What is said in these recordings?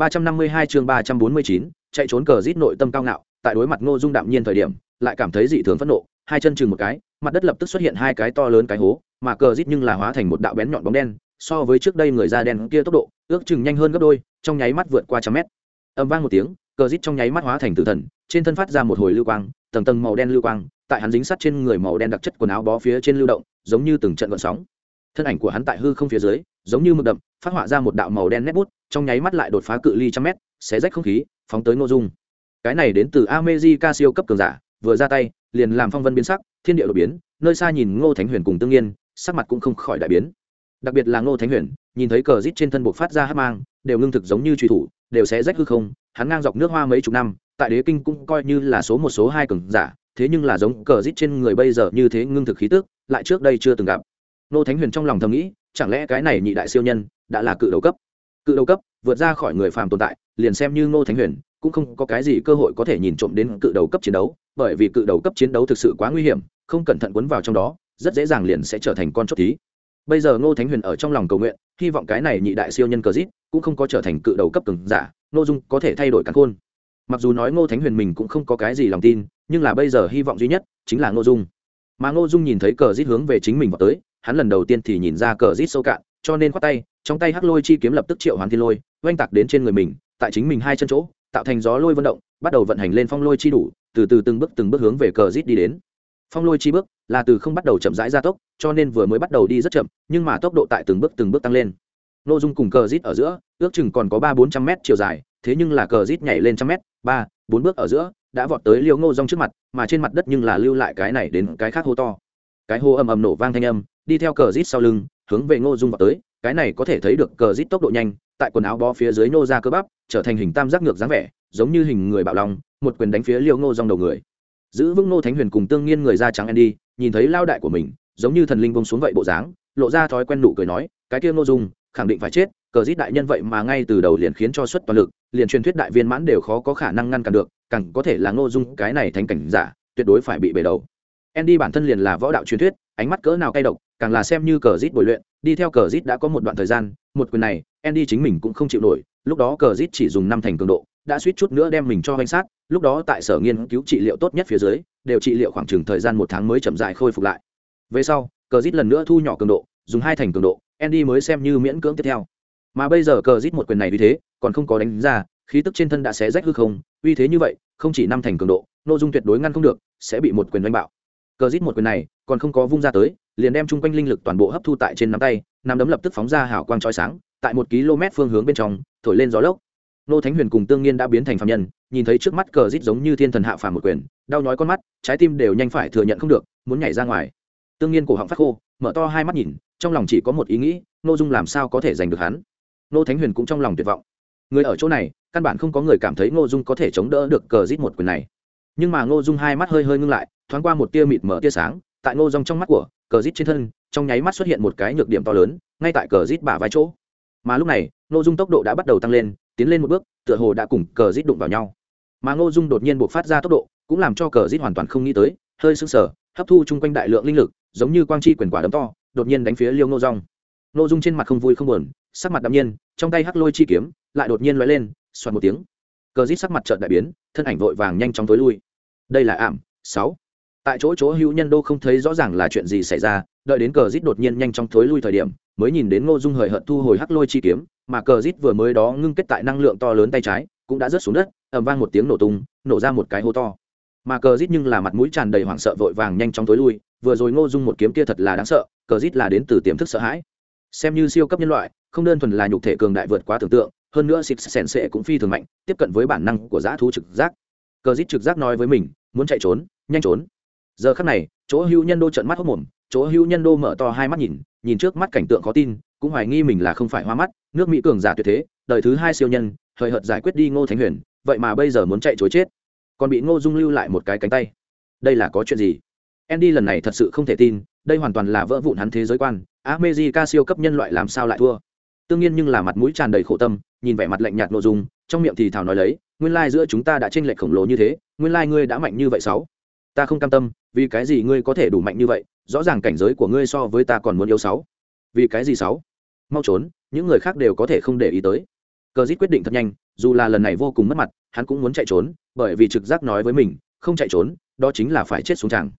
352 chương 349, chạy trốn cờ rít nội tâm cao ngạo, tại đối mặt Ngô Dung đạm nhiên thời điểm, lại cảm thấy dị thường phẫn nộ, hai chân chừng một cái, mặt đất lập tức xuất hiện hai cái to lớn cái hố, mà cờ rít nhưng là hóa thành một đạo bén nhọn bóng đen, so với trước đây người da đen kia tốc độ, ước chừng nhanh hơn gấp đôi, trong nháy mắt vượt qua trăm mét. Âm vang một tiếng, cờ rít trong nháy mắt hóa thành tử thần, trên thân phát ra một hồi lưu quang, tầng tầng màu đen lưu quang, tại hắn dính sát trên người màu đen đặc chất quần áo bó phía trên lưu động, giống như từng trận gợn sóng. Thân ảnh của hắn tại hư không phía dưới, giống như mực đậm, phát họa ra một đạo màu đen nét bút, trong nháy mắt lại đột phá cự ly trăm mét, xé rách không khí phóng tới ngô dung. Cái này đến từ amejica siêu cấp cường giả vừa ra tay liền làm phong vân biến sắc thiên địa đột biến nơi xa nhìn ngô thánh huyền cùng tương nhiên sắc mặt cũng không khỏi đại biến. Đặc biệt là ngô thánh huyền nhìn thấy cờ rít trên thân buộc phát ra hát mang đều ngưng thực giống như truy thủ đều sẽ rách hư không hắn ngang dọc nước hoa mấy chục năm tại đế kinh cũng coi như là số một số hai cường giả thế nhưng là giống cờ rít trên người bây giờ như thế ngưng thực khí tức lại trước đây chưa từng gặp. Ngô thánh huyền trong lòng thầm nghĩ chẳng lẽ cái này nhị đại siêu nhân đã là cự đầu cấp? Cự đầu cấp, vượt ra khỏi người phàm tồn tại, liền xem như ngô thánh huyền, cũng không có cái gì cơ hội có thể nhìn trộm đến cự đầu cấp chiến đấu, bởi vì cự đầu cấp chiến đấu thực sự quá nguy hiểm, không cẩn thận quấn vào trong đó, rất dễ dàng liền sẽ trở thành con chốt thí. Bây giờ ngô thánh huyền ở trong lòng cầu nguyện, hy vọng cái này nhị đại siêu nhân cờ dít cũng không có trở thành cự đầu cấp cường giả, ngô dung có thể thay đổi cắn khôn. Mặc dù nói ngô thánh huyền mình cũng không có cái gì lòng tin, nhưng là bây giờ hy vọng duy nhất chính là ngô dung. Mà ngô dung nhìn thấy cờ dít hướng về chính mình vào tới hắn lần đầu tiên thì nhìn ra cờ rít sâu cạn, cho nên khoát tay, trong tay hắc lôi chi kiếm lập tức triệu hoàng thiên lôi, oanh tạc đến trên người mình, tại chính mình hai chân chỗ, tạo thành gió lôi vận động, bắt đầu vận hành lên phong lôi chi đủ, từ từ từng bước từng bước hướng về cờ rít đi đến. Phong lôi chi bước là từ không bắt đầu chậm rãi gia tốc, cho nên vừa mới bắt đầu đi rất chậm, nhưng mà tốc độ tại từng bước từng bước tăng lên. N ô dung cùng cờ rít ở giữa, ước chừng còn có ba bốn trăm mét chiều dài, thế nhưng là cờ rít nhảy lên trăm mét, ba, bốn bước ở giữa, đã vọt tới liêu ngô rong trước mặt, mà trên mặt đất nhưng là lưu lại cái này đến cái khác hô to cái hô ầm ầm nổ vang thanh âm, đi theo cờ rít sau lưng, hướng về ngô dung vào tới. Cái này có thể thấy được cờ rít tốc độ nhanh, tại quần áo bó phía dưới nô ra cơ bắp, trở thành hình tam giác ngược dáng vẻ, giống như hình người bạo lòng một quyền đánh phía liêu ngô dòng đầu người. Giữ vững ngô thánh huyền cùng tương nghiên người da trắng đi nhìn thấy lao đại của mình, giống như thần linh bông xuống vậy bộ dáng, lộ ra thói quen nụ cười nói, cái kia ngô dung, khẳng định phải chết, cờ rít đại nhân vậy mà ngay từ đầu liền khiến cho xuất toàn lực, liền truyền thuyết đại viên mãn đều khó có khả năng ngăn cản được, càng có thể là ngô dung cái này thành cảnh giả, tuyệt đối phải bị bể đầu andy bản thân liền là võ đạo truyền thuyết, ánh mắt cỡ nào cay độc, càng là xem như cờ rít bồi luyện. Đi theo cờ rít đã có một đoạn thời gian, một quyền này, andy chính mình cũng không chịu nổi. Lúc đó cờ rít chỉ dùng năm thành cường độ, đã suýt chút nữa đem mình cho hoành sát. Lúc đó tại sở nghiên cứu trị liệu tốt nhất phía dưới, đều trị liệu khoảng chừng thời gian một tháng mới chậm rãi khôi phục lại. Về sau, cờ rít lần nữa thu nhỏ cường độ, dùng hai thành cường độ, andy mới xem như miễn cưỡng tiếp theo. Mà bây giờ cờ rít một quyền này như thế, còn không có đánh ra, khí tức trên thân đã xé rách hư không. Uy thế như vậy, không chỉ năm thành cường độ, nội dung tuyệt đối ngăn không được, sẽ bị một quyền đánh bạo cờ rít một quyền này, còn không có vung ra tới, liền đem chung quanh linh lực toàn bộ hấp thu tại trên nắm tay, nắm đấm lập tức phóng ra hào quang trói sáng, tại một km phương hướng bên trong, thổi lên gió lốc. Nô thánh huyền cùng tương nhiên đã biến thành phạm nhân, nhìn thấy trước mắt cờ rít giống như thiên thần hạ phàm một quyền, đau nhói con mắt, trái tim đều nhanh phải thừa nhận không được, muốn nhảy ra ngoài. Tương nhiên cổ họng phát khô, mở to hai mắt nhìn, trong lòng chỉ có một ý nghĩ, nô dung làm sao có thể giành được hắn? Nô thánh huyền cũng trong lòng tuyệt vọng. Người ở chỗ này, căn bản không có người cảm thấy ngô dung có thể chống đỡ được cờ rít một quyền này nhưng mà ngô dung hai mắt hơi hơi ngưng lại, thoáng qua một tia mịt mở tia sáng, tại ngô dòng trong mắt của, cờ rít trên thân, trong nháy mắt xuất hiện một cái nhược điểm to lớn, ngay tại cờ rít bả vai chỗ. Mà lúc này, ngô dung tốc độ đã bắt đầu tăng lên, tiến lên một bước, tựa hồ đã cùng cờ rít đụng vào nhau. Mà ngô dung đột nhiên buộc phát ra tốc độ, cũng làm cho cờ rít hoàn toàn không nghĩ tới, hơi sưng sờ, hấp thu chung quanh đại lượng linh lực, giống như quang chi quyền quả đấm to, đột nhiên đánh phía liêu ngô dòng ngô dung trên mặt không vui không buồn, sắc mặt đ nhiên, trong tay hắc lôi chi kiếm, lại đột nhiên lóe lên xoạt một tiếng. Cờ rít sắc mặt trợn đại biến, thân ảnh vội vàng nhanh chóng tối lui đây là ảm, sáu. Tại chỗ chỗ hữu nhân đô không thấy rõ ràng là chuyện gì xảy ra, đợi đến cờ rít đột nhiên nhanh chóng thối lui thời điểm, mới nhìn đến ngô dung hời hợt thu hồi hắc lôi chi kiếm, mà cờ rít vừa mới đó ngưng kết tại năng lượng to lớn tay trái, cũng đã rớt xuống đất ẩm vang một tiếng nổ tung, nổ ra một cái hố to. Mà cờ rít nhưng là mặt mũi tràn đầy hoảng sợ vội vàng nhanh chóng thối lui, vừa rồi ngô dung một kiếm kia thật là đáng sợ, cờ rít là đến từ tiềm thức sợ hãi. Xem như siêu cấp nhân loại, không đơn thuần là nhục thể cường đại vượt quá tưởng tượng, hơn nữa xịt sèn sệ cũng phi thường mạnh, tiếp cận với bản năng của dã thú trực giác cờ dít trực giác nói với mình, muốn chạy trốn, nhanh trốn. Giờ khắc này, chỗ hữu nhân đô trận mắt hốc mồm, chỗ hữu nhân đô mở to hai mắt nhìn nhìn trước mắt cảnh tượng khó tin, cũng hoài nghi mình là không phải hoa mắt, nước mỹ cường giả tuyệt thế, đời thứ hai siêu nhân, hời hợt giải quyết đi ngô thánh huyền, vậy mà bây giờ muốn chạy chối chết. Còn bị ngô dung lưu lại một cái cánh tay. Đây là có chuyện gì? Andy lần này thật sự không thể tin, đây hoàn toàn là vỡ vụn hắn thế giới quan America siêu cấp nhân loại làm sao lại thua? Tương nhiên nhưng là mặt mũi tràn đầy khổ tâm, nhìn vẻ mặt lạnh nhạt nội dung trong miệng thì thảo nói lấy, nguyên lai giữa chúng ta đã tranh lệch khổng lồ như thế, nguyên lai ngươi đã mạnh như vậy sáu. Ta không cam tâm, vì cái gì ngươi có thể đủ mạnh như vậy, rõ ràng cảnh giới của ngươi so với ta còn muốn yếu sáu. Vì cái gì sáu? Mau trốn, những người khác đều có thể không để ý tới. Cờ dít quyết định thật nhanh, dù là lần này vô cùng mất mặt, hắn cũng muốn chạy trốn, bởi vì trực giác nói với mình, không chạy trốn, đó chính là phải chết xuống tràng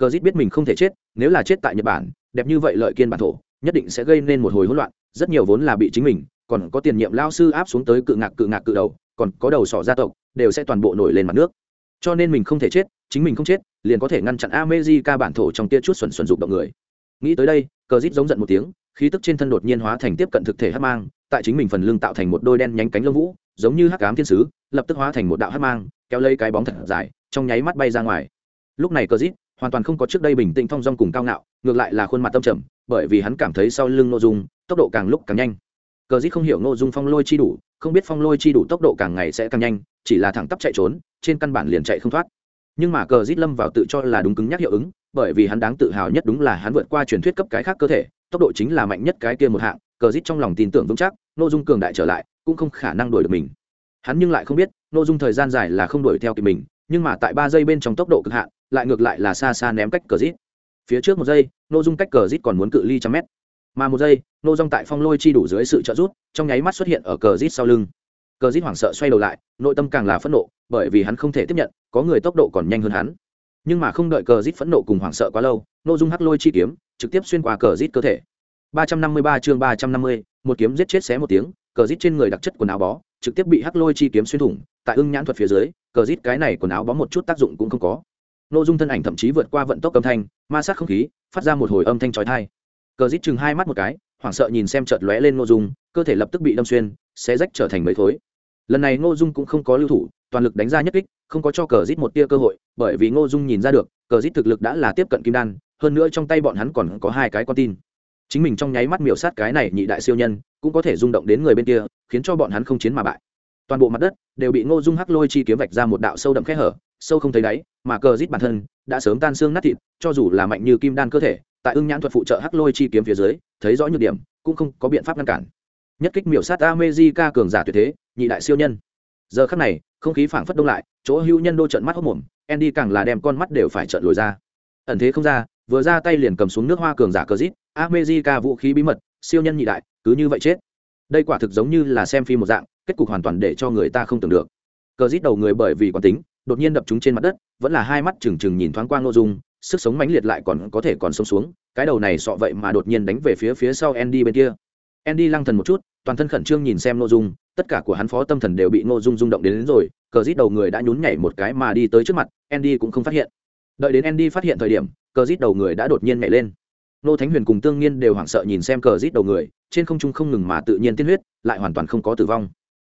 cờ dít biết mình không thể chết, nếu là chết tại nhật bản, đẹp như vậy lợi kiên bản thổ, nhất định sẽ gây nên một hồi hỗn loạn, rất nhiều vốn là bị chính mình còn có tiền nhiệm lao sư áp xuống tới cự ngạc cự ngạc cự đầu, còn có đầu sỏ gia tộc, đều sẽ toàn bộ nổi lên mặt nước. Cho nên mình không thể chết, chính mình không chết, liền có thể ngăn chặn amejica bản thổ trong tia chút xuẩn xuẩn dục động người. Nghĩ tới đây, cờ rít giống giận một tiếng, khí tức trên thân đột nhiên hóa thành tiếp cận thực thể hắc mang, tại chính mình phần lưng tạo thành một đôi đen nhánh cánh lông vũ, giống như hắc ám thiên sứ, lập tức hóa thành một đạo hắc mang, kéo lấy cái bóng thật dài, trong nháy mắt bay ra ngoài. Lúc này cờ rít hoàn toàn không có trước đây bình tĩnh thong dong cùng cao ngạo, ngược lại là khuôn mặt tâm trầm, bởi vì hắn cảm thấy sau lưng nội dung, tốc độ càng lúc càng nhanh cờ dít không hiểu nội dung phong lôi chi đủ, không biết phong lôi chi đủ tốc độ càng ngày sẽ càng nhanh, chỉ là thẳng tắp chạy trốn, trên căn bản liền chạy không thoát. Nhưng mà cờ dít lâm vào tự cho là đúng cứng nhắc hiệu ứng, bởi vì hắn đáng tự hào nhất đúng là hắn vượt qua truyền thuyết cấp cái khác cơ thể, tốc độ chính là mạnh nhất cái kia một hạng, cờ dít trong lòng tin tưởng vững chắc nội dung cường đại trở lại, cũng không khả năng đuổi được mình. Hắn nhưng lại không biết nội dung thời gian dài là không đuổi theo kịp mình, nhưng mà tại ba giây bên trong tốc độ cực hạn, lại ngược lại là xa xa ném cách cờ dít. Phía trước một giây nội dung cách cờ dít còn muốn cự ly trăm mét mà một giây nô dung tại phong lôi chi đủ dưới sự trợ giúp trong nháy mắt xuất hiện ở cờ rít sau lưng. Cờ rít hoảng sợ xoay đầu lại nội tâm càng là phẫn nộ bởi vì hắn không thể tiếp nhận có người tốc độ còn nhanh hơn hắn. Nhưng mà không đợi cờ rít phẫn nộ cùng hoảng sợ quá lâu nô dung hắc lôi chi kiếm trực tiếp xuyên qua cờ rít cơ thể. 353 chương 350, một kiếm giết chết xé một tiếng cờ rít trên người đặc chất quần áo bó trực tiếp bị hắc lôi chi kiếm xuyên thủng tại ưng nhãn thuật phía dưới cờ rít cái này quần áo bó một chút tác dụng cũng không có. Nội dung thân ảnh thậm chí vượt qua vận tốc âm thanh ma sát không khí phát ra một hồi âm thanh trói thai cờ dít chừng hai mắt một cái, hoảng sợ nhìn xem chợt lóe lên Ngô dung, cơ thể lập tức bị đâm xuyên sẽ rách trở thành mấy thối lần này ngô dung cũng không có lưu thủ, toàn lực đánh ra nhất kích, không có cho cờ dít một tia cơ hội, bởi vì ngô dung nhìn ra được, cờ dít thực lực đã là tiếp cận kim đan, hơn nữa trong tay bọn hắn còn có hai cái con tin. Chính mình trong nháy mắt miểu sát cái này nhị đại siêu nhân, cũng có thể rung động đến người bên kia, khiến cho bọn hắn không chiến mà bại. Toàn bộ mặt đất đều bị ngô dung hắc lôi chi kiếm vạch ra một đạo sâu đậm khẽ hở, sâu không thấy đáy, mà cờ rít bản thân đã sớm tan xương nát thịt, cho dù là mạnh như kim đan cơ thể tại ưng nhãn thuật phụ trợ hắc lôi chi kiếm phía dưới, thấy rõ nhược điểm, cũng không có biện pháp ngăn cản. Nhất kích miểu sát amejica cường giả tuyệt thế, nhị đại siêu nhân. Giờ khắc này, không khí phảng phất đông lại, chỗ hưu nhân đô trận mắt hốc mồm, andy càng là đem con mắt đều phải trợn lồi ra. Ẩn thế không ra, vừa ra tay liền cầm xuống nước hoa cường giả cờ rít amejica vũ khí bí mật, siêu nhân nhị đại, cứ như vậy chết. Đây quả thực giống như là xem phim một dạng, kết cục hoàn toàn để cho người ta không tưởng được. Cờ rít đầu người bởi vì quán tính, đột nhiên đập chúng trên mặt đất, vẫn là hai mắt trừng trừng nhìn thoáng qua nội dung sức sống mãnh liệt lại còn có thể còn sống xuống cái đầu này sọ vậy mà đột nhiên đánh về phía phía sau andy bên kia. Andy lăng thần một chút toàn thân khẩn trương nhìn xem nội dung tất cả của hắn phó tâm thần đều bị nội dung rung động đến, đến rồi cờ rít đầu người đã nhún nhảy một cái mà đi tới trước mặt andy cũng không phát hiện. Đợi đến andy phát hiện thời điểm cờ rít đầu người đã đột nhiên nhảy lên. Nô thánh huyền cùng tương nhiên đều hoảng sợ nhìn xem cờ rít đầu người trên không trung không ngừng mà tự nhiên tiên huyết lại hoàn toàn không có tử vong.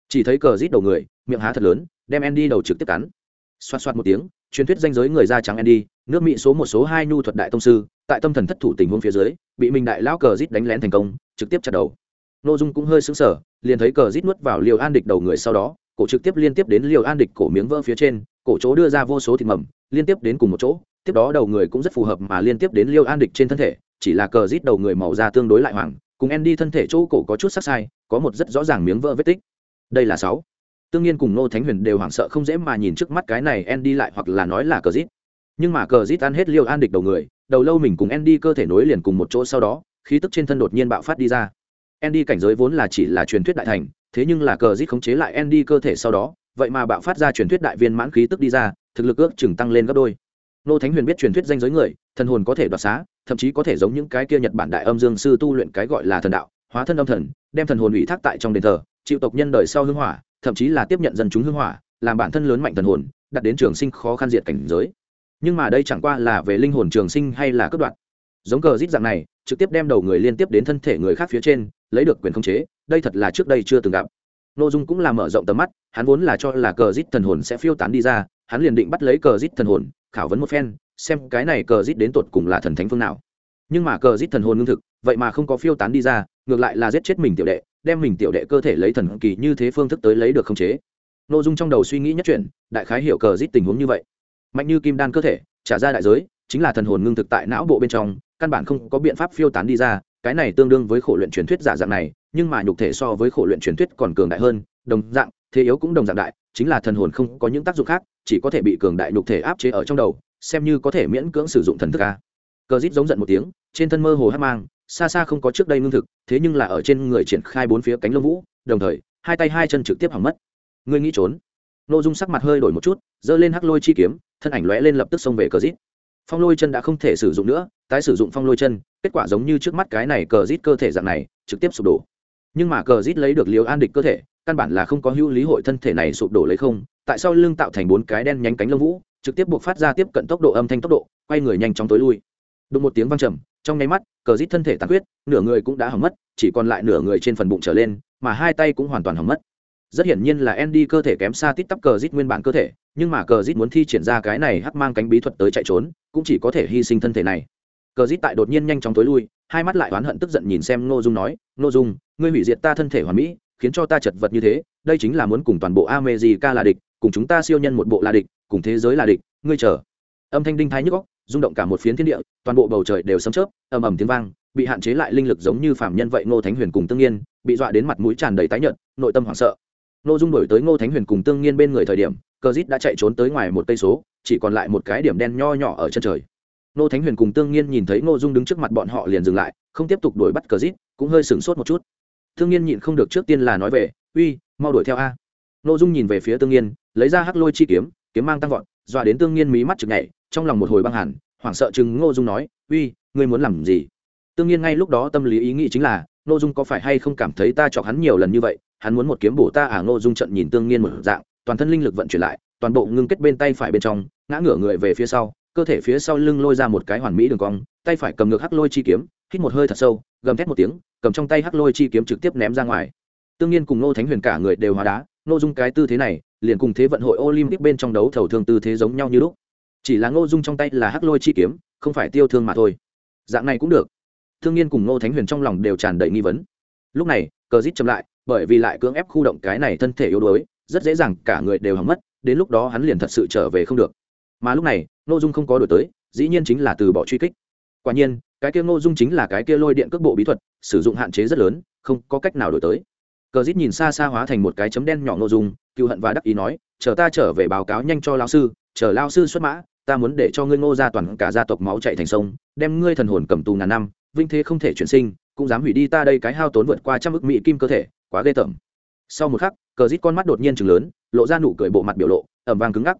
Chỉ thấy cờ rít đầu người miệng há thật lớn đem andy đầu trực tiếp cắn. Xoát xoát một tiếng truyền thuyết danh giới người da trắng andy nước mỹ số một số hai nhu thuật đại tông sư, tại tâm thần thất thủ tình huống phía dưới, bị mình đại lão cờ rít đánh lén thành công, trực tiếp chặt đầu. N ô dung cũng hơi xứng sở liền thấy cờ rít nuốt vào liều an địch đầu người sau đó, cổ trực tiếp liên tiếp đến liều an địch cổ miếng vỡ phía trên, cổ chỗ đưa ra vô số thịt mầm, liên tiếp đến cùng một chỗ, tiếp đó đầu người cũng rất phù hợp mà liên tiếp đến liêu an địch trên thân thể, chỉ là cờ rít đầu người màu da tương đối lại hoàng cùng andy thân thể chỗ cổ có chút sắc sai, có một rất rõ ràng miếng vỡ vết tích. Đây là sáu. Tương nhiên cùng nô thánh huyền đều hoảng sợ không dễ mà nhìn trước mắt cái này andy lại hoặc là nói là cờ rít nhưng mà cờ rít ăn hết liêu an địch đầu người, đầu lâu mình cùng andy cơ thể nối liền cùng một chỗ sau đó, khí tức trên thân đột nhiên bạo phát đi ra. Andy cảnh giới vốn là chỉ là truyền thuyết đại thành, thế nhưng là cờ rít khống chế lại andy cơ thể sau đó, vậy mà bạo phát ra truyền thuyết đại viên mãn khí tức đi ra, thực lực ước chừng tăng lên gấp đôi. Nô thánh huyền biết truyền thuyết danh giới người, thần hồn có thể đoạt xá, thậm chí có thể giống những cái kia nhật bản đại âm dương sư tu luyện cái gọi là thần đạo, hóa thân âm thần, đem thần hồn ủy thác tại trong đền thờ, chịu tộc nhân đời sau hưng hỏa, thậm chí là tiếp nhận dân chúng hưng hỏa, làm bản thân lớn mạnh thần hồn đặt đến trường sinh khó khăn diệt cảnh giới nhưng mà đây chẳng qua là về linh hồn trường sinh hay là cướp đoạn giống cờ rít dạng này trực tiếp đem đầu người liên tiếp đến thân thể người khác phía trên lấy được quyền khống chế đây thật là trước đây chưa từng gặp. N ô dung cũng là mở rộng tầm mắt hắn vốn là cho là cờ rít thần hồn sẽ phiêu tán đi ra hắn liền định bắt lấy cờ rít thần hồn khảo vấn một phen xem cái này cờ rít đến tột cùng là thần thánh phương nào. Nhưng mà cờ rít thần hồn lương thực vậy mà không có phiêu tán đi ra ngược lại là giết chết mình tiểu đệ đem mình tiểu đệ cơ thể lấy thần kỳ như thế phương thức tới lấy được khống chế. N ô dung trong đầu suy nghĩ nhất chuyện, đại khái hiểu cờ rít tình huống như vậy mạnh như kim đan cơ thể, trả ra đại giới, chính là thần hồn ngưng thực tại não bộ bên trong, căn bản không có biện pháp phiêu tán đi ra, cái này tương đương với khổ luyện truyền thuyết giả dạng này, nhưng mà nhục thể so với khổ luyện truyền thuyết còn cường đại hơn, đồng dạng, thế yếu cũng đồng dạng đại, chính là thần hồn không có những tác dụng khác, chỉ có thể bị cường đại nhục thể áp chế ở trong đầu, xem như có thể miễn cưỡng sử dụng thần thức a. Cờ rít giống giận một tiếng, trên thân mơ hồ hát mang, xa xa không có trước đây ngưng thực, thế nhưng là ở trên người triển khai bốn phía cánh lông vũ, đồng thời, hai tay hai chân trực tiếp hỏng mất. Ngươi nghĩ trốn. Nội dung sắc mặt hơi đổi một chút, giơ lên hắc lôi chi kiếm thân ảnh lóe lên lập tức xông về cờ rít. Phong lôi chân đã không thể sử dụng nữa, tái sử dụng phong lôi chân, kết quả giống như trước mắt cái này cờ rít cơ thể dạng này, trực tiếp sụp đổ. Nhưng mà cờ rít lấy được liều an địch cơ thể, căn bản là không có hữu lý hội thân thể này sụp đổ lấy không, tại sao lưng tạo thành bốn cái đen nhánh cánh lông vũ, trực tiếp buộc phát ra tiếp cận tốc độ âm thanh tốc độ, quay người nhanh chóng tối lui. Đụng một tiếng vang trầm, trong nháy mắt, cờ rít thân thể tàn huyết, nửa người cũng đã hỏng mất, chỉ còn lại nửa người trên phần bụng trở lên, mà hai tay cũng hoàn toàn hỏng mất rất hiển nhiên là Andy cơ thể kém xa tít tắp cờ rít nguyên bản cơ thể nhưng mà cờ rít muốn thi triển ra cái này hắc mang cánh bí thuật tới chạy trốn cũng chỉ có thể hy sinh thân thể này. Cờ rít tại đột nhiên nhanh chóng tối lui hai mắt lại oán hận tức giận nhìn xem ngô dung nói ngô dung ngươi hủy diệt ta thân thể hoàn mỹ khiến cho ta chật vật như thế đây chính là muốn cùng toàn bộ America là địch cùng chúng ta siêu nhân một bộ là địch cùng thế giới là địch ngươi chờ. Âm thanh đinh thái nhức óc rung động cả một phiến thiên địa toàn bộ bầu trời đều sấm chớp ầm ầm tiếng vang bị hạn chế lại linh lực giống như phàm nhân vậy ngô thánh huyền cùng tương Nghiên, bị dọa đến mặt mũi tràn đầy tái nhợt nội tâm hoảng sợ ngô dung đổi tới ngô thánh huyền cùng tương Nghiên bên người thời điểm cờ dít đã chạy trốn tới ngoài một cây số chỉ còn lại một cái điểm đen nho nhỏ ở chân trời. Ngô thánh huyền cùng tương Nghiên nhìn thấy ngô dung đứng trước mặt bọn họ liền dừng lại không tiếp tục đuổi bắt cờ dít cũng hơi sửng sốt một chút. Tương Nghiên nhịn không được trước tiên là nói về uy mau đuổi theo a. Ngô dung nhìn về phía tương Nghiên, lấy ra hắc lôi chi kiếm kiếm mang tăng vọt dọa đến tương Nghiên mí mắt chực nhảy trong lòng một hồi băng hẳn hoảng sợ chừng ngô dung nói uy ngươi muốn làm gì? Tương Nghiên ngay lúc đó tâm lý ý nghĩ chính là ngô dung có phải hay không cảm thấy ta chọc hắn nhiều lần như vậy hắn muốn một kiếm bổ ta à ngô dung trận nhìn tương nhiên một dạng, toàn thân linh lực vận chuyển lại, toàn bộ ngưng kết bên tay phải bên trong, ngã ngửa người về phía sau, cơ thể phía sau lưng lôi ra một cái hoàn mỹ đường cong, tay phải cầm ngược hắc lôi chi kiếm, hít một hơi thật sâu, gầm thét một tiếng, cầm trong tay hắc lôi chi kiếm trực tiếp ném ra ngoài. Tương nhiên cùng ngô thánh huyền cả người đều hóa đá, ngô dung cái tư thế này, liền cùng thế vận hội olympic bên trong đấu thầu thương tư thế giống nhau như lúc. Chỉ là ngô dung trong tay là hắc lôi chi kiếm, không phải tiêu thương mà thôi. Dạng này cũng được. Thương nhiên cùng ngô thánh huyền trong lòng đều tràn đầy nghi vấn. Lúc này, cờ rít chậm lại bởi vì lại cưỡng ép khu động cái này thân thể yếu đuối, rất dễ dàng cả người đều hỏng mất, đến lúc đó hắn liền thật sự trở về không được. Mà lúc này, ngô dung không có đổi tới, dĩ nhiên chính là từ bỏ truy kích. Quả nhiên, cái kia ngô dung chính là cái kia lôi điện cước bộ bí thuật, sử dụng hạn chế rất lớn, không có cách nào đổi tới. Cờ dít nhìn xa xa hóa thành một cái chấm đen nhỏ ngô dung cựu hận và đắc ý nói, chờ ta trở về báo cáo nhanh cho lao sư, chờ lao sư xuất mã, ta muốn để cho ngươi ngô gia toàn cả gia tộc máu chạy thành sông, đem ngươi thần hồn cầm tù ngàn năm, vinh thế không thể chuyển sinh, cũng dám hủy đi ta đây cái hao tốn vượt qua trăm ức mỹ kim cơ thể quá ghê tởm. Sau một khắc, cờ rít con mắt đột nhiên chừng lớn, lộ ra nụ cười bộ mặt biểu lộ ẩm vang cứng ngắc.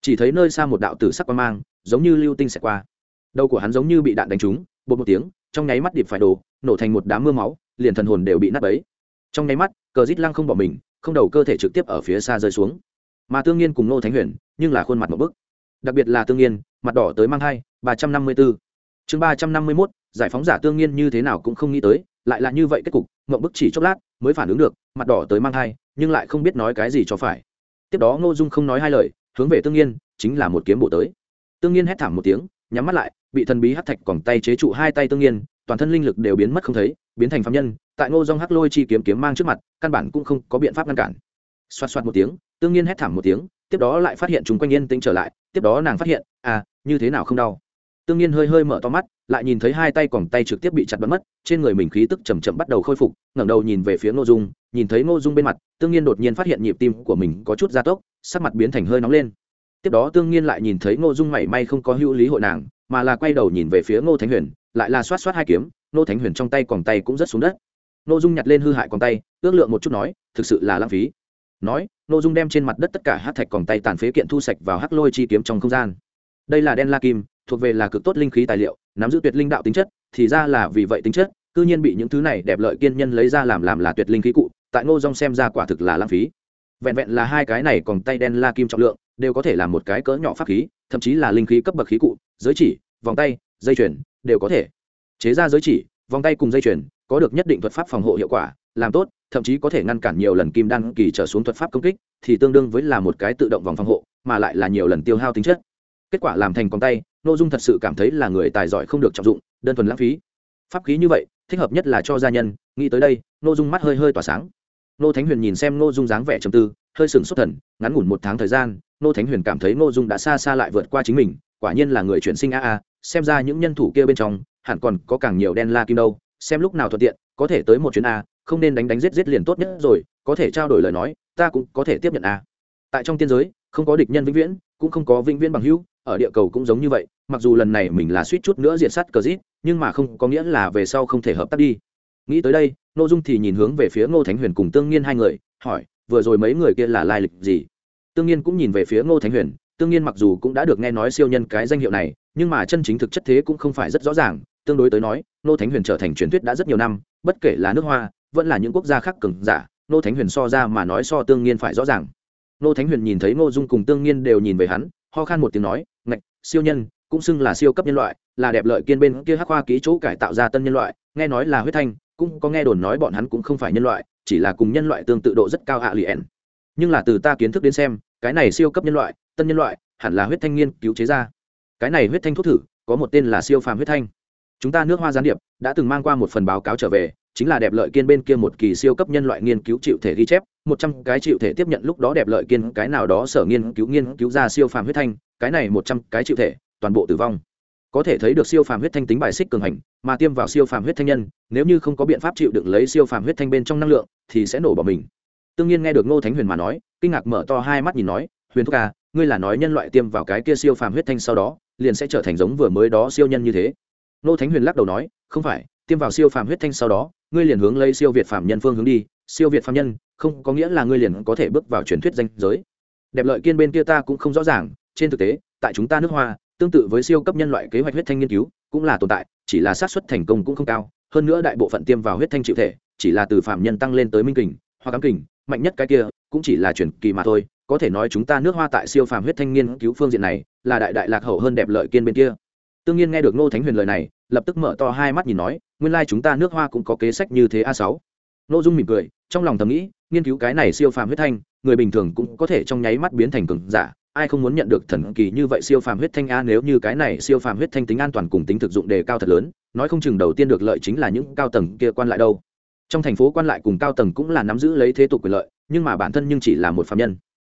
Chỉ thấy nơi xa một đạo tử sắc quan mang, giống như lưu tinh xẹt qua. Đầu của hắn giống như bị đạn đánh trúng, bột một tiếng, trong nháy mắt điệp phải đồ nổ thành một đám mưa máu, liền thần hồn đều bị nát bấy. Trong nháy mắt, cờ rít lăng không bỏ mình, không đầu cơ thể trực tiếp ở phía xa rơi xuống. Mà tương nhiên cùng nô thánh huyền, nhưng là khuôn mặt một bức. Đặc biệt là tương nhiên mặt đỏ tới mang hai ba trăm năm mươi bốn chương ba trăm năm mươi mốt, giải phóng giả tương nhiên như thế nào cũng không nghĩ tới lại là như vậy kết cục ngậm bức chỉ chốc lát mới phản ứng được, mặt đỏ tới mang hai nhưng lại không biết nói cái gì cho phải. Tiếp đó ngô dung không nói hai lời, hướng về tương nhiên chính là một kiếm bổ tới. Tương nhiên hét thảm một tiếng, nhắm mắt lại, bị thần bí hắc thạch còng tay chế trụ hai tay tương nhiên toàn thân linh lực đều biến mất không thấy, biến thành phạm nhân, tại ngô dong hắc lôi chi kiếm kiếm mang trước mặt, căn bản cũng không có biện pháp ngăn cản. Xoạt xoạt một tiếng, tương nhiên hét thảm một tiếng, tiếp đó lại phát hiện chúng quanh yên tĩnh trở lại, tiếp đó nàng phát hiện à như thế nào không đau. Tương nhiên hơi hơi mở to mắt lại nhìn thấy hai tay còng tay trực tiếp bị chặt bắn mất, trên người mình khí tức chầm chậm bắt đầu khôi phục, ngẩng đầu nhìn về phía ngô dung, nhìn thấy ngô dung bên mặt, tương nhiên đột nhiên phát hiện nhịp tim của mình có chút gia tốc, sắc mặt biến thành hơi nóng lên. Tiếp đó tương nhiên lại nhìn thấy ngô dung mảy may không có hữu lý hội nàng, mà là quay đầu nhìn về phía ngô thánh huyền, lại là xoát xoát hai kiếm, ngô thánh huyền trong tay còng tay cũng rất xuống đất. Ngô dung nhặt lên hư hại còng tay, ước lượng một chút nói, thực sự là lãng phí. Nói, ngô dung đem trên mặt đất tất cả hát thạch còng tay tàn phế kiện thu sạch vào hắc lôi chi kiếm trong không gian. Đây là đen la kim thuộc về là cực tốt linh khí tài liệu, nắm giữ tuyệt linh đạo tính chất, thì ra là vì vậy tính chất, cư nhiên bị những thứ này đẹp lợi kiên nhân lấy ra làm làm là tuyệt linh khí cụ, tại ngô dung xem ra quả thực là lãng phí. Vẹn vẹn là hai cái này còn tay đen la kim trọng lượng, đều có thể làm một cái cỡ nhỏ pháp khí, thậm chí là linh khí cấp bậc khí cụ, giới chỉ, vòng tay, dây chuyền, đều có thể. Chế ra giới chỉ, vòng tay cùng dây chuyền, có được nhất định thuật pháp phòng hộ hiệu quả, làm tốt, thậm chí có thể ngăn cản nhiều lần kim đan kỳ trở xuống thuật pháp công kích, thì tương đương với là một cái tự động vòng phòng hộ, mà lại là nhiều lần tiêu hao tính chất. Kết quả làm thành con tay nội dung thật sự cảm thấy là người tài giỏi không được trọng dụng, đơn thuần lãng phí. Pháp khí như vậy, thích hợp nhất là cho gia nhân. Nghĩ tới đây nội dung mắt hơi hơi tỏa sáng. Nô thánh huyền nhìn xem nô dung dáng vẻ trầm tư, hơi sừng xuất thần, ngắn ngủn một tháng thời gian nô thánh huyền cảm thấy nô dung đã xa xa lại vượt qua chính mình, quả nhiên là người chuyển sinh a a, xem ra những nhân thủ kia bên trong, hẳn còn có càng nhiều đen la kim đâu, xem lúc nào thuận tiện, có thể tới một chuyến a, không nên đánh đánh giết giết liền tốt nhất rồi, có thể trao đổi lời nói, ta cũng có thể tiếp nhận a. Tại trong tiên giới không có địch nhân vĩnh viễn, cũng không có vĩnh viễn bằng hữu, ở địa cầu cũng giống như vậy, mặc dù lần này mình là suýt chút nữa diện sắt cờ rít nhưng mà không có nghĩa là về sau không thể hợp tác đi. Nghĩ tới đây nội dung thì nhìn hướng về phía ngô thánh huyền cùng tương nhiên hai người, hỏi, vừa rồi mấy người kia là lai lịch gì? Tương nhiên cũng nhìn về phía ngô thánh huyền, tương nhiên mặc dù cũng đã được nghe nói siêu nhân cái danh hiệu này, nhưng mà chân chính thực chất thế cũng không phải rất rõ ràng, tương đối tới nói, ngô thánh huyền trở thành truyền thuyết đã rất nhiều năm, bất kể là nước hoa, vẫn là những quốc gia khác cường giả, ngô thánh huyền so ra mà nói so tương nhiên phải rõ ràng. Nô thánh huyền nhìn thấy ngô dung cùng tương nhiên đều nhìn về hắn, ho khan một tiếng nói, ngạch, siêu nhân, cũng xưng là siêu cấp nhân loại, là đẹp lợi kiên bên kia hắc hoa ký chỗ cải tạo ra tân nhân loại, nghe nói là huyết thanh, cũng có nghe đồn nói bọn hắn cũng không phải nhân loại, chỉ là cùng nhân loại tương tự độ rất cao hạ ạ liền nhưng là từ ta kiến thức đến xem, cái này siêu cấp nhân loại, tân nhân loại, hẳn là huyết thanh nghiên cứu chế ra. Cái này huyết thanh thuốc thử, có một tên là siêu phàm huyết thanh. Chúng ta nước hoa gián điệp, đã từng mang qua một phần báo cáo trở về, chính là đẹp lợi kiên bên kia một kỳ siêu cấp nhân loại nghiên cứu chịu thể ghi chép một trăm cái chịu thể tiếp nhận lúc đó đẹp lợi kiên cái nào đó sở nghiên cứu nghiên cứu ra siêu phàm huyết thanh cái này một trăm cái chịu thể toàn bộ tử vong. Có thể thấy được siêu phàm huyết thanh tính bài xích cường hành mà tiêm vào siêu phàm huyết thanh nhân nếu như không có biện pháp chịu đựng lấy siêu phàm huyết thanh bên trong năng lượng thì sẽ nổ bỏ mình. Tương nhiên nghe được ngô thánh huyền mà nói kinh ngạc mở to hai mắt nhìn nói huyền thúc ca à, ngươi là nói nhân loại tiêm vào cái kia siêu phàm huyết thanh sau đó liền sẽ trở thành giống vừa mới đó siêu nhân như thế? Ngô thánh huyền lắc đầu nói không phải tiêm vào siêu phàm huyết thanh sau đó ngươi liền hướng lấy siêu việt phàm nhân phương hướng đi siêu việt phàm nhân không có nghĩa là ngươi liền có thể bước vào truyền thuyết danh giới. Đẹp lợi kiên bên kia ta cũng không rõ ràng, trên thực tế, tại chúng ta nước hoa, tương tự với siêu cấp nhân loại kế hoạch huyết thanh nghiên cứu cũng là tồn tại, chỉ là xác suất thành công cũng không cao, hơn nữa đại bộ phận tiêm vào huyết thanh chịu thể, chỉ là từ phạm nhân tăng lên tới minh kình, hoặc cám kình, mạnh nhất cái kia cũng chỉ là chuyển kỳ mà thôi, có thể nói chúng ta nước hoa tại siêu phàm huyết thanh nghiên cứu phương diện này là đại đại lạc hậu hơn đẹp lợi kiên bên kia. Tương nhiên nghe được ngô thánh huyền lời này, lập tức mở to hai mắt nhìn nói, nguyên lai chúng ta nước hoa cũng có kế sách như thế a sáu. Ngô dung mỉm cười, trong lòng thầm nghĩ nghiên cứu cái này siêu phàm huyết thanh, người bình thường cũng có thể trong nháy mắt biến thành cường giả. Ai không muốn nhận được thần kỳ như vậy siêu phàm huyết thanh a, nếu như cái này siêu phàm huyết thanh tính an toàn cùng tính thực dụng đề cao thật lớn, nói không chừng đầu tiên được lợi chính là những cao tầng kia quan lại đâu. Trong thành phố quan lại cùng cao tầng cũng là nắm giữ lấy thế tục quyền lợi, nhưng mà bản thân nhưng chỉ là một phạm nhân.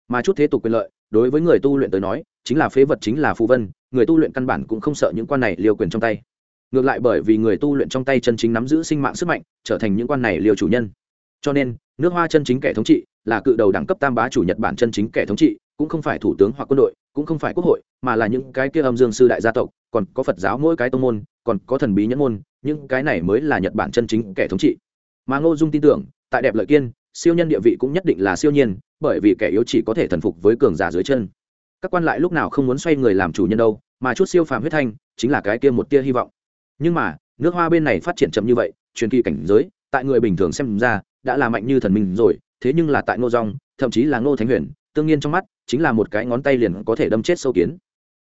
Mà chút thế tục quyền lợi, đối với người tu luyện tới nói, chính là phế vật chính là phù vân, người tu luyện căn bản cũng không sợ những quan này liều quyền trong tay. Ngược lại bởi vì người tu luyện trong tay chân chính nắm giữ sinh mạng sức mạnh, trở thành những quan này liều chủ nhân cho nên, nước hoa chân chính kẻ thống trị là cự đầu đẳng cấp tam bá chủ nhật bản chân chính kẻ thống trị, cũng không phải thủ tướng hoặc quân đội, cũng không phải quốc hội, mà là những cái kia âm dương sư đại gia tộc, còn có phật giáo mỗi cái tông môn, còn có thần bí nhẫn môn, những cái này mới là nhật bản chân chính kẻ thống trị. Mà ngô dung tin tưởng, tại đẹp lợi kiên, siêu nhân địa vị cũng nhất định là siêu nhiên, bởi vì kẻ yếu chỉ có thể thần phục với cường giả dưới chân. Các quan lại lúc nào không muốn xoay người làm chủ nhân đâu, mà chút siêu phàm huyết thanh chính là cái kia một tia hy vọng. Nhưng mà, nước hoa bên này phát triển chậm như vậy, truyền kỳ cảnh giới, tại người bình thường xem ra đã là mạnh như thần minh rồi, thế nhưng là tại ngô dong thậm chí là ngô thánh huyền, tương nhiên trong mắt, chính là một cái ngón tay liền có thể đâm chết sâu kiến.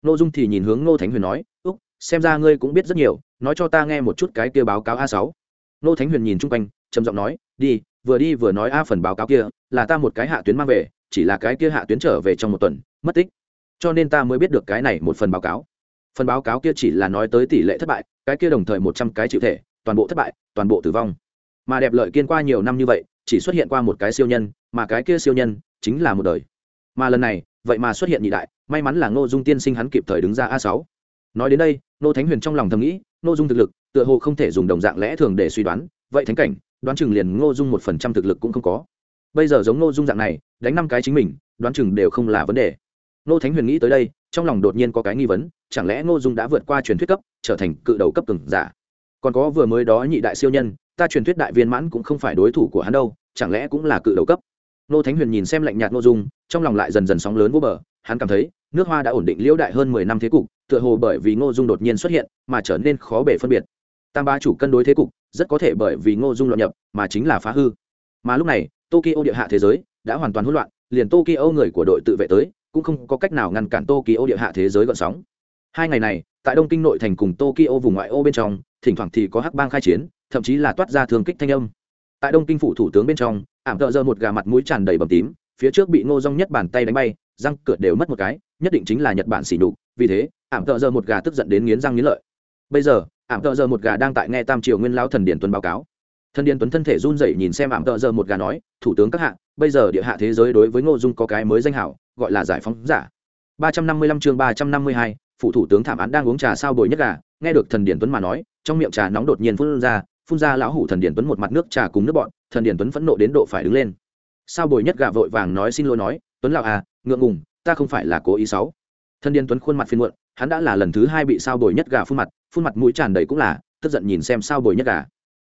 Ngô dung thì nhìn hướng ngô thánh huyền nói, úc, xem ra ngươi cũng biết rất nhiều, nói cho ta nghe một chút cái kia báo cáo a sáu. Ngô thánh huyền nhìn chung quanh, trầm giọng nói, đi, vừa đi vừa nói a phần báo cáo kia, là ta một cái hạ tuyến mang về, chỉ là cái kia hạ tuyến trở về trong một tuần, mất tích. Cho nên ta mới biết được cái này một phần báo cáo. Phần báo cáo kia chỉ là nói tới tỷ lệ thất bại, cái kia đồng thời một trăm cái chịu thể, toàn bộ thất bại, toàn bộ tử vong mà đẹp lợi kiên qua nhiều năm như vậy, chỉ xuất hiện qua một cái siêu nhân, mà cái kia siêu nhân chính là một đời. Mà lần này, vậy mà xuất hiện nhị đại, may mắn là ngô dung tiên sinh hắn kịp thời đứng ra a sáu. Nói đến đây, ngô thánh huyền trong lòng thầm nghĩ, ngô dung thực lực, tựa hồ không thể dùng đồng dạng lẽ thường để suy đoán, vậy thánh cảnh, đoán chừng liền ngô dung một phần trăm thực lực cũng không có. Bây giờ giống ngô dung dạng này, đánh năm cái chính mình, đoán chừng đều không là vấn đề. Ngô thánh huyền nghĩ tới đây, trong lòng đột nhiên có cái nghi vấn, chẳng lẽ ngô dung đã vượt qua truyền thuyết cấp, trở thành cự đầu cấp cường giả? Còn có vừa mới đó nhị đại siêu nhân ta truyền thuyết đại viên mãn cũng không phải đối thủ của hắn đâu, chẳng lẽ cũng là cự đầu cấp? Nô thánh huyền nhìn xem lạnh nhạt nội dung, trong lòng lại dần dần sóng lớn vô bờ, hắn cảm thấy, nước hoa đã ổn định liễu đại hơn mười năm thế cục, tựa hồ bởi vì ngô dung đột nhiên xuất hiện mà trở nên khó bể phân biệt. Tam ba chủ cân đối thế cục, rất có thể bởi vì ngô dung lọt nhập mà chính là phá hư. Mà lúc này, tokyo địa hạ thế giới đã hoàn toàn hỗn loạn, liền tokyo người của đội tự vệ tới cũng không có cách nào ngăn cản tokyo địa hạ thế giới gọn sóng hai ngày này tại đông kinh nội thành cùng tokyo vùng ngoại ô bên trong thỉnh thoảng thì có hắc bang khai chiến thậm chí là toát ra thương kích thanh âm. Tại đông kinh phủ thủ tướng bên trong ảm tợ dơ một gà mặt mũi tràn đầy bầm tím phía trước bị ngô rong nhất bàn tay đánh bay răng cửa đều mất một cái nhất định chính là nhật bản xỉ nhục vì thế ảm tợ dơ một gà tức giận đến nghiến răng nghiến lợi. Bây giờ ảm tợ dơ một gà đang tại nghe tam triều nguyên lao thần điện tuấn báo cáo. Thần điện tuấn thân thể run rẩy nhìn xem ảm tợ dơ một gà nói thủ tướng các hạ bây giờ địa hạ thế giới đối với ngô dung có cái mới danh hảo gọi là giải phóng giả. 355 chương 352, phụ thủ tướng thảm án đang uống trà sao bồi nhất gà, nghe được thần điển tuấn mà nói, trong miệng trà nóng đột nhiên phun ra phun ra lão hủ thần điển tuấn một mặt nước trà cùng nước bọn thần điển tuấn phẫn nộ đến độ phải đứng lên. Sao bồi nhất gà vội vàng nói xin lỗi nói, tuấn lão à ngượng ngùng, ta không phải là cố ý xấu. Thần điển tuấn khuôn mặt phiên muộn, hắn đã là lần thứ hai bị sao bồi nhất gà phun mặt phun mặt mũi tràn đầy cũng là, tức giận nhìn xem sao bồi nhất gà.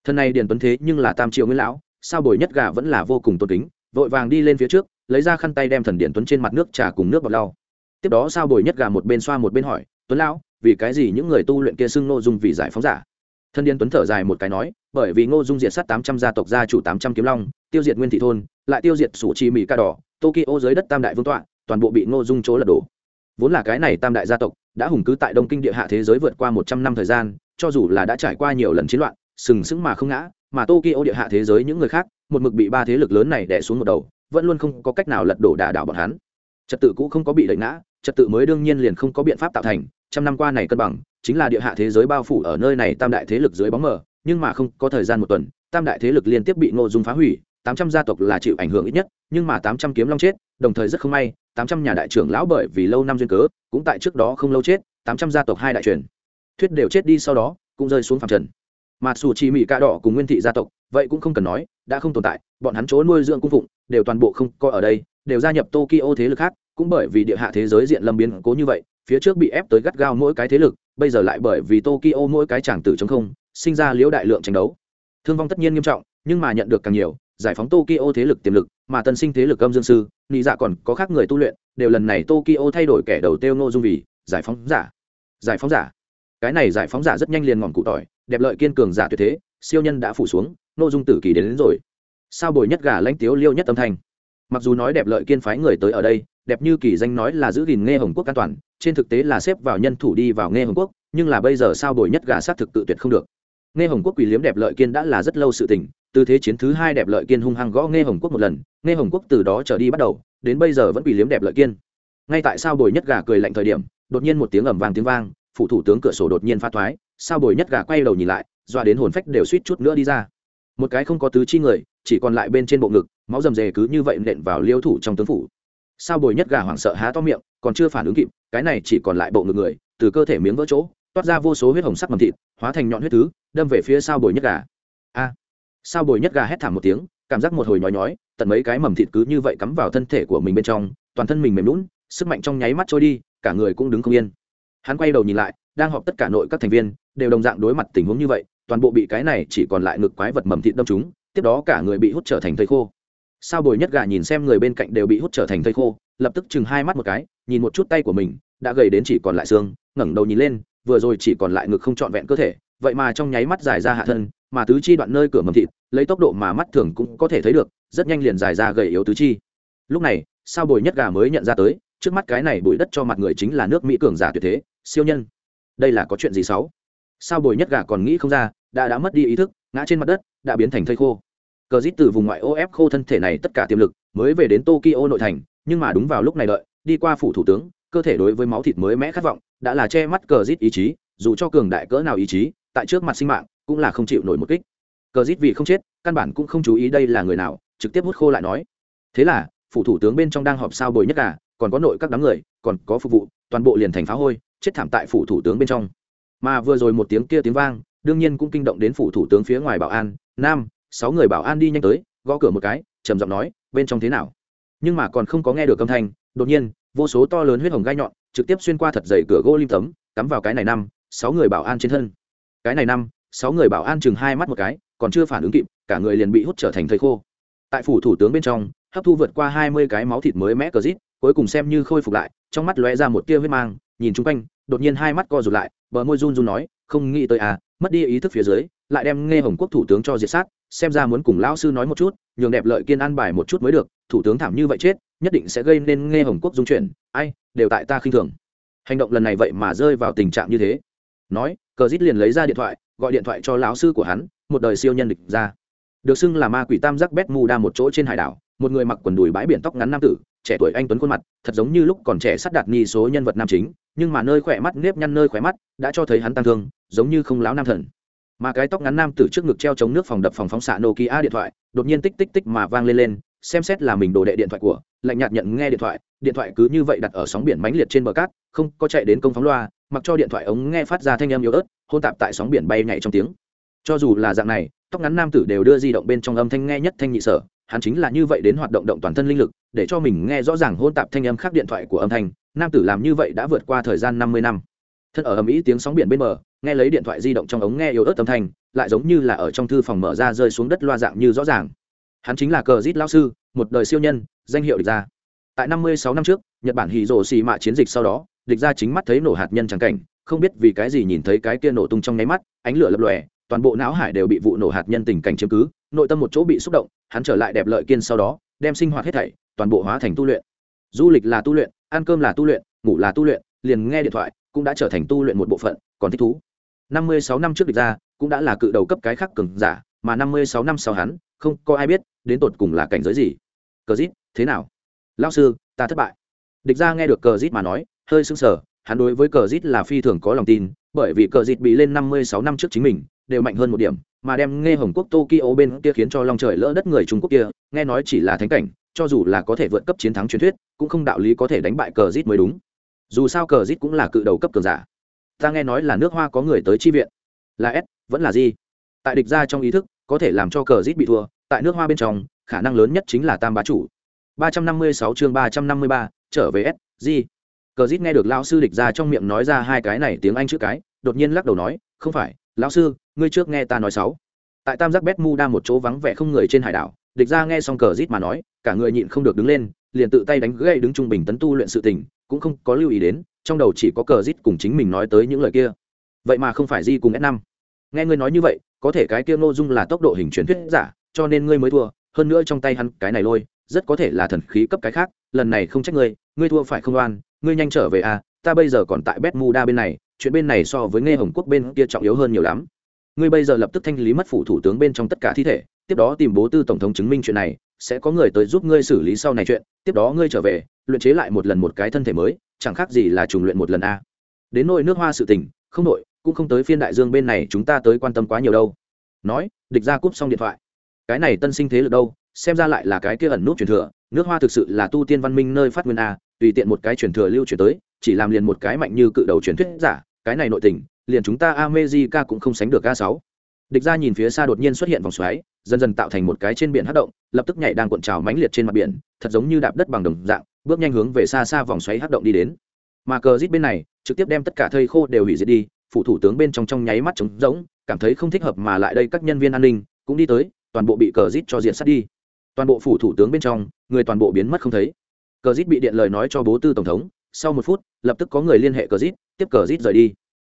Thân này điển tuấn thế nhưng là tam triệu nguyên lão, sao bồi nhất gà vẫn là vô cùng tôn kính, vội vàng đi lên phía trước, lấy ra khăn tay đem thần điển tuấn trên mặt nước trà cùng nước bọt lau tiếp đó sao bồi nhất gà một bên xoa một bên hỏi, tuấn lão, vì cái gì những người tu luyện kia xưng ngô dung vì giải phóng giả? Thân điên tuấn thở dài một cái nói, bởi vì ngô dung diệt sát tám trăm gia tộc gia chủ tám trăm kiếm long, tiêu diệt nguyên thị thôn, lại tiêu diệt sủ chi mỹ ca đỏ, tokyo dưới đất tam đại vương tọa, toàn bộ bị ngô dung chỗ lật đổ. Vốn là cái này tam đại gia tộc, đã hùng cứ tại đông kinh địa hạ thế giới vượt qua một trăm năm thời gian, cho dù là đã trải qua nhiều lần chiến loạn, sừng sững mà không ngã, mà tokyo địa hạ thế giới những người khác, một mực bị ba thế lực lớn này đè xuống một đầu, vẫn luôn không có cách nào lật đổ đả đảo bọn hắn trật tự cũ không có bị đẩy ngã, trật tự mới đương nhiên liền không có biện pháp tạo thành. Trăm năm qua này cân bằng, chính là địa hạ thế giới bao phủ ở nơi này tam đại thế lực dưới bóng mờ, nhưng mà không có thời gian một tuần, tam đại thế lực liên tiếp bị ngô dung phá hủy, tám trăm gia tộc là chịu ảnh hưởng ít nhất, nhưng mà tám trăm kiếm long chết, đồng thời rất không may, tám trăm nhà đại trưởng lão bởi vì lâu năm duyên cớ, cũng tại trước đó không lâu chết, tám trăm gia tộc hai đại truyền thuyết đều chết đi sau đó, cũng rơi xuống phàm trần. Mà dù chi mỹ ca đỏ cùng nguyên thị gia tộc, vậy cũng không cần nói, đã không tồn tại, bọn hắn chỗ nuôi dưỡng cung phụng, đều toàn bộ không có ở đây đều gia nhập tokyo thế lực khác cũng bởi vì địa hạ thế giới diện lâm biến cố như vậy phía trước bị ép tới gắt gao mỗi cái thế lực bây giờ lại bởi vì tokyo mỗi cái tràng tử chống không sinh ra liễu đại lượng tranh đấu. Thương vong tất nhiên nghiêm trọng nhưng mà nhận được càng nhiều giải phóng tokyo thế lực tiềm lực mà tân sinh thế lực âm dương sư nghĩ dạ còn có khác người tu luyện đều lần này tokyo thay đổi kẻ đầu tiêu ngô dung vì giải phóng giả. Giải phóng giả. Cái này giải phóng giả rất nhanh liền ngọn cụ tỏi đẹp lợi kiên cường giả tuyệt thế siêu nhân đã phủ xuống nô dung tử kỳ đến, đến rồi. Sao bồi nhất gà lãnh tiếu liêu nhất âm thanh? Mặc dù nói đẹp lợi kiên phái người tới ở đây, đẹp như kỳ danh nói là giữ gìn nghe hồng quốc an toàn, trên thực tế là xếp vào nhân thủ đi vào nghe hồng quốc, nhưng là bây giờ sao bồi nhất gà sát thực tự tuyệt không được. Nghe hồng quốc quỷ liếm đẹp lợi kiên đã là rất lâu sự tình, từ thế chiến thứ hai đẹp lợi kiên hung hăng gõ nghe hồng quốc một lần nghe hồng quốc từ đó trở đi bắt đầu, đến bây giờ vẫn quỷ liếm đẹp lợi kiên. Ngay tại sao bồi nhất gà cười lạnh thời điểm, đột nhiên một tiếng ầm vang tiếng vang phụ thủ tướng cửa sổ đột nhiên pha thoái, sao bồi nhất gà quay đầu nhìn lại doa đến hồn phách đều suýt chút nữa đi ra một cái không có tứ chi người, chỉ còn lại bên trên bộ ngực, máu rầm rề cứ như vậy nện vào liêu thủ trong tướng phủ. Sao bồi nhất gà hoảng sợ há to miệng, còn chưa phản ứng kịp, cái này chỉ còn lại bộ ngực người, từ cơ thể miếng vỡ chỗ, toát ra vô số huyết hồng sắc mầm thịt, hóa thành nhọn huyết thứ, đâm về phía sao bồi nhất gà. A! Sao bồi nhất gà hét thảm một tiếng, cảm giác một hồi nhói nhói, tận mấy cái mầm thịt cứ như vậy cắm vào thân thể của mình bên trong, toàn thân mình mềm lún sức mạnh trong nháy mắt trôi đi, cả người cũng đứng không yên. Hắn quay đầu nhìn lại, đang họp tất cả nội các thành viên, đều đồng dạng đối mặt tình huống như vậy toàn bộ bị cái này chỉ còn lại ngực quái vật mầm thịt đâm chúng tiếp đó cả người bị hút trở thành thây khô. Sao bồi nhất gà nhìn xem người bên cạnh đều bị hút trở thành thây khô, lập tức chừng hai mắt một cái, nhìn một chút tay của mình, đã gầy đến chỉ còn lại xương, ngẩng đầu nhìn lên, vừa rồi chỉ còn lại ngực không trọn vẹn cơ thể, vậy mà trong nháy mắt dài ra hạ thân, mà tứ chi đoạn nơi cửa mầm thịt, lấy tốc độ mà mắt thường cũng có thể thấy được, rất nhanh liền dài ra gầy yếu tứ chi. Lúc này, sao bồi nhất gà mới nhận ra tới, trước mắt cái này bụi đất cho mặt người chính là nước mỹ cường giả tuyệt thế, siêu nhân. Đây là có chuyện gì xấu? Sao bồi nhất gà còn nghĩ không ra, đã đã mất đi ý thức, ngã trên mặt đất, đã biến thành thây khô. Cờ dít từ vùng ngoại ô ép khô thân thể này tất cả tiềm lực mới về đến tokyo nội thành, nhưng mà đúng vào lúc này đợi, đi qua phủ thủ tướng, cơ thể đối với máu thịt mới mẽ khát vọng, đã là che mắt cờ dít ý chí, dù cho cường đại cỡ nào ý chí, tại trước mặt sinh mạng cũng là không chịu nổi một kích. Cờ dít vì không chết, căn bản cũng không chú ý đây là người nào, trực tiếp hút khô lại nói. Thế là, phủ thủ tướng bên trong đang họp sao bồi nhất cả còn có nội các đám người, còn có phục vụ, toàn bộ liền thành phá hôi, chết thảm tại phủ thủ tướng bên trong mà vừa rồi một tiếng kia tiếng vang, đương nhiên cũng kinh động đến phủ thủ tướng phía ngoài bảo an. Nam, sáu người bảo an đi nhanh tới, gõ cửa một cái, trầm giọng nói, bên trong thế nào? Nhưng mà còn không có nghe được âm thanh, đột nhiên, vô số to lớn huyết hồng gai nhọn, trực tiếp xuyên qua thật dày cửa gỗ lim tấm, cắm vào cái này năm, sáu người bảo an trên thân. Cái này năm, sáu người bảo an chừng hai mắt một cái, còn chưa phản ứng kịp, cả người liền bị hút trở thành thây khô. Tại phủ thủ tướng bên trong, hấp thu vượt qua hai mươi cái máu thịt mới mẽ cờ rít, cuối cùng xem như khôi phục lại, trong mắt lóe ra một tia huyết mang, nhìn chung quanh, đột nhiên hai mắt co rụt lại bờ môi run run nói, không nghĩ tới à mất đi ý thức phía dưới, lại đem nghe hồng quốc thủ tướng cho diệt sát, xem ra muốn cùng lão sư nói một chút, nhường đẹp lợi kiên an bài một chút mới được, thủ tướng thảm như vậy chết, nhất định sẽ gây nên nghe hồng quốc dung chuyển, ai, đều tại ta khinh thường. Hành động lần này vậy mà rơi vào tình trạng như thế. Nói, cờ dít liền lấy ra điện thoại, gọi điện thoại cho lão sư của hắn, một đời siêu nhân địch ra. Được xưng là ma quỷ tam giác bét mù đa một chỗ trên hải đảo một người mặc quần đùi bãi biển tóc ngắn nam tử, trẻ tuổi anh tuấn khuôn mặt, thật giống như lúc còn trẻ sắt đạt nghi số nhân vật nam chính, nhưng mà nơi khỏe mắt, nếp nhăn nơi khỏe mắt, đã cho thấy hắn tăng thương, giống như không láo nam thần. Mà cái tóc ngắn nam tử trước ngực treo chống nước phòng đập phòng phóng xạ nokia điện thoại, đột nhiên tích tích tích mà vang lên lên, xem xét là mình đồ đệ điện thoại của, lạnh nhạt nhận nghe điện thoại điện thoại cứ như vậy đặt ở sóng biển mãnh liệt trên bờ cát, không có chạy đến công phóng loa, mặc cho điện thoại ống nghe phát ra thanh âm yếu ớt, hôn tạp tại sóng biển bay nhảy trong tiếng. Cho dù là dạng này, tóc ngắn nam tử đều đưa di động bên trong âm thanh nghe nhất thanh nhị sở hắn chính là như vậy đến hoạt động động toàn thân linh lực, để cho mình nghe rõ ràng hôn tạp thanh âm khác điện thoại của âm thanh, nam tử làm như vậy đã vượt qua thời gian năm mươi năm. Thân ở ầm ĩ tiếng sóng biển bên bờ, nghe lấy điện thoại di động trong ống nghe yếu ớt âm thanh, lại giống như là ở trong thư phòng mở ra rơi xuống đất loa dạng như rõ ràng. Hắn chính là cờ rít lao sư, một đời siêu nhân, danh hiệu địch ra tại năm mươi sáu năm trước, nhật bản hì rồ xì mạ chiến dịch sau đó, địch ra chính mắt thấy nổ hạt nhân trắng cảnh, không biết vì cái gì nhìn thấy cái kia nổ tung trong nháy mắt, ánh lửa lập lòe, toàn bộ não hải đều bị vụ nổ hạt nhân tình cảnh chiếm cứ nội tâm một chỗ bị xúc động, hắn trở lại đẹp lợi kiên sau đó, đem sinh hoạt hết thảy, toàn bộ hóa thành tu luyện. Du lịch là tu luyện, ăn cơm là tu luyện, ngủ là tu luyện, liền nghe điện thoại cũng đã trở thành tu luyện một bộ phận, còn thích thú. Năm mươi sáu năm trước địch ra, cũng đã là cự đầu cấp cái khác cường giả, mà năm mươi sáu năm sau hắn, không có ai biết đến tột cùng là cảnh giới gì. Cờ dít thế nào? Lao sư, ta thất bại. Địch ra nghe được cờ dít mà nói, hơi sưng sờ, hắn đối với cờ dít là phi thường có lòng tin, bởi vì cờ dít bị lên năm mươi sáu năm trước chính mình, đều mạnh hơn một điểm mà đem nghe hồng quốc tokyo bên kia khiến cho long trời lỡ đất người trung quốc kia nghe nói chỉ là thánh cảnh cho dù là có thể vượt cấp chiến thắng truyền thuyết cũng không đạo lý có thể đánh bại cờ rít mới đúng. Dù sao cờ rít cũng là cự đầu cấp cường giả. Ta nghe nói là nước hoa có người tới chi viện. Là s vẫn là gì tại địch ra trong ý thức có thể làm cho cờ rít bị thua tại nước hoa bên trong khả năng lớn nhất chính là tam bá chủ. 356 chương 353, trở về s gì? cờ rít nghe được lão sư địch ra trong miệng nói ra hai cái này tiếng anh chữ cái đột nhiên lắc đầu nói không phải lão sư ngươi trước nghe ta nói sáu. Tại tam giác bét mu đa một chỗ vắng vẻ không người trên hải đảo, địch ra nghe xong cờ rít mà nói, cả người nhịn không được đứng lên, liền tự tay đánh gậy đứng trung bình tấn tu luyện sự tình, cũng không có lưu ý đến, trong đầu chỉ có cờ rít cùng chính mình nói tới những lời kia. Vậy mà không phải di cùng s năm. Nghe ngươi nói như vậy, có thể cái kia Nô dung là tốc độ hình truyền thuyết giả, cho nên ngươi mới thua, hơn nữa trong tay hắn cái này lôi, rất có thể là thần khí cấp cái khác, lần này không trách ngươi ngươi thua phải không oan, ngươi nhanh trở về à ta bây giờ còn tại bét mu đa bên này, chuyện bên này so với nghe hồng quốc bên kia trọng yếu hơn nhiều lắm ngươi bây giờ lập tức thanh lý mất phủ thủ tướng bên trong tất cả thi thể, tiếp đó tìm bố tư tổng thống chứng minh chuyện này, sẽ có người tới giúp ngươi xử lý sau này chuyện, tiếp đó ngươi trở về, luyện chế lại một lần một cái thân thể mới, chẳng khác gì là trùng luyện một lần a. Đến nỗi nước hoa sự tình, không nội cũng không tới phiên đại dương bên này chúng ta tới quan tâm quá nhiều đâu. Nói, địch ra cúp xong điện thoại. Cái này tân sinh thế lực đâu, xem ra lại là cái kia ẩn nút truyền thừa, nước hoa thực sự là tu tiên văn minh nơi phát nguyên a, tùy tiện một cái truyền thừa lưu truyền tới, chỉ làm liền một cái mạnh như cự đầu truyền thuyết giả, cái này nội tình liền chúng ta America cũng không sánh được A6. địch ra nhìn phía xa đột nhiên xuất hiện vòng xoáy, dần dần tạo thành một cái trên biển hát động, lập tức nhảy đang cuộn trào mãnh liệt trên mặt biển, thật giống như đạp đất bằng đồng dạng, bước nhanh hướng về xa xa vòng xoáy hát động đi đến. Mà cờ rít bên này, trực tiếp đem tất cả thây khô đều hủy diệt đi phụ thủ tướng bên trong trong nháy mắt trống rỗng, cảm thấy không thích hợp mà lại đây các nhân viên an ninh cũng đi tới, toàn bộ bị cờ rít cho diện sát đi. Toàn bộ phủ thủ tướng bên trong, người toàn bộ biến mất không thấy. Cờ rít bị điện lời nói cho bố tư tổng thống, sau một phút, lập tức có người liên hệ cờ rít, tiếp cờ rít rời đi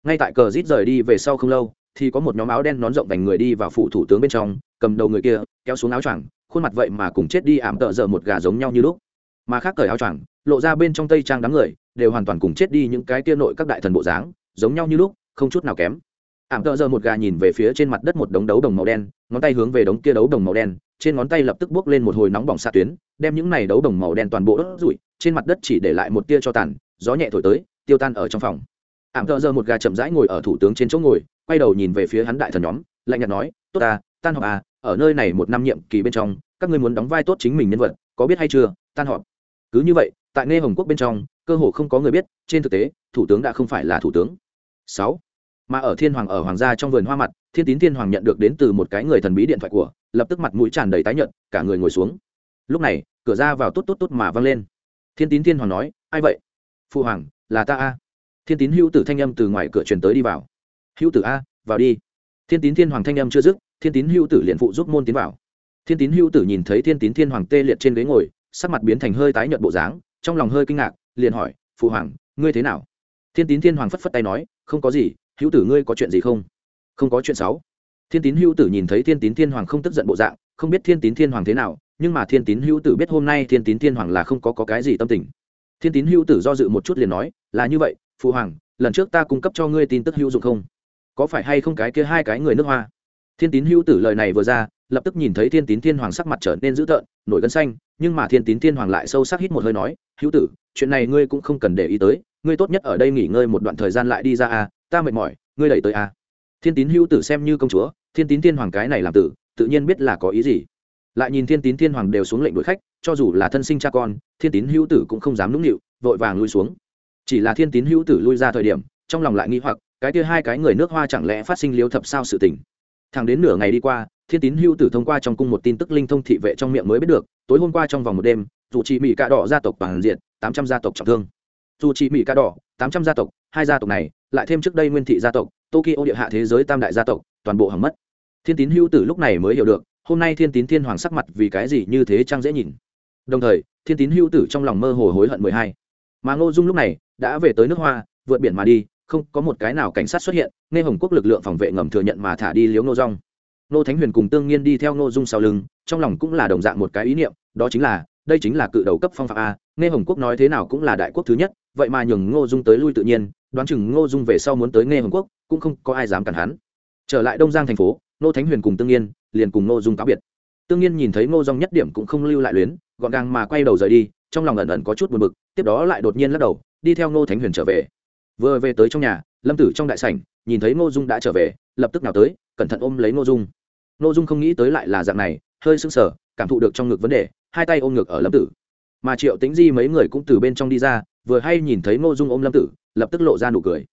ngay tại cờ rít rời đi về sau không lâu, thì có một nhóm áo đen nón rộng vành người đi vào phủ thủ tướng bên trong, cầm đầu người kia, kéo xuống áo choàng, khuôn mặt vậy mà cùng chết đi ảm tợ giờ một gà giống nhau như lúc. Mà khác cởi áo choàng, lộ ra bên trong tây trang đám người, đều hoàn toàn cùng chết đi những cái kia nội các đại thần bộ dáng, giống nhau như lúc, không chút nào kém. Ảm tợ giờ một gà nhìn về phía trên mặt đất một đống đấu đồng màu đen, ngón tay hướng về đống kia đấu đồng màu đen, trên ngón tay lập tức bước lên một hồi nóng bỏng xạ tuyến, đem những này đấu đồng màu đen toàn bộ đốt rụi, trên mặt đất chỉ để lại một tia cho tàn, gió nhẹ thổi tới, tiêu tan ở trong phòng ảm tợ giờ một gà chậm rãi ngồi ở thủ tướng trên chỗ ngồi, quay đầu nhìn về phía hắn đại thần nhóm, lạnh nhạt nói, tốt ta, tan họp à ở nơi này một năm nhiệm kỳ bên trong, các ngươi muốn đóng vai tốt chính mình nhân vật, có biết hay chưa, tan họp? Cứ như vậy, tại nghe hồng quốc bên trong, cơ hồ không có người biết, trên thực tế, thủ tướng đã không phải là thủ tướng. Sáu, mà ở thiên hoàng ở hoàng gia trong vườn hoa mặt, thiên tín thiên hoàng nhận được đến từ một cái người thần bí điện thoại của, lập tức mặt mũi tràn đầy tái nhợt, cả người ngồi xuống. Lúc này, cửa ra vào tốt tốt tốt mà văng lên. Thiên tín thiên hoàng nói, ai vậy? Phụ hoàng, là ta a thiên tín hữu tử thanh âm từ ngoài cửa truyền tới đi vào. Hữu tử a vào đi. Thiên tín thiên hoàng thanh âm chưa dứt thiên tín hữu tử liền phụ giúp môn tiến vào. Thiên tín hữu tử nhìn thấy thiên tín thiên hoàng tê liệt trên ghế ngồi sắc mặt biến thành hơi tái nhợt bộ dáng trong lòng hơi kinh ngạc liền hỏi phụ hoàng ngươi thế nào? Thiên tín thiên hoàng phất phất tay nói không có gì hữu tử ngươi có chuyện gì không? Không có chuyện xấu. Thiên tín hữu tử nhìn thấy thiên tín thiên hoàng không tức giận bộ dạng không biết thiên tín thiên hoàng thế nào nhưng mà thiên tín hữu tử biết hôm nay thiên tín thiên hoàng là không có, có cái gì tâm tình. Thiên tín hữu tử do dự một chút liền nói là như vậy phụ hoàng, lần trước ta cung cấp cho ngươi tin tức hữu dụng không? Có phải hay không cái kia hai cái người nước hoa? Thiên tín hữu tử lời này vừa ra, lập tức nhìn thấy thiên tín thiên hoàng sắc mặt trở nên dữ tợn, nổi gân xanh, nhưng mà thiên tín thiên hoàng lại sâu sắc hít một hơi nói, hữu tử, chuyện này ngươi cũng không cần để ý tới, ngươi tốt nhất ở đây nghỉ ngơi một đoạn thời gian lại đi ra à ta mệt mỏi, ngươi đẩy tới à. Thiên tín hữu tử xem như công chúa, thiên tín thiên hoàng cái này làm tử, tự nhiên biết là có ý gì. Lại nhìn thiên tín thiên hoàng đều xuống lệnh đuổi khách, cho dù là thân sinh cha con, thiên tín hữu tử cũng không dám nũng nịu, vội vàng lui xuống chỉ là thiên tín hữu tử lui ra thời điểm, trong lòng lại nghi hoặc, cái kia hai cái người nước hoa chẳng lẽ phát sinh liếu thập sao sự tình. Thẳng đến nửa ngày đi qua, thiên tín hữu tử thông qua trong cung một tin tức linh thông thị vệ trong miệng mới biết được, tối hôm qua trong vòng một đêm, dù chị mỹ cạ đỏ gia tộc bằng diện, tám trăm gia tộc trọng thương. Dù chị mỹ cạ đỏ, tám trăm gia tộc, hai gia tộc này, lại thêm trước đây nguyên thị gia tộc, tokyo địa hạ thế giới tam đại gia tộc, toàn bộ hỏng mất. Thiên tín hữu tử lúc này mới hiểu được, hôm nay thiên tín thiên hoàng sắc mặt vì cái gì như thế trang dễ nhìn. Đồng thời, thiên tín hưu tử trong lòng mơ hồ hối hận mười hai. Mà ngô dung lúc này đã về tới nước hoa, vượt biển mà đi, không có một cái nào cảnh sát xuất hiện, nghe hồng quốc lực lượng phòng vệ ngầm thừa nhận mà thả đi liếu ngô rong nô thánh huyền cùng tương nhiên đi theo ngô dung sau lưng, trong lòng cũng là đồng dạng một cái ý niệm, đó chính là, đây chính là cự đầu cấp phong phạm a, nghe hồng quốc nói thế nào cũng là đại quốc thứ nhất, vậy mà nhường ngô dung tới lui tự nhiên, đoán chừng ngô dung về sau muốn tới nghe hồng quốc, cũng không có ai dám cản hắn. Trở lại đông giang thành phố nô thánh huyền cùng tương nhiên liền cùng ngô dung cáo biệt. Tương nhiên nhìn thấy ngô dung nhất điểm cũng không lưu lại luyến, gọn gàng mà quay đầu rời đi, trong lòng ẩn ẩn có chút buồn bực, tiếp đó lại đột nhiên lắc đầu đi theo ngô thánh huyền trở về. Vừa về tới trong nhà, lâm tử trong đại sảnh, nhìn thấy ngô dung đã trở về, lập tức nào tới, cẩn thận ôm lấy ngô dung. Ngô dung không nghĩ tới lại là dạng này, hơi sưng sờ, cảm thụ được trong ngực vấn đề, hai tay ôm ngực ở lâm tử. Mà triệu tính di mấy người cũng từ bên trong đi ra, vừa hay nhìn thấy ngô dung ôm lâm tử, lập tức lộ ra nụ cười.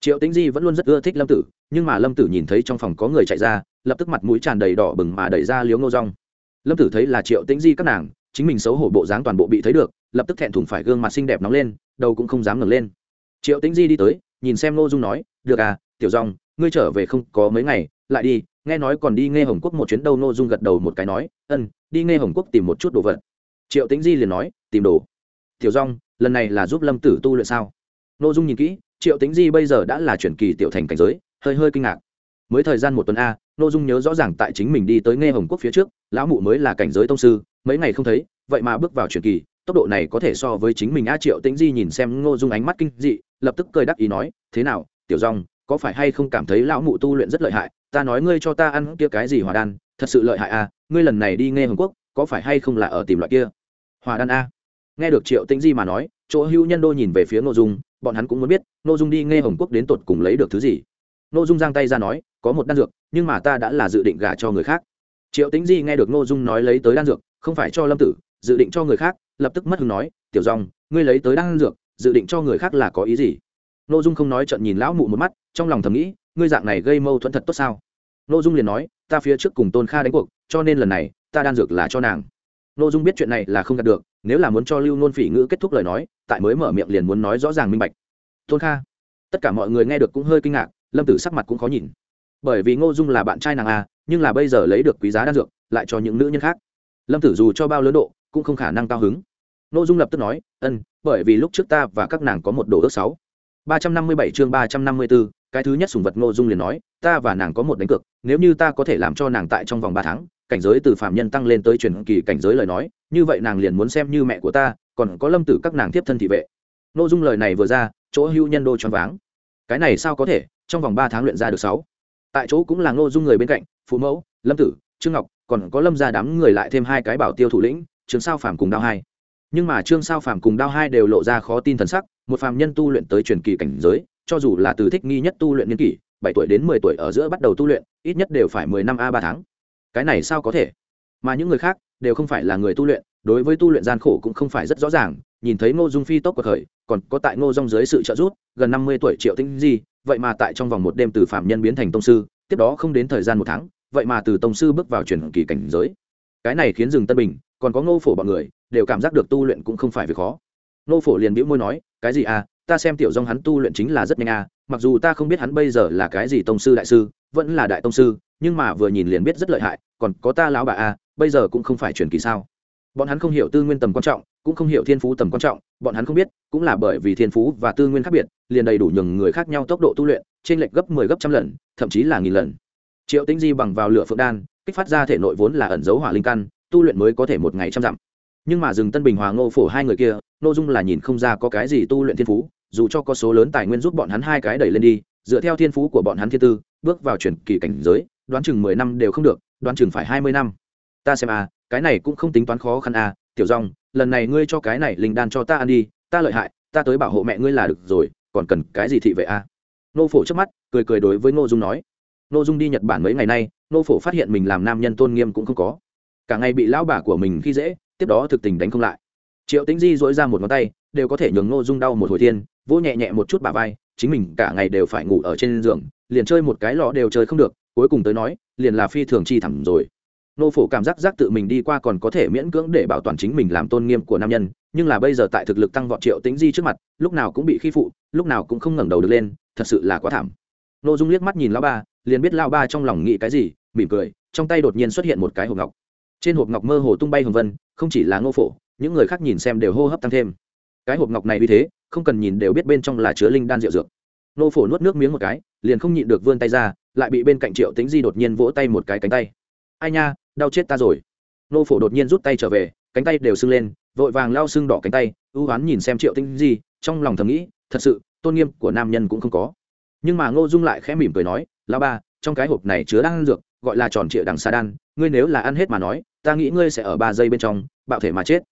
Triệu tính di vẫn luôn rất ưa thích lâm tử, nhưng mà lâm tử nhìn thấy trong phòng có người chạy ra, lập tức mặt mũi tràn đầy đỏ bừng mà đẩy ra liếu ngô rong lâm tử thấy là triệu tính di các nàng, chính mình xấu hổ bộ dáng toàn bộ bị thấy được lập tức thẹn thùng phải gương mặt xinh đẹp nóng lên, đầu cũng không dám ngẩng lên. Triệu Tĩnh di đi tới, nhìn xem ngô dung nói, được à tiểu dòng, ngươi trở về không có mấy ngày, lại đi, nghe nói còn đi nghe hồng quốc một chuyến đâu. Ngô dung gật đầu một cái nói ân đi nghe hồng quốc tìm một chút đồ vật. Triệu Tĩnh di liền nói, tìm đồ. Tiểu dòng, lần này là giúp lâm tử tu luyện sao? Ngô dung nhìn kỹ, triệu Tĩnh di bây giờ đã là chuyển kỳ tiểu thành cảnh giới, hơi hơi kinh ngạc. Mới thời gian một tuần a, ngô dung nhớ rõ ràng tại chính mình đi tới nghe hồng quốc phía trước, lão mụ mới là cảnh giới tông sư, mấy ngày không thấy, vậy mà bước vào chuyển kỳ tốc độ này có thể so với chính mình a triệu tĩnh di nhìn xem ngô dung ánh mắt kinh dị, lập tức cười đắc ý nói, thế nào, tiểu rong có phải hay không cảm thấy lão mụ tu luyện rất lợi hại? Ta nói ngươi cho ta ăn kia cái gì hòa đan, thật sự lợi hại a ngươi lần này đi nghe hồng quốc, có phải hay không là ở tìm loại kia hòa đan a? Nghe được triệu tĩnh di mà nói, chỗ hữu nhân đô nhìn về phía ngô dung, bọn hắn cũng muốn biết, ngô dung đi nghe hồng quốc đến tột cùng lấy được thứ gì. Ngô dung giang tay ra nói, có một đan dược, nhưng mà ta đã là dự định gả cho người khác. Triệu tĩnh di nghe được ngô dung nói lấy tới đan dược, không phải cho lâm tử, dự định cho người khác lập tức mất hứng nói, tiểu dòng, ngươi lấy tới đan dược, dự định cho người khác là có ý gì? N ô dung không nói trận nhìn lão mụ một mắt, trong lòng thầm nghĩ, ngươi dạng này gây mâu thuẫn thật tốt sao? N ô dung liền nói, ta phía trước cùng tôn kha đánh cuộc, cho nên lần này, ta đan dược là cho nàng. N ô dung biết chuyện này là không đạt được, nếu là muốn cho lưu nôn phỉ ngữ kết thúc lời nói, tại mới mở miệng liền muốn nói rõ ràng minh bạch. Tôn kha. Tất cả mọi người nghe được cũng hơi kinh ngạc, lâm tử sắc mặt cũng khó nhìn. Bởi vì ngô dung là bạn trai nàng à nhưng là bây giờ lấy được quý giá đan dược, lại cho những nữ nhân khác. Lâm tử dù cho bao lớn độ, cũng không khả năng cao hứng n dung lập tức nói, ân, bởi vì lúc trước ta và các nàng có một đồ ước sáu. ba trăm năm mươi bảy chương ba trăm năm mươi b ố cái thứ nhất sùng vật n dung liền nói, ta và nàng có một đánh cược, nếu như ta có thể làm cho nàng tại trong vòng ba tháng, cảnh giới từ phạm nhân tăng lên tới truyền kỳ cảnh giới lời nói, như vậy nàng liền muốn xem như mẹ của ta, còn có lâm tử các nàng tiếp thân thị vệ. N dung lời này vừa ra, chỗ hưu nhân đô choáng váng. Cái này sao có thể, trong vòng ba tháng luyện ra được sáu? Tại chỗ cũng là n dung người bên cạnh, phụ mẫu, lâm tử, trương ngọc, còn có lâm ra đám người lại thêm hai cái bảo tiêu thủ lĩnh trương sao phàm cùng đao hai nhưng mà trương sao phàm cùng đao hai đều lộ ra khó tin thần sắc, một phàm nhân tu luyện tới truyền kỳ cảnh giới, cho dù là từ thích nghi nhất tu luyện niên kỷ, bảy tuổi đến mười tuổi ở giữa bắt đầu tu luyện, ít nhất đều phải mười năm a ba tháng. Cái này sao có thể? Mà những người khác đều không phải là người tu luyện, đối với tu luyện gian khổ cũng không phải rất rõ ràng, nhìn thấy ngô dung phi tốc của khởi, còn có tại ngô dung dưới sự trợ giúp, gần năm mươi tuổi triệu tinh di, vậy mà tại trong vòng một đêm từ phạm nhân biến thành tông sư, tiếp đó không đến thời gian một tháng, vậy mà từ tông sư bước vào truyền kỳ cảnh giới. Cái này khiến rừng tân bình, còn có ngô phổ bọn người đều cảm giác được tu luyện cũng không phải việc khó. Nô phổ liền bĩu môi nói, cái gì à? Ta xem tiểu dông hắn tu luyện chính là rất nhanh à. Mặc dù ta không biết hắn bây giờ là cái gì tông sư đại sư, vẫn là đại tông sư, nhưng mà vừa nhìn liền biết rất lợi hại. Còn có ta lão bà à bây giờ cũng không phải truyền kỳ sao? Bọn hắn không hiểu tư nguyên tầm quan trọng, cũng không hiểu thiên phú tầm quan trọng. Bọn hắn không biết, cũng là bởi vì thiên phú và tư nguyên khác biệt, liền đầy đủ nhường người khác nhau tốc độ tu luyện trên lệch gấp mười 10 gấp trăm lần, thậm chí là nghìn lần. Triệu tĩnh di bằng vào lửa phượng đan, kích phát ra thể nội vốn là ẩn dấu hỏa linh căn, tu luyện mới có thể một ngày trăm dặm nhưng mà rừng tân bình hòa ngô phổ hai người kia n ô dung là nhìn không ra có cái gì tu luyện thiên phú, dù cho có số lớn tài nguyên giúp bọn hắn hai cái đẩy lên đi, dựa theo thiên phú của bọn hắn thiên tư, bước vào chuyển kỳ cảnh giới, đoán chừng mười năm đều không được, đoán chừng phải hai mươi năm. Ta xem à cái này cũng không tính toán khó khăn à tiểu rong lần này ngươi cho cái này linh đan cho ta ăn đi, ta lợi hại, ta tới bảo hộ mẹ ngươi là được rồi, còn cần cái gì thị vệ à? Nô phổ trước mắt, cười cười đối với ngô dung nói. Ngô dung đi nhật bản mấy ngày nay nô phổ phát hiện mình làm nam nhân tôn nghiêm cũng không có. Cả ngày bị lão bà của mình khi dễ tiếp đó thực tình đánh không lại. Triệu tĩnh di dỗi ra một ngón tay, đều có thể nhường ngô dung đau một hồi thiên, vỗ nhẹ nhẹ một chút bà vai, chính mình cả ngày đều phải ngủ ở trên giường, liền chơi một cái lọ đều chơi không được, cuối cùng tới nói, liền là phi thường chi thẳng rồi. Nô phổ cảm giác giác tự mình đi qua còn có thể miễn cưỡng để bảo toàn chính mình làm tôn nghiêm của nam nhân, nhưng là bây giờ tại thực lực tăng vọt triệu tĩnh di trước mặt, lúc nào cũng bị khi phụ, lúc nào cũng không ngẩng đầu được lên, thật sự là quá thảm. Nô dung liếc mắt nhìn lão ba, liền biết lão ba trong lòng nghĩ cái gì, mỉm cười, trong tay đột nhiên xuất hiện một cái hộp ngọc trên hộp ngọc mơ hồ tung bay hồng vân, không chỉ là ngô phổ, những người khác nhìn xem đều hô hấp tăng thêm. Cái hộp ngọc này vì thế, không cần nhìn đều biết bên trong là chứa linh đan rượu dược. Ngô phổ nuốt nước miếng một cái, liền không nhịn được vươn tay ra, lại bị bên cạnh triệu tính di đột nhiên vỗ tay một cái cánh tay. Ai nha, đau chết ta rồi. Ngô phổ đột nhiên rút tay trở về, cánh tay đều sưng lên, vội vàng lao sưng đỏ cánh tay, ưu oán nhìn xem triệu tính di, trong lòng thầm nghĩ, thật sự, tôn nghiêm của nam nhân cũng không có. Nhưng mà ngô dung lại khẽ mỉm cười nói lao ba, trong cái hộp này chứa đan dược, gọi là tròn trịa đằng sa đan, ngươi nếu là ăn hết mà nói ta nghĩ ngươi sẽ ở ba giây bên trong, bạo thể mà chết.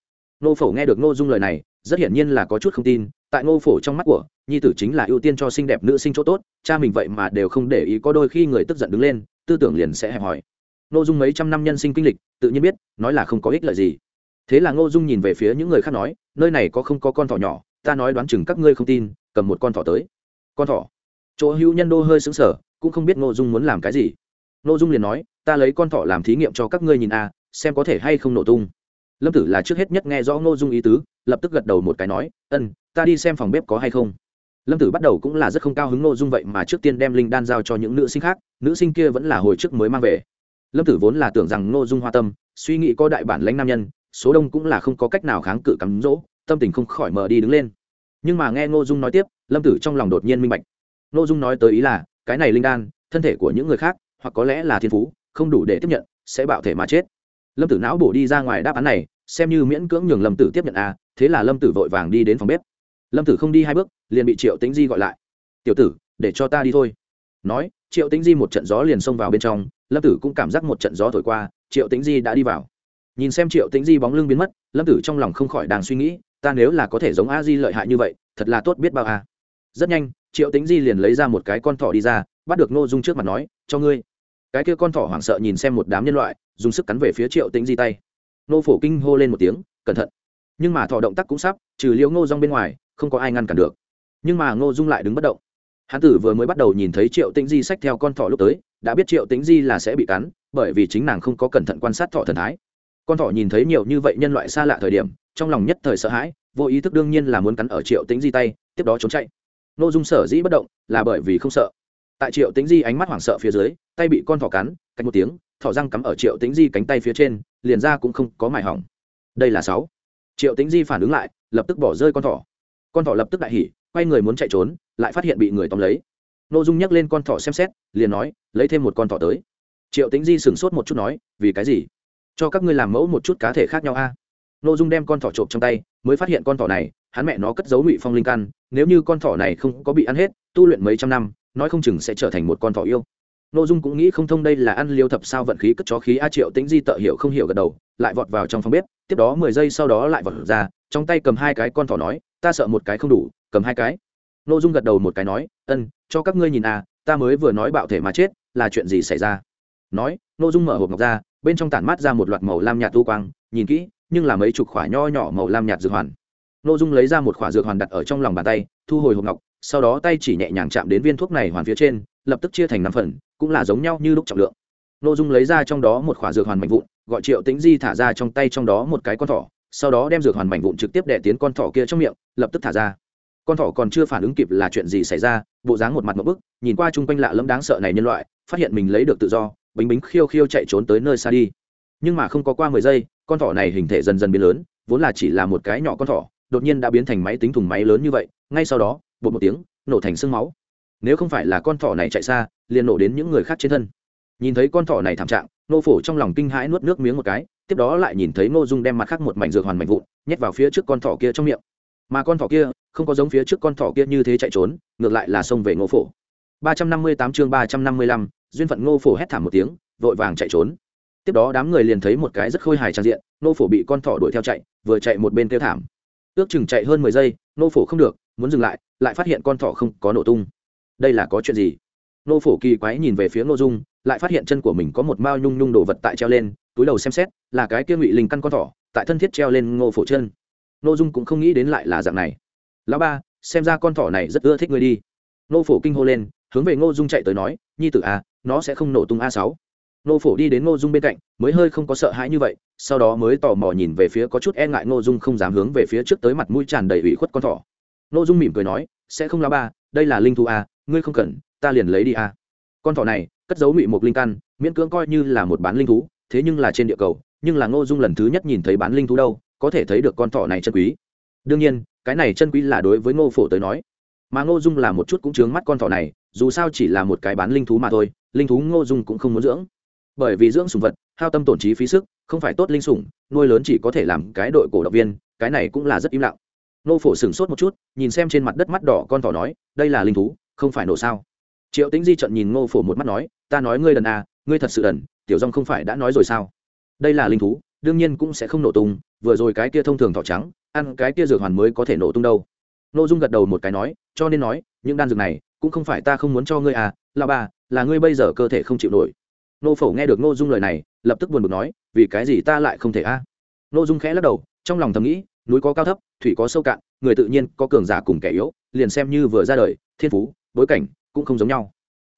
Nô phổ nghe được ngô dung lời này, rất hiển nhiên là có chút không tin, tại ngô phổ trong mắt của, nhi tử chính là ưu tiên cho xinh đẹp nữ sinh chỗ tốt, cha mình vậy mà đều không để ý có đôi khi người tức giận đứng lên, tư tưởng liền sẽ hẹp hòi. Ngô dung mấy trăm năm nhân sinh kinh lịch, tự nhiên biết, nói là không có ích lợi gì. Thế là ngô dung nhìn về phía những người khác nói, nơi này có không có con thỏ nhỏ, ta nói đoán chừng các ngươi không tin, cầm một con thỏ tới. Con thỏ? Chỗ hữu nhân đô hơi xứng sở cũng không biết ngô dung muốn làm cái gì. Ngô dung liền nói, ta lấy con thỏ làm thí nghiệm cho các ngươi nhìn a xem có thể hay không nổ tung. Lâm tử là trước hết nhất nghe rõ ngô dung ý tứ, lập tức gật đầu một cái nói, ân, ta đi xem phòng bếp có hay không. Lâm tử bắt đầu cũng là rất không cao hứng ngô dung vậy mà trước tiên đem linh đan giao cho những nữ sinh khác, nữ sinh kia vẫn là hồi trước mới mang về. Lâm tử vốn là tưởng rằng ngô dung hoa tâm, suy nghĩ có đại bản lãnh nam nhân, số đông cũng là không có cách nào kháng cự cắm rỗ tâm tình không khỏi mờ đi đứng lên. Nhưng mà nghe ngô dung nói tiếp, lâm tử trong lòng đột nhiên minh bạch. Ngô dung nói tới ý là, cái này linh đan, thân thể của những người khác, hoặc có lẽ là thiên phú, không đủ để tiếp nhận, sẽ bạo thể mà chết lâm tử não bổ đi ra ngoài đáp án này xem như miễn cưỡng nhường lâm tử tiếp nhận a à, thế là lâm tử vội vàng đi đến phòng bếp. Lâm tử không đi hai bước liền bị triệu tính di gọi lại. Tiểu tử để cho ta đi thôi. Nói triệu tính di một trận gió liền xông vào bên trong lâm tử cũng cảm giác một trận gió thổi qua triệu tính di đã đi vào. Nhìn xem triệu tính di bóng lưng biến mất lâm tử trong lòng không khỏi đang suy nghĩ ta nếu là có thể giống a di lợi hại như vậy thật là tốt biết bao a. Rất nhanh triệu tính di liền lấy ra một cái con thỏ đi ra bắt được ngô dung trước mặt nói cho ngươi cái kia con thỏ hoảng sợ nhìn xem một đám nhân loại, dùng sức cắn về phía triệu tĩnh di tay. Nô phổ kinh hô lên một tiếng, cẩn thận! Nhưng mà thỏ động tác cũng sắp, trừ liễu ngô rong bên ngoài, không có ai ngăn cản được. Nhưng mà ngô dung lại đứng bất động. Hán tử vừa mới bắt đầu nhìn thấy triệu tĩnh di xách theo con thỏ lúc tới, đã biết triệu tĩnh di là sẽ bị cắn, bởi vì chính nàng không có cẩn thận quan sát thỏ thần thái. Con thỏ nhìn thấy nhiều như vậy nhân loại xa lạ thời điểm, trong lòng nhất thời sợ hãi, vô ý thức đương nhiên là muốn cắn ở triệu tĩnh di tay, tiếp đó trốn chạy. N ô dung sở dĩ bất động, là bởi vì không sợ tại triệu tính di ánh mắt hoảng sợ phía dưới, tay bị con thỏ cắn cách một tiếng, thỏ răng cắm ở triệu tính di cánh tay phía trên, liền ra cũng không có mài hỏng. Đây là sáu. Triệu tính di phản ứng lại, lập tức bỏ rơi con thỏ. Con thỏ lập tức đại hỉ, quay người muốn chạy trốn, lại phát hiện bị người tóm lấy. N ô dung nhắc lên con thỏ xem xét, liền nói, lấy thêm một con thỏ tới. Triệu tính di sửng sốt một chút nói, vì cái gì? Cho các ngươi làm mẫu một chút cá thể khác nhau a. N ô dung đem con thỏ trộm trong tay, mới phát hiện con thỏ này, hắn mẹ nó cất giấu ngụy phong linh căn, nếu như con thỏ này không có bị ăn hết, tu luyện mấy trăm năm nói không chừng sẽ trở thành một con thỏ yêu. Nội dung cũng nghĩ không thông đây là ăn liêu thập sao vận khí cất chó khí a triệu tĩnh di tợ hiểu không hiểu gật đầu, lại vọt vào trong phòng bếp, tiếp đó mười giây sau đó lại vọt ra, trong tay cầm hai cái con thỏ nói, ta sợ một cái không đủ, cầm hai cái. Nội dung gật đầu một cái nói, ân, cho các ngươi nhìn à ta mới vừa nói bạo thể mà chết, là chuyện gì xảy ra? Nói nội dung mở hộp ngọc ra, bên trong tản mát ra một loạt màu lam nhạt tu quang, nhìn kỹ, nhưng là mấy chục khỏa nho nhỏ màu lam nhạt dược hoàn. Nội dung lấy ra một khỏa dược hoàn đặt ở trong lòng bàn tay, thu hồi hộp ngọc sau đó tay chỉ nhẹ nhàng chạm đến viên thuốc này hoàn phía trên, lập tức chia thành năm phần, cũng là giống nhau như lúc trọng lượng. Nội dung lấy ra trong đó một khỏa dược hoàn mạnh vụn, gọi triệu tính di thả ra trong tay trong đó một cái con thỏ, sau đó đem dược hoàn mạnh vụn trực tiếp đẻ tiến con thỏ kia trong miệng, lập tức thả ra. Con thỏ còn chưa phản ứng kịp là chuyện gì xảy ra, bộ dáng một mặt một bức, nhìn qua chung quanh lạ lẫm đáng sợ này nhân loại, phát hiện mình lấy được tự do, bính bính khiêu khiêu chạy trốn tới nơi xa đi. Nhưng mà không có qua mười giây, con thỏ này hình thể dần dần biến lớn, vốn là chỉ là một cái nhỏ con thỏ, đột nhiên đã biến thành máy tính thùng máy lớn như vậy, ngay sau đó bột một tiếng, nổ thành sương máu. Nếu không phải là con thỏ này chạy xa, liền nổ đến những người khác trên thân. Nhìn thấy con thỏ này thảm trạng nô phổ trong lòng kinh hãi nuốt nước miếng một cái, tiếp đó lại nhìn thấy ngô dung đem mặt khác một mảnh dược hoàn mảnh vụn nhét vào phía trước con thỏ kia trong miệng. Mà con thỏ kia không có giống phía trước con thỏ kia như thế chạy trốn, ngược lại là xông về ngô phổ. ba trăm năm mươi tám chương ba trăm năm mươi lăm, duyên phận ngô phổ hét thảm một tiếng, vội vàng chạy trốn. Tiếp đó đám người liền thấy một cái rất khôi hài trang diện, ngô phổ bị con thỏ đuổi theo chạy, vừa chạy một bên kêu thảm. Ước chừng chạy hơn mười giây, ngô phổ không được muốn dừng lại lại phát hiện con thỏ không có nổ tung. Đây là có chuyện gì? Nô phổ kỳ quái nhìn về phía ngô dung lại phát hiện chân của mình có một mao nhung nhung đồ vật tại treo lên túi đầu xem xét là cái kia ngụy linh căn con thỏ tại thân thiết treo lên ngô phổ chân. Ngô dung cũng không nghĩ đến lại là dạng này. Lão ba xem ra con thỏ này rất ưa thích ngươi đi. Ngô phổ kinh hô lên hướng về ngô dung chạy tới nói nhi tử a à, nó sẽ không nổ tung a sáu. Ngô phổ đi đến ngô dung bên cạnh mới hơi không có sợ hãi như vậy sau đó mới tò mò nhìn về phía có chút e ngại ngô dung không dám hướng về phía trước tới mặt mũi tràn đầy ủy khuất con thỏ ngô dung mỉm cười nói, sẽ không lão ba, đây là linh thú a ngươi không cần, ta liền lấy đi a con thỏ này, cất giấu ngụy một linh căn, miễn cưỡng coi như là một bán linh thú, thế nhưng là trên địa cầu, nhưng là ngô dung lần thứ nhất nhìn thấy bán linh thú đâu, có thể thấy được con thỏ này chân quý. Đương nhiên, cái này chân quý là đối với ngô phổ tới nói. Mà ngô dung là một chút cũng chướng mắt con thỏ này, dù sao chỉ là một cái bán linh thú mà thôi, linh thú ngô dung cũng không muốn dưỡng. Bởi vì dưỡng sùng vật, hao tâm tổn trí phí sức, không phải tốt linh sủng, nuôi lớn chỉ có thể làm cái đội cổ động viên, cái này cũng là rất im lặng nô phổ sửng sốt một chút, nhìn xem trên mặt đất mắt đỏ con thỏ nói, đây là linh thú, không phải nổ sao? Triệu tĩnh di trận nhìn ngô phổ một mắt nói, ta nói ngươi đần à ngươi thật sự đần, tiểu dong không phải đã nói rồi sao? Đây là linh thú, đương nhiên cũng sẽ không nổ tung, vừa rồi cái kia thông thường thỏ trắng, ăn cái kia dược hoàn mới có thể nổ tung đâu. N dung gật đầu một cái nói, cho nên nói, những đan dược này, cũng không phải ta không muốn cho ngươi à là bà, là ngươi bây giờ cơ thể không chịu nổi. Nô phổ nghe được nô dung lời này, lập tức buồn bực nói, vì cái gì ta lại không thể a à? n dung khẽ lắc đầu, trong lòng thầm nghĩ núi có cao thấp, thủy có sâu cạn, người tự nhiên có cường giả cùng kẻ yếu, liền xem như vừa ra đời, thiên phú, bối cảnh cũng không giống nhau.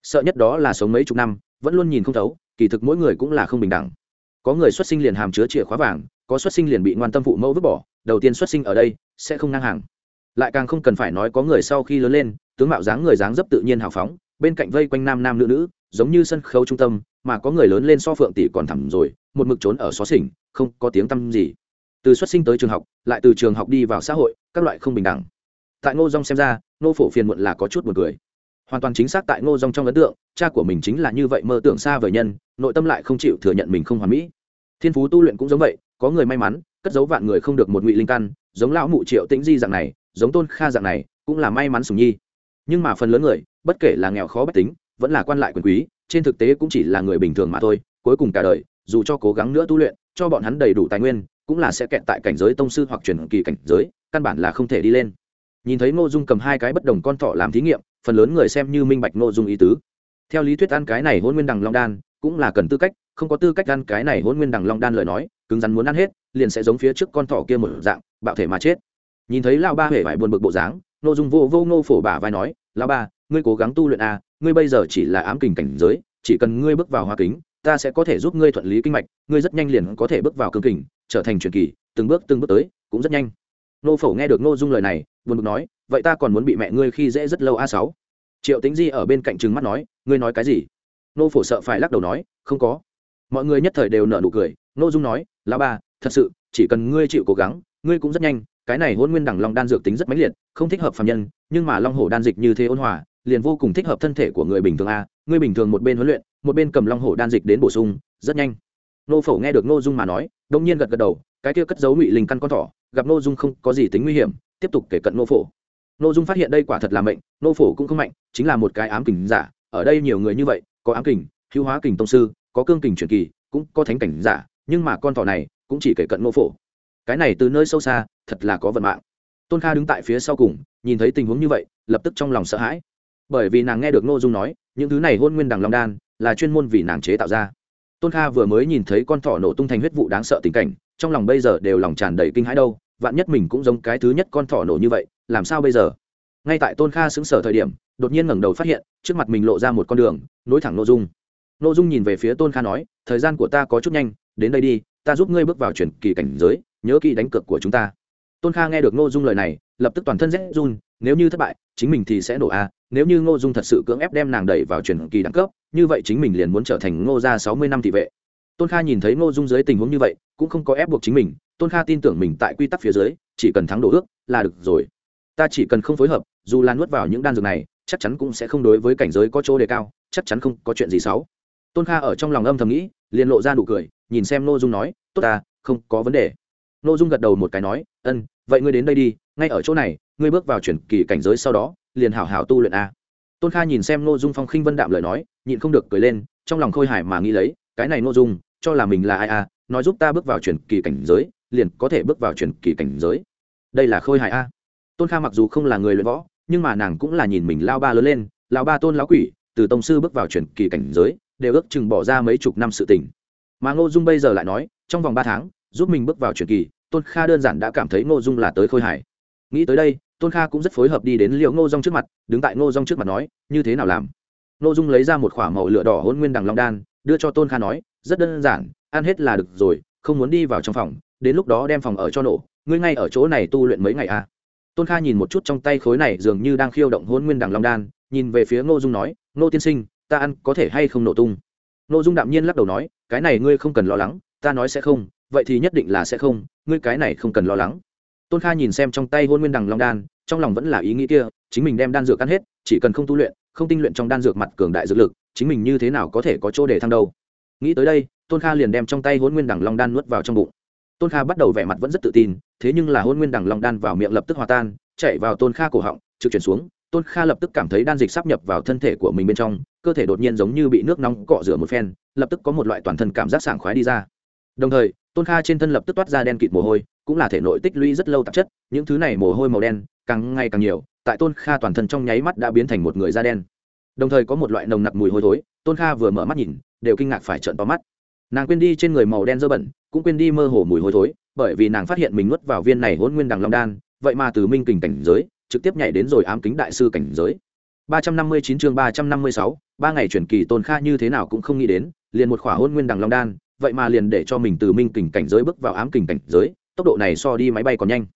Sợ nhất đó là sống mấy chục năm, vẫn luôn nhìn không thấu, kỳ thực mỗi người cũng là không bình đẳng. Có người xuất sinh liền hàm chứa chìa khóa vàng, có xuất sinh liền bị ngoan tâm phụ mẫu vứt bỏ, đầu tiên xuất sinh ở đây, sẽ không ngang hàng. Lại càng không cần phải nói có người sau khi lớn lên, tướng mạo dáng người dáng dấp tự nhiên hào phóng, bên cạnh vây quanh nam nam nữ nữ, giống như sân khấu trung tâm, mà có người lớn lên so phượng tỷ còn thẳm rồi, một mực trốn ở xó xỉnh, không có tiếng tăm gì từ xuất sinh tới trường học, lại từ trường học đi vào xã hội, các loại không bình đẳng. Tại ngô dong xem ra, ngô phổ phiền muộn là có chút buồn cười. Hoàn toàn chính xác tại ngô dong trong ấn tượng, cha của mình chính là như vậy mơ tưởng xa vời nhân, nội tâm lại không chịu thừa nhận mình không hoàn mỹ. Thiên phú tu luyện cũng giống vậy, có người may mắn, cất giấu vạn người không được một ngụy linh căn, giống lão mụ triệu tĩnh di dạng này, giống tôn kha dạng này, cũng là may mắn sùng nhi. Nhưng mà phần lớn người, bất kể là nghèo khó bách tính, vẫn là quan lại quyền quý, trên thực tế cũng chỉ là người bình thường mà thôi, cuối cùng cả đời, dù cho cố gắng nữa tu luyện, cho bọn hắn đầy đủ tài nguyên cũng là sẽ kẹt tại cảnh giới tông sư hoặc truyền kỳ cảnh giới căn bản là không thể đi lên. Nhìn thấy ngô dung cầm hai cái bất đồng con thỏ làm thí nghiệm phần lớn người xem như minh bạch ngô dung ý tứ. Theo lý thuyết ăn cái này hôn nguyên đằng long đan cũng là cần tư cách không có tư cách ăn cái này hôn nguyên đằng long đan lời nói cứng rắn muốn ăn hết liền sẽ giống phía trước con thỏ kia một dạng bạo thể mà chết. Nhìn thấy lao ba hề vải buồn bực bộ dáng ngô dung vô vô ngô phổ bả vai nói lao ba ngươi cố gắng tu luyện a à, ngươi bây giờ chỉ là ám kình cảnh giới chỉ cần ngươi bước vào hoa kính ta sẽ có thể giúp ngươi thuận lý kinh mạch ngươi rất nhanh liền có thể bước vào cương kình trở thành truyền kỳ, từng bước từng bước tới, cũng rất nhanh. Nô phổ nghe được nô dung lời này, buồn bực nói, vậy ta còn muốn bị mẹ ngươi khi dễ rất lâu a sáu? Triệu tính di ở bên cạnh trừng mắt nói, ngươi nói cái gì? Nô phổ sợ phải lắc đầu nói, không có. Mọi người nhất thời đều nở nụ cười. Nô dung nói, lão ba thật sự, chỉ cần ngươi chịu cố gắng, ngươi cũng rất nhanh. Cái này hôn nguyên đẳng long đan dược tính rất mãnh liệt, không thích hợp phạm nhân, nhưng mà long hổ đan dịch như thế ôn hòa, liền vô cùng thích hợp thân thể của người bình thường a. Ngươi bình thường một bên huấn luyện, một bên cầm long hổ đan dịch đến bổ sung, rất nhanh nô phổ nghe được nô dung mà nói, đông nhiên gật gật đầu, cái kia cất giấu ngụy linh căn con thỏ, gặp nô dung không có gì tính nguy hiểm, tiếp tục kể cận nô phổ. Nô dung phát hiện đây quả thật là mệnh, nô phổ cũng không mạnh, chính là một cái ám kình giả, ở đây nhiều người như vậy, có ám kình, hữu hóa kình tông sư, có cương kình truyền kỳ, cũng có thánh cảnh giả, nhưng mà con thỏ này cũng chỉ kể cận nô phổ. Cái này từ nơi sâu xa, thật là có vận mạng. Tôn kha đứng tại phía sau cùng, nhìn thấy tình huống như vậy, lập tức trong lòng sợ hãi. Bởi vì nàng nghe được nô dung nói, những thứ này hôn nguyên đằng long đan, là chuyên môn vì nàng chế tạo ra tôn kha vừa mới nhìn thấy con thỏ nổ tung thành huyết vụ đáng sợ tình cảnh, trong lòng bây giờ đều lòng tràn đầy kinh hãi đâu, vạn nhất mình cũng giống cái thứ nhất con thỏ nổ như vậy, làm sao bây giờ? Ngay tại tôn kha xứng sở thời điểm, đột nhiên ngẩng đầu phát hiện, trước mặt mình lộ ra một con đường, nối thẳng nội dung. Nội dung nhìn về phía tôn kha nói, thời gian của ta có chút nhanh, đến đây đi, ta giúp ngươi bước vào chuyển kỳ cảnh giới, nhớ kỹ đánh cược của chúng ta. Tôn kha nghe được nội dung lời này, lập tức toàn thân rét run, nếu như thất bại, chính mình thì sẽ nổ a nếu như ngô dung thật sự cưỡng ép đem nàng đẩy vào truyền kỳ đẳng cấp, như vậy chính mình liền muốn trở thành ngô gia sáu mươi năm thị vệ. Tôn kha nhìn thấy ngô dung dưới tình huống như vậy, cũng không có ép buộc chính mình. Tôn kha tin tưởng mình tại quy tắc phía dưới, chỉ cần thắng đổ ước là được rồi. Ta chỉ cần không phối hợp, dù là nuốt vào những đan dược này, chắc chắn cũng sẽ không đối với cảnh giới có chỗ đề cao, chắc chắn không có chuyện gì xấu. Tôn kha ở trong lòng âm thầm nghĩ, liền lộ ra nụ cười, nhìn xem Ngô dung nói, tốt ta, không có vấn đề. Ngô dung gật đầu một cái nói, ân, vậy ngươi đến đây đi, ngay ở chỗ này ngươi bước vào chuyển kỳ cảnh giới sau đó, liền hảo hảo tu luyện a. Tôn kha nhìn xem nội dung phong khinh vân đạm lời nói, nhịn không được cười lên, trong lòng khôi hài mà nghĩ lấy, cái này nội dung, cho là mình là ai a, nói giúp ta bước vào chuyển kỳ cảnh giới, liền có thể bước vào chuyển kỳ cảnh giới. Đây là khôi hài a. Tôn kha mặc dù không là người luyện võ, nhưng mà nàng cũng là nhìn mình lao ba lớn lên, lao ba tôn lão quỷ, từ tông sư bước vào chuyển kỳ cảnh giới, đều ước chừng bỏ ra mấy chục năm sự tình. Mà ngô dung bây giờ lại nói, trong vòng ba tháng, giúp mình bước vào chuyển kỳ, tôn kha đơn giản đã cảm thấy ngô dung là tới khôi hài nghĩ tới đây, tôn kha cũng rất phối hợp đi đến liệu ngô dung trước mặt, đứng tại ngô dung trước mặt nói, như thế nào làm? Ngô dung lấy ra một k h ỏ a màu lửa đỏ hôn nguyên đằng long đan, đưa cho tôn kha nói, rất đơn giản, ăn hết là được rồi, không muốn đi vào trong phòng, đến lúc đó đem phòng ở cho nổ, ngươi ngay ở chỗ này tu luyện mấy ngày à? Tôn kha nhìn một chút trong tay khối này dường như đang khiêu động hôn nguyên đằng long đan, nhìn về phía ngô dung nói, ngô tiên sinh, ta ăn có thể hay không nổ tung? Nội dung đạm nhiên lắc đầu nói, cái này ngươi không cần lo lắng, ta nói sẽ không, vậy thì nhất định là sẽ không, ngươi cái này không cần lo lắng tôn kha nhìn xem trong tay hôn nguyên đằng long đan, trong lòng vẫn là ý nghĩ kia, chính mình đem đan dược ăn hết, chỉ cần không tu luyện, không tinh luyện trong đan dược mặt cường đại dược lực, chính mình như thế nào có thể có chỗ để thăng đâu. Nghĩ tới đây, tôn kha liền đem trong tay hôn nguyên đằng long đan nuốt vào trong bụng. Tôn kha bắt đầu vẻ mặt vẫn rất tự tin, thế nhưng là hôn nguyên đằng long đan vào miệng lập tức hòa tan, chạy vào tôn kha cổ họng, trực chuyển xuống, tôn kha lập tức cảm thấy đan dịch sắp nhập vào thân thể của mình bên trong, cơ thể đột nhiên giống như bị nước nóng cọ rửa một phen, lập tức có một loại toàn thân cảm giác sảng khoái đi ra đồng thời tôn kha trên thân lập tức toát ra đen kịt mồ hôi cũng là thể nội tích lũy rất lâu tạp chất những thứ này mồ hôi màu đen càng ngày càng nhiều tại tôn kha toàn thân trong nháy mắt đã biến thành một người da đen. Đồng thời có một loại nồng nặc mùi hôi thối tôn kha vừa mở mắt nhìn đều kinh ngạc phải trợn to mắt. Nàng quên đi trên người màu đen dơ bẩn cũng quên đi mơ hồ mùi hôi thối bởi vì nàng phát hiện mình nuốt vào viên này hôn nguyên đằng long đan vậy mà từ minh kình cảnh giới trực tiếp nhảy đến rồi ám kính đại sư cảnh giới. 359 chương 356, ba ngày chuyển kỳ tôn kha như thế nào cũng không nghĩ đến liền một khỏa hôn nguyên đằng long đan vậy mà liền để cho mình từ minh kình cảnh giới bước vào ám kình cảnh giới, tốc độ này so đi máy bay còn nhanh.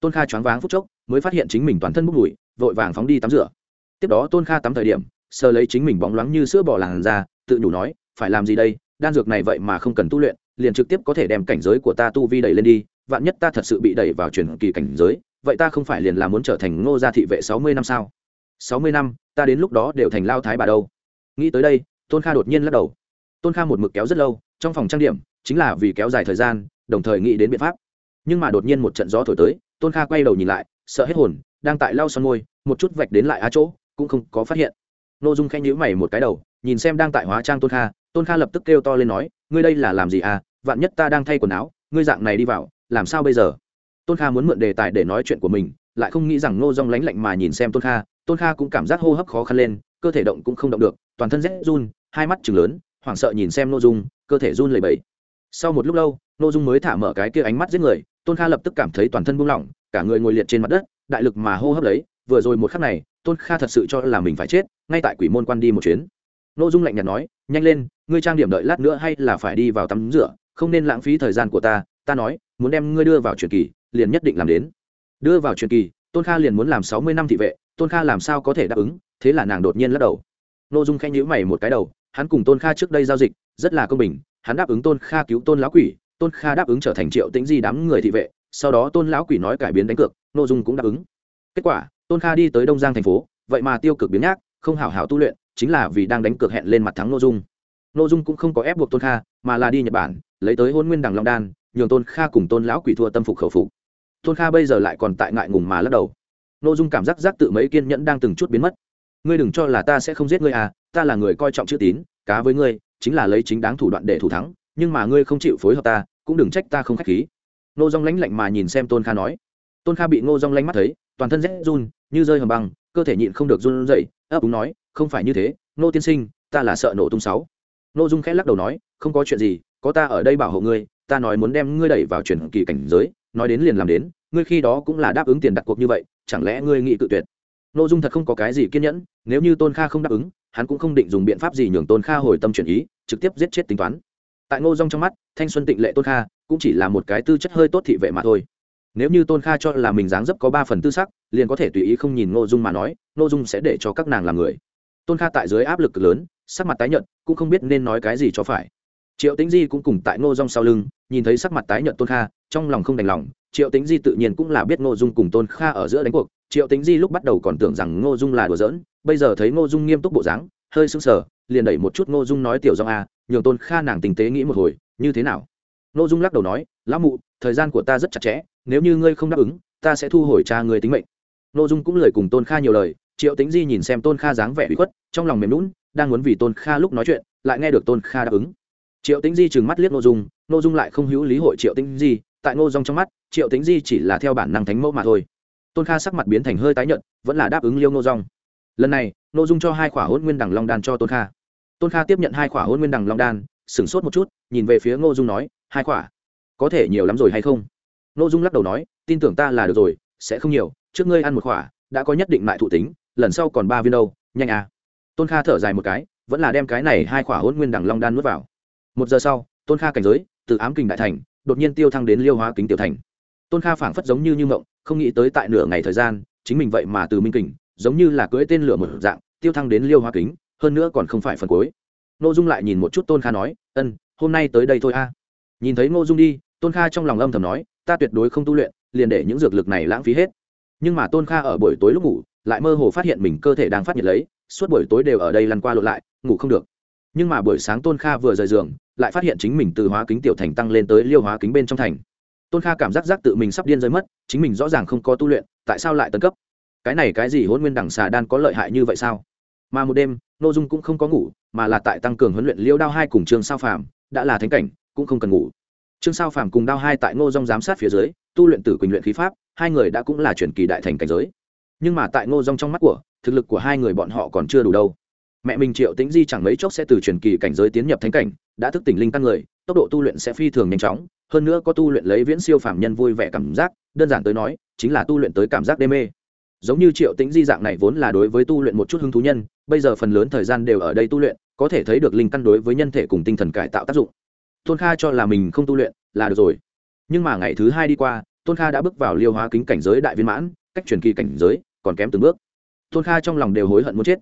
Tôn kha choáng váng phút chốc, mới phát hiện chính mình toàn thân bốc mùi, vội vàng phóng đi tắm rửa. Tiếp đó tôn kha tắm thời điểm, sờ lấy chính mình bóng loáng như sữa bỏ làn ra tự nhủ nói, phải làm gì đây? Đan dược này vậy mà không cần tu luyện, liền trực tiếp có thể đem cảnh giới của ta tu vi đẩy lên đi, vạn nhất ta thật sự bị đẩy vào truyền kỳ cảnh giới, vậy ta không phải liền là muốn trở thành ngô gia thị vệ sáu mươi năm sao? Sáu mươi năm, ta đến lúc đó đều thành lao thái bà đâu. Nghĩ tới đây, tôn kha đột nhiên lắc đầu. Tôn kha một mực kéo rất lâu trong phòng trang điểm chính là vì kéo dài thời gian, đồng thời nghĩ đến biện pháp. Nhưng mà đột nhiên một trận gió thổi tới, tôn kha quay đầu nhìn lại, sợ hết hồn, đang tại lau son môi, một chút vạch đến lại á chỗ, cũng không có phát hiện. N ô dung khanh nhữ mày một cái đầu, nhìn xem đang tại hóa trang tôn kha tôn kha lập tức kêu to lên nói, ngươi đây là làm gì à? Vạn nhất ta đang thay quần áo, ngươi dạng này đi vào, làm sao bây giờ? Tôn kha muốn mượn đề tài để nói chuyện của mình, lại không nghĩ rằng nô dung lánh lạnh mà nhìn xem tôn kha tôn kha cũng cảm giác hô hấp khó khăn lên, cơ thể động cũng không động được, toàn thân rét run, hai mắt chừng lớn, hoảng sợ nhìn xem n ô dung cơ thể run lẩy bẩy. sau một lúc lâu Nô dung mới thả mở cái kia ánh mắt giết người, tôn kha lập tức cảm thấy toàn thân buông lỏng, cả người ngồi liệt trên mặt đất, đại lực mà hô hấp lấy, vừa rồi một khắc này, tôn kha thật sự cho là mình phải chết, ngay tại quỷ môn quan đi một chuyến. Nô dung lạnh nhạt nói, nhanh lên, ngươi trang điểm đợi lát nữa hay là phải đi vào tắm rửa, không nên lãng phí thời gian của ta ta nói, muốn đem ngươi đưa vào truyền kỳ, liền nhất định làm đến. Đưa vào truyền kỳ, tôn kha liền muốn làm sáu mươi năm thị vệ, tôn kha làm sao có thể đáp ứng, thế là nàng đột nhiên lắc đầu. N ô dung khanh nhữ mày một cái đầu, hắn cùng tôn kha trước đây giao dịch rất là công bình, hắn đáp ứng tôn kha cứu tôn lão quỷ, tôn kha đáp ứng trở thành triệu tĩnh di đám người thị vệ, sau đó tôn lão quỷ nói cải biến đánh cược n ô dung cũng đáp ứng. Kết quả, tôn kha đi tới đông giang thành phố, vậy mà tiêu cực biến nhác, không hảo hảo tu luyện, chính là vì đang đánh cược hẹn lên mặt thắng n ô dung. N ô dung cũng không có ép buộc tôn kha, mà là đi nhật bản, lấy tới hôn nguyên đằng long đan, nhường tôn kha cùng tôn lão quỷ thua tâm phục khẩu phục. Tôn kha bây giờ lại còn tại ngại ngùng mà lắc đầu. N ô dung cảm giác giác tự mấy kiên nhẫn đang từng chút biến mất. Ngươi đừng cho là ta sẽ không giết ngươi à ta là người coi trọng chữ tín, cá với ngươi chính là lấy chính đáng thủ đoạn để thủ thắng, nhưng mà ngươi không chịu phối hợp ta, cũng đừng trách ta không k h á c h khí. Nô dong lánh lạnh mà nhìn xem tôn kha nói. Tôn kha bị ngô dong lánh mắt thấy, toàn thân rét run, như rơi hầm băng, cơ thể nhịn không được run dậy ấp úng nói, không phải như thế nô tiên sinh, ta là sợ nổ tung sáu. Nô dung khẽ lắc đầu nói, không có chuyện gì, có ta ở đây bảo hộ ngươi, ta nói muốn đem ngươi đẩy vào chuyển kỳ cảnh giới, nói đến liền làm đến, ngươi khi đó cũng là đáp ứng tiền đặt cuộc như vậy, chẳng lẽ ngươi nghĩ cự tuyệt? Nô dung thật không có cái gì kiên nhẫn, nếu như tôn kha không đáp ứng hắn cũng không định dùng biện pháp gì nhường tôn kha hồi tâm chuyển ý, trực tiếp giết chết tính toán. Tại ngô dong trong mắt, thanh xuân tịnh lệ tôn kha cũng chỉ là một cái tư chất hơi tốt thị vệ mà thôi. Nếu như tôn kha cho là mình dáng dấp có ba phần tư sắc, liền có thể tùy ý không nhìn ngô dung mà nói, ngô dung sẽ để cho các nàng làm người. Tôn kha tại dưới áp lực lớn, sắc mặt tái nhợt, cũng không biết nên nói cái gì cho phải. Triệu tính di cũng cùng tại ngô dung sau lưng, nhìn thấy sắc mặt tái nhợt tôn kha, trong lòng không đành lòng, triệu tính di tự nhiên cũng là biết ngô dung cùng tôn kha ở giữa đánh cuộc. Triệu tính di lúc bắt đầu còn tưởng rằng ngô dung là đùa giỡn bây giờ thấy ngô dung nghiêm túc bộ dáng, hơi sững sờ, liền đẩy một chút ngô dung nói tiểu Giang a, nhường tôn kha nàng tình tế nghĩ một hồi, như thế nào? Ngô dung lắc đầu nói, lão mụ, thời gian của ta rất chặt chẽ, nếu như ngươi không đáp ứng, ta sẽ thu hồi cha người tính mệnh. Ngô dung cũng lời cùng tôn kha nhiều lời, triệu tính di nhìn xem tôn kha dáng vẻ bị khuất, trong lòng mềm lún đang muốn vì tôn kha lúc nói chuyện, lại nghe được tôn kha đáp ứng. Triệu tính di trừng mắt liếc ngô dung ngô dung lại không hữu lý hội triệu tính di, tại ngô dung trong mắt, triệu tính di chỉ là theo bản năng thánh mẫu mà thôi. Tôn kha sắc mặt biến thành hơi tái nhợt, vẫn là đáp ứng liêu ngô dung lần này ngô dung cho hai khỏa hôn nguyên đằng long đan cho tôn kha. Tôn kha tiếp nhận hai khỏa hôn nguyên đằng long đan, sửng sốt một chút, nhìn về phía ngô dung nói, hai khỏa có thể nhiều lắm rồi hay không? Ngô dung lắc đầu nói, tin tưởng ta là được rồi, sẽ không nhiều, trước ngươi ăn một khỏa đã có nhất định mại thụ tính, lần sau còn ba viên đâu, nhanh à. Tôn kha thở dài một cái, vẫn là đem cái này hai khỏa hôn nguyên đằng long đan nuốt vào. Một giờ sau, tôn kha cảnh giới, từ ám kình đại thành, đột nhiên tiêu thăng đến liêu hóa kính tiểu thành. Tôn kha phảng phất giống như như mộng, không nghĩ tới tại nửa ngày thời gian, chính mình vậy mà từ minh kình giống như là cưỡi tên lửa một dạng, tiêu thăng đến liêu hoa kính, hơn nữa còn không phải phần cuối. Ngô dung lại nhìn một chút tôn kha nói, ân, hôm nay tới đây thôi a. Nhìn thấy ngô dung đi, tôn kha trong lòng âm thầm nói, ta tuyệt đối không tu luyện, liền để những dược lực này lãng phí hết. Nhưng mà tôn kha ở buổi tối lúc ngủ, lại mơ hồ phát hiện mình cơ thể đang phát nhiệt lấy, suốt buổi tối đều ở đây lăn qua lộn lại, ngủ không được. Nhưng mà buổi sáng tôn kha vừa rời giường, lại phát hiện chính mình từ hóa kính tiểu thành tăng lên tới liêu hóa kính bên trong thành. Tôn kha cảm giác giác tự mình sắp điên rơi mất, chính mình rõ ràng không có tu luyện, tại sao lại tấn cấp? Cái này cái gì hôn nguyên đẳng xà đan có lợi hại như vậy sao? Mà một đêm n ô dung cũng không có ngủ, mà là tại tăng cường huấn luyện liêu đao hai cùng trương sao phàm, đã là thánh cảnh, cũng không cần ngủ. Trương sao phàm cùng đao hai tại ngô dong giám sát phía dưới, tu luyện tử quỳnh luyện khí pháp, hai người đã cũng là truyền kỳ đại thành cảnh giới. Nhưng mà tại ngô dong trong mắt của, thực lực của hai người bọn họ còn chưa đủ đâu. Mẹ mình triệu tĩnh di chẳng mấy chốc sẽ từ truyền kỳ cảnh giới tiến nhập thánh cảnh, đã thức tỉnh linh căn người, tốc độ tu luyện sẽ phi thường nhanh chóng, hơn nữa có tu luyện lấy viễn siêu phạm nhân vui vẻ cảm giác, đơn giản tới nói, chính là tu luyện tới cảm giác đê mê giống như triệu tĩnh di dạng này vốn là đối với tu luyện một chút hứng thú nhân, bây giờ phần lớn thời gian đều ở đây tu luyện, có thể thấy được linh căn đối với nhân thể cùng tinh thần cải tạo tác dụng. Tôn kha cho là mình không tu luyện là được rồi. Nhưng mà ngày thứ hai đi qua, tôn kha đã bước vào liêu hóa kính cảnh giới đại viên mãn, cách truyền kỳ cảnh giới còn kém từng bước. Tôn kha trong lòng đều hối hận muốn chết.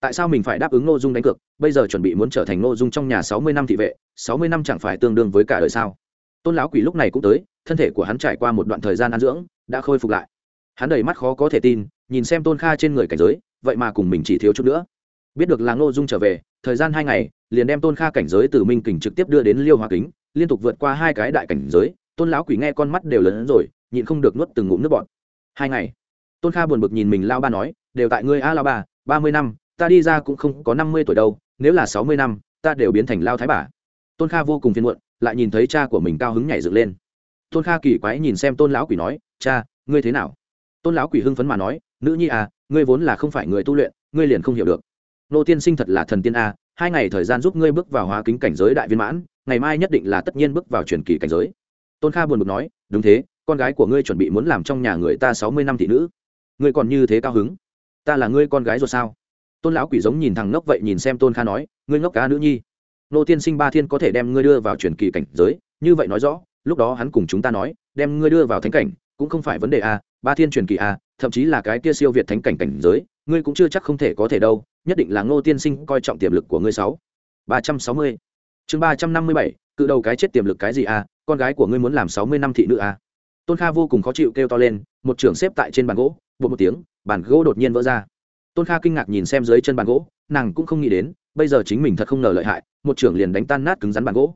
Tại sao mình phải đáp ứng nội dung đánh cược, bây giờ chuẩn bị muốn trở thành nội dung trong nhà sáu mươi năm thị vệ, sáu mươi năm chẳng phải tương đương với cả đời sao? Tôn lão quỷ lúc này cũng tới, thân thể của hắn trải qua một đoạn thời gian ăn dưỡng, đã khôi phục lại hắn đầy mắt khó có thể tin, nhìn xem tôn kha trên người cảnh giới, vậy mà cùng mình chỉ thiếu chút nữa. Biết được là ngô dung trở về, thời gian hai ngày, liền đem tôn kha cảnh giới từ minh kình trực tiếp đưa đến liêu hoa kính, liên tục vượt qua hai cái đại cảnh giới, tôn lão quỷ nghe con mắt đều lớn hơn rồi, nhịn không được nuốt từng ngụm nước bọt. Hai ngày, tôn kha buồn bực nhìn mình lao ba nói, đều tại ngươi a lao ba ba mươi năm, ta đi ra cũng không có năm mươi tuổi đâu, nếu là sáu mươi năm, ta đều biến thành lao thái bà. Tôn kha vô cùng phiền muộn, lại nhìn thấy cha của mình cao hứng nhảy dựng lên. Tôn kha kỳ quái nhìn xem tôn lão quỷ nói, cha, ngươi thế nào? Tôn lão quỷ hưng phấn mà nói, nữ nhi à ngươi vốn là không phải người tu luyện, ngươi liền không hiểu được. Nô tiên sinh thật là thần tiên a, hai ngày thời gian giúp ngươi bước vào hóa kính cảnh giới đại viên mãn, ngày mai nhất định là tất nhiên bước vào truyền kỳ cảnh giới. Tôn kha buồn bực nói, đúng thế, con gái của ngươi chuẩn bị muốn làm trong nhà người ta sáu mươi năm thị nữ. Ngươi còn như thế cao hứng? Ta là ngươi con gái rồi sao? Tôn lão quỷ giống nhìn thằng ngốc vậy nhìn xem tôn kha nói, ngươi ngốc cá nữ nhi. Nô tiên sinh ba thiên có thể đem ngươi đưa vào truyền kỳ cảnh giới, như vậy nói rõ, lúc đó hắn cùng chúng ta nói, đem ngươi đưa vào thánh cảnh, cũng không phải vấn đề a ba thiên truyền kỳ a thậm chí là cái kia siêu việt thánh cảnh cảnh giới, ngươi cũng chưa chắc không thể có thể đâu, nhất định là ngô tiên sinh coi trọng tiềm lực của ngươi sáu. Ba trăm sáu mươi. Chương ba trăm năm mươi bảy, cự đầu cái chết tiềm lực cái gì a con gái của ngươi muốn làm sáu mươi năm thị nữ a tôn kha vô cùng khó chịu kêu to lên, một trưởng xếp tại trên bàn gỗ bột một tiếng, bàn gỗ đột nhiên vỡ ra. Tôn kha kinh ngạc nhìn xem dưới chân bàn gỗ, nàng cũng không nghĩ đến, bây giờ chính mình thật không ngờ lợi hại, một trưởng liền đánh tan nát cứng rắn bàn gỗ.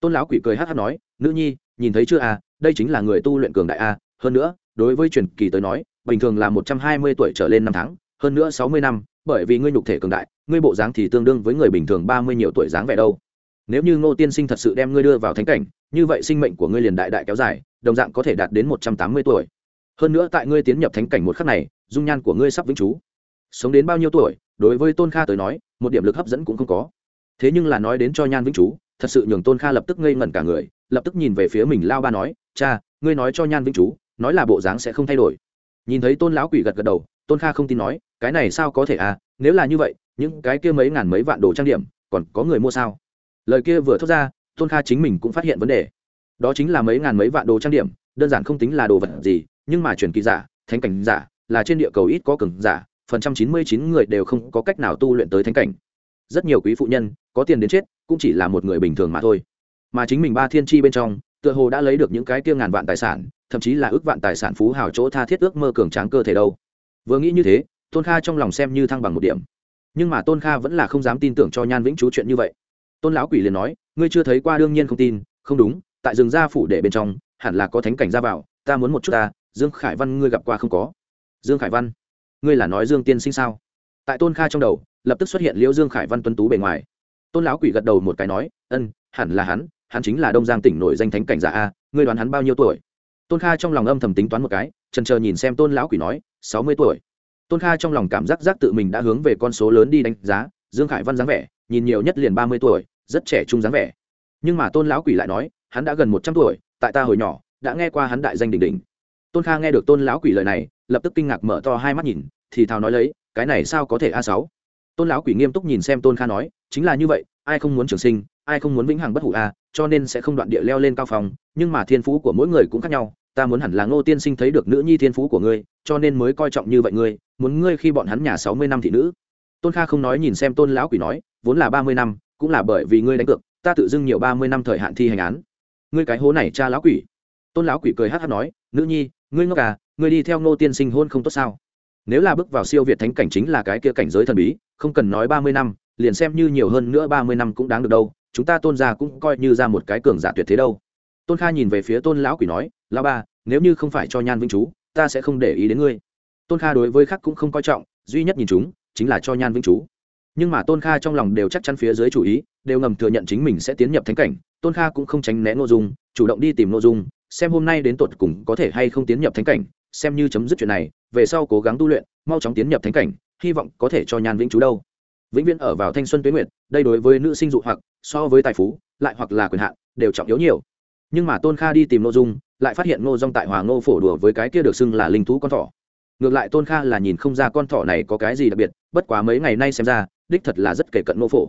Tôn lão quỷ cười hát hát nói, nữ nhi, nhìn thấy chưa à đây chính là người tu luyện cường đại a hơn nữa đối với truyền kỳ tới nói, bình thường là một trăm hai mươi tuổi trở lên năm tháng, hơn nữa sáu mươi năm, bởi vì ngươi nhục thể cường đại, ngươi bộ dáng thì tương đương với người bình thường ba mươi nhiều tuổi dáng vẻ đâu. Nếu như ngô tiên sinh thật sự đem ngươi đưa vào thánh cảnh, như vậy sinh mệnh của ngươi liền đại đại kéo dài, đồng dạng có thể đạt đến một trăm tám mươi tuổi. Hơn nữa tại ngươi tiến nhập thánh cảnh một khắc này, dung nhan của ngươi sắp vĩnh trú. Sống đến bao nhiêu tuổi, đối với tôn kha tới nói, một điểm lực hấp dẫn cũng không có. Thế nhưng là nói đến cho nhan vĩnh chú thật sự nhường tôn kha lập tức ngây ngẩn cả người, lập tức nhìn về phía mình lao ba nói, cha, ngươi nói cho nhan vĩnh chú nói là bộ dáng sẽ không thay đổi. Nhìn thấy tôn lão quỷ gật gật đầu, tôn kha không tin nói, cái này sao có thể à nếu là như vậy, những cái kia mấy ngàn mấy vạn đồ trang điểm, còn có người mua sao? Lời kia vừa thốt ra, tôn kha chính mình cũng phát hiện vấn đề. Đó chính là mấy ngàn mấy vạn đồ trang điểm, đơn giản không tính là đồ vật gì, nhưng mà truyền kỳ giả, thánh cảnh giả, là trên địa cầu ít có cường giả, phần trăm chín mươi chín người đều không có cách nào tu luyện tới thánh cảnh. Rất nhiều quý phụ nhân, có tiền đến chết, cũng chỉ là một người bình thường mà thôi. Mà chính mình ba thiên tri bên trong, tựa hồ đã lấy được những cái kia ngàn vạn tài sản thậm chí là ước vạn tài sản phú hào chỗ tha thiết ước mơ cường tráng cơ thể đâu. Vừa nghĩ như thế, tôn kha trong lòng xem như thăng bằng một điểm. Nhưng mà tôn kha vẫn là không dám tin tưởng cho nhan vĩnh chú chuyện như vậy. Tôn lão quỷ liền nói, ngươi chưa thấy qua đương nhiên không tin, không đúng, tại rừng gia phủ để bên trong, hẳn là có thánh cảnh ra vào, ta muốn một chút ta, dương khải văn ngươi gặp qua không có? Dương khải văn? Ngươi là nói dương tiên sinh sao? Tại tôn kha trong đầu, lập tức xuất hiện liễu dương khải văn tuấn tú bề ngoài. Tôn lão quỷ gật đầu một cái nói, ân, hẳn là hắn hắn chính là đông giang tỉnh nổi danh thánh cảnh giả a, ngươi đoán hắn bao nhiêu tuổi? Tôn kha trong lòng âm thầm tính toán một cái trần chờ nhìn xem tôn lão quỷ nói, sáu mươi tuổi. Tôn kha trong lòng cảm giác giác tự mình đã hướng về con số lớn đi đánh giá, dương khải văn dáng vẻ, nhìn nhiều nhất liền ba mươi tuổi, rất trẻ trung dáng vẻ. Nhưng mà tôn lão quỷ lại nói, hắn đã gần một trăm tuổi, tại ta hồi nhỏ, đã nghe qua hắn đại danh đỉnh đỉnh. Tôn kha nghe được tôn lão quỷ lời này, lập tức kinh ngạc mở to hai mắt nhìn, thì thào nói lấy, cái này sao có thể a sáu? Tôn lão quỷ nghiêm túc nhìn xem tôn kha nói, chính là như vậy, ai không muốn trường sinh, ai không muốn vĩnh hằng bất hủ a, cho nên sẽ không đoạn địa leo lên cao phòng nhưng mà thiên phú của mỗi người cũng khác nhau ta muốn hẳn là ngô tiên sinh thấy được nữ nhi thiên phú của ngươi, cho nên mới coi trọng như vậy ngươi, muốn ngươi khi bọn hắn nhà sáu mươi năm thị nữ. Tôn kha không nói nhìn xem tôn lão quỷ nói, vốn là ba mươi năm, cũng là bởi vì ngươi đánh cược, ta tự dưng nhiều ba mươi năm thời hạn thi hành án. Ngươi cái hố này cha lão quỷ. Tôn lão quỷ cười hát hát nói, nữ nhi, ngươi ngốc à ngươi đi theo ngô tiên sinh hôn không tốt sao? Nếu là bước vào siêu việt thánh cảnh chính là cái kia cảnh giới thần bí, không cần nói ba mươi năm, liền xem như nhiều hơn nữa ba mươi năm cũng đáng được đâu, chúng ta tôn gia cũng coi như ra một cái cường giả tuyệt thế đâu tôn kha nhìn về phía tôn lão quỷ nói, lão ba, nếu như không phải cho nhan vĩnh chú, ta sẽ không để ý đến ngươi. Tôn kha đối với khác cũng không coi trọng, duy nhất nhìn chúng, chính là cho nhan vĩnh chú. Nhưng mà tôn kha trong lòng đều chắc chắn phía dưới chủ ý, đều ngầm thừa nhận chính mình sẽ tiến nhập thánh cảnh, tôn kha cũng không tránh né nội dung, chủ động đi tìm nội dung, xem hôm nay đến tột cùng có thể hay không tiến nhập thánh cảnh, xem như chấm dứt chuyện này, về sau cố gắng tu luyện, mau chóng tiến nhập thánh cảnh, hy vọng có thể cho nhan vĩnh chú đâu. Vĩnh viễn ở vào thanh xuân tuyến nguyệt, đây đối với nữ sinh dụ hoặc, so với tài phú, lại hoặc là quyền hạn, đều trọng yếu nhiều nhưng mà tôn kha đi tìm nội dung, lại phát hiện ngô dung tại hòa ngô phổ đùa với cái kia được xưng là linh thú con thỏ. Ngược lại tôn kha là nhìn không ra con thỏ này có cái gì đặc biệt, bất quá mấy ngày nay xem ra, đích thật là rất kể cận ngô phổ.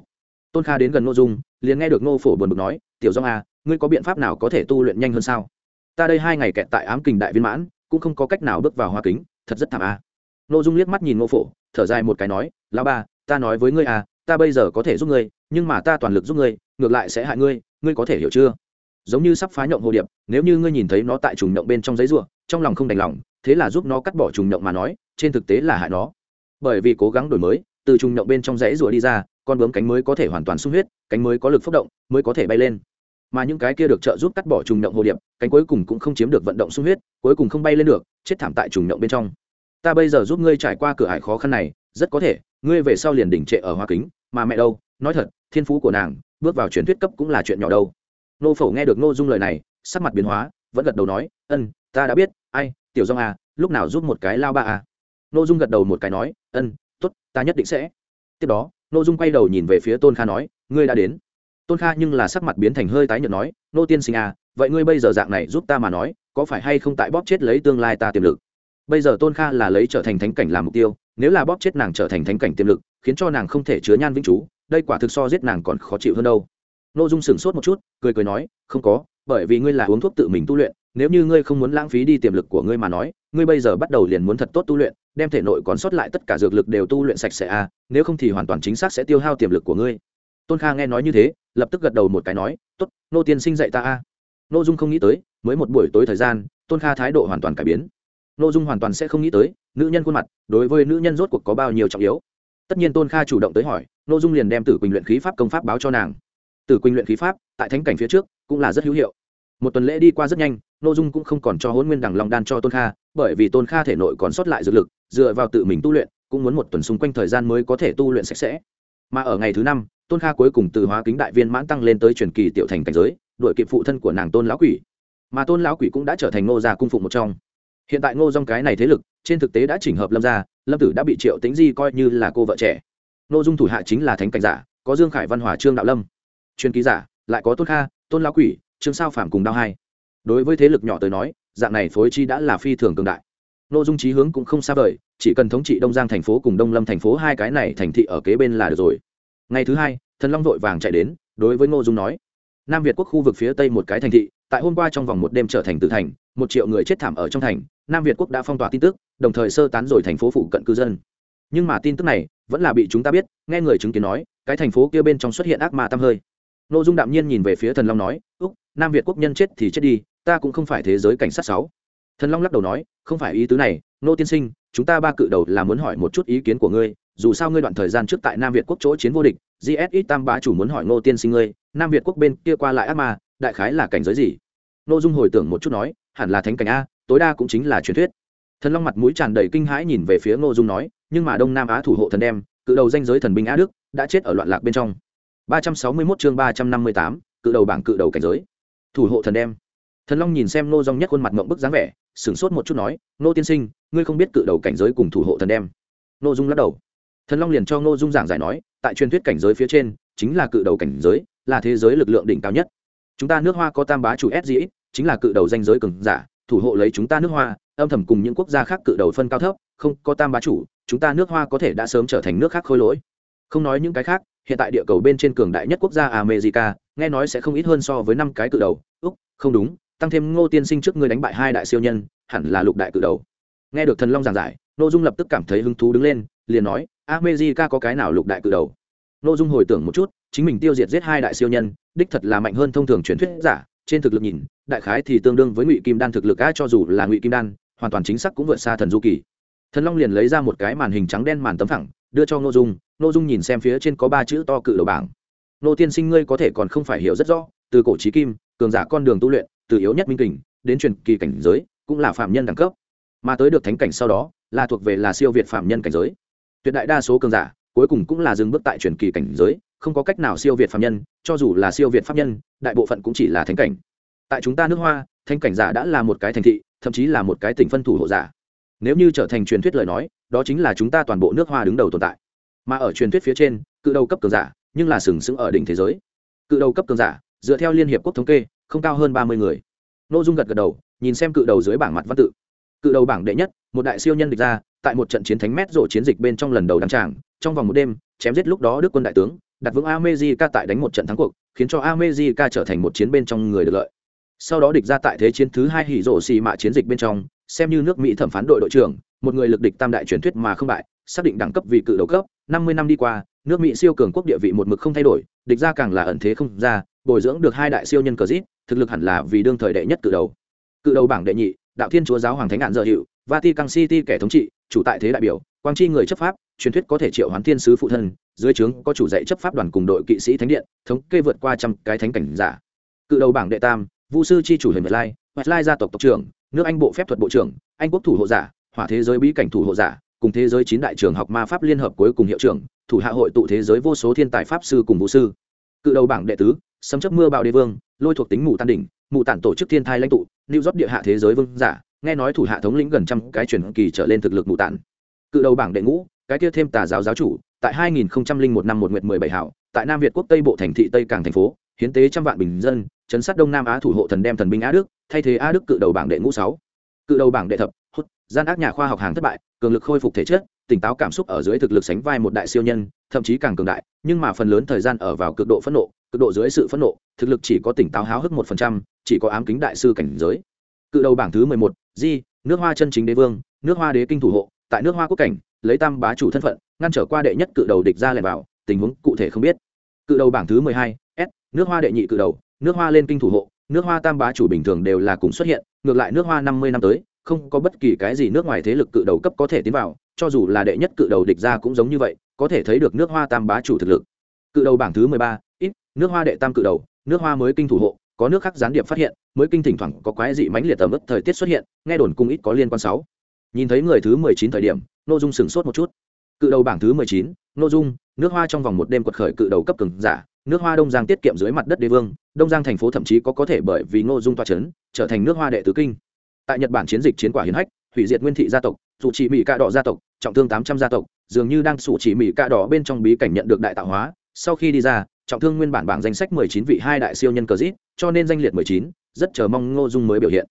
Tôn kha đến gần ngô dung, liền nghe được ngô phổ buồn bực nói, tiểu dung à ngươi có biện pháp nào có thể tu luyện nhanh hơn sao? Ta đây hai ngày kẹt tại ám kình đại viên mãn, cũng không có cách nào bước vào hoa kính, thật rất thảm à. ngô dung liếc mắt nhìn ngô phổ, thở dài một cái nói, lão ba, ta nói với ngươi à ta bây giờ có thể giúp ngươi, nhưng mà ta toàn lực giúp ngươi, ngược lại sẽ hại ngươi ngươi có thể hiểu chưa? Giống như sắp phá nhộng hồ điệp, nếu như ngươi nhìn thấy nó tại trùng nhộng bên trong giấy ruộng trong lòng không đành lòng, thế là giúp nó cắt bỏ trùng nhộng mà nói, trên thực tế là hại nó. Bởi vì cố gắng đổi mới, từ trùng nhộng bên trong giấy ruộng đi ra, con bướm cánh mới có thể hoàn toàn sung huyết, cánh mới có lực phốc động, mới có thể bay lên. Mà những cái kia được trợ giúp cắt bỏ trùng nhộng hồ điệp, cánh cuối cùng cũng không chiếm được vận động sung huyết, cuối cùng không bay lên được, chết thảm tại trùng nhộng bên trong. Ta bây giờ giúp ngươi trải qua cửa ải khó khăn này, rất có thể, ngươi về sau liền đỉnh trệ ở hoa kính, mà mẹ đâu, nói thật, thiên phú của nàng, bước vào truyền thuyết cấp cũng là chuyện nhỏ đâu nô phổ nghe được nô dung lời này, sắc mặt biến hóa, vẫn gật đầu nói, ân, ta đã biết, ai, tiểu dông à lúc nào giúp một cái lao ba à? Nô dung gật đầu một cái nói, ân t ố t ta nhất định sẽ. Tiếp đó, nô dung quay đầu nhìn về phía tôn kha nói, ngươi đã đến. Tôn kha nhưng là sắc mặt biến thành hơi tái nhợt nói, nô tiên sinh à vậy ngươi bây giờ dạng này giúp ta mà nói, có phải hay không tại bóp chết lấy tương lai ta tiềm lực? Bây giờ tôn kha là lấy trở thành thánh cảnh làm mục tiêu, nếu là bóp chết nàng trở thành thánh cảnh tiềm lực, khiến cho nàng không thể chứa nhan vĩnh chú, đây quả thực so giết nàng còn khó chịu hơn đâu nội dung sửng sốt một chút cười cười nói không có bởi vì ngươi là uống thuốc tự mình tu luyện nếu như ngươi không muốn lãng phí đi tiềm lực của ngươi mà nói ngươi bây giờ bắt đầu liền muốn thật tốt tu luyện đem thể nội còn sót lại tất cả dược lực đều tu luyện sạch sẽ a à, nếu không thì hoàn toàn chính xác sẽ tiêu hao tiềm lực của ngươi. Tôn kha nghe nói như thế lập tức gật đầu một cái nói tốt nô tiên sinh dạy ta a. À. nô dung không nghĩ tới mới một buổi tối thời gian tôn kha thái độ hoàn toàn cải biến. Nô dung hoàn toàn sẽ không nghĩ tới nữ nhân khuôn mặt đối với nữ nhân rốt cuộc có bao nhiêu trọng yếu. Tất nhiên tôn kha chủ động tới hỏi nô dung liền đem tử quỳnh luyện khí pháp công pháp báo cho nàng tử quỳnh luyện khí pháp, tại thánh cảnh phía trước, cũng là rất hữu hiệu. Một tuần lễ đi qua rất nhanh, nô dung cũng không còn cho hôn nguyên đằng long đan cho tôn kha, bởi vì tôn kha thể nội còn sót lại dược lực, dựa vào tự mình tu luyện, cũng muốn một tuần xung quanh thời gian mới có thể tu luyện sạch sẽ. Mà ở ngày thứ năm, tôn kha cuối cùng từ hóa kính đại viên mãn tăng lên tới truyền kỳ tiểu thành cảnh giới đội kịp phụ thân của nàng tôn lão quỷ. Mà tôn lão quỷ cũng đã trở thành ngô gia cung phụng một trong. Hiện tại ngô dong cái này thế lực, trên thực tế đã chỉnh hợp lâm gia, lâm tử đã bị triệu tính di coi như là cô vợ trẻ. Ngô dung thủ hạ chính là thánh cảnh giả, có dương khải văn hòa, trương đạo lâm chuyên ký giả, lại có tôn kha, tôn lão quỷ, trương sao phản cùng đao hai. Đối với thế lực nhỏ tới nói, dạng này phối chi đã là phi thường cường đại. Nội dung trí hướng cũng không xa vời, chỉ cần thống trị đông giang thành phố cùng đông lâm thành phố hai cái này thành thị ở kế bên là được rồi. Ngày thứ hai, thần long vội vàng chạy đến, đối với ngô dung nói, nam việt quốc khu vực phía tây một cái thành thị, tại hôm qua trong vòng một đêm trở thành tử thành, một triệu người chết thảm ở trong thành, nam việt quốc đã phong tỏa tin tức, đồng thời sơ tán rồi thành phố phụ cận cư dân. Nhưng mà tin tức này vẫn là bị chúng ta biết, nghe người chứng kiến nói, cái thành phố kia bên trong xuất hiện ác ma tăm hơi n ô dung đạm nhiên nhìn về phía thần long nói, úc, nam việt quốc nhân chết thì chết đi, ta cũng không phải thế giới cảnh sát sáu. Thần long lắc đầu nói, không phải ý tứ này nô tiên sinh, chúng ta ba cự đầu là muốn hỏi một chút ý kiến của ngươi, dù sao ngươi đoạn thời gian trước tại nam việt quốc chỗ chiến vô địch gsi tam bá chủ muốn hỏi nô tiên sinh ngươi, nam việt quốc bên kia qua lại ác ma, đại khái là cảnh giới gì? N ô dung hồi tưởng một chút nói, hẳn là thánh cảnh a, tối đa cũng chính là truyền thuyết. Thần long mặt mũi tràn đầy kinh hãi nhìn về phía ngô dung nói, nhưng mà đông nam á thủ hộ thần đem, cự đầu danh giới thần binh á đức đã chết ở loạn lạc bên trong. 361 chương 358, cự đầu bảng cự đầu cảnh giới. Thủ hộ thần đem. Thần long nhìn xem nô dung nhất khuôn mặt ngậm bức dáng vẻ sửng sốt một chút nói nô tiên sinh ngươi không biết cự đầu cảnh giới cùng thủ hộ thần đem? Nô dung lắc đầu. Thần long liền cho nô dung giảng giải nói tại truyền thuyết cảnh giới phía trên chính là cự đầu cảnh giới là thế giới lực lượng đỉnh cao nhất. Chúng ta nước hoa có tam bá chủ sgx chính là cự đầu danh giới cường giả thủ hộ lấy chúng ta nước hoa âm thầm cùng những quốc gia khác cự đầu phân cao thấp không có tam bá chủ chúng ta nước hoa có thể đã sớm trở thành nước khác khôi lỗi. Không nói những cái khác hiện tại địa cầu bên trên cường đại nhất quốc gia america, nghe nói sẽ không ít hơn so với năm cái cự đầu. Úc, không đúng, tăng thêm ngô tiên sinh trước ngươi đánh bại hai đại siêu nhân, hẳn là lục đại cự đầu. Nghe được thần long giảng giải, Ngô dung lập tức cảm thấy hứng thú đứng lên, liền nói, america có cái nào lục đại cự đầu? Ngô dung hồi tưởng một chút, chính mình tiêu diệt giết hai đại siêu nhân, đích thật là mạnh hơn thông thường truyền thuyết giả, trên thực lực nhìn, đại khái thì tương đương với ngụy kim đan thực lực á, cho dù là ngụy kim đan, hoàn toàn chính xác cũng vượt xa thần du kỳ. Thần long liền lấy ra một cái màn hình trắng đen màn tấm phẳng, đưa cho Ngô dung n ô dung nhìn xem phía trên có ba chữ to cự đầu bảng. Nô tiên sinh ngươi có thể còn không phải hiểu rất rõ, từ cổ trí kim, cường giả con đường tu luyện, từ yếu nhất minh kình, đến truyền kỳ cảnh giới, cũng là phạm nhân đẳng cấp. Mà tới được thánh cảnh sau đó, là thuộc về là siêu việt phạm nhân cảnh giới. Tuyệt đại đa số cường giả, cuối cùng cũng là dừng bước tại truyền kỳ cảnh giới, không có cách nào siêu việt phạm nhân, cho dù là siêu việt pháp nhân, đại bộ phận cũng chỉ là thánh cảnh. Tại chúng ta nước hoa, thánh cảnh giả đã là một cái thành thị, thậm chí là một cái tỉnh phân thủ hộ giả. Nếu như trở thành truyền thuyết lời nói, đó chính là chúng ta toàn bộ nước hoa đứng đầu tồn tại mà ở truyền thuyết phía trên cự đầu cấp cường giả nhưng là sừng sững ở đỉnh thế giới. Cự đầu cấp cường giả dựa theo liên hiệp quốc thống kê không cao hơn ba mươi người. N ô dung gật gật đầu nhìn xem cự đầu dưới bảng mặt văn tự. Cự đầu bảng đệ nhất một đại siêu nhân địch ra tại một trận chiến thánh mét rộ chiến dịch bên trong lần đầu đăng tràng trong vòng một đêm chém giết lúc đó đức quân đại tướng đặt vững America tại đánh một trận thắng cuộc, khiến cho America trở thành một chiến bên trong người được lợi. Sau đó địch ra tại thế chiến thứ hai hỉ rộ xì mạ chiến dịch bên trong, xem như nước Mỹ thẩm phán đội đội trưởng, một người lực địch tam đại truyền thuyết mà không bại, xác định đẳng cấp vì cự đầu cấp, 50 năm đi qua, nước Mỹ siêu cường quốc địa vị một mực không thay đổi, địch ra càng là ẩn thế không ra, bồi dưỡng được hai đại siêu nhân cờ rít, thực lực hẳn là vì đương thời đệ nhất cự đầu. Cự đầu bảng đệ nhị, đạo thiên chúa giáo hoàng thánh ngạn giờ hiệu, Vatican City kẻ thống trị, chủ tại thế đại biểu, quang chi người chấp pháp, truyền thuyết có thể triệu hoán thiên sứ phụ thân, dưới trướng có chủ dạy chấp pháp đoàn cùng đội kỵ sĩ thánh điện thống kê vượt qua trăm cái thánh cảnh giả cự đầu bảng đệ tam vũ sư chi chủ hình lai hoạch lai gia tộc tộc trưởng nước anh bộ phép thuật bộ trưởng anh quốc thủ hộ giả hỏa thế giới bí cảnh thủ hộ giả cùng thế giới chín đại trường học ma pháp liên hợp cuối cùng hiệu trưởng thủ hạ hội tụ thế giới vô số thiên tài pháp sư cùng vũ sư. Cự đầu bảng đệ tứ sấm chấp mưa bạo đế vương lôi thuộc tính mù tan đỉnh mù tản tổ chức thiên thai lãnh tụ lưu rót địa hạ thế giới vương giả nghe nói thủ hạ thống lĩnh gần trăm cái chuyển kỳ trở lên thực lực mù tản cự đầu bảng đệ ngũ cái kia thêm tà giáo giáo chủ tại 2001 năm một nguyệt 17 hảo, tại Nam Việt quốc Tây bộ thành thị Tây Càng thành phố, hiến tế trăm vạn bình dân, chấn sát Đông Nam Á thủ hộ thần đem thần binh Á Đức, thay thế Á Đức cự đầu bảng đệ ngũ sáu, Cự đầu bảng đệ thập, gian ác nhà khoa học hàng thất bại, cường lực khôi phục thể chất, tỉnh táo cảm xúc ở dưới thực lực sánh vai một đại siêu nhân, thậm chí càng cường đại, nhưng mà phần lớn thời gian ở vào cực độ phẫn nộ, cực độ dưới sự phẫn nộ, thực lực chỉ có tỉnh táo háo hức một phần trăm chỉ có ám kính đại sư cảnh giới. Cự đầu bảng thứ 11, Di, nước Hoa chân chính đế vương, nước Hoa đế kinh thủ hộ, tại nước Hoa quốc cảnh, lấy tam bá chủ thân phận ngăn trở qua đệ nhất cự đầu địch ra lẻn vào tình huống cụ thể không biết cự đầu bảng thứ mười hai s nước hoa đệ nhị cự đầu nước hoa lên kinh thủ hộ nước hoa tam bá chủ bình thường đều là cùng xuất hiện ngược lại nước hoa năm mươi năm tới không có bất kỳ cái gì nước ngoài thế lực cự đầu cấp có thể tiến vào, cho dù là đệ nhất cự đầu địch ra cũng giống như vậy, có thể thấy được nước hoa tam bá chủ thực lực. Cự đầu bảng thứ mười ba, ít, nước hoa đệ tam cự đầu, nước hoa mới kinh thủ hộ, có nước khác gián điệp phát hiện, mới kinh thỉnh thoảng có quái dị mãnh liệt tầm ức thời tiết xuất hiện, nghe đồn cung ít có liên quan sáu. Nhìn thấy người thứ mười chín thời điểm nội dung sửng sốt một chút. Cự đầu bảng thứ mười chín nội dung, nước hoa trong vòng một đêm quật khởi cự đầu cấp cường giả, nước hoa đông giang tiết kiệm dưới mặt đất đế vương, đông giang thành phố thậm chí có có thể bởi vì ngô dung toa c h ấ n trở thành nước hoa đệ tứ kinh tại nhật bản chiến dịch chiến quả hiến hách, hủy diệt nguyên thị gia tộc dù chỉ mỹ cạ đỏ gia tộc, trọng thương tám trăm gia tộc, dường như đang sủ chỉ mỹ cạ đỏ bên trong bí cảnh nhận được đại tạo hóa. Sau khi đi ra, trọng thương nguyên bản bảng danh sách mười chín vị hai đại siêu nhân cờ dít cho nên danh liệt mười chín, rất chờ mong ngô dung mới biểu hiện.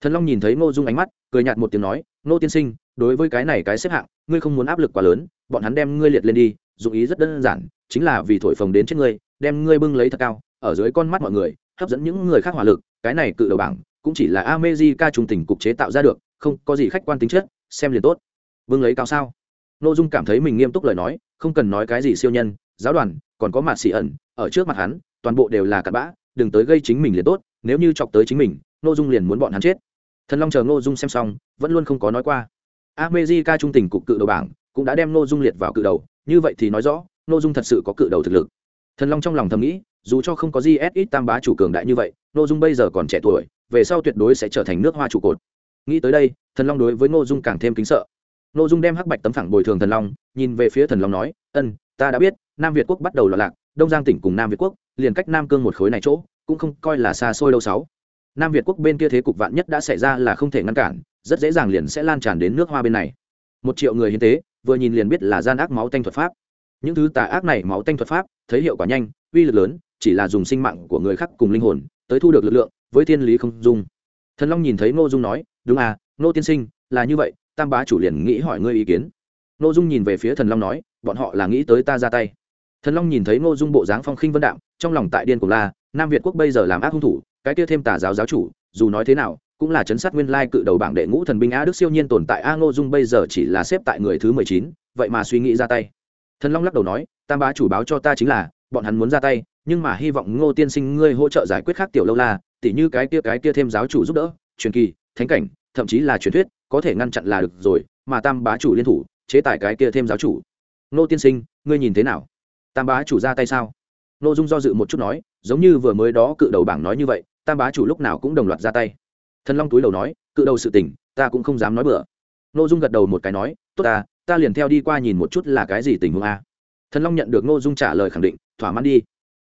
Thần long nhìn thấy ngô dung ánh mắt, cười nhạt một tiếng nói, ngô tiên sinh, đối với cái này cái xếp hạng, ngươi không muốn áp lực quá lớn, bọn hắn đem ngươi liệt lên đi, dụng ý rất đơn giản, chính là vì thổi phồng đến chết ngươi, đem ngươi bưng lấy thật cao, ở dưới con mắt mọi người, hấp dẫn những người khác hỏa lực, cái này cự đầu bảng cũng chỉ là America trung tình cục chế tạo ra được không có gì khách quan tính chất xem liền tốt. Vương lấy cao sao? Nội dung cảm thấy mình nghiêm túc lời nói không cần nói cái gì siêu nhân giáo đoàn còn có mặt xì ẩn ở trước mặt hắn toàn bộ đều là cặn bã đừng tới gây chính mình liền tốt nếu như chọc tới chính mình nội dung liền muốn bọn hắn chết. Thần long chờ Nô dung xem xong vẫn luôn không có nói qua. America trung tình cục cự đầu bảng cũng đã đem Nô Dung liệt vào cự đầu, như vậy thì nói rõ, Nô Dung thật sự có cự đầu thực lực. Thần Long trong lòng thầm nghĩ, dù cho không có GSX tam bá chủ cường đại như vậy, Nô Dung bây giờ còn trẻ tuổi, về sau tuyệt đối sẽ trở thành nước hoa trụ cột. Nghĩ tới đây, Thần Long đối với Ngô Dung càng thêm kính sợ. Ngô Dung đem hắc bạch tấm phẳng bồi thường Thần Long, nhìn về phía Thần Long nói, "Ân, ta đã biết, Nam Việt quốc bắt đầu loạn lạc, Đông Giang tỉnh cùng Nam Việt quốc, liền cách Nam Cương một khối này chỗ, cũng không coi là xa xôi đâu sáu." Nam Việt quốc bên kia thế cục vạn nhất đã xảy ra là không thể ngăn cản, rất dễ dàng liền sẽ lan tràn đến nước hoa bên này một triệu người hiến tế vừa nhìn liền biết là gian ác máu tanh thuật pháp những thứ tà ác này máu tanh thuật pháp thấy hiệu quả nhanh uy lực lớn chỉ là dùng sinh mạng của người khác cùng linh hồn tới thu được lực lượng với thiên lý không dung. Thần long nhìn thấy ngô dung nói, đúng à ngô tiên sinh, là như vậy, tam bá chủ liền nghĩ hỏi ngươi ý kiến. Ngô dung nhìn về phía thần long nói, bọn họ là nghĩ tới ta ra tay. Thần long nhìn thấy ngô dung bộ dáng phong khinh vân đạm, trong lòng tại điên của la, nam việt quốc bây giờ làm ác hung thủ, cái kia thêm tà giáo giáo chủ, dù nói thế nào, cũng là chấn sát nguyên lai cự đầu bảng đệ ngũ thần binh a đức siêu nhiên tồn tại a ngô dung bây giờ chỉ là xếp tại người thứ mười chín, vậy mà suy nghĩ ra tay. Thần long lắc đầu nói, tam bá chủ báo cho ta chính là, bọn hắn muốn ra tay, nhưng mà hy vọng ngô tiên sinh ngươi hỗ trợ giải quyết khác tiểu lâu la tỉ như cái kia cái kia thêm giáo chủ giúp đỡ, truyền kỳ, thánh cảnh, thậm chí là truyền thuyết, có thể ngăn chặn là được rồi, mà tam bá chủ liên thủ, chế tài cái kia thêm giáo chủ. Nô tiên sinh, ngươi nhìn thế nào? Tam bá chủ ra tay sao? Nô dung do dự một chút nói, giống như vừa mới đó cự đầu bảng nói như vậy, tam bá chủ lúc nào cũng đồng loạt ra tay. Thần long túi đầu nói, cự đầu sự tình, ta cũng không dám nói bừa. Nô dung gật đầu một cái nói, tốt ta ta liền theo đi qua nhìn một chút là cái gì tình huống a. Thần long nhận được nô dung trả lời khẳng định, thỏa mãn đi.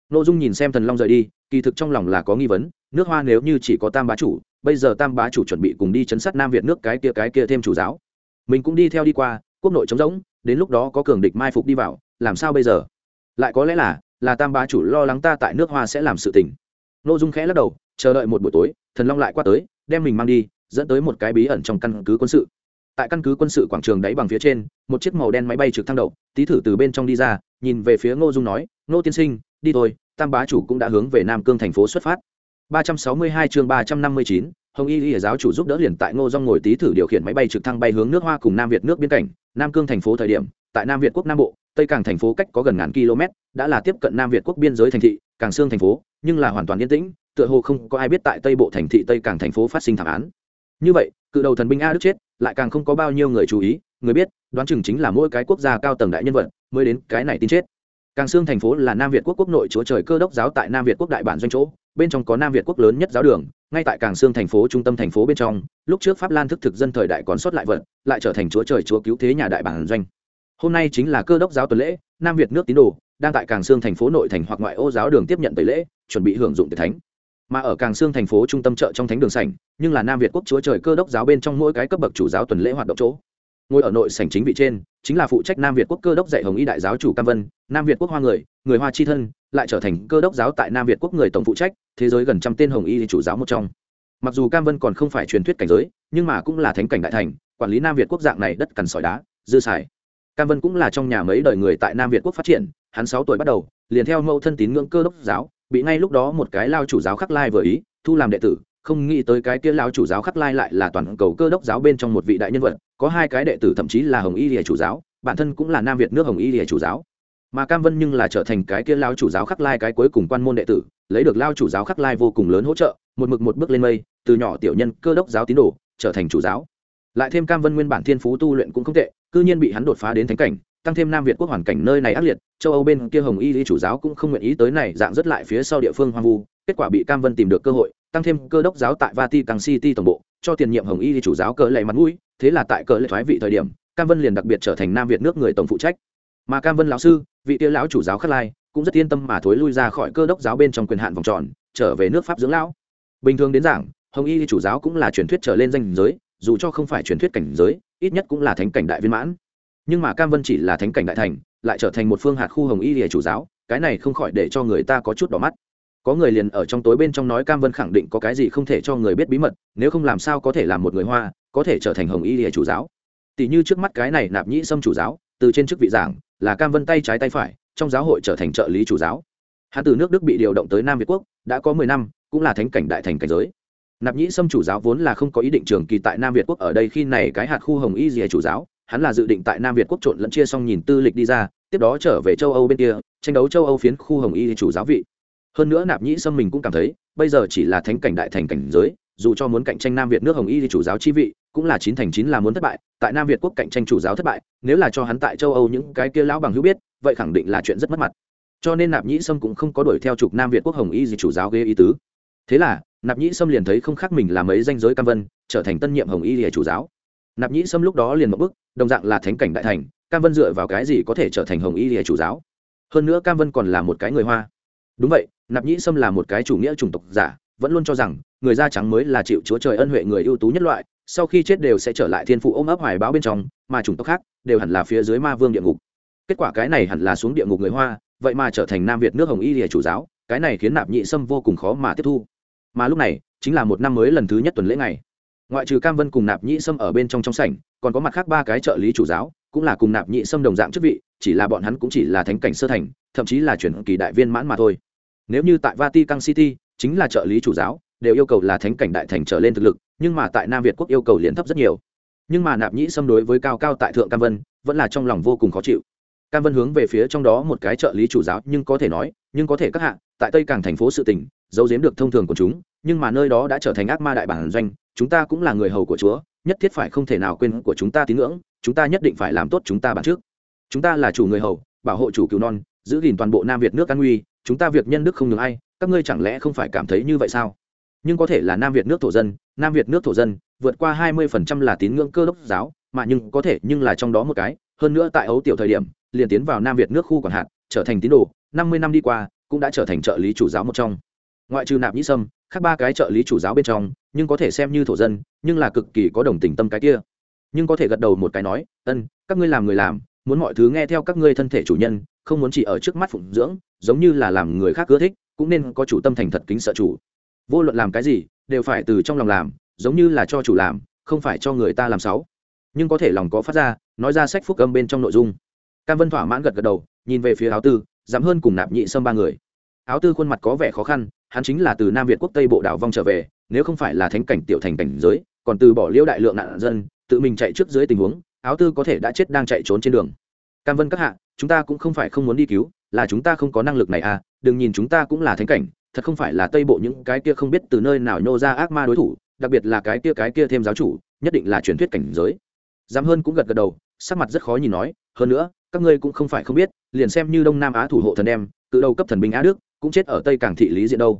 Nô dung nhìn xem thần long rời đi, kỳ thực trong lòng là có nghi vấn nước hoa nếu như chỉ có tam bá chủ, bây giờ tam bá chủ chuẩn bị cùng đi chấn sát nam việt nước cái kia cái kia thêm chủ giáo. Mình cũng đi theo đi qua, quốc nội trống rỗng, đến lúc đó có cường địch mai phục đi vào, làm sao bây giờ? Lại có lẽ là là tam bá chủ lo lắng ta tại nước hoa sẽ làm sự tình. N ô dung khẽ lắc đầu, chờ đợi một buổi tối, thần long lại qua tới, đem mình mang đi, dẫn tới một cái bí ẩn trong căn cứ quân sự. Tại căn cứ quân sự quảng trường đáy bằng phía trên, một chiếc màu đen máy bay trực thăng đậu tí thử từ bên trong đi ra, nhìn về phía ngô dung nói, ngô tiên sinh, đi thôi, tam bá chủ cũng đã hướng về nam cương thành phố xuất phát. 362 chương 359, Hồng Y Y giáo chủ giúp đỡ liền tại Ngô Dung ngồi tí thử điều khiển máy bay trực thăng bay hướng nước Hoa cùng Nam Việt nước biên cảnh, Nam Cương thành phố thời điểm, tại Nam Việt quốc Nam Bộ, Tây Càng thành phố cách có gần ngàn km, đã là tiếp cận Nam Việt quốc biên giới thành thị, Càng Sương thành phố, nhưng là hoàn toàn yên tĩnh, tựa hồ không có ai biết tại Tây Bộ thành thị Tây Càng thành phố phát sinh thảm án. Như vậy, cự đầu thần binh A Đức chết, lại càng không có bao nhiêu người chú ý, người biết, đoán chừng chính là mỗi cái quốc gia cao tầng đại nhân vật mới đến cái này tin chết. Càng Sương thành phố là Nam Việt quốc quốc nội chúa trời cơ đốc giáo tại Nam Việt quốc đại bản doanh chỗ, bên trong có nam việt quốc lớn nhất giáo đường, ngay tại cảng xương thành phố trung tâm thành phố bên trong, lúc trước pháp lan thức thực dân thời đại còn sót lại vật, lại trở thành chúa trời chúa cứu thế nhà đại bản doanh. Hôm nay chính là cơ đốc giáo tuần lễ, nam việt nước tín đồ đang tại cảng xương thành phố nội thành hoặc ngoại ô giáo đường tiếp nhận tẩy lễ, chuẩn bị hưởng dụng tiệc thánh. Mà ở cảng xương thành phố trung tâm chợ trong thánh đường sảnh, nhưng là nam việt quốc chúa trời cơ đốc giáo bên trong mỗi cái cấp bậc chủ giáo tuần lễ hoạt động chỗ ngồi ở nội sảnh chính vị trên, chính là phụ trách nam việt quốc cơ đốc dạy hồng y đại giáo chủ cam vân, nam việt quốc hoa người người hoa chi thân, lại trở thành cơ đốc giáo tại nam việt quốc người tổng phụ trách, thế giới gần trăm tên hồng y chủ giáo một trong. Mặc dù cam vân còn không phải truyền thuyết cảnh giới, nhưng mà cũng là thánh cảnh đại thành, quản lý nam việt quốc dạng này đất cằn sỏi đá, dư xài. Cam vân cũng là trong nhà mấy đời người tại nam việt quốc phát triển, hắn sáu tuổi bắt đầu, liền theo mẫu thân tín ngưỡng cơ đốc giáo, bị ngay lúc đó một cái lao chủ giáo khắc lai vừa ý, thu làm đệ tử không nghĩ tới cái kia lão chủ giáo khắc lai lại là toàn cầu cơ đốc giáo bên trong một vị đại nhân vật, có hai cái đệ tử thậm chí là hồng y lìa chủ giáo, bản thân cũng là nam việt nước hồng y lìa chủ giáo. Mà cam vân nhưng là trở thành cái kia lao chủ giáo khắc lai cái cuối cùng quan môn đệ tử, lấy được lao chủ giáo khắc lai vô cùng lớn hỗ trợ, một mực một bước lên mây, từ nhỏ tiểu nhân cơ đốc giáo tín đồ, trở thành chủ giáo. Lại thêm cam vân nguyên bản thiên phú tu luyện cũng không tệ, cư nhiên bị hắn đột phá đến thánh cảnh, tăng thêm nam việt quốc hoàn cảnh nơi này ác liệt, châu âu bên kia hồng y lý chủ giáo cũng không nguyện ý tới này, dạng rất lại phía sau địa phương hoang vu, kết quả bị cam vân tìm được cơ hội tăng thêm cơ đốc giáo tại vatican city tổng bộ, cho tiền nhiệm hồng y chủ giáo cỡ lệ mặt mũi, thế là tại cỡ lệ thoái vị thời điểm, cam vân liền đặc biệt trở thành nam việt nước người tổng phụ trách. Mà cam vân lão sư, vị tia lão chủ giáo khắc lai, cũng rất yên tâm mà thối lui ra khỏi cơ đốc giáo bên trong quyền hạn vòng tròn, trở về nước pháp dưỡng lão. Bình thường đến giảng, hồng y chủ giáo cũng là truyền thuyết trở lên danh giới, dù cho không phải truyền thuyết cảnh giới, ít nhất cũng là thánh cảnh đại viên mãn. Nhưng mà cam vân chỉ là thánh cảnh đại thành, lại trở thành một phương hạt khu hồng y lìa chủ giáo, cái này không khỏi để cho người ta có chút đỏ mắt có người liền ở trong tối bên trong nói cam vân khẳng định có cái gì không thể cho người biết bí mật, nếu không làm sao có thể làm một người hoa, có thể trở thành hồng y hệ chủ giáo. Tỷ như trước mắt cái này nạp nhĩ sâm chủ giáo, từ trên chức vị giảng, là cam vân tay trái tay phải, trong giáo hội trở thành trợ lý chủ giáo. Hắn từ nước đức bị điều động tới nam việt quốc, đã có mười năm, cũng là thánh cảnh đại thành cảnh giới. Nạp nhĩ sâm chủ giáo vốn là không có ý định trường kỳ tại nam việt quốc ở đây khi này cái hạt khu hồng y dìa chủ giáo, hắn là dự định tại nam việt quốc trộn lẫn chia xong nhìn tư lịch đi ra, tiếp đó trở về châu âu bên kia, tranh đấu châu âu phiến khu hồng y chủ giáo vị hơn nữa nạp nhĩ sâm mình cũng cảm thấy, bây giờ chỉ là thánh cảnh đại thành cảnh giới, dù cho muốn cạnh tranh nam việt nước hồng y thì chủ giáo chi vị cũng là chín thành chín là muốn thất bại, tại nam việt quốc cạnh tranh chủ giáo thất bại, nếu là cho hắn tại châu âu những cái kia lão bằng hữu biết, vậy khẳng định là chuyện rất mất mặt. Cho nên nạp nhĩ sâm cũng không có đuổi theo trục nam việt quốc hồng y gì chủ giáo ghê ý tứ. Thế là, nạp nhĩ sâm liền thấy không khác mình làm ấy danh giới cam vân, trở thành tân nhiệm hồng y lìa chủ giáo. Nạp nhĩ sâm lúc đó liền một bức đồng dạng là thánh cảnh đại thành, cam vân dựa vào cái gì có thể trở thành hồng y lìa chủ giáo? Hơn nữa cam vân còn là một cái người hoa đúng vậy, nạp nhĩ sâm là một cái chủ nghĩa chủng tộc giả, vẫn luôn cho rằng, người da trắng mới là chịu chúa trời ân huệ người ưu tú nhất loại, sau khi chết đều sẽ trở lại thiên phụ ôm ấp hoài báo bên trong, mà chủng tộc khác đều hẳn là phía dưới ma vương địa ngục. Kết quả cái này hẳn là xuống địa ngục người hoa, vậy mà trở thành nam việt nước hồng y lìa chủ giáo, cái này khiến nạp nhị sâm vô cùng khó mà tiếp thu. Mà lúc này, chính là một năm mới lần thứ nhất tuần lễ này ngoại trừ cam vân cùng nạp nhị sâm ở bên trong trong sảnh, còn có mặt khác ba cái trợ lý chủ giáo, cũng là cùng nạp nhị sâm đồng dạng chức vị chỉ là bọn hắn cũng chỉ là thánh cảnh sơ thành, thậm chí là chuyển kỳ đại viên mãn mà thôi. Nếu như tại vatican city, chính là trợ lý chủ giáo, đều yêu cầu là thánh cảnh đại thành trở lên thực lực, nhưng mà tại nam việt quốc yêu cầu liền thấp rất nhiều. Nhưng mà nạp nhĩ xâm đối với cao cao tại thượng cam vân, vẫn là trong lòng vô cùng khó chịu. Cam vân hướng về phía trong đó một cái trợ lý chủ giáo, nhưng có thể nói, nhưng có thể các hạ, tại tây cảng thành phố sự tỉnh giấu giếm được thông thường của chúng, nhưng mà nơi đó đã trở thành ác ma đại bản doanh, chúng ta cũng là người hầu của chúa, nhất thiết phải không thể nào quên của chúng ta tín ngưỡng, chúng ta nhất định phải làm tốt chúng ta bản trước chúng ta là chủ người hầu, bảo hộ chủ cứu non, giữ gìn toàn bộ nam việt nước an nguy, chúng ta việc nhân đức không ngừng ai, các ngươi chẳng lẽ không phải cảm thấy như vậy sao? Nhưng có thể là nam việt nước thổ dân, nam việt nước thổ dân, vượt qua hai mươi phần trăm là tín ngưỡng cơ đốc giáo, mà nhưng có thể nhưng là trong đó một cái, hơn nữa tại ấu tiểu thời điểm, liền tiến vào nam việt nước khu quản hạt, trở thành tín đồ, năm mươi năm đi qua, cũng đã trở thành trợ lý chủ giáo một trong. Ngoại trừ nạp nhĩ sâm, khác ba cái trợ lý chủ giáo bên trong, nhưng có thể xem như thổ dân, nhưng là cực kỳ có đồng tình tâm cái kia. Nhưng có thể gật đầu một cái nói, ân, các ngươi làm người làm muốn mọi thứ nghe theo các ngươi thân thể chủ nhân, không muốn chỉ ở trước mắt phụng dưỡng, giống như là làm người khác ưa thích, cũng nên có chủ tâm thành thật kính sợ chủ. Vô luận làm cái gì, đều phải từ trong lòng làm, giống như là cho chủ làm, không phải cho người ta làm sáu nhưng có thể lòng có phát ra, nói ra sách phúc âm bên trong nội dung. Cam vân thỏa mãn gật gật đầu, nhìn về phía áo tư, dám hơn cùng nạp nhị sâm ba người. Áo tư khuôn mặt có vẻ khó khăn, hắn chính là từ nam việt quốc tây bộ đảo vong trở về, nếu không phải là thánh cảnh tiểu thành cảnh giới, còn từ bỏ liêu đại lượng nạn dân, tự mình chạy trước dưới tình huống áo tư có thể đã chết đang chạy trốn trên đường. Cam vân các hạ, chúng ta cũng không phải không muốn đi cứu, là chúng ta không có năng lực này à đừng nhìn chúng ta cũng là thánh cảnh, thật không phải là tây bộ những cái kia không biết từ nơi nào nhô ra ác ma đối thủ, đặc biệt là cái kia cái kia thêm giáo chủ, nhất định là truyền thuyết cảnh giới. Dám hơn cũng gật gật đầu, sắc mặt rất khó nhìn nói, hơn nữa, các ngươi cũng không phải không biết, liền xem như đông nam á thủ hộ thần đem, cự đầu cấp thần binh á đức, cũng chết ở tây cảng thị lý diện đâu.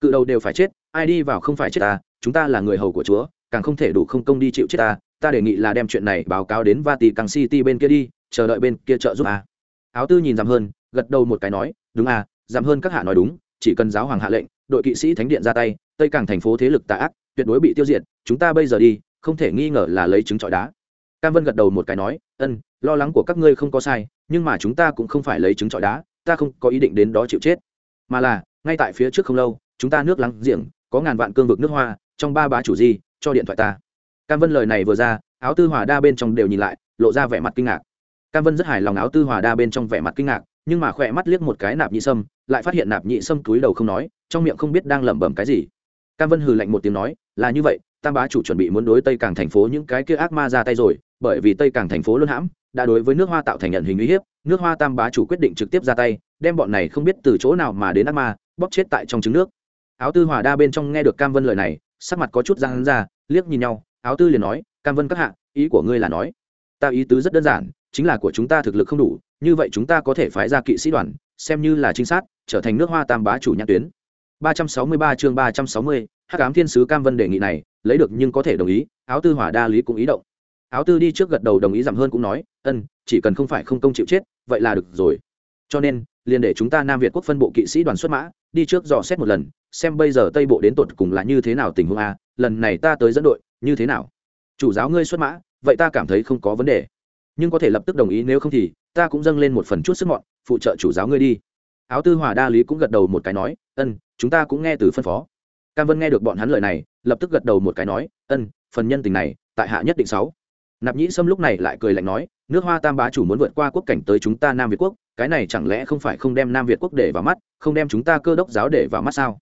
Cự đầu đều phải chết, ai đi vào không phải chết ta, chúng ta là người hầu của chúa, càng không thể đủ không công đi chịu chết ta ta đề nghị là đem chuyện này báo cáo đến Vatican City bên kia đi, chờ đợi bên kia trợ giúp à. Áo Tư nhìn giảm hơn, gật đầu một cái nói, đúng à, giảm hơn các hạ nói đúng, chỉ cần giáo hoàng hạ lệnh, đội kỵ sĩ thánh điện ra tay, Tây Cảng thành phố thế lực tà ác, tuyệt đối bị tiêu diệt, chúng ta bây giờ đi, không thể nghi ngờ là lấy trứng trọi đá. Cam Vân gật đầu một cái nói, ân, lo lắng của các ngươi không có sai, nhưng mà chúng ta cũng không phải lấy trứng trọi đá, ta không có ý định đến đó chịu chết, mà là ngay tại phía trước không lâu, chúng ta nước lắng giềng, có ngàn vạn cương vực nước hoa, trong ba bá chủ gì, cho điện thoại ta cam vân lời này vừa ra, áo tư hòa đa bên trong đều nhìn lại, lộ ra vẻ mặt kinh ngạc. Cam vân rất hài lòng áo tư hòa đa bên trong vẻ mặt kinh ngạc, nhưng mà khỏe mắt liếc một cái nạp nhị sâm, lại phát hiện nạp nhị sâm túi đầu không nói, trong miệng không biết đang lẩm bẩm cái gì. Cam vân hừ lạnh một tiếng nói, là như vậy, tam bá chủ chuẩn bị muốn đối tây cảng thành phố những cái kia ác ma ra tay rồi, bởi vì tây cảng thành phố luôn hãm, đã đối với nước hoa tạo thành nhận hình uy hiếp, nước hoa tam bá chủ quyết định trực tiếp ra tay, đem bọn này không biết từ chỗ nào mà đến ác ma, bóp chết tại trong trứng nước. Áo tư hòa đa bên trong nghe được cam vân lời này, sắc mặt có chút răng ra, liếc nhìn nhau áo tư liền nói cam vân các hạ ý của ngươi là nói ta ý tứ rất đơn giản chính là của chúng ta thực lực không đủ như vậy chúng ta có thể phái ra kỵ sĩ đoàn xem như là trinh sát trở thành nước hoa tam bá chủ nhãn tuyến 363 chương 360, Hắc ám thiên sứ Cam Vân đề nghị này, lấy được nhưng có thể đồng ý, áo tư hỏa đa lý cũng ý động. Áo tư đi trước gật đầu đồng ý giảm hơn cũng nói, "Ân, chỉ cần không phải không công chịu chết, vậy là được rồi." Cho nên, liền để chúng ta Nam Việt quốc phân bộ kỵ sĩ đoàn xuất mã, đi trước dò xét một lần, xem bây giờ Tây bộ đến tột cùng là như thế nào tình huống a, lần này ta tới dẫn đội, như thế nào? Chủ giáo ngươi xuất mã, vậy ta cảm thấy không có vấn đề. Nhưng có thể lập tức đồng ý, nếu không thì, ta cũng dâng lên một phần chút sức mọn, phụ trợ chủ giáo ngươi đi. Áo tư hòa đa lý cũng gật đầu một cái nói, ân, chúng ta cũng nghe từ phân phó. Cam vân nghe được bọn hắn lời này, lập tức gật đầu một cái nói, ân, phần nhân tình này, tại hạ nhất định sáu. Nạp nhĩ sâm lúc này lại cười lạnh nói, nước hoa tam bá chủ muốn vượt qua quốc cảnh tới chúng ta nam việt quốc, cái này chẳng lẽ không phải không đem nam việt quốc để vào mắt, không đem chúng ta cơ đốc giáo để vào mắt sao?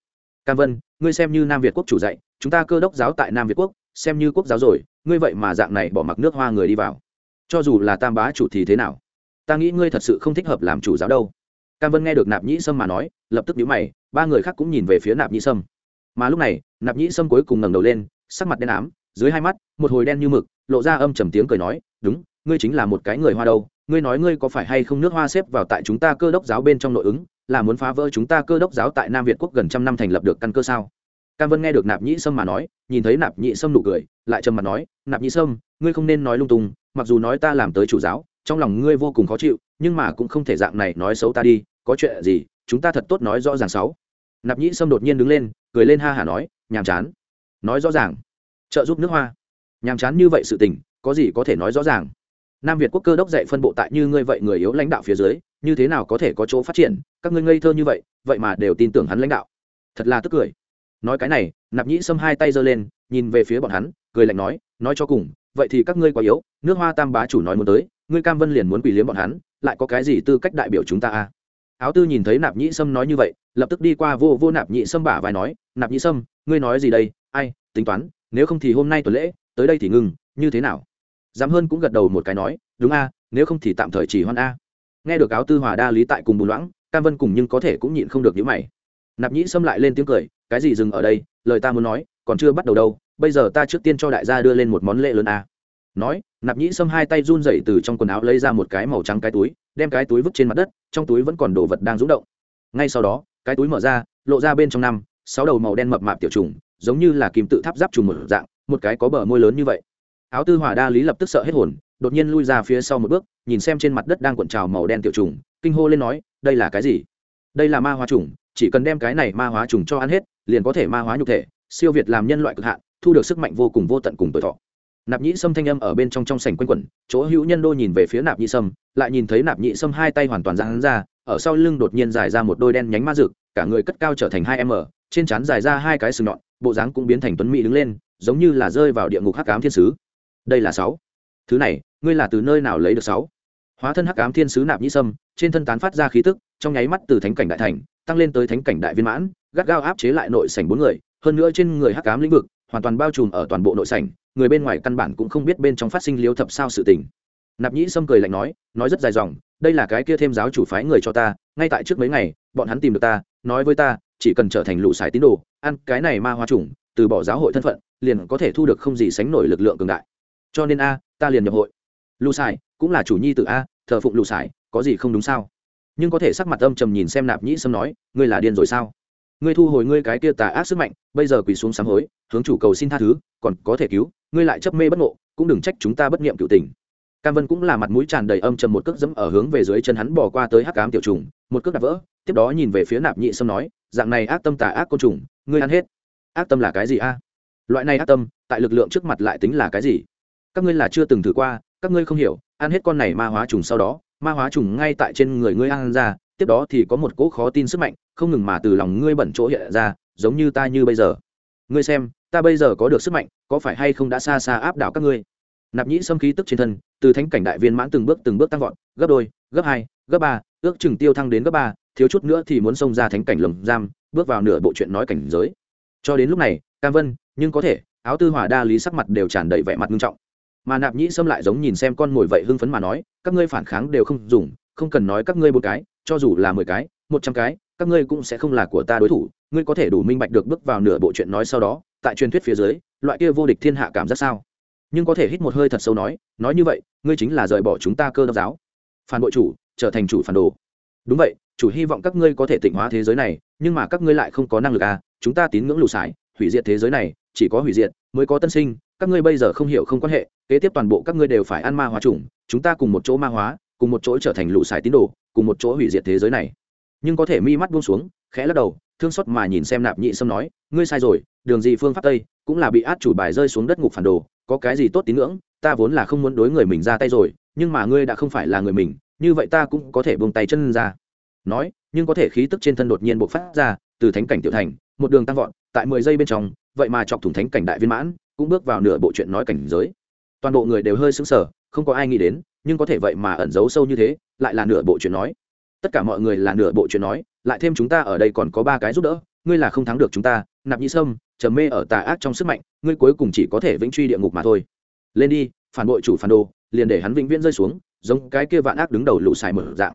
Cam vân, ngươi xem như nam việt quốc chủ dạy, chúng ta cơ đốc giáo tại nam việt quốc xem như quốc giáo rồi, ngươi vậy mà dạng này bỏ mặc nước hoa người đi vào. Cho dù là tam bá chủ thì thế nào? Ta nghĩ ngươi thật sự không thích hợp làm chủ giáo đâu. Cam vân nghe được nạp nhĩ sâm mà nói, lập tức nhíu mày, ba người khác cũng nhìn về phía nạp nhĩ sâm. Mà lúc này, nạp nhĩ sâm cuối cùng ngẩng đầu lên, sắc mặt đen ám, dưới hai mắt, một hồi đen như mực, lộ ra âm trầm tiếng cười nói, đúng, ngươi chính là một cái người hoa đâu, ngươi nói ngươi có phải hay không nước hoa xếp vào tại chúng ta cơ đốc giáo bên trong nội ứng, là muốn phá vỡ chúng ta cơ đốc giáo tại nam việt quốc gần trăm năm thành lập được căn cơ sao? Cam vân nghe được nạp nhĩ sâm mà nói, nhìn thấy nạp nhĩ sâm nụ cười, lại trầm mặt nói, nạp nhĩ sâm, ngươi không nên nói lung tung, mặc dù nói ta làm tới chủ giáo, trong lòng ngươi vô cùng khó chịu, nhưng mà cũng không thể dạng này nói xấu ta đi, có chuyện gì, chúng ta thật tốt nói rõ ràng sáu. Nạp nhĩ sâm đột nhiên đứng lên, cười lên ha hả nói, nhàm chán. Nói rõ ràng. Trợ giúp nước hoa. Nhàm chán như vậy sự tình, có gì có thể nói rõ ràng? Nam việt quốc cơ đốc dạy phân bộ tại như ngươi vậy người yếu lãnh đạo phía dưới, như thế nào có thể có chỗ phát triển, các ngươi ngây thơ như vậy vậy mà đều tin tưởng hắn lãnh đạo. Thật là tức cười nói cái này, nạp nhĩ xâm hai tay giơ lên, nhìn về phía bọn hắn, cười lạnh nói nói cho cùng, vậy thì các ngươi quá yếu, nước hoa tam bá chủ nói muốn tới, ngươi cam vân liền muốn quỳ liếm bọn hắn, lại có cái gì tư cách đại biểu chúng ta à? Áo tư nhìn thấy nạp nhĩ sâm nói như vậy, lập tức đi qua vô vô nạp nhĩ sâm bả vai nói, nạp nhĩ sâm, ngươi nói gì đây? Ai, tính toán, nếu không thì hôm nay tuần lễ, tới đây thì ngừng, như thế nào? Dám hơn cũng gật đầu một cái nói, đúng a, nếu không thì tạm thời chỉ hoan a. Nghe được áo tư hòa đa lý tại cùng bùn loãng, cam vân cùng nhưng có thể cũng nhịn không được những mày nạp nhĩ xâm lại lên tiếng cười, cái gì dừng ở đây? Lời ta muốn nói, còn chưa bắt đầu đâu. Bây giờ ta trước tiên cho đại gia đưa lên một món lễ lớn à. nói, nạp nhĩ xâm hai tay run dậy từ trong quần áo lấy ra một cái màu trắng cái túi, đem cái túi vứt trên mặt đất, trong túi vẫn còn đồ vật đang rúng động. Ngay sau đó, cái túi mở ra, lộ ra bên trong năm, sáu đầu màu đen mập mạp tiểu trùng, giống như là kim tự tháp giáp trùng một dạng, một cái có bờ môi lớn như vậy. Áo tư hòa đa lý lập tức sợ hết hồn, đột nhiên lui ra phía sau một bước, nhìn xem trên mặt đất đang cuộn trào màu đen tiểu trùng, kinh hô lên nói, đây là cái gì? Đây là ma hoa trùng chỉ cần đem cái này ma hóa trùng cho ăn hết, liền có thể ma hóa nhục thể, siêu việt làm nhân loại cực hạn, thu được sức mạnh vô cùng vô tận cùng tuổi thọ. Nạp nhĩ sâm thanh âm ở bên trong trong sảnh quanh quẩn, chỗ hữu nhân đô nhìn về phía nạp nhĩ sâm, lại nhìn thấy nạp nhĩ sâm hai tay hoàn toàn giãn ra, ở sau lưng đột nhiên dài ra một đôi đen nhánh ma rực cả người cất cao trở thành hai m trên trán dài ra hai cái sừng nhọn, bộ dáng cũng biến thành tuấn mỹ đứng lên, giống như là rơi vào địa ngục hắc ám thiên sứ. Đây là sáu. Thứ này, ngươi là từ nơi nào lấy được sáu? Hóa thân hắc ám thiên sứ nạp nhĩ sâm, trên thân tán phát ra khí tức, trong nháy mắt từ thánh cảnh đại thành tăng lên tới thánh cảnh đại viên mãn, gắt gao áp chế lại nội sảnh bốn người, hơn nữa trên người hắc cám lĩnh vực hoàn toàn bao trùm ở toàn bộ nội sảnh, người bên ngoài căn bản cũng không biết bên trong phát sinh liếu thập sao sự tình. Nạp nhĩ sâm cười lạnh nói nói rất dài dòng, đây là cái kia thêm giáo chủ phái người cho ta, ngay tại trước mấy ngày, bọn hắn tìm được ta, nói với ta, chỉ cần trở thành lũ sải tín đồ, ăn cái này ma hoa trùng từ bỏ giáo hội thân phận, liền có thể thu được không gì sánh nổi lực lượng cường đại. Cho nên a, ta liền nhập hội. Lũ sải, cũng là chủ nhi tự a, thờ phụng lũ sải, có gì không đúng sao? Nhưng có thể sắc mặt âm trầm nhìn xem nạp nhĩ sâm nói, ngươi là điên rồi sao? Ngươi thu hồi ngươi cái kia tà ác sức mạnh, bây giờ quỳ xuống sám hối, hướng chủ cầu xin tha thứ, còn có thể cứu, ngươi lại chấp mê bất ngộ, cũng đừng trách chúng ta bất niệm cựu tình. Cam vân cũng là mặt mũi tràn đầy âm trầm một cước dẫm ở hướng về dưới chân hắn bỏ qua tới hắc cám tiểu trùng, một cước đạp vỡ, tiếp đó nhìn về phía nạp nhị sâm nói, dạng này ác tâm tà ác côn trùng, ngươi ăn hết. Ác tâm là cái gì a? Loại này ác tâm, tại lực lượng trước mặt lại tính là cái gì? Các ngươi là chưa từng thử qua, các ngươi không hiểu, ăn hết con này ma hóa trùng sau đó ma hóa trùng ngay tại trên người ngươi ăn ra, tiếp đó thì có một cỗ khó tin sức mạnh, không ngừng mà từ lòng ngươi bẩn chỗ hiện ra, giống như ta như bây giờ. Ngươi xem, ta bây giờ có được sức mạnh, có phải hay không đã xa xa áp đảo các ngươi? Nạp nhĩ xâm khí tức trên thân, từ thánh cảnh đại viên mãn từng bước từng bước tăng vọt, gấp đôi, gấp hai, gấp ba, ước chừng tiêu thăng đến gấp ba, thiếu chút nữa thì muốn xông ra thánh cảnh lồng giam, bước vào nửa bộ chuyện nói cảnh giới. Cho đến lúc này, cam vân, nhưng có thể, áo tư hỏa đa lý sắc mặt đều tràn đầy vẻ mặt nghiêm trọng mà nạp nhĩ xâm lại giống nhìn xem con mồi vậy hưng phấn mà nói, các ngươi phản kháng đều không dùng, không cần nói các ngươi một cái, cho dù là mười cái, một trăm cái, các ngươi cũng sẽ không là của ta đối thủ, ngươi có thể đủ minh bạch được bước vào nửa bộ chuyện nói sau đó, tại truyền thuyết phía dưới, loại kia vô địch thiên hạ cảm giác sao? Nhưng có thể hít một hơi thật sâu nói nói như vậy, ngươi chính là rời bỏ chúng ta cơ đốc giáo. Phản bội chủ, trở thành chủ phản đồ. Đúng vậy, chủ hy vọng các ngươi có thể tịnh hóa thế giới này, nhưng mà các ngươi lại không có năng lực à chúng ta tín ngưỡng lù sải, hủy diệt thế giới này, chỉ có hủy diệt mới có tân sinh các ngươi bây giờ không hiểu không quan hệ, kế tiếp toàn bộ các ngươi đều phải ăn ma hóa chủng, chúng ta cùng một chỗ ma hóa, cùng một chỗ trở thành lũ xài tín đồ, cùng một chỗ hủy diệt thế giới này. Nhưng có thể mi mắt buông xuống, khẽ lắc đầu, thương xót mà nhìn xem nạp nhị sâm nói, ngươi sai rồi, đường gì phương pháp tây cũng là bị át chủ bài rơi xuống đất ngục phản đồ, có cái gì tốt tín ngưỡng, ta vốn là không muốn đối người mình ra tay rồi, nhưng mà ngươi đã không phải là người mình, như vậy ta cũng có thể buông tay chân ra. Nói, nhưng có thể khí tức trên thân đột nhiên bộc phát ra, từ thánh cảnh tiểu thành, một đường tăng vọt, tại mười giây bên trong, vậy mà chọc thủng thánh cảnh đại viên mãn cũng bước vào nửa bộ chuyện nói cảnh giới. Toàn bộ người đều hơi sững sờ, không có ai nghĩ đến, nhưng có thể vậy mà ẩn giấu sâu như thế, lại là nửa bộ chuyện nói. Tất cả mọi người là nửa bộ chuyện nói, lại thêm chúng ta ở đây còn có ba cái giúp đỡ, ngươi là không thắng được chúng ta, nạp nhi sâm, trầm mê ở tà ác trong sức mạnh, ngươi cuối cùng chỉ có thể vĩnh truy địa ngục mà thôi. Lên đi, phản bội chủ phản đồ, liền để hắn vĩnh viễn rơi xuống, giống cái kia vạn ác đứng đầu lũ xài mở dạng.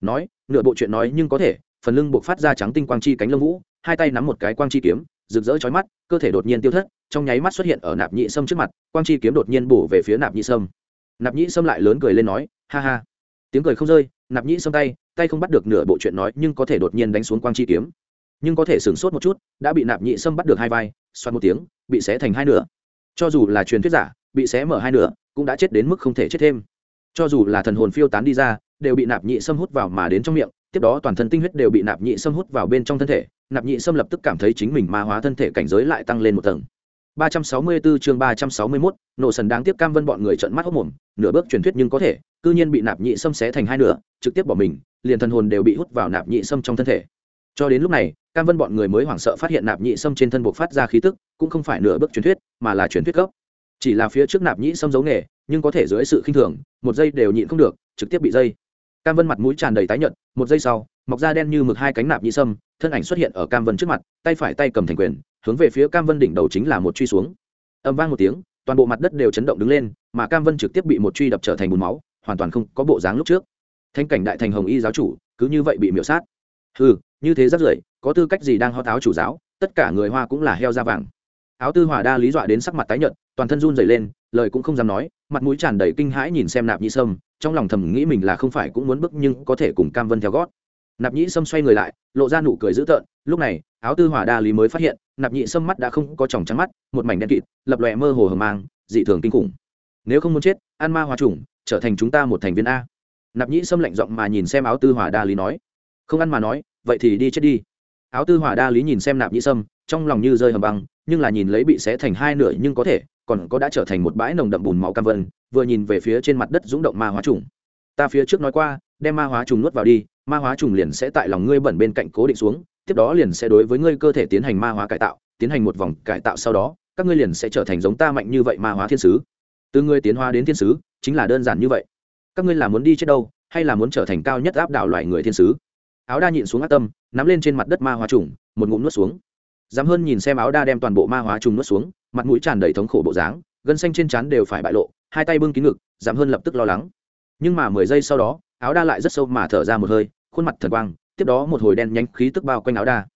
Nói, nửa bộ chuyện nói nhưng có thể, phần lưng buộc phát ra trắng tinh quang chi cánh lông vũ, hai tay nắm một cái quang chi kiếm rực rỡ chói mắt, cơ thể đột nhiên tiêu thất, trong nháy mắt xuất hiện ở nạp nhị sâm trước mặt, quang chi kiếm đột nhiên bổ về phía nạp nhị sâm. Nạp nhị sâm lại lớn cười lên nói, ha ha. Tiếng cười không rơi, nạp nhị sâm tay tay không bắt được nửa bộ chuyện nói, nhưng có thể đột nhiên đánh xuống quang chi kiếm. Nhưng có thể sửng sốt một chút, đã bị nạp nhị sâm bắt được hai vai xoắn một tiếng, bị xé thành hai nửa. Cho dù là truyền thuyết giả, bị xé mở hai nửa, cũng đã chết đến mức không thể chết thêm. Cho dù là thần hồn phiêu tán đi ra, đều bị nạp nhị sâm hút vào mà đến trong miệng tiếp đó toàn thân tinh huyết đều bị nạp nhị sâm hút vào bên trong thân thể nạp nhị sâm lập tức cảm thấy chính mình ma hóa thân thể cảnh giới lại tăng lên một tầng 364 chương 361, nổ sần đáng tiếc cam vân bọn người trợn mắt hốt mồm, nửa bước truyền thuyết nhưng có thể, cư nhiên bị nạp nhị sâm xé thành hai nửa, trực tiếp bỏ mình, liền thần hồn đều bị hút vào nạp nhị sâm trong thân thể. Cho đến lúc này, cam vân bọn người mới hoảng sợ phát hiện nạp nhị sâm trên thân buộc phát ra khí tức, cũng không phải nửa bước truyền thuyết, mà là truyền thuyết gốc. Chỉ là phía trước nạp nhị sâm giấu nghề, nhưng có thể dưới sự khinh thường, một giây đều nhịn không được, trực tiếp bị dây. Cam vân mặt mũi tràn đầy tái nhợt, một giây sau, mọc da đen như mực hai cánh nạp nhị sâm, thân ảnh xuất hiện ở cam vân trước mặt, tay phải tay cầm thành quyền, hướng về phía cam vân đỉnh đầu chính là một truy xuống. Âm vang một tiếng toàn bộ mặt đất đều chấn động đứng lên mà cam vân trực tiếp bị một truy đập trở thành bùn máu hoàn toàn không có bộ dáng lúc trước. Thanh cảnh đại thành hồng y giáo chủ cứ như vậy bị miễu sát. Ừ như thế rất rưởi có tư cách gì đang ho tháo chủ giáo tất cả người hoa cũng là heo da vàng. Áo tư hòa đa lý dọa đến sắc mặt tái nhợt toàn thân run dày lên lời cũng không dám nói, mặt mũi tràn đầy kinh hãi nhìn xem nạp nhĩ sâm, trong lòng thầm nghĩ mình là không phải cũng muốn bước nhưng có thể cùng cam vân theo gót. Nạp nhĩ sâm xoay người lại, lộ ra nụ cười dữ tợn, lúc này, áo tư hỏa đa lý mới phát hiện, nạp nhĩ sâm mắt đã không có tròng trắng mắt, một mảnh đen kịt, lập lòe mơ hồ hờ mang, dị thường kinh khủng. Nếu không muốn chết, ăn ma hóa trùng trở thành chúng ta một thành viên a. Nạp nhĩ sâm lạnh giọng mà nhìn xem áo tư hỏa đa lý nói, không ăn mà nói, vậy thì đi chết đi. Áo tư hỏa đa lý nhìn xem nạp nhĩ sâm, trong lòng như rơi hầm băng, nhưng là nhìn lấy bị xé thành hai nửa nhưng có thể còn có đã trở thành một bãi nồng đậm bùn máu cam vân, vừa nhìn về phía trên mặt đất rúng động ma hóa trùng. Ta phía trước nói qua, đem ma hóa trùng nuốt vào đi, ma hóa trùng liền sẽ tại lòng ngươi bẩn bên cạnh cố định xuống, tiếp đó liền sẽ đối với ngươi cơ thể tiến hành ma hóa cải tạo, tiến hành một vòng cải tạo sau đó, các ngươi liền sẽ trở thành giống ta mạnh như vậy ma hóa thiên sứ. Từ ngươi tiến hóa đến thiên sứ, chính là đơn giản như vậy. Các ngươi là muốn đi chết đâu, hay là muốn trở thành cao nhất áp đảo loại người thiên sứ? Áo đa nhịn xuống ác tâm, nắm lên trên mặt đất ma hóa trùng, một ngụm nuốt xuống dám hơn nhìn xem áo đa đem toàn bộ ma hóa trùng nuốt xuống, mặt mũi tràn đầy thống khổ bộ dáng, gân xanh trên trán đều phải bại lộ, hai tay bưng kín ngực, dám hơn lập tức lo lắng. Nhưng mà mười giây sau đó, áo đa lại rất sâu mà thở ra một hơi, khuôn mặt thần quang, tiếp đó một hồi đen nhanh khí tức bao quanh áo đa.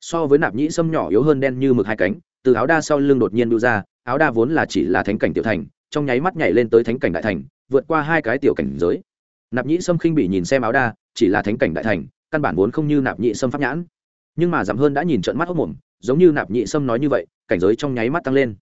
So với nạp nhĩ sâm nhỏ yếu hơn đen như mực hai cánh, từ áo đa sau lưng đột nhiên đưa ra, áo đa vốn là chỉ là thánh cảnh tiểu thành, trong nháy mắt nhảy lên tới thánh cảnh đại thành, vượt qua hai cái tiểu cảnh giới. Nạp nhĩ sâm khinh bị nhìn xem áo đa, chỉ là thánh cảnh đại thành, căn bản vốn không như nạp nhĩ sâm pháp nhãn. Nhưng mà giảm hơn đã nhìn trận mắt hốc mồm giống như nạp nhị sâm nói như vậy cảnh giới trong nháy mắt tăng lên.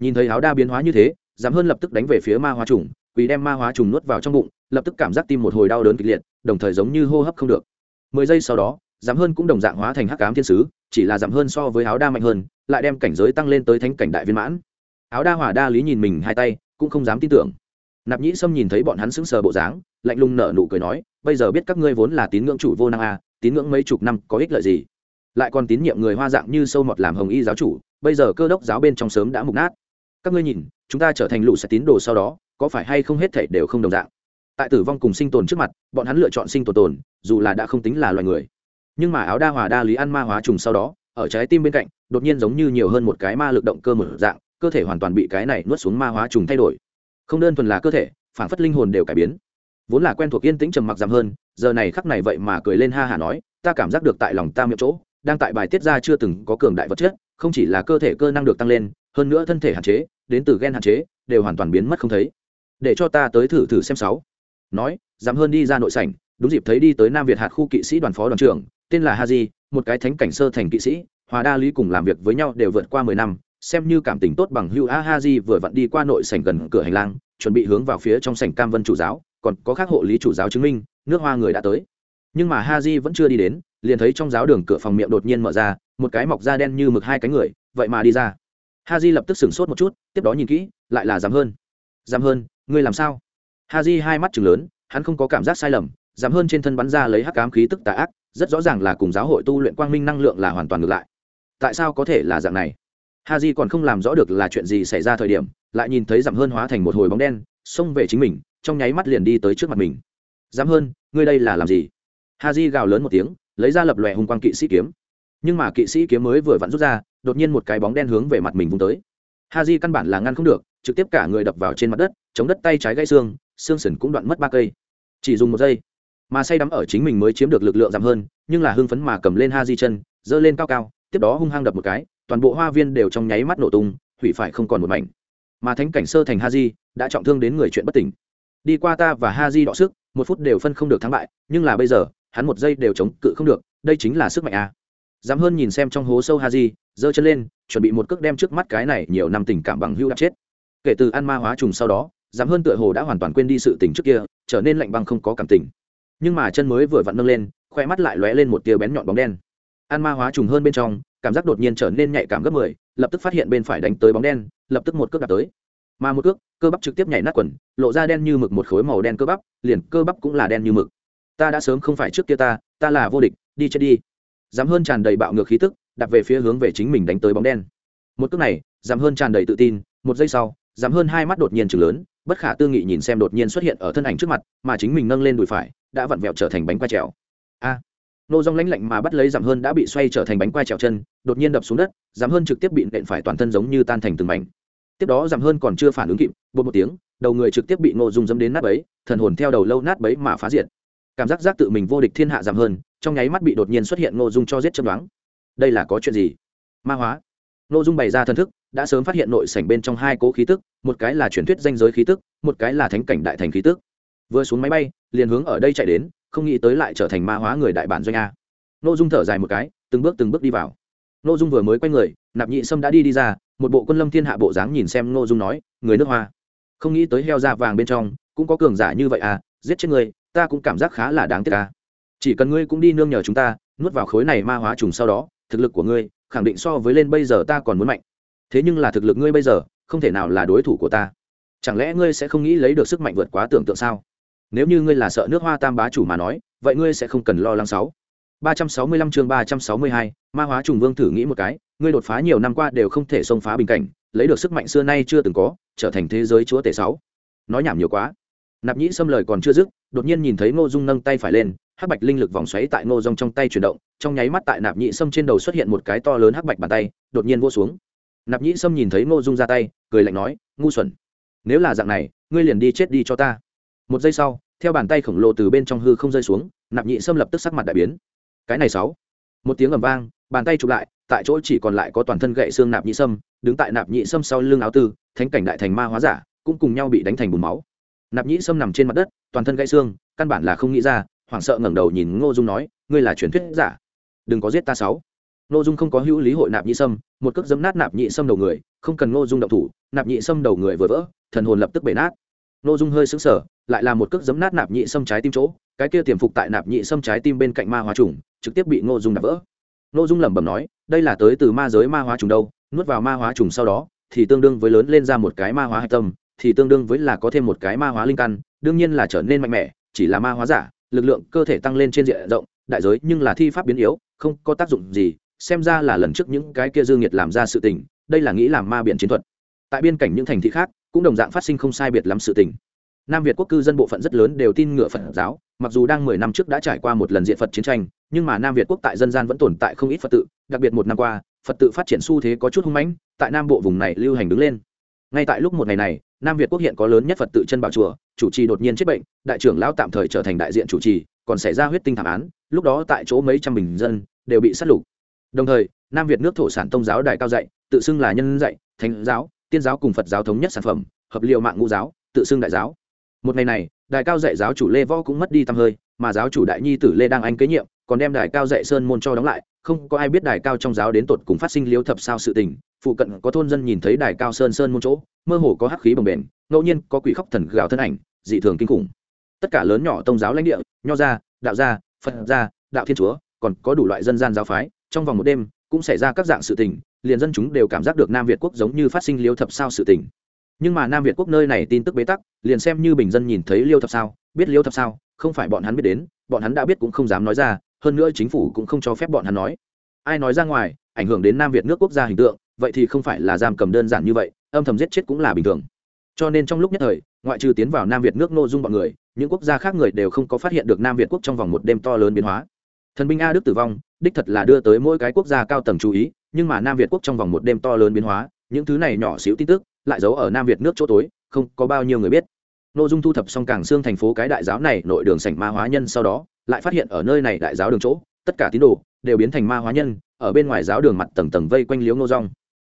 Nhìn thấy áo đa biến hóa như thế dám hơn lập tức đánh về phía ma hóa trùng vì đem ma hóa trùng nuốt vào trong bụng lập tức cảm giác tim một hồi đau đớn kịch liệt đồng thời giống như hô hấp không được. Mười giây sau đó dám hơn cũng đồng dạng hóa thành hắc cám thiên sứ chỉ là dám hơn so với áo đa mạnh hơn lại đem cảnh giới tăng lên tới thánh cảnh đại viên mãn. Áo đa hỏa đa lý nhìn mình hai tay cũng không dám tin tưởng. Nạp nhĩ sâm nhìn thấy bọn hắn sững sờ bộ dáng lạnh lùng nở nụ cười nói bây giờ biết các ngươi vốn là tín ngưỡng chủ vô năng à, tín ngưỡng mấy chục năm có ích lợi gì? Lại còn tín nhiệm người hoa dạng như sâu mọt làm hồng y giáo chủ, bây giờ cơ đốc giáo bên trong sớm đã mục nát. Các ngươi nhìn, chúng ta trở thành lũ sẽ tín đồ sau đó, có phải hay không hết thể đều không đồng dạng? Tại tử vong cùng sinh tồn trước mặt, bọn hắn lựa chọn sinh tồn tồn, dù là đã không tính là loài người. Nhưng mà áo đa hòa đa lý ăn ma hóa trùng sau đó, ở trái tim bên cạnh, đột nhiên giống như nhiều hơn một cái ma lực động cơ một dạng, cơ thể hoàn toàn bị cái này nuốt xuống ma hóa trùng thay đổi. Không đơn thuần là cơ thể phản phất linh hồn đều cải biến. Vốn là quen thuộc yên tĩnh trầm mặc giảm hơn, giờ này khắc này vậy mà cười lên ha hả nói, ta cảm giác được tại lòng ta miệng chỗ đang tại bài tiết ra chưa từng có cường đại vật chất, không chỉ là cơ thể cơ năng được tăng lên, hơn nữa thân thể hạn chế, đến từ gen hạn chế, đều hoàn toàn biến mất không thấy. Để cho ta tới thử thử xem sáu. Nói, dám hơn đi ra nội sảnh, đúng dịp thấy đi tới nam việt hạt khu kỵ sĩ đoàn phó đoàn trưởng, tên là haji, một cái thánh cảnh sơ thành kỵ sĩ, hòa đa lý cùng làm việc với nhau đều vượt qua mười năm, xem như cảm tình tốt bằng hưu a haji vừa vặn đi qua nội sảnh gần cửa hành lang, chuẩn bị hướng vào phía trong sảnh cam vân chủ giáo, còn có các hộ lý chủ giáo chứng minh, nước hoa người đã tới nhưng mà haji vẫn chưa đi đến, liền thấy trong giáo đường cửa phòng miệng đột nhiên mở ra, một cái mọc da đen như mực hai cánh người, vậy mà đi ra. Haji lập tức sửng sốt một chút, tiếp đó nhìn kỹ, lại là dám hơn. Dám hơn, ngươi làm sao? Haji hai mắt chừng lớn, hắn không có cảm giác sai lầm dám hơn trên thân bắn ra lấy hắc ám khí tức tà ác, rất rõ ràng là cùng giáo hội tu luyện quang minh năng lượng là hoàn toàn ngược lại. Tại sao có thể là dạng này? Haji còn không làm rõ được là chuyện gì xảy ra thời điểm, lại nhìn thấy dám hơn hóa thành một hồi bóng đen, xông về chính mình, trong nháy mắt liền đi tới trước mặt mình. Dám hơn, ngươi đây là làm gì? Haji gào lớn một tiếng, lấy ra lập lòe hung quang kỵ sĩ kiếm. Nhưng mà kỵ sĩ kiếm mới vừa vặn rút ra, đột nhiên một cái bóng đen hướng về mặt mình vung tới. Haji căn bản là ngăn không được, trực tiếp cả người đập vào trên mặt đất, chống đất tay trái gãy xương xương sườn cũng đoạn mất ba cây. Chỉ dùng một giây, mà say đắm ở chính mình mới chiếm được lực lượng giảm hơn, nhưng là hưng phấn mà cầm lên haji chân, giơ lên cao cao, tiếp đó hung hăng đập một cái, toàn bộ hoa viên đều trong nháy mắt nổ tung, hủy phải không còn một mảnh. Mà thánh cảnh sơ thành haji đã trọng thương đến người chuyện bất tỉnh. Đi qua ta và haji đọ sức, một phút đều phân không được thắng bại, nhưng là bây giờ hắn một giây đều chống cự không được, đây chính là sức mạnh a. Dám hơn nhìn xem trong hố sâu haji, giơ chân lên, chuẩn bị một cước đem trước mắt cái này nhiều năm tình cảm bằng hưu đạp chết. Kể từ ăn ma hóa trùng sau đó, dám hơn tựa hồ đã hoàn toàn quên đi sự tình trước kia, trở nên lạnh băng không có cảm tình. Nhưng mà chân mới vừa vặn nâng lên khoe mắt lại lóe lên một tia bén nhọn bóng đen. Ăn ma hóa trùng hơn bên trong, cảm giác đột nhiên trở nên nhạy cảm gấp mười, lập tức phát hiện bên phải đánh tới bóng đen, lập tức một cước đạp tới. Mà một cước, cơ bắp trực tiếp nhảy nát quần, lộ ra đen như mực một khối màu đen cơ bắp, liền cơ bắp cũng là đen như mực ta đã sớm không phải trước kia ta ta là vô địch, đi chết đi. Dám hơn tràn đầy bạo ngược khí tức đặt về phía hướng về chính mình đánh tới bóng đen. Một cước này, dám hơn tràn đầy tự tin, một giây sau, dám hơn hai mắt đột nhiên chừng lớn, bất khả tư nghị nhìn xem đột nhiên xuất hiện ở thân ảnh trước mặt, mà chính mình nâng lên đùi phải, đã vặn vẹo trở thành bánh quai trèo. A. Nô dòng lãnh lạnh mà bắt lấy giảm hơn đã bị xoay trở thành bánh quai trèo chân, đột nhiên đập xuống đất giảm hơn trực tiếp bị nện phải toàn thân giống như tan thành từng mảnh. Tiếp đó giảm hơn còn chưa phản ứng kịp bột một tiếng, đầu người trực tiếp bị nô dung dấm đến nát bấy, thần hồn theo đầu lâu nát bấy mà phá diệt cảm giác giác tự mình vô địch thiên hạ giảm hơn, trong nháy mắt bị đột nhiên xuất hiện nội dung cho giết chấm đoán. Đây là có chuyện gì? Ma hóa. Nội dung bày ra thân thức, đã sớm phát hiện nội sảnh bên trong hai cố khí tức, một cái là truyền thuyết danh giới khí tức, một cái là thánh cảnh đại thành khí tức. Vừa xuống máy bay, liền hướng ở đây chạy đến, không nghĩ tới lại trở thành ma hóa người đại bản doanh a. Nội dung thở dài một cái, từng bước từng bước đi vào. Nội dung vừa mới quay người, nạp nhị sâm đã đi đi ra, một bộ quân lâm thiên hạ bộ dáng nhìn xem nội dung nói, người nước hoa, không nghĩ tới heo da vàng bên trong cũng có cường giả như vậy à giết chết người ta cũng cảm giác khá là đáng tiếc à chỉ cần ngươi cũng đi nương nhờ chúng ta, nuốt vào khối này ma hóa trùng sau đó, thực lực của ngươi khẳng định so với lên bây giờ ta còn muốn mạnh. Thế nhưng là thực lực ngươi bây giờ, không thể nào là đối thủ của ta. Chẳng lẽ ngươi sẽ không nghĩ lấy được sức mạnh vượt quá tưởng tượng sao? Nếu như ngươi là sợ nước hoa tam bá chủ mà nói, vậy ngươi sẽ không cần lo lắng sáu. ba trăm sáu mươi lăm chương ba trăm sáu mươi hai, ma hóa trùng vương thử nghĩ một cái, ngươi đột phá nhiều năm qua đều không thể xông phá bình cảnh, lấy được sức mạnh xưa nay chưa từng có, trở thành thế giới chúa tể sáu. Nói nhảm nhiều quá nạp nhĩ xâm lời còn chưa dứt, đột nhiên nhìn thấy ngô dung nâng tay phải lên, hắc bạch linh lực vòng xoáy tại ngô dung trong tay chuyển động, trong nháy mắt tại nạp nhĩ xâm trên đầu xuất hiện một cái to lớn hắc bạch bàn tay, đột nhiên vô xuống. Nạp nhĩ xâm nhìn thấy ngô dung ra tay, cười lạnh nói, ngu xuẩn, nếu là dạng này, ngươi liền đi chết đi cho ta. Một giây sau, theo bàn tay khổng lồ từ bên trong hư không rơi xuống, nạp nhĩ xâm lập tức sắc mặt đại biến. Cái này sáu. Một tiếng ầm vang, bàn tay chụp lại, tại chỗ chỉ còn lại có toàn thân gậy xương nạp nhĩ sâm, đứng tại nạp nhĩ sâm sau lưng áo tư, thánh cảnh đại thành ma hóa giả, cũng cùng nhau bị đánh thành bùn máu nạp nhĩ sâm nằm trên mặt đất, toàn thân gãy xương, căn bản là không nghĩ ra, hoảng sợ ngẩng đầu nhìn ngô dung nói, ngươi là truyền thuyết giả. Đừng có giết ta sáu. Ngô dung không có hữu lý hội nạp nhĩ sâm, một cước dấm nát nạp nhĩ sâm đầu người, không cần ngô dung động thủ, nạp nhĩ sâm đầu người vừa vỡ, thần hồn lập tức bể nát. Ngô dung hơi sững sờ, lại là một cước dấm nát nạp nhĩ sâm trái tim chỗ, cái kia tiềm phục tại nạp nhĩ sâm trái tim bên cạnh ma hóa trùng, trực tiếp bị ngô dung đập vỡ. Ngô dung lẩm bẩm nói, đây là tới từ ma giới ma hóa trùng đâu, nuốt vào ma hóa trùng sau đó, thì tương đương với lớn lên ra một cái ma hóa hạch tâm thì tương đương với là có thêm một cái ma hóa linh căn, đương nhiên là trở nên mạnh mẽ, chỉ là ma hóa giả, lực lượng cơ thể tăng lên trên diện rộng, đại giới nhưng là thi pháp biến yếu, không có tác dụng gì, xem ra là lần trước những cái kia dương nhiệt làm ra sự tình, đây là nghĩ làm ma biển chiến thuật. Tại biên cảnh những thành thị khác, cũng đồng dạng phát sinh không sai biệt lắm sự tình. Nam việt quốc cư dân bộ phận rất lớn đều tin ngựa phật giáo, mặc dù đang mười năm trước đã trải qua một lần diện phật chiến tranh, nhưng mà nam việt quốc tại dân gian vẫn tồn tại không ít phật tự, đặc biệt một năm qua, phật tự phát triển xu thế có chút hung mãnh, tại nam bộ vùng này lưu hành đứng lên. Ngay tại lúc một ngày này nam việt quốc hiện có lớn nhất phật tự chân bảo chùa, chủ trì đột nhiên chết bệnh, đại trưởng lão tạm thời trở thành đại diện chủ trì, còn xảy ra huyết tinh thảm án, lúc đó tại chỗ mấy trăm bình dân đều bị sát lục. Đồng thời, nam việt nước thổ sản tông giáo đài cao dạy, tự xưng là nhân dạy, thánh giáo, tiên giáo cùng phật giáo thống nhất sản phẩm, hợp liệu mạng ngũ giáo, tự xưng đại giáo. Một ngày này, đài cao dạy giáo chủ lê võ cũng mất đi tăm hơi, mà giáo chủ đại nhi tử lê Đăng anh kế nhiệm còn đem đài cao dạy sơn môn cho đóng lại, không có ai biết đài cao trong giáo đến tột cùng phát sinh liếu thập sao sự tình, phụ cận có thôn dân nhìn thấy đài cao sơn sơn môn chỗ, mơ hồ có hắc khí bồng bềnh, ngẫu nhiên có quỷ khóc thần gào thân ảnh, dị thường kinh khủng. Tất cả lớn nhỏ tông giáo lãnh địa, nho gia, đạo gia, phật gia, đạo thiên chúa, còn có đủ loại dân gian giáo phái, trong vòng một đêm, cũng xảy ra các dạng sự tình, liền dân chúng đều cảm giác được nam việt quốc giống như phát sinh liêu thập sao sự tình. Nhưng mà nam việt quốc nơi này tin tức bế tắc, liền xem như bình dân nhìn thấy liêu thập sao, biết liêu thập sao, không phải bọn hắn biết đến, bọn hắn đã biết cũng không dám nói ra hơn nữa chính phủ cũng không cho phép bọn hắn nói. Ai nói ra ngoài, ảnh hưởng đến nam việt nước quốc gia hình tượng, vậy thì không phải là giam cầm đơn giản như vậy, âm thầm giết chết cũng là bình thường. Cho nên trong lúc nhất thời, ngoại trừ tiến vào nam việt nước nô dung bọn người, những quốc gia khác người đều không có phát hiện được nam việt quốc trong vòng một đêm to lớn biến hóa. Thần binh a đức tử vong, đích thật là đưa tới mỗi cái quốc gia cao tầng chú ý, nhưng mà nam việt quốc trong vòng một đêm to lớn biến hóa, những thứ này nhỏ xíu tin tức, lại giấu ở nam việt nước chỗ tối, không có bao nhiêu người biết. Nội dung thu thập xong cảng xương thành phố cái đại giáo này, nội đường sảnh ma hóa nhân sau đó lại phát hiện ở nơi này đại giáo đường chỗ, tất cả tín đồ đều biến thành ma hóa nhân, ở bên ngoài giáo đường mặt tầng tầng vây quanh liếu ngô rong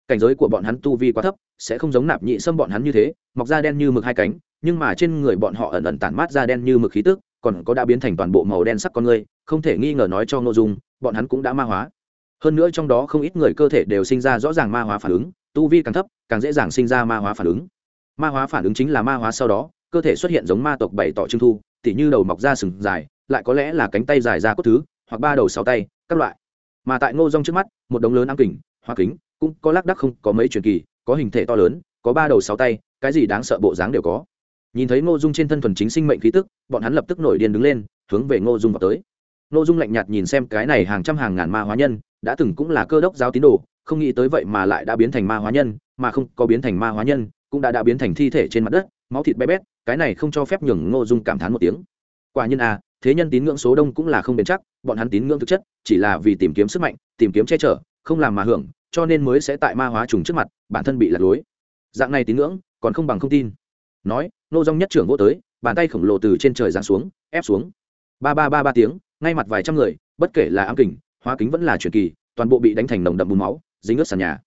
cảnh giới của bọn hắn tu vi quá thấp, sẽ không giống nạp nhị xâm bọn hắn như thế, mọc da đen như mực hai cánh, nhưng mà trên người bọn họ ẩn ẩn tản mát da đen như mực khí tức, còn có đã biến thành toàn bộ màu đen sắc con người, không thể nghi ngờ nói cho ngô dung, bọn hắn cũng đã ma hóa. Hơn nữa trong đó không ít người cơ thể đều sinh ra rõ ràng ma hóa phản ứng, tu vi càng thấp, càng dễ dàng sinh ra ma hóa phản ứng. Ma hóa phản ứng chính là ma hóa sau đó, cơ thể xuất hiện giống ma tộc bày tỏ trưng thu, tỉ như đầu mọc ra sừng dài lại có lẽ là cánh tay dài ra cốt thứ, hoặc ba đầu sáu tay, các loại. Mà tại ngô rong trước mắt, một đống lớn ám kình, hoa kính, cũng có lác đắc không có mấy truyền kỳ, có hình thể to lớn, có ba đầu sáu tay, cái gì đáng sợ bộ dáng đều có. Nhìn thấy ngô dung trên thân thuần chính sinh mệnh khí tức, bọn hắn lập tức nổi điên đứng lên, hướng về ngô dung vào tới. Ngô dung lạnh nhạt nhìn xem cái này hàng trăm hàng ngàn ma hóa nhân, đã từng cũng là cơ đốc giáo tín đồ, không nghĩ tới vậy mà lại đã biến thành ma hóa nhân, mà không có biến thành ma hóa nhân, cũng đã đã biến thành thi thể trên mặt đất, máu thịt bé bét, cái này không cho phép nhường ngô dung cảm thán một tiếng. Quả nhiên à thế nhân tín ngưỡng số đông cũng là không bền chắc, bọn hắn tín ngưỡng thực chất chỉ là vì tìm kiếm sức mạnh, tìm kiếm che chở, không làm mà hưởng, cho nên mới sẽ tại ma hóa trùng trước mặt, bản thân bị lạc lối. Dạng này tín ngưỡng, còn không bằng không tin. Nói nô dong nhất trưởng vô tới, bàn tay khổng lồ từ trên trời giáng xuống, ép xuống. Ba ba ba ba tiếng, ngay mặt vài trăm người, bất kể là ám kình, hóa kính vẫn là truyền kỳ, toàn bộ bị đánh thành nồng đậm bùn máu, dính ướt sàn nhà.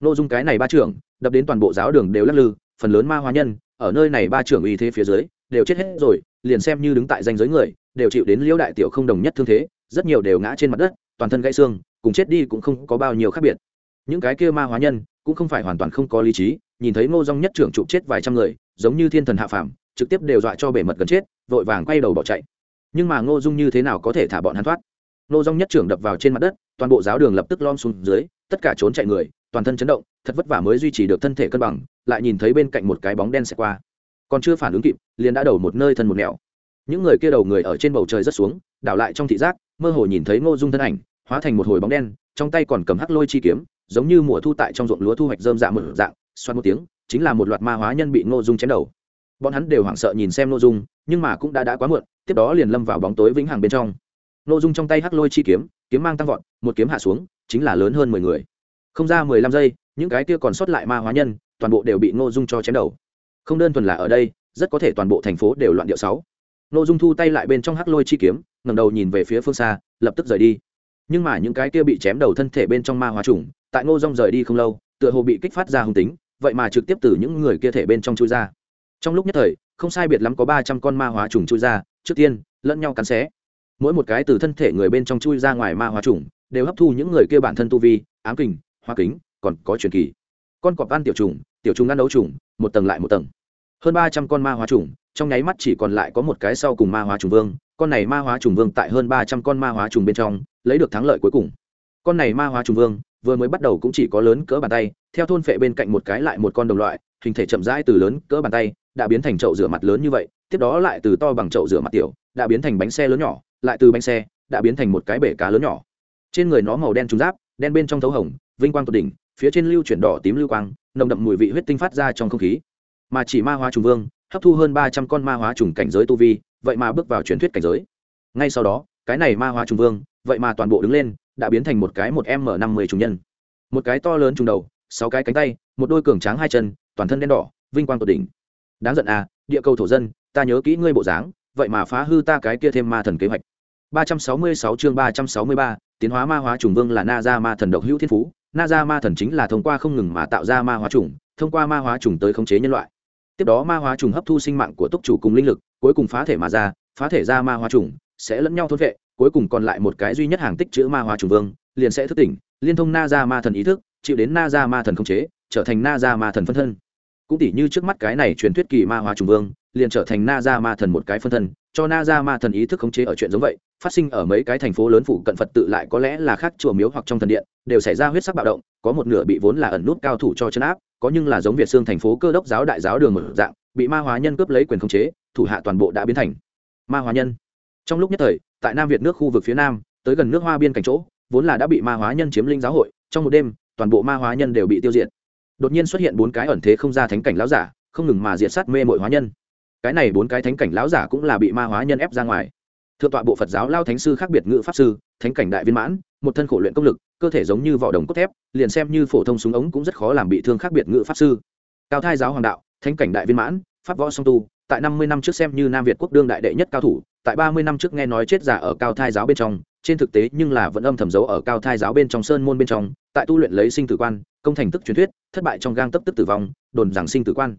Nô dung cái này ba trưởng, đập đến toàn bộ giáo đường đều lắc lư, phần lớn ma hóa nhân, ở nơi này ba trưởng uy thế phía dưới, đều chết hết rồi, liền xem như đứng tại danh giới người đều chịu đến liễu đại tiểu không đồng nhất thương thế, rất nhiều đều ngã trên mặt đất, toàn thân gãy xương, cùng chết đi cũng không có bao nhiêu khác biệt. Những cái kia ma hóa nhân cũng không phải hoàn toàn không có lý trí, nhìn thấy ngô dong nhất trưởng trụ chết vài trăm người, giống như thiên thần hạ phàm, trực tiếp đều dọa cho bể mật gần chết, vội vàng quay đầu bỏ chạy. Nhưng mà ngô dung như thế nào có thể thả bọn hắn thoát? Ngô dong nhất trưởng đập vào trên mặt đất, toàn bộ giáo đường lập tức lom xuống dưới, tất cả trốn chạy người, toàn thân chấn động, thật vất vả mới duy trì được thân thể cân bằng, lại nhìn thấy bên cạnh một cái bóng đen xẹt qua. Còn chưa phản ứng kịp, liền đã đầu một nơi thân một nẻo những người kia đầu người ở trên bầu trời rất xuống, đảo lại trong thị giác, mơ hồ nhìn thấy ngô dung thân ảnh, hóa thành một hồi bóng đen, trong tay còn cầm hắc lôi chi kiếm, giống như mùa thu tại trong ruộng lúa thu hoạch dơm dạ mở dạng xoan một tiếng, chính là một loạt ma hóa nhân bị ngô dung chém đầu. Bọn hắn đều hoảng sợ nhìn xem ngô dung, nhưng mà cũng đã đã quá muộn, tiếp đó liền lâm vào bóng tối vĩnh hằng bên trong. Ngô dung trong tay hắc lôi chi kiếm kiếm mang tăng vọt, một kiếm hạ xuống, chính là lớn hơn mười người. Không ra mười lăm giây, những cái kia còn sót lại ma hóa nhân, toàn bộ đều bị ngô dung cho chém đầu. Không đơn thuần là ở đây, rất có thể toàn bộ thành phố đều loạn điệu sáu ngô dung thu tay lại bên trong hắc lôi chi kiếm ngầm đầu nhìn về phía phương xa, lập tức rời đi. Nhưng mà những cái kia bị chém đầu thân thể bên trong ma hóa trùng tại ngô dung rời đi không lâu, tựa hồ bị kích phát ra hung tính, vậy mà trực tiếp từ những người kia thể bên trong chui ra. Trong lúc nhất thời, không sai biệt lắm có ba trăm con ma hóa trùng chui ra, trước tiên, lẫn nhau cắn xé. Mỗi một cái từ thân thể người bên trong chui ra ngoài ma hóa trùng đều hấp thu những người kia bản thân tu vi, ám kình hoa kính, còn có truyền kỳ. Con cọp ăn tiểu trùng tiểu trùng ăn đấu trùng một tầng lại một tầng. Hơn ba trăm con ma hóa trùng trong nháy mắt chỉ còn lại có một cái sau cùng ma hóa trùng vương, con này ma hóa trùng vương tại hơn ba trăm con ma hóa trùng bên trong, lấy được thắng lợi cuối cùng. Con này ma hóa trùng vương, vừa mới bắt đầu cũng chỉ có lớn cỡ bàn tay, theo thôn phệ bên cạnh một cái lại một con đồng loại, hình thể chậm rãi từ lớn cỡ bàn tay, đã biến thành chậu rửa mặt lớn như vậy, tiếp đó lại từ to bằng chậu rửa mặt tiểu, đã biến thành bánh xe lớn nhỏ, lại từ bánh xe, đã biến thành một cái bể cá lớn nhỏ. Trên người nó màu đen trúng giáp, đen bên trong thấu hồng, vinh quang tột đỉnh, phía trên lưu chuyển đỏ tím lưu quang, nồng đậm mùi vị huyết tinh phát ra trong không khí. Mà chỉ ma hóa trùng vương hấp thu hơn ba trăm con ma hóa trùng cảnh giới tu vi vậy mà bước vào truyền thuyết cảnh giới. Ngay sau đó cái này ma hóa trùng vương vậy mà toàn bộ đứng lên đã biến thành một cái một m năm mươi trùng nhân. Một cái to lớn trùng đầu sáu cái cánh tay một đôi cường tráng hai chân toàn thân đen đỏ vinh quang tột đỉnh. Đáng giận à địa cầu thổ dân ta nhớ kỹ ngươi bộ dáng vậy mà phá hư ta cái kia thêm ma thần kế hoạch. 366 chương 363, tiến hóa ma hóa trùng vương là na ma thần độc hữu thiên phú. Na Ra ma thần chính là thông qua không ngừng mà tạo ra ma hóa trùng thông qua ma hóa trùng tới khống chế nhân loại tiếp đó ma hóa trùng hấp thu sinh mạng của túc chủ cùng linh lực, cuối cùng phá thể mà ra, phá thể ra ma hóa trùng, sẽ lẫn nhau thôn vệ, cuối cùng còn lại một cái duy nhất hàng tích chữ ma hóa trùng vương, liền sẽ thức tỉnh, liên thông na gia ma thần ý thức, chịu đến na gia ma thần không chế, trở thành na gia ma thần phân thân. Cũng tỉ như trước mắt cái này truyền thuyết kỳ ma hóa trùng vương, liền trở thành na gia ma thần một cái phân thân, cho na gia ma thần ý thức khống chế ở chuyện giống vậy, phát sinh ở mấy cái thành phố lớn phụ cận phật tự lại có lẽ là khác chùa miếu hoặc trong thần điện, đều xảy ra huyết sắc bạo động, có một nửa bị vốn là ẩn nút cao thủ cho chấn áp có nhưng là giống việt xương thành phố cơ đốc giáo đại giáo đường một dạng, bị ma hóa nhân cướp lấy quyền khống chế, thủ hạ toàn bộ đã biến thành ma hóa nhân. Trong lúc nhất thời, tại nam việt nước khu vực phía nam, tới gần nước hoa biên cảnh chỗ, vốn là đã bị ma hóa nhân chiếm linh giáo hội, trong một đêm, toàn bộ ma hóa nhân đều bị tiêu diệt. Đột nhiên xuất hiện bốn cái ẩn thế không ra thánh cảnh lão giả, không ngừng mà diệt sát mê mội hóa nhân. Cái này bốn cái thánh cảnh lão giả cũng là bị ma hóa nhân ép ra ngoài. Thượng tọa bộ phật giáo lao thánh sư khác biệt ngự pháp sư, thánh cảnh đại viên mãn, một thân khổ luyện công lực cơ thể giống như vỏ đồng cốt thép, liền xem như phổ thông súng ống cũng rất khó làm bị thương khác biệt ngự pháp sư. Cao thai giáo hoàng đạo, thánh cảnh đại viên mãn, pháp võ song tu, tại năm mươi năm trước xem như nam việt quốc đương đại đệ nhất cao thủ, tại ba mươi năm trước nghe nói chết giả ở cao thai giáo bên trong, trên thực tế nhưng là vẫn âm thầm giấu ở cao thai giáo bên trong sơn môn bên trong, tại tu luyện lấy sinh tử quan, công thành tức truyền thuyết, thất bại trong gang tấp tức tử vong, đồn rằng sinh tử quan.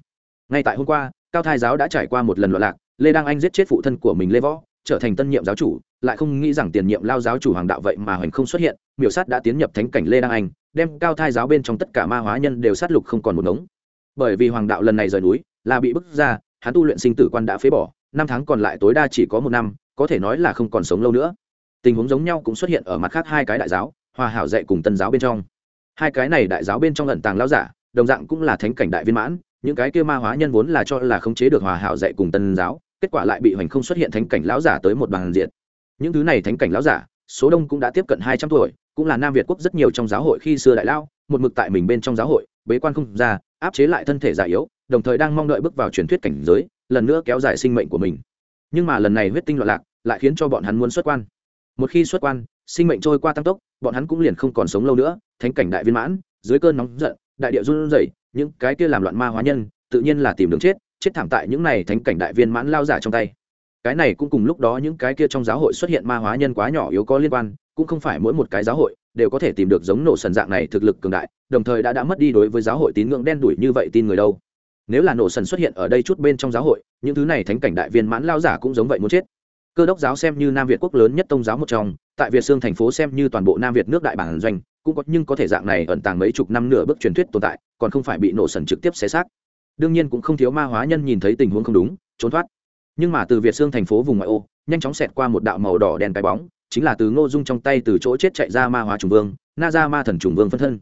Ngay tại hôm qua, cao thai giáo đã trải qua một lần loạn lạc, lê đăng anh giết chết phụ thân của mình lê võ, trở thành tân nhiệm giáo chủ lại không nghĩ rằng tiền nhiệm lao giáo chủ hoàng đạo vậy mà hoành không xuất hiện, miểu sát đã tiến nhập thánh cảnh lê đăng anh, đem cao thai giáo bên trong tất cả ma hóa nhân đều sát lục không còn một ngống. Bởi vì hoàng đạo lần này rời núi, là bị bức ra, hắn tu luyện sinh tử quan đã phế bỏ, năm tháng còn lại tối đa chỉ có một năm, có thể nói là không còn sống lâu nữa. Tình huống giống nhau cũng xuất hiện ở mặt khác hai cái đại giáo, hòa hảo dạy cùng tân giáo bên trong. Hai cái này đại giáo bên trong ẩn tàng lao giả, đồng dạng cũng là thánh cảnh đại viên mãn, những cái kia ma hóa nhân vốn là cho là khống chế được hòa hảo dạy cùng tân giáo, kết quả lại bị hoành không xuất hiện thánh cảnh lão giả tới một bàn diện những thứ này thánh cảnh lão giả, số đông cũng đã tiếp cận hai trăm tuổi, cũng là nam việt quốc rất nhiều trong giáo hội khi xưa đại lao, một mực tại mình bên trong giáo hội, bế quan không ra, áp chế lại thân thể già yếu, đồng thời đang mong đợi bước vào truyền thuyết cảnh giới, lần nữa kéo dài sinh mệnh của mình. Nhưng mà lần này huyết tinh loạn lạc, lại khiến cho bọn hắn muốn xuất quan. Một khi xuất quan, sinh mệnh trôi qua tăng tốc, bọn hắn cũng liền không còn sống lâu nữa, thánh cảnh đại viên mãn, dưới cơn nóng giận, đại địa run rẩy, những cái kia làm loạn ma hóa nhân, tự nhiên là tìm đường chết chết thảm tại những này thánh cảnh đại viên mãn lao giả trong tay cái này cũng cùng lúc đó những cái kia trong giáo hội xuất hiện ma hóa nhân quá nhỏ yếu có liên quan, cũng không phải mỗi một cái giáo hội đều có thể tìm được giống nổ sần dạng này thực lực cường đại, đồng thời đã đã mất đi đối với giáo hội tín ngưỡng đen đủi như vậy tin người đâu. Nếu là nổ sần xuất hiện ở đây chút bên trong giáo hội, những thứ này thánh cảnh đại viên mãn lao giả cũng giống vậy muốn chết. Cơ đốc giáo xem như nam việt quốc lớn nhất tông giáo một trong, tại việt xương thành phố xem như toàn bộ nam việt nước đại bản doanh, cũng có, nhưng có thể dạng này ẩn tàng mấy chục năm nửa bước truyền thuyết tồn tại, còn không phải bị nổ sần trực tiếp xé xác. Đương nhiên cũng không thiếu ma hóa nhân nhìn thấy tình huống không đúng, trốn thoát nhưng mà từ việt xương thành phố vùng ngoại ô, nhanh chóng xẹt qua một đạo màu đỏ đen cái bóng, chính là từ ngô dung trong tay từ chỗ chết chạy ra ma hóa trùng vương, na ra ma thần trùng vương phân thân.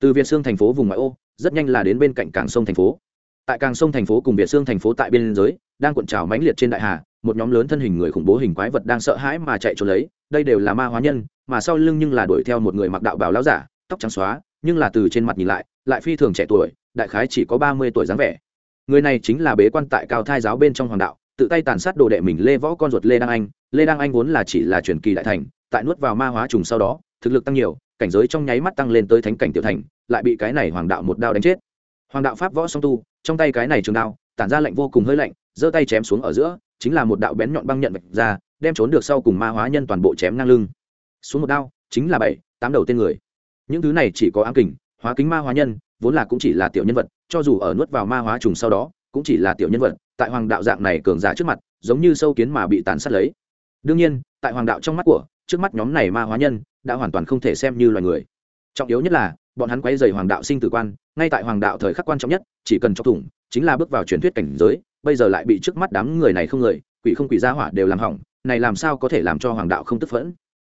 Từ việt xương thành phố vùng ngoại ô, rất nhanh là đến bên cạnh cảng sông thành phố. Tại cảng sông thành phố cùng việt xương thành phố tại biên giới, đang cuộn trào mãnh liệt trên đại hà, một nhóm lớn thân hình người khủng bố hình quái vật đang sợ hãi mà chạy trốn lấy, đây đều là ma hóa nhân, mà sau lưng nhưng là đuổi theo một người mặc đạo bào láo giả, tóc trắng xóa, nhưng là từ trên mặt nhìn lại lại phi thường trẻ tuổi, đại khái chỉ có ba mươi tuổi dáng vẻ. Người này chính là bế quan tại cao thai giáo bên trong hoàng đạo tự tay tàn sát đồ đệ mình lê võ con ruột lê đăng anh. Lê đăng anh vốn là chỉ là truyền kỳ đại thành, tại nuốt vào ma hóa trùng sau đó, thực lực tăng nhiều, cảnh giới trong nháy mắt tăng lên tới thánh cảnh tiểu thành, lại bị cái này hoàng đạo một đao đánh chết. Hoàng đạo pháp võ song tu, trong tay cái này trường đao, tản ra lạnh vô cùng hơi lạnh, giơ tay chém xuống ở giữa, chính là một đạo bén nhọn băng nhận vạch ra, đem trốn được sau cùng ma hóa nhân toàn bộ chém ngang lưng. Xuống một đao, chính là bảy, tám đầu tên người. Những thứ này chỉ có ám kình, hóa kính ma hóa nhân, vốn là cũng chỉ là tiểu nhân vật, cho dù ở nuốt vào ma hóa trùng sau đó, cũng chỉ là tiểu nhân vật tại hoàng đạo dạng này cường giả trước mặt, giống như sâu kiến mà bị tàn sát lấy. Đương nhiên, tại hoàng đạo trong mắt của, trước mắt nhóm này ma hóa nhân đã hoàn toàn không thể xem như loài người. Trọng yếu nhất là, bọn hắn quay dày hoàng đạo sinh tử quan, ngay tại hoàng đạo thời khắc quan trọng nhất, chỉ cần cho thủng, chính là bước vào truyền thuyết cảnh giới, bây giờ lại bị trước mắt đám người này không người, quỷ không quỷ gia hỏa đều làm hỏng, này làm sao có thể làm cho hoàng đạo không tức phẫn?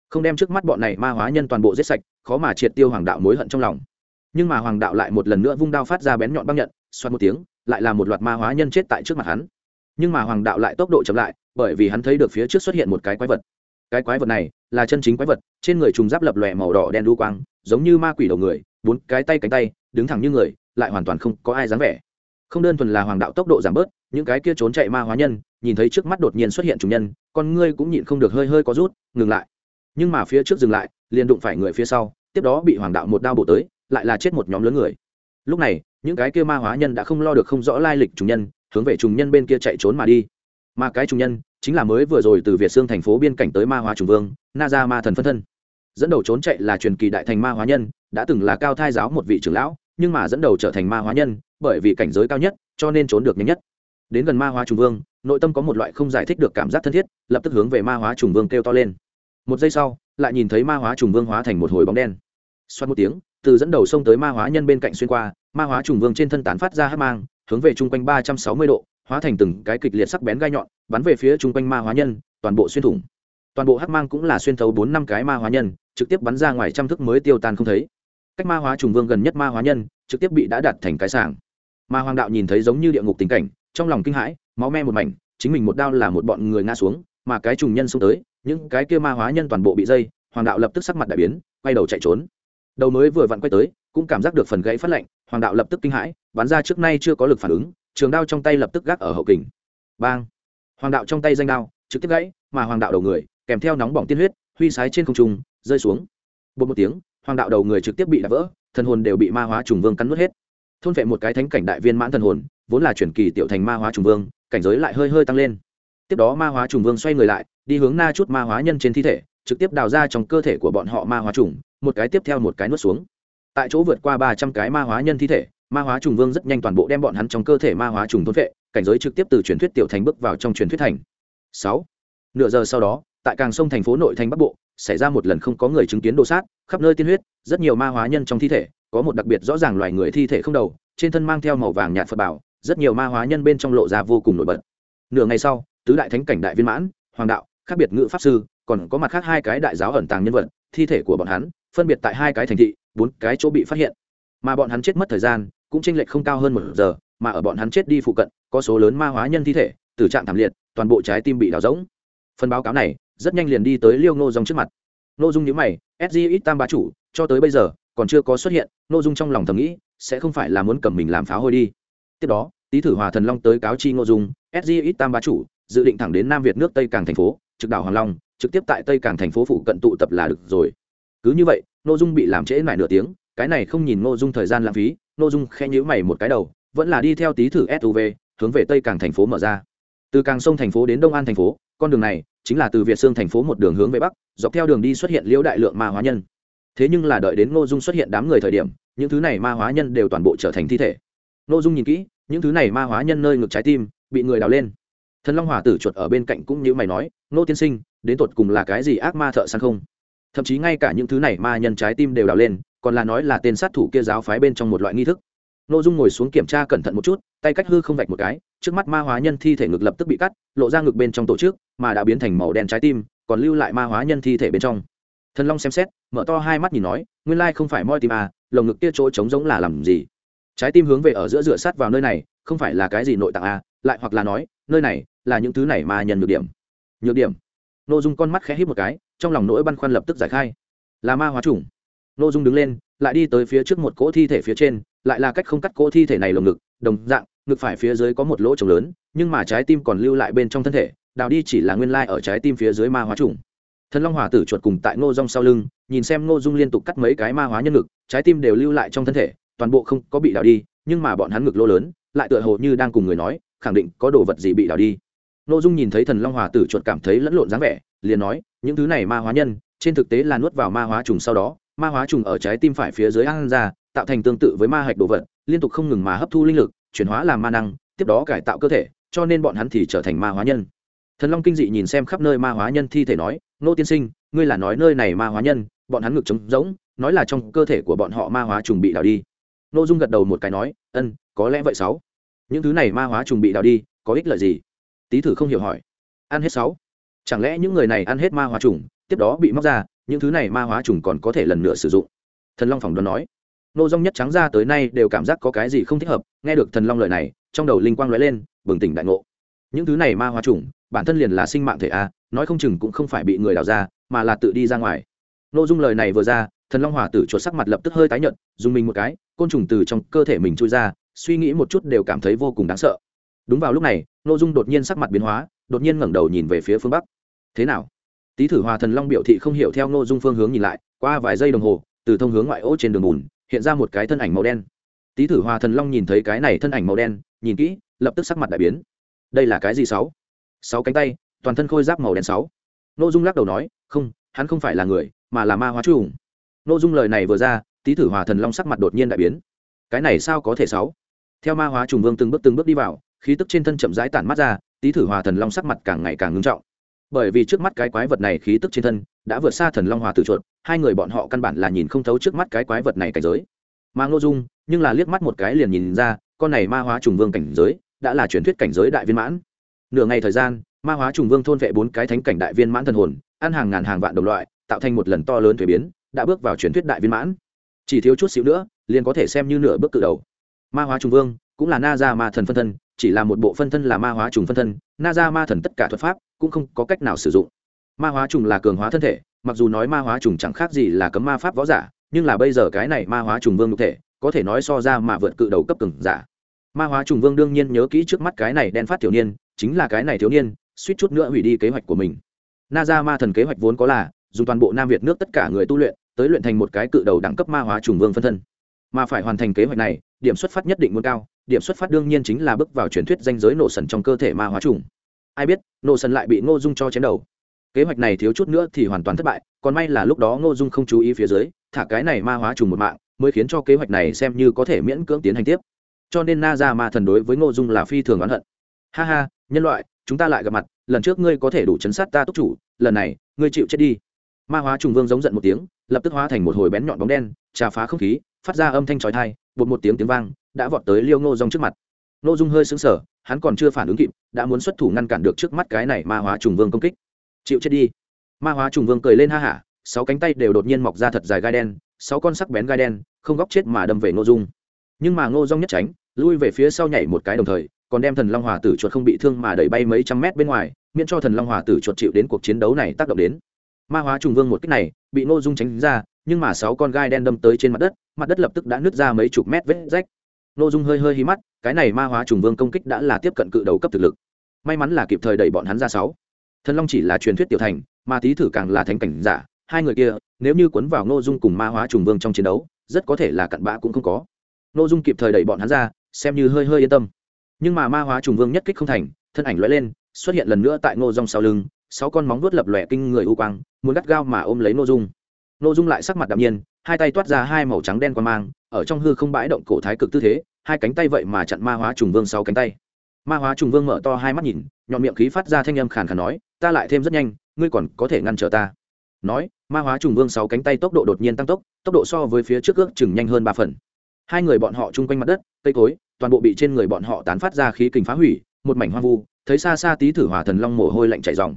Không đem trước mắt bọn này ma hóa nhân toàn bộ giết sạch, khó mà triệt tiêu hoàng đạo mối hận trong lòng. Nhưng mà hoàng đạo lại một lần nữa vung đao phát ra bén nhọn băng nhận, xoát một tiếng lại là một loạt ma hóa nhân chết tại trước mặt hắn. Nhưng mà hoàng đạo lại tốc độ chậm lại, bởi vì hắn thấy được phía trước xuất hiện một cái quái vật. Cái quái vật này là chân chính quái vật, trên người trùng giáp lập lòe màu đỏ đen đu quang, giống như ma quỷ đầu người, bốn cái tay cánh tay, đứng thẳng như người, lại hoàn toàn không có ai dáng vẻ. Không đơn thuần là hoàng đạo tốc độ giảm bớt, những cái kia trốn chạy ma hóa nhân, nhìn thấy trước mắt đột nhiên xuất hiện trùng nhân, con ngươi cũng nhịn không được hơi hơi có rút, ngừng lại. Nhưng mà phía trước dừng lại, liền đụng phải người phía sau, tiếp đó bị hoàng đạo một đao bổ tới, lại là chết một nhóm lớn người. Lúc này những cái kia ma hóa nhân đã không lo được không rõ lai lịch trùng nhân, hướng về trùng nhân bên kia chạy trốn mà đi. Mà cái trùng nhân chính là mới vừa rồi từ việt xương thành phố biên cảnh tới ma hóa trùng vương, na ra ma thần phân thân. Dẫn đầu trốn chạy là truyền kỳ đại thành ma hóa nhân, đã từng là cao thai giáo một vị trưởng lão, nhưng mà dẫn đầu trở thành ma hóa nhân, bởi vì cảnh giới cao nhất, cho nên trốn được nhanh nhất. Đến gần ma hóa trùng vương, nội tâm có một loại không giải thích được cảm giác thân thiết, lập tức hướng về ma hóa trùng vương kêu to lên. Một giây sau, lại nhìn thấy ma hóa trùng vương hóa thành một hồi bóng đen. Xoát một tiếng, từ dẫn đầu xông tới ma hóa nhân bên cạnh xuyên qua ma hóa trùng vương trên thân tán phát ra hát mang, hướng về chung quanh ba trăm sáu mươi độ, hóa thành từng cái kịch liệt sắc bén gai nhọn, bắn về phía chung quanh ma hóa nhân, toàn bộ xuyên thủng. Toàn bộ hắc mang cũng là xuyên thấu bốn năm cái ma hóa nhân, trực tiếp bắn ra ngoài trăm thức mới tiêu tan không thấy. Cách ma hóa trùng vương gần nhất ma hóa nhân, trực tiếp bị đã đặt thành cái sàng ma hoàng đạo nhìn thấy giống như địa ngục tình cảnh, trong lòng kinh hãi, máu me một mảnh, chính mình một đao là một bọn người ngã xuống, mà cái trùng nhân xông tới, những cái kia ma hóa nhân toàn bộ bị dây, hoàng đạo lập tức sắc mặt đại biến, quay đầu chạy trốn. Đầu mới vừa vặn quay tới cũng cảm giác được phần gãy phát lạnh, hoàng đạo lập tức kinh hãi, bắn ra trước nay chưa có lực phản ứng, trường đao trong tay lập tức gác ở hậu kình. Bang! Hoàng đạo trong tay danh đao, trực tiếp gãy, mà hoàng đạo đầu người, kèm theo nóng bỏng tiên huyết, huy sái trên không trung, rơi xuống. Bột một tiếng, hoàng đạo đầu người trực tiếp bị đập vỡ, thần hồn đều bị ma hóa trùng vương cắn nuốt hết. Thôn vệ một cái thánh cảnh đại viên mãn thần hồn, vốn là chuyển kỳ tiểu thành ma hóa trùng vương, cảnh giới lại hơi hơi tăng lên. Tiếp đó ma hóa trùng vương xoay người lại, đi hướng na chút ma hóa nhân trên thi thể, trực tiếp đào ra trong cơ thể của bọn họ ma hóa trùng, một cái tiếp theo một cái nuốt xuống tại chỗ vượt qua ba trăm cái ma hóa nhân thi thể, ma hóa trùng vương rất nhanh toàn bộ đem bọn hắn trong cơ thể ma hóa trùng thôn vệ cảnh giới trực tiếp từ truyền thuyết tiểu thành bước vào trong truyền thuyết thành. Sáu, nửa giờ sau đó, tại càng sông thành phố nội thành bắc bộ, xảy ra một lần không có người chứng kiến đồ sát, khắp nơi tiên huyết, rất nhiều ma hóa nhân trong thi thể, có một đặc biệt rõ ràng loài người thi thể không đầu, trên thân mang theo màu vàng nhạt phật bảo, rất nhiều ma hóa nhân bên trong lộ ra vô cùng nổi bật. Nửa ngày sau, tứ đại thánh cảnh đại viên mãn, hoàng đạo, khác biệt ngữ pháp sư, còn có mặt khác hai cái đại giáo ẩn tàng nhân vật, thi thể của bọn hắn, phân biệt tại hai cái thành thị bốn cái chỗ bị phát hiện. Mà bọn hắn chết mất thời gian, cũng chênh lệch không cao hơn một giờ, mà ở bọn hắn chết đi phụ cận, có số lớn ma hóa nhân thi thể từ trạng thảm liệt, toàn bộ trái tim bị đào rỗng. Phần báo cáo này, rất nhanh liền đi tới liêu ngô dòng trước mặt. Ngô dung nhữ mày sg ít tam bá chủ, cho tới bây giờ, còn chưa có xuất hiện, ngô dung trong lòng thầm nghĩ, sẽ không phải là muốn cầm mình làm pháo hôi đi. Tiếp đó, tý thử hòa thần long tới cáo chi ngô dung sg ít tam bá chủ, dự định thẳng đến nam việt nước tây càng thành phố, trực đảo hoàng long, trực tiếp tại tây càng thành phố phụ cận tụ tập là được rồi cứ như vậy, ngô dung bị làm trễ lại nửa tiếng, cái này không nhìn ngô dung thời gian lãng phí, ngô dung khe nhữ mày một cái đầu, vẫn là đi theo tí thử suv hướng về tây càng thành phố mở ra. Từ càng sông thành phố đến đông an thành phố, con đường này chính là từ việt sương thành phố một đường hướng về bắc, dọc theo đường đi xuất hiện liễu đại lượng ma hóa nhân. Thế nhưng là đợi đến ngô dung xuất hiện đám người thời điểm, những thứ này ma hóa nhân đều toàn bộ trở thành thi thể. Ngô dung nhìn kỹ, những thứ này ma hóa nhân nơi ngực trái tim, bị người đào lên. Thần long hòa tử chuột ở bên cạnh cũng như mày nói nô tiên sinh, đến tột cùng là cái gì ác ma thợ săn không? Thậm chí ngay cả những thứ này ma nhân trái tim đều đào lên, còn là nói là tên sát thủ kia giáo phái bên trong một loại nghi thức. Ngô dung ngồi xuống kiểm tra cẩn thận một chút, tay cách hư không vạch một cái, trước mắt ma hóa nhân thi thể ngực lập tức bị cắt, lộ ra ngực bên trong tổ chức, mà đã biến thành màu đen trái tim, còn lưu lại ma hóa nhân thi thể bên trong. Thần long xem xét, mở to hai mắt nhìn nói, nguyên lai không phải moi tim à lồng ngực kia chỗ trống giống là làm gì? Trái tim hướng về ở giữa rửa sát vào nơi này, không phải là cái gì nội tạng à lại hoặc là nói, nơi này là những thứ này ma nhân nhược điểm. Nhược điểm. N ô dung con mắt khẽ hít một cái trong lòng nỗi băn khoăn lập tức giải khai. Là ma hóa trùng n ô dung đứng lên, lại đi tới phía trước một cỗ thi thể phía trên, lại là cách không cắt cỗ thi thể này lồng ngực, đồng dạng, ngực phải phía dưới có một lỗ trống lớn, nhưng mà trái tim còn lưu lại bên trong thân thể, đào đi chỉ là nguyên lai ở trái tim phía dưới ma hóa trùng thần long hỏa tử chuột cùng tại ngô rong sau lưng, nhìn xem ngô dung liên tục cắt mấy cái ma hóa nhân ngực, trái tim đều lưu lại trong thân thể, toàn bộ không có bị đào đi, nhưng mà bọn hắn ngực lỗ lớn, lại tựa hồ như đang cùng người nói, khẳng định có đồ vật gì bị đào đi ngô dung nhìn thấy thần long Hòa tử chuột cảm thấy lẫn lộn dáng vẻ, liền nói, những thứ này ma hóa nhân, trên thực tế là nuốt vào ma hóa trùng sau đó, ma hóa trùng ở trái tim phải phía dưới ăn ra, tạo thành tương tự với ma hạch đồ vật, liên tục không ngừng mà hấp thu linh lực, chuyển hóa làm ma năng, tiếp đó cải tạo cơ thể, cho nên bọn hắn thì trở thành ma hóa nhân. Thần long kinh dị nhìn xem khắp nơi ma hóa nhân thi thể nói nô tiên sinh, ngươi là nói nơi này ma hóa nhân, bọn hắn ngực trống rỗng, nói là trong cơ thể của bọn họ ma hóa trùng bị đào đi. Nô dung gật đầu một cái nói, ân, có lẽ vậy sáu. Những thứ này ma hóa trùng bị đào đi, có ích lợi gì? Tý thử không hiểu hỏi. Ăn hết sáu. Chẳng lẽ những người này ăn hết ma hóa trùng, tiếp đó bị móc ra, những thứ này ma hóa trùng còn có thể lần nữa sử dụng? Thần long phỏng đoán nói. Nô dung nhất trắng ra tới nay đều cảm giác có cái gì không thích hợp, nghe được thần long lời này, trong đầu linh quang lóe lên, bừng tỉnh đại ngộ. Những thứ này ma hóa trùng, bản thân liền là sinh mạng thể a, nói không chừng cũng không phải bị người đào ra, mà là tự đi ra ngoài. Nội dung lời này vừa ra, thần long hòa tử chuột sắc mặt lập tức hơi tái nhợt, dùng mình một cái, côn trùng từ trong cơ thể mình chui ra, suy nghĩ một chút đều cảm thấy vô cùng đáng sợ đúng vào lúc này nội dung đột nhiên sắc mặt biến hóa, đột nhiên ngẩng đầu nhìn về phía phương bắc. Thế nào? Tý thử hòa thần long biểu thị không hiểu theo nội dung phương hướng nhìn lại, qua vài giây đồng hồ, từ thông hướng ngoại ô trên đường bùn, hiện ra một cái thân ảnh màu đen. Tý thử hòa thần long nhìn thấy cái này thân ảnh màu đen, nhìn kỹ, lập tức sắc mặt đại biến. Đây là cái gì sáu? Sáu cánh tay, toàn thân khôi giáp màu đen sáu. N ô dung lắc đầu nói, không, hắn không phải là người, mà là ma hóa trùng. N ô dung lời này vừa ra, tý thử hòa thần long sắc mặt đột nhiên đại biến. Cái này sao có thể sáu? Theo ma hóa trùng vương từng bước từng bước đi vào khí tức trên thân chậm rãi tản mắt ra tý thử hòa thần long sắc mặt càng ngày càng ngưng trọng. Bởi vì trước mắt cái quái vật này khí tức trên thân đã vượt xa thần long hòa tử chuột, hai người bọn họ căn bản là nhìn không thấu trước mắt cái quái vật này cảnh giới. Mà ngô dung, nhưng là liếc mắt một cái liền nhìn ra, con này ma hóa trùng vương cảnh giới đã là truyền thuyết cảnh giới đại viên mãn. Nửa ngày thời gian, ma hóa trùng vương thôn vệ bốn cái thánh cảnh đại viên mãn thần hồn, ăn hàng ngàn hàng vạn đồng loại, tạo thành một lần to lớn thuế biến, đã bước vào truyền thuyết đại viên mãn. Chỉ thiếu chút xíu nữa, liền có thể xem như nửa bước cự đầu. Ma hóa trùng vương cũng là na ra ma thần phân thân chỉ là một bộ phân thân là ma hóa trùng phân thân, na ra ma thần tất cả thuật pháp cũng không có cách nào sử dụng. Ma hóa trùng là cường hóa thân thể, mặc dù nói ma hóa trùng chẳng khác gì là cấm ma pháp võ giả, nhưng là bây giờ cái này ma hóa trùng vương cụ thể, có thể nói so ra mà vượt cự đầu cấp cường giả. Ma hóa trùng vương đương nhiên nhớ kỹ trước mắt cái này đen phát thiếu niên, chính là cái này thiếu niên, suýt chút nữa hủy đi kế hoạch của mình. Na ra ma thần kế hoạch vốn có là, dùng toàn bộ nam việt nước tất cả người tu luyện, tới luyện thành một cái cự đầu đẳng cấp ma hóa trùng vương phân thân. Mà phải hoàn thành kế hoạch này điểm xuất phát nhất định muốn cao, điểm xuất phát đương nhiên chính là bước vào truyền thuyết danh giới nổ sần trong cơ thể ma hóa trùng. Ai biết, nổ sần lại bị ngô dung cho chém đầu. Kế hoạch này thiếu chút nữa thì hoàn toàn thất bại, còn may là lúc đó ngô dung không chú ý phía dưới, thả cái này ma hóa trùng một mạng, mới khiến cho kế hoạch này xem như có thể miễn cưỡng tiến hành tiếp. Cho nên na ra ma thần đối với ngô dung là phi thường oán hận. Ha ha, nhân loại, chúng ta lại gặp mặt, lần trước ngươi có thể đủ chấn sát ta túc chủ, lần này, ngươi chịu chết đi. Ma hóa trùng vương giống giận một tiếng, lập tức hóa thành một hồi bén nhọn bóng đen, trà phá không khí, phát ra âm thanh trói thai bột một tiếng tiếng vang, đã vọt tới liêu ngô rong trước mặt. Ngô dung hơi xứng sở hắn còn chưa phản ứng kịp, đã muốn xuất thủ ngăn cản được trước mắt cái này ma hóa trùng vương công kích. Chịu chết đi. Ma hóa trùng vương cười lên ha hả, sáu cánh tay đều đột nhiên mọc ra thật dài gai đen, sáu con sắc bén gai đen, không góc chết mà đâm về ngô dung. Nhưng mà ngô dung nhất tránh, lui về phía sau nhảy một cái đồng thời, còn đem thần long hòa tử chuột không bị thương mà đẩy bay mấy trăm mét bên ngoài, miễn cho thần long hòa tử chuột chịu đến cuộc chiến đấu này tác động đến. Ma hóa trùng vương một cách này, bị ngô dung tránh ra nhưng mà sáu con gai đen đâm tới trên mặt đất mặt đất lập tức đã nứt ra mấy chục mét vết rách. Ngô dung hơi hơi hí mắt, cái này ma hóa trùng vương công kích đã là tiếp cận cự đầu cấp thực lực. May mắn là kịp thời đẩy bọn hắn ra sáu. Thần long chỉ là truyền thuyết tiểu thành, ma tý thử càng là thánh cảnh giả, hai người kia, nếu như quấn vào ngô dung cùng ma hóa trùng vương trong chiến đấu, rất có thể là cặn bã cũng không có. Ngô dung kịp thời đẩy bọn hắn ra, xem như hơi hơi yên tâm. Nhưng mà ma hóa trùng vương nhất kích không thành, thân ảnh lóe lên, xuất hiện lần nữa tại ngô dung sau lưng, sáu con móng vuốt lập lòe kinh người u quang, muốn gắt gao mà ôm lấy ngô dung nội dung lại sắc mặt đạm nhiên hai tay toát ra hai màu trắng đen qua mang ở trong hư không bãi động cổ thái cực tư thế hai cánh tay vậy mà chặn ma hóa trùng vương sáu cánh tay. Ma hóa trùng vương mở to hai mắt nhìn nhọn miệng khí phát ra thanh âm khàn khàn nói ta lại thêm rất nhanh ngươi còn có thể ngăn trở ta. Nói ma hóa trùng vương sáu cánh tay tốc độ đột nhiên tăng tốc tốc độ so với phía trước ước chừng nhanh hơn ba phần. Hai người bọn họ chung quanh mặt đất cây cối toàn bộ bị trên người bọn họ tán phát ra khí kình phá hủy một mảnh hoang vu thấy xa xa tí thử hòa thần long mồ hôi lạnh chảy dòng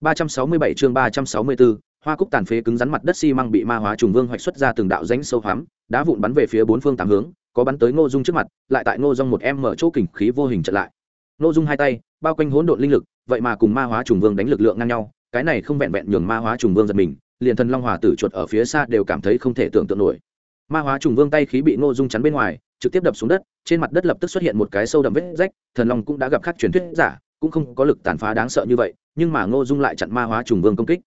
367 chương 364, hoa cúc tàn phế cứng rắn mặt đất xi măng bị ma hóa trùng vương hoạch xuất ra từng đạo rãnh sâu hoắm đá vụn bắn về phía bốn phương tám hướng, có bắn tới ngô dung trước mặt, lại tại ngô dung một em mở chỗ kình khí vô hình trận lại. Ngô dung hai tay, bao quanh hỗn độn linh lực, vậy mà cùng ma hóa trùng vương đánh lực lượng ngang nhau, cái này không vẹn vẹn nhường ma hóa trùng vương giật mình, liền thần long hòa tử chuột ở phía xa đều cảm thấy không thể tưởng tượng nổi. Ma hóa trùng vương tay khí bị ngô dung chắn bên ngoài, trực tiếp đập xuống đất, trên mặt đất lập tức xuất hiện một cái sâu đậm vết rách, thần long cũng đã gặp khắc truyền thuyết giả, cũng không có lực tàn phá đáng sợ như vậy, nhưng mà ngô dung lại chặn ma hóa trùng vương công kích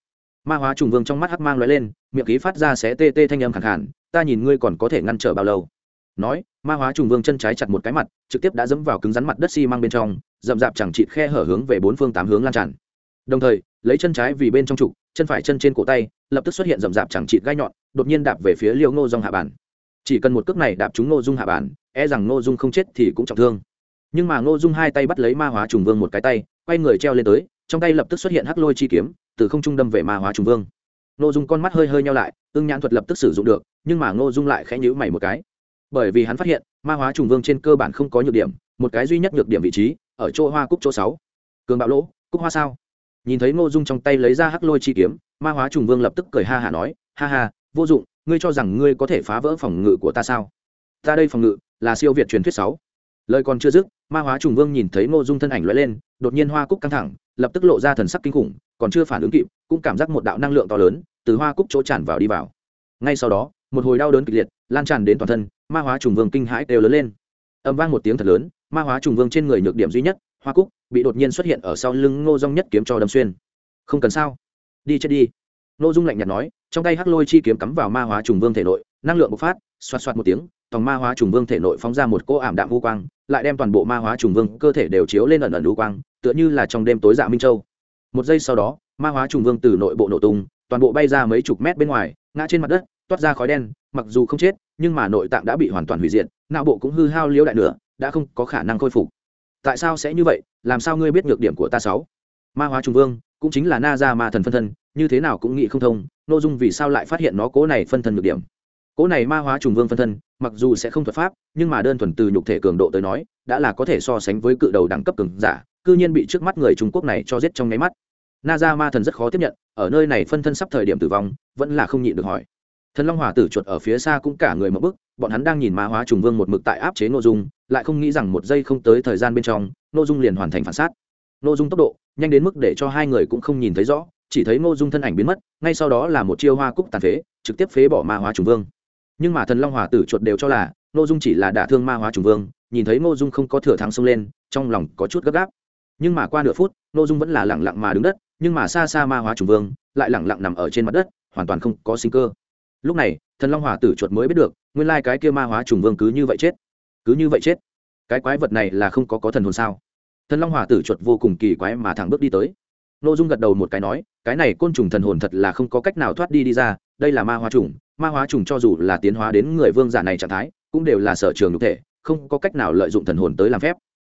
ma hóa trùng vương trong mắt hắc mang lóe lên, miệng khí phát ra xé tê tê thanh âm khẳng hẳn ta nhìn ngươi còn có thể ngăn trở bao lâu? Nói, ma hóa trùng vương chân trái chặt một cái mặt, trực tiếp đã dẫm vào cứng rắn mặt đất xi、si、mang bên trong, rậm rạp chẳng chịt khe hở hướng về bốn phương tám hướng lan tràn. Đồng thời, lấy chân trái vì bên trong trục, chân phải chân trên cổ tay, lập tức xuất hiện rậm rạp chẳng chịt gai nhọn, đột nhiên đạp về phía liêu ngô dung hạ bản chỉ cần một cước này đạp trúng ngô dung hạ bản e rằng ngô dung không chết thì cũng trọng thương. Nhưng mà ngô dung hai tay bắt lấy ma hóa trùng vương một cái tay, quay người treo lên tới, trong tay lập tức xuất hiện hắc lôi chi kiếm từ không trung đâm về ma hóa trùng vương. Ngô dung con mắt hơi hơi nhau lại, ưng nhãn thuật lập tức sử dụng được, nhưng mà ngô dung lại khẽ nhữ mày một cái. Bởi vì hắn phát hiện, ma hóa trùng vương trên cơ bản không có nhược điểm, một cái duy nhất nhược điểm vị trí, ở chỗ hoa cúc chỗ sáu. Cường bạo lỗ, cúc hoa sao? Nhìn thấy ngô dung trong tay lấy ra hắc lôi chi kiếm, ma hóa trùng vương lập tức cười ha hà nói, ha hà vô dụng, ngươi cho rằng ngươi có thể phá vỡ phòng ngự của ta sao? Ta đây phòng ngự là siêu việt truyền thuyết sáu. Lời còn chưa dứt, ma hóa trùng vương nhìn thấy ngô dung thân ảnh lóe lên, đột nhiên hoa cúc căng thẳng lập tức lộ ra thần sắc kinh khủng, còn chưa phản ứng kịp, cũng cảm giác một đạo năng lượng to lớn từ hoa cúc chỗ tràn vào đi vào. Ngay sau đó, một hồi đau đớn kịch liệt lan tràn đến toàn thân, ma hóa trùng vương kinh hãi đều lớn lên. Âm vang một tiếng thật lớn, ma hóa trùng vương trên người nhược điểm duy nhất, hoa cúc, bị đột nhiên xuất hiện ở sau lưng ngô dung nhất kiếm cho đâm xuyên. Không cần sao? Đi chết đi. Ngô dung lạnh nhạt nói, trong tay hắc lôi chi kiếm cắm vào ma hóa trùng vương thể nội, năng lượng bộc phát, xoạt xoạt một tiếng, tòng ma hóa trùng vương thể nội phóng ra một cỗ ảm đạm vô quang lại đem toàn bộ ma hóa trùng vương cơ thể đều chiếu lên ẩn ẩn lũ quang, tựa như là trong đêm tối dạ minh châu. Một giây sau đó, ma hóa trùng vương từ nội bộ nổ tung, toàn bộ bay ra mấy chục mét bên ngoài, ngã trên mặt đất, toát ra khói đen, mặc dù không chết, nhưng mà nội tạng đã bị hoàn toàn hủy diệt, não bộ cũng hư hao liễu đại nửa, đã không có khả năng khôi phục. Tại sao sẽ như vậy? Làm sao ngươi biết nhược điểm của ta sáu? Ma hóa trùng vương cũng chính là na ra ma thần phân thân, như thế nào cũng nghĩ không thông nội dung vì sao lại phát hiện nó cố này phân thân nhược điểm? Cỗ này ma hóa trùng vương phân thân, mặc dù sẽ không thuật pháp, nhưng mà đơn thuần từ nhục thể cường độ tới nói, đã là có thể so sánh với cự đầu đẳng cấp cường giả, cư nhiên bị trước mắt người trung quốc này cho giết trong nháy mắt. Na ra ma thần rất khó tiếp nhận, ở nơi này phân thân sắp thời điểm tử vong, vẫn là không nhịn được hỏi. Thần long hỏa tử chuột ở phía xa cũng cả người một bức, bọn hắn đang nhìn ma hóa trùng vương một mực tại áp chế nội dung, lại không nghĩ rằng một giây không tới thời gian bên trong nội dung liền hoàn thành phản sát. Nội dung tốc độ nhanh đến mức để cho hai người cũng không nhìn thấy rõ, chỉ thấy nội dung thân ảnh biến mất, ngay sau đó là một chiêu hoa cúc tàn phế, trực tiếp phế bỏ ma hóa trùng vương nhưng mà thần long hỏa tử chuột đều cho là nội dung chỉ là đả thương ma hóa trùng vương, nhìn thấy nội dung không có thừa thắng xông lên, trong lòng có chút gấp gáp. Nhưng mà qua nửa phút nội dung vẫn là lẳng lặng mà đứng đất, nhưng mà xa xa ma hóa trùng vương lại lẳng lặng nằm ở trên mặt đất, hoàn toàn không có sinh cơ. Lúc này, thần long hòa tử chuột mới biết được, nguyên lai cái kia ma hóa trùng vương cứ như vậy chết. Cứ như vậy chết. Cái quái vật này là không có có thần hồn sao? Thần long hòa tử chuột vô cùng kỳ quái mà thẳng bước đi tới. N ô dung gật đầu một cái nói, cái này côn trùng thần hồn thật là không có cách nào thoát đi đi ra đây là ma hóa trùng, ma hóa trùng cho dù là tiến hóa đến người vương giả này trạng thái, cũng đều là sở trường nhục thể, không có cách nào lợi dụng thần hồn tới làm phép.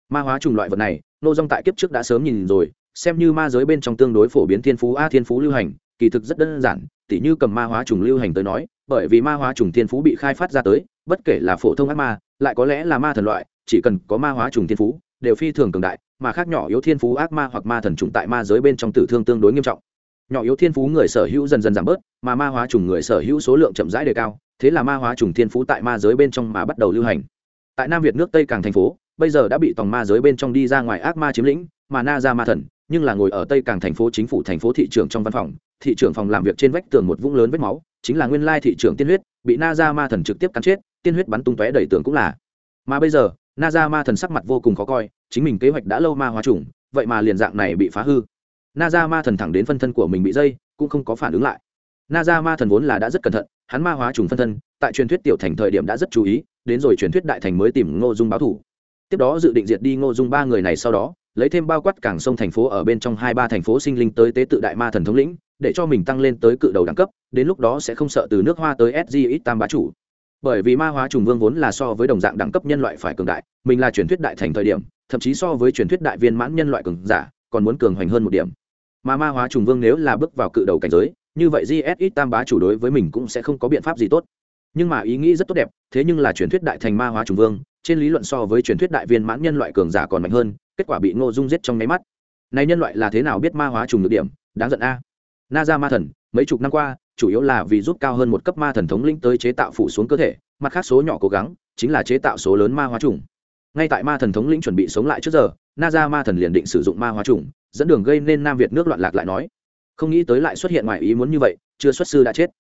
Ma hóa trùng loại vật này, nô dong tại kiếp trước đã sớm nhìn rồi, xem như ma giới bên trong tương đối phổ biến thiên phú a thiên phú lưu hành, kỳ thực rất đơn giản, tỉ như cầm ma hóa trùng lưu hành tới nói, bởi vì ma hóa trùng thiên phú bị khai phát ra tới, bất kể là phổ thông ác ma, lại có lẽ là ma thần loại, chỉ cần có ma hóa trùng thiên phú, đều phi thường cường đại, mà khác nhỏ yếu thiên phú ác ma hoặc ma thần trùng tại ma giới bên trong tử thương tương đối nghiêm trọng nhỏ yếu thiên phú người sở hữu dần dần giảm bớt, mà ma hóa trùng người sở hữu số lượng chậm rãi đề cao, thế là ma hóa trùng thiên phú tại ma giới bên trong mà bắt đầu lưu hành. Tại nam việt nước tây càng thành phố, bây giờ đã bị tòng ma giới bên trong đi ra ngoài ác ma chiếm lĩnh, mà na ra ma thần, nhưng là ngồi ở tây càng thành phố chính phủ thành phố thị trường trong văn phòng, thị trưởng phòng làm việc trên vách tường một vũng lớn vết máu, chính là nguyên lai thị trưởng tiên huyết, bị na ra ma thần trực tiếp cắn chết, tiên huyết bắn tung tóe đầy tường cũng là. Mà bây giờ, na ra ma thần sắc mặt vô cùng khó coi, chính mình kế hoạch đã lâu ma hóa trùng, vậy mà liền dạng này bị phá hư na ra ma thần thẳng đến phân thân của mình bị dây, cũng không có phản ứng lại. Na ra ma thần vốn là đã rất cẩn thận, hắn ma hóa trùng phân thân, tại truyền thuyết tiểu thành thời điểm đã rất chú ý, đến rồi truyền thuyết đại thành mới tìm ngô dung báo thủ. Tiếp đó dự định diệt đi ngô dung ba người này sau đó, lấy thêm bao quát cảng sông thành phố ở bên trong hai ba thành phố sinh linh tới tế tự đại ma thần thống lĩnh, để cho mình tăng lên tới cự đầu đẳng cấp, đến lúc đó sẽ không sợ từ nước hoa tới sgx tam bá chủ. Bởi vì ma hóa trùng vương vốn là so với đồng dạng đẳng cấp nhân loại phải cường đại, mình là truyền thuyết đại thành thời điểm, thậm chí so với truyền thuyết đại viên mãn nhân loại cường giả, còn muốn cường hoành hơn một điểm mà ma hóa trùng vương nếu là bước vào cự đầu cảnh giới, như vậy gs tam bá chủ đối với mình cũng sẽ không có biện pháp gì tốt. Nhưng mà ý nghĩ rất tốt đẹp, thế nhưng là truyền thuyết đại thành ma hóa trùng vương, trên lý luận so với truyền thuyết đại viên mãn nhân loại cường giả còn mạnh hơn, kết quả bị ngô dung giết trong nháy mắt. Này nhân loại là thế nào biết ma hóa trùng được điểm? Đáng giận a. Na ra ma thần, mấy chục năm qua, chủ yếu là vì giúp cao hơn một cấp ma thần thống lĩnh tới chế tạo phủ xuống cơ thể, mặt khác số nhỏ cố gắng, chính là chế tạo số lớn ma hóa trùng. Ngay tại ma thần thống lĩnh chuẩn bị sống lại trước giờ na ra ma thần liền định sử dụng ma hóa trùng, dẫn đường gây nên nam việt nước loạn lạc lại nói. Không nghĩ tới lại xuất hiện ngoài ý muốn như vậy, chưa xuất sư đã chết.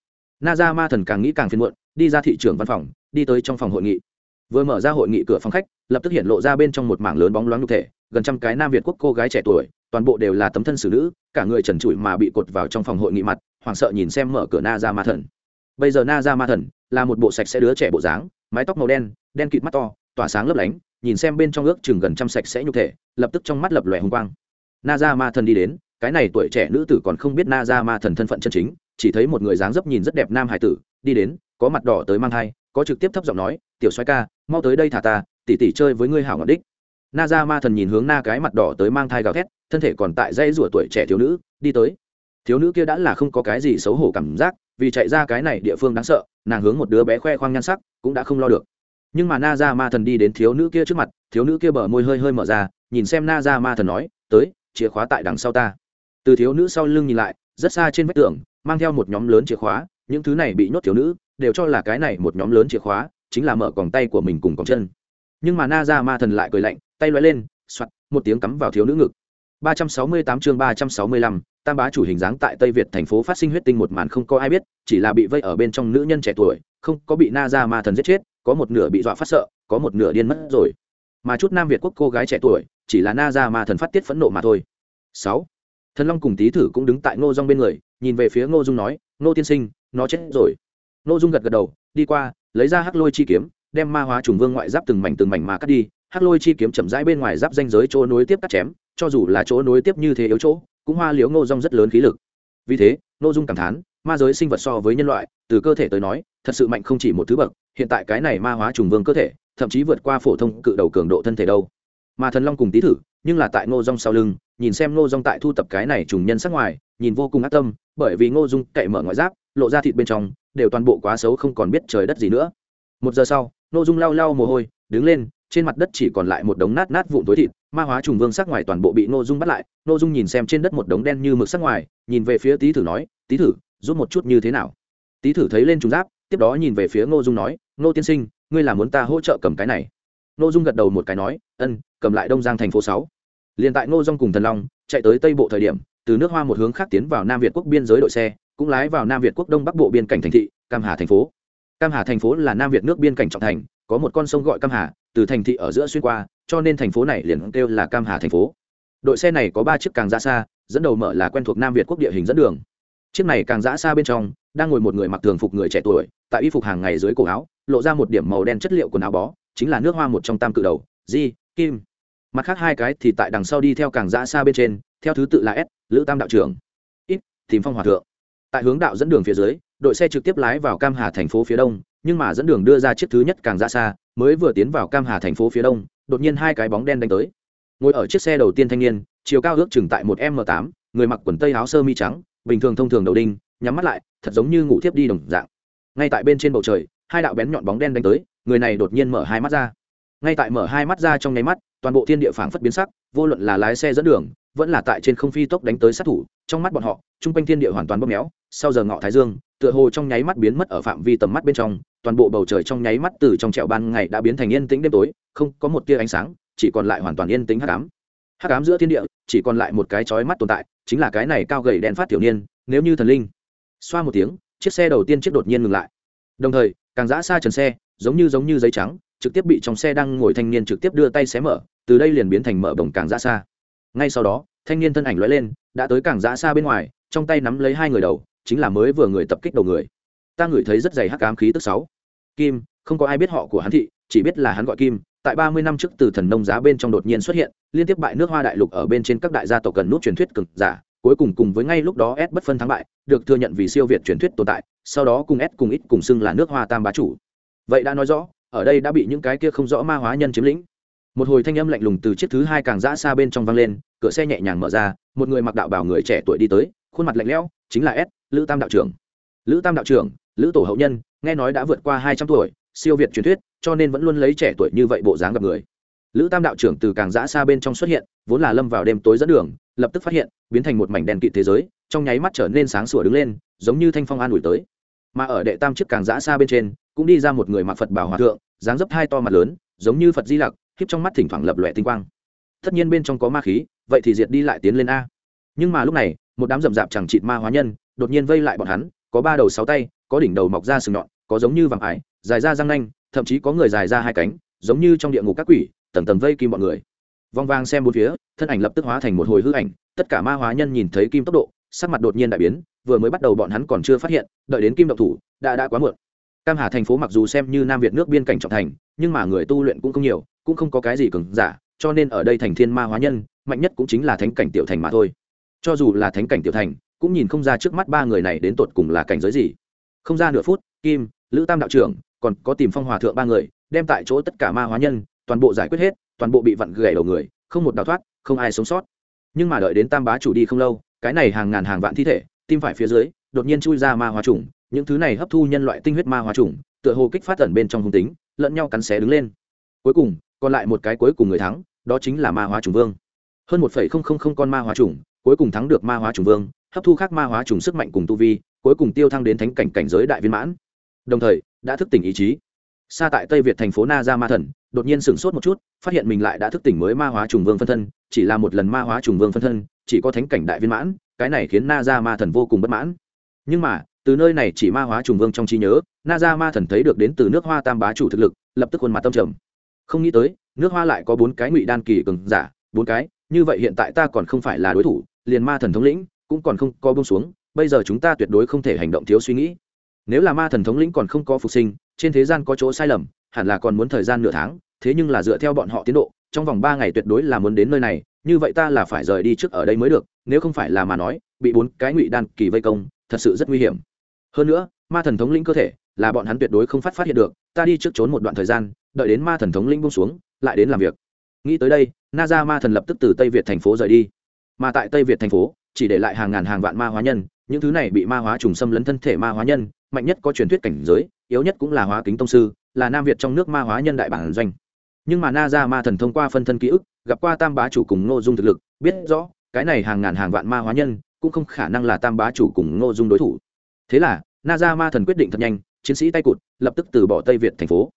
Na ra ma thần càng nghĩ càng phiền muộn, đi ra thị trường văn phòng, đi tới trong phòng hội nghị. Vừa mở ra hội nghị cửa phòng khách, lập tức hiện lộ ra bên trong một mảng lớn bóng loáng nhục thể, gần trăm cái nam việt quốc cô gái trẻ tuổi, toàn bộ đều là tấm thân xử nữ, cả người trần trụi mà bị cột vào trong phòng hội nghị mặt, hoảng sợ nhìn xem mở cửa na ra ma thần. Bây giờ na ra ma thần là một bộ sạch sẽ đứa trẻ bộ dáng, mái tóc màu đen đen kịt mắt to tỏa sáng lấp lánh, nhìn xem bên trong ước chừng gần trăm sạch sẽ nhục thể, lập tức trong mắt lập lòe hùng quang. Na ra ma thần đi đến, cái này tuổi trẻ nữ tử còn không biết na ra ma thần thân phận chân chính, chỉ thấy một người dáng dấp nhìn rất đẹp nam hải tử, đi đến, có mặt đỏ tới mang thai, có trực tiếp thấp giọng nói, tiểu xoay ca, mau tới đây thả ta tỉ tỉ chơi với ngươi hảo ngọc đích. Na ra ma thần nhìn hướng na cái mặt đỏ tới mang thai gào thét, thân thể còn tại dây rủa tuổi trẻ thiếu nữ, đi tới. Thiếu nữ kia đã là không có cái gì xấu hổ cảm giác, vì chạy ra cái này địa phương đáng sợ, nàng hướng một đứa bé khoe khoang nhan sắc, cũng đã không lo được nhưng mà na ra ma thần đi đến thiếu nữ kia trước mặt thiếu nữ kia bờ môi hơi hơi mở ra nhìn xem na ra ma thần nói tới chìa khóa tại đằng sau ta. Từ thiếu nữ sau lưng nhìn lại rất xa trên vách tường mang theo một nhóm lớn chìa khóa những thứ này bị nhốt thiếu nữ đều cho là cái này một nhóm lớn chìa khóa chính là mở còng tay của mình cùng còng chân. Nhưng mà na ra ma thần lại cười lạnh tay loay lên soặt một tiếng cắm vào thiếu nữ ngực. 368 chương 365, tam bá chủ hình dáng tại tây việt thành phố phát sinh huyết tinh một màn không có ai biết chỉ là bị vây ở bên trong nữ nhân trẻ tuổi không có bị na ra ma thần giết chết có một nửa bị dọa phát sợ, có một nửa điên mất rồi. Mà chút nam việt quốc cô gái trẻ tuổi, chỉ là na ra mà thần phát tiết phẫn nộ mà thôi. Sáu, thần long cùng tý thử cũng đứng tại ngô dung bên người, nhìn về phía ngô dung nói, ngô tiên sinh, nó chết rồi. Ngô dung gật gật đầu, đi qua, lấy ra hắc lôi chi kiếm, đem ma hóa trùng vương ngoại giáp từng mảnh từng mảnh mà cắt đi, hắc lôi chi kiếm chậm rãi bên ngoài giáp danh giới chỗ nối tiếp cắt chém, cho dù là chỗ nối tiếp như thế yếu chỗ, cũng hoa liếu ngô dung rất lớn khí lực. Vì thế, ngô dung cảm thán, ma giới sinh vật so với nhân loại, từ cơ thể tới nói, thật sự mạnh không chỉ một thứ bậc hiện tại cái này ma hóa trùng vương cơ thể, thậm chí vượt qua phổ thông cự đầu cường độ thân thể đâu. Mà thần long cùng tý thử, nhưng là tại ngô dung sau lưng, nhìn xem ngô dung tại thu tập cái này trùng nhân sắc ngoài, nhìn vô cùng ác tâm, bởi vì ngô dung cậy mở ngoại giáp, lộ ra thịt bên trong, đều toàn bộ quá xấu không còn biết trời đất gì nữa. Một giờ sau, ngô dung lau lau mồ hôi, đứng lên, trên mặt đất chỉ còn lại một đống nát nát vụn tối thịt, ma hóa trùng vương sắc ngoài toàn bộ bị ngô dung bắt lại, ngô dung nhìn xem trên đất một đống đen như mực sắc ngoài, nhìn về phía tý thử nói tý thử, giúp một chút như thế nào? Tý thử thấy lên trùng giáp tiếp đó nhìn về phía ngô dung nói, ngô tiên sinh, ngươi là muốn ta hỗ trợ cầm cái này? Ngô dung gật đầu một cái nói, ân, cầm lại đông giang thành phố sáu. Liền tại ngô dung cùng thần long chạy tới tây bộ thời điểm, từ nước hoa một hướng khác tiến vào nam việt quốc biên giới đội xe, cũng lái vào nam việt quốc đông bắc bộ biên cảnh thành thị, cam hà thành phố. Cam hà thành phố là nam việt nước biên cảnh trọng thành, có một con sông gọi cam hà, từ thành thị ở giữa xuyên qua, cho nên thành phố này liền kêu là cam hà thành phố. Đội xe này có ba chiếc càng ra xa, dẫn đầu mở là quen thuộc nam việt quốc địa hình dẫn đường. Chiếc này càng rã xa bên trong đang ngồi một người mặc thường phục người trẻ tuổi, tại y phục hàng ngày dưới cổ áo, lộ ra một điểm màu đen chất liệu quần áo bó, chính là nước hoa một trong tam cự đầu, di, kim. Mặt khác hai cái thì tại đằng sau đi theo càng ra xa bên trên, theo thứ tự là s, lữ tam đạo trưởng. Ít tìm phong hòa thượng. Tại hướng đạo dẫn đường phía dưới, đội xe trực tiếp lái vào cam hà thành phố phía đông, nhưng mà dẫn đường đưa ra chiếc thứ nhất càng ra xa, mới vừa tiến vào cam hà thành phố phía đông, đột nhiên hai cái bóng đen đánh tới. Ngồi ở chiếc xe đầu tiên thanh niên, chiều cao ước chừng tại một m tám, người mặc quần tây áo sơ mi trắng, bình thường thông thường đầu đinh nhắm mắt lại, thật giống như ngủ thiếp đi đồng dạng. Ngay tại bên trên bầu trời, hai đạo bén nhọn bóng đen đánh tới, người này đột nhiên mở hai mắt ra. Ngay tại mở hai mắt ra trong nháy mắt, toàn bộ thiên địa phảng phất biến sắc, vô luận là lái xe dẫn đường, vẫn là tại trên không phi tốc đánh tới sát thủ, trong mắt bọn họ, chung quanh thiên địa hoàn toàn bóp méo, sau giờ ngọ thái dương, tựa hồ trong nháy mắt biến mất ở phạm vi tầm mắt bên trong, toàn bộ bầu trời trong nháy mắt từ trong trẹo ban ngày đã biến thành yên tĩnh đêm tối, không có một tia ánh sáng, chỉ còn lại hoàn toàn yên tĩnh hắc ám. Hắc ám giữa thiên địa, chỉ còn lại một cái chói mắt tồn tại, chính là cái này cao gầy đen phát tiểu niên, nếu như thần linh xoa một tiếng, chiếc xe đầu tiên chiếc đột nhiên ngừng lại. Đồng thời, càng giã xa trần xe, giống như giống như giấy trắng, trực tiếp bị trong xe đang ngồi thanh niên trực tiếp đưa tay xé mở, từ đây liền biến thành mở bồng càng giã xa. Ngay sau đó, thanh niên thân ảnh lóe lên, đã tới càng giã xa bên ngoài, trong tay nắm lấy hai người đầu, chính là mới vừa người tập kích đầu người. Ta ngửi thấy rất dày hắc ám khí tức sáu. Kim, không có ai biết họ của hắn thị, chỉ biết là hắn gọi kim, tại ba mươi năm trước từ thần nông giá bên trong đột nhiên xuất hiện, liên tiếp bại nước hoa đại lục ở bên trên các đại gia tộc cần nút truyền thuyết cực giả cuối cùng cùng với ngay lúc đó s bất phân thắng bại, được thừa nhận vì siêu việt truyền thuyết tồn tại, sau đó cùng s cùng ít cùng xưng là nước hoa tam bá chủ. Vậy đã nói rõ, ở đây đã bị những cái kia không rõ ma hóa nhân chiếm lĩnh. Một hồi thanh âm lạnh lùng từ chiếc thứ hai càng dã xa bên trong vang lên, cửa xe nhẹ nhàng mở ra, một người mặc đạo bảo người trẻ tuổi đi tới, khuôn mặt lạnh lẽo, chính là s, lữ tam đạo trưởng. Lữ tam đạo trưởng, lữ tổ hậu nhân, nghe nói đã vượt qua hai trăm tuổi, siêu việt truyền thuyết, cho nên vẫn luôn lấy trẻ tuổi như vậy bộ dáng gặp người lữ tam đạo trưởng từ càng giã xa bên trong xuất hiện, vốn là lâm vào đêm tối dẫn đường, lập tức phát hiện, biến thành một mảnh đèn kịt thế giới, trong nháy mắt trở nên sáng sủa đứng lên, giống như thanh phong an ủi tới. Mà ở đệ tam chiếc càng giã xa bên trên, cũng đi ra một người mặc phật bảo hòa thượng, dáng dấp hai to mặt lớn, giống như phật di lặc, khiếp trong mắt thỉnh thoảng lập lòe tinh quang. Tất nhiên bên trong có ma khí, vậy thì diệt đi lại tiến lên a. Nhưng mà lúc này, một đám rậm rạp chẳng chịt ma hóa nhân, đột nhiên vây lại bọn hắn, có ba đầu sáu tay, có đỉnh đầu mọc ra sừng nhọn, có giống như vàng ải, dài ra răng nanh, thậm chí có người dài ra hai cánh, giống như trong địa ngục các quỷ tầng tầng vây kim bọn người. Vong vang xem bốn phía, thân ảnh lập tức hóa thành một hồi hư ảnh, tất cả ma hóa nhân nhìn thấy kim tốc độ, sắc mặt đột nhiên đại biến, vừa mới bắt đầu bọn hắn còn chưa phát hiện, đợi đến kim độc thủ, đã đã quá muộn. Cam hà thành phố mặc dù xem như nam việt nước biên cảnh trọng thành, nhưng mà người tu luyện cũng không nhiều, cũng không có cái gì cứng giả, cho nên ở đây thành thiên ma hóa nhân, mạnh nhất cũng chính là thánh cảnh tiểu thành mà thôi. Cho dù là thánh cảnh tiểu thành, cũng nhìn không ra trước mắt ba người này đến tột cùng là cảnh giới gì. Không ra nửa phút, kim, lữ tam đạo trưởng, còn có tìm phong hòa thượng ba người, đem tại chỗ tất cả ma hóa nhân toàn bộ giải quyết hết, toàn bộ bị vặn gãy đầu người, không một đào thoát, không ai sống sót. Nhưng mà đợi đến tam bá chủ đi không lâu, cái này hàng ngàn hàng vạn thi thể, tim phải phía dưới, đột nhiên chui ra ma hóa trùng, những thứ này hấp thu nhân loại tinh huyết ma hóa trùng, tựa hồ kích phát tẩn bên trong hung tính, lẫn nhau cắn xé đứng lên. Cuối cùng, còn lại một cái cuối cùng người thắng, đó chính là ma hóa trùng vương. Hơn một phẩy không không không con ma hóa trùng, cuối cùng thắng được ma hóa trùng vương, hấp thu khác ma hóa trùng sức mạnh cùng tu vi, cuối cùng tiêu thăng đến thánh cảnh cảnh giới đại viên mãn. Đồng thời, đã thức tỉnh ý chí xa tại tây việt thành phố na ra ma thần, đột nhiên sửng sốt một chút, phát hiện mình lại đã thức tỉnh mới ma hóa trùng vương phân thân, chỉ là một lần ma hóa trùng vương phân thân, chỉ có thánh cảnh đại viên mãn, cái này khiến na ra ma thần vô cùng bất mãn. Nhưng mà, từ nơi này chỉ ma hóa trùng vương trong trí nhớ na ra ma thần thấy được đến từ nước hoa tam bá chủ thực lực, lập tức khuôn mặt tâm trầm. Không nghĩ tới, nước hoa lại có bốn cái ngụy đan kỳ cường giả, bốn cái, như vậy hiện tại ta còn không phải là đối thủ, liền ma thần thống lĩnh, cũng còn không có bông xuống, bây giờ chúng ta tuyệt đối không thể hành động thiếu suy nghĩ. Nếu là ma thần thống lĩnh còn không có phục sinh trên thế gian có chỗ sai lầm, hẳn là còn muốn thời gian nửa tháng, thế nhưng là dựa theo bọn họ tiến độ, trong vòng ba ngày tuyệt đối là muốn đến nơi này, như vậy ta là phải rời đi trước ở đây mới được, nếu không phải là mà nói, bị bốn cái ngụy đan kỳ vây công, thật sự rất nguy hiểm. Hơn nữa, ma thần thống lĩnh cơ thể, là bọn hắn tuyệt đối không phát phát hiện được, ta đi trước trốn một đoạn thời gian, đợi đến ma thần thống lĩnh bông xuống, lại đến làm việc. Nghĩ tới đây, na ra ma thần lập tức từ tây việt thành phố rời đi. Mà tại tây việt thành phố, chỉ để lại hàng ngàn hàng vạn ma hóa nhân, những thứ này bị ma hóa trùng xâm lấn thân thể ma hóa nhân, mạnh nhất có truyền thuyết cảnh giới yếu nhất cũng là hóa kính tông sư, là nam việt trong nước ma hóa nhân đại bản doanh. Nhưng mà na ra ma thần thông qua phân thân ký ức, gặp qua tam bá chủ cùng ngô dung thực lực, biết rõ, cái này hàng ngàn hàng vạn ma hóa nhân, cũng không khả năng là tam bá chủ cùng ngô dung đối thủ. Thế là, na ra ma thần quyết định thật nhanh, chiến sĩ tay cụt, lập tức từ bỏ tây việt thành phố.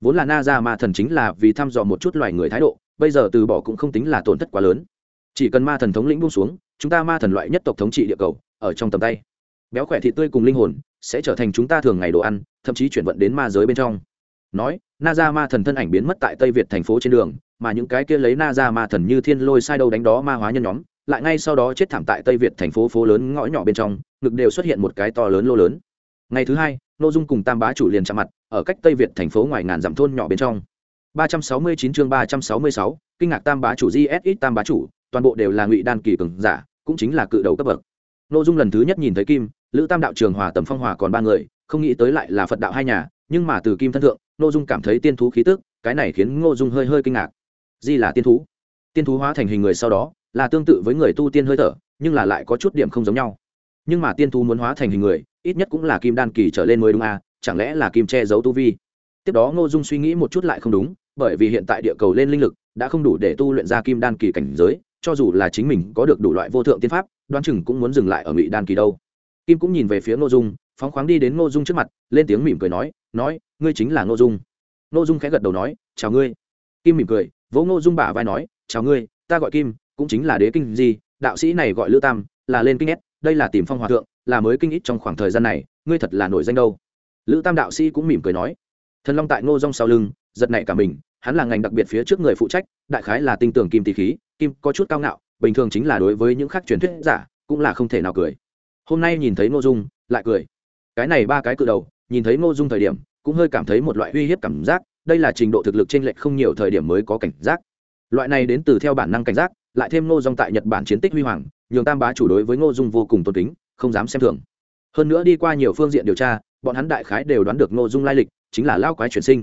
Vốn là na ra ma thần chính là vì thăm dò một chút loài người thái độ, bây giờ từ bỏ cũng không tính là tổn thất quá lớn. Chỉ cần ma thần thống lĩnh buông xuống, chúng ta ma thần loại nhất tộc thống trị địa cầu, ở trong tầm tay. Béo khỏe thịt tươi cùng linh hồn sẽ trở thành chúng ta thường ngày đồ ăn thậm chí chuyển vận đến ma giới bên trong. Nói na ra ma thần thân ảnh biến mất tại tây việt thành phố trên đường mà những cái kia lấy na ra ma thần như thiên lôi sai đâu đánh đó ma hóa nhân nhóm lại ngay sau đó chết thảm tại tây việt thành phố phố lớn ngõ nhỏ bên trong ngực đều xuất hiện một cái to lớn lô lớn. Ngày thứ hai nội dung cùng tam bá chủ liền chạm mặt ở cách tây việt thành phố ngoài ngàn dặm thôn nhỏ bên trong. 369 chương 366, kinh ngạc tam bá chủ GSX tam bá chủ, toàn bộ đều là ngụy đan kỳ cường giả, cũng chính là cự đầu cấp bậc. Nội dung lần thứ nhất nhìn thấy Kim, Lữ Tam đạo trường hòa tầm phong hòa còn ba người, không nghĩ tới lại là Phật đạo hai nhà, nhưng mà từ Kim thân thượng, Nội dung cảm thấy tiên thú khí tức, cái này khiến Ngô Dung hơi hơi kinh ngạc. Gì là tiên thú? Tiên thú hóa thành hình người sau đó, là tương tự với người tu tiên hơi thở, nhưng là lại có chút điểm không giống nhau. Nhưng mà tiên thú muốn hóa thành hình người, ít nhất cũng là kim đan kỳ trở lên mới đúng à, chẳng lẽ là kim che giấu tu vi? Tiếp đó Ngô Dung suy nghĩ một chút lại không đúng, bởi vì hiện tại địa cầu lên linh lực đã không đủ để tu luyện ra kim đan kỳ cảnh giới cho dù là chính mình có được đủ loại vô thượng tiên pháp đoán chừng cũng muốn dừng lại ở ngụy đan kỳ đâu kim cũng nhìn về phía ngô dung, phóng khoáng đi đến ngô dung trước mặt, lên tiếng mỉm cười nói nói, ngươi chính là ngô dung. Ngô dung khẽ gật đầu nói, chào ngươi. Kim mỉm cười, vỗ ngô dung bả vai nói, chào ngươi, ta gọi kim, cũng chính là đế kinh gì đạo sĩ này gọi lữ tam, là lên kinh ép đây là tìm phong hòa thượng, là mới kinh ít trong khoảng thời gian này, ngươi thật là nổi danh đâu. Lữ tam đạo sĩ cũng mỉm cười nói. Thần long tại ngô dung sau lưng, giật nảy cả mình, hắn là ngành đặc biệt phía trước người phụ trách, đại khái là tinh tưởng kim tỷ khí, kim có chút cao ngạo, bình thường chính là đối với những khác truyền thuyết giả, cũng là không thể nào cười hôm nay nhìn thấy ngô dung, lại cười. Cái này ba cái cự đầu, nhìn thấy ngô dung thời điểm, cũng hơi cảm thấy một loại uy hiếp cảm giác, đây là trình độ thực lực t r ê n lệch không nhiều thời điểm mới có cảnh giác. Loại này đến từ theo bản năng cảnh giác, lại thêm ngô dung tại nhật bản chiến tích huy hoàng, nhường tam bá chủ đối với ngô dung vô cùng tôn kính, không dám xem thường. Hơn nữa đi qua nhiều phương diện điều tra, bọn hắn đại khái đều đoán được ngô dung lai lịch, chính là lao quái chuyển sinh.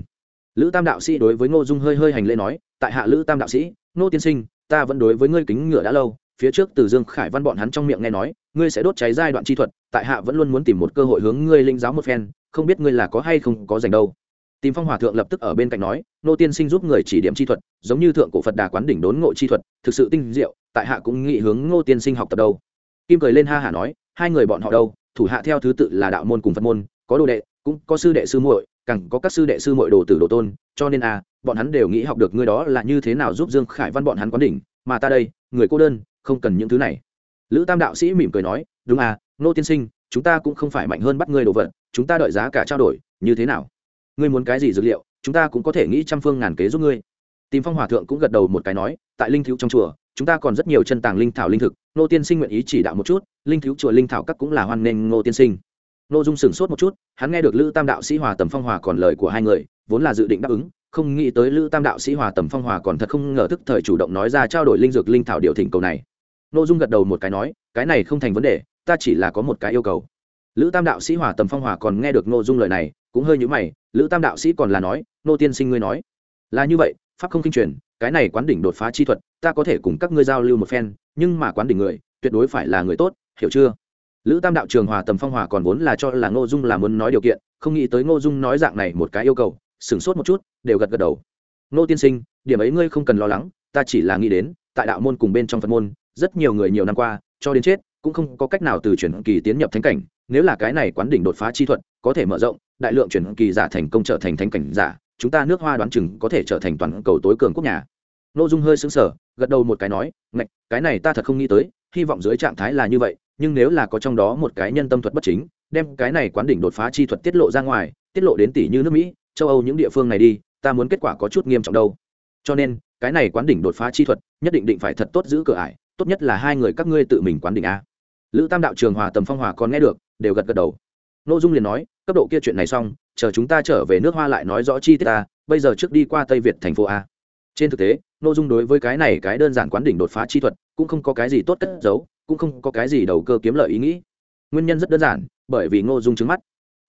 Lữ tam đạo sĩ đối với ngô dung hơi hơi hành lễ nói, tại hạ lữ tam đạo sĩ, ngô tiên sinh, ta vẫn đối với ngươi kính ngựa đã lâu phía trước từ dương khải văn bọn hắn trong miệng nghe nói ngươi sẽ đốt cháy giai đoạn chi thuật tại hạ vẫn luôn muốn tìm một cơ hội hướng ngươi linh giáo một phen không biết ngươi là có hay không có dành đâu. Tìm phong hòa thượng lập tức ở bên cạnh nói nô tiên sinh giúp người chỉ điểm chi thuật giống như thượng cổ phật đà quán đỉnh đốn ngộ chi thuật thực sự tinh diệu tại hạ cũng nghĩ hướng ngô tiên sinh học tập đâu. Kim cười lên ha hả nói hai người bọn họ đâu thủ hạ theo thứ tự là đạo môn cùng phật môn có đồ đệ cũng có sư đệ sư muội càng có các sư đệ sư muội đồ tử đồ tôn cho nên à, bọn hắn đều nghĩ học được ngươi đó là như thế nào giúp dương khải văn bọn hắn quán đỉnh mà ta đây người cô đơn không cần những thứ này. Lữ tam đạo sĩ mỉm cười nói, đúng à nô tiên sinh, chúng ta cũng không phải mạnh hơn bắt ngươi đồ vật, chúng ta đợi giá cả trao đổi, như thế nào? Ngươi muốn cái gì dược liệu, chúng ta cũng có thể nghĩ trăm phương ngàn kế giúp ngươi. Tìm phong hòa thượng cũng gật đầu một cái nói, tại linh thiếu trong chùa, chúng ta còn rất nhiều chân tàng linh thảo linh thực nô tiên sinh nguyện ý chỉ đạo một chút, linh thiếu chùa linh thảo các cũng là hoan nghênh ngô tiên sinh. Nô dung sửng sốt một chút, hắn nghe được lữ tam đạo sĩ hòa tầm phong hòa còn lời của hai người, vốn là dự định đáp ứng, không nghĩ tới lữ tam đạo sĩ hòa tầm phong hòa còn thật không ngờ thức thời chủ động nói ra trao đổi linh dược linh thảo điều thỉnh cầu này nô dung gật đầu một cái nói, cái này không thành vấn đề, ta chỉ là có một cái yêu cầu. Lữ tam đạo sĩ hòa tầm phong hòa còn nghe được nô dung lời này, cũng hơi nhữ mày, lữ tam đạo sĩ còn là nói, nô tiên sinh ngươi nói. Là như vậy, pháp không kinh truyền, cái này quán đỉnh đột phá chi thuật, ta có thể cùng các ngươi giao lưu một phen, nhưng mà quán đỉnh người, tuyệt đối phải là người tốt, hiểu chưa? Lữ tam đạo trường hòa tầm phong hòa còn vốn là cho là ngô dung là muốn nói điều kiện, không nghĩ tới ngô dung nói dạng này một cái yêu cầu, sửng sốt một chút, đều gật gật đầu. Ngô tiên sinh, điểm ấy ngươi không cần lo lắng, ta chỉ là nghĩ đến, tại đạo môn cùng bên trong phật môn rất nhiều người nhiều năm qua, cho đến chết, cũng không có cách nào từ chuyển kỳ tiến nhập thánh cảnh. Nếu là cái này quán đỉnh đột phá chi thuật, có thể mở rộng, đại lượng chuyển kỳ giả thành công trở thành thánh cảnh giả, chúng ta nước hoa đoán chừng có thể trở thành toàn cầu tối cường quốc nhà. N ô dung hơi xứng sở gật đầu một cái nói, ngạch, cái này ta thật không nghĩ tới, hy vọng dưới trạng thái là như vậy, nhưng nếu là có trong đó một cái nhân tâm thuật bất chính, đem cái này quán đỉnh đột phá chi thuật tiết lộ ra ngoài, tiết lộ đến tỷ như nước mỹ, châu âu những địa phương này đi, ta muốn kết quả có chút nghiêm trọng đâu. Cho nên, cái này quán đỉnh đột phá chi thuật, nhất định định phải thật tốt giữ cửa ải tốt nhất là hai người các ngươi tự mình quán đỉnh a. Lữ tam đạo, trường hòa, tầm phong hòa còn nghe được, đều gật gật đầu. N ô dung liền nói, cấp độ kia chuyện này xong, chờ chúng ta trở về nước hoa lại nói rõ chi tiết ta, bây giờ trước đi qua tây việt thành phố a. Trên thực tế n ô dung đối với cái này cái đơn giản quán đỉnh đột phá chi thuật, cũng không có cái gì tốt cất giấu, cũng không có cái gì đầu cơ kiếm lợi ý nghĩ. Nguyên nhân rất đơn giản, bởi vì ngô dung trứng mắt.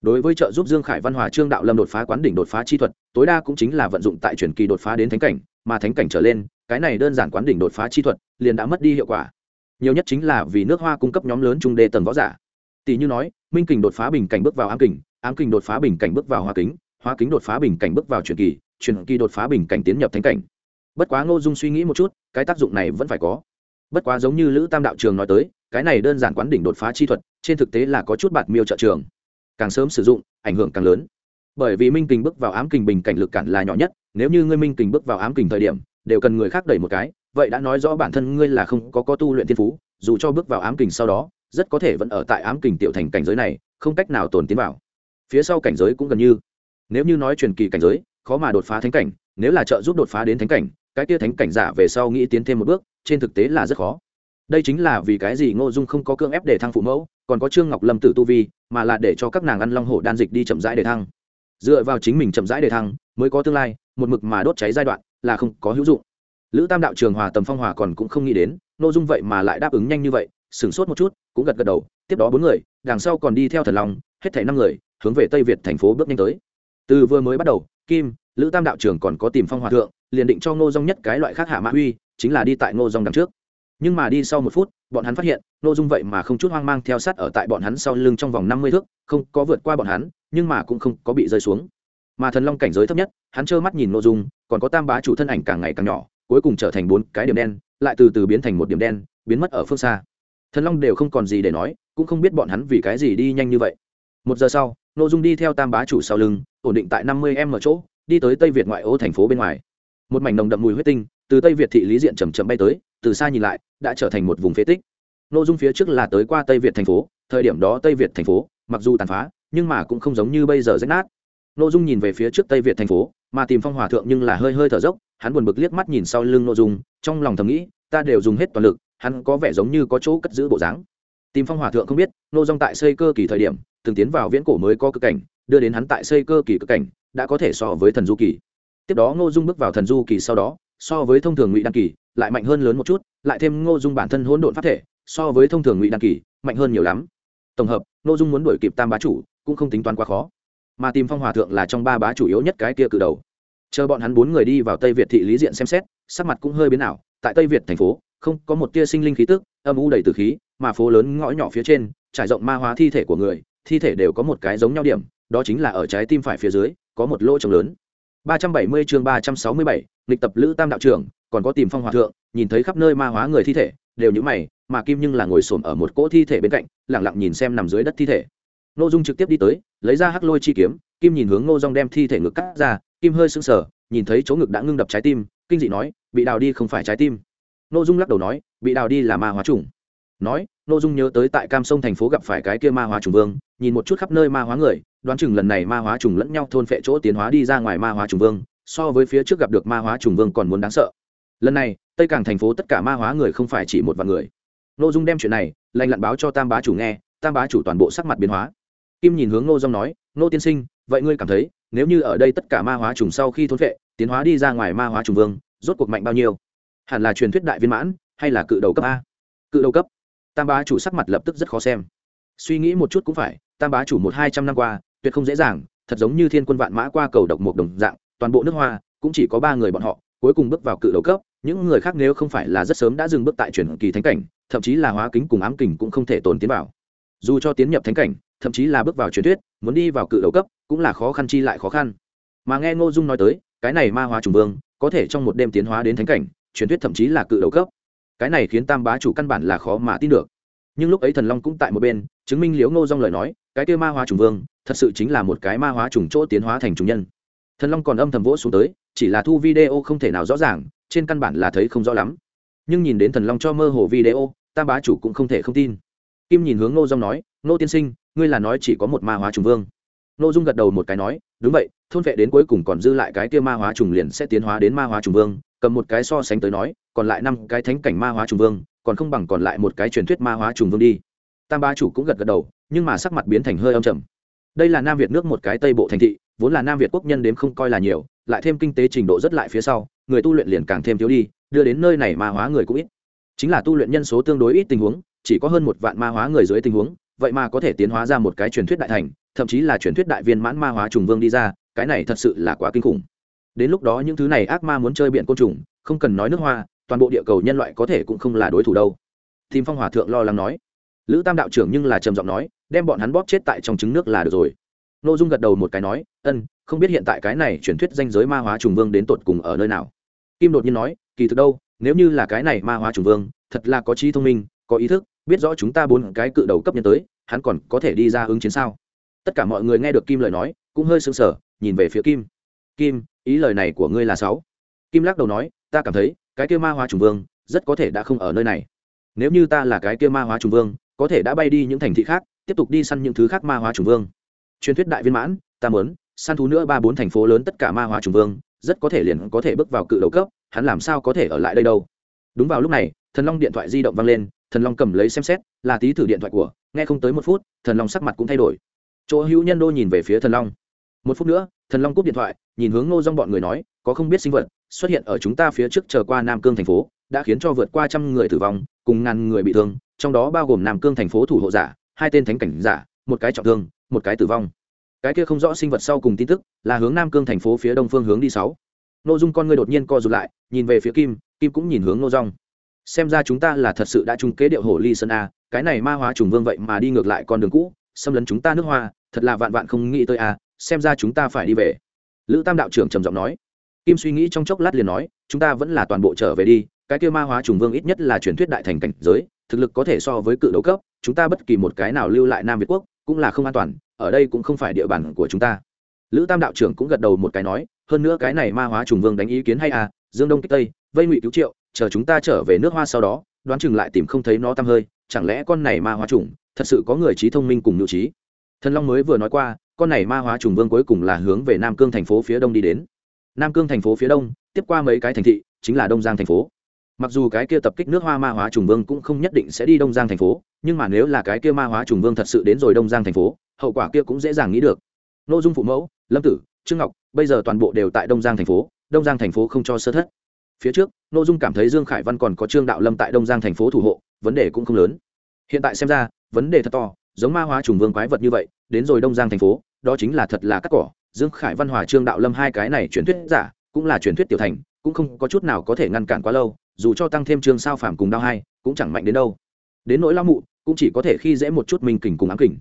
Đối với trợ giúp dương khải văn hòa trương đạo lâm đột phá quán đỉnh đột phá chi thuật, tối đa cũng chính là vận dụng tại truyền kỳ đột phá đến thánh cảnh, mà thánh cảnh trở lên, cái này đơn giản quán đỉnh đột phá chi thuật liền đã mất đi hiệu quả. Nhiều nhất chính là vì nước hoa cung cấp nhóm lớn trung đê tầng võ giả. Tỷ như nói, minh kình đột phá bình cảnh bước vào ám kình ám kình đột phá bình cảnh bước vào hoa kính hoa kính đột phá bình cảnh bước vào truyền kỳ truyền kỳ đột phá bình cảnh tiến nhập thánh cảnh. Bất quá ngô dung suy nghĩ một chút, cái tác dụng này vẫn phải có. Bất quá giống như lữ tam đạo trường nói tới, cái này đơn giản quán đỉnh đột phá chi thuật, trên thực tế là có chút bạt miêu trợ trường. Càng sớm sử dụng, ảnh hưởng càng lớn. Bởi vì minh kình bước vào ám kình bình cảnh lực cản là nhỏ nhất, nếu như ngươi minh kình bước vào ám kình thời điểm, đều cần người khác đẩy một cái vậy đã nói rõ bản thân ngươi là không có có tu luyện thiên phú, dù cho bước vào ám kình sau đó, rất có thể vẫn ở tại ám kình tiểu thành cảnh giới này, không cách nào tồn tiến vào. Phía sau cảnh giới cũng gần như. Nếu như nói truyền kỳ cảnh giới, khó mà đột phá thánh cảnh, nếu là trợ giúp đột phá đến thánh cảnh, cái kia thánh cảnh giả về sau nghĩ tiến thêm một bước, trên thực tế là rất khó. Đây chính là vì cái gì ngô dung không có cưỡng ép để thăng phụ mẫu, còn có trương ngọc lâm tử tu vi, mà là để cho các nàng ăn long hổ đan dịch đi chậm rãi để thăng. Dựa vào chính mình chậm rãi để thăng, mới có tương lai, một mực mà đốt cháy giai đoạn là không có hữu dụng lữ tam đạo trường hòa tầm phong hòa còn cũng không nghĩ đến nội dung vậy mà lại đáp ứng nhanh như vậy sửng sốt một chút cũng gật gật đầu tiếp đó bốn người đằng sau còn đi theo thần long hết thảy năm người hướng về tây việt thành phố bước nhanh tới. Từ vừa mới bắt đầu kim lữ tam đạo trường còn có tìm phong hòa thượng liền định cho ngô dung nhất cái loại khác hạ mã huy, chính là đi tại ngô dung đằng trước. Nhưng mà đi sau một phút bọn hắn phát hiện ngô dung vậy mà không chút hoang mang theo sát ở tại bọn hắn sau lưng trong vòng năm mươi thước không có vượt qua bọn hắn nhưng mà cũng không có bị rơi xuống. Mà thần long cảnh giới thấp nhất hắn trơ mắt nhìn ngô dung còn có tam bá chủ thân ảnh càng ngày càng nhỏ cuối cùng trở thành bốn cái điểm đen, lại từ từ biến thành một điểm đen, biến mất ở phương xa. Thần long đều không còn gì để nói, cũng không biết bọn hắn vì cái gì đi nhanh như vậy. Một giờ sau nội dung đi theo tam bá chủ sau lưng, ổn định tại năm mươi m ở chỗ, đi tới tây việt ngoại ô thành phố bên ngoài. Một mảnh nồng đậm mùi huyết tinh, từ tây việt thị lý diện chầm chậm bay tới, từ xa nhìn lại, đã trở thành một vùng phế tích. Nội dung phía trước là tới qua tây việt thành phố, thời điểm đó tây việt thành phố, mặc dù tàn phá, nhưng mà cũng không giống như bây giờ rách nát nội dung nhìn về phía trước tây việt thành phố, mà tìm phong hòa thượng nhưng là hơi hơi thở dốc, hắn buồn bực liếc mắt nhìn sau lưng nội dung, trong lòng thầm nghĩ, ta đều dùng hết toàn lực, hắn có vẻ giống như có chỗ cất giữ bộ dáng. Tìm phong hòa thượng không biết, nô dung tại xây cơ kỳ thời điểm, từng tiến vào viễn cổ mới có cực cảnh, đưa đến hắn tại xây cơ kỳ cực cảnh, đã có thể so với thần du kỳ. Tiếp đó ngô dung bước vào thần du kỳ sau đó, so với thông thường ngụy đan kỳ, lại mạnh hơn lớn một chút, lại thêm ngô dung bản thân hỗn độn pháp thể, so với thông thường ngụy đan kỳ, mạnh hơn nhiều lắm. Tổng hợp ngô dung muốn đuổi kịp tam bá chủ, cũng không tính toán quá khó mà tìm phong hòa thượng là trong ba bá chủ yếu nhất cái kia cự đầu. Chờ bọn hắn bốn người đi vào tây việt thị lý diện xem xét sắc mặt cũng hơi biến ảo. Tại tây việt thành phố không có một tia sinh linh khí tức âm u đầy từ khí mà phố lớn ngõ nhỏ phía trên trải rộng ma hóa thi thể của người thi thể đều có một cái giống nhau điểm đó chính là ở trái tim phải phía dưới có một lỗ trống lớn. 370 chương 367, lịch tập lữ tam đạo trưởng còn có tìm phong hòa thượng nhìn thấy khắp nơi ma hóa người thi thể đều như mày mà kim nhưng là ngồi xổm ở một cỗ thi thể bên cạnh lặng lặng nhìn xem nằm dưới đất thi thể. Nội Dung trực tiếp đi tới, lấy ra hắc lôi chi kiếm, kim nhìn hướng Ngô Dung đem thi thể ngực cắt ra, kim hơi sững sờ, nhìn thấy chỗ ngực đã ngưng đập trái tim, kinh dị nói, bị đào đi không phải trái tim. Ngô Dung lắc đầu nói, bị đào đi là ma hóa trùng. Nói, Ngô Dung nhớ tới tại Cam Sông thành phố gặp phải cái kia ma hóa trùng vương, nhìn một chút khắp nơi ma hóa người, đoán chừng lần này ma hóa trùng lẫn nhau thôn phệ chỗ tiến hóa đi ra ngoài ma hóa trùng vương, so với phía trước gặp được ma hóa trùng vương còn muốn đáng sợ. Lần này, Tây Cảng thành phố tất cả ma hóa người không phải chỉ một vạn người. Ngô Dung đem chuyện này, lành lặn báo cho Tam bá chủ nghe, Tam bá chủ toàn bộ sắc mặt biến hóa kim nhìn hướng ngô dong nói, ngô tiên sinh, vậy ngươi cảm thấy, nếu như ở đây tất cả ma hóa trùng sau khi thôn vệ tiến hóa đi ra ngoài ma hóa trùng vương, rốt cuộc mạnh bao nhiêu? Hẳn là truyền thuyết đại viên mãn, hay là cự đầu cấp a? Cự đầu cấp? Tam bá chủ sắc mặt lập tức rất khó xem. Suy nghĩ một chút cũng phải, tam bá chủ một hai trăm năm qua, tuyệt không dễ dàng, thật giống như thiên quân vạn mã qua cầu độc một đồng dạng, toàn bộ nước hoa cũng chỉ có ba người bọn họ, cuối cùng bước vào cự đầu cấp, những người khác nếu không phải là rất sớm đã dừng bước tại truyền kỳ thánh cảnh, thậm chí là hóa kính cùng ám kình cũng không thể tồn tiến vào. Dù cho tiến nhập thánh cảnh thậm chí là bước vào truyền thuyết, muốn đi vào cự đầu cấp, cũng là khó khăn chi lại khó khăn. Mà nghe ngô dung nói tới, cái này ma hóa trùng vương, có thể trong một đêm tiến hóa đến thánh cảnh, truyền thuyết thậm chí là cự đầu cấp. Cái này khiến tam bá chủ căn bản là khó mà tin được. Nhưng lúc ấy thần long cũng tại một bên, chứng minh liếu ngô dung lời nói, cái kia ma hóa trùng vương, thật sự chính là một cái ma hóa trùng chỗ tiến hóa thành trùng nhân. Thần long còn âm thầm vỗ xuống tới, chỉ là thu video không thể nào rõ ràng, trên căn bản là thấy không rõ lắm. Nhưng nhìn đến thần long cho mơ hồ video, tam bá chủ cũng không thể không tin. Kim nhìn hướng ngô dung nói, ngô tiên sinh ngươi là nói chỉ có một ma hóa trùng vương. Nội dung gật đầu một cái nói, đúng vậy, thôn vệ đến cuối cùng còn dư lại cái kia ma hóa trùng liền sẽ tiến hóa đến ma hóa trùng vương, cầm một cái so sánh tới nói, còn lại năm cái thánh cảnh ma hóa trùng vương, còn không bằng còn lại một cái truyền thuyết ma hóa trùng vương đi. Tam ba chủ cũng gật gật đầu, nhưng mà sắc mặt biến thành hơi âm trầm. Đây là nam việt nước một cái tây bộ thành thị, vốn là nam việt quốc nhân đếm không coi là nhiều, lại thêm kinh tế trình độ rất lại phía sau, người tu luyện liền càng thêm thiếu đi, đưa đến nơi này ma hóa người cũng ít. Chính là tu luyện nhân số tương đối ít tình huống, chỉ có hơn một vạn ma hóa người dưới tình huống vậy mà có thể tiến hóa ra một cái truyền thuyết đại thành, thậm chí là truyền thuyết đại viên mãn ma hóa trùng vương đi ra, cái này thật sự là quá kinh khủng. Đến lúc đó những thứ này ác ma muốn chơi biện côn trùng, không cần nói nước hoa, toàn bộ địa cầu nhân loại có thể cũng không là đối thủ đâu. Thìm phong hòa thượng lo lắng nói. Lữ tam đạo trưởng nhưng là trầm giọng nói, đem bọn hắn bóp chết tại trong trứng nước là được rồi. N ô dung gật đầu một cái nói, ân, không biết hiện tại cái này truyền thuyết danh giới ma hóa trùng vương đến tột cùng ở nơi nào? Kim đột nhiên nói, kỳ thực đâu, nếu như là cái này ma hóa trùng vương, thật là có trí thông minh, có ý thức biết rõ chúng ta bốn cái cự đầu cấp nhân tới, hắn còn có thể đi ra ứng chiến sao? Tất cả mọi người nghe được kim lời nói, cũng hơi sững sờ, nhìn về phía kim. Kim, ý lời này của ngươi là sáu. Kim lắc đầu nói, ta cảm thấy, cái kia ma hóa trùng vương, rất có thể đã không ở nơi này. Nếu như ta là cái kia ma hóa trùng vương, có thể đã bay đi những thành thị khác, tiếp tục đi săn những thứ khác ma hóa trùng vương. Truyền thuyết đại viên mãn, ta muốn, săn thú nữa ba bốn thành phố lớn tất cả ma hóa trùng vương, rất có thể liền có thể bước vào cự đầu cấp, hắn làm sao có thể ở lại đây đâu? Đúng vào lúc này, thần long điện thoại di động vang lên thần long cầm lấy xem xét, là tí thử điện thoại của, nghe không tới một phút, thần long sắc mặt cũng thay đổi. Chỗ hữu nhân đô nhìn về phía thần long. Một phút nữa, thần long cúp điện thoại, nhìn hướng ngô dong bọn người nói, có không biết sinh vật, xuất hiện ở chúng ta phía trước chờ qua nam cương thành phố, đã khiến cho vượt qua trăm người tử vong, cùng ngàn người bị thương, trong đó bao gồm nam cương thành phố thủ hộ giả, hai tên thánh cảnh giả, một cái trọng thương, một cái tử vong. Cái kia không rõ sinh vật sau cùng tin tức, là hướng nam cương thành phố phía đông phương hướng đi sáu. Nội dung con người đột nhiên co rụt lại, nhìn về phía kim kim cũng nhìn hướng ngô dong xem ra chúng ta là thật sự đã trung kế điệu hổ ly sơn a, cái này ma hóa trùng vương vậy mà đi ngược lại con đường cũ, xâm lấn chúng ta nước hoa, thật là vạn vạn không nghĩ tới a, xem ra chúng ta phải đi về. Lữ tam đạo trưởng trầm giọng nói. Kim suy nghĩ trong chốc lát liền nói, chúng ta vẫn là toàn bộ trở về đi, cái kia ma hóa trùng vương ít nhất là truyền thuyết đại thành cảnh giới, thực lực có thể so với cự đấu cấp, chúng ta bất kỳ một cái nào lưu lại nam việt quốc cũng là không an toàn, ở đây cũng không phải địa bàn của chúng ta. Lữ tam đạo trưởng cũng gật đầu một cái nói, hơn nữa cái này ma hóa trùng vương đánh ý kiến hay à dương đông kích tây, vây ngụy cứu triệu chờ chúng ta trở về nước hoa sau đó, đoán chừng lại tìm không thấy nó tăm hơi, chẳng lẽ con này ma hóa trùng, thật sự có người trí thông minh cùng nhu trí? Thần long mới vừa nói qua, con này ma hóa trùng vương cuối cùng là hướng về nam cương thành phố phía đông đi đến. Nam cương thành phố phía đông, tiếp qua mấy cái thành thị, chính là đông giang thành phố. Mặc dù cái kia tập kích nước hoa ma hóa trùng vương cũng không nhất định sẽ đi đông giang thành phố, nhưng mà nếu là cái kia ma hóa trùng vương thật sự đến rồi đông giang thành phố, hậu quả kia cũng dễ dàng nghĩ được. Nội dung phụ mẫu, lâm tử, trương ngọc, bây giờ toàn bộ đều tại đông giang thành phố, đông giang thành phố không cho sơ thất phía trước n ô dung cảm thấy dương khải văn còn có trương đạo lâm tại đông giang thành phố thủ hộ, vấn đề cũng không lớn. Hiện tại xem ra, vấn đề thật to, giống ma hóa trùng vương quái vật như vậy, đến rồi đông giang thành phố, đó chính là thật là cắt cỏ. Dương khải văn hòa trương đạo lâm hai cái này truyền thuyết giả, cũng là truyền thuyết tiểu thành, cũng không có chút nào có thể ngăn cản quá lâu, dù cho tăng thêm trương sao phàm cùng đao hai, cũng chẳng mạnh đến đâu. Đến nỗi lao mụ, cũng chỉ có thể khi dễ một chút minh kình cùng ám kình.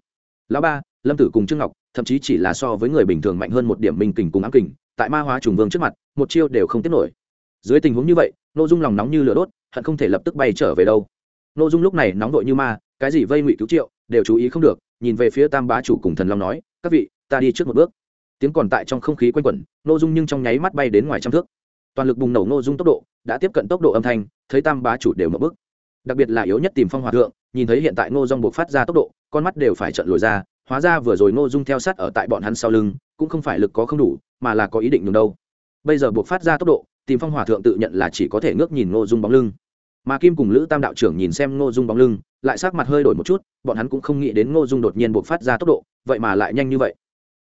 Lão ba, lâm tử cùng trương ngọc, thậm chí chỉ là so với người bình thường mạnh hơn một điểm minh kình cùng ám kình, tại ma hóa trùng vương trước mặt, một chiêu đều không tiết nổi dưới tình huống như vậy nội dung lòng nóng như lửa đốt, hận không thể lập tức bay trở về đâu. Nội dung lúc này nóng vội như ma, cái gì vây ngụy cứu triệu, đều chú ý không được, nhìn về phía tam bá chủ cùng thần long nói, các vị, ta đi trước một bước. Tiếng còn tại trong không khí quanh quẩn nội dung nhưng trong nháy mắt bay đến ngoài trăm thước. Toàn lực bùng nổ nội dung tốc độ, đã tiếp cận tốc độ âm thanh, thấy tam bá chủ đều mở bước. Đặc biệt là yếu nhất tìm phong hòa thượng, nhìn thấy hiện tại ngô dung buộc phát ra tốc độ, con mắt đều phải trận lồi ra, hóa ra vừa rồi ngô dung theo sát ở tại bọn hắn sau lưng, cũng không phải lực có không đủ, mà là có ý định nhường đâu. Bây giờ buộc phát ra tốc độ tìm phong hòa thượng tự nhận là chỉ có thể ngước nhìn ngô dung bóng lưng. Mà kim cùng lữ tam đạo trưởng nhìn xem ngô dung bóng lưng, lại sắc mặt hơi đổi một chút, bọn hắn cũng không nghĩ đến ngô dung đột nhiên buộc phát ra tốc độ, vậy mà lại nhanh như vậy.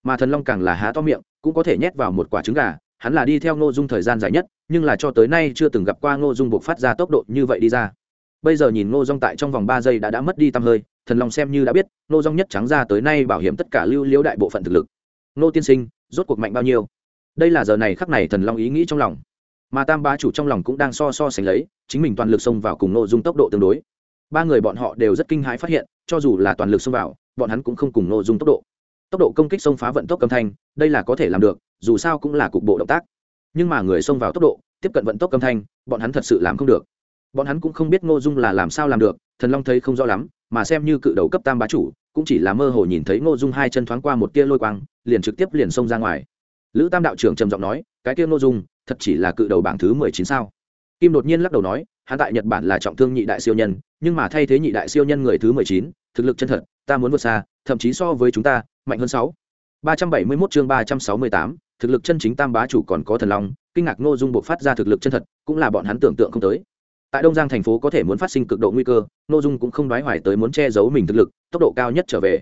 Mà thần long càng là há to miệng, cũng có thể nhét vào một quả trứng gà, hắn là đi theo ngô dung thời gian dài nhất, nhưng là cho tới nay chưa từng gặp qua ngô dung buộc phát ra tốc độ như vậy đi ra. Bây giờ nhìn ngô dung tại trong vòng ba giây đã đã mất đi tăm hơi, thần long xem như đã biết, ngô dung nhất trắng ra tới nay bảo hiểm tất cả lưu liễu đại bộ phận thực lực. Ngô tiên sinh, rốt cuộc mạnh bao nhiêu? Đây là giờ này khắc này thần long ý nghĩ trong lòng mà tam bá chủ trong lòng cũng đang so so sánh lấy, chính mình toàn lực xông vào cùng nội dung tốc độ tương đối. Ba người bọn họ đều rất kinh hãi phát hiện, cho dù là toàn lực xông vào, bọn hắn cũng không cùng nội dung tốc độ. Tốc độ công kích xông phá vận tốc âm thanh, đây là có thể làm được, dù sao cũng là cục bộ động tác. Nhưng mà người xông vào tốc độ, tiếp cận vận tốc âm thanh, bọn hắn thật sự làm không được. Bọn hắn cũng không biết ngô dung là làm sao làm được, thần long thấy không rõ lắm, mà xem như cự đầu cấp tam bá chủ, cũng chỉ là mơ hồ nhìn thấy ngô dung hai chân thoáng qua một tia lôi quang, liền trực tiếp liền xông ra ngoài. Lữ tam đạo trưởng trầm giọng nói, cái kia ngô dung thật chỉ là cự đầu bảng thứ mười chín sao? Kim đột nhiên lắc đầu nói, hắn tại nhật bản là trọng thương nhị đại siêu nhân, nhưng mà thay thế nhị đại siêu nhân người thứ mười chín, thực lực chân thật, ta muốn vượt xa, thậm chí so với chúng ta, mạnh hơn sáu. Ba trăm bảy mươi mốt chương ba trăm sáu mươi tám, thực lực chân chính tam bá chủ còn có thần long, kinh ngạc ngô dung buộc phát ra thực lực chân thật, cũng là bọn hắn tưởng tượng không tới. Tại đông giang thành phố có thể muốn phát sinh cực độ nguy cơ, ngô dung cũng không đoái hoài tới muốn che giấu mình thực lực, tốc độ cao nhất trở về.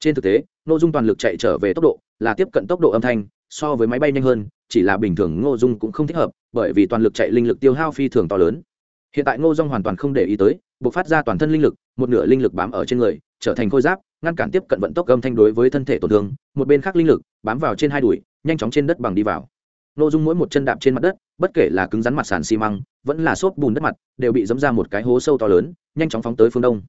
Trên thực tế, ngô dung toàn lực chạy trở về tốc độ, là tiếp cận tốc độ âm thanh, so với máy bay nhanh hơn chỉ là bình thường ngô dung cũng không thích hợp, bởi vì toàn lực chạy linh lực tiêu hao phi thường to lớn. Hiện tại ngô dung hoàn toàn không để ý tới buộc phát ra toàn thân linh lực, một nửa linh lực bám ở trên người, trở thành khôi giáp, ngăn cản tiếp cận vận tốc âm thanh đối với thân thể tổn thương, một bên khác linh lực bám vào trên hai đùi, nhanh chóng trên đất bằng đi vào. Ngô dung mỗi một chân đạp trên mặt đất, bất kể là cứng rắn mặt sàn xi măng, vẫn là xốp bùn đất mặt, đều bị dấm ra một cái hố sâu to lớn, nhanh chóng phóng tới phương đông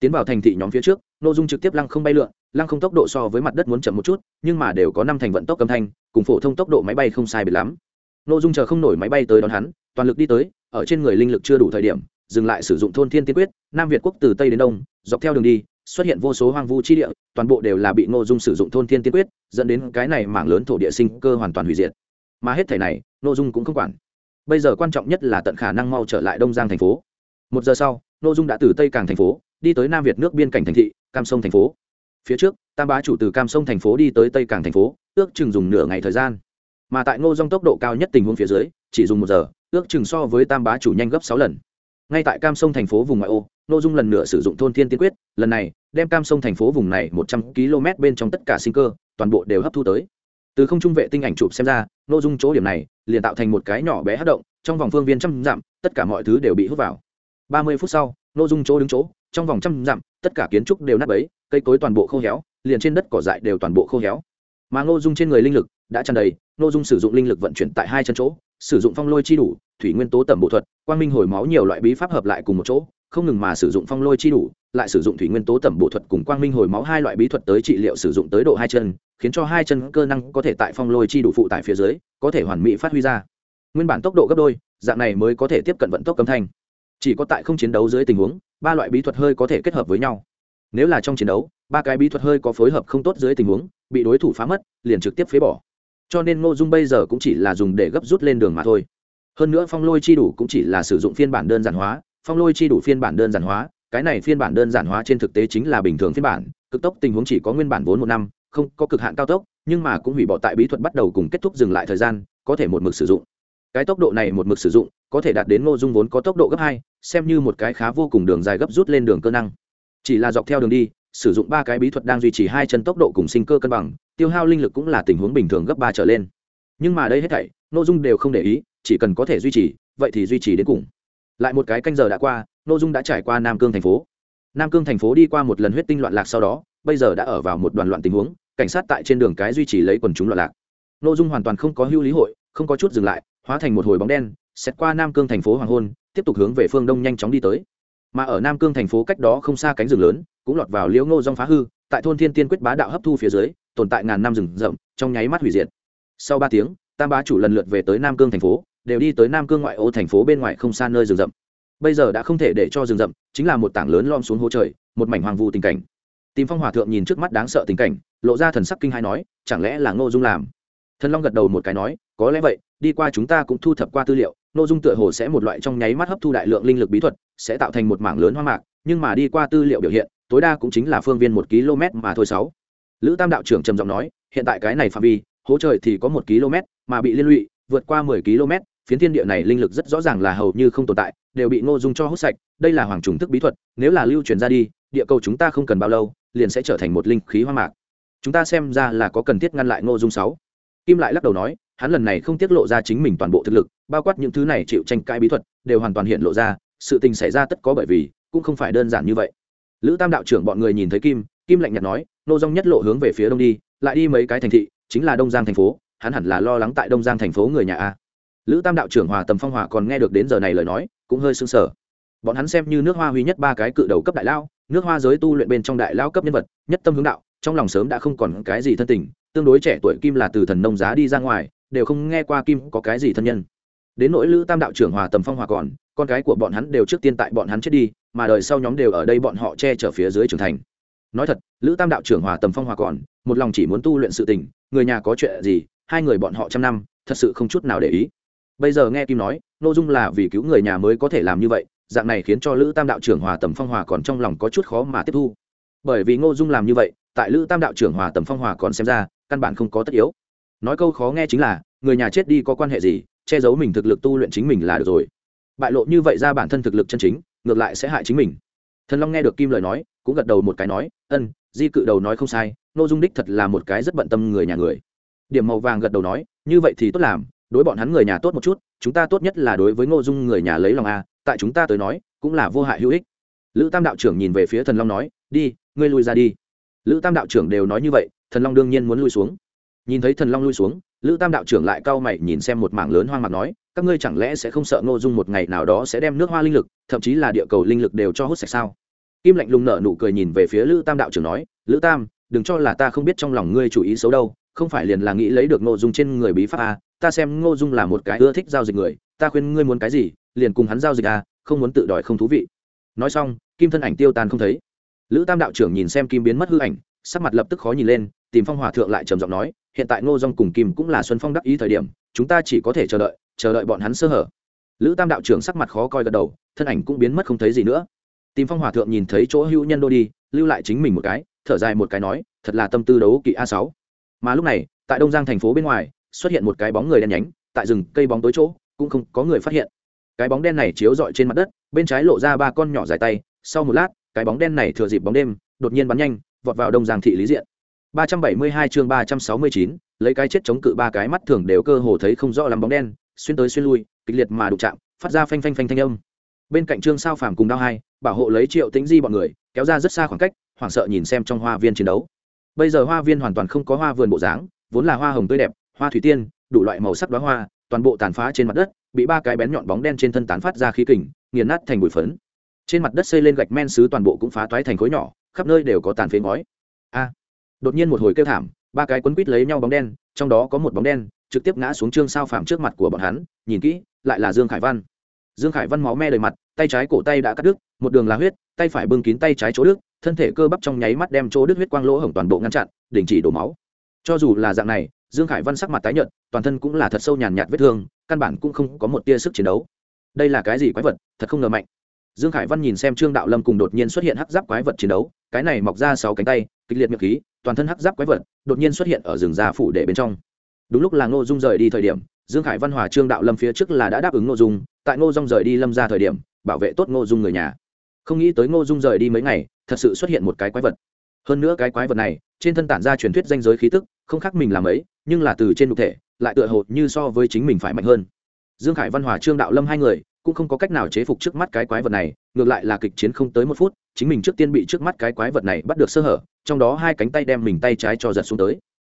tiến vào thành thị nhóm phía trước nội dung trực tiếp lăng không bay lượn, lăng không tốc độ so với mặt đất muốn chậm một chút, nhưng mà đều có năm thành vận tốc âm thanh, cùng phổ thông tốc độ máy bay không sai biệt lắm. Nội dung chờ không nổi máy bay tới đón hắn, toàn lực đi tới, ở trên người linh lực chưa đủ thời điểm, dừng lại sử dụng thôn thiên tiên quyết, nam việt quốc từ tây đến đông, dọc theo đường đi, xuất hiện vô số hoang vu chi địa, toàn bộ đều là bị nội dung sử dụng thôn thiên tiên quyết, dẫn đến cái này mảng lớn thổ địa sinh cơ hoàn toàn hủy diệt. Mà hết thể này nội dung cũng không quản. Bây giờ quan trọng nhất là tận khả năng mau trở lại đông giang thành phố. Một giờ sau nội dung đã từ tây càng thành phố đi tới nam việt nước biên cảnh thành thị, cam sông thành phố. Phía trước, tam bá chủ từ cam sông thành phố đi tới tây cảng thành phố, ước chừng dùng nửa ngày thời gian. Mà tại ngô dong tốc độ cao nhất tình huống phía dưới, chỉ dùng một giờ, ước chừng so với tam bá chủ nhanh gấp sáu lần. Ngay tại cam sông thành phố vùng ngoại ô nội dung lần nữa sử dụng thôn thiên tiên quyết, lần này, đem cam sông thành phố vùng này một trăm km bên trong tất cả sinh cơ, toàn bộ đều hấp thu tới. Từ không trung vệ tinh ảnh chụp xem ra nội dung chỗ điểm này, liền tạo thành một cái nhỏ bé hát động, trong vòng phương viên trăm dặm, tất cả mọi thứ đều bị hút vào. Ba mươi phút sau nội dung chỗ đứng chỗ trong vòng trăm dặm, tất cả kiến trúc đều nát bấy, cây cối toàn bộ khô héo, liền trên đất cỏ dại đều toàn bộ khô héo. Mà ngô dung trên người linh lực đã tràn đầy, ngô dung sử dụng linh lực vận chuyển tại hai chân chỗ, sử dụng phong lôi chi đủ, thủy nguyên tố tẩm bộ thuật, quang minh hồi máu nhiều loại bí pháp hợp lại cùng một chỗ, không ngừng mà sử dụng phong lôi chi đủ, lại sử dụng thủy nguyên tố tẩm bộ thuật cùng quang minh hồi máu hai loại bí thuật tới trị liệu sử dụng tới độ hai chân, khiến cho hai chân cơ năng có thể tại phong lôi chi đủ phụ tại phía dưới, có thể hoàn mỹ phát huy ra. Nguyên bản tốc độ gấp đôi, dạng này mới có thể tiếp cận vận tốc cấm thanh chỉ có tại không chiến đấu dưới tình huống, ba loại bí thuật hơi có thể kết hợp với nhau. Nếu là trong chiến đấu, ba cái bí thuật hơi có phối hợp không tốt dưới tình huống, bị đối thủ phá mất, liền trực tiếp phế bỏ. Cho nên ngô dung bây giờ cũng chỉ là dùng để gấp rút lên đường mà thôi. Hơn nữa phong lôi chi đủ cũng chỉ là sử dụng phiên bản đơn giản hóa. Phong lôi chi đủ phiên bản đơn giản hóa, cái này phiên bản đơn giản hóa trên thực tế chính là bình thường phiên bản, cực tốc tình huống chỉ có nguyên bản vốn một năm, không có cực hạn cao tốc, nhưng mà cũng hủy bỏ tại bí thuật bắt đầu cùng kết thúc dừng lại thời gian, có thể một mực sử dụng cái tốc độ này một mực sử dụng, có thể đạt đến ngô dung vốn có tốc độ gấp hai, xem như một cái khá vô cùng đường dài gấp rút lên đường cơ năng. Chỉ là dọc theo đường đi, sử dụng ba cái bí thuật đang duy trì hai chân tốc độ cùng sinh cơ cân bằng, tiêu hao linh lực cũng là tình huống bình thường gấp ba trở lên. Nhưng mà đây hết thảy nội dung đều không để ý, chỉ cần có thể duy trì, vậy thì duy trì đến cùng. Lại một cái canh giờ đã qua nội dung đã trải qua nam cương thành phố. Nam cương thành phố đi qua một lần huyết tinh loạn lạc sau đó, bây giờ đã ở vào một đoàn loạn tình huống, cảnh sát tại trên đường cái duy trì lấy quần chúng loạn lạc. Nội dung hoàn toàn không có hưu lý hội, không có chút dừng lại hóa thành một hồi bóng đen xét qua nam cương thành phố hoàng hôn, tiếp tục hướng về phương đông nhanh chóng đi tới. Mà ở nam cương thành phố cách đó không xa cánh rừng lớn, cũng lọt vào liễu ngô dong phá hư, tại thôn thiên tiên quyết bá đạo hấp thu phía dưới, tồn tại ngàn năm rừng rậm, trong nháy mắt hủy diệt. Sau ba tiếng, tam bá chủ lần lượt về tới nam cương thành phố, đều đi tới nam cương ngoại ô thành phố bên ngoài không xa nơi rừng rậm. Bây giờ đã không thể để cho rừng rậm, chính là một tảng lớn lom xuống hố trời, một mảnh hoàng vu tình cảnh. Tìm phong hòa thượng nhìn trước mắt đáng sợ tình cảnh, lộ ra thần sắc kinh hai nói, chẳng lẽ là ngô dung làm? Thần long gật đầu một cái nói, có lẽ vậy, đi qua chúng ta cũng thu thập qua tư liệu, ngô dung tựa hồ sẽ một loại trong nháy mắt hấp thu đại lượng linh lực bí thuật, sẽ tạo thành một mảng lớn hoang mạc, nhưng mà đi qua tư liệu biểu hiện, tối đa cũng chính là phương viên một km mà thôi sáu. Lữ tam đạo trưởng trầm giọng nói, hiện tại cái này phạm vi, hố trời thì có một km, mà bị liên lụy, vượt qua mười km, phiến thiên địa này linh lực rất rõ ràng là hầu như không tồn tại, đều bị ngô dung cho hút sạch, đây là hoàng trùng thức bí thuật, nếu là lưu truyền ra đi, địa cầu chúng ta không cần bao lâu, liền sẽ trở thành một linh khí hoang mạc. Chúng ta xem ra là có cần thiết ngăn lại ngô dung sáu kim lại lắc đầu nói, hắn lần này không tiết lộ ra chính mình toàn bộ thực lực, bao quát những thứ này chịu tranh cãi bí thuật, đều hoàn toàn hiện lộ ra, sự tình xảy ra tất có bởi vì, cũng không phải đơn giản như vậy. Lữ tam đạo trưởng bọn người nhìn thấy kim kim lạnh nhạt nói, nô dung nhất lộ hướng về phía đông đi, lại đi mấy cái thành thị, chính là đông giang thành phố, hắn hẳn là lo lắng tại đông giang thành phố người nhà a. Lữ tam đạo trưởng hòa tầm phong hòa còn nghe được đến giờ này lời nói, cũng hơi sưng sở bọn hắn xem như nước hoa huy nhất ba cái cự đầu cấp đại lao, nước hoa giới tu luyện bên trong đại lao cấp nhân vật, nhất tâm hướng đạo, trong lòng sớm đã không còn cái gì thân tình tương đối trẻ tuổi kim là từ thần nông giá đi ra ngoài, đều không nghe qua kim có cái gì thân nhân. Đến nỗi lữ tam đạo trưởng hòa tầm phong hòa còn, con cái của bọn hắn đều trước tiên tại bọn hắn chết đi, mà đời sau nhóm đều ở đây bọn họ che chở phía dưới trưởng thành. Nói thật, lữ tam đạo trưởng hòa tầm phong hòa còn, một lòng chỉ muốn tu luyện sự tình, người nhà có chuyện gì, hai người bọn họ trăm năm, thật sự không chút nào để ý. Bây giờ nghe kim nói, nội dung là vì cứu người nhà mới có thể làm như vậy, dạng này khiến cho lữ tam đạo trưởng hòa tầm phong hòa còn trong lòng có chút khó mà tiếp thu. Bởi vì ngô dung làm như vậy, tại lữ tam đạo trưởng hòa tầm phong hòa còn xem ra căn bản không có tất yếu. Nói câu khó nghe chính là, người nhà chết đi có quan hệ gì, che giấu mình thực lực tu luyện chính mình là được rồi. Bại lộ như vậy ra bản thân thực lực chân chính, ngược lại sẽ hại chính mình. Thần long nghe được kim lời nói, cũng gật đầu một cái nói, ân, di cự đầu nói không sai n dung đích thật là một cái rất bận tâm người nhà người. Điểm màu vàng gật đầu nói, như vậy thì tốt làm, đối bọn hắn người nhà tốt một chút, chúng ta tốt nhất là đối với ngô dung người nhà lấy lòng a, tại chúng ta tới nói, cũng là vô hại hữu ích. Lữ tam đạo trưởng nhìn về phía thần long nói, đi, ngươi lui ra đi. Lữ tam đạo trưởng đều nói như vậy thần long đương nhiên muốn lui xuống. Nhìn thấy thần long lui xuống, lữ tam đạo trưởng lại cau mày nhìn xem một mảng lớn hoang mặt nói, các ngươi chẳng lẽ sẽ không sợ ngô dung một ngày nào đó sẽ đem nước hoa linh lực, thậm chí là địa cầu linh lực đều cho hút sạch sao? Kim lạnh lùng nở nụ cười nhìn về phía lữ tam đạo trưởng nói, lữ tam, đừng cho là ta không biết trong lòng ngươi chủ ý xấu đâu, không phải liền là nghĩ lấy được ngô dung trên người bí pháp a ta xem ngô dung là một cái ưa thích giao dịch người, ta khuyên ngươi muốn cái gì, liền cùng hắn giao dịch a không muốn tự đòi không thú vị. Nói xong, kim thân ảnh tiêu tan không thấy. Lữ tam đạo trưởng nhìn xem kim biến mất hư ảnh sắc mặt lập tức khó nhìn lên, tìm phong hòa thượng lại trầm giọng nói, hiện tại ngô dung cùng kim cũng là xuân phong đắc ý thời điểm, chúng ta chỉ có thể chờ đợi chờ đợi bọn hắn sơ hở. Lữ tam đạo trưởng sắc mặt khó coi gật đầu, thân ảnh cũng biến mất không thấy gì nữa. Tìm phong hòa thượng nhìn thấy chỗ hữu nhân đô đi, lưu lại chính mình một cái, thở dài một cái nói, thật là tâm tư đấu kỵ a sáu. Mà lúc này, tại đông giang thành phố bên ngoài, xuất hiện một cái bóng người đen nhánh, tại rừng cây bóng tối chỗ, cũng không có người phát hiện. Cái bóng đen này chiếu rọi trên mặt đất, bên trái lộ ra ba con nhỏ dài tay, sau một lát, cái bóng đen này thừa dịp bóng đêm, đột nhiên bắn nhanh vọt vào đông giang thị lý diện. 372 chương 369, lấy cái chết chống cự ba cái mắt thường đều cơ hồ thấy không rõ lắm bóng đen xuyên tới xuyên lui kịch liệt mà đụng chạm phát ra phanh phanh phanh thanh âm. Bên cạnh trương sao phàm cùng đao hai bảo hộ lấy triệu tĩnh di bọn người kéo ra rất xa khoảng cách hoảng sợ nhìn xem trong hoa viên chiến đấu. Bây giờ hoa viên hoàn toàn không có hoa vườn bộ dáng vốn là hoa hồng tươi đẹp hoa thủy tiên đủ loại màu sắc đóa hoa toàn bộ tàn phá trên mặt đất bị ba cái bén nhọn bóng đen trên thân tán phát ra khí kình nghiền nát thành bụi phấn. Trên mặt đất xây lên gạch men sứ toàn bộ cũng phá toái thành khối nhỏ khắp nơi đều có tàn phế ngói. A đột nhiên một hồi kêu thảm ba cái quấn quít lấy nhau bóng đen trong đó có một bóng đen trực tiếp ngã xuống trương sao phạm trước mặt của bọn hắn nhìn kỹ lại là dương khải văn. Dương khải văn máu me đầy mặt tay trái cổ tay đã cắt đứt một đường là huyết tay phải bưng kín tay trái chỗ đứt, thân thể cơ bắp trong nháy mắt đem chỗ đứt huyết quang lỗ hổng toàn bộ ngăn chặn đình chỉ đổ máu. Cho dù là dạng này dương khải văn sắc mặt tái nhợt toàn thân cũng là thật sâu nhàn nhạt vết thương căn bản cũng không có một tia sức chiến đấu. Đây là cái gì quái vật thật không ngờ mạnh dương khải văn nhìn xem trương đạo lâm cùng đột nhiên xuất hiện hắc giáp quái vật chiến đấu, cái này mọc ra sáu cánh tay, kịch liệt miệng khí, toàn thân hắc giáp quái vật đột nhiên xuất hiện ở rừng già phủ để bên trong. Đúng lúc là ngô dung rời đi thời điểm, dương khải văn hòa trương đạo lâm phía trước là đã đáp ứng ngô dung, tại ngô dung rời đi lâm ra thời điểm, bảo vệ tốt ngô dung người nhà. Không nghĩ tới ngô dung rời đi mấy ngày, thật sự xuất hiện một cái quái vật. Hơn nữa cái quái vật này, trên thân tản ra truyền thuyết danh giới khí tức, không khác mình làm ấy nhưng là từ trên đục thể, lại tựa hồ như so với chính mình phải mạnh hơn. Dương khải văn hòa trương đạo lâm hai người cũng không có cách nào chế phục trước mắt cái quái vật này, ngược lại là kịch chiến không tới một phút, chính mình trước tiên bị trước mắt cái quái vật này bắt được sơ hở, trong đó hai cánh tay đem mình tay trái cho giật xuống tới.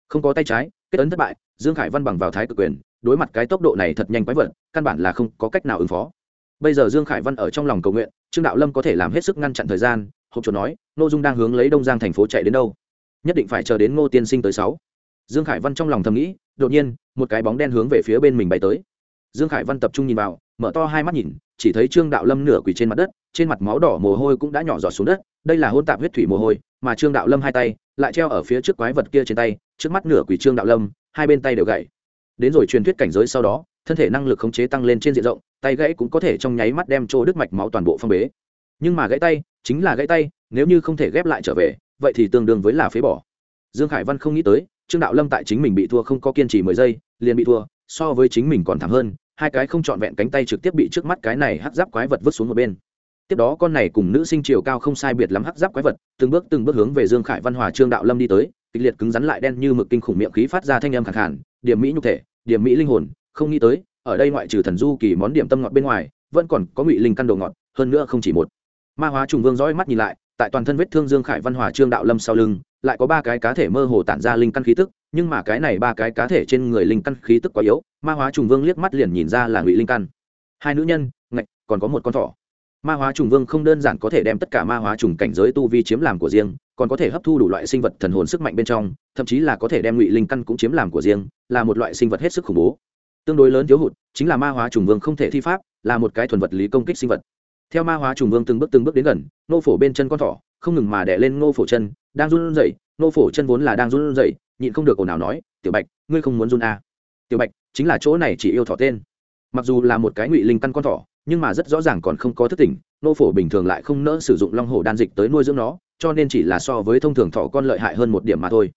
Không có tay trái, kết ấn thất bại, dương khải văn bằng vào thái cực quyền, đối mặt cái tốc độ này thật nhanh quái vật, căn bản là không có cách nào ứng phó. Bây giờ dương khải văn ở trong lòng cầu nguyện, trương đạo lâm có thể làm hết sức ngăn chặn thời gian, hộp chỗ nói n ô dung đang hướng lấy đông giang thành phố chạy đến đâu? Nhất định phải chờ đến ngô tiên sinh tới sáu. Dương khải văn trong lòng thầm nghĩ, đột nhiên, một cái bóng đen hướng về phía bên mình bay tới dương khải văn tập trung nhìn vào, mở to hai mắt nhìn, chỉ thấy trương đạo lâm nửa quỳ trên mặt đất, trên mặt máu đỏ mồ hôi cũng đã nhỏ giọt xuống đất, đây là hôn tạp huyết thủy mồ hôi, mà trương đạo lâm hai tay lại treo ở phía trước quái vật kia trên tay, trước mắt nửa quỳ trương đạo lâm, hai bên tay đều gãy. Đến rồi truyền thuyết cảnh giới sau đó, thân thể năng lực khống chế tăng lên trên diện rộng, tay gãy cũng có thể trong nháy mắt đem trô đứt mạch máu toàn bộ phong bế. Nhưng mà gãy tay, chính là gãy tay, nếu như không thể ghép lại trở về, vậy thì tương đương với là phế bỏ. Dương khải văn không nghĩ tới, trương đạo lâm tại chính mình bị thua không có kiên trì mười giây, liền bị thua, so với chính mình còn thảm hơn hai cái không trọn vẹn cánh tay trực tiếp bị trước mắt cái này hắc giáp quái vật vứt xuống một bên tiếp đó con này cùng nữ sinh chiều cao không sai biệt lắm hắc giáp quái vật, từng bước từng bước hướng về dương khải văn hòa trương đạo lâm đi tới, kịch liệt cứng rắn lại đen như mực kinh khủng miệng khí phát ra thanh âm khẳng khàn. điểm mỹ nhục thể, điểm mỹ linh hồn, không nghĩ tới, ở đây ngoại trừ thần du kỳ món điểm tâm ngọt bên ngoài, vẫn còn có ngụy linh căn đồ ngọt, hơn nữa không chỉ một ma hóa trùng vương dõi mắt nhìn lại, tại toàn thân vết thương dương khải văn hòa trương đạo lâm sau lưng, lại có ba cái cá thể mơ hồ tản ra linh căn khí tức nhưng mà cái này ba cái cá thể trên người linh căn khí tức quá yếu, ma hóa trùng vương liếc mắt liền nhìn ra là ngụy linh căn. Hai nữ nhân, ngạch, còn có một con thỏ. Ma hóa trùng vương không đơn giản có thể đem tất cả ma hóa trùng cảnh giới tu vi chiếm làm của riêng, còn có thể hấp thu đủ loại sinh vật thần hồn sức mạnh bên trong, thậm chí là có thể đem ngụy linh căn cũng chiếm làm của riêng, là một loại sinh vật hết sức khủng bố. Tương đối lớn thiếu hụt chính là ma hóa trùng vương không thể thi pháp, là một cái thuần vật lý công kích sinh vật. Theo ma hóa trùng vương từng bước từng bước đến gần nô phổ bên chân con thỏ không ngừng mà đè lên nô phổ chân, đang run rẩy nô phổ chân vốn là đang run rẩy, nhịn không được ồn ào nói, tiểu bạch, ngươi không muốn run à. tiểu bạch, chính là chỗ này chỉ yêu thỏ tên. Mặc dù là một cái ngụy linh căn con thỏ, nhưng mà rất rõ ràng còn không có thức tỉnh, nô phổ bình thường lại không nỡ sử dụng long hổ đan dịch tới nuôi dưỡng nó, cho nên chỉ là so với thông thường thỏ con lợi hại hơn một điểm mà thôi.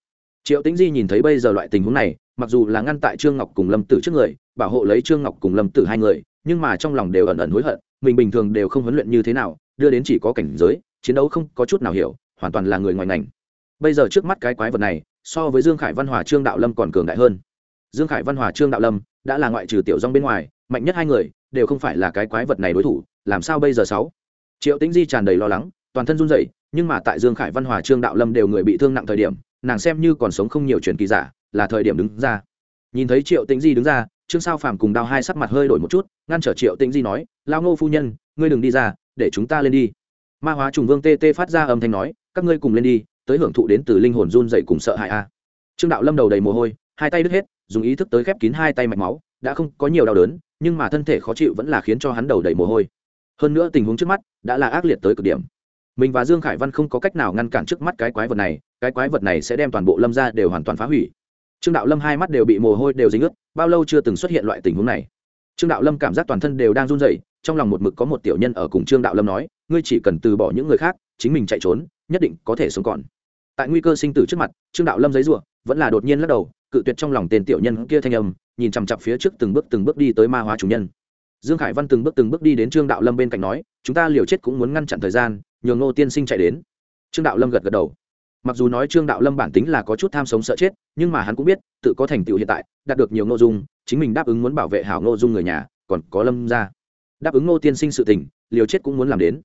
Triệu tĩnh di nhìn thấy bây giờ loại tình huống này, mặc dù là ngăn tại trương ngọc cùng lâm tử trước người, bảo hộ lấy trương ngọc cùng lâm tử hai người, nhưng mà trong lòng đều ẩn ẩn hối hận, mình bình thường đều không huấn luyện như thế nào, đưa đến chỉ có cảnh giới, chiến đấu không có chút nào hiểu, hoàn toàn là người ngoài ngành bây giờ trước mắt cái quái vật này, so với dương khải văn hòa, trương đạo lâm còn cường đại hơn. Dương khải văn hòa, trương đạo lâm đã là ngoại trừ tiểu rong bên ngoài, mạnh nhất hai người đều không phải là cái quái vật này đối thủ, làm sao bây giờ sáu? Triệu tĩnh di tràn đầy lo lắng, toàn thân run rẩy, nhưng mà tại dương khải văn hòa, trương đạo lâm đều người bị thương nặng thời điểm, nàng xem như còn sống không nhiều chuyện kỳ giả, là thời điểm đứng ra. Nhìn thấy triệu tĩnh di đứng ra, trương sao phàm cùng đao hai sắc mặt hơi đổi một chút, ngăn trở triệu tĩnh di nói lao ngô phu nhân, ngươi đừng đi ra, để chúng ta lên đi. Ma hóa trùng vương tê tê phát ra âm thanh nói, các ngươi cùng lên đi tới hưởng thụ đến từ linh hồn run dậy cùng sợ hãi a. Trương đạo lâm đầu đầy mồ hôi, hai tay đứt hết, dùng ý thức tới khép kín hai tay mạch máu, đã không có nhiều đau đớn, nhưng mà thân thể khó chịu vẫn là khiến cho hắn đầu đầy mồ hôi. Hơn nữa tình huống trước mắt đã là ác liệt tới cực điểm. Mình và dương khải văn không có cách nào ngăn cản trước mắt cái quái vật này, cái quái vật này sẽ đem toàn bộ lâm ra đều hoàn toàn phá hủy. Trương đạo lâm hai mắt đều bị mồ hôi đều dính ướt, bao lâu chưa từng xuất hiện loại tình huống này. Trương đạo lâm cảm giác toàn thân đều đang run rẩy, trong lòng một mực có một tiểu nhân ở cùng trương đạo lâm nói, ngươi chỉ cần từ bỏ những người khác, chính mình chạy trốn, nhất định có thể sống còn tại nguy cơ sinh tử trước mặt, trương đạo lâm giấy ruộng vẫn là đột nhiên lắc đầu, cự tuyệt trong lòng tên tiểu nhân kia thanh âm, nhìn chằm chặp phía trước từng bước từng bước đi tới ma hóa chủ nhân. Dương khải văn từng bước từng bước đi đến trương đạo lâm bên cạnh nói, chúng ta liều chết cũng muốn ngăn chặn thời gian, nhường ngô tiên sinh chạy đến. Trương đạo lâm gật gật đầu. Mặc dù nói trương đạo lâm bản tính là có chút tham sống sợ chết, nhưng mà hắn cũng biết, tự có thành tựu hiện tại, đạt được nhiều nội dung, chính mình đáp ứng muốn bảo vệ hảo nội dung người nhà, còn có lâm ra đáp ứng ngô tiên sinh sự tình, liều chết cũng muốn làm đến.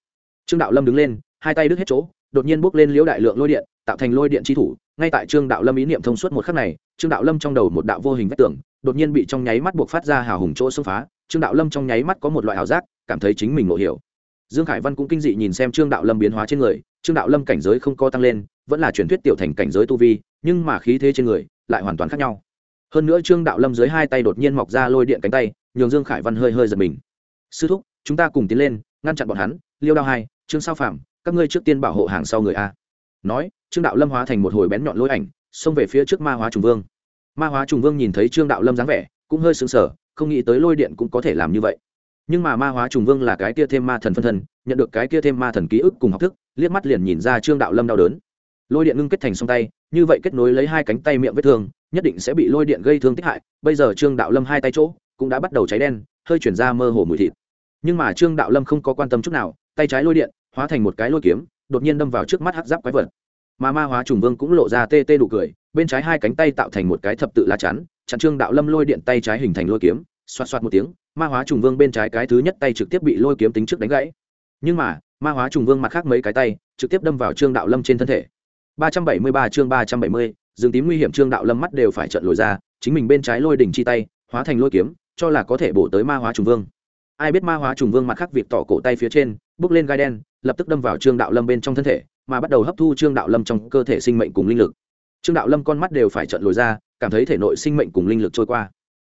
Trương đạo lâm đứng lên, hai tay đứt hết chỗ, đột nhiên bốc lên liễu đại lượng lôi điện tạo thành lôi điện chi thủ, ngay tại trương đạo lâm ý niệm thông suốt một khắc này, trương đạo lâm trong đầu một đạo vô hình vách tường, đột nhiên bị trong nháy mắt buộc phát ra hào hùng chỗ xông phá. Trương đạo lâm trong nháy mắt có một loại ảo giác, cảm thấy chính mình ngộ hiểu. Dương khải văn cũng kinh dị nhìn xem trương đạo lâm biến hóa trên người, trương đạo lâm cảnh giới không co tăng lên, vẫn là truyền thuyết tiểu thành cảnh giới tu vi, nhưng mà khí thế trên người lại hoàn toàn khác nhau. Hơn nữa trương đạo lâm dưới hai tay đột nhiên mọc ra lôi điện cánh tay, nhường dương khải văn hơi hơi giật mình. Sư thúc, chúng ta cùng tiến lên, ngăn chặn bọn hắn, liêu đao hai, trương sao phạm các ngươi trước tiên bảo hộ hàng sau người a. Nói trương đạo lâm hóa thành một hồi bén nhọn lôi ảnh, xông về phía trước ma hóa trùng vương. Ma hóa trùng vương nhìn thấy trương đạo lâm dáng vẻ, cũng hơi sững sờ, không nghĩ tới lôi điện cũng có thể làm như vậy. Nhưng mà ma hóa trùng vương là cái kia thêm ma thần phân thân, nhận được cái kia thêm ma thần ký ức cùng học thức, liếc mắt liền nhìn ra trương đạo lâm đau đớn. Lôi điện ngưng kết thành song tay, như vậy kết nối lấy hai cánh tay miệng vết thương, nhất định sẽ bị lôi điện gây thương tích hại. Bây giờ trương đạo lâm hai tay chỗ cũng đã bắt đầu cháy đen, hơi chuyển ra mơ hồ mùi thịt. Nhưng mà trương đạo lâm không có quan tâm chút nào, tay trái lôi điện, hóa thành một cái lôi kiếm, đột nhiên đâm vào trước mắt hát giáp quái vật mà ma hóa trùng vương cũng lộ ra tê tê đủ cười bên trái hai cánh tay tạo thành một cái thập tự lá chắn chặn trương đạo lâm lôi điện tay trái hình thành lôi kiếm xoạt xoạt một tiếng ma hóa trùng vương bên trái cái thứ nhất tay trực tiếp bị lôi kiếm tính trước đánh gãy. Nhưng mà ma hóa trùng vương mặt khác mấy cái tay trực tiếp đâm vào trương đạo lâm trên thân thể. 373 chương 370, dương tím nguy hiểm trương đạo lâm mắt đều phải trận lồi ra chính mình bên trái lôi đỉnh chi tay hóa thành lôi kiếm cho là có thể bổ tới ma hóa trùng vương. Ai biết ma hóa trùng vương mặt khác việc tỏ cổ tay phía trên bước lên gai đen lập tức đâm vào trương đạo lâm bên trong thân thể mà bắt đầu hấp thu trương đạo lâm trong cơ thể sinh mệnh cùng linh lực. Trương đạo lâm con mắt đều phải trận lồi ra, cảm thấy thể nội sinh mệnh cùng linh lực trôi qua.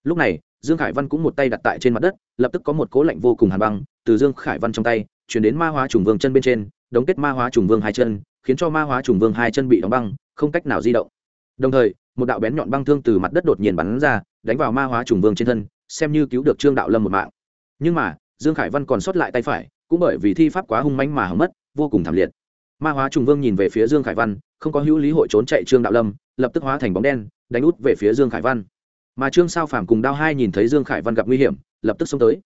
Lúc này, dương khải văn cũng một tay đặt tại trên mặt đất, lập tức có một cố lạnh vô cùng hàn băng từ dương khải văn trong tay chuyển đến ma hóa trùng vương chân bên trên, đóng kết ma hóa trùng vương hai chân, khiến cho ma hóa trùng vương hai chân bị đóng băng, không cách nào di động. Đồng thời, một đạo bén nhọn băng thương từ mặt đất đột nhiên bắn ra, đánh vào ma hóa trùng vương trên thân, xem như cứu được trương đạo lâm một mạng. Nhưng mà, dương khải văn còn sót lại tay phải, cũng bởi vì thi pháp quá hung mánh mà hỏng mất, vô cùng thảm liệt ma hóa trùng vương nhìn về phía dương khải văn, không có hữu lý hội trốn chạy trương đạo lâm, lập tức hóa thành bóng đen, đánh út về phía dương khải văn. Mà trương sao phàm cùng đao hai nhìn thấy dương khải văn gặp nguy hiểm, lập tức xông tới.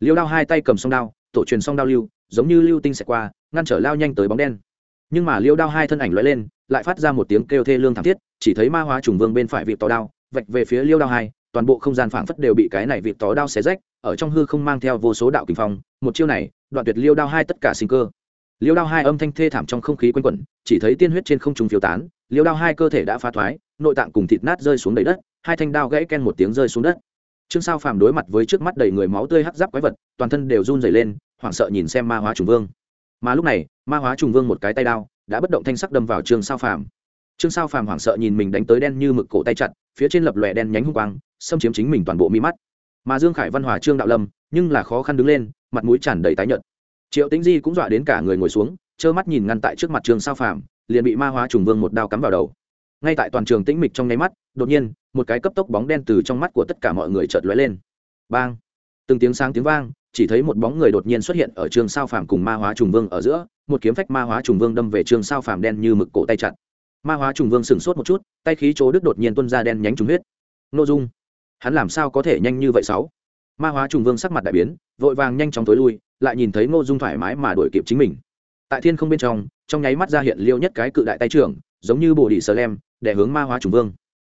Liêu đao hai tay cầm song đao, tổ truyền song đao lưu, giống như lưu tinh xẹt qua, ngăn trở lao nhanh tới bóng đen. Nhưng mà liêu đao hai thân ảnh lóe lên, lại phát ra một tiếng kêu thê lương thảm thiết, chỉ thấy ma hóa trùng vương bên phải vịt tò đao, vạch về phía liêu đao hai, toàn bộ không gian phảng phất đều bị cái này vịt tò đao xé rách, ở trong hư không mang theo vô số đạo kinh phong, một chiêu này, đoạn tuyệt liêu đao hai tất cả sinh cơ liêu đao hai âm thanh thê thảm trong không khí quanh quẩn, chỉ thấy tiên huyết trên không trung phiêu tán, liêu đao hai cơ thể đã phá thoái, nội tạng cùng thịt nát rơi xuống đầy đất, hai thanh đao gãy ken một tiếng rơi xuống đất. Trương sao phàm đối mặt với trước mắt đầy người máu tươi hắc giáp quái vật, toàn thân đều run rẩy lên, hoảng sợ nhìn xem ma hóa trùng vương. Mà lúc này, ma hóa trùng vương một cái tay đao đã bất động thanh sắc đâm vào trương sao phàm. Trương sao phàm hoảng sợ nhìn mình đánh tới đen như mực cổ tay chặt, phía trên lập lòe đen nhánh hung quang, xâm chiếm chính mình toàn bộ mi mắt. Mà dương khải văn hòa trương đạo lâm, nhưng là khó khăn đứng lên, mặt mũi tràn đầy tái nhợt triệu tĩnh di cũng dọa đến cả người ngồi xuống, trơ mắt nhìn ngăn tại trước mặt Trường sao phàm, liền bị ma hóa trùng vương một đao cắm vào đầu. Ngay tại toàn trường tĩnh mịch trong nháy mắt, đột nhiên, một cái cấp tốc bóng đen từ trong mắt của tất cả mọi người chợt lóe lên. Bang! Từng tiếng sáng tiếng vang, chỉ thấy một bóng người đột nhiên xuất hiện ở trường sao phàm cùng ma hóa trùng vương ở giữa, một kiếm phách ma hóa trùng vương đâm về trường sao phàm đen như mực cổ tay chặt. Ma hóa trùng vương sửng sốt một chút, tay khí chỗ đức đột nhiên tuân ra đen nhánh trùng huyết. N ô dung. Hắn làm sao có thể nhanh như vậy sáu? Ma hóa trùng vương sắc mặt đại biến, vội vàng nhanh chóng tối lui, lại nhìn thấy ngô dung thoải mái mà đuổi kịp chính mình. Tại thiên không bên trong trong nháy mắt ra hiện liêu nhất cái cự đại tay trưởng, giống như bồ đi sờ lem, để hướng ma hóa trùng vương.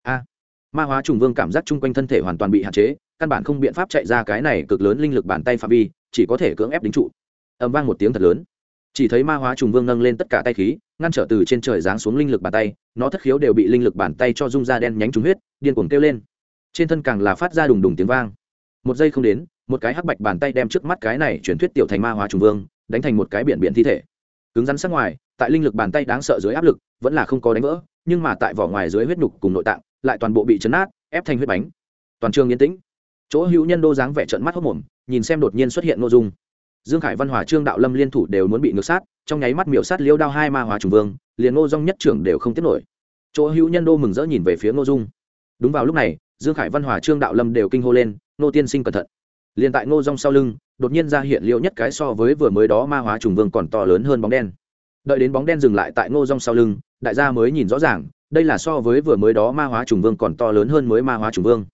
A! Ma hóa trùng vương cảm giác chung quanh thân thể hoàn toàn bị hạn chế, căn bản không biện pháp chạy ra cái này cực lớn linh lực bàn tay phạm vi, chỉ có thể cưỡng ép đính trụ. Ầm vang một tiếng thật lớn. Chỉ thấy ma hóa trùng vương nâng lên tất cả tay khí, ngăn trở từ trên trời giáng xuống linh lực bàn tay, nó thất khiếu đều bị linh lực bàn tay cho rung ra đen nhánh trúng huyết, điên cuồng kêu lên. Trên thân càng là phát ra đùng đùng tiếng vang một giây không đến, một cái hắc bạch bàn tay đem trước mắt cái này chuyển thuyết tiểu thành ma hóa trùng vương, đánh thành một cái biển biển thi thể. Cứng rắn sắc ngoài, tại linh lực bàn tay đáng sợ dưới áp lực, vẫn là không có đánh vỡ, nhưng mà tại vỏ ngoài dưới huyết nhục cùng nội tạng, lại toàn bộ bị chấn nát, ép thành huyết bánh. Toàn trường yên tĩnh. Chỗ hữu nhân đô dáng vẻ trận mắt hốc mồm, nhìn xem đột nhiên xuất hiện nội dung. Dương khải, văn hòa, trương đạo lâm liên thủ đều muốn bị ngược sát, trong nháy mắt miểu sát liêu đao hai ma hóa trùng vương, liền ngô dung nhất trưởng đều không tiếp nổi. Chỗ hữu nhân đô mừng rỡ nhìn về phía ngô dung. Đúng vào lúc này, dương khải, văn hòa, trương đạo lâm đều kinh hô lên nô tiên sinh cẩn thận. Liền tại ngô dung sau lưng, đột nhiên ra hiện liệu nhất cái so với vừa mới đó ma hóa trùng vương còn to lớn hơn bóng đen. Đợi đến bóng đen dừng lại tại ngô dung sau lưng, đại gia mới nhìn rõ ràng, đây là so với vừa mới đó ma hóa trùng vương còn to lớn hơn mới ma hóa trùng vương.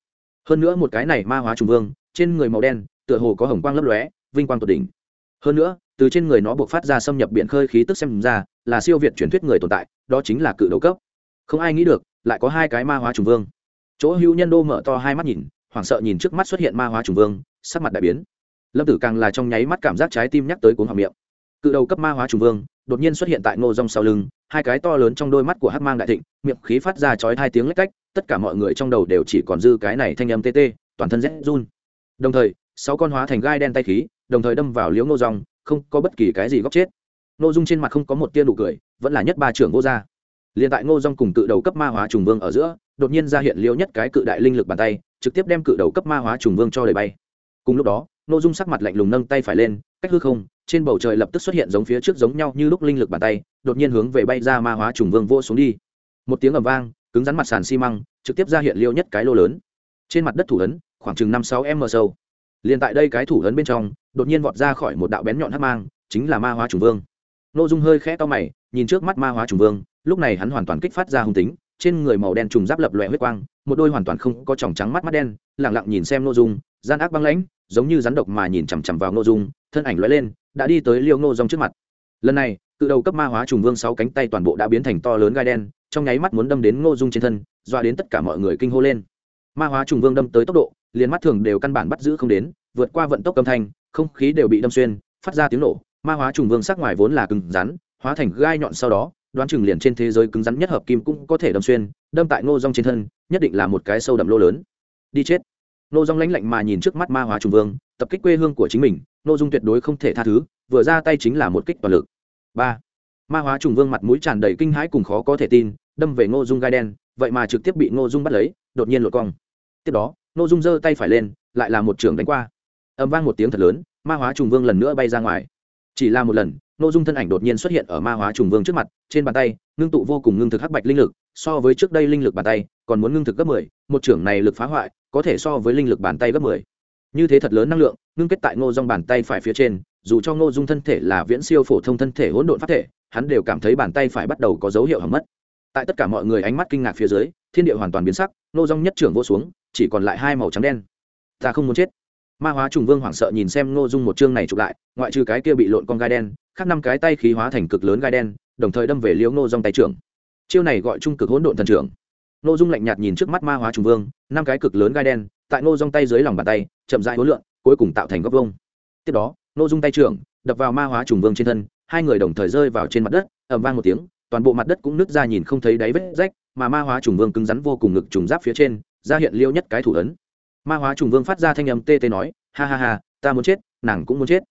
Hơn nữa một cái này ma hóa trùng vương, trên người màu đen, tựa hồ có hồng quang lấp lóe, vinh quang tột đỉnh. Hơn nữa, từ trên người nó buộc phát ra xâm nhập biển khơi khí tức xem ra, là siêu việt truyền thuyết người tồn tại, đó chính là cự đầu cấp. Không ai nghĩ được, lại có hai cái ma hóa trùng vương. Chỗ hữu nhân đô mở to hai mắt nhìn hoảng sợ nhìn trước mắt xuất hiện ma hóa trùng vương, sắc mặt đại biến. Lâm tử càng là trong nháy mắt cảm giác trái tim nhắc tới cuốn họng miệng. Cự đầu cấp ma hóa trùng vương, đột nhiên xuất hiện tại ngô rong sau lưng, hai cái to lớn trong đôi mắt của hát mang đại thịnh, miệng khí phát ra chói hai tiếng lách cách, tất cả mọi người trong đầu đều chỉ còn dư cái này thanh âm tê tê, toàn thân rét run. Đồng thời, sáu con hóa thành gai đen tay khí, đồng thời đâm vào liễu ngô rong không có bất kỳ cái gì góc chết. Ngô dung trên mặt không có một tia nụ cười, vẫn là nhất ba trưởng vô gia. Liền tại ngô rong cùng cự đầu cấp ma hóa trùng vương ở giữa, đột nhiên ra hiện liễu nhất cái cự đại linh lực bàn tay trực tiếp đem cự đầu cấp ma hóa trùng vương cho đầy bay. Cùng lúc đó nội dung sắc mặt lạnh lùng nâng tay phải lên, cách hư không, trên bầu trời lập tức xuất hiện giống phía trước giống nhau như lúc linh lực bàn tay, đột nhiên hướng về bay ra ma hóa trùng vương vô xuống đi. Một tiếng ầm vang, cứng rắn mặt sàn xi măng, trực tiếp ra hiện liêu nhất cái lô lớn. Trên mặt đất thủ ấn, khoảng chừng năm sáu m sâu. Liền tại đây cái thủ ấn bên trong, đột nhiên vọt ra khỏi một đạo bén nhọn hắc mang, chính là ma hóa trùng vương. Nội dung hơi khẽ to mày, nhìn trước mắt ma hóa trùng vương, lúc này hắn hoàn toàn kích phát ra hung tính trên người màu đen trùng giáp lập lòe huyết quang, một đôi hoàn toàn không có tròng trắng mắt mắt đen lẳng lặng nhìn xem n dung, gian ác băng lãnh, giống như rắn độc mà nhìn chằm chằm vào n dung, thân ảnh lóe lên, đã đi tới liêu ngô dung trước mặt. Lần này, cự đầu cấp ma hóa trùng vương sáu cánh tay toàn bộ đã biến thành to lớn gai đen, trong nháy mắt muốn đâm đến ngô dung trên thân doa đến tất cả mọi người kinh hô lên. Ma hóa trùng vương đâm tới tốc độ, liền mắt thường đều căn bản bắt giữ không đến, vượt qua vận tốc âm thanh, không khí đều bị đâm xuyên, phát ra tiếng nổ. Ma hóa trùng vương sắc ngoài vốn là cứng rắn, hóa thành gai nhọn sau đó đoán chừng liền trên thế giới cứng rắn nhất hợp kim cũng có thể đâm xuyên, đâm tại ngô rong trên thân, nhất định là một cái sâu đậm lô lớn. Đi chết. Ngô rong lãnh lạnh mà nhìn trước mắt ma hóa trùng vương, tập kích quê hương của chính mình, ngô dung tuyệt đối không thể tha thứ, vừa ra tay chính là một kích toàn lực. Ba. Ma hóa trùng vương mặt mũi tràn đầy kinh hãi cùng khó có thể tin, đâm về ngô dung gai đen, vậy mà trực tiếp bị ngô dung bắt lấy, đột nhiên lột cong. Tiếp đó, ngô dung giơ tay phải lên, lại là một trường đánh qua. Âm vang một tiếng thật lớn, ma hóa trùng vương lần nữa bay ra ngoài. Chỉ là một lần nội dung thân ảnh đột nhiên xuất hiện ở ma hóa trùng vương trước mặt, trên bàn tay, ngưng tụ vô cùng ngưng thực hắc bạch linh lực, so với trước đây linh lực bàn tay, còn muốn ngưng thực gấp mười, một trưởng này lực phá hoại, có thể so với linh lực bàn tay gấp mười. Như thế thật lớn năng lượng, ngưng kết tại ngô dung bàn tay phải phía trên, dù cho ngô dung thân thể là viễn siêu phổ thông thân thể hỗn độn phát thể, hắn đều cảm thấy bàn tay phải bắt đầu có dấu hiệu hỏng mất. Tại tất cả mọi người ánh mắt kinh ngạc phía dưới, thiên địa hoàn toàn biến sắc, Ngô dung nhất trưởng vô xuống, chỉ còn lại hai màu trắng đen. Ta không muốn chết. Ma hóa trùng vương hoảng sợ nhìn xem ngô dung một chương này chụp lại, ngoại trừ cái kia bị lộn con gai đen khác năm cái tay khí hóa thành cực lớn gai đen đồng thời đâm về liễu ngô dung tay trưởng. Chiêu này gọi trung cực hỗn độn thần trưởng. Ngô dung lạnh nhạt nhìn trước mắt ma hóa trùng vương năm cái cực lớn gai đen tại nô dung tay dưới lòng bàn tay chậm rãi hối lượn, cuối cùng tạo thành góc vông tiếp đó ngô dung tay trưởng đập vào ma hóa trùng vương trên thân hai người đồng thời rơi vào trên mặt đất ầm vang một tiếng toàn bộ mặt đất cũng nứt ra nhìn không thấy đáy vết rách mà ma hóa trùng vương cứng rắn vô cùng ngực trùng giáp phía trên ra hiện liêu nhất cái thủ ấn. Ma hóa trùng vương phát ra thanh âm tê tê nói ha ha ha ta muốn chết nàng cũng muốn chết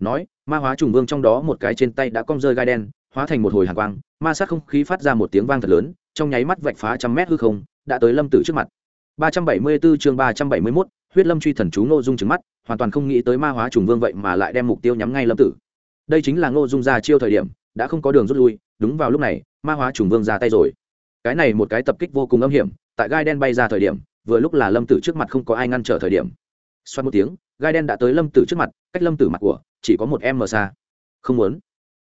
nói ma hóa trùng vương trong đó một cái trên tay đã cong rơi gai đen hóa thành một hồi hàng quang ma sát không khí phát ra một tiếng vang thật lớn trong nháy mắt vạch phá trăm mét hư không đã tới lâm tử trước mặt. 374 chương 371, huyết lâm truy thần chú ngô dung trứng mắt hoàn toàn không nghĩ tới ma hóa trùng vương vậy mà lại đem mục tiêu nhắm ngay lâm tử. Đây chính là ngô dung ra chiêu thời điểm đã không có đường rút lui đúng vào lúc này ma hóa trùng vương ra tay rồi. Cái này một cái tập kích vô cùng âm hiểm tại gai đen bay ra thời điểm vừa lúc là lâm tử trước mặt không có ai ngăn trở thời điểm. Xoát một tiếng gai đen đã tới lâm tử trước mặt cách lâm tử mặt của chỉ có một em mờ xa. Không muốn.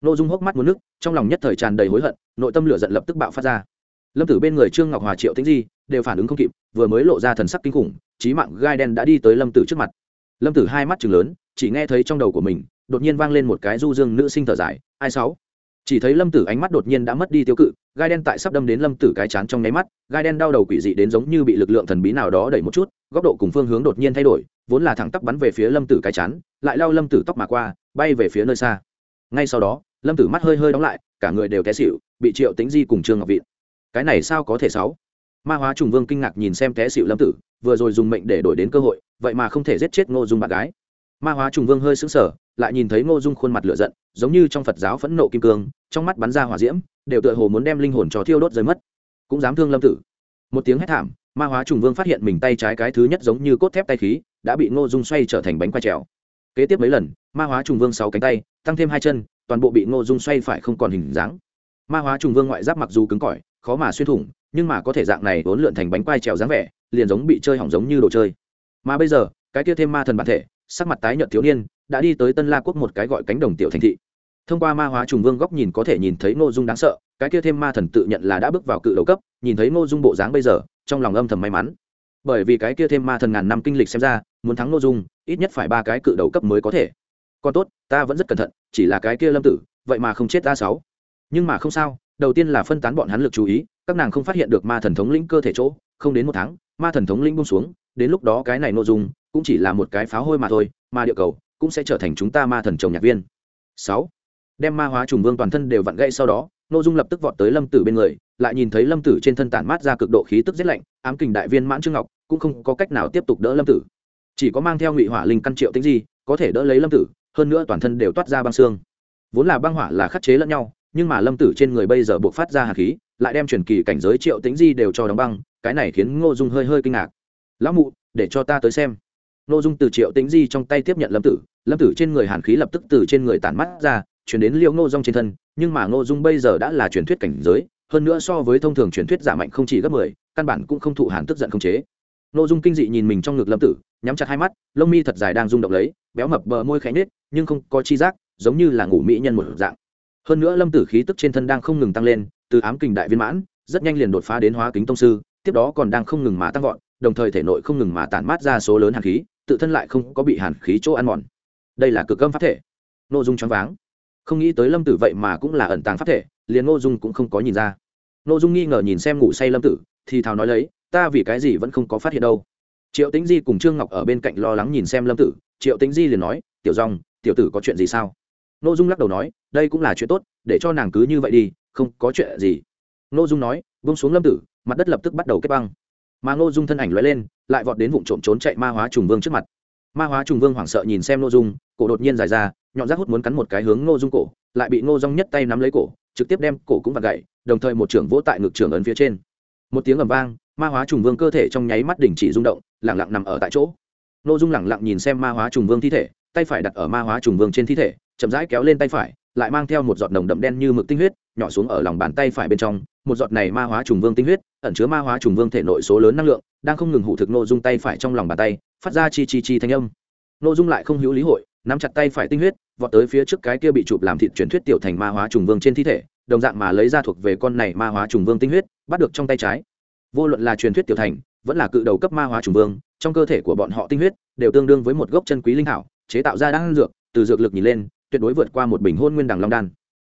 N ô dung hốc mắt muốn nước, trong lòng nhất thời tràn đầy hối hận, nội tâm lửa giận lập tức bạo phát ra. Lâm tử bên người trương ngọc hòa, triệu tĩnh di đều phản ứng không kịp, vừa mới lộ ra thần sắc kinh khủng trí mạng gai đen đã đi tới lâm tử trước mặt. Lâm tử hai mắt chừng lớn, chỉ nghe thấy trong đầu của mình, đột nhiên vang lên một cái du dương nữ sinh thở dài, ai sáu? Chỉ thấy lâm tử ánh mắt đột nhiên đã mất đi tiêu cự, gai đen tại sắp đâm đến lâm tử cái chán trong nháy mắt, gai đen đau đầu quỷ dị đến giống như bị lực lượng thần bí nào đó đẩy một chút, góc độ cùng phương hướng đột nhiên thay đổi vốn là thẳng tắp bắn về phía lâm tử cái chán, lại lao lâm tử tóc mà qua, bay về phía nơi xa. Ngay sau đó, lâm tử mắt hơi hơi đóng lại, cả người đều té xịu bị triệu tính di cùng trương ngọc vịn. Cái này sao có thể sáu? Ma hóa trùng vương kinh ngạc nhìn xem té xịu lâm tử, vừa rồi dùng mệnh để đổi đến cơ hội, vậy mà không thể giết chết ngô dung bạn gái. Ma hóa trùng vương hơi sững sờ, lại nhìn thấy ngô dung khuôn mặt lửa giận, giống như trong phật giáo phẫn nộ kim cương, trong mắt bắn ra hỏa diễm, đều tựa hồ muốn đem linh hồn cho thiêu đốt rơi mất. Cũng dám thương lâm tử. Một tiếng hét thảm, ma hóa trùng vương phát hiện mình tay trái cái thứ nhất giống như cốt thép tay khí đã bị ngô dung xoay trở thành bánh quay trèo. Kế tiếp mấy lần, ma hóa trùng vương sáu cánh tay, tăng thêm hai chân, toàn bộ bị ngô dung xoay phải không còn hình dáng. Ma hóa trùng vương ngoại giáp mặc dù cứng cỏi, khó mà xuyên thủng, nhưng mà có thể dạng này vốn lượn thành bánh quay trèo dáng vẻ, liền giống bị chơi hỏng giống như đồ chơi. Mà bây giờ, cái kia thêm ma thần bản thể, sắc mặt tái nhợt thiếu niên, đã đi tới tân la quốc một cái gọi cánh đồng tiểu thành thị. Thông qua ma hóa trùng vương góc nhìn có thể nhìn thấy ngô dung đáng sợ, cái kia thêm ma thần tự nhận là đã bước vào cự đầu cấp, nhìn thấy ngô dung bộ dáng bây giờ, trong lòng âm thầm may mắn bởi vì cái kia thêm ma thần ngàn năm kinh lịch xem ra, muốn thắng ngô dung, ít nhất phải ba cái cự đầu cấp mới có thể. Còn tốt, ta vẫn rất cẩn thận, chỉ là cái kia lâm tử, vậy mà không chết ta sáu. Nhưng mà không sao, đầu tiên là phân tán bọn hắn lực chú ý, các nàng không phát hiện được ma thần thống lĩnh cơ thể chỗ, không đến một tháng, ma thần thống lĩnh bung xuống, đến lúc đó cái này nội dung, cũng chỉ là một cái pháo hôi mà thôi mà địa cầu cũng sẽ trở thành chúng ta ma thần trồng nhạc viên. Sáu. Đem ma hóa trùng vương toàn thân đều vặn gãy sau đó nội dung lập tức vọt tới lâm tử bên người lại nhìn thấy lâm tử trên thân tản mát ra cực độ khí tức rét lạnh, ám kình đại viên mãn trương ngọc cũng không có cách nào tiếp tục đỡ lâm tử. Chỉ có mang theo ngụy hỏa linh căn triệu tính gì có thể đỡ lấy lâm tử, hơn nữa toàn thân đều toát ra băng xương. Vốn là băng hỏa là khắc chế lẫn nhau, nhưng mà lâm tử trên người bây giờ buộc phát ra hạt khí, lại đem truyền kỳ cảnh giới triệu tính di đều cho đóng băng, cái này khiến ngô dung hơi hơi kinh ngạc. Lão mụ, để cho ta tới xem. Ngô dung từ triệu tính di trong tay tiếp nhận lâm tử lâm tử trên người hàn khí lập tức từ trên người tản mắt ra, chuyển đến liêu ngô dung trên thân, nhưng mà ngô dung bây giờ đã là truyền thuyết cảnh giới hơn nữa so với thông thường truyền thuyết giả mạnh không chỉ gấp mười, căn bản cũng không thụ hàn tức giận không chế. Nô dung kinh dị nhìn mình trong ngực lâm tử, nhắm chặt hai mắt, lông mi thật dài đang rung động lấy, béo mập bờ môi khẽ nết nhưng không có chi giác, giống như là ngủ mỹ nhân một dạng. Hơn nữa lâm tử khí tức trên thân đang không ngừng tăng lên, từ ám kình đại viên mãn, rất nhanh liền đột phá đến hóa kính tông sư, tiếp đó còn đang không ngừng mà tăng vọt, đồng thời thể nội không ngừng mà tản mát ra số lớn hàn khí, tự thân lại không có bị hàn khí chỗ ăn mòn. Đây là cực âm pháp thể. Nội dung choáng váng. Không nghĩ tới lâm tử vậy mà cũng là ẩn tàng pháp thể, liền ngô dung cũng không có nhìn ra nội dung nghi ngờ nhìn xem ngủ say lâm tử, thì thào nói lấy, ta vì cái gì vẫn không có phát hiện đâu? Triệu tĩnh di cùng trương ngọc ở bên cạnh lo lắng nhìn xem lâm tử, triệu tĩnh di liền nói, tiểu dòng tiểu tử có chuyện gì sao? N ô dung lắc đầu nói, đây cũng là chuyện tốt, để cho nàng cứ như vậy đi, không có chuyện gì. N ô dung nói bông xuống lâm tử, mặt đất lập tức bắt đầu kết băng. Mà n ô dung thân ảnh l lên, lại vọt đến vụ trộm trốn chạy ma hóa trùng vương trước mặt. Ma hóa trùng vương hoảng sợ nhìn xem n ô dung, cổ đột nhiên dài ra, nhọn rác hút muốn cắn một cái hướng n ô dung cổ, lại bị n ô dung nhất tay nắm lấy cổ trực tiếp đem cổ cũng vặn gậy, đồng thời một trưởng vỗ tại ngực trưởng ấn phía trên. Một tiếng ầm vang, ma hóa trùng vương cơ thể trong nháy mắt đình chỉ rung động, lẳng lặng nằm ở tại chỗ. N ô dung lẳng lặng nhìn xem ma hóa trùng vương thi thể, tay phải đặt ở ma hóa trùng vương trên thi thể, chậm rãi kéo lên tay phải, lại mang theo một giọt nồng đậm đen như mực tinh huyết, nhỏ xuống ở lòng bàn tay phải bên trong. Một giọt này ma hóa trùng vương tinh huyết, ẩn chứa ma hóa trùng vương thể nội số lớn năng lượng, đang không ngừng hủ thực n ô dung tay phải trong lòng bàn tay, phát ra chi chi chi thanh âm. N ô dung lại không hữu lý hội, nắm chặt tay phải tinh huyết vọt tới phía trước cái kia bị chụp làm thịt truyền thuyết tiểu thành ma hóa trùng vương trên thi thể, đồng dạng mà lấy ra thuộc về con này ma hóa trùng vương tinh huyết, bắt được trong tay trái. Vô luận là truyền thuyết tiểu thành, vẫn là cự đầu cấp ma hóa trùng vương, trong cơ thể của bọn họ tinh huyết đều tương đương với một gốc chân quý linh hảo chế tạo ra đan dược, từ dược lực nhìn lên, tuyệt đối vượt qua một bình hôn nguyên đằng long đan.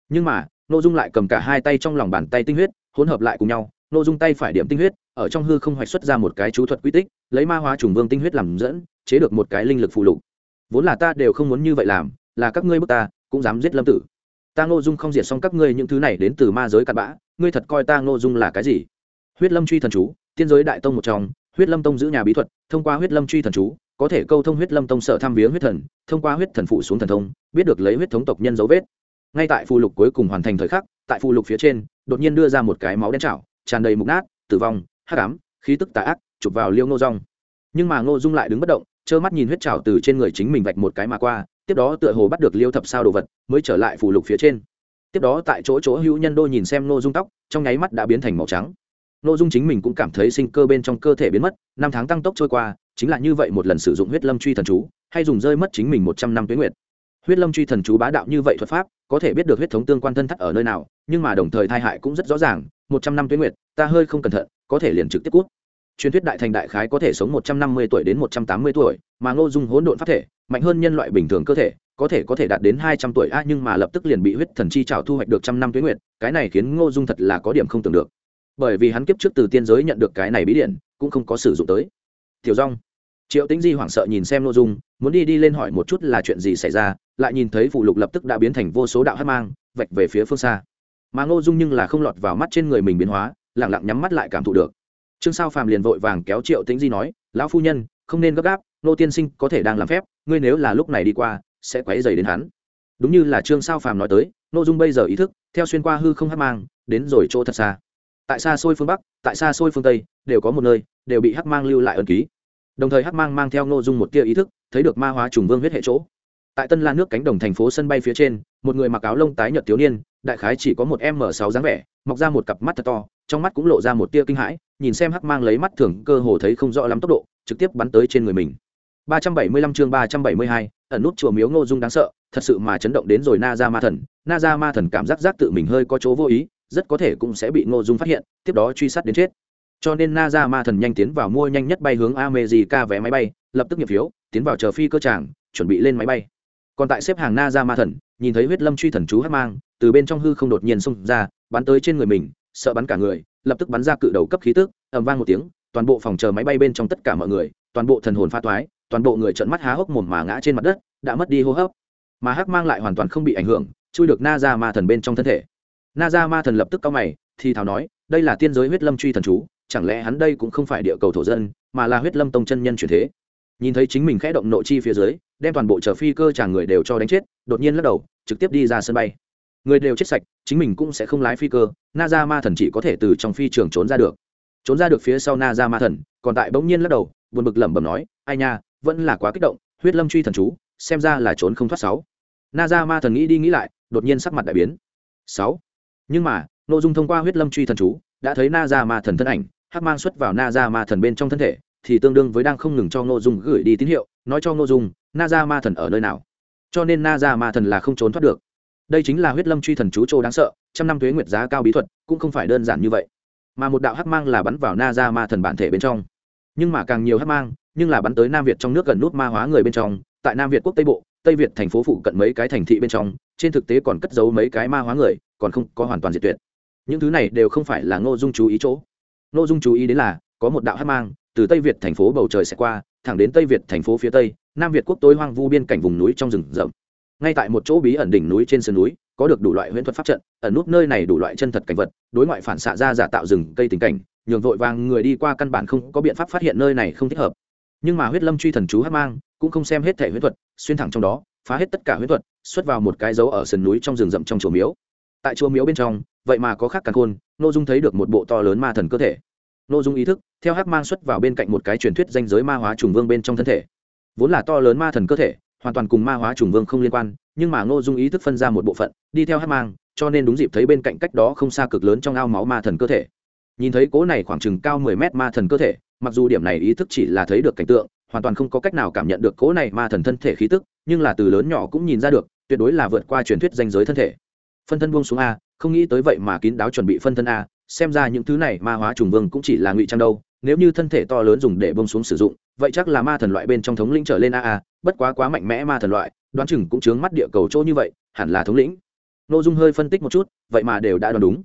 Nhưng mà n ô dung lại cầm cả hai tay trong lòng bàn tay tinh huyết, hỗn hợp lại cùng nhau n ô dung tay phải điểm tinh huyết, ở trong hư không hoạch xuất ra một cái chú thuật quy tích, lấy ma hóa trùng vương tinh huyết làm dẫn, chế được một cái linh lực phụ lục. Vốn là ta đều không muốn như vậy làm là các ngươi bức ta cũng dám giết lâm tử. Ta ngô dung không diệt xong các ngươi những thứ này đến từ ma giới cặn bã ngươi thật coi ta ngô dung là cái gì? Huyết lâm truy thần chú tiên giới đại tông một trong huyết lâm tông giữ nhà bí thuật thông qua huyết lâm truy thần chú có thể câu thông huyết lâm tông sở tham viếng huyết thần thông qua huyết thần phụ xuống thần thông biết được lấy huyết thống tộc nhân dấu vết. Ngay tại phù lục cuối cùng hoàn thành thời khắc tại phù lục phía trên đột nhiên đưa ra một cái máu đen chảo, tràn đầy mục nát tử vong hắc ám khí tức tà ác chụp vào liêu ngô rong nhưng mà ngô dung lại đứng bất động trơ mắt nhìn huyết chảo từ trên người chính mình vạch một cái mà qua tiếp đó tựa hồ bắt được liêu thập sao đồ vật, mới trở lại phủ lục phía trên. Tiếp đó tại chỗ chỗ hữu nhân đô nhìn xem nô dung tóc, trong nháy mắt đã biến thành màu trắng. Nô dung chính mình cũng cảm thấy sinh cơ bên trong cơ thể biến mất, năm tháng tăng tốc trôi qua, chính là như vậy một lần sử dụng huyết lâm truy thần chú, hay dùng rơi mất chính mình một trăm năm tuyến nguyệt. Huyết lâm truy thần chú bá đạo như vậy thuật pháp, có thể biết được huyết thống tương quan thân thắt ở nơi nào, nhưng mà đồng thời thai hại cũng rất rõ ràng, một trăm năm tuyến nguyệt, ta hơi không cẩn thận, có thể liền trực tiếp cút. Truyền thuyết đại thành đại khái có thể sống một trăm năm mươi tuổi đến một trăm tám mươi tuổi, mà ngô dung hỗn độn pháp thể mạnh hơn nhân loại bình thường cơ thể có thể có thể đạt đến hai trăm tuổi a nhưng mà lập tức liền bị huyết thần chi trào thu hoạch được trăm năm tuyến nguyện, cái này khiến ngô dung thật là có điểm không tưởng được. Bởi vì hắn kiếp trước từ tiên giới nhận được cái này bí điện cũng không có sử dụng tới. Tiểu rong triệu tĩnh di hoảng sợ nhìn xem nội dung muốn đi đi lên hỏi một chút là chuyện gì xảy ra lại nhìn thấy phụ lục lập tức đã biến thành vô số đạo hát mang vạch về phía phương xa. Mà ngô dung nhưng là không lọt vào mắt trên người mình biến hóa lẳng lặng nhắm mắt lại cảm thụ được. Trương sao phàm liền vội vàng kéo triệu tĩnh di nói lão phu nhân không nên gấp gáp nô tiên sinh có thể đang làm phép, ngươi nếu là lúc này đi qua, sẽ quấy dày đến hắn. Đúng như là trương sao phàm nói tới nội dung bây giờ ý thức, theo xuyên qua hư không hát mang, đến rồi chỗ thật xa. Tại xa xôi phương bắc, tại xa xôi phương tây, đều có một nơi, đều bị hắc mang lưu lại ẩn ký. Đồng thời hắc mang mang theo nội dung một tia ý thức, thấy được ma hóa trùng vương huyết hệ chỗ. Tại tân lan nước cánh đồng thành phố sân bay phía trên, một người mặc áo lông tái nhợt thiếu niên, đại khái chỉ có một m sáu dáng vẻ, mọc ra một cặp mắt thật to, trong mắt cũng lộ ra một tia kinh hãi, nhìn xem hắc mang lấy mắt thường, cơ hồ thấy không rõ lắm tốc độ, trực tiếp bắn tới trên người mình. 375 chương 372, ẩn nút chùa miếu Ngô Dung đáng sợ, thật sự mà chấn động đến rồi Na Ra Ma Thần, Na Ra Ma Thần cảm giác giác tự mình hơi có chỗ vô ý, rất có thể cũng sẽ bị Ngô Dung phát hiện, tiếp đó truy sát đến chết. Cho nên Na Ra Ma Thần nhanh tiến vào mua nhanh nhất bay hướng America vé máy bay, lập tức nhập phiếu, tiến vào chờ phi cơ tràng, chuẩn bị lên máy bay. Còn tại xếp hàng Na Ra Ma Thần, nhìn thấy huyết lâm truy thần chú hắc mang, từ bên trong hư không đột nhiên xung ra, bắn tới trên người mình, sợ bắn cả người, lập tức bắn ra cự đầu cấp khí tức, ầm vang một tiếng, toàn bộ phòng chờ máy bay bên trong tất cả mọi người, toàn bộ thần hồn pha toái, toàn bộ người trợn mắt há hốc mồm mà ngã trên mặt đất, đã mất đi hô hấp. Mà hắc mang lại hoàn toàn không bị ảnh hưởng, chui được na ra ma thần bên trong thân thể. Na ra ma thần lập tức cao mày, thì thào nói, đây là tiên giới huyết lâm truy thần chú, chẳng lẽ hắn đây cũng không phải địa cầu thổ dân, mà là huyết lâm tông chân nhân truyền thế? Nhìn thấy chính mình khẽ động nội chi phía dưới, đem toàn bộ chở phi cơ chàng người đều cho đánh chết, đột nhiên lắc đầu, trực tiếp đi ra sân bay. Người đều chết sạch, chính mình cũng sẽ không lái phi cơ, na ra ma thần chỉ có thể từ trong phi trường trốn ra được. Trốn ra được phía sau na ra ma thần, còn tại bỗng nhiên lắc đầu, buồn bực lẩm bẩm nói, ai nha vẫn là quá kích động, huyết lâm truy thần chú, xem ra là trốn không thoát sáu. Na ra ma thần nghĩ đi nghĩ lại, đột nhiên sắc mặt đại biến. Sáu. Nhưng mà nội dung thông qua huyết lâm truy thần chú, đã thấy na ra ma thần thân ảnh, hắc mang xuất vào na ra ma thần bên trong thân thể, thì tương đương với đang không ngừng cho ngô dung gửi đi tín hiệu, nói cho ngô dung na ra ma thần ở nơi nào? Cho nên na ra ma thần là không trốn thoát được. Đây chính là huyết lâm truy thần chú châu đáng sợ, trăm năm thuế nguyệt giá cao bí thuật, cũng không phải đơn giản như vậy. Mà một đạo hắc mang là bắn vào na ra ma thần bản thể bên trong. Nhưng mà càng nhiều hắc mang nhưng là bắn tới nam việt trong nước gần nút ma hóa người bên trong, tại nam việt quốc tây bộ, tây việt thành phố phụ cận mấy cái thành thị bên trong, trên thực tế còn cất giấu mấy cái ma hóa người, còn không có hoàn toàn diệt tuyệt. Những thứ này đều không phải là ngô dung chú ý chỗ. Ngô dung chú ý đến là, có một đạo hát mang, từ tây việt thành phố bầu trời sẽ qua, thẳng đến tây việt thành phố phía tây, nam việt quốc tối hoang vu biên cảnh vùng núi trong rừng rậm. Ngay tại một chỗ bí ẩn đỉnh núi trên sườn núi, có được đủ loại huyễn thuật pháp trận, ẩn núp nơi này đủ loại chân thật cảnh vật, đối ngoại phản xạ ra giả tạo rừng cây tình cảnh, nhường vội vàng người đi qua căn bản không có biện pháp phát hiện nơi này không thích hợp nhưng mà huyết lâm truy thần chú hát mang, cũng không xem hết thể huyết thuật, xuyên thẳng trong đó, phá hết tất cả huyết thuật, xuất vào một cái dấu ở sườn núi trong rừng rậm trong chùa miếu. Tại chùa miếu bên trong, vậy mà có khác càng khôn nội dung thấy được một bộ to lớn ma thần cơ thể. Nội dung ý thức, theo hát mang xuất vào bên cạnh một cái truyền thuyết danh giới ma hóa trùng vương bên trong thân thể. Vốn là to lớn ma thần cơ thể, hoàn toàn cùng ma hóa trùng vương không liên quan, nhưng mà ngô dung ý thức phân ra một bộ phận, đi theo hát mang, cho nên đúng dịp thấy bên cạnh cách đó không xa cực lớn trong ao máu ma thần cơ thể. Nhìn thấy cố này khoảng chừng cao mười mét ma thần cơ thể mặc dù điểm này ý thức chỉ là thấy được cảnh tượng, hoàn toàn không có cách nào cảm nhận được cỗ này ma thần thân thể khí tức, nhưng là từ lớn nhỏ cũng nhìn ra được, tuyệt đối là vượt qua truyền thuyết danh giới thân thể. Phân thân buông xuống a, không nghĩ tới vậy mà kín đáo chuẩn bị phân thân a, xem ra những thứ này ma hóa trùng vương cũng chỉ là ngụy trang đâu, nếu như thân thể to lớn dùng để bông xuống sử dụng, vậy chắc là ma thần loại bên trong thống lĩnh trở lên a a, bất quá quá mạnh mẽ ma thần loại, đoán chừng cũng chướng mắt địa cầu chỗ như vậy, hẳn là thống lĩnh. N ô dung hơi phân tích một chút, vậy mà đều đã đoán đúng.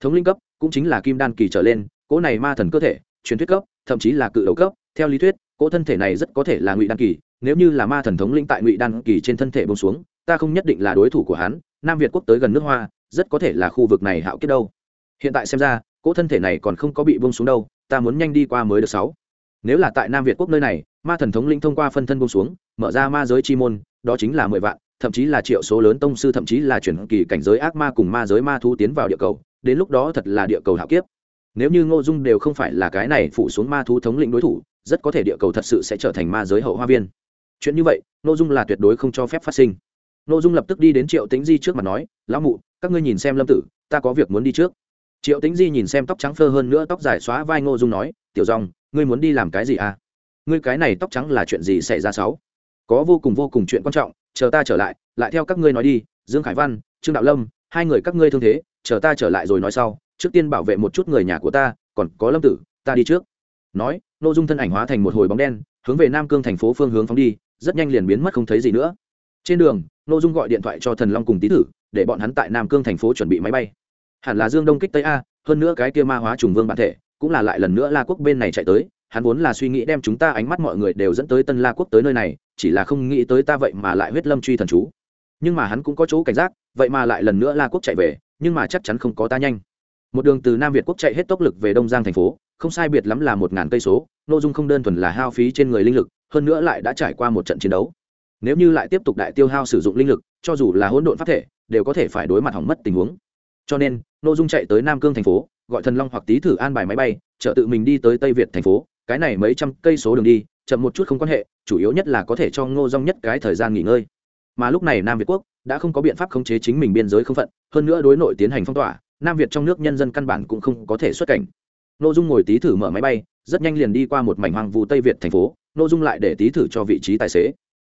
Thống lĩnh cấp cũng chính là kim đan kỳ trở lên, cỗ này ma thần cơ thể, truyền thuyết cấp thậm chí là cự đầu cấp, theo lý thuyết, cỗ thân thể này rất có thể là ngụy đan kỳ, nếu như là ma thần thống lĩnh tại ngụy đan kỳ trên thân thể bông xuống, ta không nhất định là đối thủ của hắn, nam việt quốc tới gần nước hoa, rất có thể là khu vực này hạo kiếp đâu. Hiện tại xem ra, cỗ thân thể này còn không có bị bông xuống đâu, ta muốn nhanh đi qua mới được sáu. Nếu là tại nam việt quốc nơi này, ma thần thống lĩnh thông qua phân thân bông xuống, mở ra ma giới chi môn, đó chính là mười vạn, thậm chí là triệu số lớn tông sư, thậm chí là chuyển kỳ cảnh giới ác ma cùng ma giới ma thu tiến vào địa cầu, đến lúc đó thật là địa cầu hạo kiếp nếu như ngô dung đều không phải là cái này phủ xuống ma thú thống lĩnh đối thủ, rất có thể địa cầu thật sự sẽ trở thành ma giới hậu hoa viên. Chuyện như vậy, ngô dung là tuyệt đối không cho phép phát sinh. Ngô dung lập tức đi đến triệu tĩnh di trước mặt nói, lão mụ, các ngươi nhìn xem lâm tử, ta có việc muốn đi trước. Triệu tĩnh di nhìn xem tóc trắng phơ hơn nữa tóc dài xóa vai ngô dung nói, tiểu dòng ngươi muốn đi làm cái gì à? Ngươi cái này tóc trắng là chuyện gì xảy ra sáu? Có vô cùng vô cùng chuyện quan trọng, chờ ta trở lại lại theo các ngươi nói đi. Dương khải văn, trương đạo lâm, hai người các ngươi thương thế, chờ ta trở lại rồi nói sau trước tiên bảo vệ một chút người nhà của ta, còn có lâm tử, ta đi trước. Nói nội dung thân ảnh hóa thành một hồi bóng đen, hướng về nam cương thành phố phương hướng phóng đi, rất nhanh liền biến mất không thấy gì nữa. Trên đường nội dung gọi điện thoại cho thần long cùng tý thử để bọn hắn tại nam cương thành phố chuẩn bị máy bay. Hẳn là dương đông kích tây a, hơn nữa cái kia ma hóa trùng vương bản thể, cũng là lại lần nữa la quốc bên này chạy tới, hắn vốn là suy nghĩ đem chúng ta ánh mắt mọi người đều dẫn tới tân la quốc tới nơi này, chỉ là không nghĩ tới ta vậy mà lại huyết lâm truy thần chú. Nhưng mà hắn cũng có chỗ cảnh giác, vậy mà lại lần nữa la quốc chạy về, nhưng mà chắc chắn không có ta nhanh một đường từ nam việt quốc chạy hết tốc lực về đông giang thành phố, không sai biệt lắm là một ngàn cây số, nội dung không đơn thuần là hao phí trên người linh lực, hơn nữa lại đã trải qua một trận chiến đấu. Nếu như lại tiếp tục đại tiêu hao sử dụng linh lực, cho dù là hỗn độn phát thể, đều có thể phải đối mặt hỏng mất tình huống. Cho nên, nội dung chạy tới nam cương thành phố, gọi thần long hoặc tý thử an bài máy bay, chở tự mình đi tới tây việt thành phố, cái này mấy trăm cây số đường đi, chậm một chút không quan hệ, chủ yếu nhất là có thể cho ngô dong nhất cái thời gian nghỉ ngơi. Mà lúc này nam việt quốc đã không có biện pháp khống chế chính mình biên giới không phận, hơn nữa đối nội tiến hành phong tỏa nam việt trong nước nhân dân căn bản cũng không có thể xuất cảnh. Nội dung ngồi tí thử mở máy bay, rất nhanh liền đi qua một mảnh hoang vu tây việt thành phố nội dung lại để tí thử cho vị trí tài xế.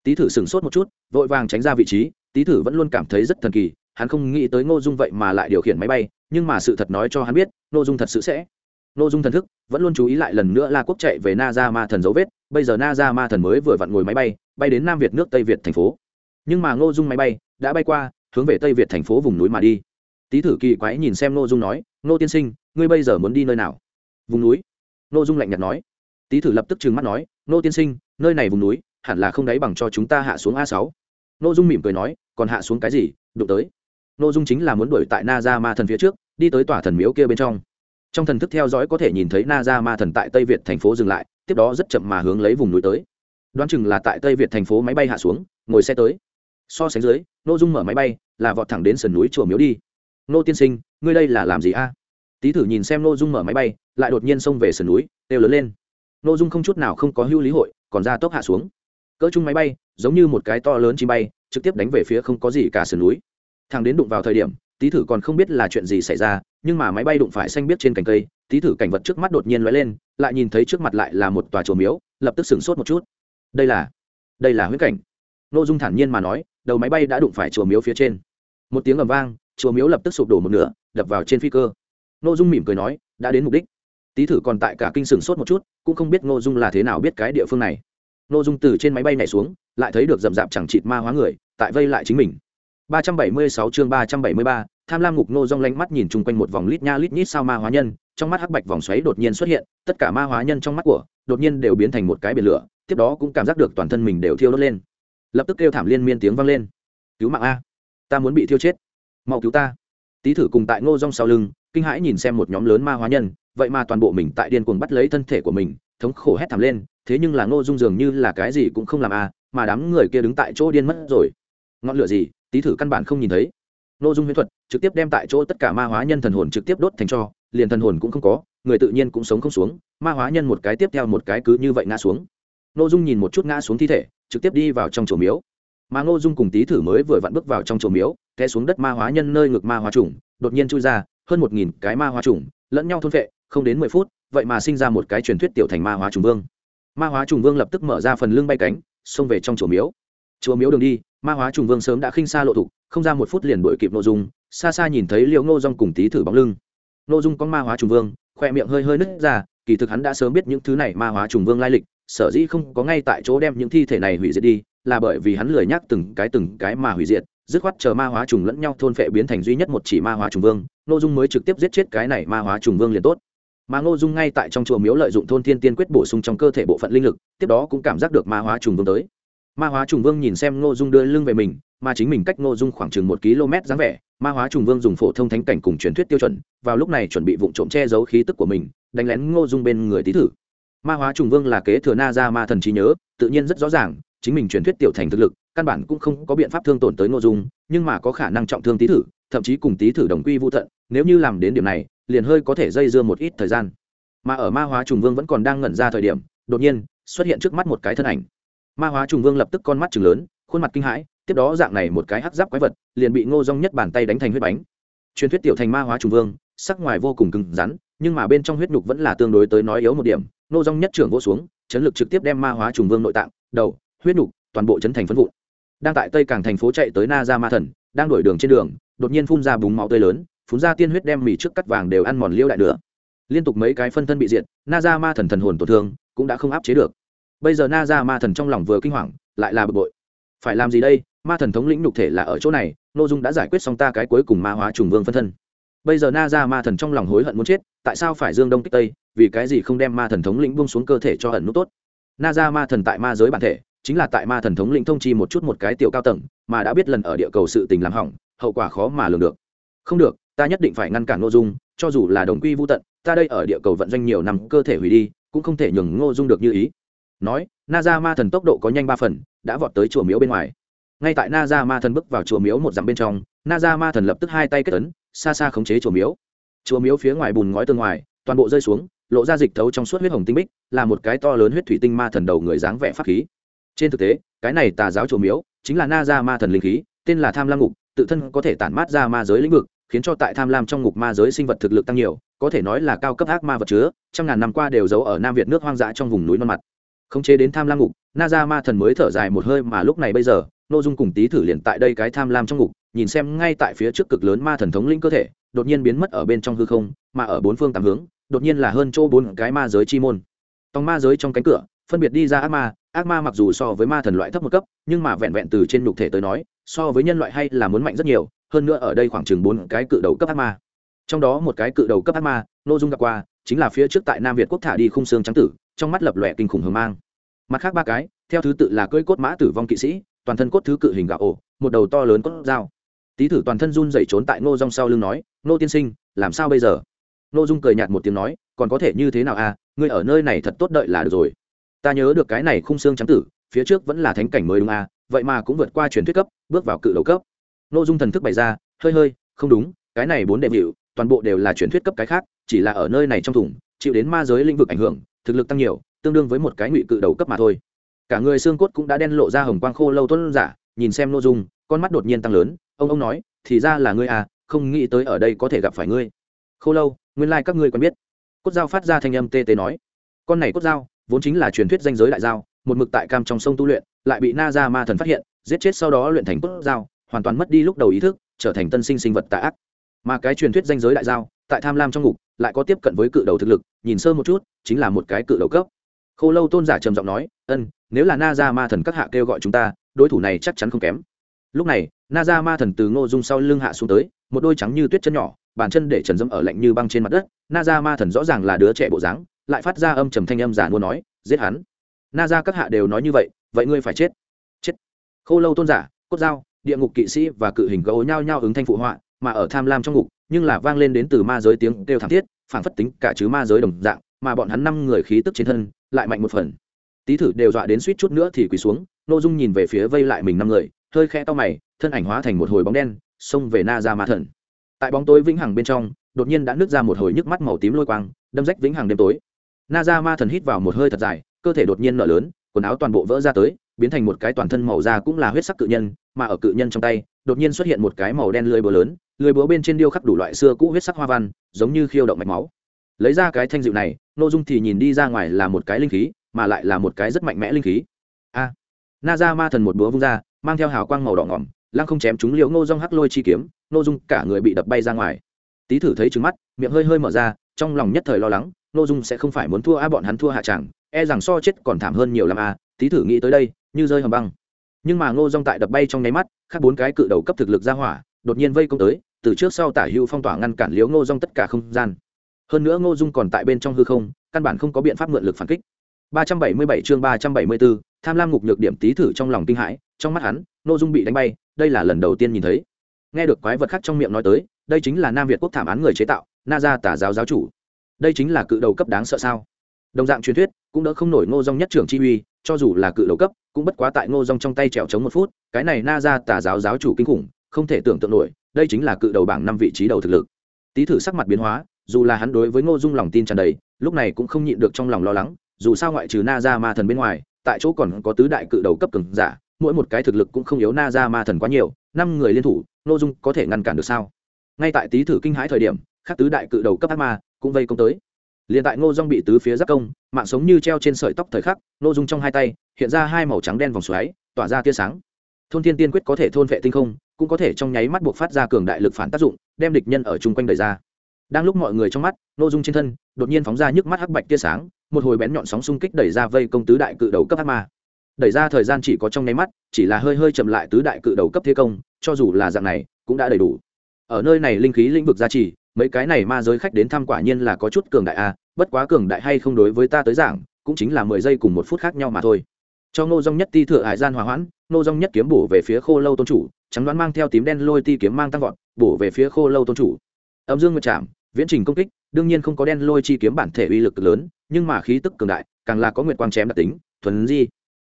Tí thử sửng sốt một chút, vội vàng tránh ra vị trí, tí thử vẫn luôn cảm thấy rất thần kỳ, hắn không nghĩ tới ngô dung vậy mà lại điều khiển máy bay, nhưng mà sự thật nói cho hắn biết, ngô dung thật sự sẽ. Ngô dung thần thức, vẫn luôn chú ý lại lần nữa la quốc chạy về na ra ma thần dấu vết, bây giờ na ra ma thần mới vừa vặn ngồi máy bay bay đến nam việt nước tây việt thành phố. Nhưng mà ngô dung máy bay đã bay qua, hướng về tây việt thành phố vùng núi mà đi tý thử kỳ quái nhìn xem ngô dung nói, ngô tiên sinh, ngươi bây giờ muốn đi nơi nào? Vùng núi. Ngô dung lạnh nhạt nói. Tý thử lập tức trừng mắt nói, ngô tiên sinh, nơi này vùng núi, hẳn là không đáy bằng cho chúng ta hạ xuống a sáu. Ngô dung mỉm cười nói, còn hạ xuống cái gì, đụng tới. Ngô dung chính là muốn đuổi tại na ra ma thần phía trước, đi tới tòa thần miếu kia bên trong. Trong thần thức theo dõi có thể nhìn thấy na ra ma thần tại tây việt thành phố dừng lại, tiếp đó rất chậm mà hướng lấy vùng núi tới. Đoán chừng là tại tây việt thành phố máy bay hạ xuống, ngồi xe tới. So sánh dưới n dung mở máy bay, là vọt thẳng đến sườn núi chùa miếu đi nô tiên sinh, ngươi đây là làm gì a? Tý thử nhìn xem n dung mở máy bay, lại đột nhiên xông về sườn núi đều lớn lên. N dung không chút nào không có hưu lý hội, còn ra tốc hạ xuống. Cỡ chung máy bay, giống như một cái to lớn chim bay, trực tiếp đánh về phía không có gì cả sườn núi. Thằng đến đụng vào thời điểm, tý thử còn không biết là chuyện gì xảy ra, nhưng mà máy bay đụng phải xanh biết trên cành cây, tý thử cảnh vật trước mắt đột nhiên lóe lên, lại nhìn thấy trước mặt lại là một tòa chùa miếu, lập tức sửng sốt một chút. Đây là đây là huyết cảnh. N dung thản nhiên mà nói, đầu máy bay đã đụng phải chùa miếu phía trên. Một tiếng ầm vang chùa miếu lập tức sụp đổ một nửa đập vào trên phi cơ. N ô dung mỉm cười nói đã đến mục đích. Tý thử còn tại cả kinh sửng sốt một chút cũng không biết n ô dung là thế nào biết cái địa phương này. N ô dung từ trên máy bay này xuống lại thấy được rậm rạp chẳng chịt ma hóa người tại vây lại chính mình. 376 chương 373, tham lam ngục nô rong lánh mắt nhìn chung quanh một vòng lít nha lít nhít sao ma hóa nhân trong mắt hắc bạch vòng xoáy đột nhiên xuất hiện tất cả ma hóa nhân trong mắt của đột nhiên đều biến thành một cái biển lửa tiếp đó cũng cảm giác được toàn thân mình đều thiêu đốt lên. Lập tức kêu thảm liên miên tiếng vang lên. Cứu mạng a ta muốn bị thiêu chết mau cứu ta. Tý thử cùng tại ngô rong sau lưng, kinh hãi nhìn xem một nhóm lớn ma hóa nhân, vậy mà toàn bộ mình tại điên cuồng bắt lấy thân thể của mình, thống khổ hét thảm lên, thế nhưng là ngô dung dường như là cái gì cũng không làm a mà đám người kia đứng tại chỗ điên mất rồi. Ngọn lửa gì? Tý thử căn bản không nhìn thấy. Ngô dung huyễn thuật, trực tiếp đem tại chỗ tất cả ma hóa nhân thần hồn trực tiếp đốt thành cho, liền thần hồn cũng không có, người tự nhiên cũng sống không xuống, ma hóa nhân một cái tiếp theo một cái cứ như vậy ngã xuống. Ngô dung nhìn một chút ngã xuống thi thể, trực tiếp đi vào trong chùa miếu. Mà ngô dung cùng tý thử mới vừa vặn bước vào trong chùa miếu té xuống đất ma hóa nhân nơi ngực ma hóa trùng đột nhiên chui ra, hơn một nghìn cái ma hóa trùng lẫn nhau thôn vệ không đến mười phút, vậy mà sinh ra một cái truyền thuyết tiểu thành ma hóa trùng vương. Ma hóa trùng vương lập tức mở ra phần lưng bay cánh, xông về trong chùa miếu. Chùa miếu đường đi, ma hóa trùng vương sớm đã khinh xa lộ thục, không ra một phút liền đuổi kịp nội dung, xa xa nhìn thấy liệu ngô dung cùng tí thử bóng lưng. Nội dung con ma hóa trùng vương, khoe miệng hơi hơi nứt ra, kỳ thực hắn đã sớm biết những thứ này ma hóa trùng vương lai lịch, sở dĩ không có ngay tại chỗ đem những thi thể này hủy diệt đi, là bởi vì hắn lười nhắc từng cái từng cái mà hủy diệt dứt khoát chờ ma hóa trùng lẫn nhau thôn phệ biến thành duy nhất một chỉ ma hóa trùng vương nội dung mới trực tiếp giết chết cái này ma hóa trùng vương liền tốt. Mà ngô dung ngay tại trong chùa miếu lợi dụng thôn thiên tiên quyết bổ sung trong cơ thể bộ phận linh lực, tiếp đó cũng cảm giác được ma hóa trùng vương tới. Ma hóa trùng vương nhìn xem ngô dung đưa lưng về mình, mà chính mình cách ngô dung khoảng chừng một km dáng vẻ, ma hóa trùng vương dùng phổ thông thánh cảnh cùng truyền thuyết tiêu chuẩn, vào lúc này chuẩn bị vụ trộm che giấu khí tức của mình, đánh lén ngô dung bên người tý thử. Ma hóa trùng vương là kế thừa na ra ma thần trí nhớ, tự nhiên rất rõ ràng, chính mình truyền thuyết tiểu thành thực lực căn bản cũng không có biện pháp thương tổn tới nội dung, nhưng mà có khả năng trọng thương tí thử, thậm chí cùng tí thử đồng quy vô thận nếu như làm đến điểm này, liền hơi có thể dây dưa một ít thời gian. Mà ở ma hóa trùng vương vẫn còn đang ngẩn ra thời điểm, đột nhiên, xuất hiện trước mắt một cái thân ảnh. Ma hóa trùng vương lập tức con mắt chừng lớn, khuôn mặt kinh hãi, tiếp đó dạng này một cái hắc giáp quái vật, liền bị ngô rong nhất bàn tay đánh thành huyết bánh. Truyền thuyết tiểu thành ma hóa trùng vương, sắc ngoài vô cùng cứng rắn, nhưng mà bên trong huyết nhục vẫn là tương đối tới nói yếu một điểm. Ngô rong nhất trưởng vô xuống, chấn lực trực tiếp đem ma hóa trùng vương nội tạng, đầu, huyết nhục toàn bộ chấn thành phân vụn đang tại tây cảng thành phố chạy tới na ra ma thần đang đổi đường trên đường, đột nhiên phun ra búng máu tươi lớn, phun ra tiên huyết đem mì trước cắt vàng đều ăn mòn liêu đại nữa liên tục mấy cái phân thân bị diệt na ra ma thần thần hồn tổn thương cũng đã không áp chế được. Bây giờ na ra ma thần trong lòng vừa kinh hoàng, lại là bực bội. Phải làm gì đây? Ma thần thống lĩnh nhục thể là ở chỗ này n ô dung đã giải quyết xong ta cái cuối cùng ma hóa trùng vương phân thân. Bây giờ na ra ma thần trong lòng hối hận muốn chết, tại sao phải dương đông kích tây? Vì cái gì không đem ma thần thống lĩnh buông xuống cơ thể cho hận nút tốt? Na ra ma thần tại ma giới bản thể chính là tại ma thần thống lĩnh thông chi một chút một cái tiểu cao tầng, mà đã biết lần ở địa cầu sự tình làm hỏng, hậu quả khó mà lường được. Không được, ta nhất định phải ngăn cản nội dung, cho dù là đồng quy vô tận, ta đây ở địa cầu vận doanh nhiều năm, cơ thể hủy đi, cũng không thể nhường ngô dung được như ý. Nói, na ra ma thần tốc độ có nhanh ba phần, đã vọt tới chùa miếu bên ngoài. Ngay tại na ra ma thần bước vào chùa miếu một dặm bên trong, na ra ma thần lập tức hai tay kết ấn, xa xa khống chế chùa miếu. Chùa miếu phía ngoài bùn ngói tương ngoài, toàn bộ rơi xuống, lộ ra dịch thấu trong suốt huyết hồng tinh bích, là một cái to lớn huyết thủy tinh ma thần đầu người dáng vẻ pháp khí trên thực tế, cái này tà giáo trổ miếu chính là na ra ma thần linh khí, tên là tham lam ngục, tự thân có thể tản mát ra ma giới lĩnh vực, khiến cho tại tham lam trong ngục ma giới sinh vật thực lực tăng nhiều, có thể nói là cao cấp ác ma vật chứa, trăm ngàn năm qua đều giấu ở nam việt nước hoang dã trong vùng núi non mặt. Không chế đến tham lam ngục, na ra ma thần mới thở dài một hơi mà lúc này bây giờ nội dung cùng tí thử liền tại đây cái tham lam trong ngục, nhìn xem ngay tại phía trước cực lớn ma thần thống linh cơ thể, đột nhiên biến mất ở bên trong hư không, mà ở bốn phương tám hướng, đột nhiên là hơn chỗ bốn cái ma giới chi môn. Tòng ma giới trong cánh cửa phân biệt đi ra ác ma ác ma mặc dù so với ma thần loại thấp một cấp, nhưng mà vẹn vẹn từ trên nhục thể tới nói, so với nhân loại hay là muốn mạnh rất nhiều, hơn nữa ở đây khoảng chừng bốn cái cự đầu cấp ác ma. Trong đó một cái cự đầu cấp ác ma n ô dung gặp qua, chính là phía trước tại nam việt quốc thả đi khung xương trắng tử, trong mắt lập lòe kinh khủng hờ mang. Mặt khác ba cái, theo thứ tự là cưỡi cốt mã tử vong kỵ sĩ, toàn thân cốt thứ cự hình gạo ổ, một đầu to lớn cốt dao. Tý thử toàn thân run dậy trốn tại ngô rong sau lưng nói, ngô tiên sinh, làm sao bây giờ? Ngô dung cười nhạt một tiếng nói, còn có thể như thế nào à? Ngươi ở nơi này thật tốt đợi là được rồi ta nhớ được cái này khung xương trắng tử, phía trước vẫn là thánh cảnh mới đúng à vậy mà cũng vượt qua truyền thuyết cấp, bước vào cự đầu cấp. Ngô dung thần thức bày ra, hơi hơi, không đúng, cái này bốn đệ hiệu toàn bộ đều là truyền thuyết cấp cái khác, chỉ là ở nơi này trong thùng, chịu đến ma giới lĩnh vực ảnh hưởng, thực lực tăng nhiều, tương đương với một cái ngụy cự đầu cấp mà thôi. Cả người xương cốt cũng đã đen lộ ra hồng quang khô lâu tuân giả, nhìn xem nội dung, con mắt đột nhiên tăng lớn, ông ông nói, thì ra là ngươi à không nghĩ tới ở đây có thể gặp phải ngươi. Khô lâu, nguyên lai các ngươi quen biết. Cốt dao phát ra thanh âm tê tê nói. Con này cốt dao vốn chính là truyền thuyết danh giới đại giao, một mực tại cam trong sông tu luyện lại bị na ra ma thần phát hiện giết chết sau đó luyện thành cốt dao hoàn toàn mất đi lúc đầu ý thức trở thành tân sinh sinh vật tạ ác. Mà cái truyền thuyết danh giới đại giao, tại tham lam trong ngục lại có tiếp cận với cự đầu thực lực nhìn sơ một chút chính là một cái cự đầu cấp. Khô lâu tôn giả trầm giọng nói ân nếu là na ra ma thần các hạ kêu gọi chúng ta đối thủ này chắc chắn không kém. Lúc này na ra ma thần từ ngô dung sau lưng hạ xuống tới một đôi trắng như tuyết chân nhỏ bàn chân để trần dâm ở lạnh như băng trên mặt đất. Na ra ma thần rõ ràng là đứa trẻ bộ dáng lại phát ra âm trầm thanh âm giả mua nói, giết hắn. Na ra các hạ đều nói như vậy vậy ngươi phải chết. Chết? Khô lâu tôn giả, cốt dao, địa ngục kỵ sĩ và cự hình gấu nhao nhao ứng thanh phụ họa, mà ở tham lam trong ngục, nhưng là vang lên đến từ ma giới tiếng kêu thảm thiết phản phất tính cả chứ ma giới đồng dạng, mà bọn hắn năm người khí tức trên thân lại mạnh một phần. Tý thử đều dọa đến suýt chút nữa thì quỳ xuống n ô dung nhìn về phía vây lại mình năm người, hơi khe to mày, thân ảnh hóa thành một hồi bóng đen, xông về na ra ma thần. Tại bóng tối vĩnh hằng bên trong, đột nhiên đã nứt ra một hồi nhức mắt màu tím lôi quang, đâm rách vĩnh hằng đêm tối na ra ma thần hít vào một hơi thật dài, cơ thể đột nhiên nở lớn, quần áo toàn bộ vỡ ra tới, biến thành một cái toàn thân màu da cũng là huyết sắc cự nhân, mà ở cự nhân trong tay, đột nhiên xuất hiện một cái màu đen lưới búa lớn, lưới búa bên trên điêu khắc đủ loại xưa cũ huyết sắc hoa văn, giống như khiêu động mạch máu. Lấy ra cái thanh dịu này n ô dung thì nhìn đi ra ngoài là một cái linh khí, mà lại là một cái rất mạnh mẽ linh khí. A! Na ra ma thần một búa vung ra, mang theo hào quang màu đỏ ngỏm, lăng không chém chúng liễu ngô rong hắc lôi chi kiếm n ô dung cả người bị đập bay ra ngoài. Tý thử thấy trứng mắt, miệng hơi hơi mở ra, trong lòng nhất thời lo lắng n ô dung sẽ không phải muốn thua a bọn hắn thua hạ tràng e rằng so chết còn thảm hơn nhiều l a tý thử nghĩ tới đây như rơi hầm băng. Nhưng mà ngô Dung tại đập bay trong nháy mắt khác bốn cái cự đầu cấp thực lực ra hỏa đột nhiên vây công tới từ trước sau tả hữu phong tỏa ngăn cản liếu ngô Dung tất cả không gian. Hơn nữa ngô dung còn tại bên trong hư không căn bản không có biện pháp mượn lực phản kích. 377 chương 374, tham lam ngục nhược điểm tí thử trong lòng kinh hãi trong mắt hắn ngô dung bị đánh bay đây là lần đầu tiên nhìn thấy. Nghe được quái vật khác trong miệng nói tới đây chính là nam việt quốc thảm án người chế tạo na gia tả giáo giáo chủ đây chính là cự đầu cấp đáng sợ sao? Đồng dạng truyền thuyết, cũng đỡ không nổi ngô dung nhất trưởng chi uy, cho dù là cự đầu cấp, cũng bất quá tại ngô dung trong tay trèo chống một phút, cái này na Ra tà giáo giáo chủ kinh khủng, không thể tưởng tượng nổi, đây chính là cự đầu bảng năm vị trí đầu thực lực. Tý thử sắc mặt biến hóa, dù là hắn đối với ngô dung lòng tin tràn đầy, lúc này cũng không nhịn được trong lòng lo lắng, dù sao ngoại trừ na ra ma thần bên ngoài, tại chỗ còn có tứ đại cự đầu cấp cường giả, mỗi một cái thực lực cũng không yếu na ra ma thần quá nhiều, năm người liên thủ, ngô dung có thể ngăn cản được sao? Ngay tại tý thử kinh hãi thời điểm khắc tứ đại cự đầu cấp ác ma cũng vây công tới. Liền tại ngô dung bị tứ phía giáp công, mạng sống như treo trên sợi tóc thời khắc, ngô dung trong hai tay, hiện ra hai màu trắng đen vòng xoáy, tỏa ra tia sáng. Thôn thiên tiên quyết có thể thôn vệ tinh không, cũng có thể trong nháy mắt buộc phát ra cường đại lực phản tác dụng, đem địch nhân ở chung quanh đời ra. Đang lúc mọi người trong mắt, Ngô dung trên thân, đột nhiên phóng ra nhức mắt hắc bạch tia sáng, một hồi bén nhọn sóng xung kích đẩy ra vây công tứ đại cự đầu cấp ác ma. Đẩy ra thời gian chỉ có trong nháy mắt, chỉ là hơi hơi chậm lại tứ đại cự đầu cấp thế công, cho dù là dạng này, cũng đã đầy đủ. Ở nơi này linh khí lĩnh vực gia trì mấy cái này ma giới khách đến thăm quả nhiên là có chút cường đại a bất quá cường đại hay không đối với ta tới giảng, cũng chính là mười giây cùng một phút khác nhau mà thôi. Cho ngô dong nhất ti thừa hải gian hòa hoãn, ngô dong nhất kiếm bổ về phía khô lâu tôn chủ, trắng đoán mang theo tím đen lôi ti kiếm mang tăng vọt, bổ về phía khô lâu tôn chủ. Âm dương ngược chạm viễn trình công kích, đương nhiên không có đen lôi chi kiếm bản thể uy lực lớn, nhưng mà khí tức cường đại, càng là có nguyệt quang chém đặc tính, thuần di.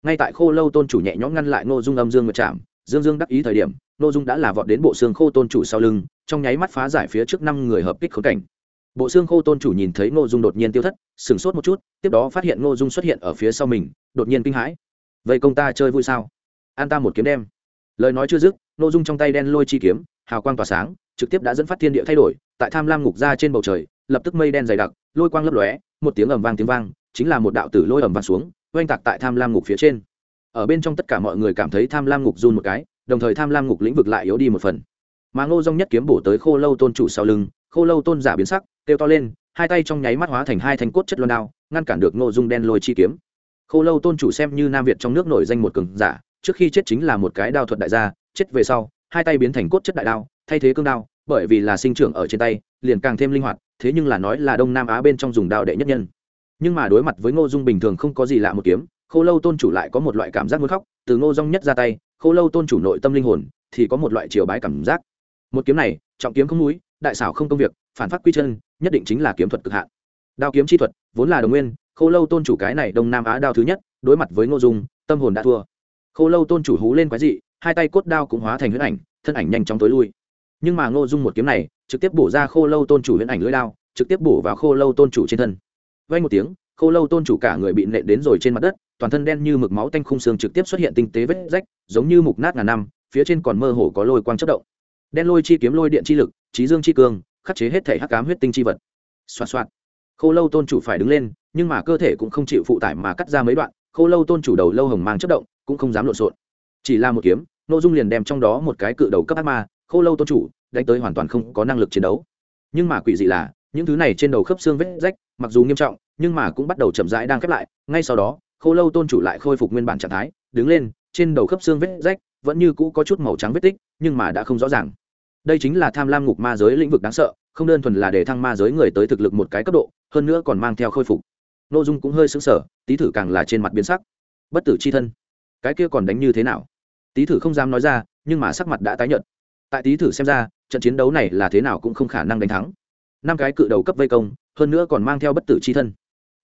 Ngay tại khô lâu tôn chủ nhẹ nhõm ngăn lại ngô dung âm dương nguyệt chạm dương dương đắc ý thời điểm, ngô dung đã là vọt đến bộ xương khô tôn chủ sau lưng trong nháy mắt phá giải phía trước năm người hợp kích khốn cảnh. Bộ xương khô tôn chủ nhìn thấy ngô dung đột nhiên tiêu thất, sửng sốt một chút, tiếp đó phát hiện ngô dung xuất hiện ở phía sau mình, đột nhiên kinh hãi. Vậy công ta chơi vui sao? An ta một kiếm đem. Lời nói chưa dứt, ngô dung trong tay đen lôi chi kiếm, hào quang tỏa sáng, trực tiếp đã dẫn phát thiên địa thay đổi, tại tham lam ngục ra trên bầu trời, lập tức mây đen dày đặc, lôi quang lấp lóe, một tiếng ầm vang tiếng vang, chính là một đạo tử lôi ầm vang xuống, oanh tạc tại tham lam ngục phía trên. Ở bên trong tất cả mọi người cảm thấy tham lam ngục run một cái, đồng thời tham lam ngục lĩnh vực lại yếu đi một phần mà ngô dong nhất kiếm bổ tới khô lâu tôn chủ sau lưng, khô lâu tôn giả biến sắc, kêu to lên, hai tay trong nháy mắt hóa thành hai thanh cốt chất loan đao, ngăn cản được ngô dung đen lôi chi kiếm. Khô lâu tôn chủ xem như nam việt trong nước nổi danh một cường giả, trước khi chết chính là một cái đao thuật đại gia, chết về sau, hai tay biến thành cốt chất đại đao, thay thế cương đao, bởi vì là sinh trưởng ở trên tay, liền càng thêm linh hoạt, thế nhưng là nói là đông nam á bên trong dùng đao đệ nhất nhân. Nhưng mà đối mặt với ngô dung bình thường không có gì lạ một kiếm, khô lâu tôn chủ lại có một loại cảm giác muốn khóc, từ ngô dung nhất ra tay, khô lâu tôn chủ nội tâm linh hồn thì có một loại chiều bái cảm giác một kiếm này, trọng kiếm không núi, đại xảo không công việc, phản phát quy chân, nhất định chính là kiếm thuật cực hạn. Đao kiếm chi thuật, vốn là đồng nguyên, khô lâu tôn chủ cái này đông nam á đao thứ nhất, đối mặt với ngô dung, tâm hồn đã thua. Khô lâu tôn chủ hú lên quái dị, hai tay cốt đao cũng hóa thành huyết ảnh, thân ảnh nhanh chóng tối lui. Nhưng mà ngô dung một kiếm này, trực tiếp bổ ra khô lâu tôn chủ huyễn ảnh lưỡi đao, trực tiếp bổ vào khô lâu tôn chủ trên thân. Vay một tiếng, khô lâu tôn chủ cả người bị nện đến rồi trên mặt đất, toàn thân đen như mực máu tanh khung xương trực tiếp xuất hiện tinh tế vết rách, giống như mục nát ngàn năm, phía trên còn mơ hồ có lôi quang chất động đen lôi chi kiếm lôi điện chi lực, trí dương chi cương, khắc chế hết thể hắc cám huyết tinh chi vật. Xoa xoa khô lâu tôn chủ phải đứng lên, nhưng mà cơ thể cũng không chịu phụ tải mà cắt ra mấy đoạn, khô lâu tôn chủ đầu lâu hồng mang chất động, cũng không dám lộn xộn. Chỉ là một kiếm, nội dung liền đem trong đó một cái cự đầu cấp ác ma, khô lâu tôn chủ, đánh tới hoàn toàn không có năng lực chiến đấu. Nhưng mà quỷ dị là, những thứ này trên đầu khớp xương vết rách, mặc dù nghiêm trọng, nhưng mà cũng bắt đầu chậm rãi đang khép lại, ngay sau đó, khô lâu tôn chủ lại khôi phục nguyên bản trạng thái, đứng lên, trên đầu khớp xương vết rách, vẫn như cũ có chút màu trắng vết tích, nhưng mà đã không rõ ràng đây chính là tham lam ngục ma giới lĩnh vực đáng sợ, không đơn thuần là để thăng ma giới người tới thực lực một cái cấp độ, hơn nữa còn mang theo khôi phục. Ngô dung cũng hơi xứng sở tý thử càng là trên mặt biến sắc. Bất tử c h i thân, cái kia còn đánh như thế nào? Tý thử không dám nói ra, nhưng mà sắc mặt đã tái nhợt. Tại tý thử xem ra, trận chiến đấu này là thế nào cũng không khả năng đánh thắng. Năm cái cự đầu cấp vây công, hơn nữa còn mang theo bất tử c h i thân.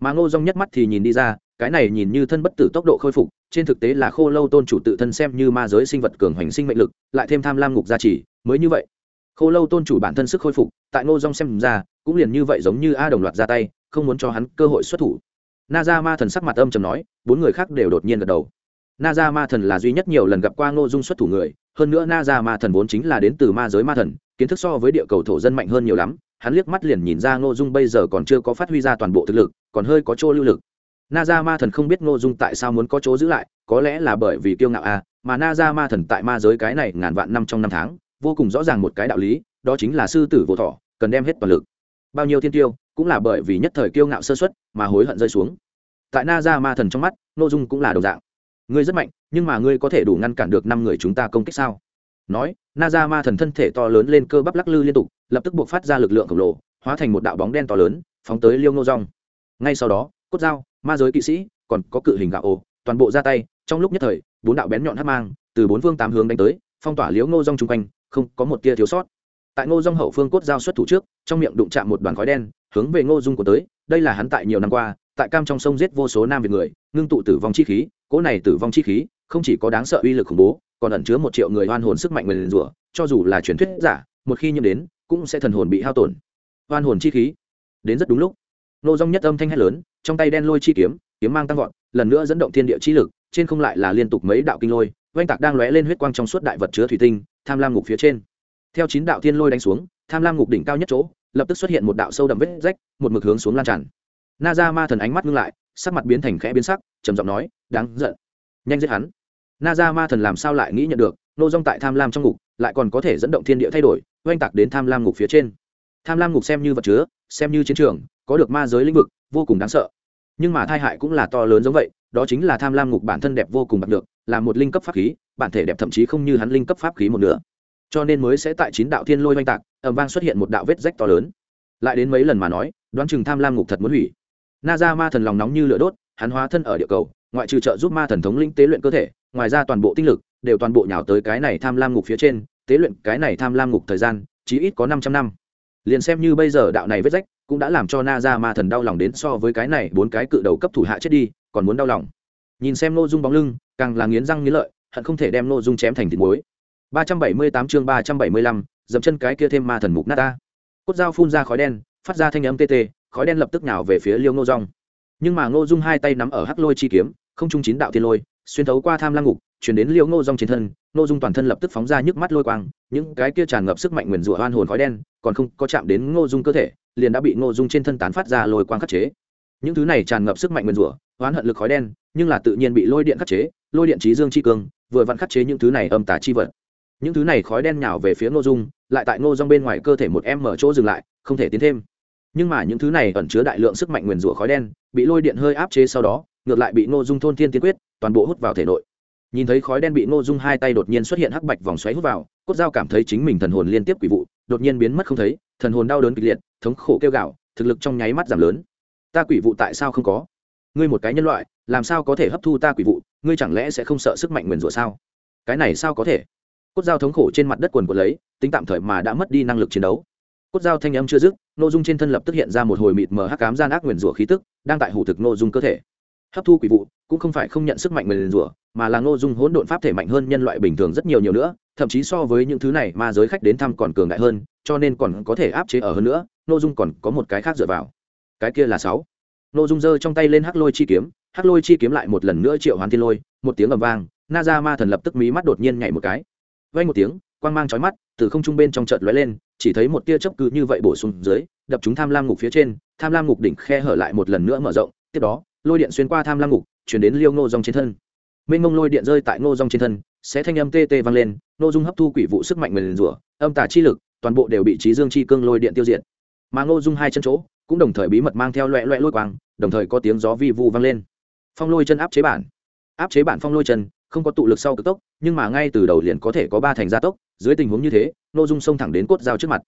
Mà ngô dung nhất mắt thì nhìn đi ra, cái này nhìn như thân bất tử tốc độ khôi phục, trên thực tế là khô lâu tôn chủ tự thân xem như ma giới sinh vật cường hoành sinh mệnh lực, lại thêm tham lam ngục gia trì mới như vậy. Khô lâu tôn chủ bản thân sức khôi phục tại ngô dung xem ra cũng liền như vậy giống như a đồng loạt ra tay không muốn cho hắn cơ hội xuất thủ. Na ra ma thần sắc mặt âm trầm nói bốn người khác đều đột nhiên gật đầu. Na ra ma thần là duy nhất nhiều lần gặp qua ngô dung xuất thủ người hơn nữa na ra ma thần vốn chính là đến từ ma giới ma thần kiến thức so với địa cầu thổ dân mạnh hơn nhiều lắm hắn liếc mắt liền nhìn ra ngô dung bây giờ còn chưa có phát huy ra toàn bộ thực lực còn hơi có chỗ lưu lực. Na ra ma thần không biết ngô dung tại sao muốn có chỗ giữ lại có lẽ là bởi vì kiêu ngạo a à, mà na ra ma thần tại ma giới cái này ngàn vạn năm trong năm tháng vô cùng rõ ràng một cái đạo lý, đó chính là sư tử vô thọ, cần đem hết toàn lực. Bao nhiêu thiên tiêu, cũng là bởi vì nhất thời kiêu ngạo sơ xuất mà hối hận rơi xuống. Tại na ra ma thần trong mắt n ô dung cũng là đồng dạng. Ngươi rất mạnh, nhưng mà ngươi có thể đủ ngăn cản được năm người chúng ta công kích sao? Nói, na ra ma thần thân thể to lớn lên cơ bắp lắc lư liên tục, lập tức buộc phát ra lực lượng khổng lồ, hóa thành một đạo bóng đen to lớn, phóng tới liêu nô rong ngay sau đó, cốt dao, ma giới kỵ sĩ, còn có cự hình gạo ồ toàn bộ ra tay, trong lúc nhất thời, bốn đạo bén nhọn hát mang, từ bốn phương tám hướng đánh tới, phong tỏa liếu ngô rong chung quanh không có một tia thiếu sót. Tại ngô dung hậu phương cốt giao xuất thủ trước, trong miệng đụng chạm một đoàn khói đen, hướng về ngô dung của tới, đây là hắn tại nhiều năm qua, tại cam trong sông giết vô số nam việt người, ngưng tụ tử vong chi khí cỗ này tử vong chi khí, không chỉ có đáng sợ uy lực khủng bố, còn ẩn chứa một triệu người oan hồn sức mạnh nguyền rủa, cho dù là truyền thuyết giả, một khi nhiễm đến, cũng sẽ thần hồn bị hao tổn. Oan hồn chi khí. Đến rất đúng lúc. Nô dung nhất âm thanh hét lớn, trong tay đen lôi chi kiếm kiếm mang tăng vọt, lần nữa dẫn động thiên địa chi lực, trên không lại là liên tục mấy đạo kinh lôi, oanh tạc đang lóe lên huyết quang trong suốt đại vật chứa thủy tinh tham lam ngục phía trên. Theo chín đạo thiên lôi đánh xuống, tham lam ngục đỉnh cao nhất chỗ, lập tức xuất hiện một đạo sâu đậm vết rách, một mực hướng xuống lan tràn. Na ra ma thần ánh mắt ngưng lại, sắc mặt biến thành khẽ biến sắc, trầm giọng nói, đáng giận. Nhanh giết hắn. Na ra ma thần làm sao lại nghĩ nhận được, nô dong tại tham lam trong ngục, lại còn có thể dẫn động thiên địa thay đổi, oanh tạc đến tham lam ngục phía trên. Tham lam ngục xem như vật chứa, xem như chiến trường, có được ma giới lĩnh vực, vô cùng đáng sợ. Nhưng mà thai hại cũng là to lớn giống vậy, đó chính là tham lam ngục bản thân đẹp vô cùng bạc được là một linh cấp pháp khí bản thể đẹp thậm chí không như hắn linh cấp pháp khí một nửa. Cho nên mới sẽ tại chín đạo thiên lôi oanh tạc ẩm vang xuất hiện một đạo vết rách to lớn. Lại đến mấy lần mà nói, đoán chừng tham lam ngục thật muốn hủy. Na ra ma thần lòng nóng như lửa đốt, hắn hóa thân ở địa cầu, ngoại trừ trợ giúp ma thần thống linh tế luyện cơ thể, ngoài ra toàn bộ tinh lực đều toàn bộ nhào tới cái này tham lam ngục phía trên, tế luyện cái này tham lam ngục thời gian, chí ít có 500 năm. Liền xem như bây giờ đạo này vết rách cũng đã làm cho na ra ma thần đau lòng đến so với cái này bốn cái cự đầu cấp thủ hạ chết đi, còn muốn đau lòng. Nhìn xem nô dung bóng lưng, càng là nghiến răng nghiến lợi hận không thể đem nô dung chém thành thịt muối 378 chương 375, dậm chân cái kia thêm ma thần mục nát ta. Cốt dao phun ra khói đen, phát ra thanh âm tê tê, khói đen lập tức nhào về phía Liêu Ngô Dung. Nhưng mà Ngô Dung hai tay nắm ở Hắc Lôi chi kiếm, không trung chín đạo thiên lôi, xuyên thấu qua tham lang ngục, truyền đến Liêu Ngô Dung trên thân, Ngô Dung toàn thân lập tức phóng ra nhức mắt lôi quang, những cái kia tràn ngập sức mạnh nguyên rủa oan hồn khói đen, còn không có chạm đến Ngô Dung cơ thể, liền đã bị Ngô Dung trên thân tán phát ra lôi quang khắc chế. Những thứ này tràn ngập sức mạnh nguyên rủa, oán hận lực khói đen, nhưng là tự nhiên bị lôi điện khắc chế, lôi điện trí dương chi cương, vừa vặn khắc chế những thứ này âm tà chi vật. Những thứ này khói đen nhào về phía ngô dung lại tại ngô dung bên ngoài cơ thể một em mở chỗ dừng lại không thể tiến thêm. Nhưng mà những thứ này ẩn chứa đại lượng sức mạnh nguyền rủa khói đen bị lôi điện hơi áp chế sau đó ngược lại bị ngô dung thôn thiên tiên quyết toàn bộ hút vào thể nội. Nhìn thấy khói đen bị ngô dung hai tay đột nhiên xuất hiện hắc bạch vòng xoáy hút vào cốt dao cảm thấy chính mình thần hồn liên tiếp quỷ vụ đột nhiên biến mất không thấy thần hồn đau đớn kịch liệt thống khổ kêu gạo thực lực trong nháy mắt giảm lớn. Ta quỷ vụ tại sao không có? Ngươi một cái nhân loại, làm sao có thể hấp thu ta quỷ vụ, ngươi chẳng lẽ sẽ không sợ sức mạnh nguyền rủa sao? Cái này sao có thể? Cốt dao thống khổ trên mặt đất quần của lấy, tính tạm thời mà đã mất đi năng lực chiến đấu. Cốt dao thanh âm chưa dứt nội dung trên thân lập tức hiện ra một hồi mịt mờ hắc cám gian ác nguyền rủa khí tức, đang tại hủ thực nội dung cơ thể. Hấp thu quỷ vụ, cũng không phải không nhận sức mạnh nguyền rủa, mà là nội dung hỗn độn pháp thể mạnh hơn nhân loại bình thường rất nhiều nhiều nữa, thậm chí so với những thứ này mà giới khách đến thăm còn cường đại hơn, cho nên còn có thể áp chế ở hơn nữa nội dung còn có một cái khác dựa vào. Cái kia là sáu. Nô dung giơ trong tay lên hắc lôi chi kiếm, hắc lôi chi kiếm lại một lần nữa triệu hoán thiên lôi, một tiếng ầm vang na ra ma thần lập tức mí mắt đột nhiên nhảy một cái. Vay một tiếng, quang mang chói mắt từ không trung bên trong chợt lóe lên, chỉ thấy một tia chớp cứ như vậy bổ sung dưới, đập chúng tham lam ngục phía trên, tham lam ngục đỉnh khe hở lại một lần nữa mở rộng, tiếp đó, lôi điện xuyên qua tham lam ngục, chuyển đến liêu ngô dung trên thân. Mênh mông lôi điện rơi tại ngô dung trên thân, sẽ thanh âm tê tê vang lên, ngô dung hấp thu quỷ vụ sức mạnh nguyền rủa, âm tà chi lực, toàn bộ đều bị trí dương chi cương lôi điện tiêu diệt. Mà ngô dung hai chân chỗ cũng đồng thời bí mật mang theo loẹ loẹ lôi quang đồng thời có tiếng gió vi vu vang lên. Phong lôi chân áp chế bản. Áp chế bản phong lôi chân không có tụ lực sau cực tốc nhưng mà ngay từ đầu liền có thể có ba thành gia tốc dưới tình huống như thế n ô dung xông thẳng đến cốt dao trước mặt.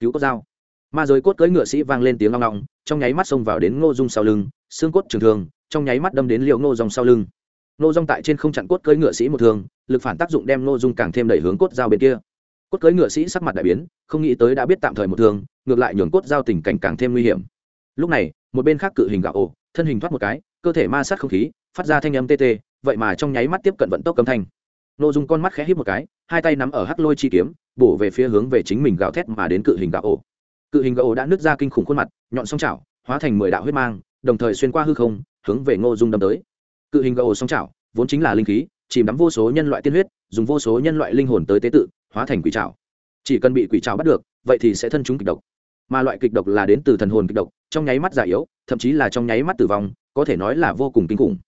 Cứu cốt dao. Ma giới cốt cưỡi ngựa sĩ vang lên tiếng long long trong nháy mắt xông vào đến ngô dung sau lưng xương cốt trường thường, trong nháy mắt đâm đến liệu ngô dòng sau lưng. Ngô dòng tại trên không chặn cốt cưỡi ngựa sĩ một thường, lực phản tác dụng đem ngô dung càng thêm đẩy hướng cốt dao bên kia cốt cưỡi ngựa sĩ sắc mặt đại biến, không nghĩ tới đã biết tạm thời một thương, ngược lại nhường cốt giao tình cảnh càng thêm nguy hiểm. Lúc này, một bên khác cự hình gạo ổ, thân hình thoát một cái, cơ thể ma sát không khí, phát ra thanh âm tê tê, vậy mà trong nháy mắt tiếp cận vận tốc âm thanh. Nội dung con mắt khẽ hít một cái, hai tay nắm ở hắc lôi chi kiếm, bổ về phía hướng về chính mình gạo thét mà đến cự hình gạo ổ. Cự hình gạo ổ đã nứt ra kinh khủng khuôn mặt, nhọn song chảo, hóa thành mười đạo huyết mang, đồng thời xuyên qua hư không, hướng về ngô dung đâm tới. Cự hình gạo ổ song chảo, vốn chính là linh khí, chìm đắm vô số nhân loại tiên huyết, dùng vô số nhân loại linh hồn tới tế tự hóa thành quỷ trảo. Chỉ cần bị quỷ trảo bắt được, vậy thì sẽ thân chúng kịch độc. Mà loại kịch độc là đến từ thần hồn kịch độc, trong nháy mắt già yếu, thậm chí là trong nháy mắt tử vong, có thể nói là vô cùng kinh khủng.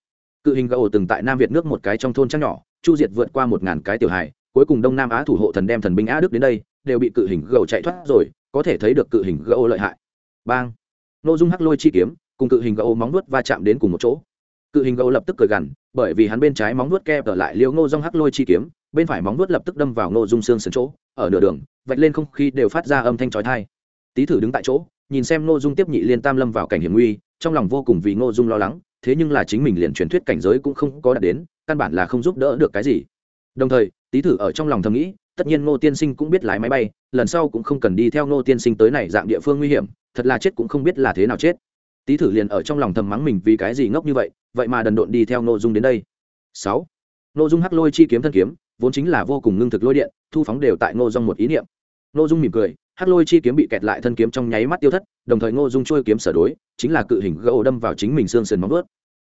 Cự hình Gấu từng tại nam việt nước một cái trong thôn trăng nhỏ, chu diệt vượt qua một ngàn cái tiểu hài, cuối cùng đông nam á thủ hộ thần đem thần binh á đức đến đây, đều bị cự hình gậu chạy thoát rồi, có thể thấy được cự hình gậu lợi hại. Bang! Nội dung hắc lôi chi kiếm, cùng cự hình gậu móng nuốt va chạm đến cùng một chỗ. Cự hình gậu lập tức cười gằn, bởi vì hắn bên trái móng nuốt kẹp ở lại liễu ngô dung hắc lôi chi kiếm bên phải móng nuốt lập tức đâm vào ngô dung xương sườn chỗ, ở nửa đường, vạch lên không khí đều phát ra âm thanh chói tai. Tý thử đứng tại chỗ, nhìn xem ngô dung tiếp nhị liên tam lâm vào cảnh hiểm nguy, trong lòng vô cùng vì ngô dung lo lắng, thế nhưng là chính mình liền truyền thuyết cảnh giới cũng không có đạt đến, căn bản là không giúp đỡ được cái gì. Đồng thời, tý thử ở trong lòng thầm nghĩ, tất nhiên ngô tiên sinh cũng biết lái máy bay, lần sau cũng không cần đi theo ngô tiên sinh tới này dạng địa phương nguy hiểm, thật là chết cũng không biết là thế nào chết. Tý thử liền ở trong lòng thầm mắng mình vì cái gì ngốc như vậy vậy mà đần độn đi theo ngô dung đến đây. Sáu. Ngô dung hắc lôi chi kiếm thân kiếm vốn chính là vô cùng ngưng thực lôi điện, thu phóng đều tại ngô dung một ý niệm. Ngô dung mỉm cười, hắc lôi chi kiếm bị kẹt lại thân kiếm trong nháy mắt tiêu thất, đồng thời ngô dung trôi kiếm sở đối, chính là cự hình gỗ đâm vào chính mình xương sườn móng ướt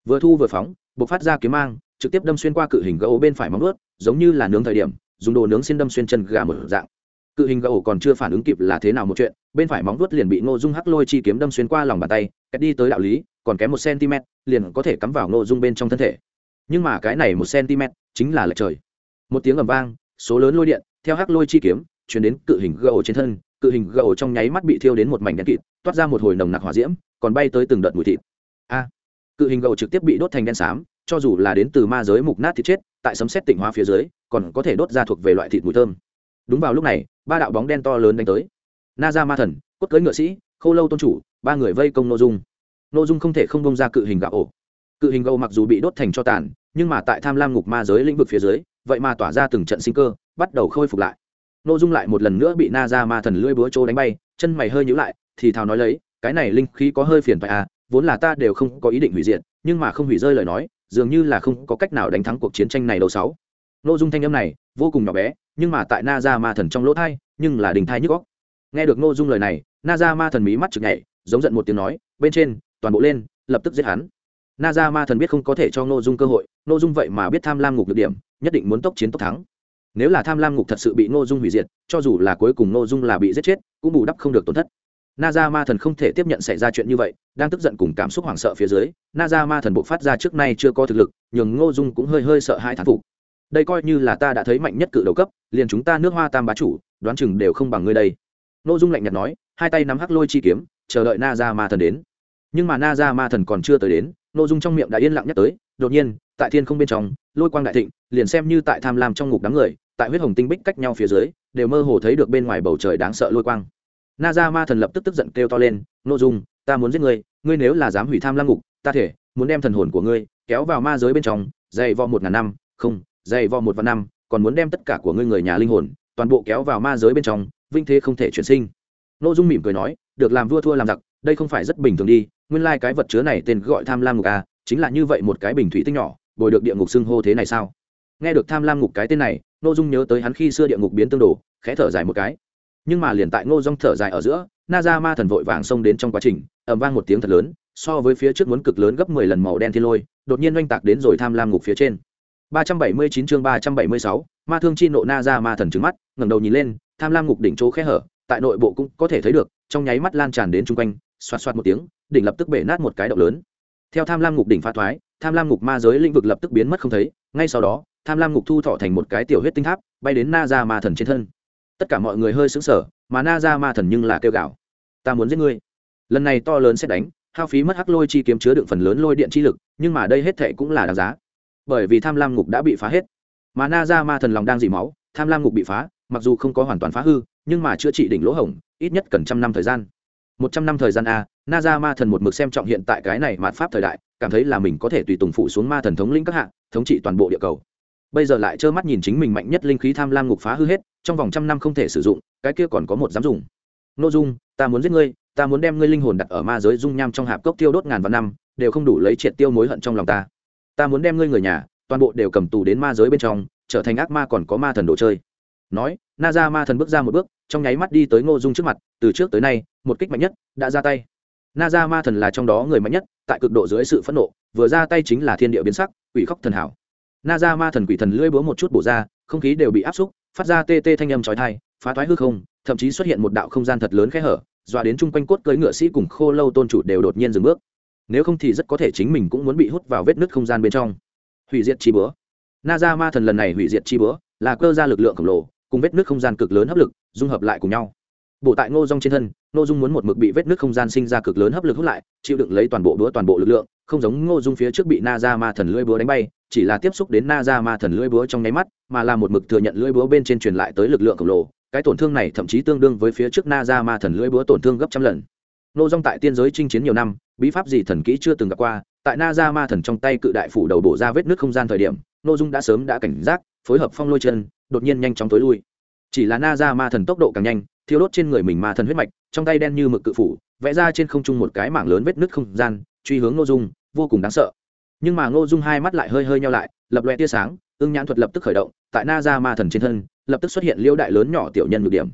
vừa thu vừa phóng buộc phát ra kiếm mang, trực tiếp đâm xuyên qua cự hình gỗ bên phải móng ướt giống như là nướng thời điểm, dùng đồ nướng xin đâm xuyên chân gà một dạng. Cự hình gỗ còn chưa phản ứng kịp là thế nào một chuyện, bên phải móng ướt liền bị ngô dung hắc lôi chi kiếm đâm xuyên qua lòng bàn tay kẹt đi tới đạo lý, còn kém một cm liền có thể cắm vào ngô dung bên trong thân thể. Nhưng mà cái này một cm chính là lệch trời một tiếng ầm vang, số lớn lôi điện, theo hắc lôi chi kiếm chuyển đến cự hình gỗ trên thân, cự hình gỗ trong nháy mắt bị thiêu đến một mảnh đen kịt, toát ra một hồi nồng nặc hỏa diễm, còn bay tới từng đợt mùi thịt. A! Cự hình gỗ trực tiếp bị đốt thành đen xám, cho dù là đến từ ma giới mục nát thịt chết, tại sấm xét tịnh hóa phía dưới, còn có thể đốt ra thuộc về loại thịt mùi thơm. Đúng vào lúc này, ba đạo bóng đen to lớn đánh tới. Na ra ma thần, cốt cưới ngựa sĩ, khâu lâu tôn chủ, ba người vây công nội dung. Nội dung không thể không bông ra cự hình gạo ổ. Cự hình gâu mặc dù bị đốt thành cho tàn, nhưng mà tại tham lam ngục ma giới lĩnh vực phía dưới vậy mà tỏa ra từng trận sinh cơ, bắt đầu khôi phục lại. Nội dung lại một lần nữa bị na ra ma thần lưỡi búa trô đánh bay, chân mày hơi nhữ lại, thì thào nói lấy, cái này linh khí có hơi phiền phải à vốn là ta đều không có ý định hủy diệt, nhưng mà không hủy rơi lời nói, dường như là không có cách nào đánh thắng cuộc chiến tranh này đâu sáu. Nội dung thanh âm này, vô cùng nhỏ bé, nhưng mà tại na ra ma thần trong lỗ thai nhưng là đình thai nhức góc nghe được nội dung lời này, na ra ma thần mí mắt chực nhảy, giống giận một tiếng nói, bên trên, toàn bộ lên, lập tức giết hắn. Na ra ma thần biết không có thể cho nội dung cơ hội nội dung vậy mà biết tham lam ngục được điểm nhất định muốn tốc chiến tốc thắng. Nếu là tham lam ngục thật sự bị ngô dung hủy diệt, cho dù là cuối cùng ngô dung là bị giết chết, cũng bù đắp không được tổn thất. Na ra ma thần không thể tiếp nhận xảy ra chuyện như vậy, đang tức giận cùng cảm xúc hoảng sợ phía dưới na ra ma thần bộ phát ra trước nay chưa có thực lực, nhường ngô dung cũng hơi hơi sợ hai thán phục. Đây coi như là ta đã thấy mạnh nhất cự đầu cấp, liền chúng ta nước hoa tam bá chủ, đoán chừng đều không bằng ngươi đây. Ngô dung lạnh nhạt nói, hai tay nắm hắc lôi chi kiếm, chờ đợi na ra ma thần đến. Nhưng mà na ra ma thần còn chưa tới đến ngô dung trong miệng đã yên lặng nhắc tới, đột nhiên, tại thiên không bên trong, lôi quang đại thịnh, liền xem như tại tham lam trong ngục đám người, tại huyết hồng tinh bích cách nhau phía dưới, đều mơ hồ thấy được bên ngoài bầu trời đáng sợ lôi quang. Na ra ma thần lập tức tức giận kêu to lên nội dung, ta muốn giết ngươi ngươi nếu là dám hủy tham lam ngục, ta thể, muốn đem thần hồn của ngươi kéo vào ma giới bên trong, dày vò một ngàn năm, không, dày vò một vạn năm, còn muốn đem tất cả của ngươi người nhà linh hồn, toàn bộ kéo vào ma giới bên trong, vinh thế không thể chuyển sinh. Nội dung mỉm cười nói, được làm vua thua làm giặc, đây không phải rất bình thường đi nguyên lai cái vật chứa này tên gọi tham lam ngục a chính là như vậy một cái bình thủy tinh nhỏ, bồi được địa ngục xưng hô thế này sao? Nghe được tham lam ngục cái tên này nội dung nhớ tới hắn khi xưa địa ngục biến tương đồ, khẽ thở dài một cái. Nhưng mà liền tại ngô dong thở dài ở giữa na ra ma thần vội vàng xông đến trong quá trình ẩm vang một tiếng thật lớn, so với phía trước muốn cực lớn gấp mười lần màu đen thiên lôi, đột nhiên oanh tạc đến rồi tham lam ngục phía trên. Ba trăm bảy mươi chín chương ba trăm bảy mươi sáu, ma thương chi nộ na ra ma thần trứng mắt, ngẩng đầu nhìn lên, tham lam ngục đỉnh chỗ khẽ hở, tại nội bộ cũng có thể thấy được, trong nháy mắt lan tràn đến chung quanh, xoạt xoạt một tiếng đỉnh lập tức bể nát một cái động lớn. Theo tham lam ngục đỉnh phá thoái, tham lam ngục ma giới lĩnh vực lập tức biến mất không thấy, ngay sau đó, tham lam ngục thu thọ thành một cái tiểu huyết tinh tháp, bay đến na ra ma thần trên thân. Tất cả mọi người hơi sững sờ, mà na ra ma thần nhưng là kêu gạo ta muốn giết ngươi. Lần này to lớn sẽ đánh, hao phí mất hắc lôi chi kiếm chứa đựng phần lớn lôi điện chi lực, nhưng mà đây hết thệ cũng là đáng giá. Bởi vì tham lam ngục đã bị phá hết. Mà na ra ma thần lòng đang dỉ máu, tham lam ngục bị phá, mặc dù không có hoàn toàn phá hư, nhưng mà chữa trị đỉnh lỗ hổng, ít nhất cần trăm năm thời gian một trăm năm thời gian a na ra ma thần một mực xem trọng hiện tại cái này mạt pháp thời đại, cảm thấy là mình có thể tùy tùng phụ xuống ma thần thống lĩnh các hạng thống trị toàn bộ địa cầu. Bây giờ lại trơ mắt nhìn chính mình mạnh nhất linh khí tham lam ngục phá hư hết, trong vòng trăm năm không thể sử dụng, cái kia còn có một dám dùng. N ô dung, ta muốn giết ngươi, ta muốn đem ngươi linh hồn đặt ở ma giới dung nham trong hạp cốc tiêu đốt ngàn vạn năm, đều không đủ lấy triệt tiêu mối hận trong lòng ta. Ta muốn đem ngươi người nhà, toàn bộ đều cầm tù đến ma giới bên trong, trở thành ác ma còn có ma thần đồ chơi. Nói na ra ma thần bước ra một bước, trong nháy mắt đi tới ngô dung trước mặt, từ trước tới nay một kích mạnh nhất, đã ra tay. Na ra ma thần là trong đó người mạnh nhất, tại cực độ dưới sự phẫn nộ, vừa ra tay chính là thiên địa biến sắc, quỷ khóc thần hảo. Na ra ma thần quỷ thần lưỡi búa một chút bổ ra, không khí đều bị áp xúc, phát ra tê tê thanh âm trói thai phá thoái hư không, thậm chí xuất hiện một đạo không gian thật lớn khẽ hở, dọa đến chung quanh cốt cưỡi ngựa sĩ cùng khô lâu tôn chủ đều đột nhiên dừng bước. Nếu không thì rất có thể chính mình cũng muốn bị hút vào vết nứt không gian bên trong. Hủy diệt chi bữa na ra ma thần lần này hủy diệt chi bữa là cơ ra lực lượng khổng lồ, cùng vết nứt không gian cực lớn hấp lực, dung hợp lại cùng nhau bộ tại ngô dung trên thân, ngô dung muốn một mực bị vết nứt không gian sinh ra cực lớn hấp lực hút lại, chịu đựng lấy toàn bộ búa toàn bộ lực lượng, không giống ngô dung phía trước bị na ra ma thần lưỡi búa đánh bay, chỉ là tiếp xúc đến na ra ma thần lưỡi búa trong nháy mắt, mà là một mực thừa nhận lưỡi búa bên trên truyền lại tới lực lượng khổng lồ, cái tổn thương này thậm chí tương đương với phía trước na ra ma thần lưỡi búa tổn thương gấp trăm lần. Ngô dung tại tiên giới chinh chiến nhiều năm, bí pháp gì thần kỹ chưa từng gặp qua, tại na ra ma thần trong tay cự đại phủ đầu bổ ra vết nước không gian thời điểm, Ngô dung đã sớm đã cảnh giác, phối hợp phong lôi chân, đột nhiên nhanh chóng tối lui chỉ là na ra ma thần tốc độ càng nhanh thiếu đốt trên người mình ma thần huyết mạch, trong tay đen như mực cự phủ, vẽ ra trên không trung một cái mảng lớn vết nứt không gian, truy hướng nô dung, vô cùng đáng sợ. Nhưng mà ngô dung hai mắt lại hơi hơi nhau lại, lập loe tia sáng, ưng nhãn thuật lập tức khởi động, tại na ra ma thần trên thân, lập tức xuất hiện liêu đại lớn nhỏ tiểu nhân nhược điểm.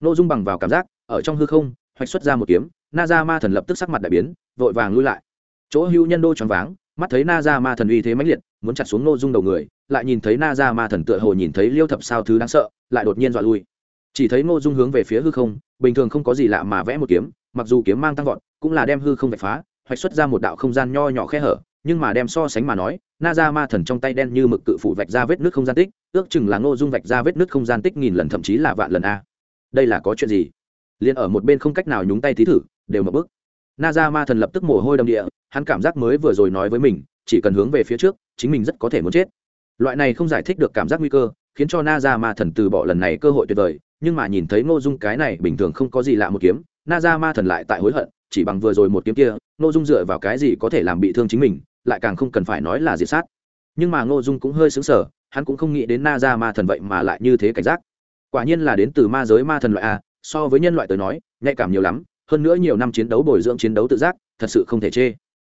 Ngô dung bằng vào cảm giác, ở trong hư không, hoạch xuất ra một kiếm, na ra ma thần lập tức sắc mặt đại biến, vội vàng lui lại. Chỗ hữu nhân đô choáng váng, mắt thấy na ra ma thần uy thế mãnh liệt muốn chặt xuống nô dung đầu người, lại nhìn thấy na ra ma thần tựa hồ nhìn thấy liêu thập sao thứ đáng sợ, lại đột nhiên dọa lui. Chỉ thấy nô dung hướng về phía hư không, bình thường không có gì lạ mà vẽ một kiếm, mặc dù kiếm mang tăng vọt, cũng là đem hư không vạch phá, hoạch xuất ra một đạo không gian nho nhỏ khe hở, nhưng mà đem so sánh mà nói, na ra ma thần trong tay đen như mực cự phủ vạch ra vết nước không gian tích, ước chừng là ngô dung vạch ra vết nước không gian tích nghìn lần thậm chí là vạn lần a. Đây là có chuyện gì? Liền ở một bên không cách nào nhúng tay tí thử, đều một bước. na ra ma thần lập tức mồ hôi đầm địa, hắn cảm giác mới vừa rồi nói với mình, chỉ cần hướng về phía trước chính mình rất có thể muốn chết. Loại này không giải thích được cảm giác nguy cơ, khiến cho na ra ma thần từ bỏ lần này cơ hội tuyệt vời, nhưng mà nhìn thấy ngô dung cái này bình thường không có gì lạ một kiếm na ra ma thần lại tại hối hận, chỉ bằng vừa rồi một kiếm kia, ngô dung dựa vào cái gì có thể làm bị thương chính mình, lại càng không cần phải nói là diệt sát. Nhưng mà ngô dung cũng hơi xứng sở hắn cũng không nghĩ đến na ra ma thần vậy mà lại như thế cảnh giác. Quả nhiên là đến từ ma giới ma thần loại a, so với nhân loại tới nói, nhạy cảm nhiều lắm, hơn nữa nhiều năm chiến đấu bồi dưỡng chiến đấu tự giác, thật sự không thể chê.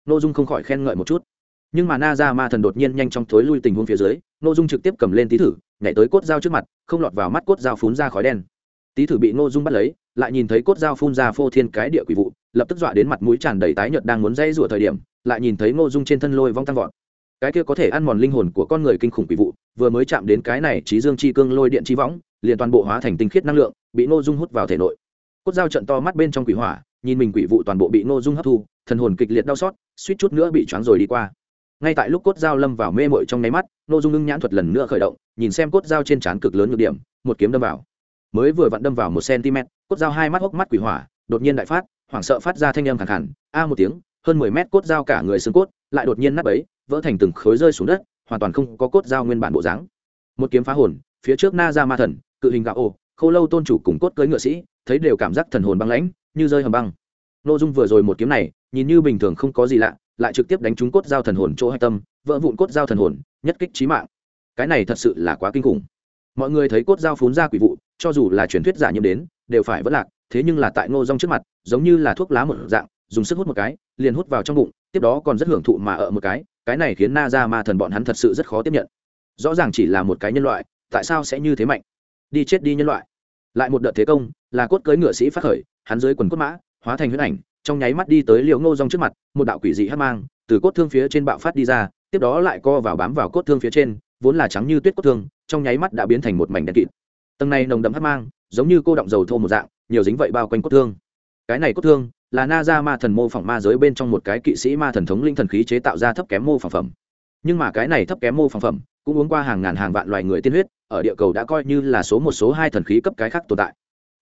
Ngô dung không khỏi khen ngợi một chút nhưng mà na ra ma thần đột nhiên nhanh chóng thối lui tình huống phía dưới, ngô dung trực tiếp cầm lên tí thử, nhảy tới cốt dao trước mặt, không lọt vào mắt cốt dao phun ra khói đen. Tí thử bị ngô dung bắt lấy, lại nhìn thấy cốt dao phun ra phô thiên cái địa quỷ vụ, lập tức dọa đến mặt mũi tràn đầy tái nhợt đang muốn dây rủa thời điểm, lại nhìn thấy ngô dung trên thân lôi vong tăng vọt. Cái kia có thể ăn mòn linh hồn của con người kinh khủng quỷ vụ, vừa mới chạm đến cái này trí dương chi cương lôi điện chi võng, liền toàn bộ hóa thành tinh khiết năng lượng, bị ngô dung hút vào thể nội. Cốt dao trận to mắt bên trong quỷ hỏa, nhìn mình quỷ vụ toàn bộ bị ngô dung hấp thu, thần hồn kịch liệt đau xót, suýt chút nữa bị choáng rồi đi qua ngay tại lúc cốt dao lâm vào mê mội trong nháy mắt nội dung ngưng nhãn thuật lần nữa khởi động, nhìn xem cốt dao trên trán cực lớn ngược điểm, một kiếm đâm vào. Mới vừa vặn đâm vào một cm cốt dao hai mắt hốc mắt quỷ hỏa, đột nhiên đại phát, hoảng sợ phát ra thanh âm khẳng khẳng a một tiếng, hơn mười mét cốt dao cả người xương cốt lại đột nhiên nắp ấy vỡ thành từng khối rơi xuống đất, hoàn toàn không có cốt dao nguyên bản bộ dáng. Một kiếm phá hồn, phía trước na ra ma thần, cự hình gạo ô, khâu lâu tôn chủ cùng cốt cưới ngựa sĩ, thấy đều cảm giác thần hồn băng lãnh, như rơi hầm băng. N ô dung vừa rồi một kiếm này, nhìn như bình thường không có gì lạ lại trực tiếp đánh trúng cốt dao thần hồn chỗ hạch tâm, vỡ vụn cốt dao thần hồn, nhất kích trí mạng. Cái này thật sự là quá kinh khủng. Mọi người thấy cốt dao phún ra quỷ vụ, cho dù là truyền thuyết giả nhiễm đến, đều phải vỡ lạc, thế nhưng là tại ngô rong trước mặt, giống như là thuốc lá một dạng, dùng sức hút một cái, liền hút vào trong bụng, tiếp đó còn rất hưởng thụ mà ở một cái cái này khiến na ra ma thần bọn hắn thật sự rất khó tiếp nhận. Rõ ràng chỉ là một cái nhân loại, tại sao sẽ như thế mạnh? Đi chết đi nhân loại. Lại một đợt thế công, là cốt cưới ngựa sĩ phát khởi, hắn dưới quần cốt mã, hóa thành huyết ảnh trong nháy mắt đi tới liễu ngô rong trước mặt, một đạo quỷ dị hắc mang từ cốt thương phía trên bạo phát đi ra, tiếp đó lại co vào bám vào cốt thương phía trên, vốn là trắng như tuyết cốt thương, trong nháy mắt đã biến thành một mảnh đen kịt. Tầng này nồng đậm hắc mang, giống như cô động dầu thô một dạng, nhiều dính vậy bao quanh cốt thương. Cái này cốt thương là na ra ma thần mô phỏng ma giới bên trong một cái kỵ sĩ ma thần thống linh thần khí chế tạo ra thấp kém mô phỏng phẩm. Nhưng mà cái này thấp kém mô phỏng phẩm cũng uống qua hàng ngàn hàng vạn loài người tiên huyết, ở địa cầu đã coi như là số một số hai thần khí cấp cái khác tồn tại.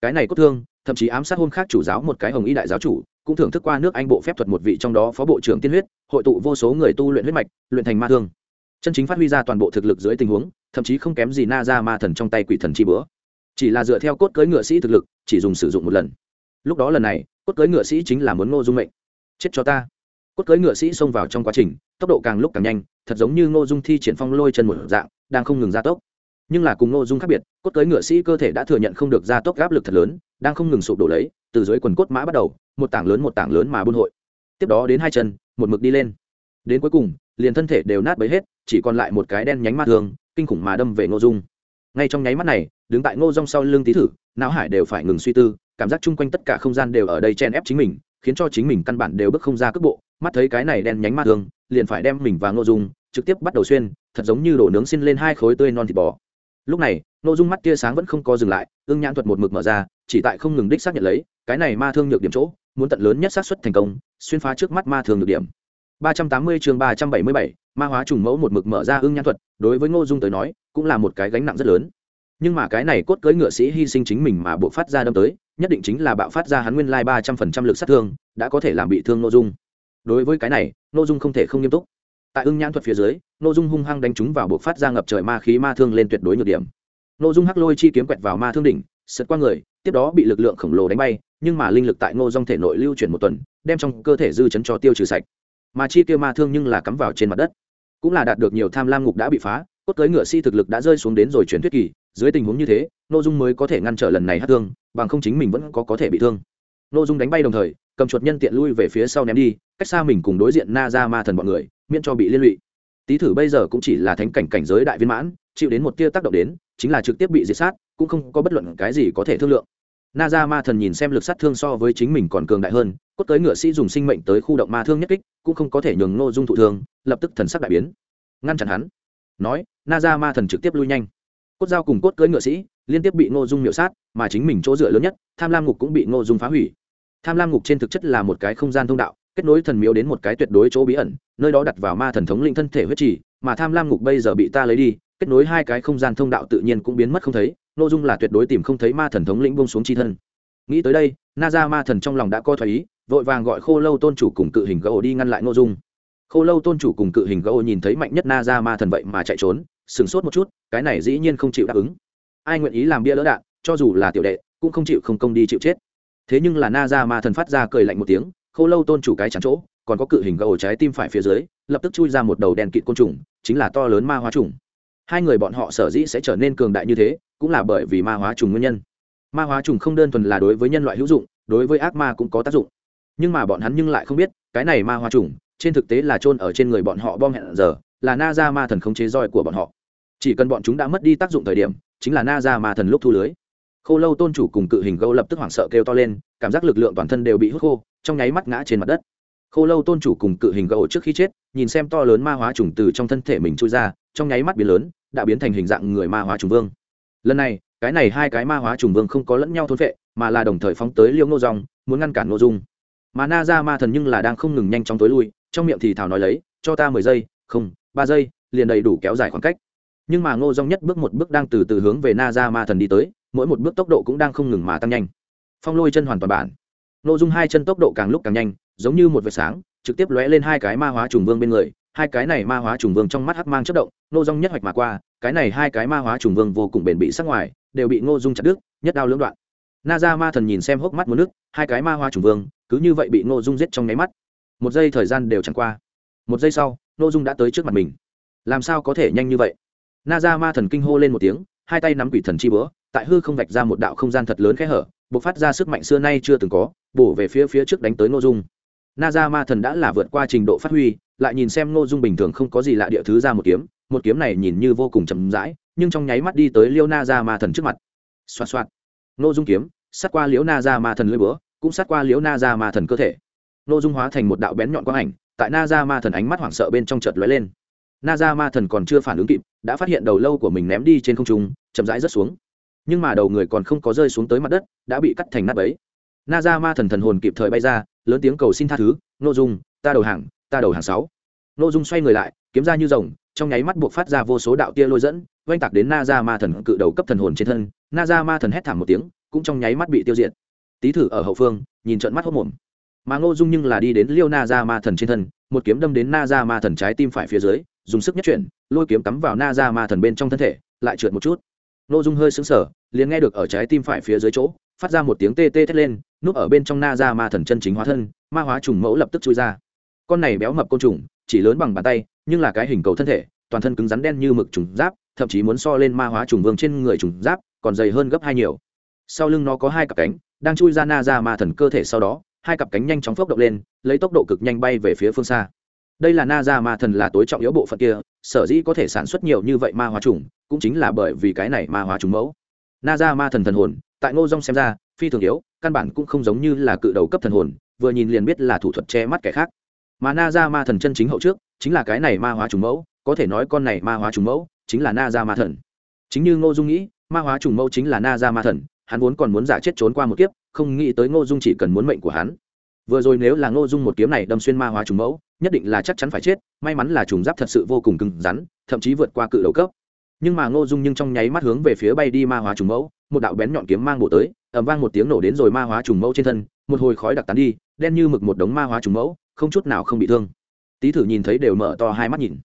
Cái này cốt thương thậm chí ám sát hôn khác chủ giáo một cái hồng y đại giáo chủ, cũng thưởng thức qua nước anh bộ phép thuật một vị trong đó phó bộ trưởng tiên huyết, hội tụ vô số người tu luyện huyết mạch, luyện thành ma thương. Chân chính phát huy ra toàn bộ thực lực dưới tình huống, thậm chí không kém gì na ra ma thần trong tay quỷ thần chi bữa. Chỉ là dựa theo cốt cưới ngựa sĩ thực lực, chỉ dùng sử dụng một lần. Lúc đó lần này, cốt cưới ngựa sĩ chính là muốn ngô dung mệnh. Chết cho ta. Cốt cưới ngựa sĩ xông vào trong quá trình, tốc độ càng lúc càng nhanh, thật giống như ngô dung thi triển phong lôi chân một dạng, đang không ngừng gia tốc. Nhưng là cùng ngô dung khác biệt, cốt cưới ngựa sĩ cơ thể đã thừa nhận không được gia tốc áp lực thật lớn đang không ngừng sụp đổ lấy, từ dưới quần cốt mã bắt đầu, một tảng lớn một tảng lớn mà buôn hội. Tiếp đó đến hai chân, một mực đi lên. Đến cuối cùng, liền thân thể đều nát bấy hết, chỉ còn lại một cái đen nhánh ma thường kinh khủng mà đâm về ngô dung. Ngay trong nháy mắt này, đứng tại ngô dung sau lưng tí thử, não hải đều phải ngừng suy tư, cảm giác chung quanh tất cả không gian đều ở đây chen ép chính mình, khiến cho chính mình căn bản đều bước không ra cước bộ. Mắt thấy cái này đen nhánh ma thường liền phải đem mình và ngô dung trực tiếp bắt đầu xuyên, thật giống như đổ nướng xin lên hai khối tươi non thịt bò. Lúc này, ngô dung mắt tia sáng vẫn không có dừng lại, ương nhãn thuật một mực mở ra chỉ tại không ngừng đích xác nhận lấy cái này ma thương nhược điểm chỗ muốn tận lớn nhất xác suất thành công xuyên phá trước mắt ma thương nhược điểm. 380 chương 377, ma hóa trùng mẫu một mực mở ra ương nhãn thuật đối với ngô dung tới nói cũng là một cái gánh nặng rất lớn. Nhưng mà cái này cốt cưỡi ngựa sĩ hy sinh chính mình mà buộc phát ra đâm tới nhất định chính là bạo phát ra hắn nguyên lai ba trăm phần trăm lực sát thương đã có thể làm bị thương ngô dung. Đối với cái này ngô dung không thể không nghiêm túc. Tại ưng nhãn thuật phía dưới ngô dung hung hăng đánh trúng vào buộc phát ra ngập trời ma khí ma thương lên tuyệt đối nhược điểm. Ngô dung hắc lôi chi kiếm quẹt vào ma thương đỉnh sượt qua người tiếp đó bị lực lượng khổng lồ đánh bay, nhưng mà linh lực tại ngô dung thể nội lưu chuyển một tuần, đem trong cơ thể dư chấn cho tiêu trừ sạch. Mà chi tiêu ma thương nhưng là cắm vào trên mặt đất. Cũng là đạt được nhiều tham lam ngục đã bị phá, cốt tới ngựa si thực lực đã rơi xuống đến rồi chuyển thuyết kỳ, dưới tình huống như thế nội dung mới có thể ngăn trở lần này hát thương, bằng không chính mình vẫn có có thể bị thương. Nội dung đánh bay đồng thời, cầm chuột nhân tiện lui về phía sau ném đi, cách xa mình cùng đối diện na ra ma thần bọn người, miễn cho bị liên lụy. Tý thử bây giờ cũng chỉ là thánh cảnh cảnh giới đại viên mãn, chịu đến một tia tác động đến, chính là trực tiếp bị diệt sát, cũng không có bất luận cái gì có thể thương lượng na ra ma thần nhìn xem lực sát thương so với chính mình còn cường đại hơn, cốt tới ngựa sĩ dùng sinh mệnh tới khu động ma thương nhất kích, cũng không có thể nhường ngô dung thụ thương, lập tức thần sắc đại biến. Ngăn chặn hắn. Nói na ra ma thần trực tiếp lui nhanh. Cốt dao cùng cốt cưỡi ngựa sĩ liên tiếp bị ngô dung miểu sát, mà chính mình chỗ dựa lớn nhất, tham lam ngục cũng bị ngô dung phá hủy. Tham lam ngục trên thực chất là một cái không gian thông đạo, kết nối thần miếu đến một cái tuyệt đối chỗ bí ẩn, nơi đó đặt vào ma thần thống linh thân thể huyết trì, mà tham lam ngục bây giờ bị ta lấy đi, kết nối hai cái không gian thông đạo tự nhiên cũng biến mất không thấy nội dung là tuyệt đối tìm không thấy ma thần thống lĩnh bông xuống chi thân. Nghĩ tới đây, na ra ma thần trong lòng đã co thoái ý, vội vàng gọi khô lâu tôn chủ cùng cự hình gỗ đi ngăn lại nội dung. Khô lâu tôn chủ cùng cự hình gỗ nhìn thấy mạnh nhất na ra ma thần vậy mà chạy trốn, sửng sốt một chút, cái này dĩ nhiên không chịu đáp ứng. Ai nguyện ý làm bia lỡ đạn, cho dù là tiểu đệ, cũng không chịu không công đi chịu chết. Thế nhưng là na ra ma thần phát ra cười lạnh một tiếng, khô lâu tôn chủ cái chắn chỗ, còn có cự hình gỗ trái tim phải phía dưới, lập tức chui ra một đầu đèn kịt côn trùng, chính là to lớn ma hóa trùng hai người bọn họ sở dĩ sẽ trở nên cường đại như thế, cũng là bởi vì ma hóa trùng nguyên nhân. Ma hóa trùng không đơn thuần là đối với nhân loại hữu dụng, đối với ác ma cũng có tác dụng. Nhưng mà bọn hắn nhưng lại không biết, cái này ma hóa trùng, trên thực tế là trôn ở trên người bọn họ bom hẹn giờ, là na ra ma thần không chế roi của bọn họ. Chỉ cần bọn chúng đã mất đi tác dụng thời điểm, chính là na ra ma thần lúc thu lưới. Khô lâu tôn chủ cùng cự hình gâu lập tức hoảng sợ kêu to lên, cảm giác lực lượng toàn thân đều bị hút khô, trong nháy mắt ngã trên mặt đất. Khô lâu tôn chủ cùng cự hình gâu trước khi chết, nhìn xem to lớn ma hóa trùng từ trong thân thể mình trôi ra trong nháy mắt biến lớn, đã biến thành hình dạng người ma hóa trùng vương. Lần này, cái này hai cái ma hóa trùng vương không có lẫn nhau thôn vệ mà là đồng thời phóng tới liêu ngô dòng, muốn ngăn cản ngô dung. Mà na ra ma thần nhưng là đang không ngừng nhanh chóng tối lui, trong miệng thì thảo nói lấy, cho ta mười giây, không, ba giây, liền đầy đủ kéo dài khoảng cách. Nhưng mà ngô dung nhất bước một bước đang từ từ hướng về na ra ma thần đi tới, mỗi một bước tốc độ cũng đang không ngừng mà tăng nhanh. Phong lôi chân hoàn toàn bản. Nội dung hai chân tốc độ càng lúc càng nhanh, giống như một vệt sáng, trực tiếp lóe lên hai cái ma hóa trùng vương bên người hai cái này ma hóa trùng vương trong mắt hắc mang chất động, ngô dung nhất hoạch mà qua, cái này hai cái ma hóa trùng vương vô cùng bền bị sắc ngoài, đều bị ngô dung chặt đứt, nhất đao lưỡng đoạn. Na ra ma thần nhìn xem hốc mắt một nước, hai cái ma hóa trùng vương, cứ như vậy bị ngô dung giết trong nháy mắt. Một giây thời gian đều chẳng qua. Một giây sau, ngô dung đã tới trước mặt mình. Làm sao có thể nhanh như vậy? Na ra ma thần kinh hô lên một tiếng, hai tay nắm quỷ thần chi bữa tại hư không vạch ra một đạo không gian thật lớn khẽ hở b ộ c phát ra sức mạnh xưa nay chưa từng có, bổ về phía phía trước đánh tới ngô dung na ra ma thần đã là vượt qua trình độ phát huy, lại nhìn xem ngô dung bình thường không có gì lạ địa thứ ra một kiếm một kiếm này nhìn như vô cùng chậm rãi, nhưng trong nháy mắt đi tới liêu na ra ma thần trước mặt. Xoa xoa ngô dung kiếm, sát qua liễu na ra ma thần lưỡi búa, cũng sát qua liễu na ra ma thần cơ thể. Ngô dung hóa thành một đạo bén nhọn quang ảnh, tại na ra ma thần ánh mắt hoảng sợ bên trong chợt lóe lên. Na ra ma thần còn chưa phản ứng kịp, đã phát hiện đầu lâu của mình ném đi trên không trung, chậm rãi rớt xuống. Nhưng mà đầu người còn không có rơi xuống tới mặt đất, đã bị cắt thành nát bấy na ra ma thần thần hồn kịp thời bay ra, lớn tiếng cầu xin tha thứ n ô dung, ta đầu hàng, ta đầu hàng sáu. N ô dung xoay người lại, kiếm ra như rồng, trong nháy mắt buộc phát ra vô số đạo tia lôi dẫn, oanh tạc đến na ra ma thần cự đầu cấp thần hồn trên thân. Na ra ma thần hét thảm một tiếng, cũng trong nháy mắt bị tiêu diệt. Tý thử ở hậu phương, nhìn trận mắt hốc mồm. Mà ngô dung nhưng là đi đến liêu na ra ma thần trên thân, một kiếm đâm đến na ra ma thần trái tim phải phía dưới, dùng sức nhất chuyển, lôi kiếm cắm vào na ra ma thần bên trong thân thể, lại trượt một chút. N ô dung hơi xứng sở liền nghe được ở trái tim phải phía dưới chỗ phát ra một tiếng tê tê thét lên, núp ở bên trong na ra ma thần chân chính hóa thân, ma hóa trùng mẫu lập tức chui ra. Con này béo mập côn trùng, chỉ lớn bằng bàn tay, nhưng là cái hình cầu thân thể, toàn thân cứng rắn đen như mực trùng giáp, thậm chí muốn so lên ma hóa trùng vương trên người trùng giáp, còn dày hơn gấp hai nhiều. Sau lưng nó có hai cặp cánh, đang chui ra na ra ma thần cơ thể sau đó, hai cặp cánh nhanh chóng phốc động lên, lấy tốc độ cực nhanh bay về phía phương xa. Đây là na ra ma thần là tối trọng yếu bộ phận kia, sở dĩ có thể sản xuất nhiều như vậy ma hóa trùng, cũng chính là bởi vì cái này ma hóa trùng mẫu. Na ra ma thần thần hồn tại ngô dong xem ra, phi thường yếu, căn bản cũng không giống như là cự đầu cấp thần hồn, vừa nhìn liền biết là thủ thuật che mắt kẻ khác. Mà na ra ma thần chân chính hậu trước, chính là cái này ma hóa trùng mẫu, có thể nói con này ma hóa trùng mẫu chính là na ra ma thần. Chính như ngô dung nghĩ, ma hóa trùng mẫu chính là na ra ma thần, hắn vốn còn muốn giả chết trốn qua một kiếp, không nghĩ tới ngô dung chỉ cần muốn mệnh của hắn. Vừa rồi nếu là ngô dung một kiếm này đâm xuyên ma hóa trùng mẫu, nhất định là chắc chắn phải chết, may mắn là trùng giáp thật sự vô cùng cứng rắn, thậm chí vượt qua cự đầu cấp. Nhưng mà ngô dung nhưng trong nháy mắt hướng về phía bay đi ma hóa trùng mẫu một đạo bén nhọn kiếm mang bộ tới ẩm vang một tiếng nổ đến rồi ma hóa trùng mẫu trên thân, một hồi khói đặc tán đi, đen như mực một đống ma hóa trùng mẫu, không chút nào không bị thương. Tý thử nhìn thấy đều mở to hai mắt nhìn.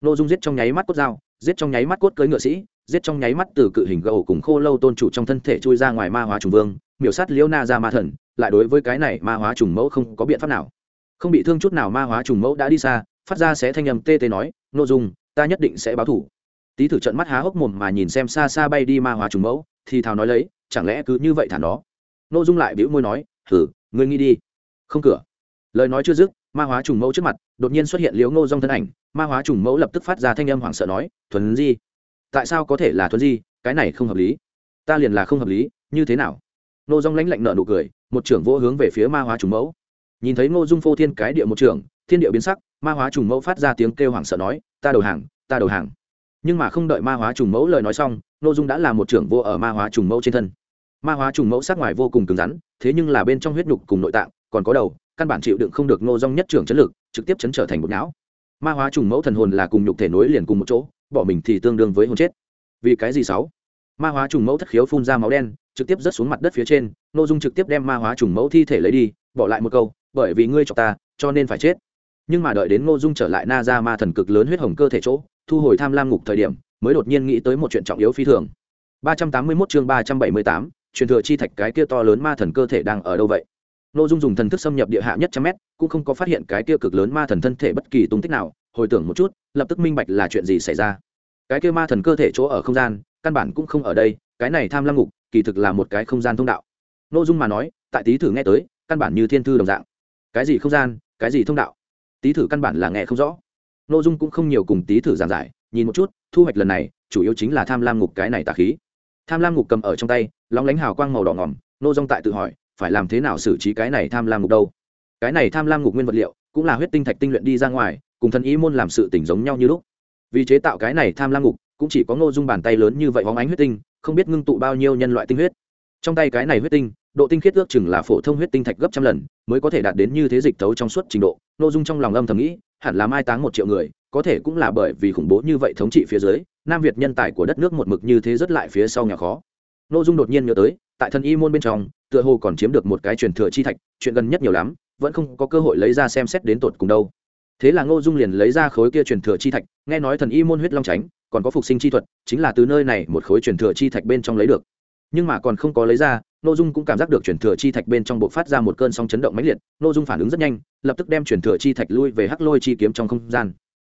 Ngô dung giết trong nháy mắt cốt dao, giết trong nháy mắt cốt cưỡi ngựa sĩ, giết trong nháy mắt từ cự hình gầu cùng khô lâu tôn chủ trong thân thể chui ra ngoài ma hóa trùng vương, miểu sát liễu na ra ma thần, lại đối với cái này ma hóa trùng mẫu không có biện pháp nào. Không bị thương chút nào ma hóa trùng mẫu đã đi xa, phát ra sẽ thanh âm tê tê nói nội dung, ta nhất định sẽ báo thủ. Tý thử trận mắt há hốc mồm mà nhìn xem xa xa bay đi ma hóa trùng mẫu thì thào nói lấy, chẳng lẽ cứ như vậy thả nó? Nội dung lại bĩu môi nói thử ngươi nghĩ đi. Không cửa. Lời nói chưa dứt, ma hóa trùng mẫu trước mặt, đột nhiên xuất hiện liễu ngô dong thân ảnh. Ma hóa trùng mẫu lập tức phát ra thanh âm hoảng sợ nói, thuần di, tại sao có thể là thuần di? Cái này không hợp lý. Ta liền là không hợp lý, như thế nào? Ngô dong lãnh lạnh nợ nụ cười, một trưởng vô hướng về phía ma hóa trùng mẫu. Nhìn thấy ngô dung phô thiên cái địa một trưởng, thiên địa biến sắc, ma hóa trùng mẫu phát ra tiếng kêu hoảng sợ nói, ta đầu hàng, ta đầu hàng. Nhưng mà không đợi ma hóa trùng mẫu lời nói xong ngô dung đã là một trưởng vô ở ma hóa trùng mẫu trên thân. Ma hóa trùng mẫu sát ngoài vô cùng cứng rắn, thế nhưng là bên trong huyết nhục cùng nội tạng còn có đầu, căn bản chịu đựng không được Nô dung nhất trưởng chấn lực, trực tiếp chấn trở thành một não. Ma hóa trùng mẫu thần hồn là cùng nhục thể nối liền cùng một chỗ, bỏ mình thì tương đương với hồn chết. Vì cái gì sáu? Ma hóa trùng mẫu thất khiếu phun ra máu đen, trực tiếp rớt xuống mặt đất phía trên n ô dung trực tiếp đem ma hóa trùng mẫu thi thể lấy đi, bỏ lại một câu, bởi vì ngươi cho ta, cho nên phải chết. Nhưng mà đợi đến n ô dung trở lại na ra ma thần cực lớn huyết hồng cơ thể chỗ, thu hồi tham lam ngục thời điểm mới đột nhiên nghĩ tới một chuyện trọng yếu phi thường. 381 chương ba trăm bảy mươi tám, truyền thừa chi thạch cái kia to lớn ma thần cơ thể đang ở đâu vậy? N dung dùng thần thức xâm nhập địa hạ nhất trăm mét, cũng không có phát hiện cái kia cực lớn ma thần thân thể bất kỳ tung tích nào. Hồi tưởng một chút, lập tức minh bạch là chuyện gì xảy ra. Cái kia ma thần cơ thể chỗ ở không gian, căn bản cũng không ở đây, cái này tham lam ngục, kỳ thực là một cái không gian thông đạo. N dung mà nói, tại tý thử nghe tới, căn bản như thiên thư đồng dạng. Cái gì không gian, cái gì thông đạo? Tý thử căn bản là nghe không rõ. N dung cũng không nhiều cùng tý thử giảng giải nhìn một chút, thu hoạch lần này, chủ yếu chính là tham lam ngục cái này tà khí. Tham lam ngục cầm ở trong tay, lóng lánh hào quang màu đỏ ngỏm nô dong dung tại tự hỏi, phải làm thế nào xử trí cái này tham lam ngục đâu? Cái này tham lam ngục nguyên vật liệu, cũng là huyết tinh thạch tinh luyện đi ra ngoài, cùng thần ý môn làm sự tỉnh giống nhau như lúc. Vì chế tạo cái này tham lam ngục, cũng chỉ có ngô dung bàn tay lớn như vậy hóng ánh huyết tinh, không biết ngưng tụ bao nhiêu nhân loại tinh huyết. Trong tay cái này huyết tinh, độ tinh khiết ước chừng là phổ thông huyết tinh thạch gấp trăm lần, mới có thể đạt đến như thế dịch thấu trong suốt trình độ. Nội dung trong lòng âm thầm nghĩ, hẳn là mai táng một triệu người có thể cũng là bởi vì khủng bố như vậy thống trị phía dưới, nam việt nhân tài của đất nước một mực như thế rất lại phía sau nhà khó. Nội dung đột nhiên nhớ tới, tại thân y môn bên trong, tựa hồ còn chiếm được một cái truyền thừa chi thạch, chuyện gần nhất nhiều lắm, vẫn không có cơ hội lấy ra xem xét đến tột cùng đâu. Thế là ngô dung liền lấy ra khối kia truyền thừa chi thạch, nghe nói thần y môn huyết long tránh còn có phục sinh chi thuật, chính là từ nơi này một khối truyền thừa chi thạch bên trong lấy được. Nhưng mà còn không có lấy ra nô dung cũng cảm giác được truyền thừa chi thạch bên trong bộ phát ra một cơn sóng chấn động mãnh liệt nô dung phản ứng rất nhanh, lập tức đem truyền thừa chi thạch lui về hắc lôi chi kiếm trong không gian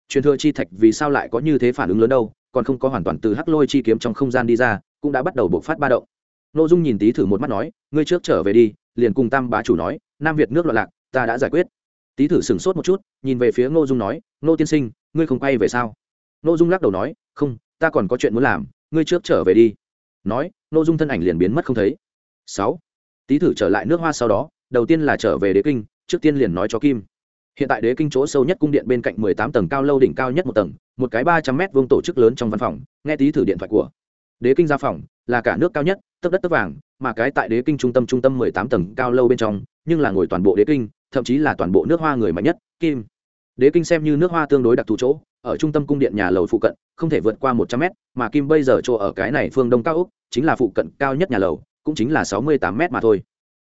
truyền thừa chi thạch vì sao lại có như thế phản ứng lớn đâu, còn không có hoàn toàn từ hắc lôi chi kiếm trong không gian đi ra, cũng đã bắt đầu bộc phát ba động. Nội dung nhìn Tý thử một mắt nói, ngươi trước trở về đi, liền cùng tam bá chủ nói, nam việt nước loạn lạc, ta đã giải quyết. Tý thử sửng sốt một chút, nhìn về phía ngô dung nói, ngô tiên sinh, ngươi không quay về sao? Ngô dung lắc đầu nói, không, ta còn có chuyện muốn làm, ngươi trước trở về đi. Nói, ngô dung thân ảnh liền biến mất không thấy. Sáu. Tý thử trở lại nước hoa sau đó, đầu tiên là trở về đế kinh, trước tiên liền nói cho kim hiện tại đế kinh chỗ sâu nhất cung điện bên cạnh mười tám tầng cao lâu đỉnh cao nhất một tầng, một cái ba trăm mét vuông tổ chức lớn trong văn phòng, nghe tý thử điện thoại của. Đế kinh ra phòng là cả nước cao nhất, tấp đất tấp vàng, mà cái tại đế kinh trung tâm trung tâm mười tám tầng cao lâu bên trong, nhưng là ngồi toàn bộ đế kinh, thậm chí là toàn bộ nước hoa người mạnh nhất, kim. Đế kinh xem như nước hoa tương đối đặc thù chỗ, ở trung tâm cung điện nhà lầu phụ cận, không thể vượt qua một trăm mét, mà kim bây giờ chỗ ở cái này phương đông cao úc chính là phụ cận cao nhất nhà lầu, cũng chính là sáu mươi tám mét mà thôi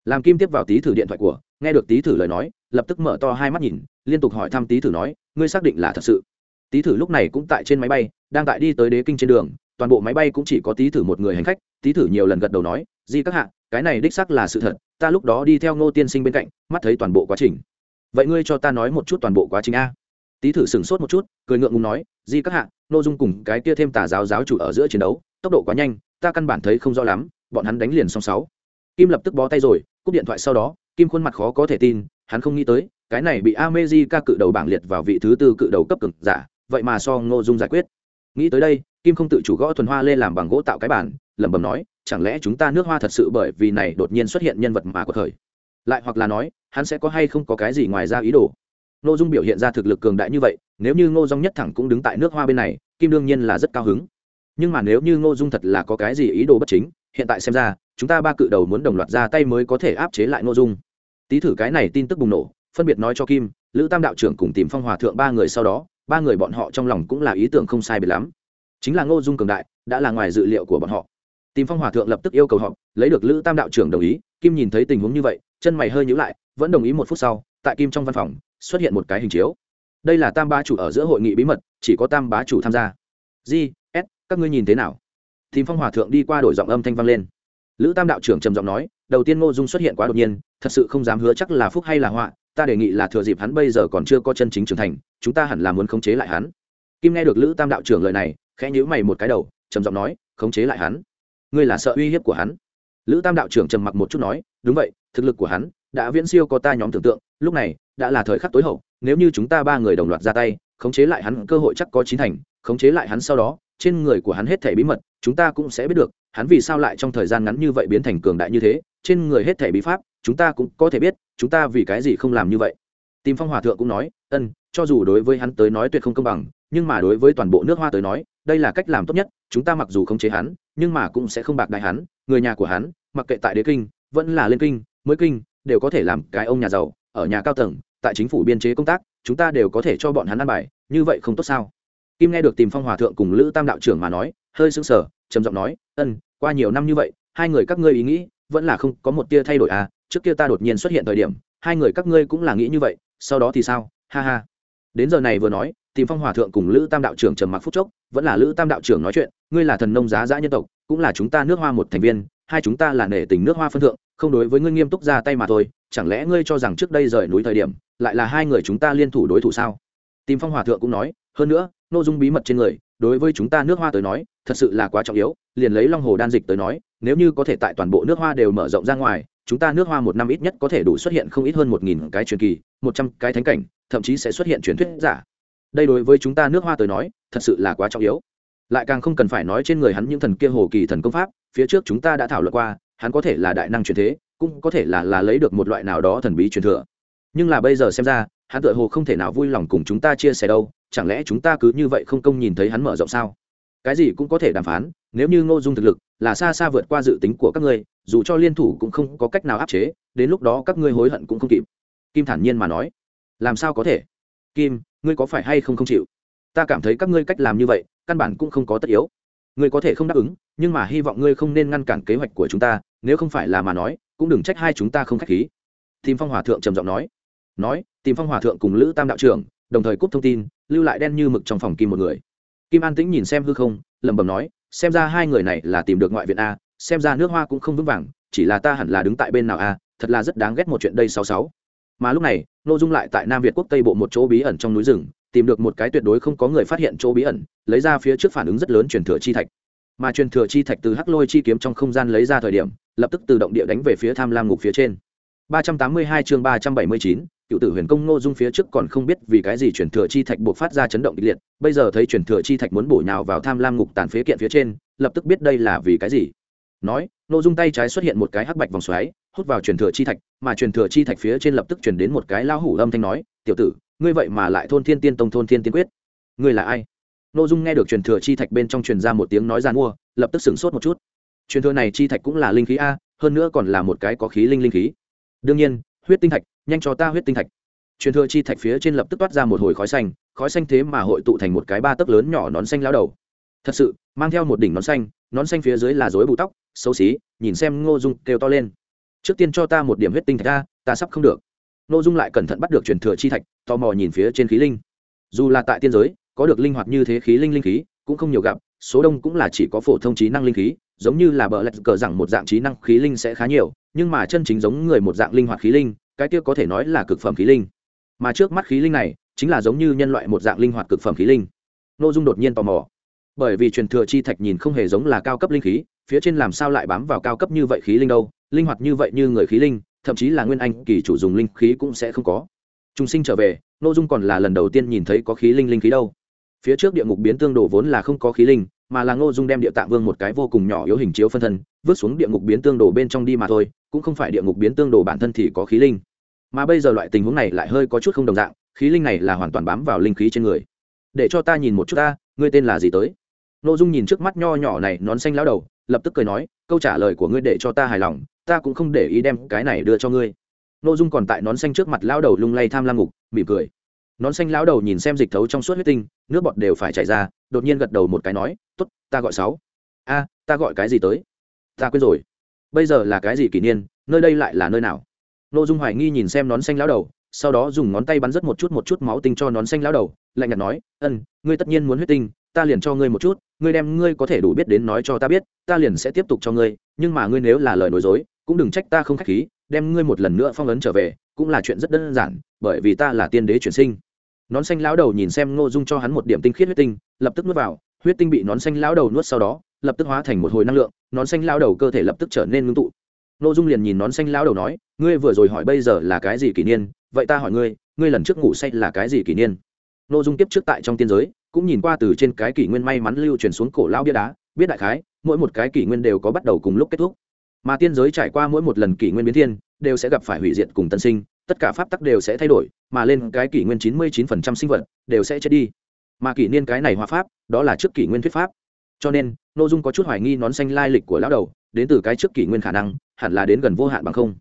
làm kim tiếp vào Tý thử điện thoại của, nghe được Tý thử lời nói, lập tức mở to hai mắt nhìn, liên tục hỏi thăm Tý thử nói, ngươi xác định là thật sự? Tý thử lúc này cũng tại trên máy bay, đang tại đi tới đế kinh trên đường, toàn bộ máy bay cũng chỉ có Tý thử một người hành khách, Tý thử nhiều lần gật đầu nói, di các hạ, cái này đích xác là sự thật, ta lúc đó đi theo ngô tiên sinh bên cạnh, mắt thấy toàn bộ quá trình. Vậy ngươi cho ta nói một chút toàn bộ quá trình a? Tý thử sửng sốt một chút, cười ngượng ngùng nói, di các hạ nội dung cùng cái kia thêm tà giáo giáo chủ ở giữa chiến đấu, tốc độ quá nhanh, ta căn bản thấy không rõ lắm, bọn hắn đánh liền xong sáu kim lập tức bó tay rồi, cúp điện thoại sau đó, kim khuôn mặt khó có thể tin, hắn không nghĩ tới, cái này bị amejica cự đầu bảng liệt vào vị thứ tư cự đầu cấp cực giả, vậy mà so ngô dung giải quyết. Nghĩ tới đây, kim không tự chủ gõ thuần hoa lê làm bằng gỗ tạo cái bản lẩm bẩm nói, chẳng lẽ chúng ta nước hoa thật sự bởi vì này đột nhiên xuất hiện nhân vật mà của thời? Lại hoặc là nói, hắn sẽ có hay không có cái gì ngoài ra ý đồ? Ngô dung biểu hiện ra thực lực cường đại như vậy, nếu như ngô dung nhất thẳng cũng đứng tại nước hoa bên này, kim đương nhiên là rất cao hứng. Nhưng mà nếu như ngô dung thật là có cái gì ý đồ bất chính, hiện tại xem ra chúng ta ba cự đầu muốn đồng loạt ra tay mới có thể áp chế lại ngô dung. Tý thử cái này tin tức bùng nổ, phân biệt nói cho kim, lữ tam đạo trưởng cùng tìm phong hòa thượng ba người sau đó, ba người bọn họ trong lòng cũng là ý tưởng không sai biệt lắm. Chính là ngô dung cường đại, đã là ngoài dự liệu của bọn họ. Tìm phong hòa thượng lập tức yêu cầu họ lấy được lữ tam đạo trưởng đồng ý, kim nhìn thấy tình huống như vậy, chân mày hơi nhữ lại, vẫn đồng ý một phút sau, tại kim trong văn phòng, xuất hiện một cái hình chiếu. Đây là tam bá chủ ở giữa hội nghị bí mật, chỉ có tam bá chủ tham gia. G s, các ngươi nhìn thế nào? Tìm phong hòa thượng đi qua đổi giọng âm thanh vang lên lữ tam đạo trưởng trầm giọng nói, đầu tiên ngô dung xuất hiện quá đột nhiên, thật sự không dám hứa chắc là phúc hay là họa, ta đề nghị là thừa dịp hắn bây giờ còn chưa có chân chính trưởng thành, chúng ta hẳn là muốn khống chế lại hắn. Kim nghe được lữ tam đạo trưởng lời này, khẽ nhíu mày một cái đầu, trầm giọng nói, khống chế lại hắn? Ngươi là sợ uy hiếp của hắn? Lữ tam đạo trưởng trầm mặc một chút nói, đúng vậy, thực lực của hắn, đã viễn siêu có ta nhóm tưởng tượng, lúc này, đã là thời khắc tối hậu, nếu như chúng ta ba người đồng loạt ra tay, khống chế lại hắn, cơ hội chắc có chín thành, khống chế lại hắn sau đó, trên người của hắn hết thể bí mật, chúng ta cũng sẽ biết được hắn vì sao lại trong thời gian ngắn như vậy biến thành cường đại như thế? Trên người hết thể bí pháp, chúng ta cũng có thể biết, chúng ta vì cái gì không làm như vậy? Tìm phong hòa thượng cũng nói, ân, cho dù đối với hắn tới nói tuyệt không công bằng, nhưng mà đối với toàn bộ nước hoa tới nói, đây là cách làm tốt nhất, chúng ta mặc dù không chế hắn, nhưng mà cũng sẽ không bạc đại hắn, người nhà của hắn, mặc kệ tại đế kinh, vẫn là lên kinh, mới kinh, đều có thể làm cái ông nhà giàu, ở nhà cao tầng, tại chính phủ biên chế công tác, chúng ta đều có thể cho bọn hắn ăn bài, như vậy không tốt sao? Kim nghe được tìm phong hòa thượng cùng lữ tam đạo trưởng mà nói, hơi sững sờ trầm giọng nói, ân, qua nhiều năm như vậy, hai người các ngươi ý nghĩ vẫn là không có một tia thay đổi à? Trước kia ta đột nhiên xuất hiện thời điểm, hai người các ngươi cũng là nghĩ như vậy, sau đó thì sao? Ha ha. Đến giờ này vừa nói, tìm phong hòa thượng cùng lữ tam đạo trưởng trầm mặc phúc chốc, vẫn là lữ tam đạo trưởng nói chuyện, ngươi là thần nông giá giã nhân tộc, cũng là chúng ta nước hoa một thành viên, hai chúng ta là nể tình nước hoa phân thượng, không đối với ngươi nghiêm túc ra tay mà thôi, chẳng lẽ ngươi cho rằng trước đây rời núi thời điểm, lại là hai người chúng ta liên thủ đối thủ sao? Tìm phong hòa thượng cũng nói, hơn nữa nội dung bí mật trên người đối với chúng ta nước hoa tới nói, thật sự là quá trọng yếu, liền lấy long hồ đan dịch tới nói, nếu như có thể tại toàn bộ nước hoa đều mở rộng ra ngoài, chúng ta nước hoa một năm ít nhất có thể đủ xuất hiện không ít hơn một nghìn cái truyền kỳ, một trăm cái thánh cảnh, thậm chí sẽ xuất hiện truyền thuyết giả. Đây đối với chúng ta nước hoa tới nói, thật sự là quá trọng yếu. Lại càng không cần phải nói trên người hắn những thần kia hồ kỳ thần công pháp, phía trước chúng ta đã thảo luận qua, hắn có thể là đại năng truyền thế, cũng có thể là là lấy được một loại nào đó thần bí truyền thừa. Nhưng là bây giờ xem ra, hắn tựa hồ không thể nào vui lòng cùng chúng ta chia sẻ đâu chẳng lẽ chúng ta cứ như vậy không công nhìn thấy hắn mở rộng sao? Cái gì cũng có thể đàm phán, nếu như ngô dung thực lực là xa xa vượt qua dự tính của các ngươi, dù cho liên thủ cũng không có cách nào áp chế, đến lúc đó các ngươi hối hận cũng không kịp. Kim thản nhiên mà nói. Làm sao có thể? Kim, ngươi có phải hay không không chịu? Ta cảm thấy các ngươi cách làm như vậy, căn bản cũng không có tất yếu. Ngươi có thể không đáp ứng, nhưng mà hy vọng ngươi không nên ngăn cản kế hoạch của chúng ta, nếu không phải là mà nói, cũng đừng trách hai chúng ta không k h á c h khí. Tìm phong hòa thượng trầm giọng nói. Nói, tìm phong hòa thượng cùng lữ tam đạo trưởng đồng thời cúp thông tin, lưu lại đen như mực trong phòng kim một người. Kim an tĩnh nhìn xem hư không, lẩm bẩm nói, xem ra hai người này là tìm được ngoại viện a, xem ra nước hoa cũng không vững vàng, chỉ là ta hẳn là đứng tại bên nào a, thật là rất đáng ghét một chuyện đây sáu sáu. Mà lúc này n ô dung lại tại nam việt quốc tây bộ một chỗ bí ẩn trong núi rừng, tìm được một cái tuyệt đối không có người phát hiện chỗ bí ẩn, lấy ra phía trước phản ứng rất lớn truyền thừa chi thạch. Mà truyền thừa chi thạch từ hắc lôi chi kiếm trong không gian lấy ra thời điểm, lập tức tự động địa đánh về phía tham lam ngục phía trên. 382 chương 379, cựu tử huyền công ngô dung phía trước còn không biết vì cái gì truyền thừa chi thạch buộc phát ra chấn động kịch liệt bây giờ thấy truyền thừa chi thạch muốn bổ nhào vào tham lam ngục tàn phế kiện phía trên lập tức biết đây là vì cái gì. Nói ngô dung tay trái xuất hiện một cái hắc bạch vòng xoáy hút vào truyền thừa chi thạch mà truyền thừa chi thạch phía trên lập tức truyền đến một cái lao hủ âm thanh nói tiểu tử ngươi vậy mà lại thôn thiên tiên tông thôn thiên tiên quyết. Ngươi là ai? Ngô dung nghe được truyền thừa chi thạch bên trong truyền ra một tiếng nói giàn mua lập tức sửng sốt một chút. Truyền thừa này chi thạch cũng là linh khí a hơn nữa còn là một cái có khí linh linh khí đương nhiên, huyết tinh thạch, nhanh cho ta huyết tinh thạch. Truyền thừa chi thạch phía trên lập tức toát ra một hồi khói xanh khói xanh thế mà hội tụ thành một cái ba tấc lớn nhỏ nón xanh lao đầu. Thật sự, mang theo một đỉnh nón xanh nón xanh phía dưới là dối bù tóc, xấu xí, nhìn xem ngô dung kêu to lên. Trước tiên cho ta một điểm huyết tinh thạch ra, ta sắp không được. Ngô dung lại cẩn thận bắt được truyền thừa chi thạch, tò mò nhìn phía trên khí linh. Dù là tại tiên giới, có được linh hoạt như thế khí linh linh khí, cũng không nhiều gặp, số đông cũng là chỉ có phổ thông trí năng linh khí, giống như là bờ lạch cờ rằng một dạng trí năng khí linh sẽ khá nhiều nhưng mà chân chính giống người một dạng linh hoạt khí linh, cái kia có thể nói là cực phẩm khí linh. Mà trước mắt khí linh này, chính là giống như nhân loại một dạng linh hoạt cực phẩm khí linh. N ô dung đột nhiên tò mò. Bởi vì truyền thừa chi thạch nhìn không hề giống là cao cấp linh khí, phía trên làm sao lại bám vào cao cấp như vậy khí linh đâu, linh hoạt như vậy như người khí linh, thậm chí là nguyên anh kỳ chủ dùng linh khí cũng sẽ không có. Trung sinh trở về n ô dung còn là lần đầu tiên nhìn thấy có khí linh linh khí đâu. Phía trước địa ngục biến tương đồ vốn là không có khí linh mà là ngô dung đem địa tạng vương một cái vô cùng nhỏ yếu hình chiếu phân thân, vứt xuống địa ngục biến tương đồ bên trong đi mà thôi, cũng không phải địa ngục biến tương đồ bản thân thì có khí linh. Mà bây giờ loại tình huống này lại hơi có chút không đồng dạng, khí linh này là hoàn toàn bám vào linh khí trên người. Để cho ta nhìn một chút ta, ngươi tên là gì tới? N dung nhìn trước mắt nho nhỏ này nón xanh lao đầu, lập tức cười nói, câu trả lời của ngươi để cho ta hài lòng, ta cũng không để ý đem cái này đưa cho ngươi. N dung còn tại nón xanh trước mặt lao đầu lung lay tham lam ngục, mỉm cười. Nón xanh lao đầu nhìn xem dịch thấu trong suốt huyết tinh, nước bọt đều phải chảy ra, đột nhiên gật đầu một cái nói ta gọi sáu. A, ta gọi cái gì tới? Ta quên rồi. Bây giờ là cái gì kỷ niên, nơi đây lại là nơi nào? Nội dung hoài nghi nhìn xem nón xanh lão đầu, sau đó dùng ngón tay bắn rất một chút một chút máu tinh cho nón xanh lão đầu, lạnh nhạt nói, ân, ngươi tất nhiên muốn huyết tinh, ta liền cho ngươi một chút, ngươi đem ngươi có thể đủ biết đến nói cho ta biết, ta liền sẽ tiếp tục cho ngươi, nhưng mà ngươi nếu là lời nói dối, cũng đừng trách ta không khách khí, đem ngươi một lần nữa phong ấn trở về, cũng là chuyện rất đơn giản, bởi vì ta là tiên đế chuyển sinh. Nón xanh lão đầu nhìn xem ngô dung cho hắn một điểm tinh khiết huyết tinh, lập tức nuốt vào huyết tinh bị nón xanh lão đầu nuốt sau đó, lập tức hóa thành một hồi năng lượng, nón xanh lão đầu cơ thể lập tức trở nên ngưng tụ. Ngô dung liền nhìn nón xanh lão đầu nói, ngươi vừa rồi hỏi bây giờ là cái gì kỷ niên? Vậy ta hỏi ngươi ngươi lần trước ngủ say là cái gì kỷ niên? Ngô dung tiếp trước tại trong tiên giới, cũng nhìn qua từ trên cái kỷ nguyên may mắn lưu truyền xuống cổ lao bia đá, biết đại khái, mỗi một cái kỷ nguyên đều có bắt đầu cùng lúc kết thúc. Mà tiên giới trải qua mỗi một lần kỷ nguyên biến thiên, đều sẽ gặp phải hủy diệt cùng tân sinh, tất cả pháp tắc đều sẽ thay đổi, mà lên cái kỷ nguyên chín mươi chín phần trăm sinh vật, đều sẽ chết đi mà kỷ niên cái này hòa pháp, đó là trước kỷ nguyên thuyết pháp. Cho nên n ô dung có chút hoài nghi nón xanh lai lịch của lão đầu, đến từ cái trước kỷ nguyên khả năng, hẳn là đến gần vô hạn bằng không.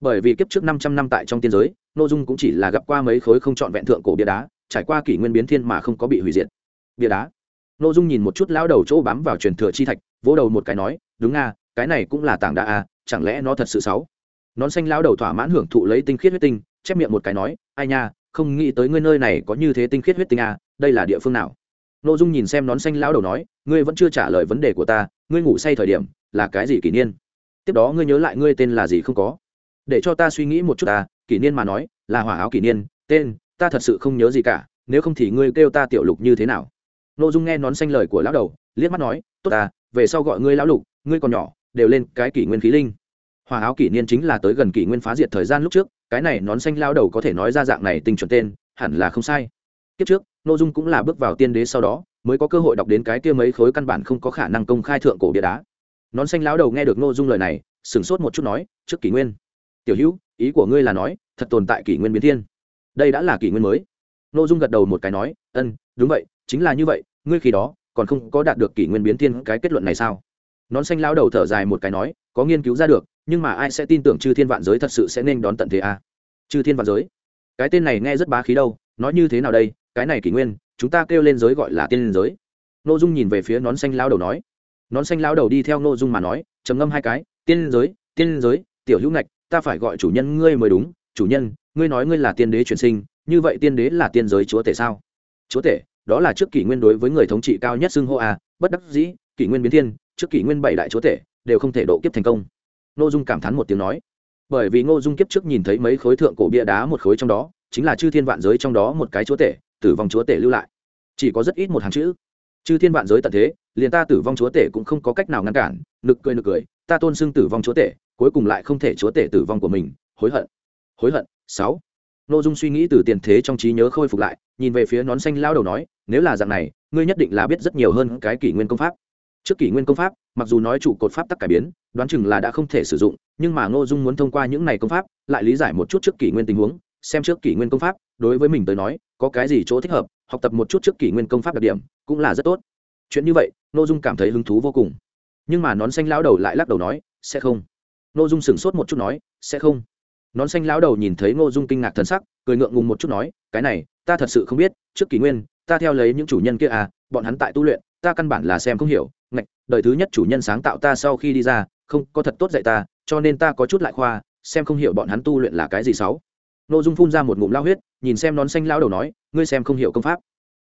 Bởi vì kiếp trước năm trăm năm tại trong tiên giới n ô dung cũng chỉ là gặp qua mấy khối không trọn vẹn thượng cổ bia đá, trải qua kỷ nguyên biến thiên mà không có bị hủy diệt. Bia đá. N ô dung nhìn một chút lão đầu chỗ bám vào truyền thừa chi thạch, vỗ đầu một cái nói, đúng nga, cái này cũng là tảng đá a chẳng lẽ nó thật sự xấu nón xanh lão đầu thỏa mãn hưởng thụ lấy tinh khiết huyết tinh, chép miệng một cái nói, ai nha, không nghĩ tới ngươi nơi này có như thế tinh khiết huyết tinh a đây là địa phương nào? N ô dung nhìn xem nón xanh lão đầu nói, ngươi vẫn chưa trả lời vấn đề của ta, ngươi ngủ say thời điểm là cái gì kỷ niên? Tiếp đó ngươi nhớ lại ngươi tên là gì không có? Để cho ta suy nghĩ một chút ta, kỷ niên mà nói, là hỏa áo kỷ niên, tên, ta thật sự không nhớ gì cả, nếu không thì ngươi kêu ta tiểu lục như thế nào? N ô dung nghe nón xanh lời của lão đầu, liếc mắt nói, tốt ta, về sau gọi ngươi lão lục, ngươi còn nhỏ, đều lên cái kỷ nguyên khí linh. Hòa áo kỷ niên chính là tới gần kỷ nguyên phá diệt thời gian lúc trước, cái này nón xanh lao đầu có thể nói ra dạng này tình chuẩn tên, hẳn là không sai kiếp trước nội dung cũng là bước vào tiên đế sau đó, mới có cơ hội đọc đến cái kia mấy khối căn bản không có khả năng công khai thượng cổ bia đá. Nón xanh lão đầu nghe được nội dung lời này, sửng sốt một chút nói, trước kỷ nguyên. Tiểu hữu, ý của ngươi là nói, thật tồn tại kỷ nguyên biến thiên. Đây đã là kỷ nguyên mới. Nội dung gật đầu một cái nói ân đúng vậy, chính là như vậy, ngươi khi đó, còn không có đạt được kỷ nguyên biến thiên cái kết luận này sao? Nón xanh lão đầu thở dài một cái nói, có nghiên cứu ra được, nhưng mà ai sẽ tin tưởng chư thiên vạn giới thật sự sẽ nên đón tận thế à? chư thiên vạn giới? Cái tên này nghe rất bá khí đâu, nói như thế nào đây? Cái này kỷ nguyên, chúng ta kêu lên giới gọi là tiên liên giới. Nội dung nhìn về phía nón xanh lao đầu nói. Nón xanh lao đầu đi theo nội dung mà nói, trầm ngâm hai cái, tiên liên giới, tiên liên giới, tiểu hữu ngạch, ta phải gọi chủ nhân ngươi mới đúng. Chủ nhân, ngươi nói ngươi là tiên đế truyền sinh, như vậy tiên đế là tiên giới chúa tể sao? Chúa tể, đó là trước kỷ nguyên đối với người thống trị cao nhất xưng hô a, bất đắc dĩ, kỷ nguyên biến thiên, trước kỷ nguyên bảy đại chúa tể, đều không thể độ kiếp thành công. N dung cảm thán một tiếng nói. Bởi vì ngô dung kiếp trước nhìn thấy mấy khối thượng cổ bia đá một khối trong đó, chính là chư thiên vạn giới trong đó một cái chúa tể tử vong chúa tể lưu lại. Chỉ có rất ít một hàng chữ. Chư thiên vạn giới tận thế, liền ta tử vong chúa tể cũng không có cách nào ngăn cản. Nực cười nực cười, ta tôn xưng tử vong chúa tể, cuối cùng lại không thể chúa tể tử vong của mình. Hối hận. Hối hận. Sáu. N ô dung suy nghĩ từ tiền thế trong trí nhớ khôi phục lại, nhìn về phía nón xanh lao đầu nói, nếu là dạng này, ngươi nhất định là biết rất nhiều hơn cái kỷ nguyên công pháp. Trước kỷ nguyên công pháp, mặc dù nói trụ cột pháp tắc cải biến, đoán chừng là đã không thể sử dụng, nhưng mà ngô dung muốn thông qua những này công pháp, lại lý giải một chút trước kỷ nguyên tình huống xem trước kỷ nguyên công pháp, đối với mình tới nói, có cái gì chỗ thích hợp, học tập một chút trước kỷ nguyên công pháp đặc điểm, cũng là rất tốt. Chuyện như vậy ngô dung cảm thấy hứng thú vô cùng. Nhưng mà nón xanh lão đầu lại lắc đầu nói, sẽ không. Ngô dung sửng sốt một chút nói, sẽ không. Nón xanh lão đầu nhìn thấy ngô dung kinh ngạc thần sắc, cười ngượng ngùng một chút nói, cái này, ta thật sự không biết, trước kỷ nguyên, ta theo lấy những chủ nhân kia à bọn hắn tại tu luyện, ta căn bản là xem không hiểu, ngạch, đời thứ nhất chủ nhân sáng tạo ta sau khi đi ra, không có thật tốt dạy ta, cho nên ta có chút lại khoa, xem không hiểu bọn hắn tu luyện là cái gì sáu n ô dung phun ra một ngụm lao huyết, nhìn xem nón xanh lao đầu nói, ngươi xem không hiểu công pháp.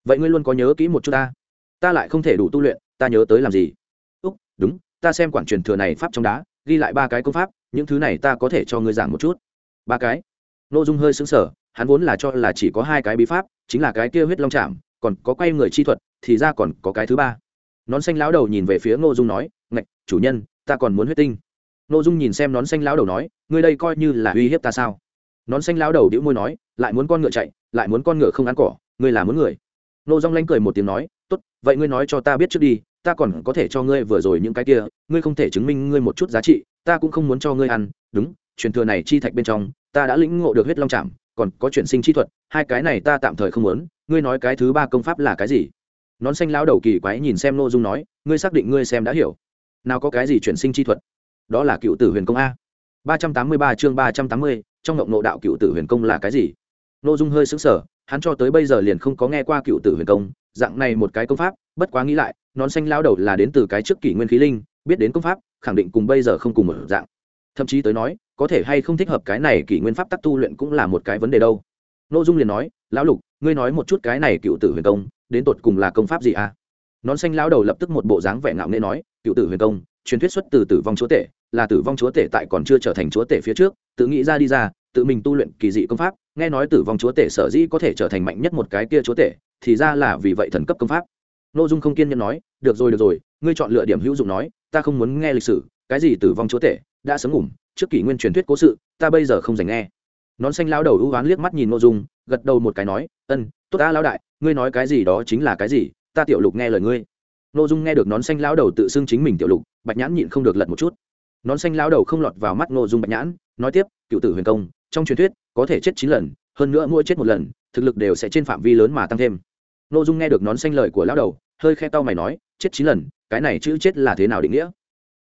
Vậy ngươi luôn có nhớ kỹ một chút ta? Ta lại không thể đủ tu luyện, ta nhớ tới làm gì? Úc, đúng, ta xem quản truyền thừa này pháp trong đá, ghi lại ba cái công pháp, những thứ này ta có thể cho ngươi giảng một chút. Ba cái? Nội dung hơi xứng sở hắn vốn là cho là chỉ có hai cái bí pháp, chính là cái kia huyết long chạm, còn có quay người chi thuật, thì ra còn có cái thứ ba. Nón xanh lão đầu nhìn về phía ngô dung nói, ngạch, chủ nhân, ta còn muốn huyết tinh. Ngô dung nhìn xem nón xanh lão đầu nói, ngươi đây coi như là uy hiếp ta sao? Nón xanh lao đầu đĩu môi nói, lại muốn con ngựa chạy, lại muốn con ngựa không ăn cỏ, ngươi là muốn người. Nô dung lanh cười một tiếng nói, tốt, vậy ngươi nói cho ta biết trước đi, ta còn có thể cho ngươi vừa rồi những cái kia, ngươi không thể chứng minh ngươi một chút giá trị, ta cũng không muốn cho ngươi ăn, đúng, truyền thừa này chi thạch bên trong, ta đã lĩnh ngộ được huyết long trảm, còn có chuyển sinh chi thuật, hai cái này ta tạm thời không muốn, ngươi nói cái thứ ba công pháp là cái gì? Nón xanh lao đầu kỳ quái nhìn xem n ô dung nói, ngươi xác định ngươi xem đã hiểu. Nào có cái gì chuyển sinh chi thuật? Đó là cựu tử huyền công a. Ba trăm tám mươi ba chương ba trăm tám mươi trong ngộng nộ đạo cựu tử huyền công là cái gì? N ô dung hơi xứng sở hắn cho tới bây giờ liền không có nghe qua cựu tử huyền công, dạng này một cái công pháp, bất quá nghĩ lại, nón xanh lao đầu là đến từ cái trước kỷ nguyên khí linh, biết đến công pháp, khẳng định cùng bây giờ không cùng một dạng. Thậm chí tới nói, có thể hay không thích hợp cái này kỷ nguyên pháp tắc tu luyện cũng là một cái vấn đề đâu. Nội dung liền nói, lão lục, ngươi nói một chút cái này cựu tử huyền công, đến tột cùng là công pháp gì à? Nón xanh lão đầu lập tức một bộ dáng vẻ ngạo nghệ nói, cựu tử huyền công, truyền thuyết xuất từ tử vong chúa tể, là tử vong chúa tể tại còn chưa trở thành chúa tể phía trước, tự nghĩ ra đi ra tự mình tu luyện kỳ dị công pháp, nghe nói tử vong chúa tể sở dĩ có thể trở thành mạnh nhất một cái kia chúa tể, thì ra là vì vậy thần cấp công pháp. N ô dung không kiên nhẫn nói, được rồi được rồi, ngươi chọn lựa điểm hữu dụng nói, ta không muốn nghe lịch sử, cái gì tử vong chúa tể, đã sớm ngủm, trước kỷ nguyên truyền thuyết cố sự, ta bây giờ không dành nghe. Nón xanh lao đầu ưu oán liếc mắt nhìn n ô dung, gật đầu một cái nói, ân, tốt ta lao đại, ngươi nói cái gì đó chính là cái gì, ta tiểu lục nghe lời ngươi. N ô dung nghe được nón xanh lao đầu tự xưng chính mình tiểu lục, bạch nhãn nhịn không được lật một chút. Nón xanh lao đầu không lọt vào mắt n ô dung bạch nhãn, nói tiếp, cựu tử huyền công trong truyền thuyết, có thể chết chín lần, hơn nữa mỗi chết một lần, thực lực đều sẽ trên phạm vi lớn mà tăng thêm. N ô dung nghe được nón xanh lời của lão đầu, hơi khe tao mày nói, chết chín lần, cái này chữ chết là thế nào định nghĩa?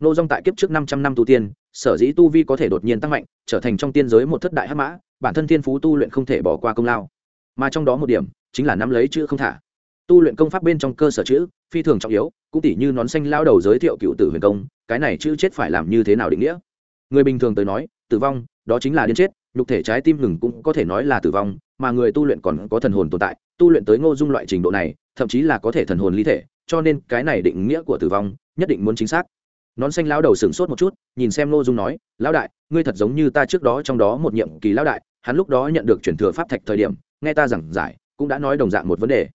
N ô dung tại kiếp trước năm trăm năm tu tiên, sở dĩ tu vi có thể đột nhiên tăng mạnh, trở thành trong tiên giới một thất đại hắc mã, bản thân thiên phú tu luyện không thể bỏ qua công lao. Mà trong đó một điểm, chính là nắm lấy chữ không thả. Tu luyện công pháp bên trong cơ sở chữ, phi thường trọng yếu, cũng tỷ như nón xanh lao đầu giới thiệu cựu tử huyền công, cái này chữ chết phải làm như thế nào định nghĩa? Người bình thường tới nói, tử vong, đó chính là điên chết nhục thể trái tim ngừng cũng có thể nói là tử vong, mà người tu luyện còn có thần hồn tồn tại, tu luyện tới ngô dung loại trình độ này, thậm chí là có thể thần hồn ly thể, cho nên cái này định nghĩa của tử vong, nhất định muốn chính xác. Nón xanh lao đầu sửng sốt một chút, nhìn xem ngô dung nói, lão đại, ngươi thật giống như ta trước đó trong đó một nhiệm kỳ lão đại, hắn lúc đó nhận được chuyển thừa pháp thạch thời điểm, nghe ta giảng giải, cũng đã nói đồng dạng một vấn đề.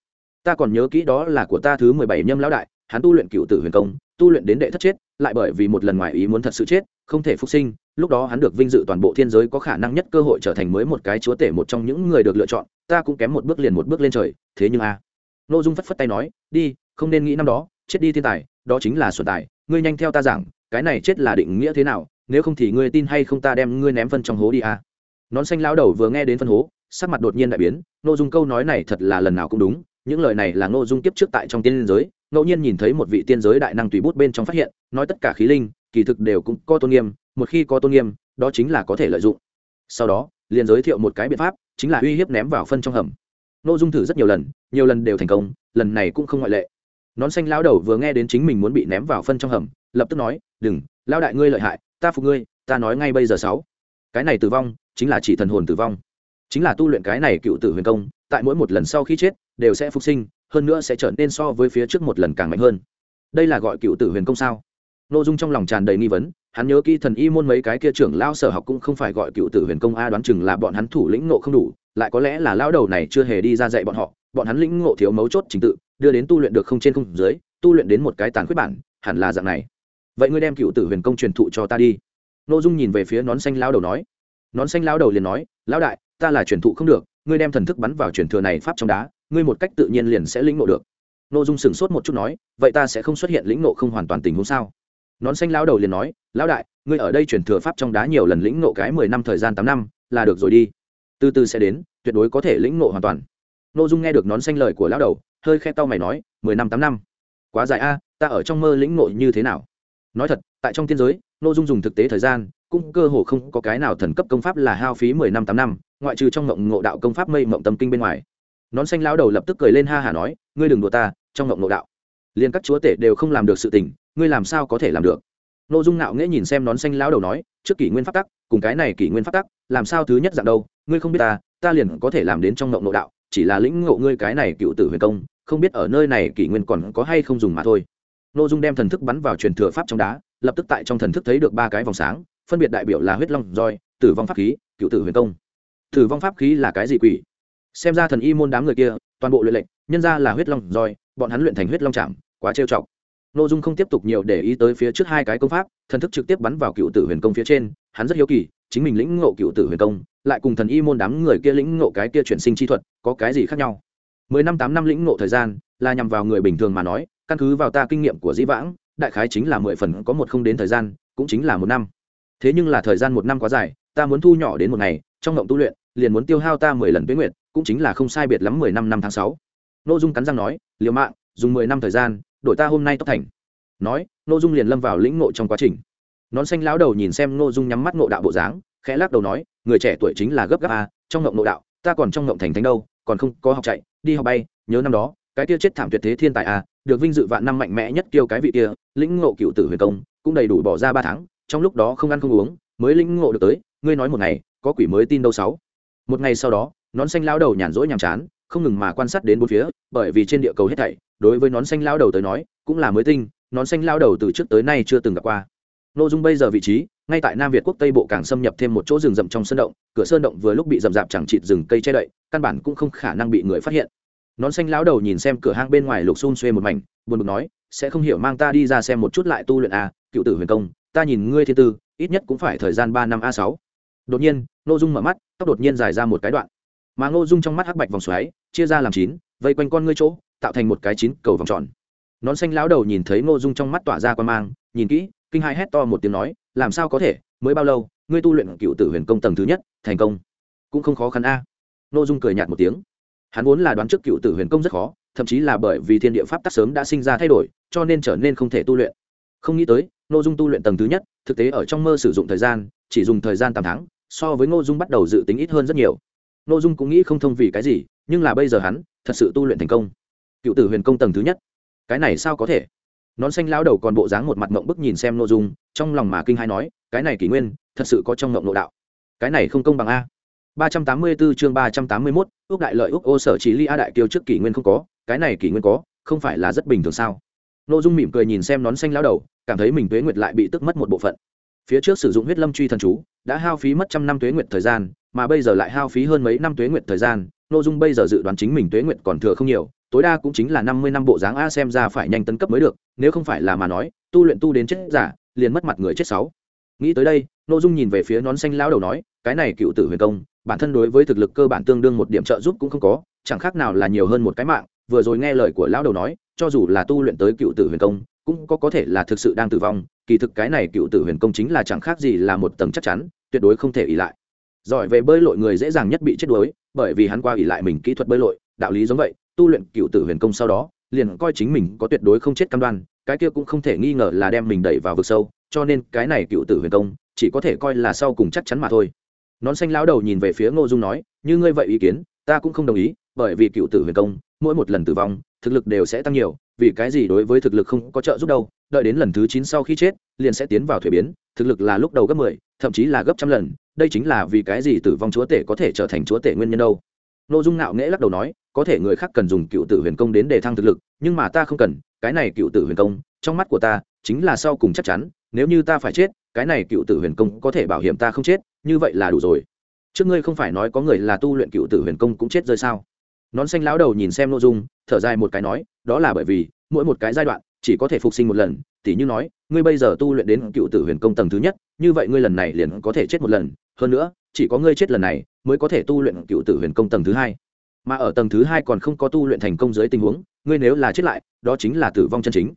Ta còn nhớ kỹ đó là của ta thứ mười bảy nhâm lão đại, hắn tu luyện cựu tử huyền công, tu luyện đến đệ thất chết, lại bởi vì một lần ngoài ý muốn thật sự chết không thể phục sinh, lúc đó hắn được vinh dự toàn bộ thiên giới có khả năng nhất cơ hội trở thành mới một cái chúa tể một trong những người được lựa chọn, ta cũng kém một bước liền một bước lên trời, thế nhưng a à. n ô dung phất phất tay nói, đi, không nên nghĩ năm đó, chết đi thiên tài, đó chính là sổ tài, ngươi nhanh theo ta giảng, cái này chết là định nghĩa thế nào, nếu không thì ngươi tin hay không ta đem ngươi ném phân trong hố đi a à. nón xanh lao đầu vừa nghe đến phân hố, sắc mặt đột nhiên đại biến n ô dung câu nói này thật là lần nào cũng đúng, những lời này là n ô dung tiếp trước tại trong tiên giới, ngẫu nhiên nhìn thấy một vị tiên giới đại năng tùy bút bên trong phát hiện, nói tất cả khí linh kỳ thực đều cũng có tôn nghiêm, một khi có tôn nghiêm, đó chính là có thể lợi dụng. Sau đó, liền giới thiệu một cái biện pháp, chính là uy hiếp ném vào phân trong hầm. Nội dung thử rất nhiều lần nhiều lần đều thành công, lần này cũng không ngoại lệ. Nón xanh lao đầu vừa nghe đến chính mình muốn bị ném vào phân trong hầm, lập tức nói, đừng lao đại ngươi lợi hại, ta phục ngươi, ta nói ngay bây giờ sáu. Cái này tử vong, chính là chỉ thần hồn tử vong. Chính là tu luyện cái này cựu tử huyền công, tại mỗi một lần sau khi chết, đều sẽ phục sinh, hơn nữa sẽ trở nên so với phía trước một lần càng mạnh hơn. Đây là gọi cựu tử huyền công sao? N ô dung trong lòng tràn đầy nghi vấn, hắn nhớ kỹ thần y môn mấy cái kia trưởng lao sở học cũng không phải gọi cựu tử huyền công a, đoán chừng là bọn hắn thủ lĩnh ngộ không đủ, lại có lẽ là lao đầu này chưa hề đi ra dạy bọn họ, bọn hắn lĩnh ngộ thiếu mấu chốt trình tự, đưa đến tu luyện được không trên không dưới, tu luyện đến một cái tàn khuyết bản, hẳn là dạng này. Vậy ngươi đem cựu tử huyền công truyền thụ cho ta đi. N ô dung nhìn về phía nón xanh lao đầu nói. Nón xanh lao đầu liền nói, lão đại, ta là truyền thụ không được, ngươi đem thần thức bắn vào truyền thừa này pháp trong đá, ngươi một cách tự nhiên liền sẽ lĩnh ngộ được. N ô dung sửng sốt một chút nói, vậy ta sẽ không xuất hiện lĩnh ngộ không hoàn toàn tình huống sao? Nón xanh lao đầu liền nói, lão đại, ngươi ở đây chuyển thừa pháp trong đá nhiều lần lĩnh ngộ cái mười năm thời gian tám năm, là được rồi đi. Từ từ sẽ đến, tuyệt đối có thể lĩnh ngộ hoàn toàn. N ô dung nghe được nón xanh lời của lão đầu, hơi khe tao mày nói, mười năm tám năm? Quá dài a, ta ở trong mơ lĩnh ngộ như thế nào? Nói thật, tại trong tiên giới n ô dung dùng thực tế thời gian, cũng cơ hồ không có cái nào thần cấp công pháp là hao phí mười năm tám năm, ngoại trừ trong ngộng ngộ đạo công pháp mây mộng tâm kinh bên ngoài. Nón xanh lão đầu lập tức cười lên ha hả nói, ngươi đừng đùa ta, trong ngộng ngộ đạo. Liền các chúa tể đều không làm được sự tình ngươi làm sao có thể làm được? N ô dung nạo nghễ nhìn xem nón xanh lão đầu nói, trước kỷ nguyên phát tắc, cùng cái này kỷ nguyên phát tắc, làm sao thứ nhất dạng đâu? Ngươi không biết ta ta liền có thể làm đến trong ngộng ngộ đạo, chỉ là lĩnh ngộ ngươi cái này cựu tử huyền công, không biết ở nơi này kỷ nguyên còn có hay không dùng mà thôi. N ô dung đem thần thức bắn vào truyền thừa pháp trong đá, lập tức tại trong thần thức thấy được ba cái vòng sáng, phân biệt đại biểu là huyết long, roi, tử vong pháp khí, cựu tử huyền công. Tử vong pháp khí là cái gì quỷ? Xem ra thần y môn đám người kia, toàn bộ luyện lệnh, nhân ra là huyết long, roi, bọn hắn luyện thành huyết long chạm, quá trêu chọc nội dung không tiếp tục nhiều để ý tới phía trước hai cái công pháp, thần thức trực tiếp bắn vào cựu tử huyền công phía trên, hắn rất hiếu kỳ, chính mình lĩnh ngộ cựu tử huyền công, lại cùng thần y môn đám người kia lĩnh ngộ cái kia chuyển sinh chi thuật, có cái gì khác nhau? Mười năm tám năm lĩnh ngộ thời gian, là nhằm vào người bình thường mà nói, căn cứ vào ta kinh nghiệm của dĩ vãng, đại khái chính là mười phần có một không đến thời gian, cũng chính là một năm. Thế nhưng là thời gian một năm quá dài, ta muốn thu nhỏ đến một ngày, trong ngộng tu luyện, liền muốn tiêu hao ta mười lần tuyến nguyện cũng chính là không sai biệt lắm mười năm năm tháng sáu. N ô dung cắn răng nói, liều mạng, dùng mười năm thời gian đổi ta hôm nay tốc thành. Nói n ô dung liền lâm vào lĩnh ngộ trong quá trình. Nón xanh lão đầu nhìn xem n ô dung nhắm mắt ngộ đạo bộ dáng, khẽ lắc đầu nói, người trẻ tuổi chính là gấp gáp a, trong ngộng ngộ đạo, ta còn trong ngộng thành thánh đâu, còn không có học chạy, đi học bay, nhớ năm đó, cái kia chết thảm tuyệt thế thiên tài a, được vinh dự vạn năm mạnh mẽ nhất kêu cái vị kia, lĩnh ngộ cựu tử huyền công, cũng đầy đủ bỏ ra ba tháng, trong lúc đó không ăn không uống, mới lĩnh ngộ được tới, ngươi nói một ngày, có quỷ mới tin đâu sáu. Một ngày sau đó, nón xanh lao đầu nhàn rỗi nhàm chán không ngừng mà quan sát đến bốn phía, bởi vì trên địa cầu hết thảy, đối với nón xanh lao đầu tới nói, cũng là mới tinh, nón xanh lao đầu từ trước tới nay chưa từng gặp qua. Nô dung bây giờ vị trí, ngay tại nam việt quốc tây bộ càng xâm nhập thêm một chỗ rừng rậm trong sơn động, cửa sơn động vừa lúc bị rậm rạp chẳng chịt rừng cây che đậy, căn bản cũng không khả năng bị người phát hiện. Nón xanh lão đầu nhìn xem cửa hang bên ngoài lục xun xuê một mảnh, buồn bực nói, sẽ không hiểu mang ta đi ra xem một chút lại tu luyện a cựu tử huyền công, ta nhìn ngươi thiên tư, ít nhất cũng phải thời gian ba năm a sáu. Đột nhiên n ô dung mở mắt, tóc đột nhiên dài ra một cái đoạn mà Ngô dung trong mắt hắc bạch vòng xoáy, chia ra làm chín, vây quanh con ngươi chỗ, tạo thành một cái chín cầu vòng tròn. Nón xanh lão đầu nhìn thấy Ngô dung trong mắt tỏa ra quan mang, nhìn kỹ, kinh hai hét to một tiếng nói, làm sao có thể? Mới bao lâu, ngươi tu luyện cựu tử huyền công tầng thứ nhất, thành công. Cũng không khó khăn a. Ngô dung cười nhạt một tiếng. Hắn vốn là đoán trước cựu tử huyền công rất khó, thậm chí là bởi vì thiên địa pháp tắc sớm đã sinh ra thay đổi, cho nên trở nên không thể tu luyện. Không nghĩ tới, Ngô dung tu luyện tầng thứ nhất, thực tế ở trong mơ sử dụng thời gian, chỉ dùng thời gian tám tháng, so với ngô dung bắt đầu dự tính ít hơn rất nhiều ngô dung cũng nghĩ không thông vì cái gì nhưng là bây giờ hắn thật sự tu luyện thành công. Cựu tử huyền công tầng thứ nhất. Cái này sao có thể? Nón xanh lão đầu còn bộ dáng một mặt mộng bức nhìn xem nội dung trong lòng mà kinh hai nói cái này kỷ nguyên thật sự có trong mộng nội đạo. Cái này không công bằng a. Ba trăm tám mươi 384 chương ba trăm tám mươi 381, ước đại lợi ước ô sở chỉ ly a đại kiêu trước kỷ nguyên không có cái này kỷ nguyên có không phải là rất bình thường sao? Nội dung mỉm cười nhìn xem nón xanh lão đầu cảm thấy mình tuế nguyệt lại bị tức mất một bộ phận. Phía trước sử dụng huyết lâm truy thần chú đã hao phí mất trăm năm tuế nguyệt thời gian mà bây giờ lại hao phí hơn mấy năm tuế nguyệt thời gian nội dung bây giờ dự đoán chính mình tuế nguyệt còn thừa không nhiều, tối đa cũng chính là năm mươi năm bộ dáng a xem ra phải nhanh tấn cấp mới được, nếu không phải là mà nói, tu luyện tu đến chết giả, liền mất mặt người chết sáu. Nghĩ tới đây nội dung nhìn về phía nón xanh lão đầu nói, cái này cựu tử huyền công, bản thân đối với thực lực cơ bản tương đương một điểm trợ giúp cũng không có, chẳng khác nào là nhiều hơn một cái mạng, vừa rồi nghe lời của lão đầu nói, cho dù là tu luyện tới cựu tử huyền công, cũng có có thể là thực sự đang tử vong, kỳ thực cái này cựu tử huyền công chính là chẳng khác gì là một tầng chắc chắn, tuyệt đối không thể ỉ lại giỏi về bơi lội người dễ dàng nhất bị chết đuối, bởi vì hắn qua ỉ lại mình kỹ thuật bơi lội, đạo lý giống vậy, tu luyện cựu tử huyền công sau đó, liền coi chính mình có tuyệt đối không chết cam đoan, cái kia cũng không thể nghi ngờ là đem mình đẩy vào vực sâu, cho nên cái này cựu tử huyền công, chỉ có thể coi là sau cùng chắc chắn mà thôi. Nón xanh lão đầu nhìn về phía ngô dung nói, như ngươi vậy ý kiến, ta cũng không đồng ý, bởi vì cựu tử huyền công, mỗi một lần tử vong, thực lực đều sẽ tăng nhiều, vì cái gì đối với thực lực không có trợ giúp đâu, đợi đến lần thứ chín sau khi chết, liền sẽ tiến vào thuế biến, thực lực là lúc đầu gấp mười, thậm chí là gấp trăm lần đây chính là vì cái gì tử vong chúa tể có thể trở thành chúa tể nguyên nhân đâu? N ô dung nạo nghễ lắc đầu nói, có thể người khác cần dùng cựu tử huyền công đến để thăng thực lực, nhưng mà ta không cần, cái này cựu tử huyền công, trong mắt của ta, chính là sau cùng chắc chắn, nếu như ta phải chết, cái này cựu tử huyền công có thể bảo hiểm ta không chết, như vậy là đủ rồi. Trước ngươi không phải nói có người là tu luyện cựu tử huyền công cũng chết rơi sao? Nón xanh lão đầu nhìn xem n ô dung, thở dài một cái nói, đó là bởi vì, mỗi một cái giai đoạn, chỉ có thể phục sinh một lần, tỉ như nói, ngươi bây giờ tu luyện đến cựu tử huyền công tầng thứ nhất, như vậy ngươi lần này liền có thể chết một lần hơn nữa, chỉ có ngươi chết lần này mới có thể tu luyện cựu tử huyền công tầng thứ hai. Mà ở tầng thứ hai còn không có tu luyện thành công dưới tình huống, ngươi nếu là chết lại, đó chính là tử vong chân chính.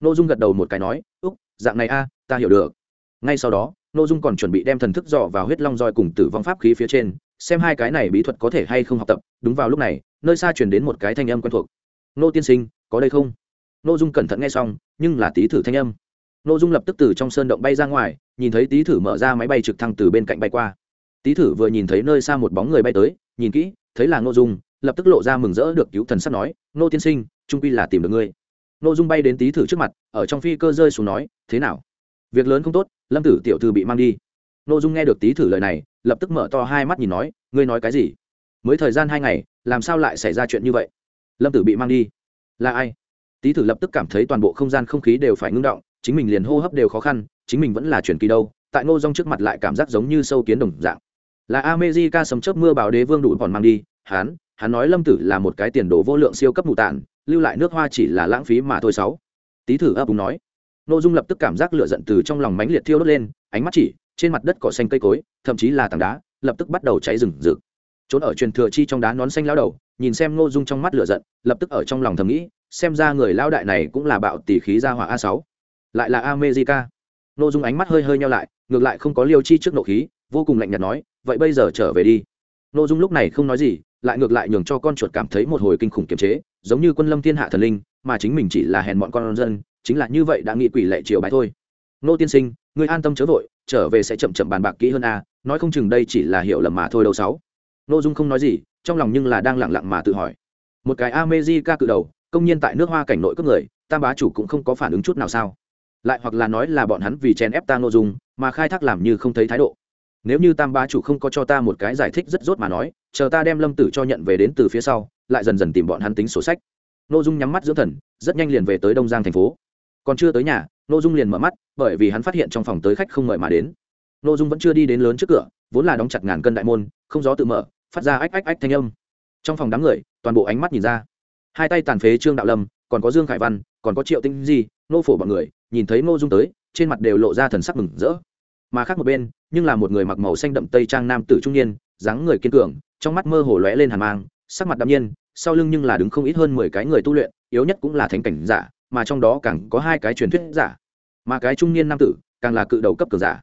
N ô dung gật đầu một cái nói, úc, dạng này a, ta hiểu được. Ngay sau đó n ô dung còn chuẩn bị đem thần thức dọ vào huyết long roi cùng tử vong pháp khí phía trên, xem hai cái này bí thuật có thể hay không học tập. Đúng vào lúc này, nơi xa chuyển đến một cái thanh âm quen thuộc. Nô tiên sinh, có đây không? N ô dung cẩn thận nghe xong, nhưng là tí thử thanh âm n ô dung lập tức từ trong sơn động bay ra ngoài, nhìn thấy Tý thử mở ra máy bay trực thăng từ bên cạnh bay qua. Tý thử vừa nhìn thấy nơi xa một bóng người bay tới, nhìn kỹ, thấy là n ô dung, lập tức lộ ra mừng rỡ được cứu thần sắp nói, nô tiên sinh, trung quy là tìm được ngươi. N ô dung bay đến Tý thử trước mặt, ở trong phi cơ rơi xuống nói, thế nào? Việc lớn không tốt, lâm tử tiểu thư bị mang đi. N ô dung nghe được Tý thử lời này, lập tức mở to hai mắt nhìn nói, ngươi nói cái gì? Mới thời gian hai ngày, làm sao lại xảy ra chuyện như vậy? Lâm tử bị mang đi? Là ai? Tý thử lập tức cảm thấy toàn bộ không gian không khí đều phải ngưng động chính mình liền hô hấp đều khó khăn, chính mình vẫn là truyền kỳ đâu, tại ngô rong trước mặt lại cảm giác giống như sâu kiến đồng dạng. Là amejica sấm chớp mưa báo đế vương đủ còn mang đi, hắn hắn nói lâm tử là một cái tiền đồ vô lượng siêu cấp mù tản lưu lại nước hoa chỉ là lãng phí mà thôi sáu. Tý thử ấp úng nói. Nội dung lập tức cảm giác lửa giận từ trong lòng mãnh liệt thiêu đốt lên, ánh mắt chỉ, trên mặt đất cỏ xanh cây cối, thậm chí là tảng đá, lập tức bắt đầu cháy rừng rực. Trốn ở truyền thừa chi trong đá nón xanh lao đầu, nhìn xem ngô dung trong mắt lửa giận, lập tức ở trong lòng thầm nghĩ, xem ra người lao đại này cũng là bạo tỷ khí ra hỏa a sáu lại là america. Nô dung ánh mắt hơi hơi nhau lại, ngược lại không có liêu chi trước nộ khí, vô cùng lạnh nhạt nói, vậy bây giờ trở về đi. Nô dung lúc này không nói gì, lại ngược lại nhường cho con chuột cảm thấy một hồi kinh khủng kiềm chế, giống như quân lâm thiên hạ thần linh, mà chính mình chỉ là hèn bọn con dân, chính là như vậy đã nghị quỷ lệ triều bái thôi. Nô tiên sinh, ngươi an tâm chớ vội, trở về sẽ chậm chậm bàn bạc kỹ hơn a, nói không chừng đây chỉ là hiểu lầm mà thôi đâu sáu. Nô dung không nói gì, trong lòng nhưng là đang lặng lặng mà tự hỏi. Một cái amejica cự đầu, công nhiên tại nước hoa cảnh nội cướp người, tam bá chủ cũng không có phản ứng chút nào sao? Lại hoặc là nói là bọn hắn vì chèn ép ta nô dung, mà khai thác làm như không thấy thái độ. Nếu như tam bá chủ không có cho ta một cái giải thích rất rốt mà nói, chờ ta đem lâm tử cho nhận về đến từ phía sau, lại dần dần tìm bọn hắn tính sổ sách. N ô dung nhắm mắt dưỡng thần, rất nhanh liền về tới đông giang thành phố. Còn chưa tới nhà n ô dung liền mở mắt, bởi vì hắn phát hiện trong phòng tới khách không mời mà đến. N ô dung vẫn chưa đi đến lớn trước cửa, vốn là đóng chặt ngàn cân đại môn, không gió tự mở, phát ra ách ách ách thanh âm. Trong phòng đám người, toàn bộ ánh mắt nhìn ra. Hai tay tàn phế trương đạo lâm, còn có dương khải văn, còn có triệu tinh di, nô phổ bọn người nhìn thấy Ngô dung tới, trên mặt đều lộ ra thần sắc mừng rỡ. Mà khác một bên, nhưng là một người mặc màu xanh đậm tây trang nam tử trung niên, dáng người kiên cường, trong mắt mơ hồ lóe lên hàn mang, sắc mặt đạm nhiên, sau lưng nhưng là đứng không ít hơn mười cái người tu luyện, yếu nhất cũng là thánh cảnh giả, mà trong đó càng có hai cái truyền thuyết giả. Mà cái trung niên nam tử, càng là cự đầu cấp cường giả.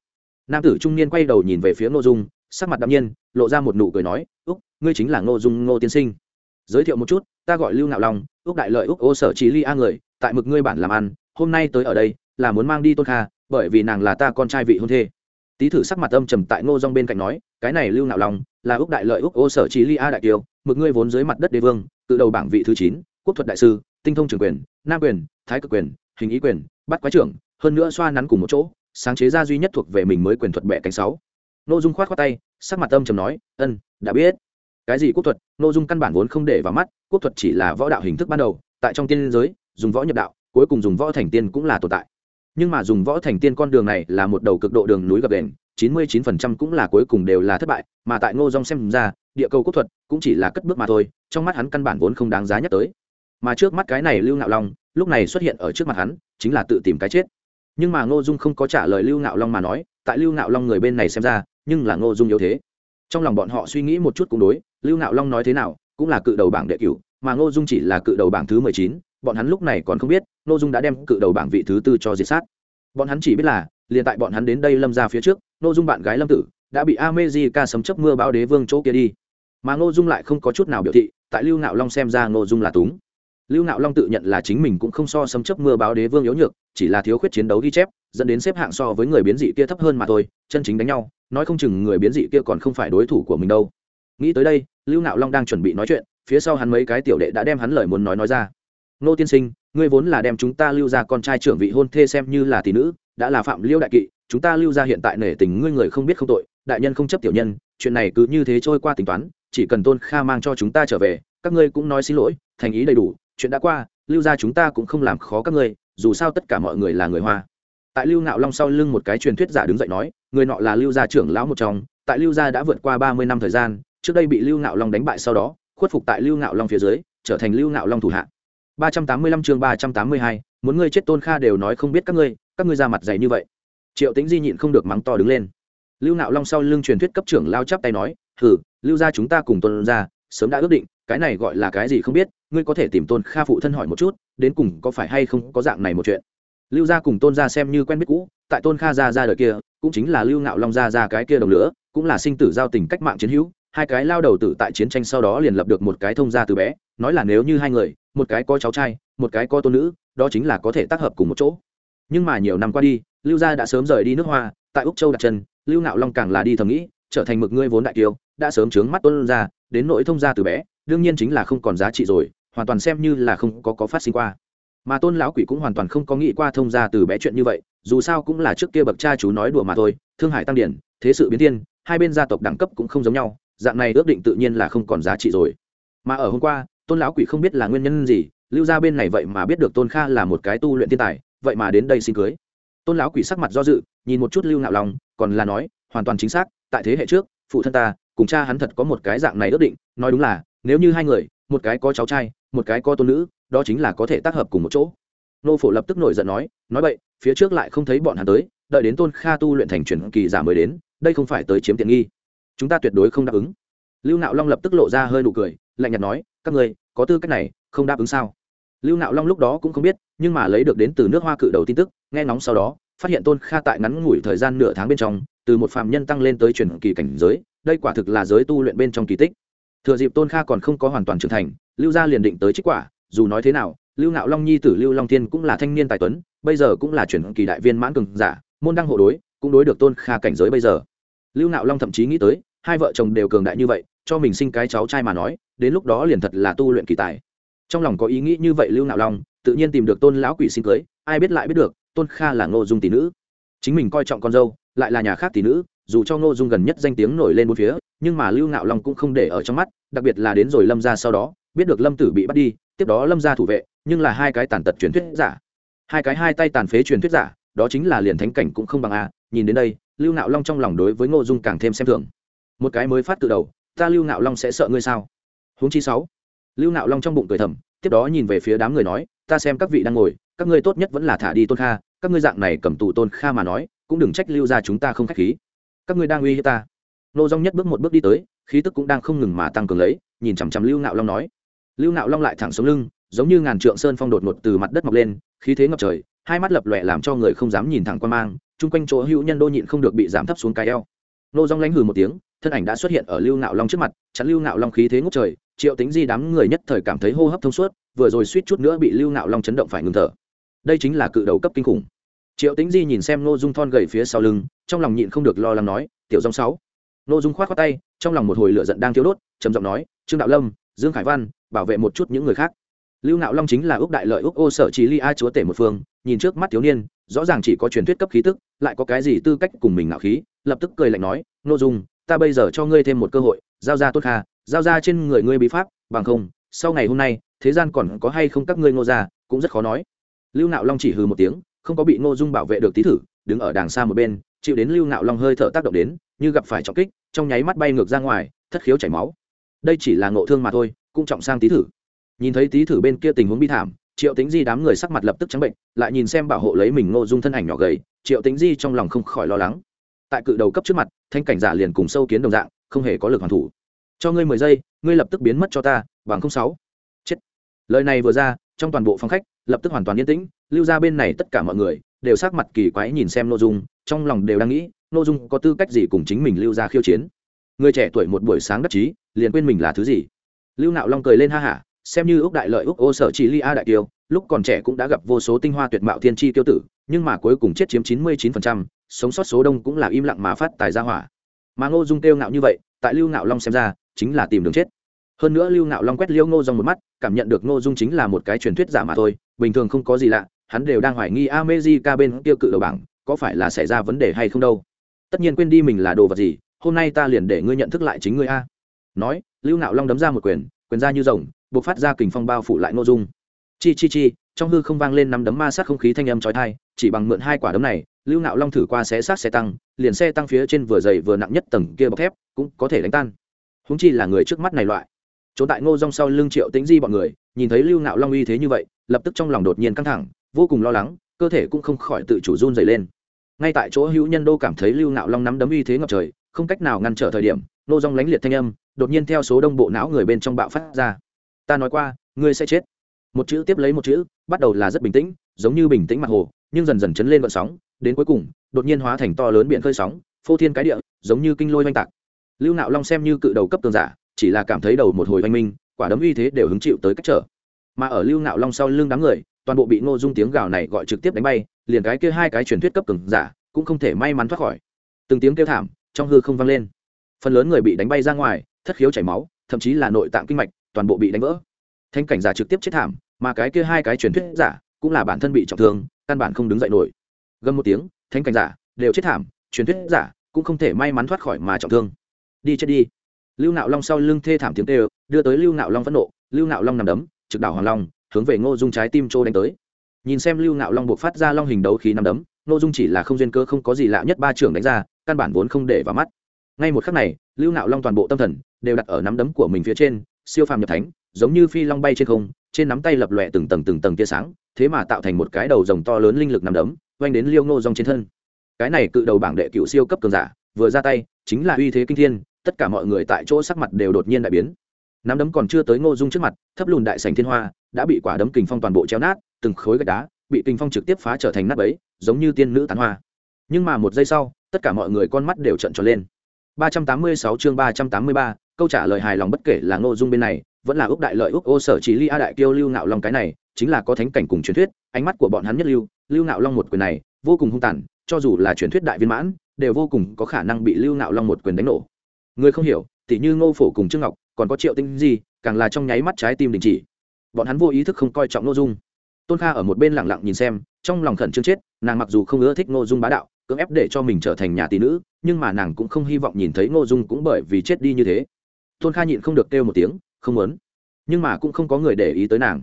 Nam tử trung niên quay đầu nhìn về phía ngô dung, sắc mặt đạm nhiên, lộ ra một nụ cười nói, úc, ngươi chính là ngô dung ngô tiên sinh. Giới thiệu một chút, ta gọi lưu ngạo long, úc đại lợi úc ô sở trí ly a người, tại mực ngươi bản làm ăn hôm nay tới ở đây là muốn mang đi tôn kha bởi vì nàng là ta con trai vị hôn thê. Tý thử sắc mặt âm trầm tại ngô dung bên cạnh nói cái này lưu nạo lòng, là úc đại lợi úc ô sở trí li a đại kiều mực ngươi vốn dưới mặt đất đế vương tự đầu bảng vị thứ chín quốc thuật đại sư tinh thông trường quyền nam quyền thái cực quyền hình ý quyền bắt quái trưởng hơn nữa xoa nắn cùng một chỗ sáng chế ra duy nhất thuộc về mình mới quyền thuật bẻ cánh sáu. Nội dung khoát khoát tay sắc mặt âm trầm nói ân đã biết. Cái gì quốc thuật? Nội dung căn bản vốn không để vào mắt quốc thuật chỉ là võ đạo hình thức ban đầu tại trong tiên giới dùng võ nhập đạo cuối cùng dùng võ thành tiên cũng là tồn tại. Nhưng mà dùng võ thành tiên con đường này là một đầu cực độ đường núi gập đền chín mươi chín phần trăm cũng là cuối cùng đều là thất bại, mà tại ngô dong xem ra, địa cầu quốc thuật cũng chỉ là cất bước mà thôi, trong mắt hắn căn bản vốn không đáng giá nhắc tới. Mà trước mắt cái này lưu ngạo long, lúc này xuất hiện ở trước mặt hắn, chính là tự tìm cái chết. Nhưng mà ngô dung không có trả lời lưu ngạo long mà nói, tại lưu ngạo long người bên này xem ra, nhưng là ngô dung yếu thế. Trong lòng bọn họ suy nghĩ một chút cũng đối, lưu ngạo long nói thế nào, cũng là cự đầu bảng đệ cửu, mà ngô dung chỉ là cự đầu bảng thứ mười chín, bọn hắn lúc này còn không biết Nô dung đã đem cự đầu bảng vị thứ tư cho diệt sát. Bọn hắn chỉ biết là, liền tại bọn hắn đến đây lâm ra phía trước, Nô dung bạn gái lâm tử đã bị amejica sấm chấp mưa báo đế vương chỗ kia đi. Mà Nô dung lại không có chút nào biểu thị, tại lưu ngạo long xem ra Nô dung là túng. Lưu ngạo long tự nhận là chính mình cũng không so sấm chấp mưa báo đế vương yếu nhược, chỉ là thiếu khuyết chiến đấu ghi chép, dẫn đến xếp hạng so với người biến dị kia thấp hơn mà thôi, chân chính đánh nhau, nói không chừng người biến dị kia còn không phải đối thủ của mình đâu. Nghĩ tới đây, lưu ngạo long đang chuẩn bị nói chuyện, phía sau hắn mấy cái tiểu đệ đã đem hắn lời muốn nói nói ra. Nô tiên sinh ngươi vốn là đem chúng ta lưu ra con trai trưởng vị hôn thê xem như là tỷ nữ, đã là phạm liêu đại kỵ, chúng ta lưu ra hiện tại nể tình ngươi người không biết không tội, đại nhân không chấp tiểu nhân, chuyện này cứ như thế trôi qua tính toán, chỉ cần tôn kha mang cho chúng ta trở về, các ngươi cũng nói xin lỗi, thành ý đầy đủ, chuyện đã qua, lưu ra chúng ta cũng không làm khó các ngươi, dù sao tất cả mọi người là người hoa. Tại lưu ngạo long sau lưng một cái truyền thuyết giả đứng dậy nói, người nọ là lưu gia trưởng lão một trong, tại lưu gia đã vượt qua ba mươi năm thời gian, trước đây bị lưu ngạo long đánh bại sau đó, khuất phục tại lưu ngạo long phía dưới, trở thành lưu ngạo long thủ hạ ba trăm tám mươi lăm chương ba trăm tám mươi hai, muốn ngươi chết tôn kha đều nói không biết các ngươi các ngươi ra mặt dày như vậy. Triệu Tĩnh di nhịn không được mắng to đứng lên. Lưu nạo long sau lưng truyền thuyết cấp trưởng lao chắp tay nói, hừ, lưu gia chúng ta cùng tôn gia, sớm đã ước định, cái này gọi là cái gì không biết, ngươi có thể tìm tôn kha phụ thân hỏi một chút, đến cùng có phải hay không có dạng này một chuyện? Lưu gia cùng tôn gia xem như quen biết cũ, tại tôn kha gia gia đời kia, cũng chính là lưu nạo long gia gia cái kia đồng lửa, cũng là sinh tử giao tình cách mạng chiến hữu, hai cái lao đầu tử tại chiến tranh sau đó liền lập được một cái thông gia từ bé, nói là nếu như hai người một cái có cháu trai, một cái có tôn nữ, đó chính là có thể tác hợp cùng một chỗ. Nhưng mà nhiều năm qua đi, lưu gia đã sớm rời đi nước hoa, tại úc châu đặt chân, lưu nạo long càng là đi thầm nghĩ, trở thành mực ngươi vốn đại kiều đã sớm trướng mắt tôn ra, đến nỗi thông gia từ bé, đương nhiên chính là không còn giá trị rồi, hoàn toàn xem như là không có có phát sinh qua. Mà tôn lão quỷ cũng hoàn toàn không có nghĩ qua thông gia từ bé chuyện như vậy, dù sao cũng là trước kia bậc cha chú nói đùa mà thôi, thương hải tăng điển, thế sự biến thiên, hai bên gia tộc đẳng cấp cũng không giống nhau, dạng này ước định tự nhiên là không còn giá trị rồi. Mà ở hôm qua tôn lão quỷ không biết là nguyên nhân gì, lưu gia bên này vậy mà biết được tôn kha là một cái tu luyện thiên tài, vậy mà đến đây xin cưới. Tôn lão quỷ sắc mặt do dự, nhìn một chút lưu ngạo long, còn là nói, hoàn toàn chính xác, tại thế hệ trước, phụ thân ta, cùng cha hắn thật có một cái dạng này ước định, nói đúng là, nếu như hai người, một cái có cháu trai, một cái có tôn nữ, đó chính là có thể tác hợp cùng một chỗ. Nô phổ lập tức nổi giận nói nói vậy, phía trước lại không thấy bọn hắn tới, đợi đến tôn kha tu luyện thành truyền kỳ giả mới đến, đây không phải tới chiếm tiện nghi. Chúng ta tuyệt đối không đáp ứng. Lưu nạo long lập tức lộ ra hơi nụ cười, lạnh nhạt nói các người có tư cách này, không đáp ứng sao? Lưu nạo long lúc đó cũng không biết, nhưng mà lấy được đến từ nước hoa cự đầu tin tức, nghe ngóng sau đó, phát hiện tôn kha tại ngắn ngủi thời gian nửa tháng bên trong, từ một phạm nhân tăng lên tới truyền kỳ cảnh giới, đây quả thực là giới tu luyện bên trong kỳ tích. Thừa dịp tôn kha còn không có hoàn toàn trưởng thành, lưu gia liền định tới trích quả, dù nói thế nào, lưu nạo long nhi tử lưu long thiên cũng là thanh niên tài tuấn, bây giờ cũng là truyền kỳ đại viên mãn cường giả, môn đăng hộ đối, cũng đối được tôn kha cảnh giới bây giờ. Lưu nạo long thậm chí nghĩ tới, hai vợ chồng đều cường đại như vậy cho mình sinh cái cháu trai mà nói, đến lúc đó liền thật là tu luyện kỳ tài. Trong lòng có ý nghĩ như vậy lưu nạo long, tự nhiên tìm được tôn lão quỷ sinh cưới, ai biết lại biết được, tôn kha là ngô dung tỷ nữ. Chính mình coi trọng con dâu, lại là nhà khác tỷ nữ, dù cho ngô dung gần nhất danh tiếng nổi lên bốn phía, nhưng mà lưu nạo long cũng không để ở trong mắt, đặc biệt là đến rồi lâm ra sau đó, biết được lâm tử bị bắt đi, tiếp đó lâm ra thủ vệ, nhưng là hai cái tàn tật truyền thuyết giả. Hai cái hai tay tàn phế truyền thuyết giả, đó chính là liền thánh cảnh cũng không bằng a, nhìn đến đây, lưu nạo long trong lòng đối với ngô dung càng thêm xem thường. Một cái mới phát từ đầu ta lưu nạo long sẽ sợ ngươi sao? Huống chi sáu. Lưu nạo long trong bụng cười thầm, tiếp đó nhìn về phía đám người nói, ta xem các vị đang ngồi, các ngươi tốt nhất vẫn là thả đi tôn kha, các ngươi dạng này cầm tù tôn kha mà nói, cũng đừng trách lưu ra chúng ta không k h á c h khí. Các ngươi đang uy hiếp ta. Nô dong nhất bước một bước đi tới, khí tức cũng đang không ngừng mà tăng cường lấy, nhìn chằm chằm lưu nạo long nói. Lưu nạo long lại thẳng xuống lưng, giống như ngàn trượng sơn phong đột ngột từ mặt đất mọc lên, khí thế ngập trời, hai mắt lập lòe làm cho người không dám nhìn thẳng qua mang, chung quanh chỗ hữu nhân đô nhịn không được bị giảm thấp xuống cái eo nô dong lánh hừ một tiếng, thân ảnh đã xuất hiện ở lưu nạo long trước mặt, chắn lưu nạo long khí thế ngốc trời, triệu tính di đám người nhất thời cảm thấy hô hấp thông suốt, vừa rồi suýt chút nữa bị lưu nạo long chấn động phải ngừng thở. Đây chính là cự đầu cấp kinh khủng. Triệu tính di nhìn xem nô dung thon gầy phía sau lưng, trong lòng nhịn không được lo lắng nói, tiểu dòng sáu. Nô dung khoát khoát tay, trong lòng một hồi lửa giận đang thiếu đốt, trầm giọng nói, trương đạo lâm, dương khải văn, bảo vệ một chút những người khác. Lưu nạo long chính là ước đại lợi ước ô sở trí li a chúa tể một phương nhìn trước mắt thiếu niên, rõ ràng chỉ có truyền thuyết cấp khí tức, lại có cái gì tư cách cùng mình ngạo khí, lập tức cười lạnh nói, nô dung, ta bây giờ cho ngươi thêm một cơ hội, giao ra tốt kha, giao ra trên người ngươi bí pháp, bằng không, sau ngày hôm nay, thế gian còn có hay không các ngươi ngô ra cũng rất khó nói. Lưu nạo long chỉ hừ một tiếng, không có bị ngô dung bảo vệ được tí thử, đứng ở đàng xa một bên, chịu đến lưu nạo long hơi thở tác động đến, như gặp phải trọng kích, trong nháy mắt bay ngược ra ngoài, thất khiếu chảy máu. Đây chỉ là ngộ thương mà thôi, cũng trọng sang tí thử. Nhìn thấy tí thử bên kia tình huống bi thảm triệu tính di đám người sắc mặt lập tức trắng bệnh, lại nhìn xem bảo hộ lấy mình ngô dung thân ảnh nhỏ gầy, triệu tính di trong lòng không khỏi lo lắng. Tại cự đầu cấp trước mặt, thanh cảnh giả liền cùng sâu kiến đồng dạng, không hề có lực hoàn thủ. Cho ngươi mười giây, ngươi lập tức biến mất cho ta, bằng không sáu. Chết. Lời này vừa ra, trong toàn bộ phòng khách, lập tức hoàn toàn yên tĩnh, lưu ra bên này tất cả mọi người, đều sắc mặt kỳ quái nhìn xem nội dung, trong lòng đều đang nghĩ nội dung có tư cách gì cùng chính mình lưu ra khiêu chiến. Người trẻ tuổi một buổi sáng đắc chí, liền quên mình là thứ gì. Lưu nạo long cười lên ha hả xem như ước đại lợi ước ô sở chỉ li a đại kiêu lúc còn trẻ cũng đã gặp vô số tinh hoa tuyệt mạo thiên tri tiêu tử, nhưng mà cuối cùng chết chiếm chín mươi chín phần trăm, sống sót số đông cũng là im lặng mà phát tài ra hỏa. Mà ngô dung kêu ngạo như vậy, tại lưu ngạo long xem ra, chính là tìm đường chết. Hơn nữa lưu ngạo long quét liêu ngô dòng một mắt, cảm nhận được ngô dung chính là một cái truyền thuyết giả mà thôi, bình thường không có gì lạ, hắn đều đang hoài nghi amejica bên kia cự đầu bảng, có phải là xảy ra vấn đề hay không đâu. Tất nhiên quên đi mình là đồ vật gì, hôm nay ta liền để ngươi nhận thức lại chính ngươi a. Nói, lưu ngạo long đấm ra một quyền quyền ra như rồng buộc phát ra kình phong bao phủ lại ngô dung. Chi chi chi, trong hư không vang lên năm đấm ma sát không khí thanh âm trói thai chỉ bằng mượn hai quả đấm này, lưu nạo long thử qua xé sát xe tăng, liền xe tăng phía trên vừa dày vừa nặng nhất tầng kia bọc thép, cũng có thể đánh tan. Húng chi là người trước mắt này loại. Trốn tại ngô rong sau lưng triệu tính di bọn người, nhìn thấy lưu nạo long uy thế như vậy, lập tức trong lòng đột nhiên căng thẳng, vô cùng lo lắng, cơ thể cũng không khỏi tự chủ run dày lên. Ngay tại chỗ hữu nhân đô cảm thấy lưu nạo long nắm đấm uy thế ngập trời, không cách nào ngăn trở thời điểm, ngô rong lánh liệt thanh âm, đột nhiên theo số đông bộ não người bên trong bạo phát ra ta nói qua, ngươi sẽ chết. Một chữ tiếp lấy một chữ, bắt đầu là rất bình tĩnh, giống như bình tĩnh mặt hồ, nhưng dần dần chấn lên vận sóng, đến cuối cùng, đột nhiên hóa thành to lớn biển khơi sóng, phô thiên cái địa, giống như kinh lôi oanh tạc. Lưu nạo long xem như cự đầu cấp tường giả, chỉ là cảm thấy đầu một hồi oanh minh, quả đấm uy thế đều hứng chịu tới cách trở. Mà ở lưu nạo long sau lưng đám người, toàn bộ bị ngô dung tiếng gào này gọi trực tiếp đánh bay, liền cái kia hai cái truyền thuyết cấp cường giả, cũng không thể may mắn thoát khỏi. Từng tiếng kêu thảm, trong hư không vang lên. Phần lớn người bị đánh bay ra ngoài, thất khiếu chảy máu, thậm chí là nội tạng kinh mạch toàn bộ bị đánh vỡ. Thanh cảnh giả trực tiếp chết thảm, mà cái kia hai cái truyền thuyết giả cũng là bản thân bị trọng thương, căn bản không đứng dậy nổi. Gần một tiếng thanh cảnh giả đều chết thảm, truyền thuyết giả cũng không thể may mắn thoát khỏi mà trọng thương. Đi chết đi. Lưu nạo long sau lưng thê thảm tiếng tê đưa tới lưu nạo long phẫn nộ. Lưu nạo long nằm đấm, trực đảo hoàng long, hướng về ngô dung trái tim trô đánh tới. Nhìn xem lưu nạo long buộc phát ra long hình đấu khí nằm đấm, ngô dung chỉ là không duyên cơ, không có gì lạ nhất ba trưởng đánh ra, căn bản vốn không để vào mắt. Ngay một khắc này, lưu nạo long toàn bộ tâm thần đều đặt ở nắm đấm của mình phía trên siêu phàm nhập thánh giống như phi long bay trên không trên nắm tay lập lòe từng tầng từng tầng tia sáng thế mà tạo thành một cái đầu rồng to lớn linh lực nắm đấm oanh đến liêu ngô rong trên thân. Cái này cự đầu bảng đệ cựu siêu cấp cường giả vừa ra tay chính là uy thế kinh thiên tất cả mọi người tại chỗ sắc mặt đều đột nhiên đại biến. Nắm đấm còn chưa tới ngô dung trước mặt thấp lùn đại sành thiên hoa đã bị quả đấm kình phong toàn bộ treo nát từng khối gạch đá bị kình phong trực tiếp phá trở thành nát bấy giống như tiên nữ tán hoa. Nhưng mà một giây sau tất cả mọi người con mắt đều trận tròn lên. 386 chương 383, câu trả lời hài lòng bất kể là ngô dung bên này, vẫn là ước đại lợi ước ô sở chỉ ly a đại kiêu lưu ngạo long cái này, chính là có thánh cảnh cùng truyền thuyết, ánh mắt của bọn hắn nhất lưu lưu ngạo long một quyền này, vô cùng hung tàn, cho dù là truyền thuyết đại viên mãn, đều vô cùng có khả năng bị lưu ngạo long một quyền đánh nổ. Người không hiểu, tỉ như ngô phổ cùng trương ngọc, còn có triệu tinh gì càng là trong nháy mắt trái tim đình chỉ. Bọn hắn vô ý thức không coi trọng ngô dung. Tôn kha ở một bên lẳng lặng nhìn xem, trong lòng khẩn trương chết, nàng mặc dù không ưa thích ngô dung bá đạo, cưỡng ép để cho mình trở thành nhà tỷ nữ, nhưng mà nàng cũng không hy vọng nhìn thấy ngô dung cũng bởi vì chết đi như thế tôn kha nhịn không được kêu một tiếng, không muốn. Nhưng mà cũng không có người để ý tới nàng.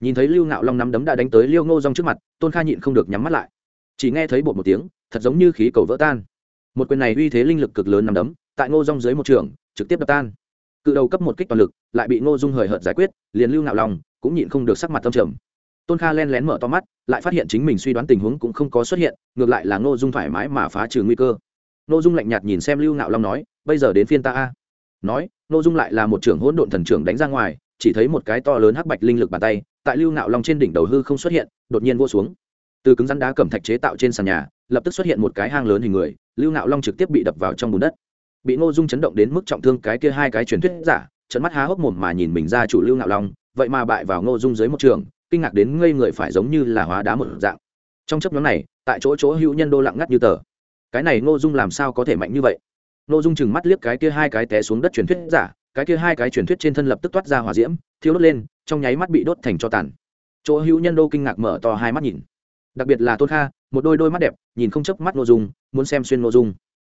Nhìn thấy lưu ngạo long nắm đấm đã đánh tới liêu ngô rong trước mặt, tôn kha nhịn không được nhắm mắt lại. Chỉ nghe thấy bột một tiếng, thật giống như khí cầu vỡ tan. Một quyền này uy thế linh lực cực lớn nắm đấm, tại ngô rong dưới một trường, trực tiếp đập tan. Cự đầu cấp một kích toàn lực, lại bị ngô dung hời hợt giải quyết, liền lưu ngạo long cũng nhịn không được sắc mặt tâm trầm. Tôn kha len lén mở to mắt, lại phát hiện chính mình suy đoán tình huống cũng không có xuất hiện, ngược lại là ngô dung thoải mái mà phá trừ nguy cơ. Ngô dung lạnh nhạt nhìn xem lưu ngạo long nói, bây giờ đến phiên ta a nói nội dung lại là một trưởng hỗn độn thần trưởng đánh ra ngoài, chỉ thấy một cái to lớn hắc bạch linh lực bàn tay, tại lưu ngạo long trên đỉnh đầu hư không xuất hiện, đột nhiên vô xuống. Từ cứng rắn đá cẩm thạch chế tạo trên sàn nhà, lập tức xuất hiện một cái hang lớn hình người, lưu ngạo long trực tiếp bị đập vào trong bùn đất. Bị ngô dung chấn động đến mức trọng thương cái kia hai cái truyền thuyết giả trận mắt há hốc mồm mà nhìn mình ra chủ lưu ngạo long, vậy mà bại vào ngô dung dưới một trường, kinh ngạc đến ngây người phải giống như là hóa đá một dạng. Trong chấp nhóm này, tại chỗ chỗ hữu nhân đô lặng ngắt như tờ. Cái này ngô dung làm sao có thể mạnh như vậy? Ngô dung chừng mắt liếc cái kia hai cái té xuống đất truyền thuyết giả, cái kia hai cái truyền thuyết trên thân lập tức toát ra hỏa diễm, thiêu đốt lên, trong nháy mắt bị đốt thành cho tàn. Chỗ hữu nhân đô kinh ngạc mở to hai mắt nhìn. Đặc biệt là tôn kha, một đôi đôi mắt đẹp, nhìn không chớp mắt ngô dung, muốn xem xuyên ngô dung.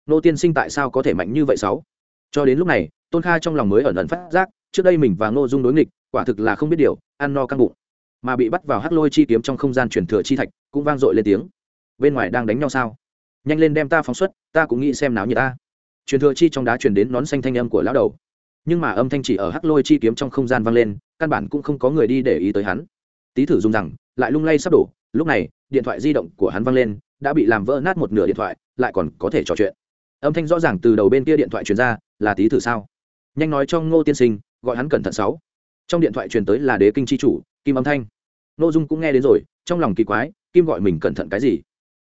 Nô tiên sinh tại sao có thể mạnh như vậy sáu? Cho đến lúc này, tôn kha trong lòng mới ẩn ẩn phát giác, trước đây mình và ngô dung đối nghịch, quả thực là không biết điều, ăn no căng bụng. Mà bị bắt vào hắc lôi chi kiếm trong không gian truyền thừa chi thạch, cũng vang dội lên tiếng. Bên ngoài đang đánh nhau sao? Nhanh lên đem ta phóng xuất, ta cũng nghĩ xem náo như ta truyền thừa chi trong đá truyền đến nón xanh thanh âm của lão đầu. Nhưng mà âm thanh chỉ ở hắc lôi chi kiếm trong không gian vang lên, căn bản cũng không có người đi để ý tới hắn. Tý thử dùng rằng, lại lung lay sắp đổ, lúc này, điện thoại di động của hắn vang lên, đã bị làm vỡ nát một nửa điện thoại, lại còn có thể trò chuyện. Âm thanh rõ ràng từ đầu bên kia điện thoại truyền ra, là tý thử sao? Nhanh nói cho ngô tiên sinh, gọi hắn cẩn thận sáu. Trong điện thoại truyền tới là đế kinh c h i chủ, kim âm thanh. N ô dung cũng nghe đến rồi, trong lòng kỳ quái, kim gọi mình cẩn thận cái gì?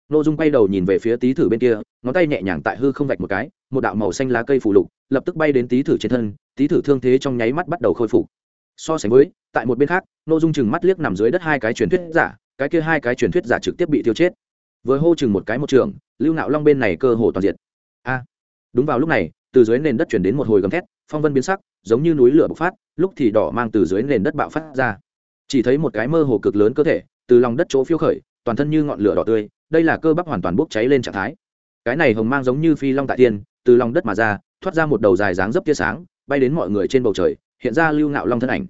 N ô dung quay đầu nhìn về phía tý thử bên kia, ngón tay nhẹ nhàng tại hư không vạch một cái một đạo màu xanh lá cây phủ lục, lập tức bay đến tý thử trên thân, tý thử thương thế trong nháy mắt bắt đầu khôi phục. So sánh với, tại một bên khác n ô dung chừng mắt liếc nằm dưới đất hai cái truyền thuyết giả, cái kia hai cái truyền thuyết giả trực tiếp bị tiêu chết. Với hô chừng một cái một trường, lưu nạo long bên này cơ hồ toàn diện a! Đúng vào lúc này, từ dưới nền đất chuyển đến một hồi gầm thét, phong vân biến sắc, giống như núi lửa bộc phát, lúc thì đỏ mang từ dưới nền đất bạo phát ra. Chỉ thấy một cái mơ hồ cực lớn cơ thể, từ lòng đất chỗ phiêu khởi, toàn thân như ngọn lửa đỏ tươi, đây là cơ bắp hoàn toàn bốc cháy lên trạng thái. Cái này hồng mang giống như phi long tại tiên từ lòng đất mà ra, thoát ra một đầu dài dáng dấp tia sáng, bay đến mọi người trên bầu trời, hiện ra lưu ngạo long thân ảnh.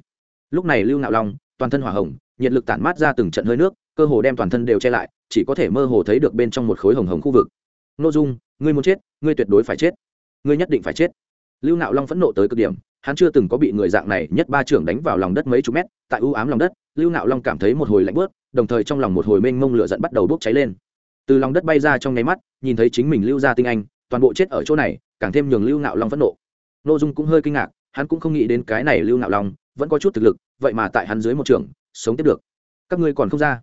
Lúc này lưu ngạo long, toàn thân hỏa hồng, nhiệt lực tản mát ra từng trận hơi nước, cơ hồ đem toàn thân đều che lại, chỉ có thể mơ hồ thấy được bên trong một khối hồng hồng khu vực. N ô dung, ngươi muốn chết, ngươi tuyệt đối phải chết. Ngươi nhất định phải chết. Lưu nạo long phẫn nộ tới cực điểm, hắn chưa từng có bị người dạng này nhất ba trưởng đánh vào lòng đất mấy chục mét, tại ưu ám lòng đất, lưu nạo long cảm thấy một hồi lạnh bớt đồng thời trong lòng một hồi mênh mông lửa dẫn bắt đầu bốc cháy lên. Từ lòng đất bay ra trong nháy mắt, nhìn thấy chính mình lưu ra tinh anh toàn bộ chết ở chỗ này, càng thêm nhường lưu nạo long phẫn nộ. N ô dung cũng hơi kinh ngạc, hắn cũng không nghĩ đến cái này lưu nạo long vẫn có chút thực lực, vậy mà tại hắn dưới một trường, sống tiếp được. Các ngươi còn không ra.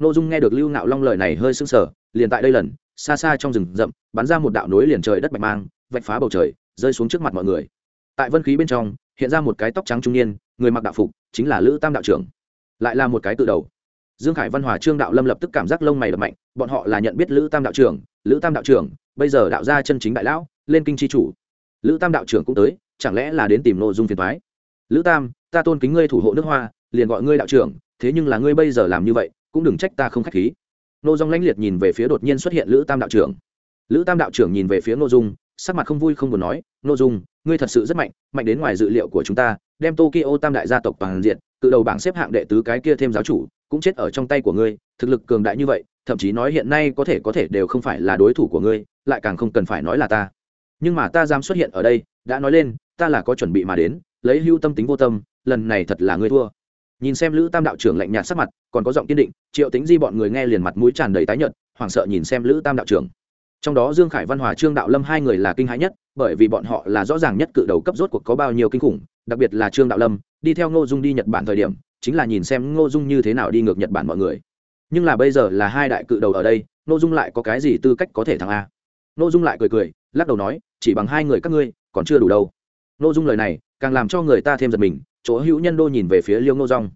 N ô dung nghe được lưu nạo long lời này hơi sưng sờ, liền tại đây lần, xa xa trong rừng rậm, bắn ra một đạo nối liền trời đất bạch mang, vạch phá bầu trời, rơi xuống trước mặt mọi người. Tại vân khí bên trong, hiện ra một cái tóc trắng trung niên, người mặc đạo phục, chính là lữ tam đạo trưởng. Lại là một cái tự đầu dương khải văn hòa, trương đạo lâm lập tức cảm giác lông mày đập mạnh, bọn họ là nhận biết lữ tam đạo trưởng, lữ tam đạo trưởng, bây giờ đạo gia chân chính đại lão, lên kinh tri chủ. Lữ tam đạo trưởng cũng tới, chẳng lẽ là đến tìm nội dung phiền thoái lữ tam, ta tôn kính ngươi thủ hộ nước hoa, liền gọi ngươi đạo trưởng, thế nhưng là ngươi bây giờ làm như vậy, cũng đừng trách ta không k h á c h khí. Nô dung lãnh liệt nhìn về phía đột nhiên xuất hiện lữ tam đạo trưởng. Lữ tam đạo trưởng nhìn về phía nô dung, sắc mặt không vui không buồn nói, nô dung, ngươi thật sự rất mạnh mạnh đến ngoài dự liệu của chúng ta, đem tokyo tam đại gia tộc toàn diện cự đầu bảng xếp hạng đệ tứ cái kia thêm giáo chủ cũng chết ở trong tay của ngươi, thực lực cường đại như vậy, thậm chí nói hiện nay có thể có thể đều không phải là đối thủ của ngươi, lại càng không cần phải nói là ta. Nhưng mà ta dám xuất hiện ở đây, đã nói lên, ta là có chuẩn bị mà đến, lấy hưu tâm tính vô tâm, lần này thật là ngươi thua. Nhìn xem lữ tam đạo trưởng lạnh nhạt sắc mặt, còn có giọng kiên định, triệu tính di bọn người nghe liền mặt mũi tràn đầy tái nhợt, hoảng sợ nhìn xem lữ tam đạo trưởng. Trong đó dương khải văn hòa, trương đạo lâm hai người là kinh hãi nhất, bởi vì bọn họ là rõ ràng nhất cự đầu cấp rốt cuộc có bao nhiêu kinh khủng, đặc biệt là trương đạo lâm, đi theo ngô dung đi nhật bản thời điểm chính là nhìn xem ngô dung như thế nào đi ngược nhật bản mọi người. Nhưng là bây giờ là hai đại cự đầu ở đây, ngô dung lại có cái gì tư cách có thể thắng a? Ngô dung lại cười cười, lắc đầu nói, chỉ bằng hai người các ngươi, còn chưa đủ đâu. Ngô dung lời này, càng làm cho người ta thêm giật mình, chỗ hữu nhân đô nhìn về phía liêu ngô dung.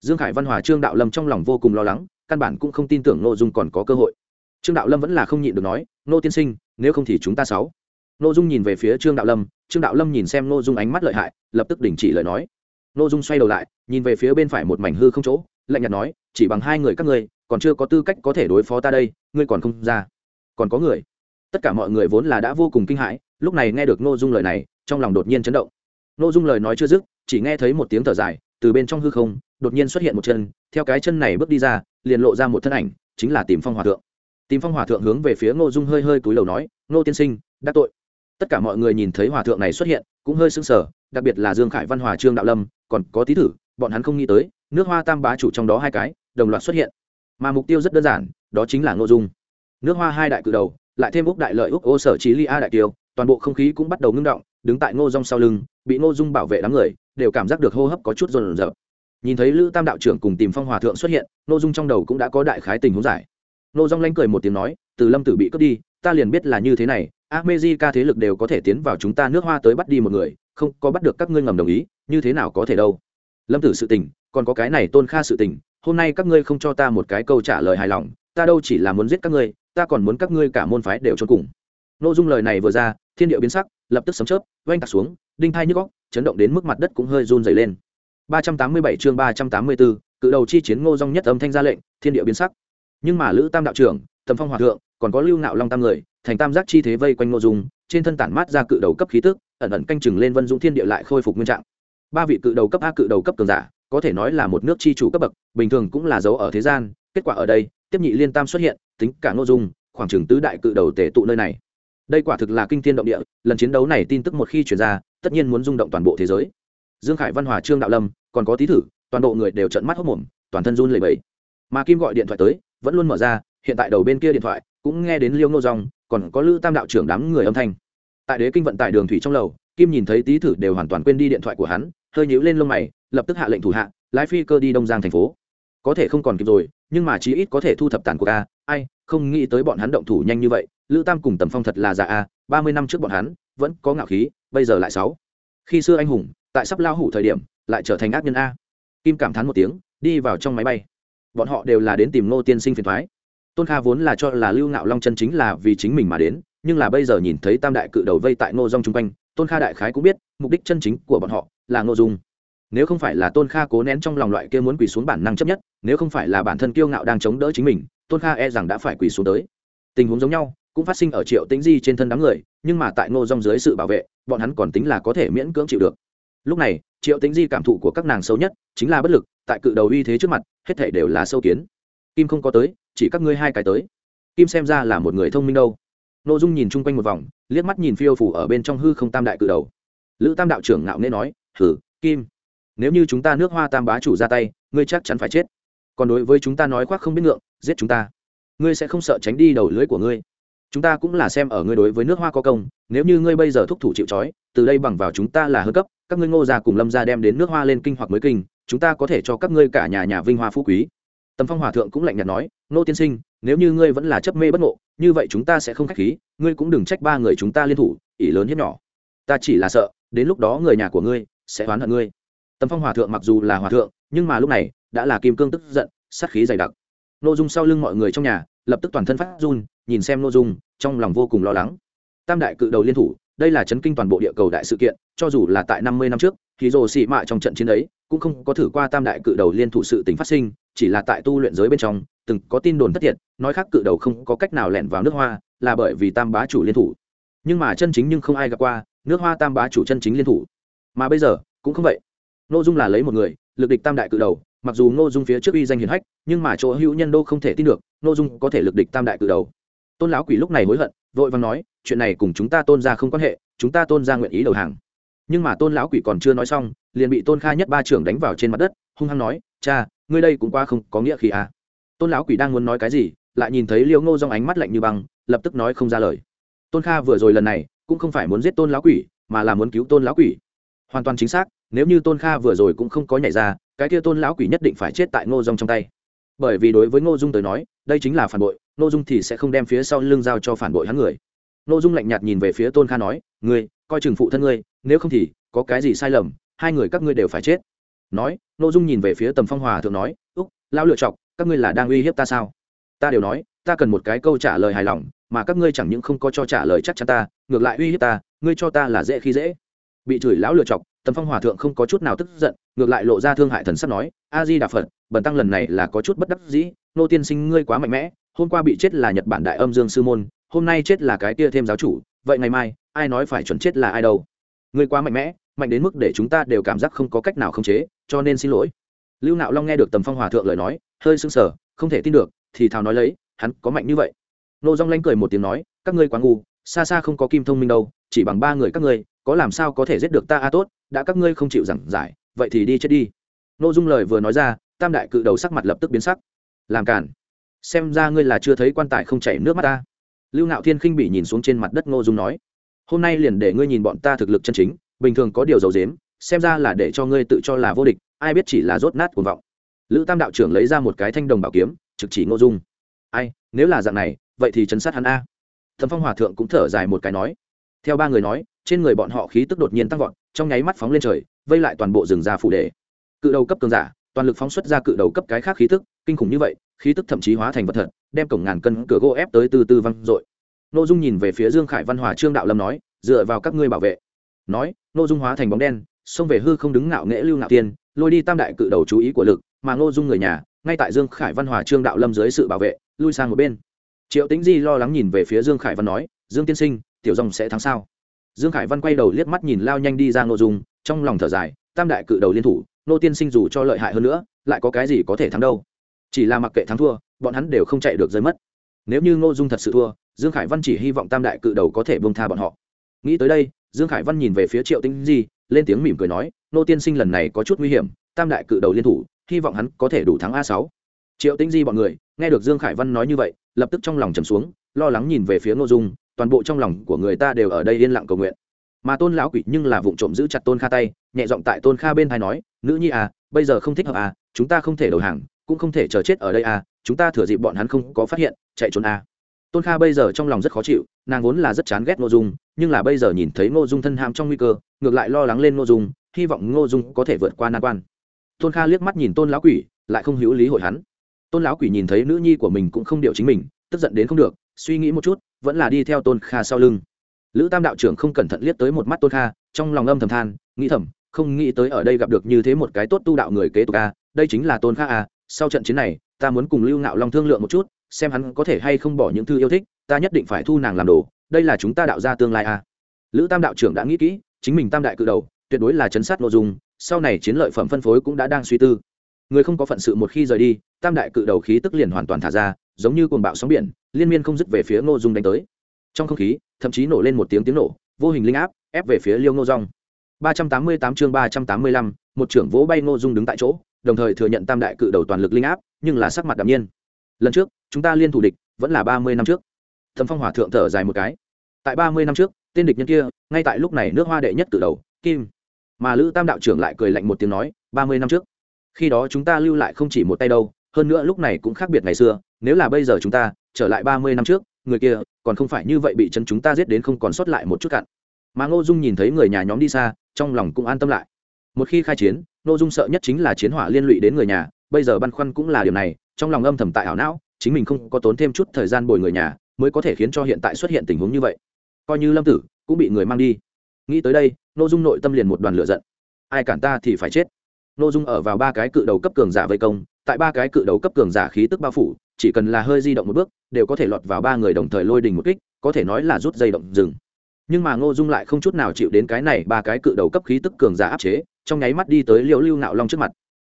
Dương khải văn hòa, trương đạo lâm trong lòng vô cùng lo lắng, căn bản cũng không tin tưởng ngô dung còn có cơ hội. Trương đạo lâm vẫn là không nhịn được nói, Ngô tiên sinh, nếu không thì chúng ta sáu. Ngô dung nhìn về phía trương đạo lâm, trương đạo lâm nhìn xem Ngô dung ánh mắt lợi hại, lập tức đình chỉ lời nói. Ngô dung xoay đầu lại nhìn về phía bên phải một mảnh hư không chỗ, lạnh nhạt nói, chỉ bằng hai người các ngươi, còn chưa có tư cách có thể đối phó ta đây, ngươi còn không ra. Còn có người. Tất cả mọi người vốn là đã vô cùng kinh hãi, lúc này nghe được nô dung lời này, trong lòng đột nhiên chấn động. Nô dung lời nói chưa dứt, chỉ nghe thấy một tiếng thở dài, từ bên trong hư không, đột nhiên xuất hiện một chân, theo cái chân này bước đi ra, liền lộ ra một thân ảnh, chính là tìm phong hòa thượng. Tìm phong hòa thượng hướng về phía ngô dung hơi hơi cúi đầu nói, ngô tiên sinh đắc tội. Tất cả mọi người nhìn thấy hòa thượng này xuất hiện, cũng hơi sững sờ, đặc biệt là dương khải văn hòa trương đạo lâm, còn có tí thử bọn hắn không nghĩ tới, nước hoa tam bá chủ trong đó hai cái, đồng loạt xuất hiện. Mà mục tiêu rất đơn giản, đó chính là ngô dung. Nước hoa hai đại cự đầu, lại thêm úc đại lợi úc ô sở trí li a đại kiều, toàn bộ không khí cũng bắt đầu ngưng động, đứng tại ngô dung sau lưng, bị ngô dung bảo vệ đám người, đều cảm giác được hô hấp có chút rồn rợp nhìn thấy lữ tam đạo trưởng cùng tìm phong hòa thượng xuất hiện, ngô dung trong đầu cũng đã có đại khái tình huống giải. Ngô rong lanh cười một tiếng nói, từ lâm tử bị cướp đi, ta liền biết là như thế này armezika thế lực đều có thể tiến vào chúng ta nước hoa tới bắt đi một người, không có bắt được các ngươi ngầm đồng ý, như thế nào có thể đâu? Lâm tử sự tình còn có cái này tôn kha sự tình hôm nay các ngươi không cho ta một cái câu trả lời hài lòng ta đâu chỉ là muốn giết các ngươi ta còn muốn các ngươi cả môn phái đều cho cùng. Nội dung lời này vừa ra thiên điệu biến sắc lập tức sấm chớp oanh tạc xuống đinh thai nhức góc chấn động đến mức mặt đất cũng hơi run dày lên. 387 chương 384, cự đầu chi chiến ngô dong nhất âm thanh ra lệnh thiên địa biến sắc. Nhưng mà lữ tam đạo trưởng tầm phong hòa thượng còn có lưu nạo long tam người thành tam giác chi thế vây quanh ngô dung trên thân tản mát ra cự đầu cấp khí tức ẩn ẩn canh chừng lên vân dũng thiên địa lại khôi phục nguyên trạng ba vị cự đầu cấp a cự đầu cấp cường giả, có thể nói là một nước chi chủ cấp bậc, bình thường cũng là dấu ở thế gian, kết quả ở đây, tiếp nhị liên tam xuất hiện, tính cả nội dung, khoảng chừng tứ đại cự đầu tể tụ nơi này. Đây quả thực là kinh thiên động địa, lần chiến đấu này tin tức một khi chuyển ra, tất nhiên muốn rung động toàn bộ thế giới. Dương khải, văn hòa, trương đạo lâm, còn có tí thử, toàn bộ người đều trận mắt hốc mồm, toàn thân run lẩy bẩy. Mà kim gọi điện thoại tới, vẫn luôn mở ra, hiện tại đầu bên kia điện thoại, cũng nghe đến liêu ngô rong còn có lữ tam đạo trưởng đám người âm thanh. Tại đế kinh vận tải đường thủy trong lầu, kim nhìn thấy tý thử đều hoàn toàn quên đi điện thoại của hắn hơi nhíu lên lông mày, lập tức hạ lệnh thủ hạ, lái phi cơ đi đông giang thành phố. Có thể không còn kịp rồi, nhưng mà chí ít có thể thu thập tàn của a. Ai, không nghĩ tới bọn hắn động thủ nhanh như vậy, lữ tam cùng tầm phong thật là già a, ba mươi năm trước bọn hắn, vẫn có ngạo khí, bây giờ lại sáu. Khi xưa anh hùng, tại sắp lao hủ thời điểm, lại trở thành ác nhân a. Kim cảm thán một tiếng, đi vào trong máy bay. Bọn họ đều là đến tìm ngô tiên sinh phiền thoái. Tôn kha vốn là cho là lưu ngạo long chân chính là vì chính mình mà đến, nhưng là bây giờ nhìn thấy tam đại cự đầu vây tại ngô Dung chung quanh, tôn kha đại khái cũng biết, mục đích chân chính của bọn họ là ngô dung. Nếu không phải là tôn kha cố nén trong lòng loại kia muốn quỳ xuống bản năng chấp nhất, nếu không phải là bản thân kiêu ngạo đang chống đỡ chính mình, tôn kha e rằng đã phải quỳ xuống tới. Tình huống giống nhau, cũng phát sinh ở triệu tĩnh di trên thân đám người, nhưng mà tại ngô Dung dưới sự bảo vệ, bọn hắn còn tính là có thể miễn cưỡng chịu được. Lúc này, triệu tĩnh di cảm thụ của các nàng xấu nhất, chính là bất lực, tại cự đầu uy thế trước mặt, hết thể đều là sâu kiến. Kim không có tới, chỉ các ngươi hai cái tới. Kim xem ra là một người thông minh đâu. Nội dung nhìn chung quanh một vòng, liếc mắt nhìn phiêu phủ ở bên trong hư không tam đại cự đầu. Lữ tam đạo trưởng ngạo nghễ nói hử, kim. Nếu như chúng ta nước hoa tam bá chủ ra tay, ngươi chắc chắn phải chết. Còn đối với chúng ta nói khoác không biết ngượng, giết chúng ta. Ngươi sẽ không sợ tránh đi đầu lưới của ngươi. Chúng ta cũng là xem ở ngươi đối với nước hoa có công, nếu như ngươi bây giờ thúc thủ chịu trói, từ đây bằng vào chúng ta là hơ cấp, các ngươi ngô gia cùng lâm gia đem đến nước hoa lên kinh hoặc mới kinh, chúng ta có thể cho các ngươi cả nhà nhà vinh hoa phú quý. Tầm phong hòa thượng cũng lạnh nhạt nói nô tiên sinh, nếu như ngươi vẫn là chấp mê bất ngộ, như vậy chúng ta sẽ không k h á c h khí, ngươi cũng đừng trách ba người chúng ta liên thủ, ỷ lớn hiếp nhỏ. Ta chỉ là sợ, đến lúc đó người nhà của ngươi sẽ oán hận ngươi. Tầm phong hòa thượng mặc dù là hòa thượng, nhưng mà lúc này, đã là kim cương tức giận, sát khí dày đặc. N ô dung sau lưng mọi người trong nhà, lập tức toàn thân phát run, nhìn xem n ô dung, trong lòng vô cùng lo lắng. Tam đại cự đầu liên thủ, đây là chấn kinh toàn bộ địa cầu đại sự kiện, cho dù là tại năm mươi năm trước, thì rồ xị mạ trong trận chiến ấy, cũng không có thử qua tam đại cự đầu liên thủ sự tình phát sinh, chỉ là tại tu luyện giới bên trong, từng có tin đồn thất thiệt, nói khác cự đầu không có cách nào lẻn vào nước hoa, là bởi vì tam bá chủ liên thủ. Nhưng mà chân chính nhưng không ai gặp qua, nước hoa tam bá chủ chân chính liên thủ mà bây giờ cũng không vậy. Nội dung là lấy một người, lực địch tam đại cự đầu, mặc dù ngô dung phía trước uy danh hiền hách, nhưng mà chỗ hữu nhân đô không thể tin được, ngô dung có thể lực địch tam đại cự đầu. Tôn lão quỷ lúc này hối hận, vội vàng nói, chuyện này cùng chúng ta tôn ra không quan hệ, chúng ta tôn ra nguyện ý đầu hàng. Nhưng mà tôn lão quỷ còn chưa nói xong, liền bị tôn kha nhất ba trưởng đánh vào trên mặt đất, hung hăng nói, cha, ngươi đây cũng qua không có nghĩa khi à. tôn lão quỷ đang muốn nói cái gì, lại nhìn thấy liêu ngô dòng ánh mắt lạnh như băng, lập tức nói không ra lời. Tôn kha vừa rồi lần này, cũng không phải muốn giết tôn lão quỷ, mà là muốn cứu tôn lão quỷ hoàn toàn chính xác, nếu như tôn kha vừa rồi cũng không có nhảy ra, cái kia tôn lão quỷ nhất định phải chết tại ngô dung trong tay. Bởi vì đối với ngô dung tới nói, đây chính là phản bội, ngô dung thì sẽ không đem phía sau lưng giao cho phản bội hắn người. Ngô dung lạnh nhạt nhìn về phía tôn kha nói, ngươi, coi chừng phụ thân ngươi, nếu không thì có cái gì sai lầm, hai người các ngươi đều phải chết. Nói, ngô dung nhìn về phía tầm phong hòa thượng nói, úc lao lựa chọc, các ngươi là đang uy hiếp ta sao? Ta đều nói, ta cần một cái câu trả lời hài lòng, mà các ngươi chẳng những không có cho trả lời chắc chắn ta, ngược lại uy hiếp ta, ngươi cho ta là dễ khi dễ bị chửi lão lựa chọc, tần phong hòa thượng không có chút nào tức giận, ngược lại lộ ra thương hại thần sắp nói, a di đà phật, bần tăng lần này là có chút bất đắc dĩ, nô tiên sinh ngươi quá mạnh mẽ, hôm qua bị chết là nhật bản đại âm dương sư môn, hôm nay chết là cái kia thêm giáo chủ, vậy ngày mai, ai nói phải chuẩn chết là ai đâu? Ngươi quá mạnh mẽ, mạnh đến mức để chúng ta đều cảm giác không có cách nào khống chế, cho nên xin lỗi. Lưu nạo long nghe được tầm phong hòa thượng lời nói, hơi sưng sờ, không thể tin được, thì thào nói lấy, hắn có mạnh như vậy. Nô dong lanh cười một tiếng nói, các ngươi quá ngu, xa xa không có kim thông minh đâu, chỉ bằng ba người các ngươi có làm sao có thể giết được ta a tốt, đã các ngươi không chịu giảng giải, vậy thì đi chết đi. N ô dung lời vừa nói ra, tam đại cự đầu sắc mặt lập tức biến sắc. Làm cản xem ra ngươi là chưa thấy quan tài không chảy nước mắt ta. Lưu ngạo thiên khinh bị nhìn xuống trên mặt đất ngô dung nói, hôm nay liền để ngươi nhìn bọn ta thực lực chân chính, bình thường có điều dầu dếm xem ra là để cho ngươi tự cho là vô địch, ai biết chỉ là rốt nát cuồng vọng. Lữ tam đạo trưởng lấy ra một cái thanh đồng bảo kiếm, trực chỉ ngô dung. Ai, nếu là dạng này, vậy thì chấn sát hắn a. Thẩm phong hòa thượng cũng thở dài một cái nói. Theo ba người nói trên người bọn họ khí tức đột nhiên tăng vọt, trong nháy mắt phóng lên trời, vây lại toàn bộ rừng già phủ đề cự đầu cấp cường giả, toàn lực phóng xuất ra cự đầu cấp cái khác khí tức, kinh khủng như vậy, khí tức thậm chí hóa thành vật thật, đem cổng ngàn cân cửa gỗ ép tới từ từ văng dội n ô dung nhìn về phía dương khải văn hòa trương đạo lâm nói, dựa vào các ngươi bảo vệ. Nói n ô dung hóa thành bóng đen, xông về hư không đứng ngạo nghễ lưu ngạo tiên, lôi đi tam đại cự đầu chú ý của lực, mà n ô dung người nhà, ngay tại dương khải văn hòa trương đạo lâm dưới sự bảo vệ, lui sang một bên. Triệu tính di lo lắng nhìn về phía dương khải văn nói, dương tiên sinh, tiểu dòng sẽ thắng sao? Dương khải văn quay đầu liếc mắt nhìn lao nhanh đi ra ngô dung, trong lòng thở dài, tam đại cự đầu liên thủ nô tiên sinh dù cho lợi hại hơn nữa, lại có cái gì có thể thắng đâu. Chỉ là mặc kệ thắng thua, bọn hắn đều không chạy được rơi mất. Nếu như ngô dung thật sự thua, dương khải văn chỉ hy vọng tam đại cự đầu có thể bông tha bọn họ. Nghĩ tới đây, dương khải văn nhìn về phía triệu tinh di, lên tiếng mỉm cười nói nô tiên sinh lần này có chút nguy hiểm, tam đại cự đầu liên thủ, hy vọng hắn có thể đủ thắng a sáu. Triệu tinh di bọn người, nghe được dương khải văn nói như vậy, lập tức trong lòng trầm xuống, lo lắng nhìn về phía ngô dung toàn bộ trong lòng của người ta đều ở đây yên lặng cầu nguyện. Mà tôn lão quỷ nhưng là vụng trộm giữ chặt tôn kha tay, nhẹ giọng tại tôn kha bên thai nói, nữ nhi à bây giờ không thích hợp à chúng ta không thể đầu hàng, cũng không thể chờ chết ở đây à chúng ta thừa dịp bọn hắn không có phát hiện, chạy trốn à. Tôn kha bây giờ trong lòng rất khó chịu, nàng vốn là rất chán ghét ngô dung, nhưng là bây giờ nhìn thấy ngô dung thân ham trong nguy cơ, ngược lại lo lắng lên ngô dung, hy vọng ngô dung có thể vượt qua nan quan. Tôn kha liếc mắt nhìn tôn lão quỷ, lại không hữu lý hội hắn. Tôn lão quỷ nhìn thấy nữ nhi của mình cũng không điệu chính mình, tức giận đến không được, suy nghĩ một chút vẫn là đi theo tôn kha sau lưng. Lữ tam đạo trưởng không cẩn thận liếc tới một mắt tôn kha, trong lòng âm thầm than, nghĩ thầm, không nghĩ tới ở đây gặp được như thế một cái tốt tu đạo người kế tục a, đây chính là tôn kha a, sau trận chiến này, ta muốn cùng lưu ngạo long thương lượng một chút, xem hắn có thể hay không bỏ những thư yêu thích, ta nhất định phải thu nàng làm đồ, đây là chúng ta đạo ra tương lai a. Lữ tam đạo trưởng đã nghĩ kỹ, chính mình tam đại cự đầu, tuyệt đối là chấn sát nội dung, sau này chiến lợi phẩm phân phối cũng đã đang suy tư. Người không có phận sự một khi rời đi, tam đại cự đầu khí tức liền hoàn toàn thả ra giống như cuồng bạo sóng biển, liên miên không dứt về phía ngô dung đánh tới. Trong không khí, thậm chí nổ lên một tiếng tiếng nổ, vô hình linh áp, ép về phía liêu ngô rong ba trăm tám mươi tám chương ba trăm tám mươi lăm, một trưởng vỗ bay ngô dung đứng tại chỗ, đồng thời thừa nhận tam đại cự đầu toàn lực linh áp, nhưng là sắc mặt đạm nhiên. Lần trước, chúng ta liên thủ địch, vẫn là ba mươi năm trước. Thẩm phong hỏa thượng thở dài một cái. Tại ba mươi năm trước, tên địch nhân kia, ngay tại lúc này nước hoa đệ nhất cự đầu, kim. Mà lữ tam đạo trưởng lại cười lạnh một tiếng nói, ba mươi năm trước. Khi đó chúng ta lưu lại không chỉ một tay đâu, hơn nữa lúc này cũng khác biệt ngày xưa nếu là bây giờ chúng ta trở lại ba mươi năm trước, người kia còn không phải như vậy bị chân chúng ta giết đến không còn sót lại một chút cặn. Mà ngô dung nhìn thấy người nhà nhóm đi xa, trong lòng cũng an tâm lại. Một khi khai chiến, ngô dung sợ nhất chính là chiến hỏa liên lụy đến người nhà, bây giờ băn khoăn cũng là điều này, trong lòng âm thầm tại ảo não, chính mình không có tốn thêm chút thời gian bồi người nhà, mới có thể khiến cho hiện tại xuất hiện tình huống như vậy. Coi như lâm tử cũng bị người mang đi. Nghĩ tới đây, ngô dung nội tâm liền một đoàn lửa giận. Ai cản ta thì phải chết. Ngô dung ở vào ba cái cự đầu cấp cường giả vây công, tại ba cái cự đầu cấp cường giả khí tức bao phủ chỉ cần là hơi di động một bước, đều có thể lọt vào ba người đồng thời lôi đình một kích, có thể nói là rút dây động rừng nhưng mà ngô dung lại không chút nào chịu đến cái này, ba cái cự đầu cấp khí tức cường giả áp chế, trong nháy mắt đi tới liễu lưu nạo long trước mặt.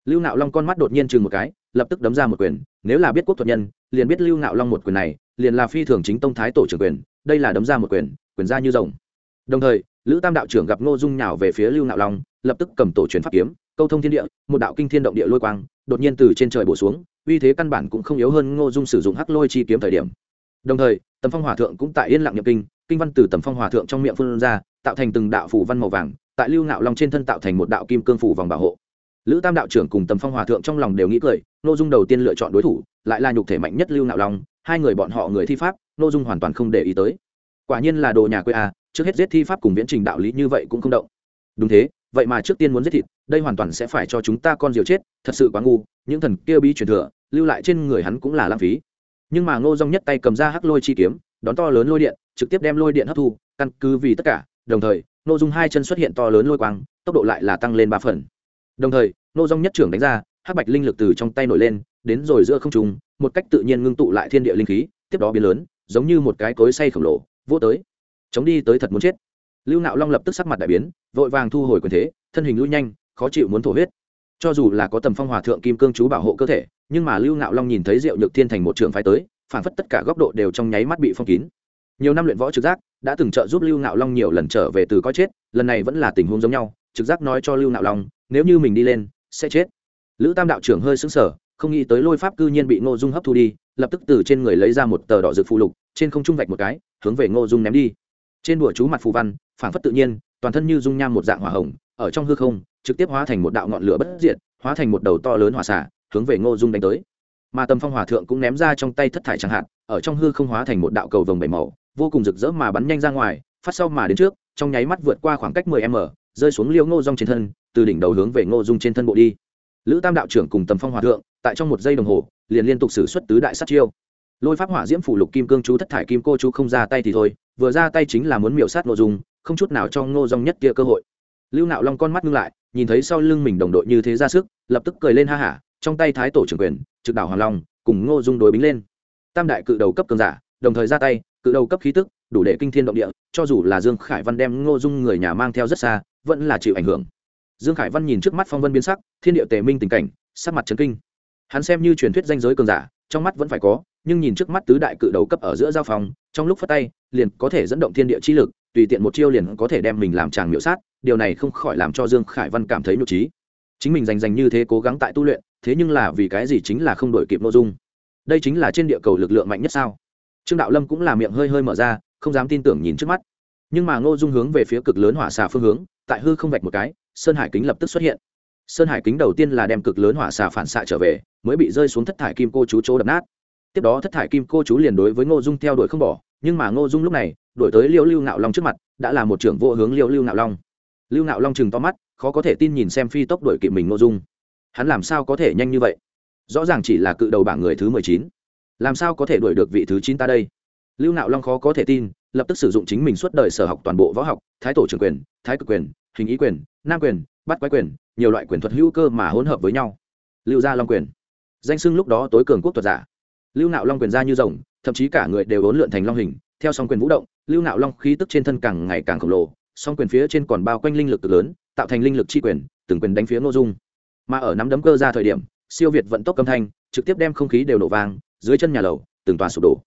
Lưu nạo long con mắt đột nhiên chừng một cái, lập tức đấm ra một quyền, nếu là biết quốc thuật nhân, liền biết lưu nạo long một quyền này, liền là phi thường chính tông thái tổ trưởng quyền, đây là đấm ra một quyền quyền ra như rồng. Đồng thời, lữ tam đạo trưởng gặp ngô dung nhào về phía lưu nạo long, lập tức cầm tổ truyền pháp kiếm, câu thông thiên địa, một đạo kinh thiên động địa lôi quang, đột nhiên từ trên trời bổ xuống uy thế căn bản cũng không yếu hơn ngô dung sử dụng hắc lôi chi kiếm thời điểm. Đồng thời, tầm phong hòa thượng cũng tại yên lặng nhập kinh kinh văn từ tầm phong hòa thượng trong miệng phương ra, tạo thành từng đạo phủ văn màu vàng, tại lưu ngạo long trên thân tạo thành một đạo kim cương phủ vòng bảo hộ. Lữ tam đạo trưởng cùng tầm phong hòa thượng trong lòng đều nghĩ cười n ô dung đầu tiên lựa chọn đối thủ, lại là nhục thể mạnh nhất lưu ngạo long, hai người bọn họ người thi pháp n ô dung hoàn toàn không để ý tới. Quả nhiên là đồ nhà quê a trước hết giết thi pháp cùng viễn trình đạo lý như vậy cũng không động. Đúng thế, vậy mà trước tiên muốn giết thịt, đây hoàn toàn sẽ phải cho chúng ta con diều chết, thật sự quá ngu, những thần kia bi truyền thừa lưu lại trên người hắn cũng là lãng phí. Nhưng mà ngô dong nhất tay cầm ra hắc lôi chi kiếm, đón to lớn lôi điện, trực tiếp đem lôi điện hấp thu, căn cứ vì tất cả, đồng thời, ngô dung hai chân xuất hiện to lớn lôi quang, tốc độ lại là tăng lên ba phần. Đồng thời, ngô dong nhất trưởng đánh ra, hắc bạch linh lực từ trong tay nổi lên, đến rồi giữa không trùng một cách tự nhiên ngưng tụ lại thiên địa linh khí, tiếp đó biến lớn, giống như một cái cối say khổng lồ vô tới. Chống đi tới thật muốn chết. Lưu nạo long lập tức sắc mặt đại biến, vội vàng thu hồi quyền thế, thân hình lui nhanh, khó chịu muốn thổ huyết. Cho dù là có tầm phong hòa thượng kim cương chú bảo hộ cơ thể nhưng mà lưu nạo long nhìn thấy diệu nhược thiên thành một trường phái tới, phản phất tất cả góc độ đều trong nháy mắt bị phong kín. Nhiều năm luyện võ trực giác, đã từng trợ giúp lưu nạo long nhiều lần trở về từ coi chết, lần này vẫn là tình huống giống nhau, trực giác nói cho lưu nạo long, nếu như mình đi lên, sẽ chết. Lữ tam đạo trưởng hơi xứng sở không nghĩ tới lôi pháp cư nhiên bị ngô dung hấp thu đi, lập tức từ trên người lấy ra một tờ đỏ rực phù lục, trên không trung vạch một cái, hướng về ngô dung ném đi. Trên đùa chú mặt phù văn, phản phất tự nhiên, toàn thân như dung nham một dạng hỏa hồng, ở trong hư không, trực tiếp hóa thành một đạo ngọn lửa bất diệt, hóa thành một đầu to lớn hỏa xả hướng về ngô dung đánh tới. Mà tầm phong hòa thượng cũng ném ra trong tay thất thải chẳng hạn, ở trong hư không hóa thành một đạo cầu vồng bảy màu, vô cùng rực rỡ mà bắn nhanh ra ngoài, phát sau mà đến trước, trong nháy mắt vượt qua khoảng cách 10 m, rơi xuống liêu ngô dung trên thân, từ đỉnh đầu hướng về ngô dung trên thân bộ đi. Lữ tam đạo trưởng cùng tầm phong hòa thượng, tại trong một giây đồng hồ, liền liên tục xử xuất tứ đại sát chiêu. Lôi pháp hỏa diễm phủ lục kim cương chú thất thải kim cô chú không ra tay thì thôi, vừa ra tay chính là muốn miểu sát ngô dung, không chút nào cho ngô dung nhất kia cơ hội. Lưu nạo long con mắt ngưng lại, nhìn thấy sau lưng mình đồng đội như thế ra sức, lập tức cười lên ha hả trong tay thái tổ trưởng quyền, trực đảo hoàng long, cùng ngô dung đối bính lên. Tam đại cự đầu cấp cường giả, đồng thời ra tay, cự đầu cấp khí tức, đủ để kinh thiên động địa, cho dù là dương khải văn đem ngô dung người nhà mang theo rất xa, vẫn là chịu ảnh hưởng. Dương khải văn nhìn trước mắt phong vân biến sắc, thiên địa tề minh tình cảnh, sắc mặt trấn kinh. Hắn xem như truyền thuyết danh giới cường giả, trong mắt vẫn phải có, nhưng nhìn trước mắt tứ đại cự đầu cấp ở giữa giao phòng trong lúc phát tay, liền có thể dẫn động thiên địa chi lực, tùy tiện một chiêu liền có thể đem mình làm chàng miễu sát, điều này không khỏi làm cho dương khải văn cảm thấy nhục trí chính mình dành dành như thế cố gắng tại tu luyện thế nhưng là vì cái gì chính là không đổi kịp nội dung? Đây chính là trên địa cầu lực lượng mạnh nhất sao? Trương đạo lâm cũng là miệng hơi hơi mở ra, không dám tin tưởng nhìn trước mắt. Nhưng mà ngô dung hướng về phía cực lớn hỏa xà phương hướng, tại hư không vạch một cái, sơn hải kính lập tức xuất hiện. Sơn hải kính đầu tiên là đem cực lớn hỏa xà phản xạ trở về, mới bị rơi xuống thất thải kim cô chú chỗ đập nát. Tiếp đó thất thải kim cô chú liền đối với ngô dung theo đuổi không bỏ, nhưng mà ngô dung lúc này đuổi tới liêu lưu ngạo long trước mặt, đã là một trưởng vô hướng liêu lưu ngạo long. Lưu ngạo long chừng to mắt, khó có thể tin nhìn xem phi tốc đuổi kịp mình ngô dung hắn làm sao có thể nhanh như vậy? Rõ ràng chỉ là cự đầu bảng người thứ mười chín. Làm sao có thể đuổi được vị thứ chín ta đây? Lưu nạo long khó có thể tin, lập tức sử dụng chính mình suốt đời sở học toàn bộ võ học, thái tổ trưởng quyền, thái cực quyền, hình ý quyền, nam quyền, bắt quái quyền, nhiều loại quyền thuật hữu cơ mà hỗn hợp với nhau. Lưu gia long quyền. Danh sưng lúc đó tối cường quốc thuật giả. Lưu nạo long quyền ra như rồng, thậm chí cả người đều ốn lượn thành long hình, theo song quyền vũ động, lưu nạo long khí tức trên thân càng ngày càng khổng lồ, song quyền phía trên còn bao quanh linh lực cực lớn, tạo thành linh lực chi quyền, từng quyền đánh phía ngô dung mà ở nắm đấm cơ ra thời điểm, siêu việt vận tốc âm thanh, trực tiếp đem không khí đều nổ vang, dưới chân nhà lầu, từng tòa sụp đổ.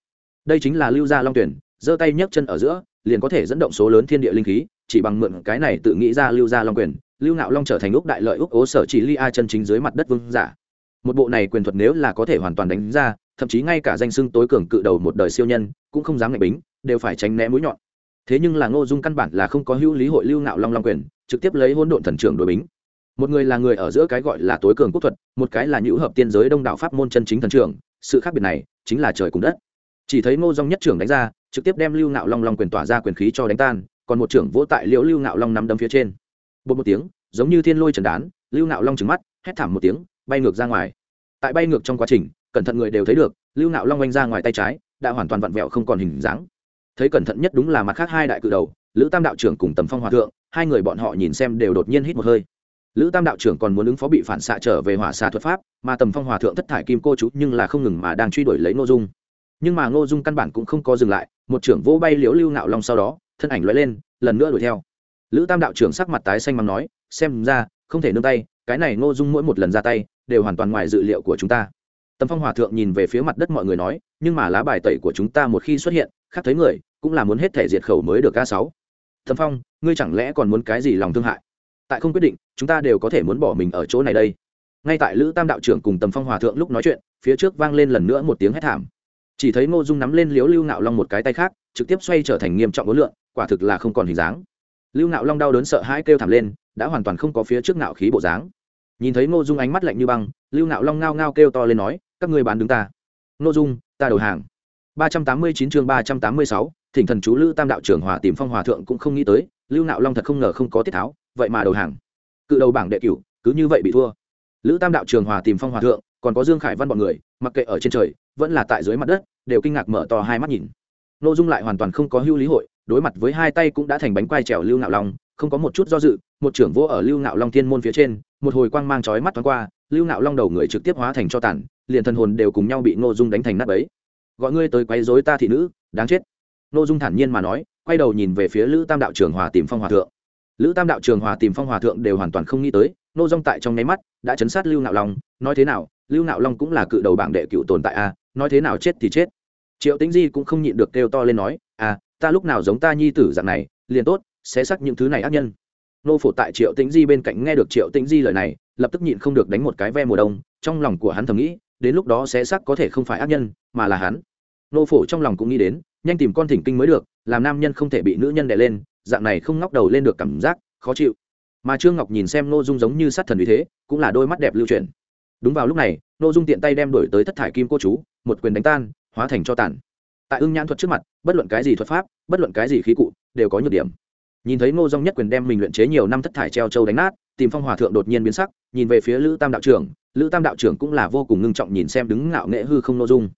Đây chính là lưu gia long tuyển giơ tay nhấc chân ở giữa, liền có thể dẫn động số lớn thiên địa linh khí, chỉ bằng mượn cái này tự nghĩ ra lưu gia long quyền lưu ngạo long trở thành úc đại lợi úc ố sở chỉ li a chân chính dưới mặt đất vương giả. Một bộ này quyền thuật nếu là có thể hoàn toàn đánh ra, thậm chí ngay cả danh xưng tối cường cự đầu một đời siêu nhân, cũng không dám ngạch bính, đều phải tránh né mũi nhọn. Thế nhưng là ngô dung căn bản là không có hữu lý hội lưu ngạo long long quyền, trực tiếp lấy hôn độn thần trưởng đội bính một người là người ở giữa cái gọi là tối cường quốc thuật, một cái là nhũ hợp tiên giới đông đạo pháp môn chân chính thần trưởng, sự khác biệt này chính là trời cùng đất. Chỉ thấy ngô dung nhất trưởng đánh ra, trực tiếp đem lưu nạo long long quyền tỏa ra quyền khí cho đánh tan, còn một trưởng vỗ tại liễu lưu nạo long nắm đấm phía trên. Bột một tiếng, giống như thiên lôi trần đán, lưu nạo long trừng mắt, hét thảm một tiếng, bay ngược ra ngoài. Tại bay ngược trong quá trình, cẩn thận người đều thấy được, lưu nạo long oanh ra ngoài tay trái, đã hoàn toàn vặn vẹo không còn hình dáng. Thấy cẩn thận nhất đúng là mặt khác hai đại cự đầu, lữ tam đạo trưởng cùng tầm phong hòa thượng, hai người bọn họ nhìn xem đều đột nhiên hít một hơi lữ tam đạo trưởng còn muốn ứng phó bị phản xạ trở về hỏa xạ thuật pháp, mà tầm phong hòa thượng thất thải kim cô chú nhưng là không ngừng mà đang truy đuổi lấy ngô dung. Nhưng mà ngô dung căn bản cũng không có dừng lại, một trưởng vỗ bay liễu lưu nạo long sau đó, thân ảnh lóe lên, lần nữa đuổi theo. Lữ tam đạo trưởng sắc mặt tái xanh mắng nói, xem ra, không thể nương tay, cái này ngô dung mỗi một lần ra tay, đều hoàn toàn ngoài dự liệu của chúng ta. Tầm phong hòa thượng nhìn về phía mặt đất mọi người nói, nhưng mà lá bài tẩy của chúng ta một khi xuất hiện, khác thấy người, cũng là muốn hết thể diệt khẩu mới được ca sáu. Tầm phong, ngươi chẳng lẽ còn muốn cái gì lòng thương hại? Tại không quyết định, chúng ta đều có thể muốn bỏ mình ở chỗ này đây. Ngay tại lữ tam đạo trưởng cùng tầm phong hòa thượng lúc nói chuyện, phía trước vang lên lần nữa một tiếng hét thảm. Chỉ thấy ngô dung nắm lên liếu lưu nạo long một cái tay khác, trực tiếp xoay trở thành nghiêm trọng ối lượng quả thực là không còn hình dáng. Lưu nạo long đau đớn sợ hãi kêu thảm lên, đã hoàn toàn không có phía trước nạo khí bộ dáng. Nhìn thấy ngô dung ánh mắt lạnh như băng, lưu nạo long ngao ngao kêu to lên nói, các ngươi bán đứng ta. Ngô dung, ta đầu hàng. ba trăm tám mươi chín chương ba trăm tám mươi sáu, thỉnh thần chú lữ tam đạo trưởng hòa tìm phong hòa thượng cũng không nghĩ tới, lưu nạo long thật không ngờ không có tiết tháo vậy mà đầu hàng. Cự đầu bảng đệ cửu, cứ như vậy bị thua. Lữ tam đạo trường hòa tìm phong hòa thượng, còn có dương khải văn b ọ n người, mặc kệ ở trên trời, vẫn là tại dưới mặt đất, đều kinh ngạc mở to hai mắt nhìn. N ô dung lại hoàn toàn không có hưu lý hội, đối mặt với hai tay cũng đã thành bánh quai trèo lưu nạo long, không có một chút do dự, một trưởng vô ở lưu nạo long thiên môn phía trên, một hồi quang mang trói mắt thoáng qua, lưu nạo long đầu người trực tiếp hóa thành cho tản liền thần hồn đều cùng nhau bị n ô dung đánh thành nắp ấy gọi ngươi tới quấy dối ta thị nữ, đáng chết. N ô dung thản nhiên mà nói, quay đầu nhìn về phía lữ tam đạo trường hòa tìm phong hòa thượng lữ tam đạo trường hòa tìm phong hòa thượng đều hoàn toàn không nghĩ tới, nô dong tại trong nháy mắt đã chấn sát lưu nạo long, nói thế nào, lưu nạo long cũng là cự đầu bảng đệ cựu tồn tại a, nói thế nào chết thì chết. Triệu tĩnh di cũng không nhịn được kêu to lên nói à ta lúc nào giống ta nhi tử dạng này, liền tốt, sẽ sắc những thứ này ác nhân. Nô phổ tại triệu tĩnh di bên cạnh nghe được triệu tĩnh di lời này, lập tức nhịn không được đánh một cái ve mùa đông, trong lòng của hắn thầm nghĩ, đến lúc đó sẽ sắc có thể không phải ác nhân, mà là hắn. Nô phổ trong lòng cũng nghĩ đến, nhanh tìm con thỉnh kinh mới được, làm nam nhân không thể bị nữ nhân đè lên dạng này không ngóc đầu lên được cảm giác, khó chịu. Mà trương ngọc nhìn xem n ô dung giống như sát thần vì thế, cũng là đôi mắt đẹp lưu truyền đúng vào lúc này n ô dung tiện tay đem đổi tới thất thải kim cô chú, một quyền đánh tan, hóa thành cho tàn. Tại ưng nhãn thuật trước mặt, bất luận cái gì thuật pháp, bất luận cái gì khí cụ, đều có nhược điểm. Nhìn thấy ngô dung nhất quyền đem mình luyện chế nhiều năm thất thải treo châu đánh nát, tìm phong hòa thượng đột nhiên biến sắc, nhìn về phía lữ tam đạo trưởng, lữ tam đạo trưởng cũng là vô cùng ngưng trọng nhìn xem đứng ngạo nghệ hư không n ô dung.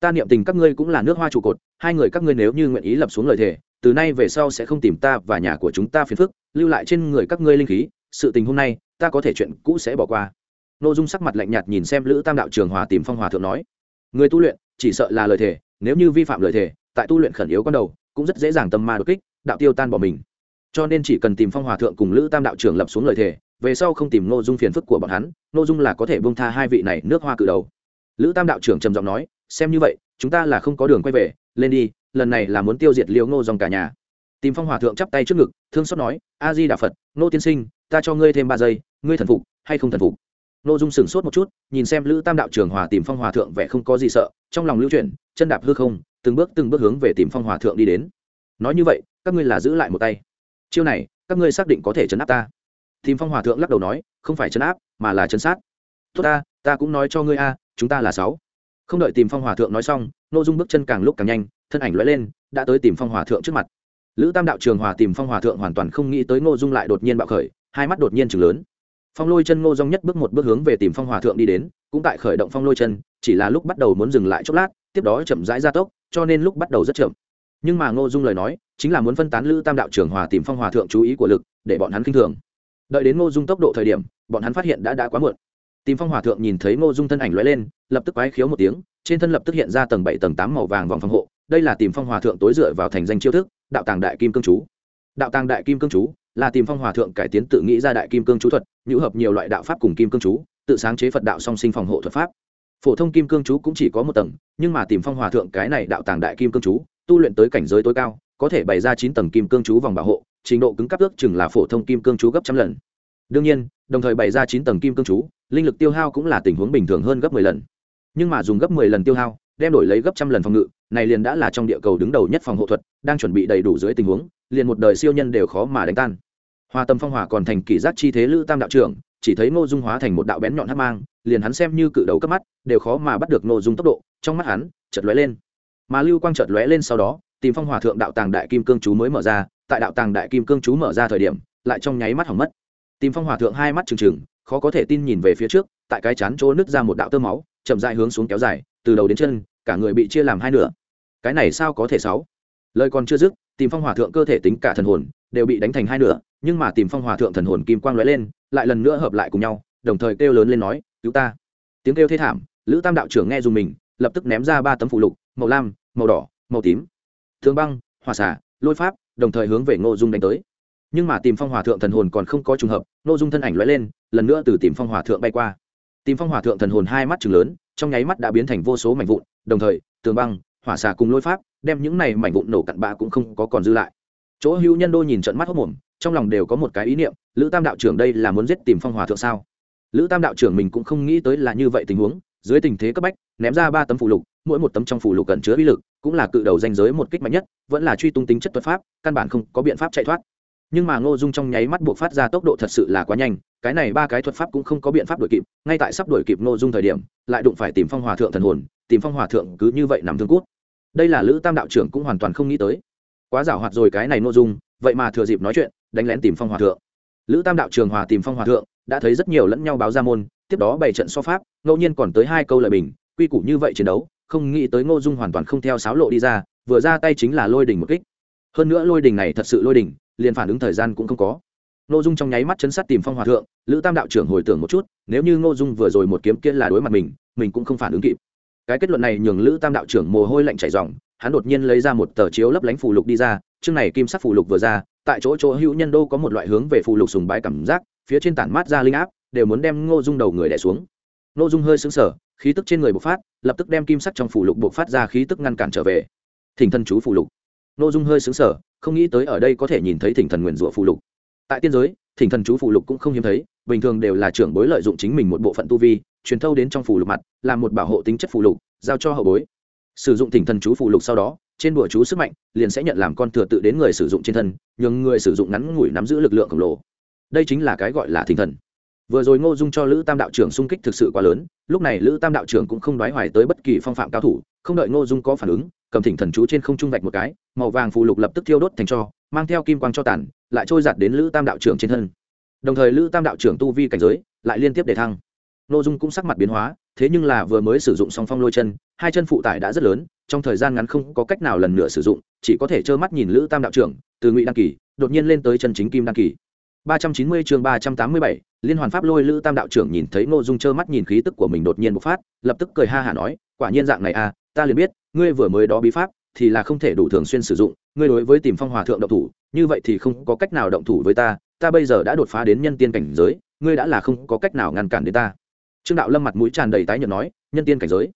Ta niệm tình các ngươi cũng là nước hoa trụ cột, hai người các ngươi nếu như nguyện ý lập xuống lời thề từ nay về sau sẽ không tìm ta và nhà của chúng ta phiền phức, lưu lại trên người các ngươi linh khí, sự tình hôm nay, ta có thể chuyện cũ sẽ bỏ qua. N ô dung sắc mặt lạnh nhạt nhìn xem lữ tam đạo trường hòa tìm phong hòa thượng nói. Người tu luyện, chỉ sợ là lời thề, nếu như vi phạm lời thề, tại tu luyện khẩn yếu con đầu, cũng rất dễ dàng tâm ma đột kích, đạo tiêu tan bỏ mình. Cho nên chỉ cần tìm phong hòa thượng cùng lữ tam đạo trưởng lập xuống lời thề, về sau không tìm n ô dung phiền phức của bọn hắn n ô dung là có thể bông tha hai vị này nước hoa cự đầu. Lữ tam đạo trưởng trầm giọng nói, xem như vậy, chúng ta là không có đường quay về, lên đi lần này là muốn tiêu diệt liễu ngô dòng cả nhà. Tìm phong hòa thượng chắp tay trước ngực, thương xót nói, a di đà phật nô tiên sinh, ta cho ngươi thêm ba giây, ngươi thần phục hay không thần phục? Nô dung sửng sốt một chút, nhìn xem lữ tam đạo trường hòa tìm phong hòa thượng vẻ không có gì sợ, trong lòng lưu chuyển, chân đạp hư không, từng bước từng bước hướng về tìm phong hòa thượng đi đến. Nói như vậy, các ngươi là giữ lại một tay. Chiêu này, các ngươi xác định có thể chấn áp ta. Tìm phong hòa thượng lắc đầu nói, không phải chấn áp, mà là chấn sát. Tốt ta ta cũng nói cho ngươi a, chúng ta là sáu. Không đợi tìm phong hòa thượng nói xong nội dung bước chân càng lúc càng nhanh thân ảnh lóe lên, đã tới tìm phong hòa thượng trước mặt. Lữ tam đạo trường hòa tìm phong hòa thượng hoàn toàn không nghĩ tới ngô dung lại đột nhiên bạo khởi, hai mắt đột nhiên chừng lớn. Phong lôi chân ngô dung nhất bước một bước hướng về tìm phong hòa thượng đi đến, cũng tại khởi động phong lôi chân, chỉ là lúc bắt đầu muốn dừng lại chốc lát, tiếp đó chậm rãi gia tốc, cho nên lúc bắt đầu rất chậm. Nhưng mà ngô dung lời nói, chính là muốn phân tán lữ tam đạo trường hòa tìm phong hòa thượng chú ý của lực, để bọn hắn k i n h thường. Đợi đến ngô dung tốc độ thời điểm, bọn hắn phát hiện đã đã quá muộn. Tìm phong hòa thượng nhìn thấy ngô dung thân ảnh lóe lên, lập tức quái khiếu một tiếng, trên thân lập tức hiện ra tầng bảy, tầng tám màu vàng vòng phòng hộ đây là tìm phong hòa thượng tối dựa vào thành danh chiêu thức, đạo tàng đại kim cương chú. Đạo tàng đại kim cương chú là tìm phong hòa thượng cải tiến tự nghĩ ra đại kim cương chú thuật nhũ hợp nhiều loại đạo pháp cùng kim cương chú, tự sáng chế phật đạo song sinh phòng hộ thuật pháp. Phổ thông kim cương chú cũng chỉ có một tầng, nhưng mà tìm phong hòa thượng cái này đạo tàng đại kim cương chú, tu luyện tới cảnh giới tối cao, có thể bày ra chín tầng kim cương chú vòng bảo hộ, trình độ cứng cấp ước chừng là phổ thông kim cương chú gấp trăm lần. Đương nhiên, đồng thời bày ra chín tầng kim cương chú, linh lực tiêu hao cũng là tình huống bình thường hơn gấp mười lần. Nhưng mà dùng gấp mười lần tiêu hao, đem đổi lấy gấp trăm lần phòng ngự này liền đã là trong địa cầu đứng đầu nhất phòng hộ thuật, đang chuẩn bị đầy đủ dưới tình huống, liền một đời siêu nhân đều khó mà đánh tan. Hoa tâm phong hỏa còn thành kỷ giác chi thế lữ tam đạo trưởng, chỉ thấy ngô dung hóa thành một đạo bén nhọn hắc mang, liền hắn xem như cự đầu cấp mắt, đều khó mà bắt được ngô dung tốc độ, trong mắt hắn, chợt lóe lên. Mà lưu quang chợt lóe lên sau đó, tìm phong hòa thượng đạo tàng đại kim cương chú mới mở ra, tại đạo tàng đại kim cương chú mở ra thời điểm, lại trong nháy mắt hỏng mất. Tìm phong hòa thượng hai mắt trừng trừng, khó có thể tin nhìn về phía trước, tại cái chán chỗ nứt ra một đạo tơ máu, chậm dại hướng xuống kéo dài, từ đầu đến chân, cả người bị chia làm hai nửa cái này sao có thể sáu? Lời còn chưa dứt, tìm phong hòa thượng cơ thể tính cả thần hồn, đều bị đánh thành hai nửa, nhưng mà tìm phong hòa thượng thần hồn kim quang lóe lên, lại lần nữa hợp lại cùng nhau, đồng thời kêu lớn lên nói, cứu ta. Tiếng kêu thê thảm, lữ tam đạo trưởng nghe dùng mình, lập tức ném ra ba tấm phụ lục, màu lam, màu đỏ, màu tím. Thương băng hòa xả lôi pháp, đồng thời hướng về ngô dung đánh tới. Nhưng mà tìm phong hòa thượng thần hồn còn không có trùng hợp, ngô dung thân ảnh lóe lên, lần nữa từ tìm phong hòa thượng bay qua. Tìm phong hòa thượng thần hồn hai mắt chừng lớn, trong nháy mắt đã biến thành vô số mảnh vụn, đồng thời, tường băng hỏa xà cùng lôi pháp, đem những này mảnh vụn nổ cặn bã cũng không có còn dư lại. Chỗ hữu nhân đô nhìn trận mắt hốc mồm, trong lòng đều có một cái ý niệm, lữ tam đạo trưởng đây là muốn giết tìm phong hòa thượng sao? Lữ tam đạo trưởng mình cũng không nghĩ tới là như vậy tình huống, dưới tình thế cấp bách, ném ra ba tấm phụ lục, mỗi một tấm trong phụ lục cần chứa uy lực, cũng là cự đầu danh giới một kích mạnh nhất, vẫn là truy tung tính chất thuật pháp, căn bản không có biện pháp chạy thoát. Nhưng mà ngô dung trong nháy mắt buộc phát ra tốc độ thật sự là quá nhanh cái này ba cái thuật pháp cũng không có biện pháp đuổi kịp, ngay tại sắp đuổi kịp nội dung thời điểm, lại đụng phải tìm phong hòa thượng thần hồn, tìm phong hòa thượng cứ như vậy nằm thương cút. Đây là lữ tam đạo trưởng cũng hoàn toàn không nghĩ tới. Quá giảo hoạt rồi cái này nội dung, vậy mà thừa dịp nói chuyện, đánh lén tìm phong hòa thượng. Lữ tam đạo trường hòa tìm phong hòa thượng, đã thấy rất nhiều lẫn nhau báo ra môn, tiếp đó bày trận so pháp, ngẫu nhiên còn tới hai câu lời bình, quy củ như vậy chiến đấu, không nghĩ tới ngô dung hoàn toàn không theo sáo lộ đi ra, vừa ra tay chính là lôi đỉnh một kích. Hơn nữa lôi đỉnh này thật sự lôi đỉnh, liền phản ứng thời gian cũng không có ngô dung trong nháy mắt chấn sát tìm phong hòa thượng lữ tam đạo trưởng hồi tưởng một chút nếu như ngô dung vừa rồi một kiếm kia là đối mặt mình mình cũng không phản ứng kịp. Cái kết luận này nhường lữ tam đạo trưởng mồ hôi lạnh chảy ròng hắn đột nhiên lấy ra một tờ chiếu lấp lánh phù lục đi ra chương này kim sắc phù lục vừa ra tại chỗ chỗ hữu nhân đô có một loại hướng về phù lục sùng bái cảm giác phía trên tản mát ra linh áp đều muốn đem ngô dung đầu người đè xuống. Ngô dung hơi sững sờ, khí tức trên người bộc phát lập tức đem kim sắc trong phù lục bộc phát ra khí tức ngăn cản trở về. Thỉnh thần chú phù lục. Ngô dung hơi sững sờ, không nghĩ tới ở đây có thể nhìn thấy thỉnh thần nguyền rủa phù lục tại tiên giới, thỉnh thần chú phù lục cũng không hiếm thấy, bình thường đều là trưởng bối lợi dụng chính mình một bộ phận tu vi, truyền thâu đến trong phù lục mặt, làm một bảo hộ tính chất phù lục, giao cho hậu bối. Sử dụng thỉnh thần chú phù lục sau đó, trên bùa chú sức mạnh liền sẽ nhận làm con thừa tự đến người sử dụng trên thân nhưng người sử dụng ngắn ngủi nắm giữ lực lượng khổng lồ. Đây chính là cái gọi là thỉnh thần. Vừa rồi ngô dung cho lữ tam đạo trưởng xung kích thực sự quá lớn, lúc này lữ tam đạo trưởng cũng không đoái hoài tới bất kỳ phong phạm cao thủ, không đợi ngô dung có phản ứng, cầm thỉnh thần chú trên không trung vạch một cái, màu vàng phù lục lập tức thiêu đốt thành cho mang theo kim quang cho tàn lại trôi giặt đến lữ tam đạo trưởng trên thân. Đồng thời lữ tam đạo trưởng tu vi cảnh giới lại liên tiếp để thăng. Ngô dung cũng sắc mặt biến hóa thế nhưng là vừa mới sử dụng song phong lôi chân hai chân phụ tải đã rất lớn trong thời gian ngắn không có cách nào lần nữa sử dụng chỉ có thể trơ mắt nhìn lữ tam đạo trưởng từ ngụy đăng kỳ đột nhiên lên tới chân chính kim đăng kỳ. 390 chương 387, liên hoàn pháp lôi lữ tam đạo trưởng nhìn thấy ngô dung trơ mắt nhìn khí tức của mình đột nhiên bộc phát lập tức cười ha hả nói quả nhiên dạng này à ta liền biết ngươi vừa mới đó bí pháp thì là không thể đủ thường xuyên sử dụng ngươi đối với tìm phong hòa thượng động thủ, như vậy thì không có cách nào động thủ với ta ta bây giờ đã đột phá đến nhân tiên cảnh giới, ngươi đã là không có cách nào ngăn cản đến ta. Trương đạo lâm mặt mũi tràn đầy tái nhợt nói, nhân tiên cảnh giới?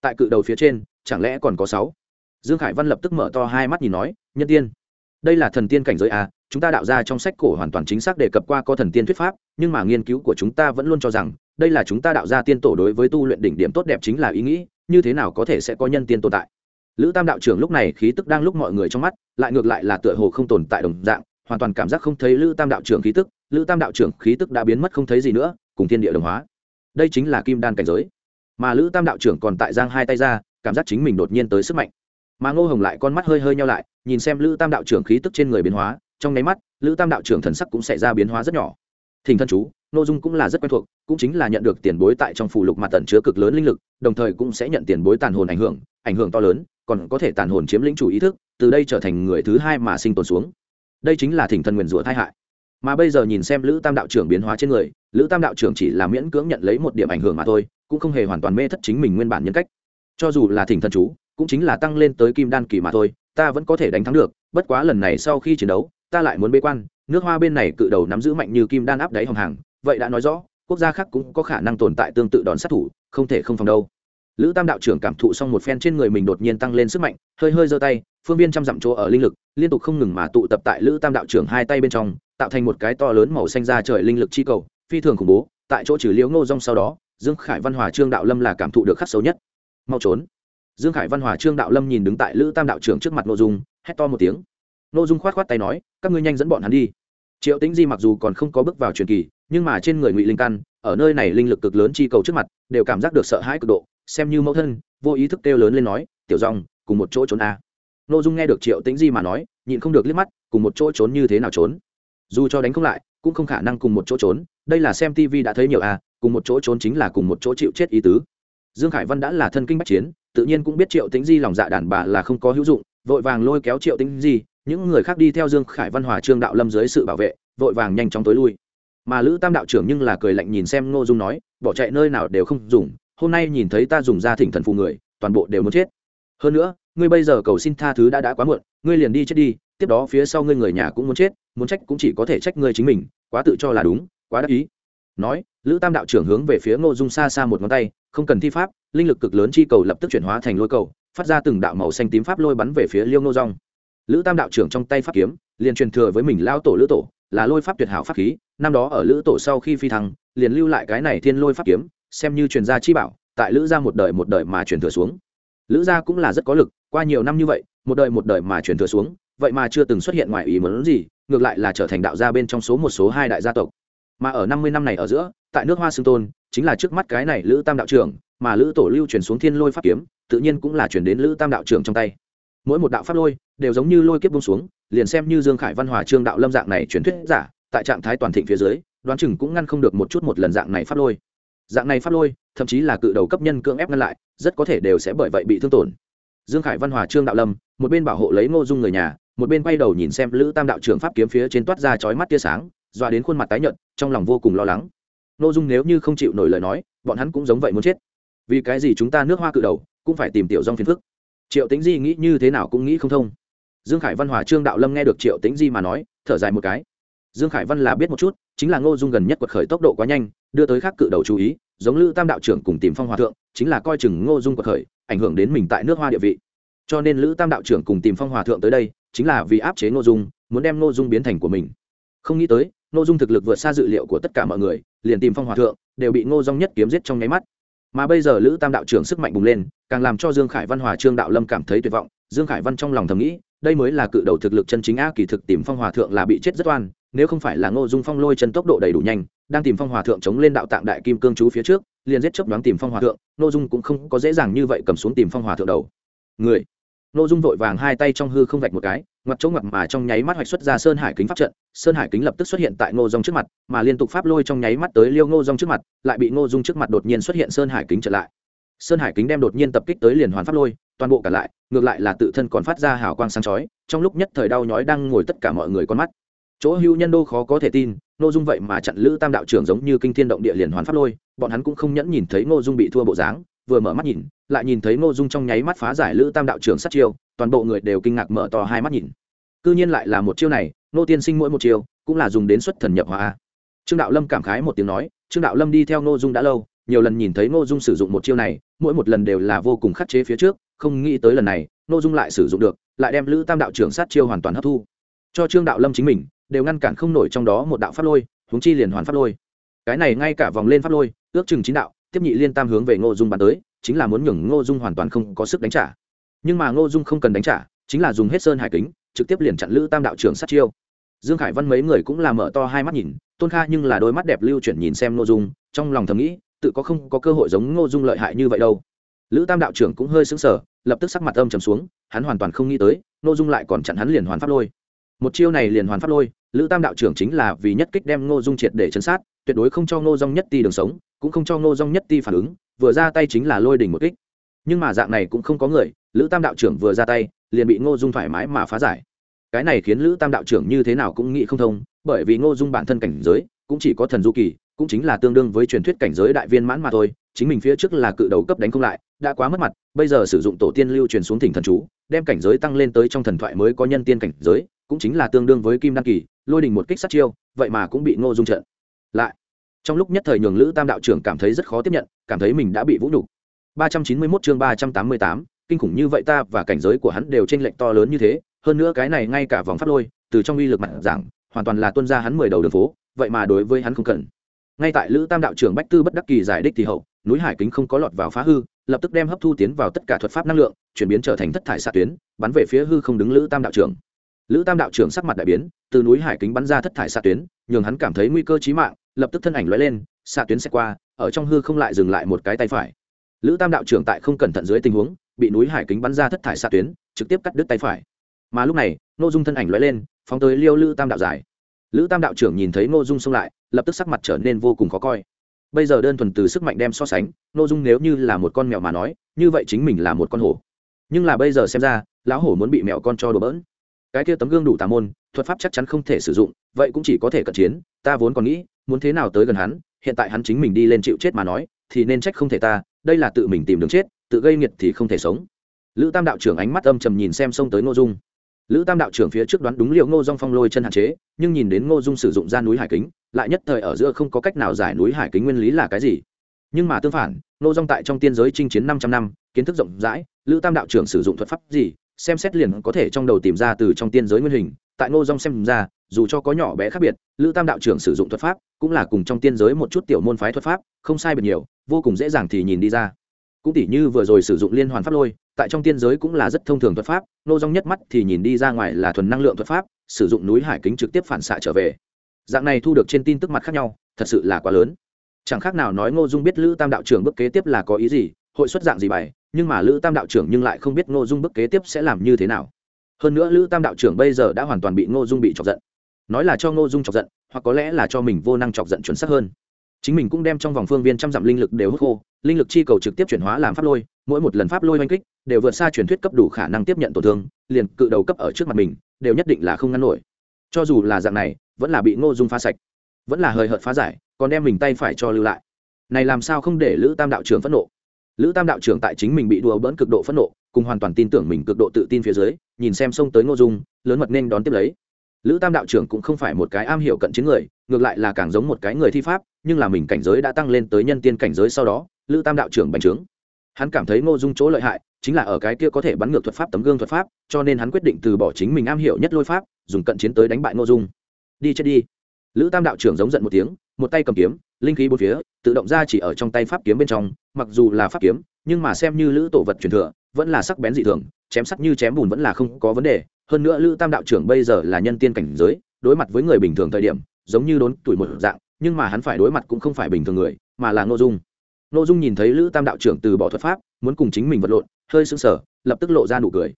Tại cự đầu phía trên, chẳng lẽ còn có sáu? Dương khải văn lập tức mở to hai mắt nhìn nói, nhân tiên? Đây là thần tiên cảnh giới à chúng ta đạo ra trong sách cổ hoàn toàn chính xác đề cập qua có thần tiên thuyết pháp, nhưng mà nghiên cứu của chúng ta vẫn luôn cho rằng, đây là chúng ta đạo ra tiên tổ đối với tu luyện đỉnh điểm tốt đẹp chính là ý nghĩ, như thế nào có thể sẽ có nhân tiên tồn tại? Lữ tam đạo trưởng lúc này khí tức đang lúc mọi người trong mắt, lại ngược lại là tựa hồ không tồn tại đồng dạng, hoàn toàn cảm giác không thấy lữ tam đạo trưởng khí tức, lữ tam đạo trưởng khí tức đã biến mất không thấy gì nữa, cùng thiên địa đồng hóa. Đây chính là kim đan cảnh giới. Mà lữ tam đạo trưởng còn tại giang hai tay ra, cảm giác chính mình đột nhiên tới sức mạnh. Mà ngô hồng lại con mắt hơi hơi nhau lại, nhìn xem lữ tam đạo trưởng khí tức trên người biến hóa, trong nháy mắt, lữ tam đạo trưởng thần sắc cũng xảy ra biến hóa rất nhỏ. Thình thân chú nội dung cũng là rất quen thuộc, cũng chính là nhận được tiền bối tại trong phù lục mặt tận chứa cực lớn linh lực, đồng thời cũng sẽ nhận tiền bối tàn hồn ảnh hưởng ảnh hưởng to lớn còn có thể tàn hồn chiếm lĩnh chủ ý thức, từ đây trở thành người thứ hai mà sinh tồn xuống. Đây chính là thỉnh thần nguyền rủa tai hại. Mà bây giờ nhìn xem lữ tam đạo trưởng biến hóa trên người, lữ tam đạo trưởng chỉ là miễn cưỡng nhận lấy một điểm ảnh hưởng mà thôi, cũng không hề hoàn toàn mê thất chính mình nguyên bản nhân cách. Cho dù là thỉnh thần chú, cũng chính là tăng lên tới kim đan kỳ mà thôi, ta vẫn có thể đánh thắng được, bất quá lần này sau khi chiến đấu, ta lại muốn bế quan, nước hoa bên này cự đầu nắm giữ mạnh như kim đan áp đáy hồng hàng, vậy đã nói rõ, quốc gia khác cũng có khả năng tồn tại tương tự đòn sát thủ, không thể không phòng đâu lữ tam đạo trưởng cảm thụ xong một phen trên người mình đột nhiên tăng lên sức mạnh, hơi hơi giơ tay, phương viên trăm dặm chỗ ở linh lực, liên tục không ngừng mà tụ tập tại lữ tam đạo trưởng hai tay bên trong, tạo thành một cái to lớn màu xanh ra trời linh lực chi cầu, phi thường khủng bố, tại chỗ trừ liễu ngô rong sau đó, dương khải văn hòa trương đạo lâm là cảm thụ được khắc xấu nhất. Mau trốn. Dương khải văn hòa trương đạo lâm nhìn đứng tại lữ tam đạo trưởng trước mặt nội dung, hét to một tiếng. Nội dung khoát khoát tay nói, các ngươi nhanh dẫn bọn hắn đi. Triệu tính di mặc dù còn không có bước vào truyền kỳ, nhưng mà trên người ngụy linh căn, ở nơi này linh lực cực lớn chi cầu trước mặt, đều cảm giác được sợ hãi cực độ xem như mẫu thân, vô ý thức kêu lớn lên nói, tiểu dòng, cùng một chỗ trốn a. À. ô dung nghe được triệu tính di mà nói, nhịn không được liếc mắt, cùng một chỗ trốn như thế nào trốn? Dù cho đánh không lại, cũng không khả năng cùng một chỗ trốn, đây là xem tv đã thấy nhiều a, cùng một chỗ trốn chính là cùng một chỗ chịu chết ý tứ. Dương khải văn đã là thân kinh bách chiến, tự nhiên cũng biết triệu tính di lòng dạ đàn bà là không có hữu dụng, vội vàng lôi kéo triệu tính di, những người khác đi theo dương khải văn hòa trương đạo lâm dưới sự bảo vệ, vội vàng nhanh chóng tối lui. Mà lữ tam đạo trưởng nhưng là cười lạnh nhìn xem ngô dung nói, bỏ chạy nơi nào đều không dùng hôm nay nhìn thấy ta dùng ra thỉnh thần phù người, toàn bộ đều muốn chết. Hơn nữa, ngươi bây giờ cầu xin tha thứ đã đã quá muộn, ngươi liền đi chết đi, tiếp đó phía sau ngươi người nhà cũng muốn chết, muốn trách cũng chỉ có thể trách ngươi chính mình, quá tự cho là đúng, quá đắc ý. Nói, lữ tam đạo trưởng hướng về phía ngô dung xa xa một ngón tay, không cần thi pháp, linh lực cực lớn chi cầu lập tức chuyển hóa thành lôi cầu, phát ra từng đạo màu xanh tím pháp lôi bắn về phía liêu ngô rong lữ tam đạo trưởng trong tay pháp kiếm, liền truyền thừa với mình lao tổ lữ tổ, là lôi pháp tuyệt hảo pháp khí, năm đó ở lữ tổ sau khi phi thăng, liền lưu lại cái này thiên lôi pháp kiếm xem như truyền gia chi bảo, tại lữ gia một đời một đời mà truyền thừa xuống. Lữ gia cũng là rất có lực, qua nhiều năm như vậy, một đời một đời mà truyền thừa xuống, vậy mà chưa từng xuất hiện ngoài ý muốn gì, ngược lại là trở thành đạo gia bên trong số một số hai đại gia tộc. Mà ở năm mươi năm này ở giữa, tại nước hoa xương tôn, chính là trước mắt cái này lữ tam đạo trưởng, mà lữ tổ lưu truyền xuống thiên lôi pháp kiếm, tự nhiên cũng là chuyển đến lữ tam đạo trưởng trong tay. Mỗi một đạo pháp lôi, đều giống như lôi kiếp bông xuống, liền xem như dương khải văn hòa trương đạo lâm dạng này truyền thuyết giả, tại trạng thái toàn thịnh phía dưới, đoán chừng cũng ngăn không được một chút một lần dạng này pháp lôi dạng này pháp lôi, thậm chí là cự đầu cấp nhân cưỡng ép ngăn lại, rất có thể đều sẽ bởi vậy bị thương tổn. Dương khải văn hòa, trương đạo lâm, một bên bảo hộ lấy ngô dung người nhà, một bên quay đầu nhìn xem lữ tam đạo trưởng pháp kiếm phía trên toát ra chói mắt tia sáng doa đến khuôn mặt tái nhợt, trong lòng vô cùng lo lắng. Ngô dung nếu như không chịu nổi lời nói, bọn hắn cũng giống vậy muốn chết. Vì cái gì chúng ta nước hoa cự đầu, cũng phải tìm tiểu dong phiền phức. Triệu tính di nghĩ như thế nào cũng nghĩ không thông. Dương khải văn hòa, trương đạo lâm nghe được triệu tính di mà nói, thở dài một cái dương khải văn là biết một chút, chính là ngô dung gần nhất quật khởi tốc độ quá nhanh, đưa tới khác cự đầu chú ý, giống lữ tam đạo trưởng cùng tìm phong hòa thượng, chính là coi chừng ngô dung quật khởi, ảnh hưởng đến mình tại nước hoa địa vị. Cho nên lữ tam đạo trưởng cùng tìm phong hòa thượng tới đây, chính là vì áp chế ngô dung, muốn đem ngô dung biến thành của mình. Không nghĩ tới, ngô dung thực lực vượt xa dự liệu của tất cả mọi người, liền tìm phong hòa thượng, đều bị ngô dung nhất kiếm giết trong nháy mắt. Mà bây giờ lữ tam đạo trưởng sức mạnh bùng lên, càng làm cho dương khải văn hòa trương đạo lâm cảm thấy tuyệt vọng. Dương khải văn trong lòng thầm nghĩ, đây mới là cự đầu thực lực chân chính a, kỳ thực tìm phong hòa thượng là bị chết rất oan nếu không phải là ngô dung phong lôi chân tốc độ đầy đủ nhanh, đang tìm phong hòa thượng chống lên đạo tạng đại kim cương chú phía trước, liền giết chấp đoán tìm phong hòa thượng, ngô dung cũng không có dễ dàng như vậy cầm xuống tìm phong hòa thượng đầu. Người. Ngô dung vội vàng hai tay trong hư không vạch một cái ngoặt chỗ ngoặt mà trong nháy mắt hoạch xuất ra sơn hải kính pháp trận, sơn hải kính lập tức xuất hiện tại ngô dung trước mặt, mà liên tục pháp lôi trong nháy mắt tới liêu ngô dung trước mặt, lại bị ngô dung trước mặt đột nhiên xuất hiện sơn hải kính trở lại. Sơn hải kính đem đột nhiên tập kích tới liền hoàn pháp lôi, toàn bộ cả lại, ngược lại là tự thân còn phát ra hào quang sáng chói, trong lúc nhất thời đau nhói đang ngồi tất cả mọi người con mắt chỗ hưu nhân đô khó có thể tin, ngô dung vậy mà chặn lữ tam đạo trưởng giống như kinh thiên động địa liền hoàn pháp lôi, bọn hắn cũng không nhẫn nhìn thấy ngô dung bị thua bộ dáng, vừa mở mắt nhìn, lại nhìn thấy ngô dung trong nháy mắt phá giải lữ tam đạo trưởng sát chiêu, toàn bộ người đều kinh ngạc mở to hai mắt nhìn. Cư nhiên lại là một chiêu này nô tiên sinh mỗi một chiêu, cũng là dùng đến xuất thần nhập hóa. Trương đạo lâm cảm khái một tiếng nói, trương đạo lâm đi theo ngô dung đã lâu, nhiều lần nhìn thấy ngô dung sử dụng một chiêu này, mỗi một lần đều là vô cùng khắc chế phía trước, không nghĩ tới lần này, ngô dung lại sử dụng được, lại đem lữ tam đạo trưởng sát chiêu hoàn toàn hấp thu. Cho trương đạo lâm chính mình đều ngăn cản không nổi trong đó một đạo pháp lôi, huống chi liền hoàn pháp lôi. Cái này ngay cả vòng lên pháp lôi, ước chừng chín đạo, tiếp nhị liên tam hướng về ngô dung bắn tới, chính là muốn nhường ngô dung hoàn toàn không có sức đánh trả. Nhưng mà ngô dung không cần đánh trả, chính là dùng hết sơn hải kính, trực tiếp liền chặn lữ tam đạo trưởng sát chiêu. Dương khải văn mấy người cũng là mở to hai mắt nhìn, tôn kha nhưng là đôi mắt đẹp lưu chuyển nhìn xem ngô dung, trong lòng thầm nghĩ, tự có không có cơ hội giống ngô dung lợi hại như vậy đâu. Lữ tam đạo trưởng cũng hơi sững sờ, lập tức sắc mặt âm trầm xuống, hắn hoàn toàn không nghĩ tới, ngô dung lại còn chặn hắn liền hoàn pháp lôi một chiêu này liền hoàn pháp lôi, lữ tam đạo trưởng chính là vì nhất kích đem ngô dung triệt để chấn sát, tuyệt đối không cho ngô dung nhất ti đường sống, cũng không cho ngô dung nhất ti phản ứng, vừa ra tay chính là lôi đỉnh một kích. Nhưng mà dạng này cũng không có người, lữ tam đạo trưởng vừa ra tay, liền bị ngô dung thoải mái mà phá giải. Cái này khiến lữ tam đạo trưởng như thế nào cũng nghĩ không thông, bởi vì ngô dung bản thân cảnh giới, cũng chỉ có thần du kỳ, cũng chính là tương đương với truyền thuyết cảnh giới đại viên mãn mà thôi, chính mình phía trước là cự đầu cấp đánh không lại, đã quá mất mặt, bây giờ sử dụng tổ tiên lưu truyền xuống thỉnh thần chú, đem cảnh giới tăng lên tới trong thần thoại mới có nhân tiên cảnh giới cũng chính là tương đương với kim đăng kỳ lôi đình một kích sát chiêu vậy mà cũng bị ngô dung trận lại trong lúc nhất thời nhường lữ tam đạo trưởng cảm thấy rất khó tiếp nhận cảm thấy mình đã bị vũ nhục 391 chương 388, kinh khủng như vậy ta và cảnh giới của hắn đều chênh lệch to lớn như thế, hơn nữa cái này ngay cả vòng pháp lôi, từ trong uy lực mặt giảng, hoàn toàn là tuân ra hắn mười đầu đường phố, vậy mà đối với hắn không cần. Ngay tại Lữ Tam đạo trưởng Bách Tư bất đắc kỳ giải đích thì hậu, núi Hải Kính không có lọt vào phá hư, lập tức đem hấp thu tiến vào tất cả thuật pháp năng lượng, chuyển biến trở thành thất thải xạ tuyến, bắn về phía hư không đứng Lữ Tam đạo trưởng. Lữ Tam đạo trưởng sắc mặt đại biến, từ núi Hải Kính bắn ra thất thải xạ tuyến, nhường hắn cảm thấy nguy cơ chí mạng, lập tức thân ảnh lóe lên, xạ tuyến sẽ qua, ở trong hư không lại dừng lại một cái tay phải. Lữ tam đạo trưởng tại không cẩn thận dưới tình huống bị núi hải kính bắn ra thất thải xạ tuyến trực tiếp cắt đứt tay phải. Mà lúc này n ô dung thân ảnh lóe lên phóng tới liêu lữ tam đạo giải. Lữ tam đạo trưởng nhìn thấy n ô dung xông lại lập tức sắc mặt trở nên vô cùng khó coi. Bây giờ đơn thuần từ sức mạnh đem so sánh n ô dung nếu như là một con mèo mà nói như vậy chính mình là một con hổ. Nhưng là bây giờ xem ra lão hổ muốn bị mèo con cho đổ bỡn cái kia tấm gương đủ tà môn, thuật pháp chắc chắn không thể sử dụng, vậy cũng chỉ có thể cận chiến, ta vốn còn nghĩ, muốn thế nào tới gần hắn, hiện tại hắn chính mình đi lên chịu chết mà nói, thì nên trách không thể ta, đây là tự mình tìm đường chết, tự gây nghiệt thì không thể sống. Lữ tam đạo trưởng ánh mắt âm trầm nhìn xem xông tới ngô dung. Lữ tam đạo trưởng phía trước đoán đúng liệu ngô dung phong lôi chân hạn chế, nhưng nhìn đến ngô dung sử dụng ra núi hải kính, lại nhất thời ở giữa không có cách nào giải núi hải kính nguyên lý là cái gì. Nhưng mà tương phản, Ngô dong tại trong tiên giới chinh chiến 500 năm, kiến thức rộng rãi, lữ tam đạo trưởng sử dụng thuật pháp gì xem xét liền có thể trong đầu tìm ra từ trong tiên giới nguyên hình, tại ngô dong xem ra, dù cho có nhỏ bé khác biệt, lữ tam đạo trưởng sử dụng thuật pháp cũng là cùng trong tiên giới một chút tiểu môn phái thuật pháp, không sai biệt nhiều, vô cùng dễ dàng thì nhìn đi ra. Cũng tỉ như vừa rồi sử dụng liên hoàn pháp lôi, tại trong tiên giới cũng là rất thông thường thuật pháp, ngô dong nhất mắt thì nhìn đi ra ngoài là thuần năng lượng thuật pháp, sử dụng núi hải kính trực tiếp phản xạ trở về. Dạng này thu được trên tin tức mặt khác nhau, thật sự là quá lớn. Chẳng khác nào nói ngô dung biết lữ tam đạo trưởng bước kế tiếp là có ý gì hội xuất dạng gì bài, nhưng mà lữ tam đạo trưởng nhưng lại không biết ngô dung bước kế tiếp sẽ làm như thế nào. Hơn nữa lữ tam đạo trưởng bây giờ đã hoàn toàn bị ngô dung bị chọc giận. Nói là cho ngô dung chọc giận, hoặc có lẽ là cho mình vô năng chọc giận chuẩn xác hơn. Chính mình cũng đem trong vòng phương viên trăm dặm linh lực đều hút khô, linh lực chi cầu trực tiếp chuyển hóa làm pháp lôi, mỗi một lần pháp lôi oanh kích, đều vượt xa truyền thuyết cấp đủ khả năng tiếp nhận tổn thương, liền cự đầu cấp ở trước mặt mình, đều nhất định là không ngăn nổi. Cho dù là dạng này, vẫn là bị ngô dung phá sạch. Vẫn là hời hợt phá giải, còn đem mình tay phải cho lưu lại. Này làm sao không để lữ tam đạo trưởng phẫn nộ? Lữ tam đạo trưởng tại chính mình bị đùa bỡn cực độ phẫn nộ, cùng hoàn toàn tin tưởng mình cực độ tự tin phía dưới, nhìn xem xông tới ngô dung, lớn mật nên đón tiếp lấy. Lữ tam đạo trưởng cũng không phải một cái am hiểu cận chiến người, ngược lại là càng giống một cái người thi pháp, nhưng là mình cảnh giới đã tăng lên tới nhân tiên cảnh giới sau đó, lữ tam đạo trưởng bành trướng. Hắn cảm thấy ngô dung chỗ lợi hại, chính là ở cái kia có thể bắn ngược thuật pháp tấm gương thuật pháp, cho nên hắn quyết định từ bỏ chính mình am hiểu nhất lôi pháp, dùng cận chiến tới đánh bại ngô dung. Đi chết đi. Lữ tam đạo trưởng giống giận một tiếng, một tay cầm kiếm linh khí bốn phía, tự động ra chỉ ở trong tay pháp kiếm bên trong, mặc dù là pháp kiếm, nhưng mà xem như lữ tổ vật truyền thừa, vẫn là sắc bén dị thường, chém sắc như chém bùn vẫn là không có vấn đề. Hơn nữa lữ tam đạo trưởng bây giờ là nhân tiên cảnh giới, đối mặt với người bình thường thời điểm, giống như đốn tuổi một dạng, nhưng mà hắn phải đối mặt cũng không phải bình thường người, mà là nội dung. Nội dung nhìn thấy lữ tam đạo trưởng từ bỏ thuật pháp, muốn cùng chính mình vật lộn, hơi sững sờ, lập tức lộ ra nụ cười.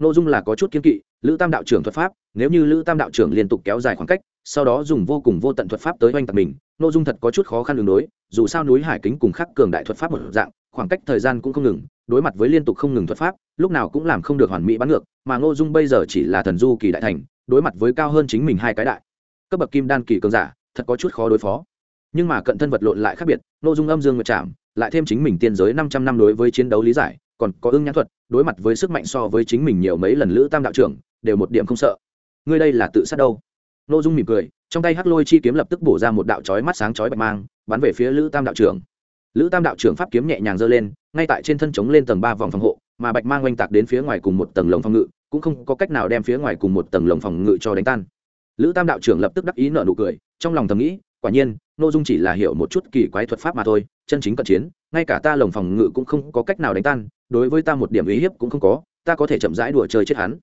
Nội dung là có chút kiên kỵ, lữ tam đạo trưởng thuật pháp, nếu như lữ tam đạo trưởng liên tục kéo dài khoảng cách, sau đó dùng vô cùng vô tận thuật pháp tới oanh tạc mình nội dung thật có chút khó khăn đường đối, dù sao núi hải kính cùng khắc cường đại thuật pháp một dạng, khoảng cách thời gian cũng không ngừng, đối mặt với liên tục không ngừng thuật pháp, lúc nào cũng làm không được hoàn mỹ bắn ngược, mà ngô dung bây giờ chỉ là thần du kỳ đại thành, đối mặt với cao hơn chính mình hai cái đại. Cấp bậc kim đan kỳ cường giả, thật có chút khó đối phó. Nhưng mà cận thân vật lộn lại khác biệt, ngô dung âm dương nguyệt chạm lại thêm chính mình tiên giới năm trăm năm đối với chiến đấu lý giải, còn có ưng nhãn thuật, đối mặt với sức mạnh so với chính mình nhiều mấy lần lữ tam đạo trưởng, đều một điểm không sợ. Ngươi đây là tự sát đâu? Ngô dung mỉm cười trong tay hắc lôi chi kiếm lập tức bổ ra một đạo chói mắt sáng chói bạch mang, bắn về phía lữ tam đạo trưởng. Lữ tam đạo trưởng pháp kiếm nhẹ nhàng giơ lên, ngay tại trên thân chống lên tầng ba vòng phòng hộ, mà bạch mang oanh tạc đến phía ngoài cùng một tầng lồng phòng ngự, cũng không có cách nào đem phía ngoài cùng một tầng lồng phòng ngự cho đánh tan. Lữ tam đạo trưởng lập tức đắc ý nợ nụ cười, trong lòng thầm nghĩ, quả nhiên n ô dung chỉ là hiểu một chút kỳ quái thuật pháp mà thôi, chân chính cận chiến, ngay cả ta lồng phòng ngự cũng không có cách nào đánh tan, đối với ta một điểm uy hiếp cũng không có, ta có thể chậm rãi đùa chơi chết hắn.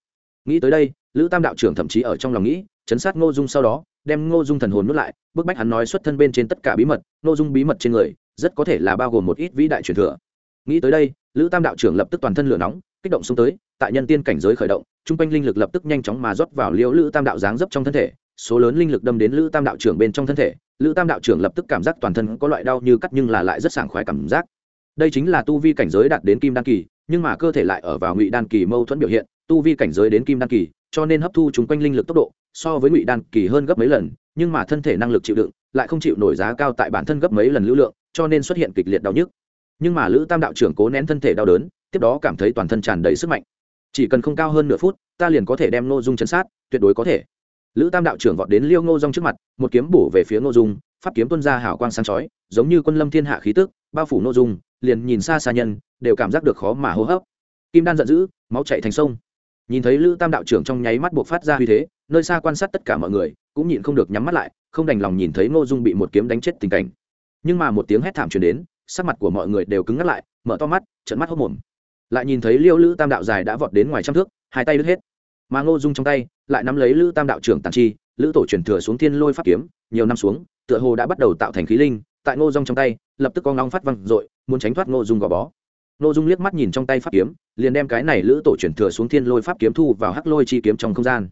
Nghĩ tới đây, lữ tam đạo trưởng thậm chí ở trong lòng nghĩ, chấn sát ngô dung sau đó đem ngô dung thần hồn nuốt lại, bức bách hắn nói xuất thân bên trên tất cả bí mật, ngô dung bí mật trên người, rất có thể là bao gồm một ít vĩ đại truyền thừa. Nghĩ tới đây, lữ tam đạo trưởng lập tức toàn thân lửa nóng, kích động xuống tới, tại nhân tiên cảnh giới khởi động, trung quanh linh lực lập tức nhanh chóng mà rót vào liễu lữ tam đạo dáng dấp trong thân thể, số lớn linh lực đâm đến lữ tam đạo trưởng bên trong thân thể, lữ tam đạo trưởng lập tức cảm giác toàn thân có loại đau như cắt nhưng là lại rất sảng khoái cảm giác. Đây chính là tu vi cảnh giới đạt đến kim đan kỳ, nhưng mà cơ thể lại ở vào ngụy đan kỳ mâu thuẫn biểu hiện, tu vi cảnh giới đến kim đan kỳ cho nên hấp thu chúng quanh linh lực tốc độ so với ngụy đan kỳ hơn gấp mấy lần, nhưng mà thân thể năng lực chịu đựng lại không chịu nổi giá cao tại bản thân gấp mấy lần lưu lượng, cho nên xuất hiện kịch liệt đau nhức. Nhưng mà lữ tam đạo trưởng cố nén thân thể đau đớn, tiếp đó cảm thấy toàn thân tràn đầy sức mạnh. Chỉ cần không cao hơn nửa phút, ta liền có thể đem ngô dung chấn sát, tuyệt đối có thể. Lữ tam đạo trưởng vọt đến liêu ngô dung trước mặt, một kiếm bổ về phía ngô dung, pháp kiếm tuân ra hào quang sáng chói, giống như quân lâm thiên hạ khí tức, bao phủ ngô dung, liền nhìn xa xa nhân, đều cảm giác được khó mà hô hấp. Kim đan giận dữ, máu chạy thành sông nhìn thấy lữ tam đạo trưởng trong nháy mắt buộc phát ra uy thế, nơi xa quan sát tất cả mọi người, cũng nhịn không được nhắm mắt lại, không đành lòng nhìn thấy ngô dung bị một kiếm đánh chết tình cảnh. Nhưng mà một tiếng hét thảm truyền đến, sắc mặt của mọi người đều cứng ngắt lại, mở to mắt trận mắt hốc mồm lại nhìn thấy liêu lữ tam đạo dài đã vọt đến ngoài trăm thước, hai tay đứt hết. Mà ngô dung trong tay, lại nắm lấy lữ tam đạo trưởng tàn chi, lữ tổ truyền thừa xuống thiên lôi pháp kiếm, nhiều năm xuống, tựa hồ đã bắt đầu tạo thành khí linh, tại ngô dung trong tay, lập tức có ngóng phát văng dội, muốn tránh thoát ngô dung gò bó. Nô dung liếc mắt nhìn trong tay pháp kiếm, liền đem cái này lữ tổ truyền thừa xuống thiên lôi pháp kiếm thu vào hắc lôi chi kiếm trong không gian.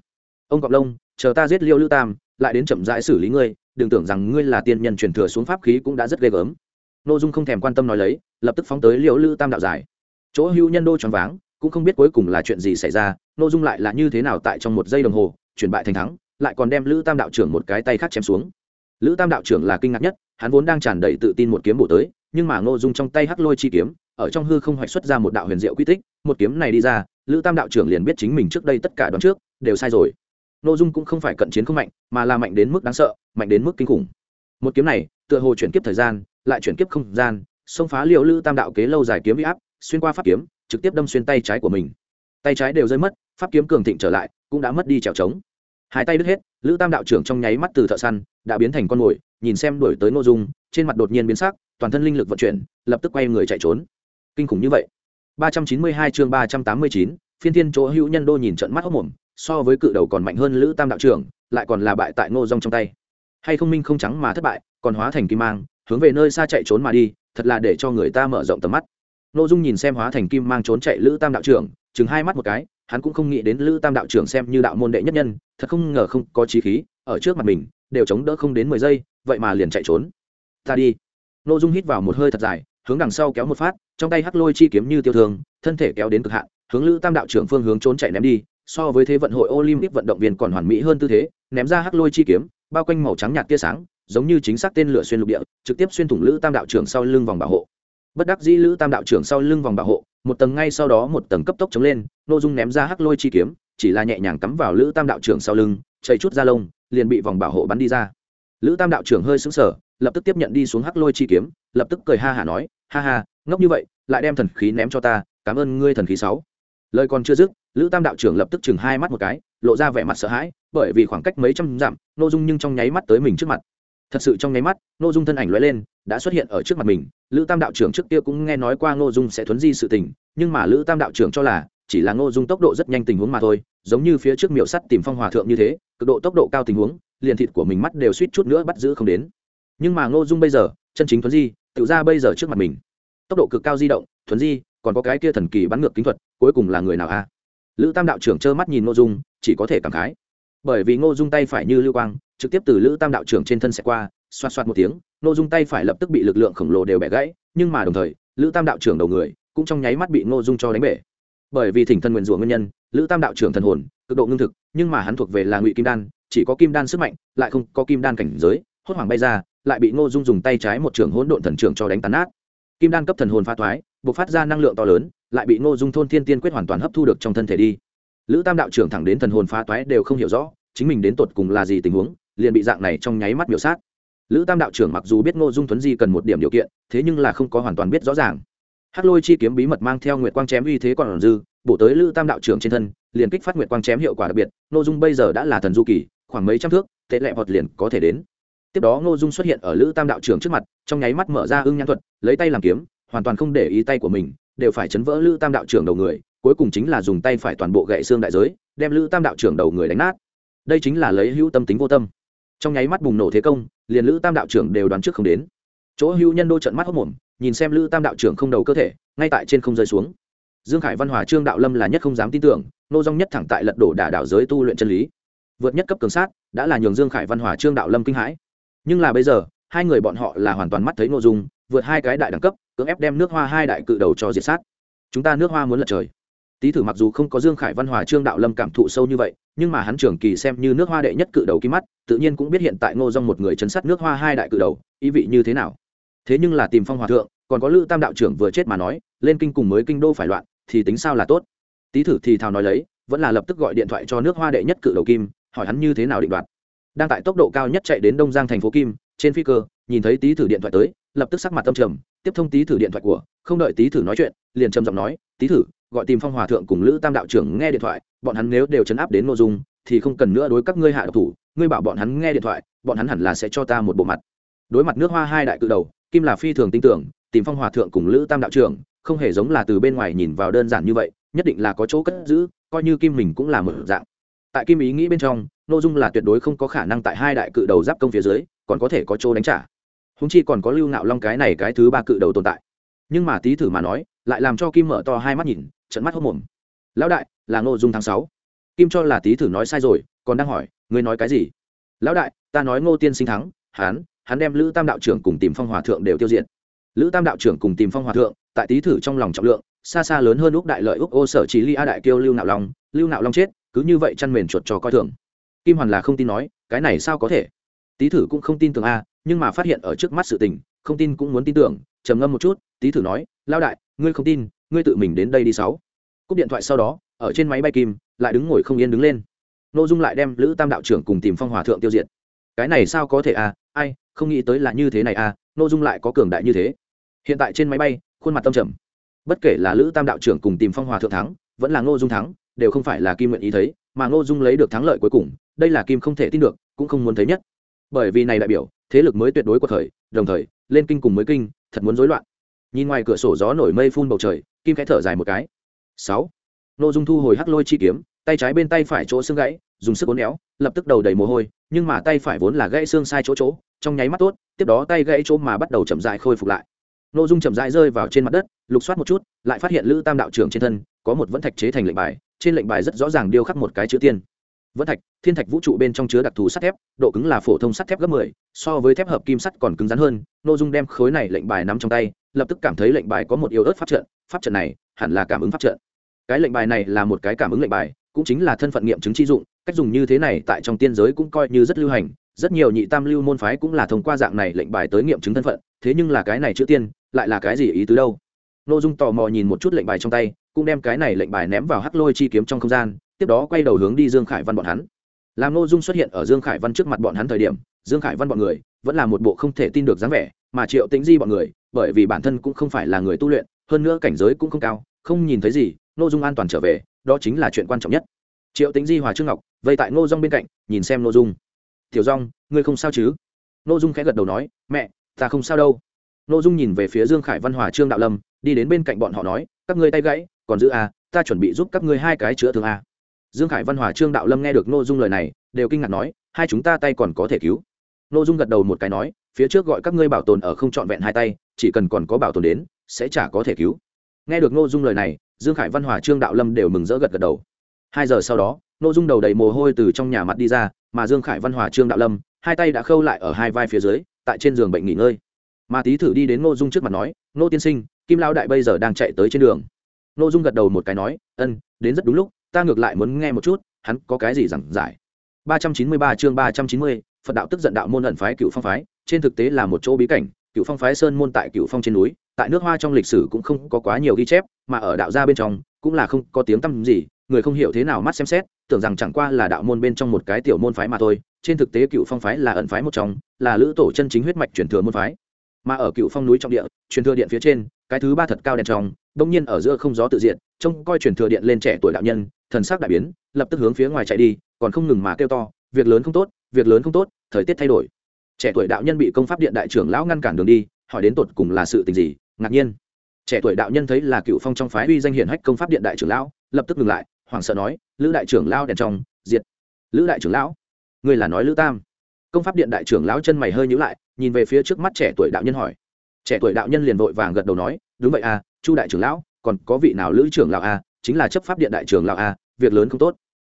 Ông cọp lông chờ ta giết liêu lữ tam, lại đến chậm rãi xử lý ngươi, đừng tưởng rằng ngươi là tiên nhân truyền thừa xuống pháp khí cũng đã rất ghê gớm. Nội dung không thèm quan tâm nói lấy, lập tức phóng tới liễu lữ tam đạo giải. Chỗ hưu nhân đô choáng váng, cũng không biết cuối cùng là chuyện gì xảy ra nội dung lại là như thế nào tại trong một giây đồng hồ, chuyển bại thành thắng, lại còn đem lữ tam đạo trưởng một cái tay khác chém xuống. Lữ tam đạo trưởng là kinh ngạc nhất, hắn vốn đang tràn đầy tự tin một kiếm bổ tới, nhưng mà ngô dung trong tay hắc lôi chi kiếm ở trong hư không hoạch xuất ra một đạo huyền diệu quy tích, một kiếm này đi ra, lữ tam đạo trưởng liền biết chính mình trước đây tất cả đoán trước, đều sai rồi. Ngô dung cũng không phải cận chiến không mạnh, mà là mạnh đến mức đáng sợ, mạnh đến mức kinh khủng. Một kiếm này, tựa hồ chuyển kiếp thời gian, lại chuyển kiếp không gian, xông phá liệu lữ tam đạo kế lâu dài kiếm bị áp, xuyên qua pháp kiếm, trực tiếp đâm xuyên tay trái của mình. Tay trái đều rơi mất, pháp kiếm cường thịnh trở lại, cũng đã mất đi trèo trống. Hai tay đứt hết, lữ tam đạo trưởng trong nháy mắt từ thợ săn, đã biến thành con mồi, nhìn xem đuổi tới nội dung, trên mặt đột nhiên biến sắc, toàn thân linh lực vận chuyển, lập tức quay người chạy trốn kinh khủng như vậy. 392 chương 389, phiên thiên chỗ hữu nhân đô nhìn trận mắt hốc mồm so với cự đầu còn mạnh hơn lữ tam đạo trưởng lại còn là bại tại ngô rong trong tay. Hay không minh không trắng mà thất bại còn hóa thành kim mang hướng về nơi xa chạy trốn mà đi thật là để cho người ta mở rộng tầm mắt. Nội dung nhìn xem hóa thành kim mang trốn chạy lữ tam đạo trưởng chừng hai mắt một cái hắn cũng không nghĩ đến lữ tam đạo trưởng xem như đạo môn đệ nhất nhân thật không ngờ không có trí khí ở trước mặt mình đều chống đỡ không đến mười giây vậy mà liền chạy trốn. Ta đi. Nội dung hít vào một hơi thật dài hướng đằng sau kéo một phát, trong tay hắc lôi chi kiếm như tiêu thương, thân thể kéo đến cực hạn, hướng lữ tam đạo trưởng phương hướng trốn chạy ném đi, so với thế vận hội olympic vận động viên còn hoàn mỹ hơn tư thế, ném ra hắc lôi chi kiếm, bao quanh màu trắng nhạt tia sáng, giống như chính xác tên lửa xuyên lục địa, trực tiếp xuyên thủng lữ tam đạo trưởng sau lưng vòng bảo hộ. Bất đắc dĩ lữ tam đạo trưởng sau lưng vòng bảo hộ, một tầng ngay sau đó một tầng cấp tốc chống lên, nội dung ném ra hắc lôi chi kiếm, chỉ là nhẹ nhàng cắm vào lữ tam đạo trưởng sau lưng, chảy chút ra lông, liền bị vòng bảo hộ bắn đi ra. Lữ tam đạo trưởng hơi sững sờ lập tức tiếp nhận đi xuống hắc lôi chi kiếm, lập tức cười ha hả nói, ha ha, ngốc như vậy, lại đem thần khí ném cho ta, cảm ơn ngươi thần khí sáu. Lời còn chưa dứt, lữ tam đạo trưởng lập tức chừng hai mắt một cái, lộ ra vẻ mặt sợ hãi, bởi vì khoảng cách mấy trăm dặm nội dung nhưng trong nháy mắt tới mình trước mặt. Thật sự trong nháy mắt nội dung thân ảnh lóe lên, đã xuất hiện ở trước mặt mình. Lữ tam đạo trưởng trước kia cũng nghe nói qua nội dung sẽ thuấn di sự tình, nhưng mà lữ tam đạo trưởng cho là, chỉ là nội dung tốc độ rất nhanh tình huống mà thôi, giống như phía trước miệu sắt tìm phong hòa thượng như thế, cực độ tốc độ cao tình huống, liền thịt của mình mắt đều suýt chút nữa bắt giữ không đến nhưng mà ngô dung bây giờ, chân chính thuấn di, tự ra bây giờ trước mặt mình. Tốc độ cực cao di động, thuấn di, còn có cái kia thần kỳ bắn ngược kính thuật, cuối cùng là người nào a? Lữ tam đạo trưởng trơ mắt nhìn ngô dung, chỉ có thể cảm khái. Bởi vì ngô dung tay phải như lưu quang, trực tiếp từ lữ tam đạo trưởng trên thân sẽ qua, xoạt xoạt một tiếng, ngô dung tay phải lập tức bị lực lượng khổng lồ đều bẻ gãy, nhưng mà đồng thời, lữ tam đạo trưởng đầu người cũng trong nháy mắt bị ngô dung cho đánh bể. Bởi vì thỉnh thân nguyên rủa nguyên nhân, lữ tam đạo trưởng thần hồn, cực độ ngưng thực, nhưng mà hắn thuộc về là ngụy kim đan, chỉ có kim đan sức mạnh, lại không có kim đan cảnh giới, hốt hoảng bay ra lại bị ngô dung dùng tay trái một trưởng hỗn độn thần trưởng cho đánh tàn nát. Kim đan cấp thần hồn phá thoái buộc phát ra năng lượng to lớn, lại bị ngô dung thôn thiên tiên quyết hoàn toàn hấp thu được trong thân thể đi. Lữ tam đạo trưởng thẳng đến thần hồn phá toái đều không hiểu rõ, chính mình đến tột cùng là gì tình huống, liền bị dạng này trong nháy mắt biểu sát. Lữ tam đạo trưởng mặc dù biết ngô dung thuấn di cần một điểm điều kiện, thế nhưng là không có hoàn toàn biết rõ ràng. Hắc lôi chi kiếm bí mật mang theo nguyệt quang chém uy thế còn dư, bổ tới lữ tam đạo trưởng trên thân, liền kích phát nguyệt quang chém hiệu quả đặc biệt, ngô dung bây giờ đã là thần du kỳ, khoảng mấy trăm thước, tệ lẹ vọt liền có thể đến tiếp đó ngô dung xuất hiện ở lữ tam đạo trưởng trước mặt, trong nháy mắt mở ra ưng nhãn thuật, lấy tay làm kiếm, hoàn toàn không để ý tay của mình, đều phải chấn vỡ lữ tam đạo trưởng đầu người, cuối cùng chính là dùng tay phải toàn bộ gậy xương đại giới, đem lữ tam đạo trưởng đầu người đánh nát. Đây chính là lấy hữu tâm tính vô tâm. Trong nháy mắt bùng nổ thế công, liền lữ tam đạo trưởng đều đoán trước không đến. Chỗ hữu nhân đô trận mắt hốc mồm, nhìn xem lữ tam đạo trưởng không đầu cơ thể, ngay tại trên không rơi xuống. Dương khải văn hòa, trương đạo lâm là nhất không dám tin tưởng nô dong nhất thẳng tại lật đổ đả đạo giới tu luyện chân lý. Vượt nhất cấp cường sát, đã là nhường dương khải văn hòa, trương đạo lâm kinh hãi nhưng là bây giờ, hai người bọn họ là hoàn toàn mắt thấy nội dung, vượt hai cái đại đẳng cấp, cưỡng ép đem nước hoa hai đại cự đầu cho diệt sát. Chúng ta nước hoa muốn lật trời. Tý thử mặc dù không có dương khải văn hòa, trương đạo lâm cảm thụ sâu như vậy, nhưng mà hắn trưởng kỳ xem như nước hoa đệ nhất cự đầu kim mắt, tự nhiên cũng biết hiện tại ngô dong một người chấn sát nước hoa hai đại cự đầu, ý vị như thế nào. Thế nhưng là tìm phong hòa thượng, còn có lữ tam đạo trưởng vừa chết mà nói, lên kinh cùng mới kinh đô phải loạn, thì tính sao là tốt. Tý thử thì thào nói lấy, vẫn là lập tức gọi điện thoại cho nước hoa đệ nhất cự đầu kim, hỏi hắn như thế nào định đoạt đang tại tốc độ cao nhất chạy đến đông giang thành phố kim, trên phi cơ, nhìn thấy tý thử điện thoại tới, lập tức sắc mặt tâm trầm, tiếp thông tý thử điện thoại của, không đợi tý thử nói chuyện, liền trầm giọng nói tý thử, gọi tìm phong hòa thượng cùng lữ tam đạo trưởng nghe điện thoại, bọn hắn nếu đều chấn áp đến nội dung, thì không cần nữa đối các ngươi hạ độc thủ, ngươi bảo bọn hắn nghe điện thoại, bọn hắn hẳn là sẽ cho ta một bộ mặt. Đối mặt nước hoa hai đại cự đầu, kim là phi thường tin tưởng, tìm phong hòa thượng cùng lữ tam đạo trưởng, không hề giống là từ bên ngoài nhìn vào đơn giản như vậy, nhất định là có chỗ cất giữ, coi như kim mình cũng là mở dạng tại kim ý nghĩ bên trong nội dung là tuyệt đối không có khả năng tại hai đại cự đầu giáp công phía dưới, còn có thể có chỗ đánh trả. Húng chi còn có lưu nạo long cái này cái thứ ba cự đầu tồn tại. Nhưng mà tí thử mà nói, lại làm cho kim mở to hai mắt nhìn trận mắt hốc mồm. Lão đại, là ngô dung tháng sáu. Kim cho là tí thử nói sai rồi, còn đang hỏi, ngươi nói cái gì? Lão đại, ta nói ngô tiên sinh thắng hán hắn đem lữ tam đạo trưởng cùng tìm phong hòa thượng đều tiêu diệt. Lữ tam đạo trưởng cùng tìm phong hòa thượng, tại tí thử trong lòng trọng lượng, xa xa lớn hơn úc đại lợi úc ô sở chỉ ly a đại kêu lưu nạo long, lưu nạo long chết cứ như vậy chăn mền chuột cho coi thường. Kim hoàn là không tin nói, cái này sao có thể? Tý thử cũng không tin tưởng a, nhưng mà phát hiện ở trước mắt sự tình, không tin cũng muốn tin tưởng, trầm ngâm một chút, Tý thử nói lao đại, ngươi không tin, ngươi tự mình đến đây đi sáu. Cúp điện thoại sau đó, ở trên máy bay kim, lại đứng ngồi không yên đứng lên. N ô dung lại đem lữ tam đạo trưởng cùng tìm phong hòa thượng tiêu diệt. Cái này sao có thể à ai, không nghĩ tới là như thế này à ô dung lại có cường đại như thế. Hiện tại trên máy bay, khuôn mặt tâm trầm. Bất kể là lữ tam đạo trưởng cùng tìm phong hòa thượng thắng, vẫn là ngô dung thắng đều không phải là kim nguyện ý thấy, mà ngô dung lấy được thắng lợi cuối cùng, đây là kim không thể tin được, cũng không muốn thấy nhất. Bởi vì này đại biểu, thế lực mới tuyệt đối của thời, đồng thời, lên kinh cùng mới kinh, thật muốn rối loạn. Nhìn ngoài cửa sổ gió nổi mây phun bầu trời, kim khẽ thở dài một cái. Sáu. Ngô dung thu hồi hắc lôi chi kiếm, tay trái bên tay phải chỗ xương gãy, dùng sức uốn éo, lập tức đầu đầy mồ hôi, nhưng mà tay phải vốn là gãy xương sai chỗ chỗ, trong nháy mắt tốt, tiếp đó tay gãy chỗ mà bắt đầu chậm dại khôi phục lại. Nội dung chậm dại rơi vào trên mặt đất, lục soát một chút, lại phát hiện lữ tam đạo trưởng trên thân, có một vẫn thạch chế thành lệnh bài trên lệnh bài rất rõ ràng điêu khắc một cái chữ tiên. Vẫn thạch thiên thạch vũ trụ bên trong chứa đặc thù sắt thép độ cứng là phổ thông sắt thép gấp 10, so với thép hợp kim sắt còn cứng rắn hơn. Nội dung đem khối này lệnh bài nắm trong tay lập tức cảm thấy lệnh bài có một yếu ớt pháp trận pháp trận này hẳn là cảm ứng pháp trận. Cái lệnh bài này là một cái cảm ứng lệnh bài cũng chính là thân phận nghiệm chứng chi dụng cách dùng như thế này tại trong tiên giới cũng coi như rất lưu hành. Rất nhiều nhị tam lưu môn phái cũng là thông qua dạng này lệnh bài tới nghiệm chứng thân phận thế nhưng là cái này chữ tiên lại là cái gì ý tứ đâu? Nội dung tò mò nhìn một chút lệnh bài trong tay cũng đem cái này lệnh bài ném vào hắc lôi chi kiếm trong không gian, tiếp đó quay đầu hướng đi dương khải văn bọn hắn. Làm nội dung xuất hiện ở dương khải văn trước mặt bọn hắn thời điểm, dương khải văn bọn người vẫn là một bộ không thể tin được dáng vẻ, mà triệu tĩnh di bọn người, bởi vì bản thân cũng không phải là người tu luyện, hơn nữa cảnh giới cũng không cao, không nhìn thấy gì nội dung an toàn trở về, đó chính là chuyện quan trọng nhất. Triệu tính di, hòa trương ngọc, vây tại ngô dung bên cạnh, nhìn xem nội dung. Tiểu dung, ngươi không sao chứ? Nội dung khẽ gật đầu nói, mẹ, ta không sao đâu. Nội dung nhìn về phía dương khải văn hòa trương đạo lâm, đi đến bên cạnh bọn họ nói, các ngươi tay gãy còn giữ a, ta chuẩn bị giúp các ngươi hai cái chữa thương a. dương khải văn hòa trương đạo lâm nghe được nội dung lời này đều kinh ngạc nói hai chúng ta tay còn có thể cứu. Nội dung gật đầu một cái nói phía trước gọi các ngươi bảo tồn ở không trọn vẹn hai tay chỉ cần còn có bảo tồn đến sẽ chả có thể cứu. Nghe được nội dung lời này dương khải văn hòa trương đạo lâm đều mừng rỡ gật gật đầu. Hai giờ sau đó nội dung đầu đầy mồ hôi từ trong nhà mặt đi ra mà dương khải văn hòa trương đạo lâm hai tay đã khâu lại ở hai vai phía dưới tại trên giường bệnh nghỉ ngơi. Mà tý thử đi đến ngô dung trước mặt nói ngô tiên sinh kim lao đại bây giờ đang chạy tới trên đường nội dung gật đầu một cái nói, ân, đến rất đúng lúc, ta ngược lại muốn nghe một chút, hắn có cái gì giảng giải? ba trăm chín mươi ba chương ba trăm chín mươi, phật đạo tức giận đạo môn ẩn phái cựu phong phái, trên thực tế là một chỗ bí cảnh, cựu phong phái sơn môn tại cựu phong trên núi, tại nước hoa trong lịch sử cũng không có quá nhiều ghi chép, mà ở đạo gia bên trong, cũng là không có tiếng tăm gì, người không hiểu thế nào mắt xem xét, tưởng rằng chẳng qua là đạo môn bên trong một cái tiểu môn phái mà thôi, trên thực tế cựu phong phái là ẩn phái một trong, là lữ tổ chân chính huyết mạch truyền thừa môn phái. Mà ở cựu phong núi trong địa, truyền thừa điện phía trên, cái thứ ba thật cao đèn trong đông nhiên ở giữa không gió tự diện trông coi truyền thừa điện lên trẻ tuổi đạo nhân, thần sắc đại biến, lập tức hướng phía ngoài chạy đi, còn không ngừng mà kêu to, việc lớn không tốt, việc lớn không tốt, thời tiết thay đổi. Trẻ tuổi đạo nhân bị công pháp điện đại trưởng lão ngăn cản đường đi, hỏi đến tột cùng là sự tình gì, ngạc nhiên. Trẻ tuổi đạo nhân thấy là cựu phong trong phái uy danh hiển hách công pháp điện đại trưởng lão, lập tức ngừng lại, hoảng sợ nói, lữ đại trưởng lão đèn trong, diệt. Lữ đại trưởng lão? Người là nói lữ tam? Công pháp điện đại trưởng lão chân mày hơi nhíu lại, nhìn về phía trước mắt trẻ tuổi đạo nhân hỏi. Trẻ tuổi đạo nhân liền vội vàng gật đầu nói, đúng vậy à chu đại trưởng lão còn có vị nào lữ trưởng lão a? À, chính là chấp pháp điện đại trưởng lão a à, việc lớn không tốt.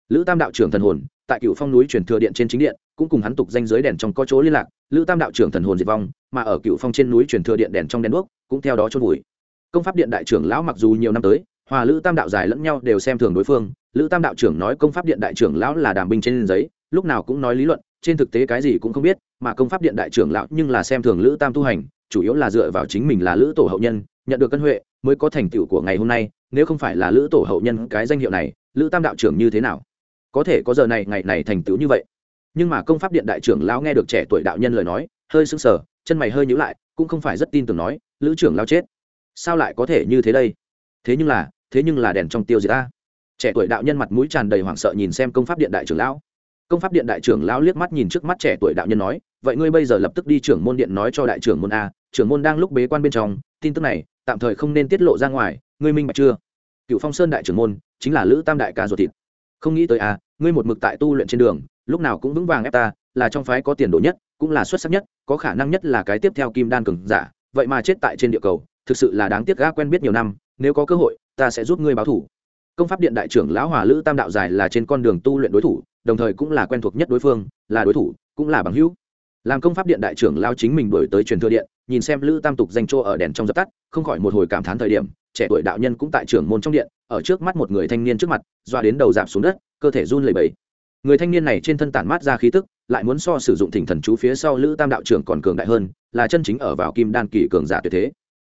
Lữ tam đạo trưởng thần hồn tại cựu phong núi truyền thừa điện trên chính điện cũng cùng hắn tục danh giới đèn trong có chỗ liên lạc. Lữ tam đạo trưởng thần hồn diệt vong mà ở cựu phong trên núi truyền thừa điện đèn trong đèn đuốc cũng theo đó chôn vùi. Công pháp điện đại trưởng lão mặc dù nhiều năm tới hòa lữ tam đạo dài lẫn nhau đều xem thường đối phương. Lữ tam đạo trưởng nói công pháp điện đại trưởng lão là đàm binh trên giấy lúc nào cũng nói lý luận trên thực tế cái gì cũng không biết mà công pháp điện đại trưởng lão nhưng là xem thường lữ tam tu hành chủ yếu là dựa vào chính mình là lữ tổ hậu nhân nhận được cân huệ, mới có thành tựu của ngày hôm nay, nếu không phải là lữ tổ hậu nhân cái danh hiệu này, lữ tam đạo trưởng như thế nào? Có thể có giờ này, ngày này thành tựu như vậy. Nhưng mà công pháp điện đại trưởng lão nghe được trẻ tuổi đạo nhân lời nói, hơi sững sờ, chân mày hơi nhíu lại, cũng không phải rất tin tưởng nói, lữ trưởng lão chết. Sao lại có thể như thế đây? Thế nhưng là, thế nhưng là đèn trong tiêu diệt ta. Trẻ tuổi đạo nhân mặt mũi tràn đầy hoảng sợ nhìn xem công pháp điện đại trưởng lão. Công pháp điện đại trưởng lão liếc mắt nhìn trước mắt trẻ tuổi đạo nhân nói, vậy ngươi bây giờ lập tức đi trưởng môn điện nói cho đại trưởng môn a, trưởng môn đang lúc bế quan bên trong, tin tức này tạm thời không nên tiết lộ ra ngoài, ngươi minh bạch chưa? Cựu phong sơn đại trưởng môn chính là lữ tam đại ca ruột thịt. Không nghĩ tới à? ngươi một mực tại tu luyện trên đường, lúc nào cũng vững vàng ép ta, là trong phái có tiền đồ nhất, cũng là xuất sắc nhất, có khả năng nhất là cái tiếp theo kim đan cường giả, vậy mà chết tại trên địa cầu, thực sự là đáng tiếc ga quen biết nhiều năm, nếu có cơ hội, ta sẽ giúp ngươi báo thủ. Công pháp điện đại trưởng lão hòa lữ tam đạo dài là trên con đường tu luyện đối thủ, đồng thời cũng là quen thuộc nhất đối phương, là đối thủ, cũng là bằng hữu. Làm công pháp điện đại trưởng lao chính mình đổi tới truyền thừa điện nhìn xem lữ tam tục danh chỗ ở đèn trong dập tắt, không khỏi một hồi cảm thán thời điểm, trẻ tuổi đạo nhân cũng tại trưởng môn trong điện, ở trước mắt một người thanh niên trước mặt, doa đến đầu dạp xuống đất, cơ thể run lẩy bẩy. Người thanh niên này trên thân tản mát ra khí tức, lại muốn so sử dụng thỉnh thần chú phía sau lữ tam đạo trưởng còn cường đại hơn, là chân chính ở vào kim đan kỳ cường giả tuyệt thế.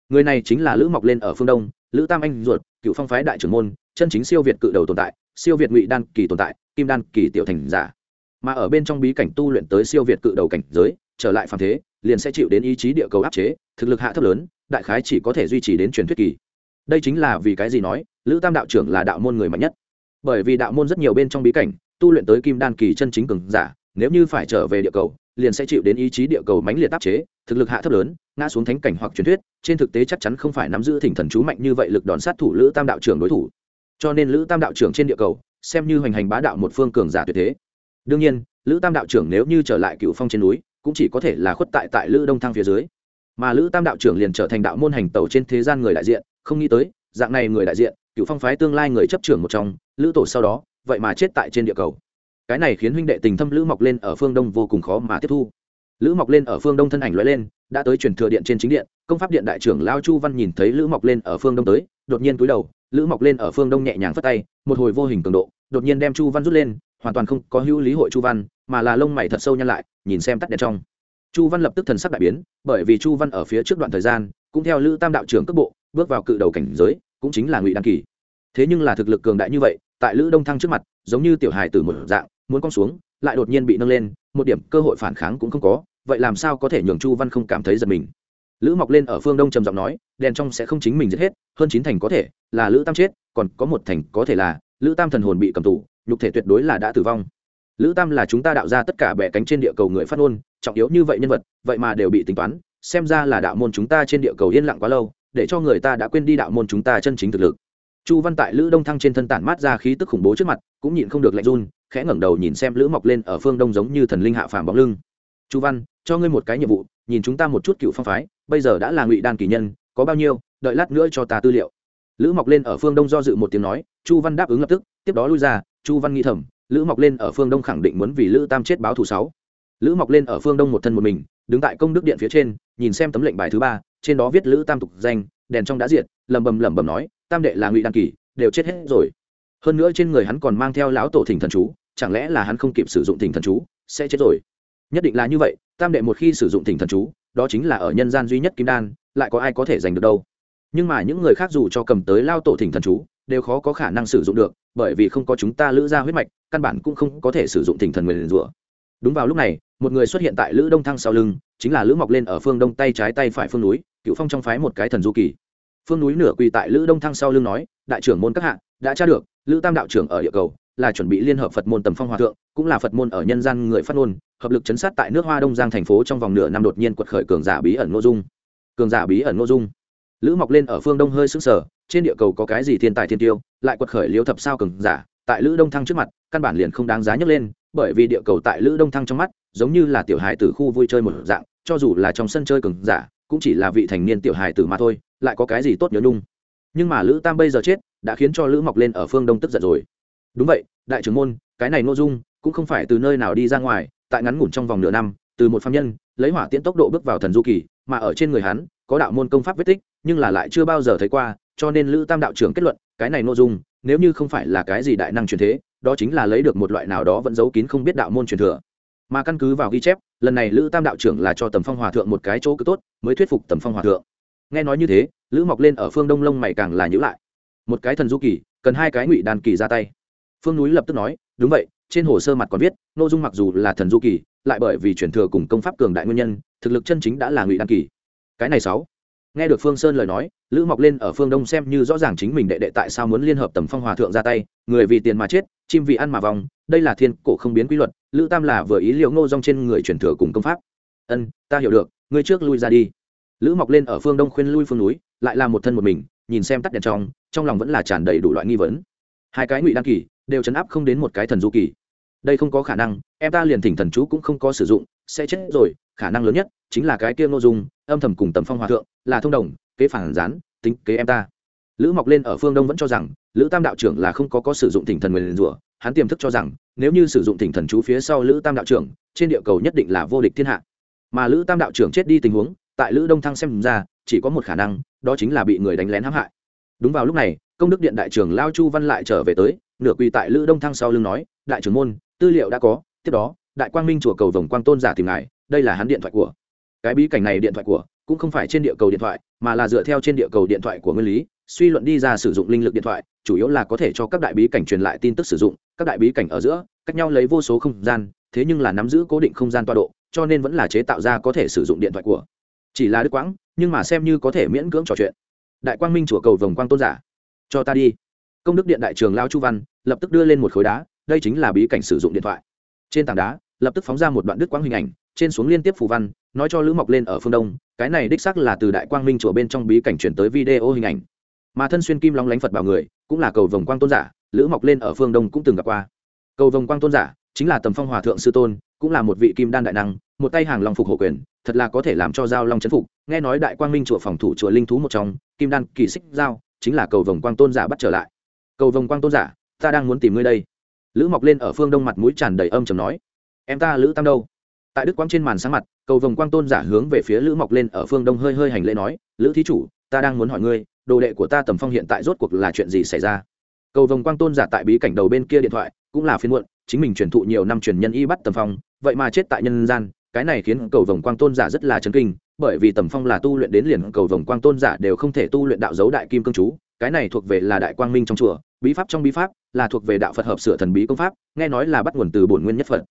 Người này chính là lữ mọc lên ở phương đông, lữ tam anh ruột, cựu phong phái đại trưởng môn, chân chính siêu việt cự đầu tồn tại, siêu việt ngụy đan kỳ tồn tại, kim đan kỳ tiểu thành giả. Mà ở bên trong bí cảnh tu luyện tới siêu việt cự đầu cảnh giới, trở lại phàm thế liền sẽ chịu đến ý chí địa cầu áp chế, thực lực hạ thấp lớn, đại khái chỉ có thể duy trì đến truyền thuyết kỳ. Đây chính là vì cái gì nói, lữ tam đạo trưởng là đạo môn người mạnh nhất. Bởi vì đạo môn rất nhiều bên trong bí cảnh, tu luyện tới kim đan kỳ chân chính cường giả, nếu như phải trở về địa cầu, liền sẽ chịu đến ý chí địa cầu mãnh liệt áp chế, thực lực hạ thấp lớn, ngã xuống thánh cảnh hoặc truyền thuyết, trên thực tế chắc chắn không phải nắm giữ thỉnh thần chú mạnh như vậy lực đòn sát thủ lữ tam đạo trưởng đối thủ. Cho nên lữ tam đạo trưởng trên địa cầu, xem như hoành hành bá đạo một phương cường giả tuyệt thế. Đương nhiên, lữ tam đạo trưởng nếu như trở lại cựu phong trên núi cũng chỉ có thể là khuất tại tại lữ đông thăng phía dưới. Mà lữ tam đạo trưởng liền trở thành đạo môn hành tẩu trên thế gian người đại diện, không nghĩ tới, dạng này người đại diện, cựu phong phái tương lai người chấp trưởng một trong, lữ tổ sau đó, vậy mà chết tại trên địa cầu. Cái này khiến huynh đệ tình thâm lữ mọc lên ở phương đông vô cùng khó mà tiếp thu. Lữ mọc lên ở phương đông thân ảnh loại lên, đã tới truyền thừa điện trên chính điện, công pháp điện đại trưởng lao chu văn nhìn thấy lữ mọc lên ở phương đông tới, đột nhiên cúi đầu, lữ mọc lên ở phương đông nhẹ nhàng phất tay, một hồi vô hình cường độ, đột nhiên đem chu văn rút lên hoàn toàn không có hữu lý hội chu văn, mà là lông mày thật sâu nhăn lại, nhìn xem tắt đèn trong. Chu văn lập tức thần sắc đại biến, bởi vì chu văn ở phía trước đoạn thời gian, cũng theo lữ tam đạo trưởng cấp bộ, bước vào cự đầu cảnh giới, cũng chính là ngụy đăng kỳ. Thế nhưng là thực lực cường đại như vậy, tại lữ đông thăng trước mặt, giống như tiểu hài từ một dạng, muốn cong xuống, lại đột nhiên bị nâng lên, một điểm cơ hội phản kháng cũng không có, vậy làm sao có thể nhường chu văn không cảm thấy giật mình? Lữ mọc lên ở phương đông trầm giọng nói, đèn trong sẽ không chính mình giết hết, hơn chín thành có thể là lữ tam chết, còn có một thành có thể là lữ tam thần hồn bị cầm tù nhục thể tuyệt đối là đã tử vong. Lữ tam là chúng ta đạo ra tất cả bẻ cánh trên địa cầu người phát ngôn, trọng yếu như vậy nhân vật, vậy mà đều bị tính toán, xem ra là đạo môn chúng ta trên địa cầu yên lặng quá lâu, để cho người ta đã quên đi đạo môn chúng ta chân chính thực lực. Chu văn tại lữ đông thăng trên thân tản mát ra khí tức khủng bố trước mặt, cũng nhịn không được lạnh run, khẽ ngẩng đầu nhìn xem lữ mọc lên ở phương đông giống như thần linh hạ phàm bóng lưng. Chu văn, cho ngươi một cái nhiệm vụ, nhìn chúng ta một chút cựu phong phái, bây giờ đã là ngụy đan kỳ nhân, có bao nhiêu, đợi lát nữa cho ta tư liệu. Lữ mọc lên ở phương đông do dự một tiếng nói, chu văn đáp ứng lập tức tiếp đó lui ra, chu văn nghĩ thầm, lữ mọc lên ở phương đông khẳng định muốn vì lữ tam chết báo thù sáu. Lữ mọc lên ở phương đông một thân một mình, đứng tại công đức điện phía trên, nhìn xem tấm lệnh bài thứ ba, trên đó viết lữ tam tục danh, đèn trong đã diệt, lẩm bẩm lẩm bẩm nói, tam đệ là ngụy đan kỳ, đều chết hết rồi. Hơn nữa trên người hắn còn mang theo lão tổ thỉnh thần chú, chẳng lẽ là hắn không kịp sử dụng thỉnh thần chú, sẽ chết rồi? Nhất định là như vậy, tam đệ một khi sử dụng thỉnh thần chú, đó chính là ở nhân gian duy nhất kim đan, lại có ai có thể giành được đâu? Nhưng mà những người khác dù cho cầm tới lao tổ thỉnh thần chú đều khó có khả năng sử dụng được, bởi vì không có chúng ta lữ ra huyết mạch, căn bản cũng không có thể sử dụng thỉnh thần nguyền rủa. Đúng vào lúc này, một người xuất hiện tại lữ đông thăng sau lưng, chính là lữ mọc lên ở phương đông tay trái tay phải phương núi cựu phong trong phái một cái thần du kỳ. Phương núi nửa quỳ tại lữ đông thăng sau lưng nói, đại trưởng môn các hạ, đã tra được, lữ tam đạo trưởng ở địa cầu, là chuẩn bị liên hợp phật môn tầm phong hòa thượng, cũng là phật môn ở nhân gian người phát ngôn, hợp lực chấn sát tại nước hoa đông giang thành phố trong vòng nửa năm đột nhiên quật khởi cường giả bí ẩn nội dung. Cường giả bí ẩn nội dung. Lữ mọc lên ở phương đông hơi sững sờ trên địa cầu có cái gì thiên tài thiên tiêu, lại quật khởi liêu thập sao cường giả, tại lữ đông thăng trước mặt, căn bản liền không đáng giá nhấc lên, bởi vì địa cầu tại lữ đông thăng trong mắt, giống như là tiểu hài từ khu vui chơi một dạng, cho dù là trong sân chơi cường giả, cũng chỉ là vị thành niên tiểu hài tử mà thôi, lại có cái gì tốt nhớ nhung. Nhưng mà lữ tam bây giờ chết, đã khiến cho lữ mọc lên ở phương đông tức giận rồi. Đúng vậy, đại trưởng môn, cái này nội dung, cũng không phải từ nơi nào đi ra ngoài, tại ngắn ngủn trong vòng nửa năm, từ một phạm nhân, lấy hỏa tiễn tốc độ bước vào thần du kỳ, mà ở trên người hắn có đạo môn công pháp vết tích, nhưng là lại chưa bao giờ thấy qua, cho nên lữ tam đạo trưởng kết luận, cái này nội dung, nếu như không phải là cái gì đại năng truyền thế, đó chính là lấy được một loại nào đó vẫn giấu kín không biết đạo môn truyền thừa. Mà căn cứ vào ghi chép, lần này lữ tam đạo trưởng là cho tầm phong hòa thượng một cái chỗ cứ tốt, mới thuyết phục tầm phong hòa thượng. Nghe nói như thế, lữ mọc lên ở phương đông lông mày càng là nhữ lại. Một cái thần du kỳ, cần hai cái ngụy đàn kỳ ra tay. Phương núi lập tức nói, đúng vậy, trên hồ sơ mặt còn viết, nội dung mặc dù là thần du kỳ, lại bởi vì chuyển thừa cùng công pháp cường đại nguyên nhân, thực lực chân chính đã là ngụy đan kỳ cái này sáu. Nghe được phương sơn lời nói, lữ mọc lên ở phương đông xem như rõ ràng chính mình đệ đệ tại sao muốn liên hợp tầm phong hòa thượng ra tay, người vì tiền mà chết, chim vì ăn mà vòng đây là thiên cổ không biến quy luật, lữ tam là vừa ý liệu ngô rong trên người truyền thừa cùng công pháp. Ân, ta hiểu được, ngươi trước lui ra đi. Lữ mọc lên ở phương đông khuyên lui phương núi, lại là một thân một mình, nhìn xem tắt đèn trong trong lòng vẫn là tràn đầy đủ loại nghi vấn. Hai cái ngụy đăng kỳ, đều chấn áp không đến một cái thần du kỳ. Đây không có khả năng, em ta liền thỉnh thần chú cũng không có sử dụng, sẽ chết rồi khả năng lớn nhất chính là cái kia nội dung, âm thầm cùng tầm phong hòa thượng, là thông đồng, kế phản gián, tính kế em ta. Lữ mọc lên ở phương đông vẫn cho rằng, lữ tam đạo trưởng là không có có sử dụng thỉnh thần nguyền rủa, hắn tiềm thức cho rằng, nếu như sử dụng thỉnh thần chú phía sau lữ tam đạo trưởng, trên địa cầu nhất định là vô địch thiên hạ. Mà lữ tam đạo trưởng chết đi tình huống, tại lữ đông thăng xem ra, chỉ có một khả năng, đó chính là bị người đánh lén hãm hại. Đúng vào lúc này, công đức điện đại trưởng lao chu văn lại trở về tới, nửa quỳ tại lữ đông thăng sau lưng nói, đại trưởng môn, tư liệu đã có, tiếp đó, đại quang minh chùa cầu vồng quang tôn giả tìm ngài đây là hắn điện thoại của. Cái bí cảnh này điện thoại của, cũng không phải trên địa cầu điện thoại, mà là dựa theo trên địa cầu điện thoại của nguyên lý, suy luận đi ra sử dụng linh lực điện thoại, chủ yếu là có thể cho các đại bí cảnh truyền lại tin tức sử dụng, các đại bí cảnh ở giữa, cách nhau lấy vô số không gian, thế nhưng là nắm giữ cố định không gian tọa độ, cho nên vẫn là chế tạo ra có thể sử dụng điện thoại của. Chỉ là đức quãng, nhưng mà xem như có thể miễn cưỡng trò chuyện. Đại quang minh chùa cầu vồng quang tôn giả. Cho ta đi. Công đức điện đại trường lao chu văn, lập tức đưa lên một khối đá, đây chính là bí cảnh sử dụng điện thoại. Trên tảng đá, lập tức phóng ra một đoạn đức quãng hình ảnh trên xuống liên tiếp phù văn, nói cho lữ mọc lên ở phương đông, cái này đích xác là từ đại quang minh chùa bên trong bí cảnh chuyển tới video hình ảnh. Mà thân xuyên kim long lánh phật bảo người, cũng là cầu vồng quang tôn giả, lữ mọc lên ở phương đông cũng từng gặp qua. Cầu vồng quang tôn giả chính là tầm phong hòa thượng sư tôn, cũng là một vị kim đan đại năng, một tay hàng long phục hộ quyền, thật là có thể làm cho giao long chấn phục. Nghe nói đại quang minh chùa phòng thủ chùa linh thú một trong, kim đan kỳ xích giao, chính là cầu vồng quang tôn giả bắt trở lại. Cầu vồng quang tôn giả, ta đang muốn tìm ngươi đây. Lữ mọc lên ở phương đông mặt mũi tràn đầy âm chầm nói, em ta lữ tam đâu? Tại đức quang trên màn sáng mặt, cầu vồng quang tôn giả hướng về phía lữ mọc lên, ở phương đông hơi hơi hành lễ nói, lữ thí chủ, ta đang muốn hỏi ngươi, đồ đệ của ta tầm phong hiện tại rốt cuộc là chuyện gì xảy ra? Cầu vồng quang tôn giả tại bí cảnh đầu bên kia điện thoại, cũng là phiên muộn, chính mình truyền thụ nhiều năm truyền nhân y bắt tầm phong, vậy mà chết tại nhân gian, cái này khiến cầu vồng quang tôn giả rất là chấn kinh, bởi vì tầm phong là tu luyện đến liền, cầu vồng quang tôn giả đều không thể tu luyện đạo dấu đại kim cương chú, cái này thuộc về là đại quang minh trong chùa, bí pháp trong bí pháp là thuộc về đạo phật hợp sửa thần bí công pháp, nghe nói là bắt nguồn từ bổn nguyên nhất phật.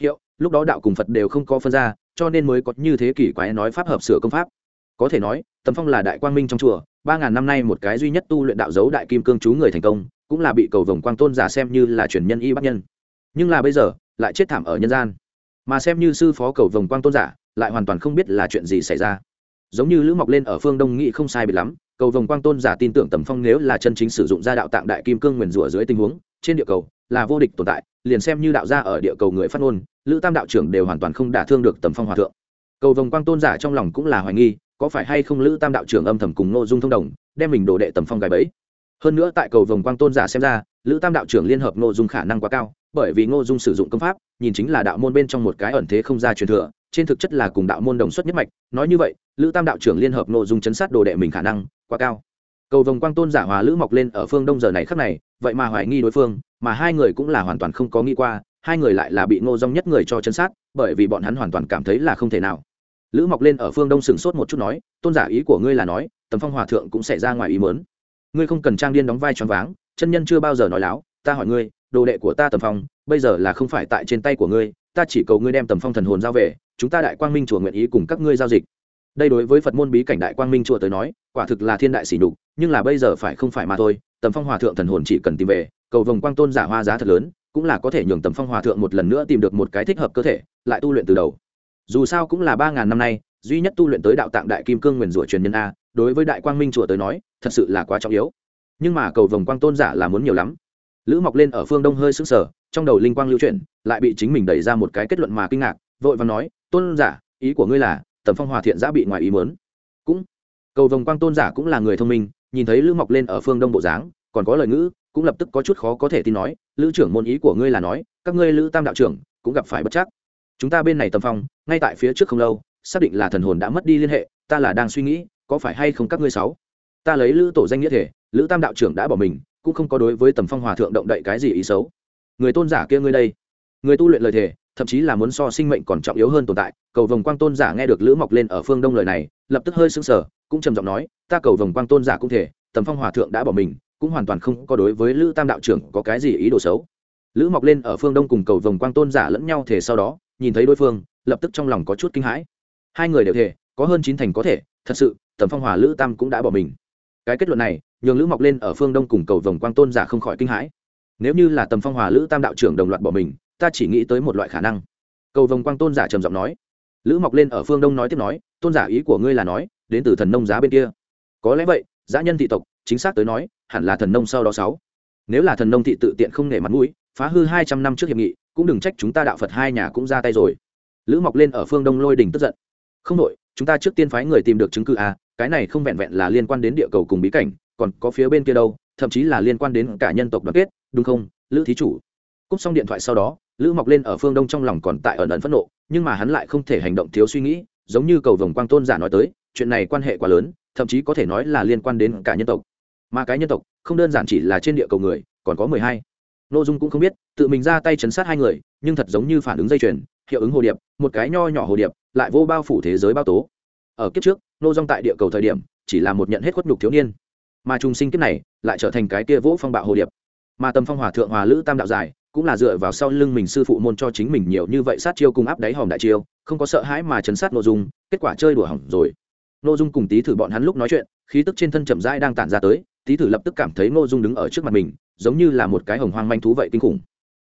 Hiệu lúc đó đạo cùng phật đều không có phân ra, cho nên mới có như thế kỷ quái nói pháp hợp sửa công pháp. Có thể nói, tầm phong là đại quang minh trong chùa, ba ngàn năm nay một cái duy nhất tu luyện đạo dấu đại kim cương chú người thành công, cũng là bị cầu vồng quang tôn giả xem như là truyền nhân y bác nhân. Nhưng là bây giờ, lại chết thảm ở nhân gian. Mà xem như sư phó cầu vồng quang tôn giả, lại hoàn toàn không biết là chuyện gì xảy ra. Giống như lữ mọc lên ở phương đông nghị không sai bị lắm, cầu vồng quang tôn giả tin tưởng tầm phong nếu là chân chính sử dụng ra đạo tạng đại kim cương nguyền rủa dưới tình huống, trên địa cầu là vô địch tồn tại, liền xem như đạo gia ở địa cầu người phát ngôn lữ tam đạo trưởng đều hoàn toàn không đả thương được tầm phong hòa thượng. Cầu vồng quang tôn giả trong lòng cũng là hoài nghi, có phải hay không lữ tam đạo trưởng âm thầm cùng ngô dung thông đồng, đem mình đổ đệ tầm phong gài bẫy. Hơn nữa tại cầu vồng quang tôn giả xem ra, lữ tam đạo trưởng liên hợp ngô dung khả năng quá cao, bởi vì ngô dung sử dụng công pháp, nhìn chính là đạo môn bên trong một cái ẩn thế không ra truyền thừa, trên thực chất là cùng đạo môn đồng xuất nhất mạch, nói như vậy, lữ tam đạo trưởng liên hợp ngô dung chấn sát đồ đệ mình khả năng quá cao. Cầu vồng quang tôn giả hòa lữ mọc lên ở phương đông giờ này khắc này, vậy mà hoài nghi đối phương, mà hai người cũng là hoàn toàn không có nghĩ qua hai người lại là bị ngô dung nhất người cho chấn sát, bởi vì bọn hắn hoàn toàn cảm thấy là không thể nào. Lữ mọc lên ở phương đông sừng sốt một chút nói, tôn giả ý của ngươi là nói, tầm phong hòa thượng cũng sẽ ra ngoài ý mớn ngươi không cần trang điên đóng vai choáng váng, chân nhân chưa bao giờ nói láo, ta hỏi ngươi, đồ đệ của ta tầm phong, bây giờ là không phải tại trên tay của ngươi, ta chỉ cầu ngươi đem tầm phong thần hồn giao về, chúng ta đại quang minh chùa nguyện ý cùng các ngươi giao dịch. Đây đối với phật môn bí cảnh đại quang minh chùa tới nói, quả thực là thiên đại sỉ nhục, nhưng là bây giờ phải không phải mà thôi, tầm phong hòa thượng thần hồn chỉ cần tìm về, cầu vồng quang tôn giả hoa giá thật lớn cũng là có thể nhường tầm phong hòa thượng một lần nữa tìm được một cái thích hợp cơ thể, lại tu luyện từ đầu. Dù sao cũng là ba ngàn năm nay, duy nhất tu luyện tới đạo tạng đại kim cương nguyền rủa truyền nhân a, đối với đại quang minh chùa tới nói, thật sự là quá trọng yếu. Nhưng mà cầu vồng quang tôn giả là muốn nhiều lắm. Lữ mọc lên ở phương đông hơi sững sờ, trong đầu linh quang lưu chuyển, lại bị chính mình đẩy ra một cái kết luận mà kinh ngạc, vội và nói, tôn giả, ý của ngươi là, tầm phong hòa thiện giã bị ngoài ý mớn cũng, cầu vồng quang tôn giả cũng là người thông minh, nhìn thấy lữ mọc lên ở phương đông bộ dáng, còn có lời ngữ cũng lập tức có chút khó có thể tin nói, lữ trưởng môn ý của ngươi là nói, các ngươi lữ tam đạo trưởng cũng gặp phải bất chắc. Chúng ta bên này tầm phong, ngay tại phía trước không lâu, xác định là thần hồn đã mất đi liên hệ, ta là đang suy nghĩ, có phải hay không các ngươi sáu? Ta lấy lữ tổ danh nghĩa thể, lữ tam đạo trưởng đã bỏ mình, cũng không có đối với tầm phong hòa thượng động đậy cái gì ý xấu. Người tôn giả kia ngươi đây. Người tu luyện lời thề thậm chí là muốn so sinh mệnh còn trọng yếu hơn tồn tại, cầu vồng quang tôn giả nghe được lữ mọc lên ở phương đông lời này, lập tức hơi sững sờ, cũng trầm giọng nói, ta cầu vồng quang tôn giả cũng thể, tầm phong hòa thượng đã bỏ mình cũng hoàn toàn không có đối với lữ tam đạo trưởng có cái gì ý đồ xấu. Lữ mọc lên ở phương đông cùng cầu vồng quang tôn giả lẫn nhau thể sau đó, nhìn thấy đối phương, lập tức trong lòng có chút kinh hãi. Hai người đều thể có hơn chín thành có thể, thật sự, tầm phong hòa lữ tam cũng đã bỏ mình. Cái kết luận này, nhường lữ mọc lên ở phương đông cùng cầu vồng quang tôn giả không khỏi kinh hãi. Nếu như là tầm phong hòa lữ tam đạo trưởng đồng loạt bỏ mình, ta chỉ nghĩ tới một loại khả năng. Cầu vồng quang tôn giả trầm giọng nói. Lữ mọc lên ở phương đông nói tiếp nói, tôn giả ý của ngươi là nói, đến từ thần nông giá bên kia. Có lẽ vậy giá nhân thị tộc chính xác tới nói, hẳn là thần nông sau đó sáu. Nếu là thần nông thị tự tiện không nể mặt mũi, phá hư hai trăm năm trước hiệp nghị, cũng đừng trách chúng ta đạo phật hai nhà cũng ra tay rồi. Lữ mọc lên ở phương đông lôi đình tức giận. Không đội chúng ta trước tiên phái người tìm được chứng cứ à cái này không vẹn vẹn là liên quan đến địa cầu cùng bí cảnh, còn có phía bên kia đâu, thậm chí là liên quan đến cả nhân tộc đoàn kết, đúng không, lữ thí chủ? Cúp xong điện thoại sau đó, lữ mọc lên ở phương đông trong lòng còn tại ẩn ẩn phẫn nộ, nhưng mà hắn lại không thể hành động thiếu suy nghĩ, giống như cầu vồng quang tôn giả nói tới, chuyện này quan hệ quá lớn, thậm chí có thể nói là liên quan đến cả nhân tộc mà cái nhân tộc không đơn giản chỉ là trên địa cầu người, còn có mười hai. Nội dung cũng không biết, tự mình ra tay chấn sát hai người, nhưng thật giống như phản ứng dây chuyền, hiệu ứng hồ điệp, một cái nho nhỏ hồ điệp, lại vô bao phủ thế giới bao tố. Ở kiếp trước, nô dung tại địa cầu thời điểm, chỉ là một nhận hết khuất nhục thiếu niên. Mà trùng sinh kiếp này, lại trở thành cái kia vỗ phong bạo hồ điệp. Mà tầm phong hòa thượng hòa lữ tam đạo dài cũng là dựa vào sau lưng mình sư phụ môn cho chính mình nhiều như vậy sát chiêu cùng áp đáy hòm đại chiêu, không có sợ hãi mà chấn sát nội dung, kết quả chơi đùa hỏng rồi. Nội dung cùng tí thử bọn hắn lúc nói chuyện, khí tức trên thân chậm rãi đang tản ra tới tý thử lập tức cảm thấy Ngô dung đứng ở trước mặt mình, giống như là một cái hồng hoang manh thú vậy kinh khủng.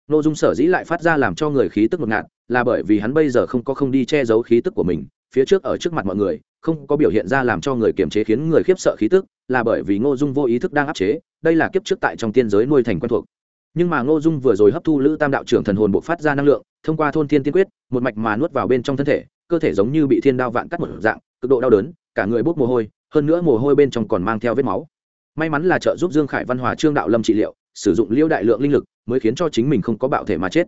Ngô dung sở dĩ lại phát ra làm cho người khí tức ngột ngạt, là bởi vì hắn bây giờ không có không đi che giấu khí tức của mình, phía trước ở trước mặt mọi người, không có biểu hiện ra làm cho người kiềm chế khiến người khiếp sợ khí tức, là bởi vì ngô dung vô ý thức đang áp chế, đây là kiếp trước tại trong tiên giới nuôi thành quen thuộc. Nhưng mà ngô dung vừa rồi hấp thu lữ tam đạo trưởng thần hồn buộc phát ra năng lượng, thông qua thôn thiên tiên quyết, một mạch mà nuốt vào bên trong thân thể, cơ thể giống như bị thiên đao vạn cắt một dạng, cực độ đau đớn, cả người bốc mồ hôi, hơn nữa mồ hôi bên trong còn mang theo vết máu may mắn là trợ giúp dương khải văn hòa trương đạo lâm trị liệu, sử dụng liêu đại lượng linh lực, mới khiến cho chính mình không có bạo thể mà chết.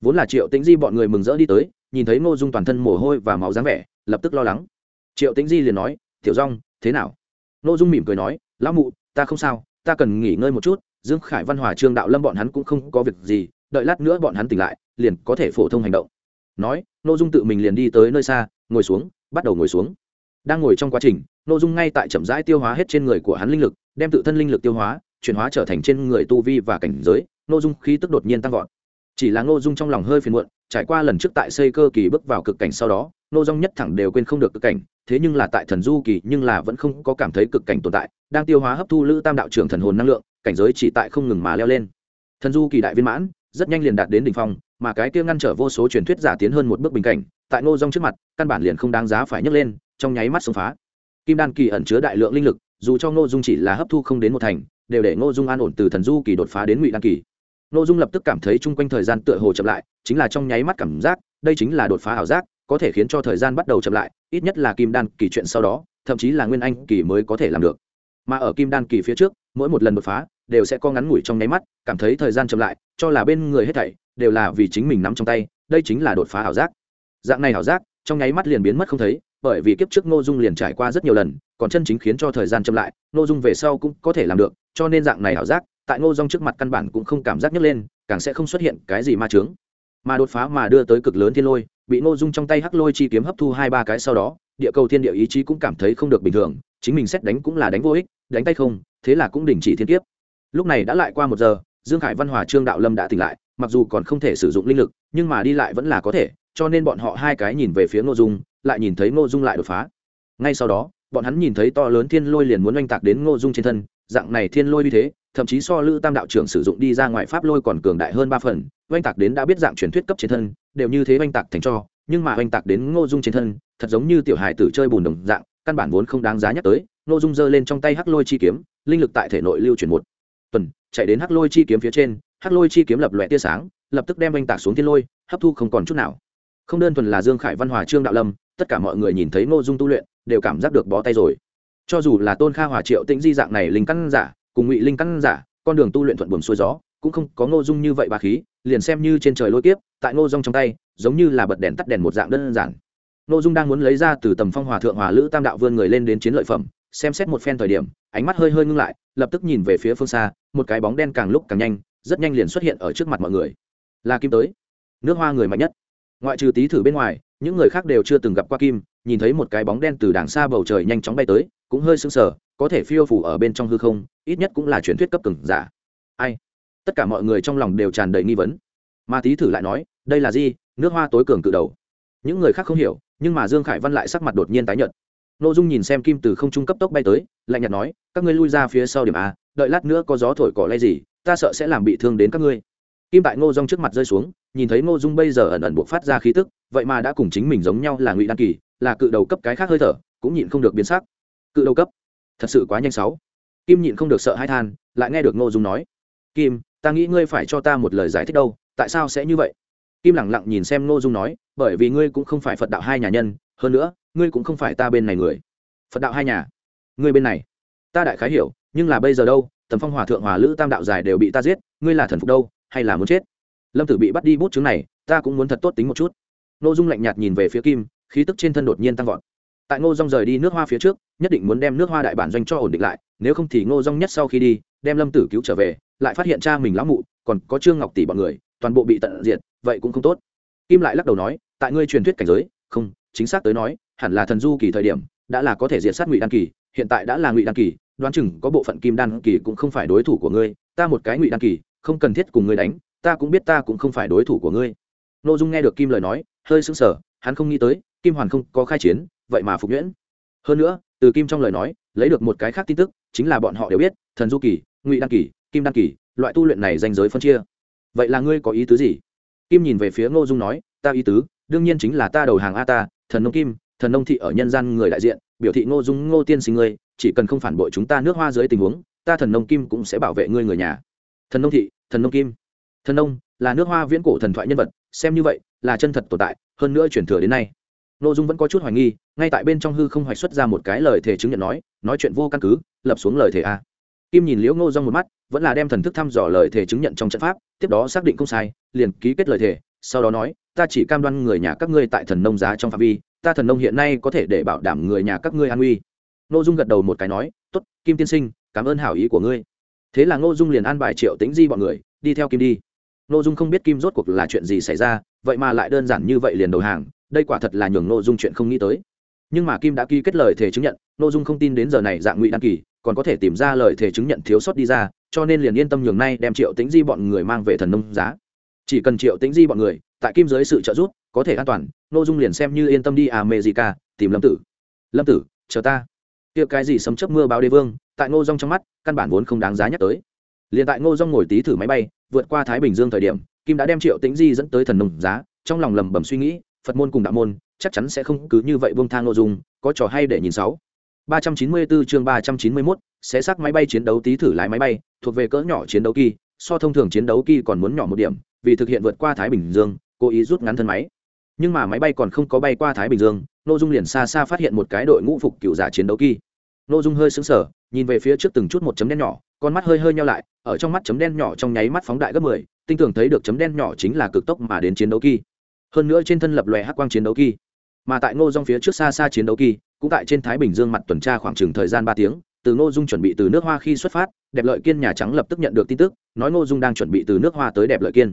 Vốn là triệu tĩnh di bọn người mừng rỡ đi tới, nhìn thấy ngô dung toàn thân mồ hôi và máu dáng vẻ, lập tức lo lắng. Triệu tĩnh di liền nói, tiểu rong thế nào? Ngô dung mỉm cười nói, lão mụ, ta không sao, ta cần nghỉ ngơi một chút, dương khải văn hòa trương đạo lâm bọn hắn cũng không có việc gì, đợi lát nữa bọn hắn tỉnh lại, liền có thể phổ thông hành động. Nói, ngô dung tự mình liền đi tới nơi xa, ngồi xuống, bắt đầu ngồi xuống. Đang ngồi trong quá trình, ngô dung ngay tại chậm rãi tiêu hóa hết trên người của hắn linh lực đem tự thân linh lực tiêu hóa, chuyển hóa trở thành trên người tu vi và cảnh giới nội dung khí tức đột nhiên tăng vọt. Chỉ là nội dung trong lòng hơi phiền muộn, trải qua lần trước tại xây cơ kỳ bước vào cực cảnh sau đó, ngô dung nhất thẳng đều quên không được cực cảnh, thế nhưng là tại thần du kỳ nhưng là vẫn không có cảm thấy cực cảnh tồn tại, đang tiêu hóa hấp thu lữ tam đạo trưởng thần hồn năng lượng, cảnh giới chỉ tại không ngừng mà leo lên. Thần du kỳ đại viên mãn, rất nhanh liền đạt đến đỉnh phong, mà cái kia ngăn trở vô số truyền thuyết giả tiến hơn một bước bình cảnh, tại ngô dung trước mặt, căn bản liền không đáng giá phải nhấc lên, trong nháy mắt xông phá. Kim đan kỳ ẩn chứa đại lượng linh lực dù cho ngô dung chỉ là hấp thu không đến một thành, đều để ngô dung an ổn từ thần du kỳ đột phá đến ngụy đan kỳ. Ngô dung lập tức cảm thấy chung quanh thời gian tựa hồ chậm lại, chính là trong nháy mắt cảm giác, đây chính là đột phá ảo giác, có thể khiến cho thời gian bắt đầu chậm lại, ít nhất là kim đan kỳ chuyện sau đó, thậm chí là nguyên anh kỳ mới có thể làm được. Mà ở kim đan kỳ phía trước, mỗi một lần đột phá, đều sẽ có ngắn ngủi trong nháy mắt, cảm thấy thời gian chậm lại, cho là bên người hết thảy, đều là vì chính mình nắm trong tay, đây chính là đột phá ảo giác. Dạng này ảo giác, trong nháy mắt liền biến mất không thấy bởi vì kiếp trước Ngô Dung liền trải qua rất nhiều lần, còn chân chính khiến cho thời gian chậm lại, Ngô Dung về sau cũng có thể làm được, cho nên dạng này ảo giác, tại Ngô Dung trước mặt căn bản cũng không cảm giác nhấc lên, càng sẽ không xuất hiện cái gì ma chướng. Mà đột phá mà đưa tới cực lớn thiên lôi, bị Ngô Dung trong tay hắc lôi chi kiếm hấp thu hai ba cái sau đó, địa cầu thiên địa ý chí cũng cảm thấy không được bình thường, chính mình xét đánh cũng là đánh vô ích, đánh tay không, thế là cũng đình chỉ thiên kiếp. Lúc này đã lại qua một giờ, Dương Khải Văn Hòa Trương Đạo Lâm đã tỉnh lại, mặc dù còn không thể sử dụng linh lực, nhưng mà đi lại vẫn là có thể, cho nên bọn họ hai cái nhìn về phía Ngô Dung, lại nhìn thấy Ngô Dung lại đột phá. Ngay sau đó, bọn hắn nhìn thấy to lớn thiên lôi liền muốn oanh tạc đến ngô dung trên thân, dạng này thiên lôi như thế, thậm chí so lữ tam đạo trưởng sử dụng đi ra ngoài pháp lôi còn cường đại hơn ba phần, oanh tạc đến đã biết dạng truyền thuyết cấp trên thân, đều như thế oanh tạc thành cho, nhưng mà oanh tạc đến ngô dung trên thân, thật giống như tiểu hài tử chơi bùn đồng dạng, căn bản vốn không đáng giá nhắc tới, ngô dung giơ lên trong tay hắc lôi chi kiếm, linh lực tại thể nội lưu chuyển một tuần, chạy đến hắc lôi chi kiếm phía trên, hắc lôi chi kiếm lập lòe tia sáng, lập tức đem oanh tạc xuống thiên lôi, hấp thu không còn chút nào. Không đơn thuần là dương khải văn hòa trương đạo lâm tất cả mọi người nhìn thấy ngô dung tu luyện, đều cảm giác được bó tay rồi. Cho dù là tôn kha hòa triệu tĩnh di dạng này linh căn giả, cùng ngụy linh căn giả, con đường tu luyện thuận buồm xuôi gió, cũng không có ngô dung như vậy bà khí, liền xem như trên trời lôi kiếp, tại ngô dung trong tay, giống như là bật đèn tắt đèn một dạng đơn giản. Ngô dung đang muốn lấy ra từ tầm phong hòa thượng hòa lữ tam đạo vươn người lên đến chiến lợi phẩm, xem xét một phen thời điểm, ánh mắt hơi hơi ngưng lại, lập tức nhìn về phía phương xa, một cái bóng đen càng lúc càng nhanh, rất nhanh liền xuất hiện ở trước mặt mọi người. Là kim tới, nước hoa người mạnh nhất. Ngoại trừ tí thử bên ngoài những người khác đều chưa từng gặp qua kim, nhìn thấy một cái bóng đen từ đàng xa bầu trời nhanh chóng bay tới, cũng hơi sững sờ, có thể phiêu phủ ở bên trong hư không, ít nhất cũng là truyền thuyết cấp cứng giả. Ai? Tất cả mọi người trong lòng đều tràn đầy nghi vấn. Ma Tý thử lại nói, đây là gì? Nước hoa tối cường cự đầu. Những người khác không hiểu, nhưng mà dương khải văn lại sắc mặt đột nhiên tái nhợt. N ô dung nhìn xem kim từ không trung cấp tốc bay tới, lạnh nhạt nói, các ngươi lui ra phía sau điểm a, đợi lát nữa có gió thổi cỏ lay gì, ta sợ sẽ làm bị thương đến các ngươi kim tại ngô dung trước mặt rơi xuống, nhìn thấy ngô dung bây giờ ẩn ẩn buộc phát ra khí tức, vậy mà đã cùng chính mình giống nhau là ngụy đan kỳ, là cự đầu cấp cái khác hơi thở, cũng nhịn không được biến sắc. Cự đầu cấp? Thật sự quá nhanh sáu. Kim nhịn không được sợ hãi than, lại nghe được ngô dung nói. Kim, ta nghĩ ngươi phải cho ta một lời giải thích đâu, tại sao sẽ như vậy? Kim lẳng lặng nhìn xem ngô dung nói, bởi vì ngươi cũng không phải phật đạo hai nhà nhân, hơn nữa, ngươi cũng không phải ta bên này người. Phật đạo hai nhà? Ngươi bên này. Ta đại khái hiểu, nhưng là bây giờ đâu, tầm phong hòa thượng hòa lữ tam đạo giải đều bị ta giết, ngươi là thần phục đâu? Hay là muốn chết? Lâm tử bị bắt đi bút chứng này, ta cũng muốn thật tốt tính một chút. N ô dung lạnh nhạt nhìn về phía kim, khí tức trên thân đột nhiên tăng vọt. Tại ngô dung rời đi nước hoa phía trước, nhất định muốn đem nước hoa đại bản doanh cho ổn định lại, nếu không thì ngô dung nhất sau khi đi, đem lâm tử cứu trở về, lại phát hiện cha mình lão mụ, còn có trương ngọc tỷ bọn người, toàn bộ bị tận diệt, vậy cũng không tốt. Kim lại lắc đầu nói, tại ngươi truyền thuyết cảnh giới, không, chính xác tới nói, hẳn là thần du kỳ thời điểm, đã là có thể diệt sát ngụy đan kỳ, hiện tại đã là ngụy đan kỳ, đoán chừng có bộ phận kim đan kỳ cũng không phải đối thủ của ngươi, ta một cái ngụy đan kỳ không cần thiết cùng ngươi đánh, ta cũng biết ta cũng không phải đối thủ của ngươi. N ô dung nghe được kim lời nói, hơi sững sờ, hắn không nghĩ tới, kim hoàn không có khai chiến, vậy mà phục nhuyễn. Hơn nữa, từ kim trong lời nói, lấy được một cái khác tin tức, chính là bọn họ đều biết, thần du kỳ, ngụy đăng kỳ, kim đăng kỳ, loại tu luyện này danh giới phân chia. Vậy là ngươi có ý tứ gì? Kim nhìn về phía ngô dung nói, ta ý tứ, đương nhiên chính là ta đầu hàng a ta, thần nông kim, thần nông thị ở nhân gian người đại diện, biểu thị ngô dung ngô tiên sinh ngươi, chỉ cần không phản bội chúng ta nước hoa dưới tình huống, ta thần nông kim cũng sẽ bảo vệ ngươi người nhà thần nông thị, thần nông kim. Thần nông là nước hoa viễn cổ thần thoại nhân vật, xem như vậy là chân thật tồn tại, hơn nữa chuyển thừa đến nay. Ngô dung vẫn có chút hoài nghi, ngay tại bên trong hư không hoạch xuất ra một cái lời thể chứng nhận nói nói chuyện vô căn cứ, lập xuống lời thể a. Kim nhìn liễu ngô dong một mắt, vẫn là đem thần thức thăm dò lời thể chứng nhận trong trận pháp, tiếp đó xác định không sai, liền ký kết lời thể sau đó nói, ta chỉ cam đoan người nhà các ngươi tại thần nông giá trong phạm vi, ta thần nông hiện nay có thể để bảo đảm người nhà các ngươi an uy ô dung gật đầu một cái nói t ố t kim tiên sinh, cảm ơn hảo ý của ngươi thế là ngô dung liền an bài triệu tính di bọn người, đi theo kim đi. Ngô dung không biết kim rốt cuộc là chuyện gì xảy ra, vậy mà lại đơn giản như vậy liền đầu hàng, đây quả thật là nhường ngô dung chuyện không nghĩ tới. Nhưng mà kim đã ký kết lời thể chứng nhận, ngô dung không tin đến giờ này dạng ngụy đăng kỳ, còn có thể tìm ra lời thể chứng nhận thiếu sót đi ra, cho nên liền yên tâm nhường nay đem triệu tính di bọn người mang về thần nông giá. Chỉ cần triệu tính di bọn người, tại kim dưới sự trợ giúp, có thể an toàn, Ngô dung liền xem như yên tâm đi à mè gì cả tìm lâm tử. Lâm tử, chờ ta. Kia cái gì sấm chấp mưa báo đế vương tại ngô dong trong mắt căn bản vốn không đáng giá nhắc tới liền tại ngô dong ngồi tí thử máy bay vượt qua thái bình dương thời điểm kim đã đem triệu tính di dẫn tới thần nùng giá trong lòng lầm bầm suy nghĩ phật môn cùng đạo môn chắc chắn sẽ không cứ như vậy buông thang ngô dung có trò hay để nhìn sáu 394 chương 391, sẽ xác máy bay chiến đấu tí thử lái máy bay, thuộc về cỡ nhỏ chiến đấu kỳ, so thông thường chiến đấu kỳ còn muốn nhỏ một điểm, vì thực hiện vượt qua Thái Bình Dương, cố ý rút ngắn thân máy. Nhưng mà máy bay còn không có bay qua Thái Bình Dương, Nô Dung liền xa xa phát hiện một cái đội ngũ phục cựu giả chiến đấu kỳ. Nô Dung hơi sững sờ, nhìn về phía trước từng chút một chấm đen nhỏ, con mắt hơi hơi nheo lại, ở trong mắt chấm đen nhỏ trong nháy mắt phóng đại gấp 10, tinh tưởng thấy được chấm đen nhỏ chính là cực tốc mà đến chiến đấu kỳ. Hơn nữa trên thân lập lòe hắc quang chiến đấu kỳ. Mà tại Ngô Dung phía trước xa xa chiến đấu kỳ, cũng tại trên thái bình dương mặt tuần tra khoảng chừng thời gian ba tiếng từ ngô dung chuẩn bị từ nước hoa khi xuất phát đẹp lợi kiên nhà trắng lập tức nhận được tin tức nói ngô dung đang chuẩn bị từ nước hoa tới đẹp lợi kiên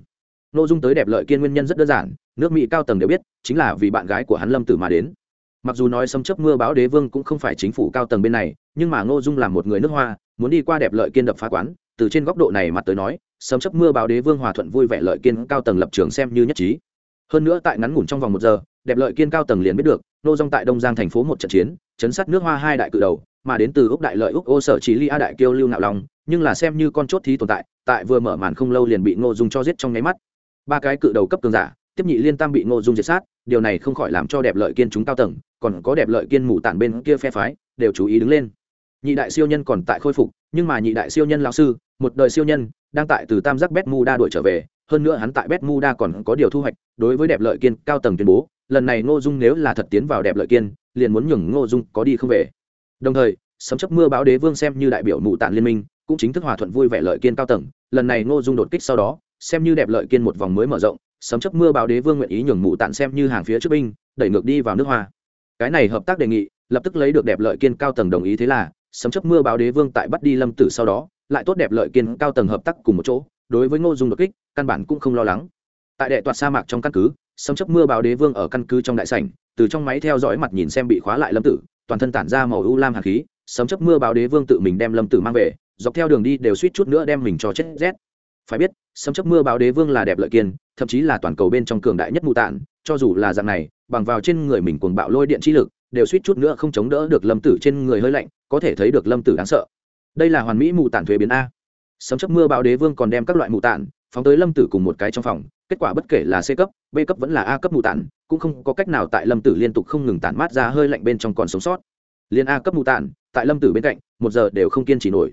ngô dung tới đẹp lợi kiên nguyên nhân rất đơn giản nước mỹ cao tầng đều biết chính là vì bạn gái của hắn lâm tử mà đến mặc dù nói xâm chấp mưa báo đế vương cũng không phải chính phủ cao tầng bên này, nhưng mà ngô dung là một người nước hoa, muốn đi qua đẹp lợi kiên đập phá quán, từ trên góc độ này mặt tới nói xâm chấp mưa báo đế vương hòa thuận vui vẻ lợi kiên cao tầng lập trường xem như nhất trí. Hơn nữa tại ngắn ngủn trong vòng một giờ, đẹp lợi kiên cao tầng liền biết được nô dong tại đông giang thành phố một trận chiến, chấn sát nước hoa hai đại cự đầu, mà đến từ úc đại lợi, úc ô sở chỉ ly a đại kiêu lưu nạo long, nhưng là xem như con chốt thí tồn tại tại vừa mở màn không lâu liền bị ngô dung cho giết trong nháy mắt. Ba cái cự đầu cấp cường giả, tiếp nhị liên tam bị ngô dung diệt sát điều này không khỏi làm cho đẹp lợi kiên chúng cao tầng, còn có đẹp lợi kiên mù tản bên kia phe phái, đều chú ý đứng lên. Nhị đại siêu nhân còn tại khôi phục, nhưng mà nhị đại siêu nhân lão sư, một đời siêu nhân, đang tại từ tam giác bet mu đa đuổi trở về, hơn nữa hắn tại bet mu đa còn có điều thu hoạch, đối với đẹp lợi kiên cao tầng tuyên bố, lần này ngô dung nếu là thật tiến vào đẹp lợi kiên, liền muốn nhường ngô dung có đi không về. Đồng thời, sấm chấp mưa báo đế vương xem như đại biểu mù tản liên minh, cũng chính thức hòa thuận vui vẻ lợi kiên cao tầng, lần này ngô dung đột kích sau đó, xem như đẹp lợi kiên một vòng mới mở rộng sấm chấp mưa báo đế vương nguyện ý nhường mụ tạn xem như hàng phía trước binh, đẩy ngược đi vào nước hoa. Cái này hợp tác đề nghị, lập tức lấy được đẹp lợi kiên cao tầng đồng ý thế là, sấm chấp mưa báo đế vương tại bắt đi lâm tử sau đó, lại tốt đẹp lợi kiên cao tầng hợp tác cùng một chỗ, đối với ngô dung đột kích, căn bản cũng không lo lắng. Tại đệ toạt sa mạc trong căn cứ, sấm chấp mưa báo đế vương ở căn cứ trong đại sảnh, từ trong máy theo dõi mặt nhìn xem bị khóa lại lâm tử, toàn thân tản ra màu u lam hạt khí, sấm chấp mưa báo đế vương tự mình đem lâm tử mang về, dọc theo đường đi đều suýt chút nữa đem mình cho chết rét. Phải biết, sấm chấp mưa báo đế vương là đẹp lợi kiên thậm chí là toàn cầu bên trong cường đại nhất mù tản cho dù là dạng này, bằng vào trên người mình cuồng bạo lôi điện chi lực, đều suýt chút nữa không chống đỡ được lâm tử trên người hơi lạnh, có thể thấy được lâm tử đáng sợ. Đây là hoàn mỹ mù tản thuế biến a. Sấm chấp mưa bão đế vương còn đem các loại mù tản phóng tới lâm tử cùng một cái trong phòng, kết quả bất kể là c cấp, b cấp vẫn là a cấp mù tản cũng không có cách nào tại lâm tử liên tục không ngừng tản mát ra hơi lạnh bên trong còn sống sót. Liên a cấp mù tản tại lâm tử bên cạnh, một giờ đều không kiên trì nổi.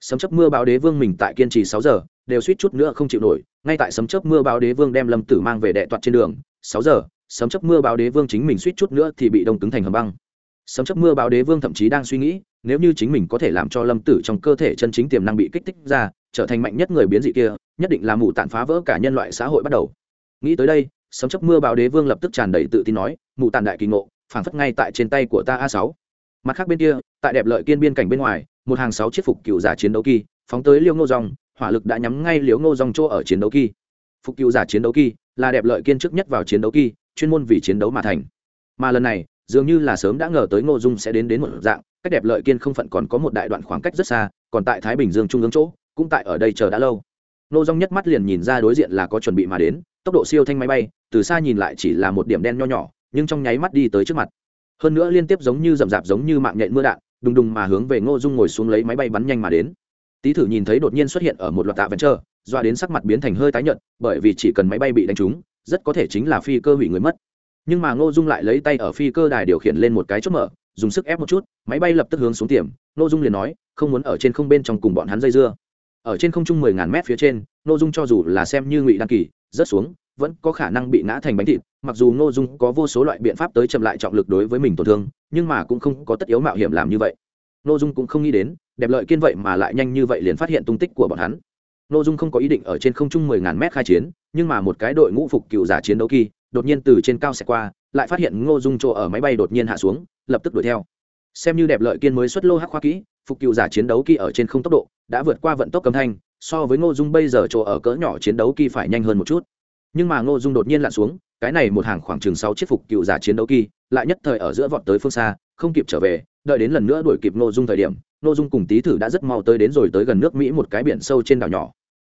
Sấm chấp mưa bão đế vương mình tại kiên trì sáu giờ đều suýt chút nữa không chịu nổi, ngay tại sấm chớp mưa báo đế vương đem lâm tử mang về đệ toạt trên đường, sáu giờ, sấm chớp mưa báo đế vương chính mình suýt chút nữa thì bị đông cứng thành hầm băng. Sấm chớp mưa báo đế vương thậm chí đang suy nghĩ, nếu như chính mình có thể làm cho lâm tử trong cơ thể chân chính tiềm năng bị kích thích ra, trở thành mạnh nhất người biến dị kia, nhất định là mù tàn phá vỡ cả nhân loại xã hội bắt đầu. Nghĩ tới đây, sấm chớp mưa báo đế vương lập tức tràn đầy tự tin nói, mù tàn đại kỳ ngộ, phảng phất ngay tại trên tay của ta a sáu. Mặt khác bên kia, tại đẹp lợi kiên biên cảnh bên ngoài, một hàng sáu chiếc phục cựu giả chiến đấu kỳ, phóng tới liêu ngô dòng hỏa lực đã nhắm ngay liễu ngô dòng chỗ ở chiến đấu kỳ. Phục cựu giả chiến đấu kỳ là đẹp lợi kiên trước nhất vào chiến đấu kỳ, chuyên môn vì chiến đấu mà thành. Mà lần này, dường như là sớm đã ngờ tới ngô dung sẽ đến đến một dạng, cách đẹp lợi kiên không phận còn có một đại đoạn khoảng cách rất xa, còn tại thái bình dương trung ương chỗ, cũng tại ở đây chờ đã lâu. Nô dung nhất mắt liền nhìn ra đối diện là có chuẩn bị mà đến, tốc độ siêu thanh máy bay, từ xa nhìn lại chỉ là một điểm đen nho nhỏ, nhưng trong nháy mắt đi tới trước mặt. Hơn nữa liên tiếp giống như rậm rạp giống như mạng nhện mưa đạn, đùng đùng mà hướng về ngô dung ngồi xuống lấy máy bay bắn nhanh mà đến tý thử nhìn thấy đột nhiên xuất hiện ở một loạt tạ vẫn chờ doa đến sắc mặt biến thành hơi tái nhợt, bởi vì chỉ cần máy bay bị đánh trúng, rất có thể chính là phi cơ hủy người mất. Nhưng mà ngô dung lại lấy tay ở phi cơ đài điều khiển lên một cái chốt mở, dùng sức ép một chút, máy bay lập tức hướng xuống tiềm ngô dung liền nói, không muốn ở trên không bên trong cùng bọn hắn dây dưa. Ở trên không trung mười ngàn mét phía trên, ngô dung cho dù là xem như ngụy đăng kỳ, rớt xuống, vẫn có khả năng bị ngã thành bánh thịt, mặc dù ngô dung có vô số loại biện pháp tới chậm lại trọng lực đối với mình tổn thương, nhưng mà cũng không có tất yếu mạo hiểm làm như vậy. Ngô dung cũng không nghĩ đến đẹp lợi kiên vậy mà lại nhanh như vậy liền phát hiện tung tích của bọn hắn. Ngô dung không có ý định ở trên không trung mười ngàn mét khai chiến, nhưng mà một cái đội ngũ phục cựu giả chiến đấu kỳ, đột nhiên từ trên cao xẹt qua, lại phát hiện ngô dung chỗ ở máy bay đột nhiên hạ xuống, lập tức đuổi theo. Xem như đẹp lợi kiên mới xuất lô hắc khoa kỹ, phục cựu giả chiến đấu kỳ ở trên không tốc độ đã vượt qua vận tốc cầm thanh, so với ngô dung bây giờ chỗ ở cỡ nhỏ chiến đấu kỳ phải nhanh hơn một chút. Nhưng mà ngô dung đột nhiên lặn xuống, cái này một hàng khoảng chừng sáu chiếc phục cựu giả chiến đấu kỳ, lại nhất thời ở giữa vọt tới phương xa, không kịp trở về đợi đến lần nữa đuổi kịp nội dung thời điểm nội dung cùng tý thử đã rất mau tới đến rồi tới gần nước mỹ một cái biển sâu trên đảo nhỏ.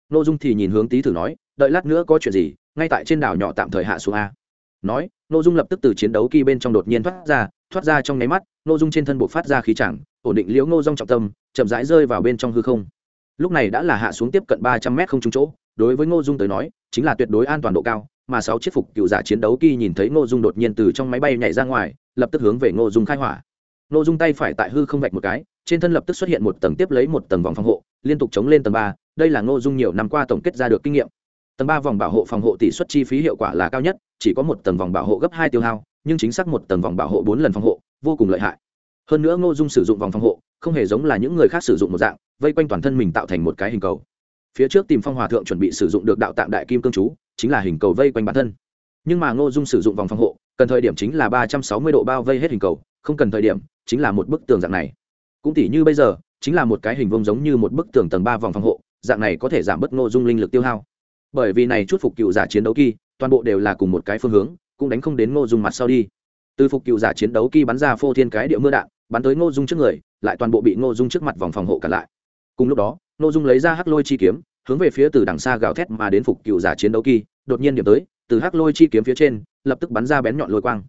Nội dung thì nhìn hướng tý thử nói, đợi lát nữa có chuyện gì, ngay tại trên đảo nhỏ tạm thời hạ xuống a. Nói nội dung lập tức từ chiến đấu kỳ bên trong đột nhiên thoát ra thoát ra trong nháy mắt nội dung trên thân buộc phát ra khí chẳng, ổn định liễu ngô dung trọng tâm, chậm rãi rơi vào bên trong hư không. Lúc này đã là hạ xuống tiếp cận ba trăm mét không trúng chỗ, đối với ngô dung tới nói, chính là tuyệt đối an toàn độ cao, mà sáu chiếc phục cựu giả chiến đấu kỳ nhìn thấy ngô dung đột nhiên từ trong máy bay nhảy ra ngoài, lập tức hướng về ngô dung khai hỏa. Nô dung tay phải tại hư không vạch một cái, trên thân lập tức xuất hiện một tầng tiếp lấy một tầng vòng phòng hộ, liên tục chống lên tầng ba, đây là Nô dung nhiều năm qua tổng kết ra được kinh nghiệm. Tầng ba vòng bảo hộ phòng hộ tỷ suất chi phí hiệu quả là cao nhất, chỉ có một tầng vòng bảo hộ gấp hai tiêu hao, nhưng chính xác một tầng vòng bảo hộ bốn lần phòng hộ, vô cùng lợi hại. Hơn nữa ngô dung sử dụng vòng phòng hộ, không hề giống là những người khác sử dụng một dạng, vây quanh toàn thân mình tạo thành một cái hình cầu. Phía trước tìm phong hòa thượng chuẩn bị sử dụng được đạo tạng đại kim cương chú, chính là hình cầu vây quanh bản thân. Nhưng mà ngô dung sử dụng vòng phòng hộ, cần thời điểm chính là ba trăm sáu mươi độ bao vây hết hình cầu không cần thời điểm, chính là một bức tường dạng này. Cũng tỉ như bây giờ, chính là một cái hình vông giống như một bức tường tầng ba vòng phòng hộ, dạng này có thể giảm bớt ngô dung linh lực tiêu hao. Bởi vì này chút phục cựu giả chiến đấu kỳ, toàn bộ đều là cùng một cái phương hướng, cũng đánh không đến ngô dung mặt sau đi. Từ phục cựu giả chiến đấu kỳ bắn ra phô thiên cái địa mưa đạn, bắn tới ngô dung trước người, lại toàn bộ bị ngô dung trước mặt vòng phòng hộ cả lại. Cùng lúc đó ngô dung lấy ra hắc lôi chi kiếm, hướng về phía từ đằng xa gào thét mà đến phục cựu giả chiến đấu kỳ, đột nhiên điểm tới, từ hắc lôi chi kiếm phía trên, lập tức bắn ra bén nhọn lôi quang.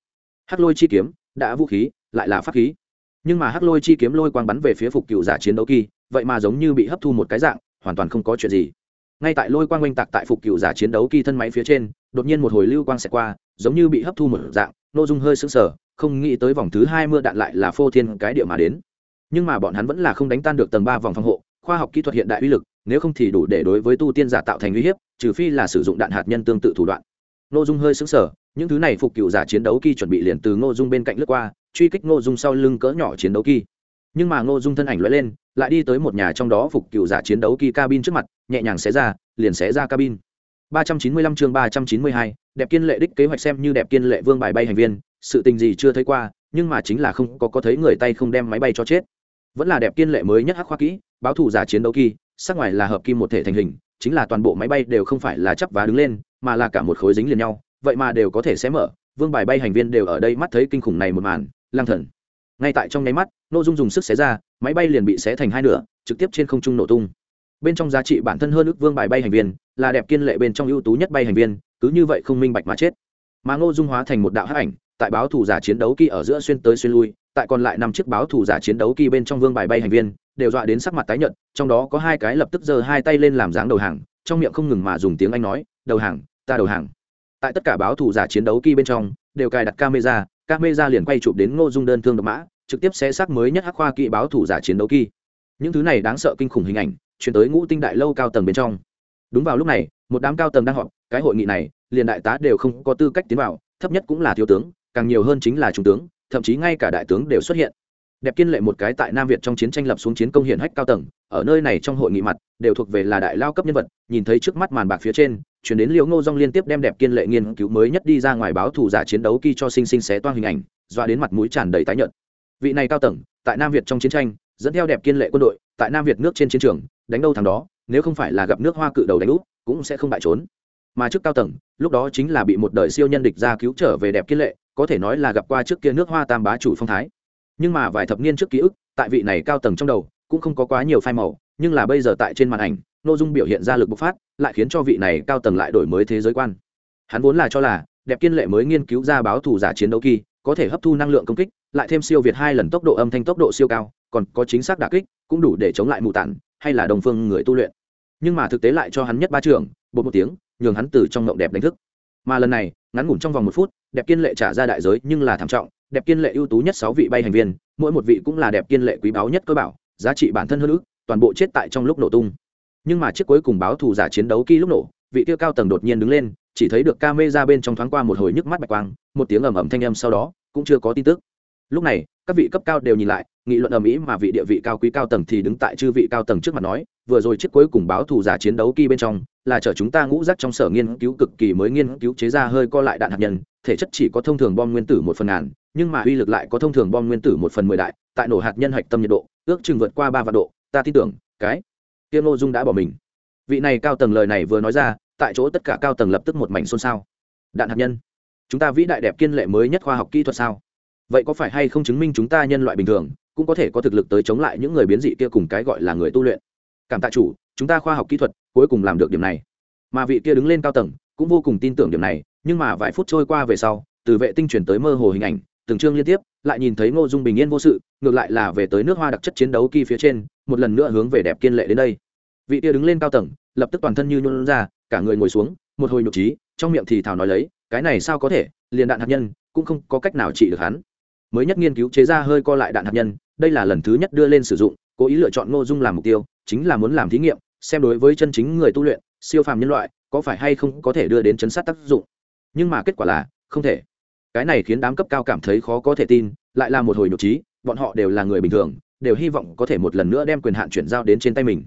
Hắc lôi chi kiếm, đã vũ khí lại là pháp khí. Nhưng mà hắc lôi chi kiếm lôi quang bắn về phía phục cựu giả chiến đấu kỳ, vậy mà giống như bị hấp thu một cái dạng, hoàn toàn không có chuyện gì. Ngay tại lôi quang oanh tạc tại phục cựu giả chiến đấu kỳ thân máy phía trên, đột nhiên một hồi lưu quang xẹt qua, giống như bị hấp thu một dạng, nội dung hơi sững sờ, không nghĩ tới vòng thứ hai mưa đạn lại là phô thiên cái địa mà đến. Nhưng mà bọn hắn vẫn là không đánh tan được tầng ba vòng phòng hộ, khoa học kỹ thuật hiện đại uy lực, nếu không thì đủ để đối với tu tiên giả tạo thành uy hiếp, trừ phi là sử dụng đạn hạt nhân tương tự thủ đoạn. Nội dung hơi sững sờ, những thứ này phục cựu giả chiến đấu kỳ chuẩn bị liền từ ngô dung bên cạnh lướt qua truy kích ngô dung sau lưng cỡ nhỏ chiến đấu kỳ nhưng mà ngô dung thân ảnh lóe lên lại đi tới một nhà trong đó phục cựu giả chiến đấu kỳ cabin trước mặt nhẹ nhàng xé ra liền xé ra cabin. 395 chương 392, đẹp kiên lệ đích kế hoạch xem như đẹp kiên lệ vương bài bay hành viên sự tình gì chưa thấy qua nhưng mà chính là không có có thấy người tay không đem máy bay cho chết. Vẫn là đẹp kiên lệ mới nhất hắc khoa kỹ báo thủ giả chiến đấu kỳ sắc ngoài là hợp kim một thể thành hình chính là toàn bộ máy bay đều không phải là chắp vá đứng lên mà là cả một khối dính liền nhau vậy mà đều có thể xé mở vương bài bay hành viên đều ở đây mắt thấy kinh khủng này một màn lang thần. Ngay tại trong nháy mắt nội dung dùng sức xé ra, máy bay liền bị xé thành hai nửa, trực tiếp trên không trung nổ tung. Bên trong giá trị bản thân hơn ước vương bài bay hành viên, là đẹp kiên lệ bên trong ưu tú nhất bay hành viên, cứ như vậy không minh bạch mà chết. Mà ngô dung hóa thành một đạo hắc ảnh, tại báo thủ giả chiến đấu kỳ ở giữa xuyên tới xuyên lui, tại còn lại năm chiếc báo thủ giả chiến đấu kỳ bên trong vương bài bay hành viên, đều dọa đến sắc mặt tái nhợt, trong đó có hai cái lập tức giơ hai tay lên làm dáng đầu hàng, trong miệng không ngừng mà dùng tiếng anh nói, đầu hàng, ta đầu hàng. Tại tất cả báo thủ giả chiến đấu kỳ bên trong, đều cài đặt camera camera liền quay chụp đến ngô dung đơn thương độc mã, trực tiếp xé xác mới nhất hắc khoa kỵ báo thủ giả chiến đấu kỳ. Những thứ này đáng sợ kinh khủng hình ảnh chuyển tới ngũ tinh đại lâu cao tầng bên trong. Đúng vào lúc này, một đám cao tầng đang họp, cái hội nghị này, liền đại tá đều không có tư cách tiến vào, thấp nhất cũng là thiếu tướng, càng nhiều hơn chính là trung tướng, thậm chí ngay cả đại tướng đều xuất hiện đẹp kiên lệ một cái tại nam việt trong chiến tranh lập xuống chiến công hiển hách cao tầng, ở nơi này trong hội nghị mặt, đều thuộc về là đại lao cấp nhân vật, nhìn thấy trước mắt màn bạc phía trên, chuyển đến liễu ngô dong liên tiếp đem đẹp kiên lệ nghiên cứu mới nhất đi ra ngoài báo thủ giả chiến đấu kỳ cho sinh sinh xé toan hình ảnh doa đến mặt mũi tràn đầy tái nhợt. Vị này cao tầng, tại nam việt trong chiến tranh, dẫn theo đẹp kiên lệ quân đội, tại nam việt nước trên chiến trường, đánh đâu thằng đó, nếu không phải là gặp nước hoa cự đầu đánh úp, cũng sẽ không bại trốn. Mà trước cao tầng, lúc đó chính là bị một đời siêu nhân địch ra cứu trở về đẹp kiên lệ, có thể nói là gặp qua trước kia nước hoa tam bá chủ phong thái nhưng mà vài thập niên trước ký ức, tại vị này cao tầng trong đầu, cũng không có quá nhiều phai màu, nhưng là bây giờ tại trên màn ảnh, nội dung biểu hiện ra lực bộc phát, lại khiến cho vị này cao tầng lại đổi mới thế giới quan. Hắn vốn là cho là, đẹp kiên lệ mới nghiên cứu ra báo thủ giả chiến đấu kỳ, có thể hấp thu năng lượng công kích, lại thêm siêu việt hai lần tốc độ âm thanh tốc độ siêu cao, còn có chính xác đả kích, cũng đủ để chống lại mù tản, hay là đồng phương người tu luyện. Nhưng mà thực tế lại cho hắn nhất ba trường, bột một tiếng, nhường hắn từ trong ngộng đẹp đánh thức. Mà lần này, ngắn ngủn trong vòng một phút, đẹp kiên lệ trả ra đại giới nhưng là thảm trọng đẹp kiên lệ ưu tú nhất sáu vị bay hành viên, mỗi một vị cũng là đẹp kiên lệ quý báu nhất cơ bảo, giá trị bản thân hơn ước toàn bộ chết tại trong lúc nổ tung. Nhưng mà chiếc cuối cùng báo thù giả chiến đấu kỳ lúc nổ, vị tiêu cao tầng đột nhiên đứng lên, chỉ thấy được ca mê ra bên trong thoáng qua một hồi nhức mắt bạch quang, một tiếng ầm ầm thanh âm sau đó cũng chưa có tin tức. Lúc này, các vị cấp cao đều nhìn lại, nghị luận ầm ĩ mà vị địa vị cao quý cao tầng thì đứng tại chư vị cao tầng trước mặt nói, vừa rồi chiếc cuối cùng báo thù giả chiến đấu kỳ bên trong, là chở chúng ta ngũ rác trong sở nghiên cứu cực kỳ mới nghiên cứu chế ra hơi co lại đạn hạt nhân, thể chất chỉ có thông thường bom nguyên tử một phần ngàn nhưng mà uy lực lại có thông thường bom nguyên tử một phần mười đại, tại nổ hạt nhân hạch tâm nhiệt độ, ước chừng vượt qua ba vạn độ, ta tin tưởng, cái tiêu ngô dung đã bỏ mình. Vị này cao tầng lời này vừa nói ra, tại chỗ tất cả cao tầng lập tức một mảnh xôn xao. Đạn hạt nhân, chúng ta vĩ đại đẹp kiên lệ mới nhất khoa học kỹ thuật sao? Vậy có phải hay không chứng minh chúng ta nhân loại bình thường, cũng có thể có thực lực tới chống lại những người biến dị kia cùng cái gọi là người tu luyện? Cảm tạ chủ, chúng ta khoa học kỹ thuật cuối cùng làm được điểm này. Mà vị kia đứng lên cao tầng cũng vô cùng tin tưởng điểm này, nhưng mà vài phút trôi qua về sau, từ vệ tinh chuyển tới mơ hồ hình ảnh từng chương liên tiếp, lại nhìn thấy ngô dung bình yên vô sự, ngược lại là về tới nước hoa đặc chất chiến đấu kỳ phía trên, một lần nữa hướng về đẹp kiên lệ đến đây. Vị kia đứng lên cao tầng, lập tức toàn thân như nhuôn ra, cả người ngồi xuống, một hồi nhục trí, trong miệng thì thảo nói lấy, cái này sao có thể, liền đạn hạt nhân, cũng không có cách nào trị được hắn. Mới nhất nghiên cứu chế ra hơi co lại đạn hạt nhân, đây là lần thứ nhất đưa lên sử dụng, cố ý lựa chọn ngô dung làm mục tiêu, chính là muốn làm thí nghiệm, xem đối với chân chính người tu luyện, siêu phàm nhân loại, có phải hay không có thể đưa đến chấn sát tác dụng. Nhưng mà kết quả là, không thể cái này khiến đám cấp cao cảm thấy khó có thể tin, lại là một hồi nhục trí, bọn họ đều là người bình thường, đều hy vọng có thể một lần nữa đem quyền hạn chuyển giao đến trên tay mình.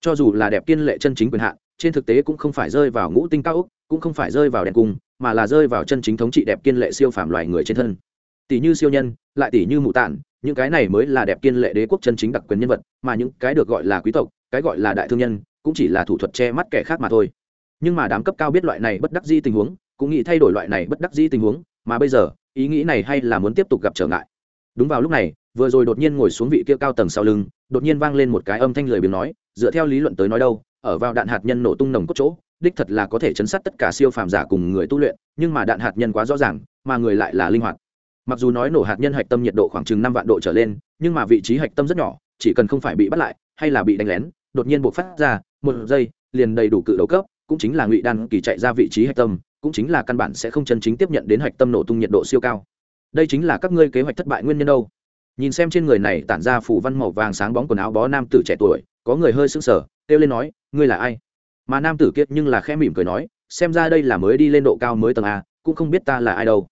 Cho dù là đẹp kiên lệ chân chính quyền hạn, trên thực tế cũng không phải rơi vào ngũ tinh cao úc cũng không phải rơi vào đèn cung, mà là rơi vào chân chính thống trị đẹp kiên lệ siêu phàm loài người trên thân. Tỷ như siêu nhân, lại tỷ như mụ tản, những cái này mới là đẹp kiên lệ đế quốc chân chính đặc quyền nhân vật, mà những cái được gọi là quý tộc, cái gọi là đại thương nhân, cũng chỉ là thủ thuật che mắt kẻ khác mà thôi. Nhưng mà đám cấp cao biết loại này bất đắc di tình huống, cũng nghĩ thay đổi loại này bất đắc di tình huống mà bây giờ, ý nghĩ này hay là muốn tiếp tục gặp trở ngại. Đúng vào lúc này, vừa rồi đột nhiên ngồi xuống vị kia cao tầng sau lưng, đột nhiên vang lên một cái âm thanh lười biếng nói, dựa theo lý luận tới nói đâu, ở vào đạn hạt nhân nổ tung nồng cốt chỗ, đích thật là có thể chấn sát tất cả siêu phàm giả cùng người tu luyện, nhưng mà đạn hạt nhân quá rõ ràng, mà người lại là linh hoạt. Mặc dù nói nổ hạt nhân hạch tâm nhiệt độ khoảng chừng năm vạn độ trở lên, nhưng mà vị trí hạch tâm rất nhỏ, chỉ cần không phải bị bắt lại, hay là bị đánh lén, đột nhiên buộc phát ra, một giây, liền đầy đủ cự đấu cấp, cũng chính là ngụy đan kỳ chạy ra vị trí hạch tâm cũng chính là căn bản sẽ không chân chính tiếp nhận đến hạch tâm nổ tung nhiệt độ siêu cao. Đây chính là các ngươi kế hoạch thất bại nguyên nhân đâu. Nhìn xem trên người này tản ra phủ văn màu vàng sáng bóng quần áo bó nam tử trẻ tuổi, có người hơi sững sờ, kêu lên nói, ngươi là ai? Mà nam tử kiệt nhưng là khẽ mỉm cười nói, xem ra đây là mới đi lên độ cao mới tầng a, cũng không biết ta là ai đâu.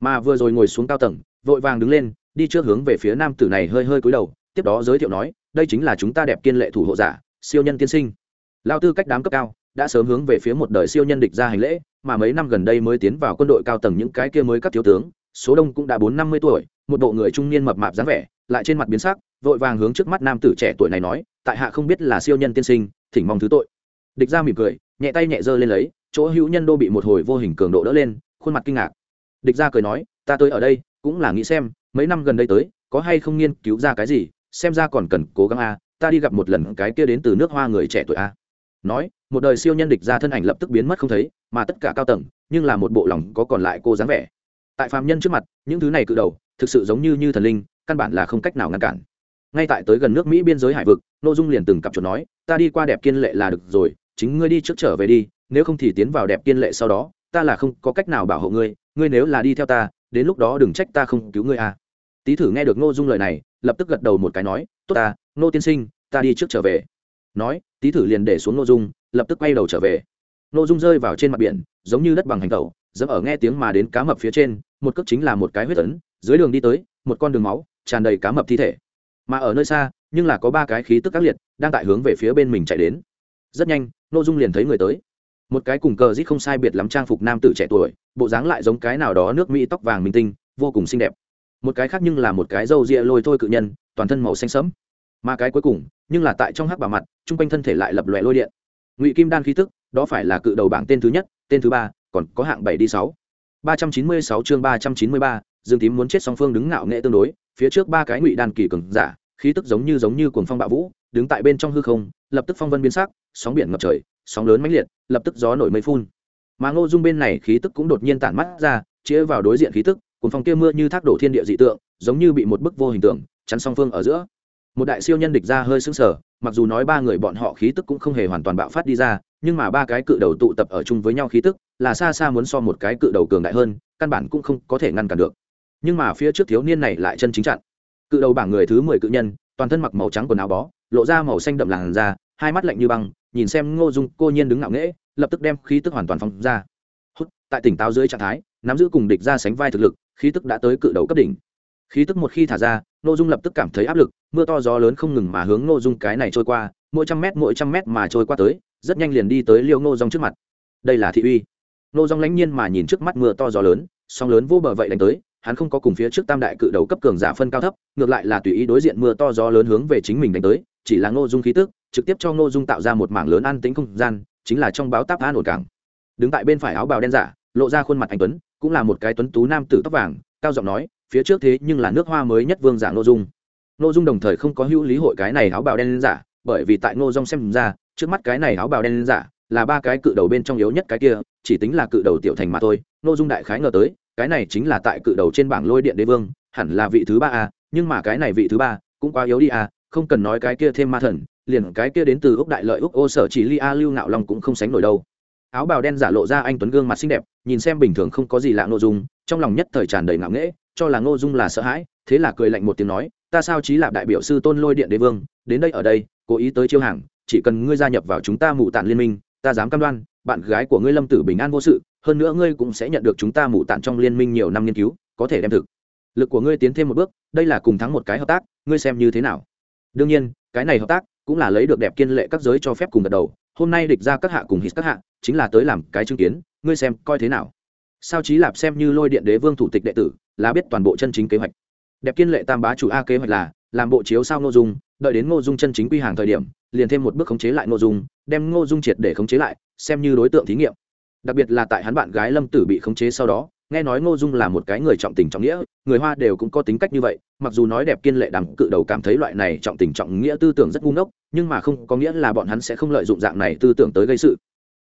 Mà vừa rồi ngồi xuống cao tầng, vội vàng đứng lên, đi trước hướng về phía nam tử này hơi hơi cúi đầu, tiếp đó giới thiệu nói, đây chính là chúng ta đẹp kiên lệ thủ hộ giả, siêu nhân tiên sinh. Lao tư cách đám cấp cao, đã sớm hướng về phía một đời siêu nhân địch ra hành lễ mà mấy năm gần đây mới tiến vào quân đội cao tầng những cái kia mới các thiếu tướng, số đông cũng đã bốn năm mươi tuổi, một bộ người trung niên mập mạp dáng vẻ, lại trên mặt biến sắc, vội vàng hướng trước mắt nam tử trẻ tuổi này nói, tại hạ không biết là siêu nhân tiên sinh, thỉnh mong thứ tội. Địch ra mỉm cười, nhẹ tay nhẹ giơ lên lấy, chỗ hữu nhân đô bị một hồi vô hình cường độ đỡ lên, khuôn mặt kinh ngạc. Địch ra cười nói, ta tới ở đây, cũng là nghĩ xem, mấy năm gần đây tới, có hay không nghiên cứu ra cái gì, xem ra còn cần cố gắng a, ta đi gặp một lần cái kia đến từ nước hoa người trẻ tuổi a nói, một đời siêu nhân địch ra thân ảnh lập tức biến mất không thấy, mà tất cả cao tầng, nhưng là một bộ lòng có còn lại cô dáng vẻ. Tại phạm nhân trước mặt, những thứ này cự đầu, thực sự giống như như thần linh, căn bản là không cách nào ngăn cản. Ngay tại tới gần nước mỹ biên giới hải vực nội dung liền từng cặp chuột nói, ta đi qua đẹp kiên lệ là được rồi, chính ngươi đi trước trở về đi, nếu không thì tiến vào đẹp kiên lệ sau đó, ta là không có cách nào bảo hộ ngươi ngươi nếu là đi theo ta, đến lúc đó đừng trách ta không cứu ngươi à. Tý thử nghe được ngô dung lời này, lập tức gật đầu một cái nói, tốt ta, nô tiên sinh, ta đi trước trở về nói, tý thử liền để xuống ngô dung, lập tức quay đầu trở về. Ngô dung rơi vào trên mặt biển, giống như đất bằng hành tẩu, dẫm ở nghe tiếng mà đến cá mập phía trên, một cước chính là một cái huyết ấn, dưới đường đi tới, một con đường máu, tràn đầy cá mập thi thể. Mà ở nơi xa, nhưng là có ba cái khí tức ác liệt, đang tại hướng về phía bên mình chạy đến. Rất nhanh, ngô dung liền thấy người tới. Một cái cùng cờ rít không sai biệt lắm trang phục nam tử trẻ tuổi, bộ dáng lại giống cái nào đó nước mỹ tóc vàng minh tinh, vô cùng xinh đẹp. Một cái khác nhưng là một cái râu ria lôi thôi cự nhân, toàn thân màu xanh sẫm. Mà cái cuối cùng nhưng là tại trong hắc bảo mặt, chung quanh thân thể lại lập lòe lôi điện. Ngụy kim đan khí tức, đó phải là cự đầu bảng tên thứ nhất, tên thứ ba, còn có hạng bảy đi sáu. ba trăm chín mươi sáu chương ba trăm chín mươi ba, dương tím muốn chết song phương đứng ngạo nghệ tương đối, phía trước ba cái ngụy đan kỳ cường giả, khí tức giống như giống như cuồng phong bạo vũ, đứng tại bên trong hư không, lập tức phong vân biến sắc, sóng biển ngập trời, sóng lớn mãnh liệt, lập tức gió nổi mây phun. Mà ngô dung bên này khí tức cũng đột nhiên tản mắt ra, chĩa vào đối diện khí tức, cuồng phong kia mưa như thác đổ thiên địa dị tượng, giống như bị một bức vô hình tượng, chắn song phương ở giữa một đại siêu nhân địch ra hơi sững sờ, mặc dù nói ba người bọn họ khí tức cũng không hề hoàn toàn bạo phát đi ra, nhưng mà ba cái cự đầu tụ tập ở chung với nhau khí tức, là xa xa muốn so một cái cự đầu cường đại hơn, căn bản cũng không có thể ngăn cản được. Nhưng mà phía trước thiếu niên này lại chân chính chặn. Cự đầu bảng người thứ mười cự nhân, toàn thân mặc màu trắng quần áo bó, lộ ra màu xanh đậm làn da, hai mắt lạnh như băng, nhìn xem ngô dung cô nhiên đứng ngạo nghễ, lập tức đem khí tức hoàn toàn phóng ra. Hút, tại tỉnh táo dưới trạng thái, nắm giữ cùng địch ra sánh vai thực lực, khí tức đã tới cự đầu cấp đỉnh. Khí tức một khi thả ra ngô dung lập tức cảm thấy áp lực, mưa to gió lớn không ngừng mà hướng ngô dung cái này trôi qua, mỗi trăm mét mỗi trăm mét mà trôi qua tới, rất nhanh liền đi tới liêu ngô dung trước mặt. Đây là thị uy. Ngô dung lãnh nhiên mà nhìn trước mắt mưa to gió lớn song lớn vô bờ vậy đánh tới, hắn không có cùng phía trước tam đại cự đầu cấp cường giả phân cao thấp, ngược lại là tùy ý đối diện mưa to gió lớn hướng về chính mình đánh tới, chỉ là ngô dung khí tức, trực tiếp cho ngô dung tạo ra một mảng lớn an tính không gian, chính là trong báo táp an ổn cảng. Đứng tại bên phải áo bào đen giả, lộ ra khuôn mặt anh tuấn, cũng là một cái tuấn tú nam tử tóc vàng, cao giọng nói phía trước thế nhưng là nước hoa mới nhất vương giả ngô dung. Ngô dung đồng thời không có hữu lý hội cái này áo bào đen giả, bởi vì tại ngô dung xem ra, trước mắt cái này áo bào đen giả là ba cái cự đầu bên trong yếu nhất cái kia, chỉ tính là cự đầu tiểu thành mà thôi. Ngô dung đại khái ngờ tới, cái này chính là tại cự đầu trên bảng lôi điện đế vương, hẳn là vị thứ ba a, nhưng mà cái này vị thứ ba cũng quá yếu đi a, không cần nói cái kia thêm ma thần, liền cái kia đến từ úc đại lợi úc ô sở chỉ li a lưu nạo long cũng không sánh nổi đâu. Áo bào đen giả lộ ra anh tuấn gương mặt xinh đẹp, nhìn xem bình thường không có gì lạ nội dung, trong lòng nhất thời tràn đầy ngạo nghễ cho là ngô dung là sợ hãi, thế là cười lạnh một tiếng nói, ta sao trí lạp đại biểu sư tôn lôi điện đế vương, đến đây ở đây, cố ý tới chiêu hàng, chỉ cần ngươi gia nhập vào chúng ta mù tản liên minh, ta dám cam đoan, bạn gái của ngươi lâm tử bình an vô sự, hơn nữa ngươi cũng sẽ nhận được chúng ta mù tản trong liên minh nhiều năm nghiên cứu, có thể đem thực lực của ngươi tiến thêm một bước, đây là cùng thắng một cái hợp tác, ngươi xem như thế nào? Đương nhiên, cái này hợp tác cũng là lấy được đẹp kiên lệ các giới cho phép cùng gật đầu, hôm nay địch ra các hạ cùng hít các hạ, chính là tới làm cái chứng kiến, ngươi xem coi thế nào? Sao trí lạp xem như lôi điện đế vương thủ tịch đệ tử là biết toàn bộ chân chính kế hoạch. Đẹp kiên lệ tam bá chủ a kế hoạch là, làm bộ chiếu sao ngô dung, đợi đến ngô dung chân chính quy hàng thời điểm, liền thêm một bước khống chế lại ngô dung, đem ngô dung triệt để khống chế lại, xem như đối tượng thí nghiệm. Đặc biệt là tại hắn bạn gái lâm tử bị khống chế sau đó, nghe nói ngô dung là một cái người trọng tình trọng nghĩa, người hoa đều cũng có tính cách như vậy, mặc dù nói đẹp kiên lệ đằng cự đầu cảm thấy loại này trọng tình trọng nghĩa tư tưởng rất ngu ngốc, nhưng mà không có nghĩa là bọn hắn sẽ không lợi dụng dạng này tư tưởng tới gây sự.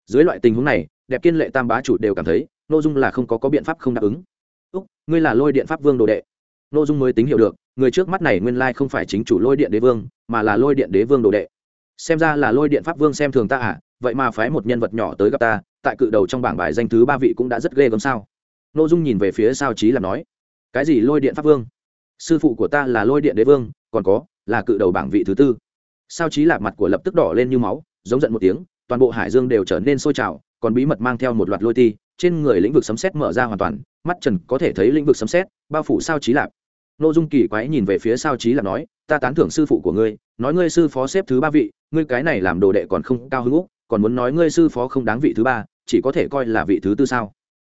Dưới loại tình huống này, đẹp kiên lệ tam bá chủ đều cảm thấy, ngô dung là không có có biện pháp không đáp ứng úc, ngươi là lôi điện pháp vương đồ đệ. Ngô dung mới tính hiểu được, người trước mắt này nguyên lai không phải chính chủ lôi điện đế vương, mà là lôi điện đế vương đồ đệ. Xem ra là lôi điện pháp vương xem thường ta à vậy mà phái một nhân vật nhỏ tới gặp ta, tại cự đầu trong bảng bài danh thứ ba vị cũng đã rất ghê gớm sao? N ô dung nhìn về phía sao trí làm nói, cái gì lôi điện pháp vương? Sư phụ của ta là lôi điện đế vương, còn có, là cự đầu bảng vị thứ tư. Sao trí lạc mặt của lập tức đỏ lên như máu, giống giận một tiếng, toàn bộ hải dương đều trở nên sôi trào, còn bí mật mang theo một loạt lôi ti trên người lĩnh vực sấm xét mở ra hoàn toàn mắt trần có thể thấy lĩnh vực sấm xét bao phủ sao trí lạp. Nội dung kỳ quái nhìn về phía sao trí lạp nói, ta tán thưởng sư phụ của ngươi, nói ngươi sư phó xếp thứ ba vị, ngươi cái này làm đồ đệ còn không cao hứng úc, còn muốn nói ngươi sư phó không đáng vị thứ ba, chỉ có thể coi là vị thứ tư sao?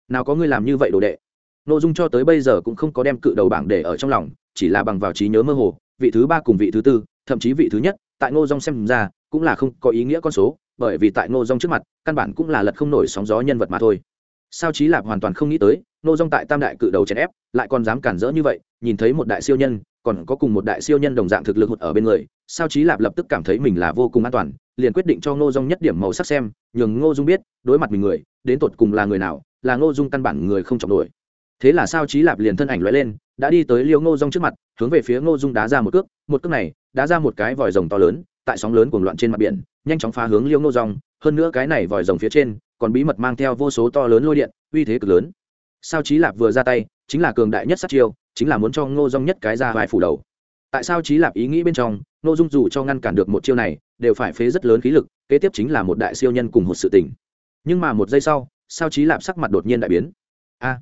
Nào có ngươi làm như vậy đồ đệ? Nội dung cho tới bây giờ cũng không có đem cự đầu bảng để ở trong lòng, chỉ là bằng vào trí nhớ mơ hồ, vị thứ ba cùng vị thứ tư, thậm chí vị thứ nhất, tại ngô dong xem ra, cũng là không có ý nghĩa con số, bởi vì tại ngô dong trước mặt, căn bản cũng là lật không nổi sóng gió nhân vật mà thôi sao trí lạp hoàn toàn không nghĩ tới ngô dong tại tam đại cự đầu chèn ép, lại còn dám cản rỡ như vậy, nhìn thấy một đại siêu nhân, còn có cùng một đại siêu nhân đồng dạng thực lực hụt ở bên người, sao trí lạp lập tức cảm thấy mình là vô cùng an toàn, liền quyết định cho ngô dung nhất điểm màu sắc xem, nhường ngô dung biết, đối mặt mình người, đến tột cùng là người nào, là ngô dung căn bản người không trọng nổi. Thế là sao trí lạp liền thân ảnh loại lên, đã đi tới liêu ngô dung trước mặt, hướng về phía ngô dung đá ra một cước một cước này, đá ra một cái vòi rồng to lớn, tại sóng lớn cuồng loạn trên mặt biển, nhanh chóng phá hướng liêu ngô dung, hơn nữa cái này vòi rồng phía trên còn bí mật mang theo vô số to lớn lôi điện, uy thế cực lớn. Sao trí lạp vừa ra tay, chính là cường đại nhất sát chiêu, chính là muốn cho ngô dung nhất cái ra vài phủ đầu. Tại sao trí lạp ý nghĩ bên trong, ngô dung dù cho ngăn cản được một chiêu này, đều phải phế rất lớn khí lực, kế tiếp chính là một đại siêu nhân cùng một sự tình. Nhưng mà một giây sau, sao trí lạp sắc mặt đột nhiên đại biến. A!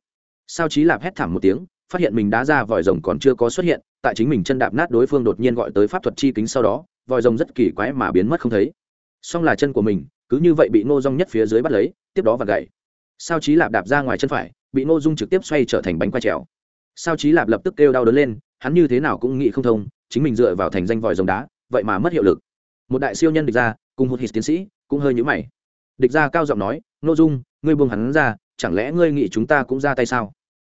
Sao trí lạp hét thảm một tiếng, phát hiện mình đá ra vòi rồng còn chưa có xuất hiện, tại chính mình chân đạp nát đối phương đột nhiên gọi tới pháp thuật chi kính sau đó, vòi rồng rất kỳ quái mà biến mất không thấy. Song là chân của mình cứ như vậy bị ngô dung nhất phía dưới bắt lấy, tiếp đó và gậy. Sao Chí lạp đạp ra ngoài chân phải, bị ngô dung trực tiếp xoay trở thành bánh quay trèo. Sao Chí lạp lập tức kêu đau đớn lên, hắn như thế nào cũng nghĩ không thông, chính mình dựa vào thành danh vòi rồng đá, vậy mà mất hiệu lực. Một đại siêu nhân địch ra, cùng một hít tiến sĩ, cũng hơi nhũ mày. Địch ra cao giọng nói, Ngô dung, ngươi buông hắn ra, chẳng lẽ ngươi nghĩ chúng ta cũng ra tay sao?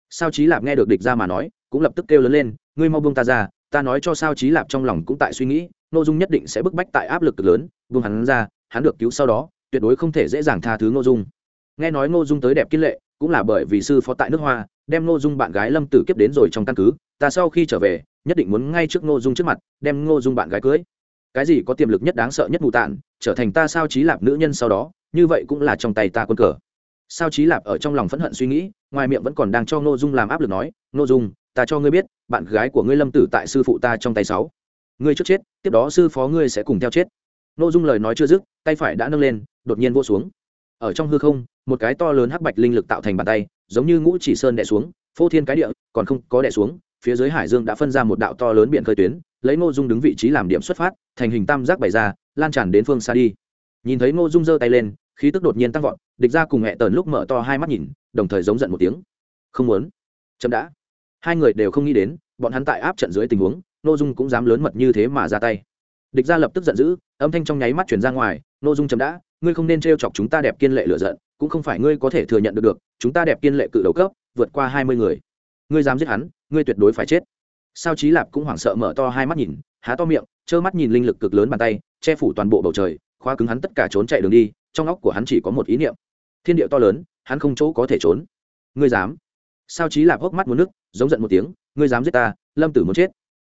Sao Chí lạp nghe được địch ra mà nói, cũng lập tức kêu lớn lên, ngươi mau buông ta ra, ta nói cho sao Chí lạp trong lòng cũng tại suy nghĩ nội dung nhất định sẽ bức bách tại áp lực cực lớn, buông hắn ra hắn được cứu sau đó, tuyệt đối không thể dễ dàng tha thứ ngô dung. Nghe nói ngô dung tới đẹp kiên lệ, cũng là bởi vì sư phó tại nước hoa, đem ngô dung bạn gái lâm tử kiếp đến rồi trong căn cứ, ta sau khi trở về, nhất định muốn ngay trước ngô dung trước mặt, đem ngô dung bạn gái cưới. Cái gì có tiềm lực nhất đáng sợ nhất mù tản trở thành ta sao trí lạp nữ nhân sau đó, như vậy cũng là trong tay ta quân cờ. Sao trí lạp ở trong lòng phẫn hận suy nghĩ, ngoài miệng vẫn còn đang cho ngô dung làm áp lực nói, ngô dung, ta cho ngươi biết, bạn gái của ngươi lâm tử tại sư phụ ta trong tay sáu. Ngươi trước chết, tiếp đó sư phó ngươi sẽ cùng theo chết ngô dung lời nói chưa dứt, tay phải đã nâng lên, đột nhiên vô xuống. Ở trong hư không, một cái to lớn hắc bạch linh lực tạo thành bàn tay, giống như ngũ chỉ sơn đẻ xuống, phô thiên cái địa, còn không có đẻ xuống, phía dưới hải dương đã phân ra một đạo to lớn biển khơi tuyến, lấy ngô dung đứng vị trí làm điểm xuất phát, thành hình tam giác bày ra, lan tràn đến phương xa đi. Nhìn thấy ngô dung giơ tay lên, khí tức đột nhiên tăng vọt, địch ra cùng hẹ tờn lúc mở to hai mắt nhìn, đồng thời giống giận một tiếng. Không muốn. Chậm đã. Hai người đều không nghĩ đến, bọn hắn tại áp trận dưới tình huống, ngô dung cũng dám lớn mật như thế mà ra tay địch gia lập tức giận dữ, âm thanh trong nháy mắt chuyển ra ngoài nội dung chấm đã, ngươi không nên t chọc chúng ta đẹp kiên lệ lựa giận, cũng không phải ngươi có thể thừa nhận được được, chúng ta đẹp kiên lệ cự đầu cấp, vượt qua hai mươi người. Ngươi dám giết hắn, ngươi tuyệt đối phải chết. Sao trí lạp cũng hoảng sợ mở to hai mắt nhìn, há to miệng, trơ mắt nhìn linh lực cực lớn bàn tay, che phủ toàn bộ bầu trời, khóa cứng hắn tất cả trốn chạy đường đi, trong óc của hắn chỉ có một ý niệm. Thiên địa to lớn, hắn không chỗ có thể trốn. Ngươi dám? Sao trí lạp hốc mắt một nước giống giận một tiếng, ngươi dám giết ta, lâm tử muốn chết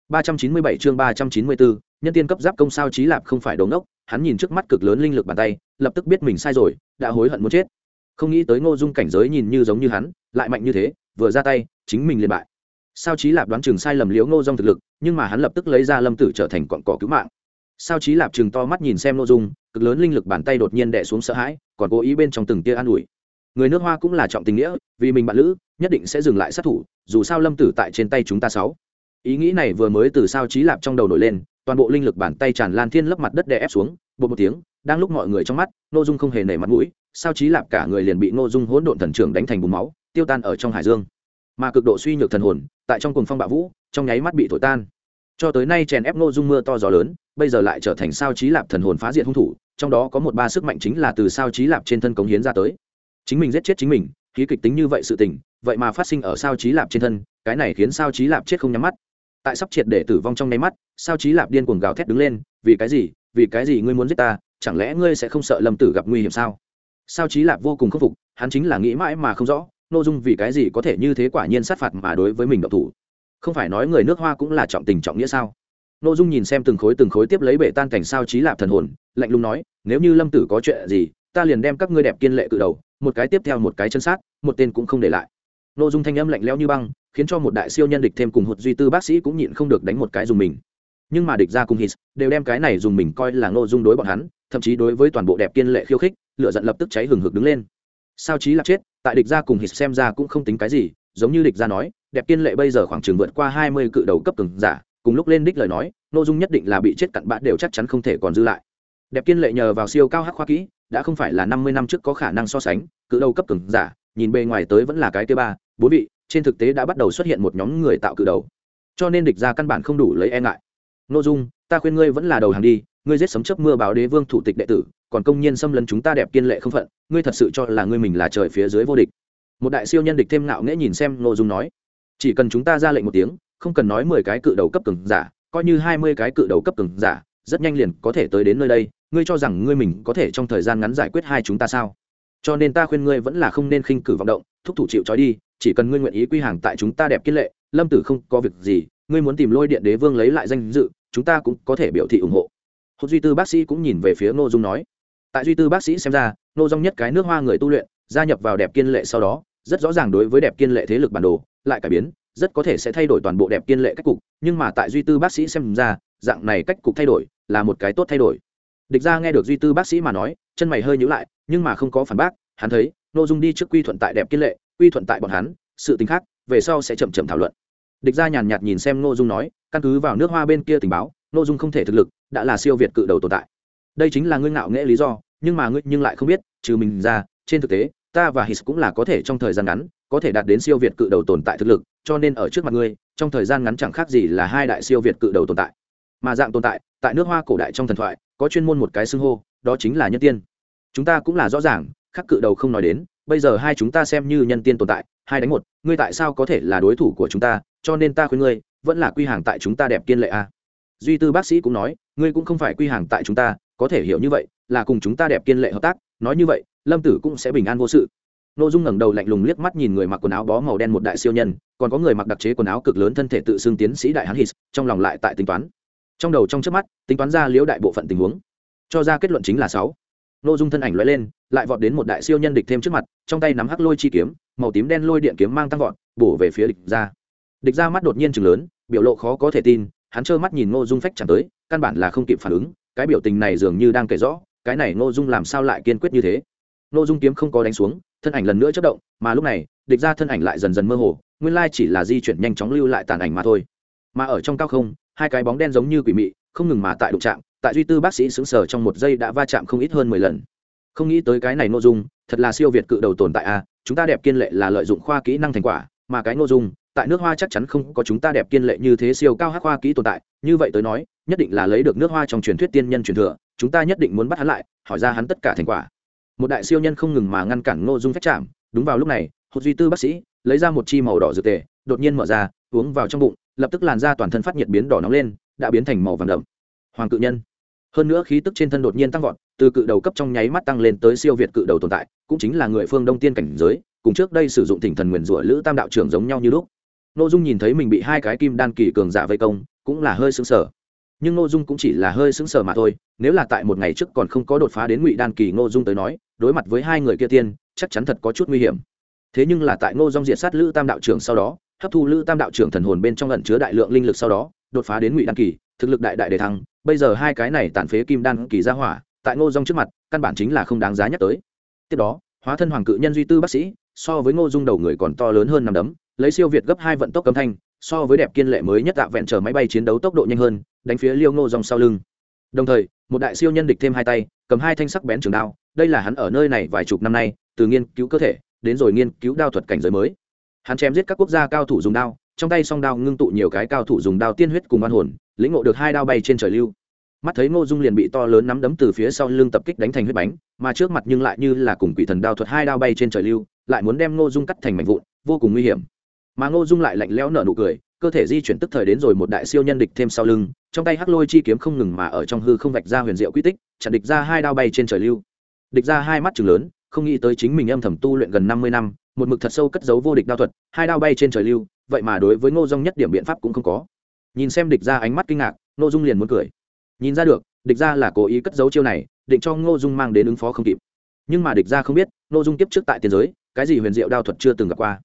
ba trăm chín mươi bảy chương ba trăm chín mươi bốn nhân tiên cấp giáp công sao trí lạp không phải đồ ngốc, hắn nhìn trước mắt cực lớn linh lực bàn tay lập tức biết mình sai rồi đã hối hận muốn chết. Không nghĩ tới ngô dung cảnh giới nhìn như giống như hắn lại mạnh như thế vừa ra tay chính mình liền bại. Sao trí lạp đoán chừng sai lầm liếu ngô dung thực lực nhưng mà hắn lập tức lấy ra lâm tử trở thành cọn cỏ cứu mạng. Sao trí lạp chừng to mắt nhìn xem ngô dung cực lớn linh lực bàn tay đột nhiên đè xuống sợ hãi còn cố ý bên trong từng tia an ủi. Người nước hoa cũng là trọng tình nghĩa vì mình bạn lữ nhất định sẽ dừng lại sát thủ dù sao lâm tử tại trên tay chúng ta sáu ý nghĩ này vừa mới từ sao trí lạp trong đầu nổi lên, toàn bộ linh lực bàn tay tràn lan thiên lấp mặt đất đè ép xuống bột một tiếng, đang lúc mọi người trong mắt, ngô dung không hề nể mặt mũi, sao trí lạp cả người liền bị ngô dung hỗn độn thần trưởng đánh thành bùn máu, tiêu tan ở trong hải dương. Mà cực độ suy nhược thần hồn, tại trong cùng phong bạo vũ, trong nháy mắt bị thổi tan. Cho tới nay chèn ép ngô dung mưa to gió lớn, bây giờ lại trở thành sao trí lạp thần hồn phá diện hung thủ, trong đó có một ba sức mạnh chính là từ sao trí lạp trên thân cống hiến ra tới. Chính mình giết chết chính mình, khí kịch tính như vậy sự tình, vậy mà phát sinh ở sao trí lạp trên thân, cái này khiến sao trí lạp chết không nhắm mắt tại sắp triệt để tử vong trong nháy mắt, sao trí lạp điên cuồng gào thét đứng lên, vì cái gì? Vì cái gì ngươi muốn giết ta? Chẳng lẽ ngươi sẽ không sợ lâm tử gặp nguy hiểm sao? Sao trí lạp vô cùng khâm phục, hắn chính là nghĩ mãi mà không rõ, nội dung vì cái gì có thể như thế quả nhiên sát phạt mà đối với mình độc thủ. Không phải nói người nước hoa cũng là trọng tình trọng nghĩa sao? Nội dung nhìn xem từng khối từng khối tiếp lấy bể tan cảnh sao trí lạp thần hồn, lạnh lùng nói, nếu như lâm tử có chuyện gì, ta liền đem các ngươi đẹp kiên lệ cự đầu, một cái tiếp theo một cái chân sát, một tên cũng không để lại. Nội dung thanh âm lạnh lẽo như băng khiến cho một đại siêu nhân địch thêm cùng hụt duy tư bác sĩ cũng nhịn không được đánh một cái dùng mình. Nhưng mà địch ra cùng hít đều đem cái này dùng mình coi là ngô dung đối bọn hắn, thậm chí đối với toàn bộ đẹp kiên lệ khiêu khích lựa giận lập tức cháy hừng hực đứng lên. Sao trí lạc chết, tại địch ra cùng hít xem ra cũng không tính cái gì, giống như địch ra nói, đẹp kiên lệ bây giờ khoảng chừng vượt qua hai mươi cự đầu cấp cường giả, cùng lúc lên đích lời nói nội dung nhất định là bị chết cặn bã đều chắc chắn không thể còn dư lại. Đẹp kiên lệ nhờ vào siêu cao hắc khoa kỹ, đã không phải là năm mươi năm trước có khả năng so sánh, cự đầu cấp cường giả, nhìn bề ngoài tới vẫn là cái thứ ba, bốn vị trên thực tế đã bắt đầu xuất hiện một nhóm người tạo cự đầu. Cho nên địch ra căn bản không đủ lấy e ngại. Nội dung, ta khuyên ngươi vẫn là đầu hàng đi, ngươi giết sấm chớp mưa báo đế vương thủ tịch đệ tử, còn công nhiên xâm lấn chúng ta đẹp kiên lệ không phận, ngươi thật sự cho là ngươi mình là trời phía dưới vô địch. Một đại siêu nhân địch thêm ngạo nghễ nhìn xem nội dung nói, chỉ cần chúng ta ra lệnh một tiếng, không cần nói mười cái cự đầu cấp cường giả, coi như hai mươi cái cự đầu cấp cường giả, rất nhanh liền có thể tới đến nơi đây, ngươi cho rằng ngươi mình có thể trong thời gian ngắn giải quyết hai chúng ta sao? Cho nên ta khuyên ngươi vẫn là không nên khinh cử vọng động, thúc thủ chịu trói đi chỉ cần ngươi nguyện ý quy hàng tại chúng ta đẹp kiên lệ, lâm tử không có việc gì, ngươi muốn tìm lôi điện đế vương lấy lại danh dự, chúng ta cũng có thể biểu thị ủng hộ. Hốt duy tư bác sĩ cũng nhìn về phía ngô dung nói. Tại duy tư bác sĩ xem ra, ngô dung nhất cái nước hoa người tu luyện, gia nhập vào đẹp kiên lệ sau đó, rất rõ ràng đối với đẹp kiên lệ thế lực bản đồ, lại cải biến, rất có thể sẽ thay đổi toàn bộ đẹp kiên lệ cách cục, nhưng mà tại duy tư bác sĩ xem ra, dạng này cách cục thay đổi là một cái tốt thay đổi. Địch ra nghe được duy tư bác sĩ mà nói, chân mày hơi nhữ lại, nhưng mà không có phản bác, hắn thấy nội dung đi trước quy thuận tại đẹp kiên lệ quy thuận tại bọn hắn, sự tính khác, về sau sẽ chậm chậm thảo luận. Địch ra nhàn nhạt nhìn xem nội dung nói, căn cứ vào nước hoa bên kia tình báo nội dung không thể thực lực, đã là siêu việt cự đầu tồn tại. Đây chính là ngươi ngạo nghễ lý do, nhưng mà ngươi nhưng lại không biết, trừ mình ra, trên thực tế, ta và hít cũng là có thể trong thời gian ngắn, có thể đạt đến siêu việt cự đầu tồn tại thực lực, cho nên ở trước mặt ngươi, trong thời gian ngắn chẳng khác gì là hai đại siêu việt cự đầu tồn tại. Mà dạng tồn tại tại nước hoa cổ đại trong thần thoại, có chuyên môn một cái xưng hô, đó chính là nhân tiên. Chúng ta cũng là rõ ràng, khắc cự đầu không nói đến bây giờ hai chúng ta xem như nhân tiên tồn tại, hai đánh một, ngươi tại sao có thể là đối thủ của chúng ta, cho nên ta khuyên ngươi, vẫn là quy hàng tại chúng ta đẹp kiên lệ a. Duy tư bác sĩ cũng nói, ngươi cũng không phải quy hàng tại chúng ta, có thể hiểu như vậy, là cùng chúng ta đẹp kiên lệ hợp tác, nói như vậy, lâm tử cũng sẽ bình an vô sự. N ô dung ngẩng đầu lạnh lùng liếc mắt nhìn người mặc quần áo bó màu đen một đại siêu nhân, còn có người mặc đặc chế quần áo cực lớn thân thể tự xưng tiến sĩ đại hán hít trong lòng lại tại tính toán. Trong đầu trong trước mắt, tính toán ra liễu đại bộ phận tình huống. Cho ra kết luận chính là sáu. Nô dung thân ảnh l lên, lại vọt đến một đại siêu nhân địch thêm trước mặt, trong tay nắm hắc lôi chi kiếm, màu tím đen lôi điện kiếm mang tăng vọt, bổ về phía địch ra địch ra mắt đột nhiên chừng lớn, biểu lộ khó có thể tin, hắn trơ mắt nhìn ngô dung phách chẳng tới, căn bản là không kịp phản ứng, cái biểu tình này dường như đang kể rõ, cái này ngô dung làm sao lại kiên quyết như thế? Ngô dung kiếm không có đánh xuống, thân ảnh lần nữa chất động, mà lúc này, địch ra thân ảnh lại dần dần mơ hồ, nguyên lai chỉ là di chuyển nhanh chóng lưu lại tàn ảnh mà thôi. Mà ở trong cao không, hai cái bóng đen giống như quỷ mị, không ngừng mà tại đụng chạm tại duy tư bác sĩ xứng sở trong một giây đã va chạm không ít hơn mười lần. Không nghĩ tới cái này nội dung, thật là siêu việt cự đầu tồn tại a, chúng ta đẹp kiên lệ là lợi dụng khoa kỹ năng thành quả, mà cái nội dung, tại nước hoa chắc chắn không có chúng ta đẹp kiên lệ như thế siêu cao hắc hoa kỹ tồn tại, như vậy tới nói, nhất định là lấy được nước hoa trong truyền thuyết tiên nhân truyền thừa, chúng ta nhất định muốn bắt hắn lại, hỏi ra hắn tất cả thành quả. Một đại siêu nhân không ngừng mà ngăn cản ngô dung phép chạm, đúng vào lúc này hột duy tư bác sĩ lấy ra một chi màu đỏ dược tề, đột nhiên mở ra, uống vào trong bụng, lập tức làn da toàn thân phát nhiệt biến đỏ nóng lên, đã biến thành màu vàng đậm. Hoàng cự nhân hơn nữa khí tức trên thân đột nhiên tăng vọt, từ cự đầu cấp trong nháy mắt tăng lên tới siêu việt cự đầu tồn tại, cũng chính là người phương đông tiên cảnh giới, cùng trước đây sử dụng thỉnh thần nguyền rủa lữ tam đạo trưởng giống nhau như lúc. N ô dung nhìn thấy mình bị hai cái kim đan kỳ cường giả vây công, cũng là hơi xứng sở nhưng n ô dung cũng chỉ là hơi xứng sở mà thôi, nếu là tại một ngày trước còn không có đột phá đến ngụy đan kỳ n ô dung tới nói, đối mặt với hai người kia tiên, chắc chắn thật có chút nguy hiểm. Thế nhưng là tại ngô dung diệt sát lữ tam đạo trưởng sau đó, hấp thu lữ tam đạo trưởng thần hồn bên trong lần chứa đại lượng linh lực sau đó, đột phá đến ngụy đan kỳ, thực lực đại đại đề thăng bây giờ hai cái này tàn phế kim đan kỳ ra hỏa, tại ngô dung trước mặt, căn bản chính là không đáng giá nhắc tới. Tiếp đó, hóa thân hoàng cự nhân duy tư bác sĩ, so với ngô dung đầu người còn to lớn hơn năm đấm, lấy siêu việt gấp hai vận tốc cấm thanh, so với đẹp kiên lệ mới nhất tạo vẹn trở máy bay chiến đấu tốc độ nhanh hơn, đánh phía liêu ngô dòng sau lưng. Đồng thời, một đại siêu nhân địch thêm hai tay, cầm hai thanh sắc bén trường đao, đây là hắn ở nơi này vài chục năm nay, từ nghiên cứu cơ thể, đến rồi nghiên cứu đao thuật cảnh giới mới. Hắn chém giết các quốc gia cao thủ dùng đao trong tay song đao ngưng tụ nhiều cái cao thủ dùng đao tiên huyết cùng oan hồn, lĩnh ngộ được hai đao bay trên trời lưu. Mắt thấy ngô dung liền bị to lớn nắm đấm từ phía sau lưng tập kích đánh thành huyết bánh, mà trước mặt nhưng lại như là cùng quỷ thần đao thuật hai đao bay trên trời lưu, lại muốn đem ngô dung cắt thành mảnh vụn, vô cùng nguy hiểm. Mà ngô dung lại lạnh lẽo nở nụ cười, cơ thể di chuyển tức thời đến rồi một đại siêu nhân địch thêm sau lưng, trong tay hắc lôi chi kiếm không ngừng mà ở trong hư không vạch ra huyền diệu quy tích, chặn địch ra hai đao bay trên trời lưu. Địch ra hai mắt chừng lớn, không nghĩ tới chính mình âm thầm tu luyện gần năm mươi năm, một mực thật sâu cất giấu vô địch đao thuật, hai đao bay trên trời lưu vậy mà đối với ngô dung nhất điểm biện pháp cũng không có. Nhìn xem địch ra ánh mắt kinh ngạc, ngô dung liền muốn cười. Nhìn ra được, địch ra là cố ý cất giấu chiêu này, định cho ngô dung mang đến ứng phó không kịp. Nhưng mà địch ra không biết, ngô dung tiếp trước tại tiền giới, cái gì huyền diệu đao thuật chưa từng gặp qua.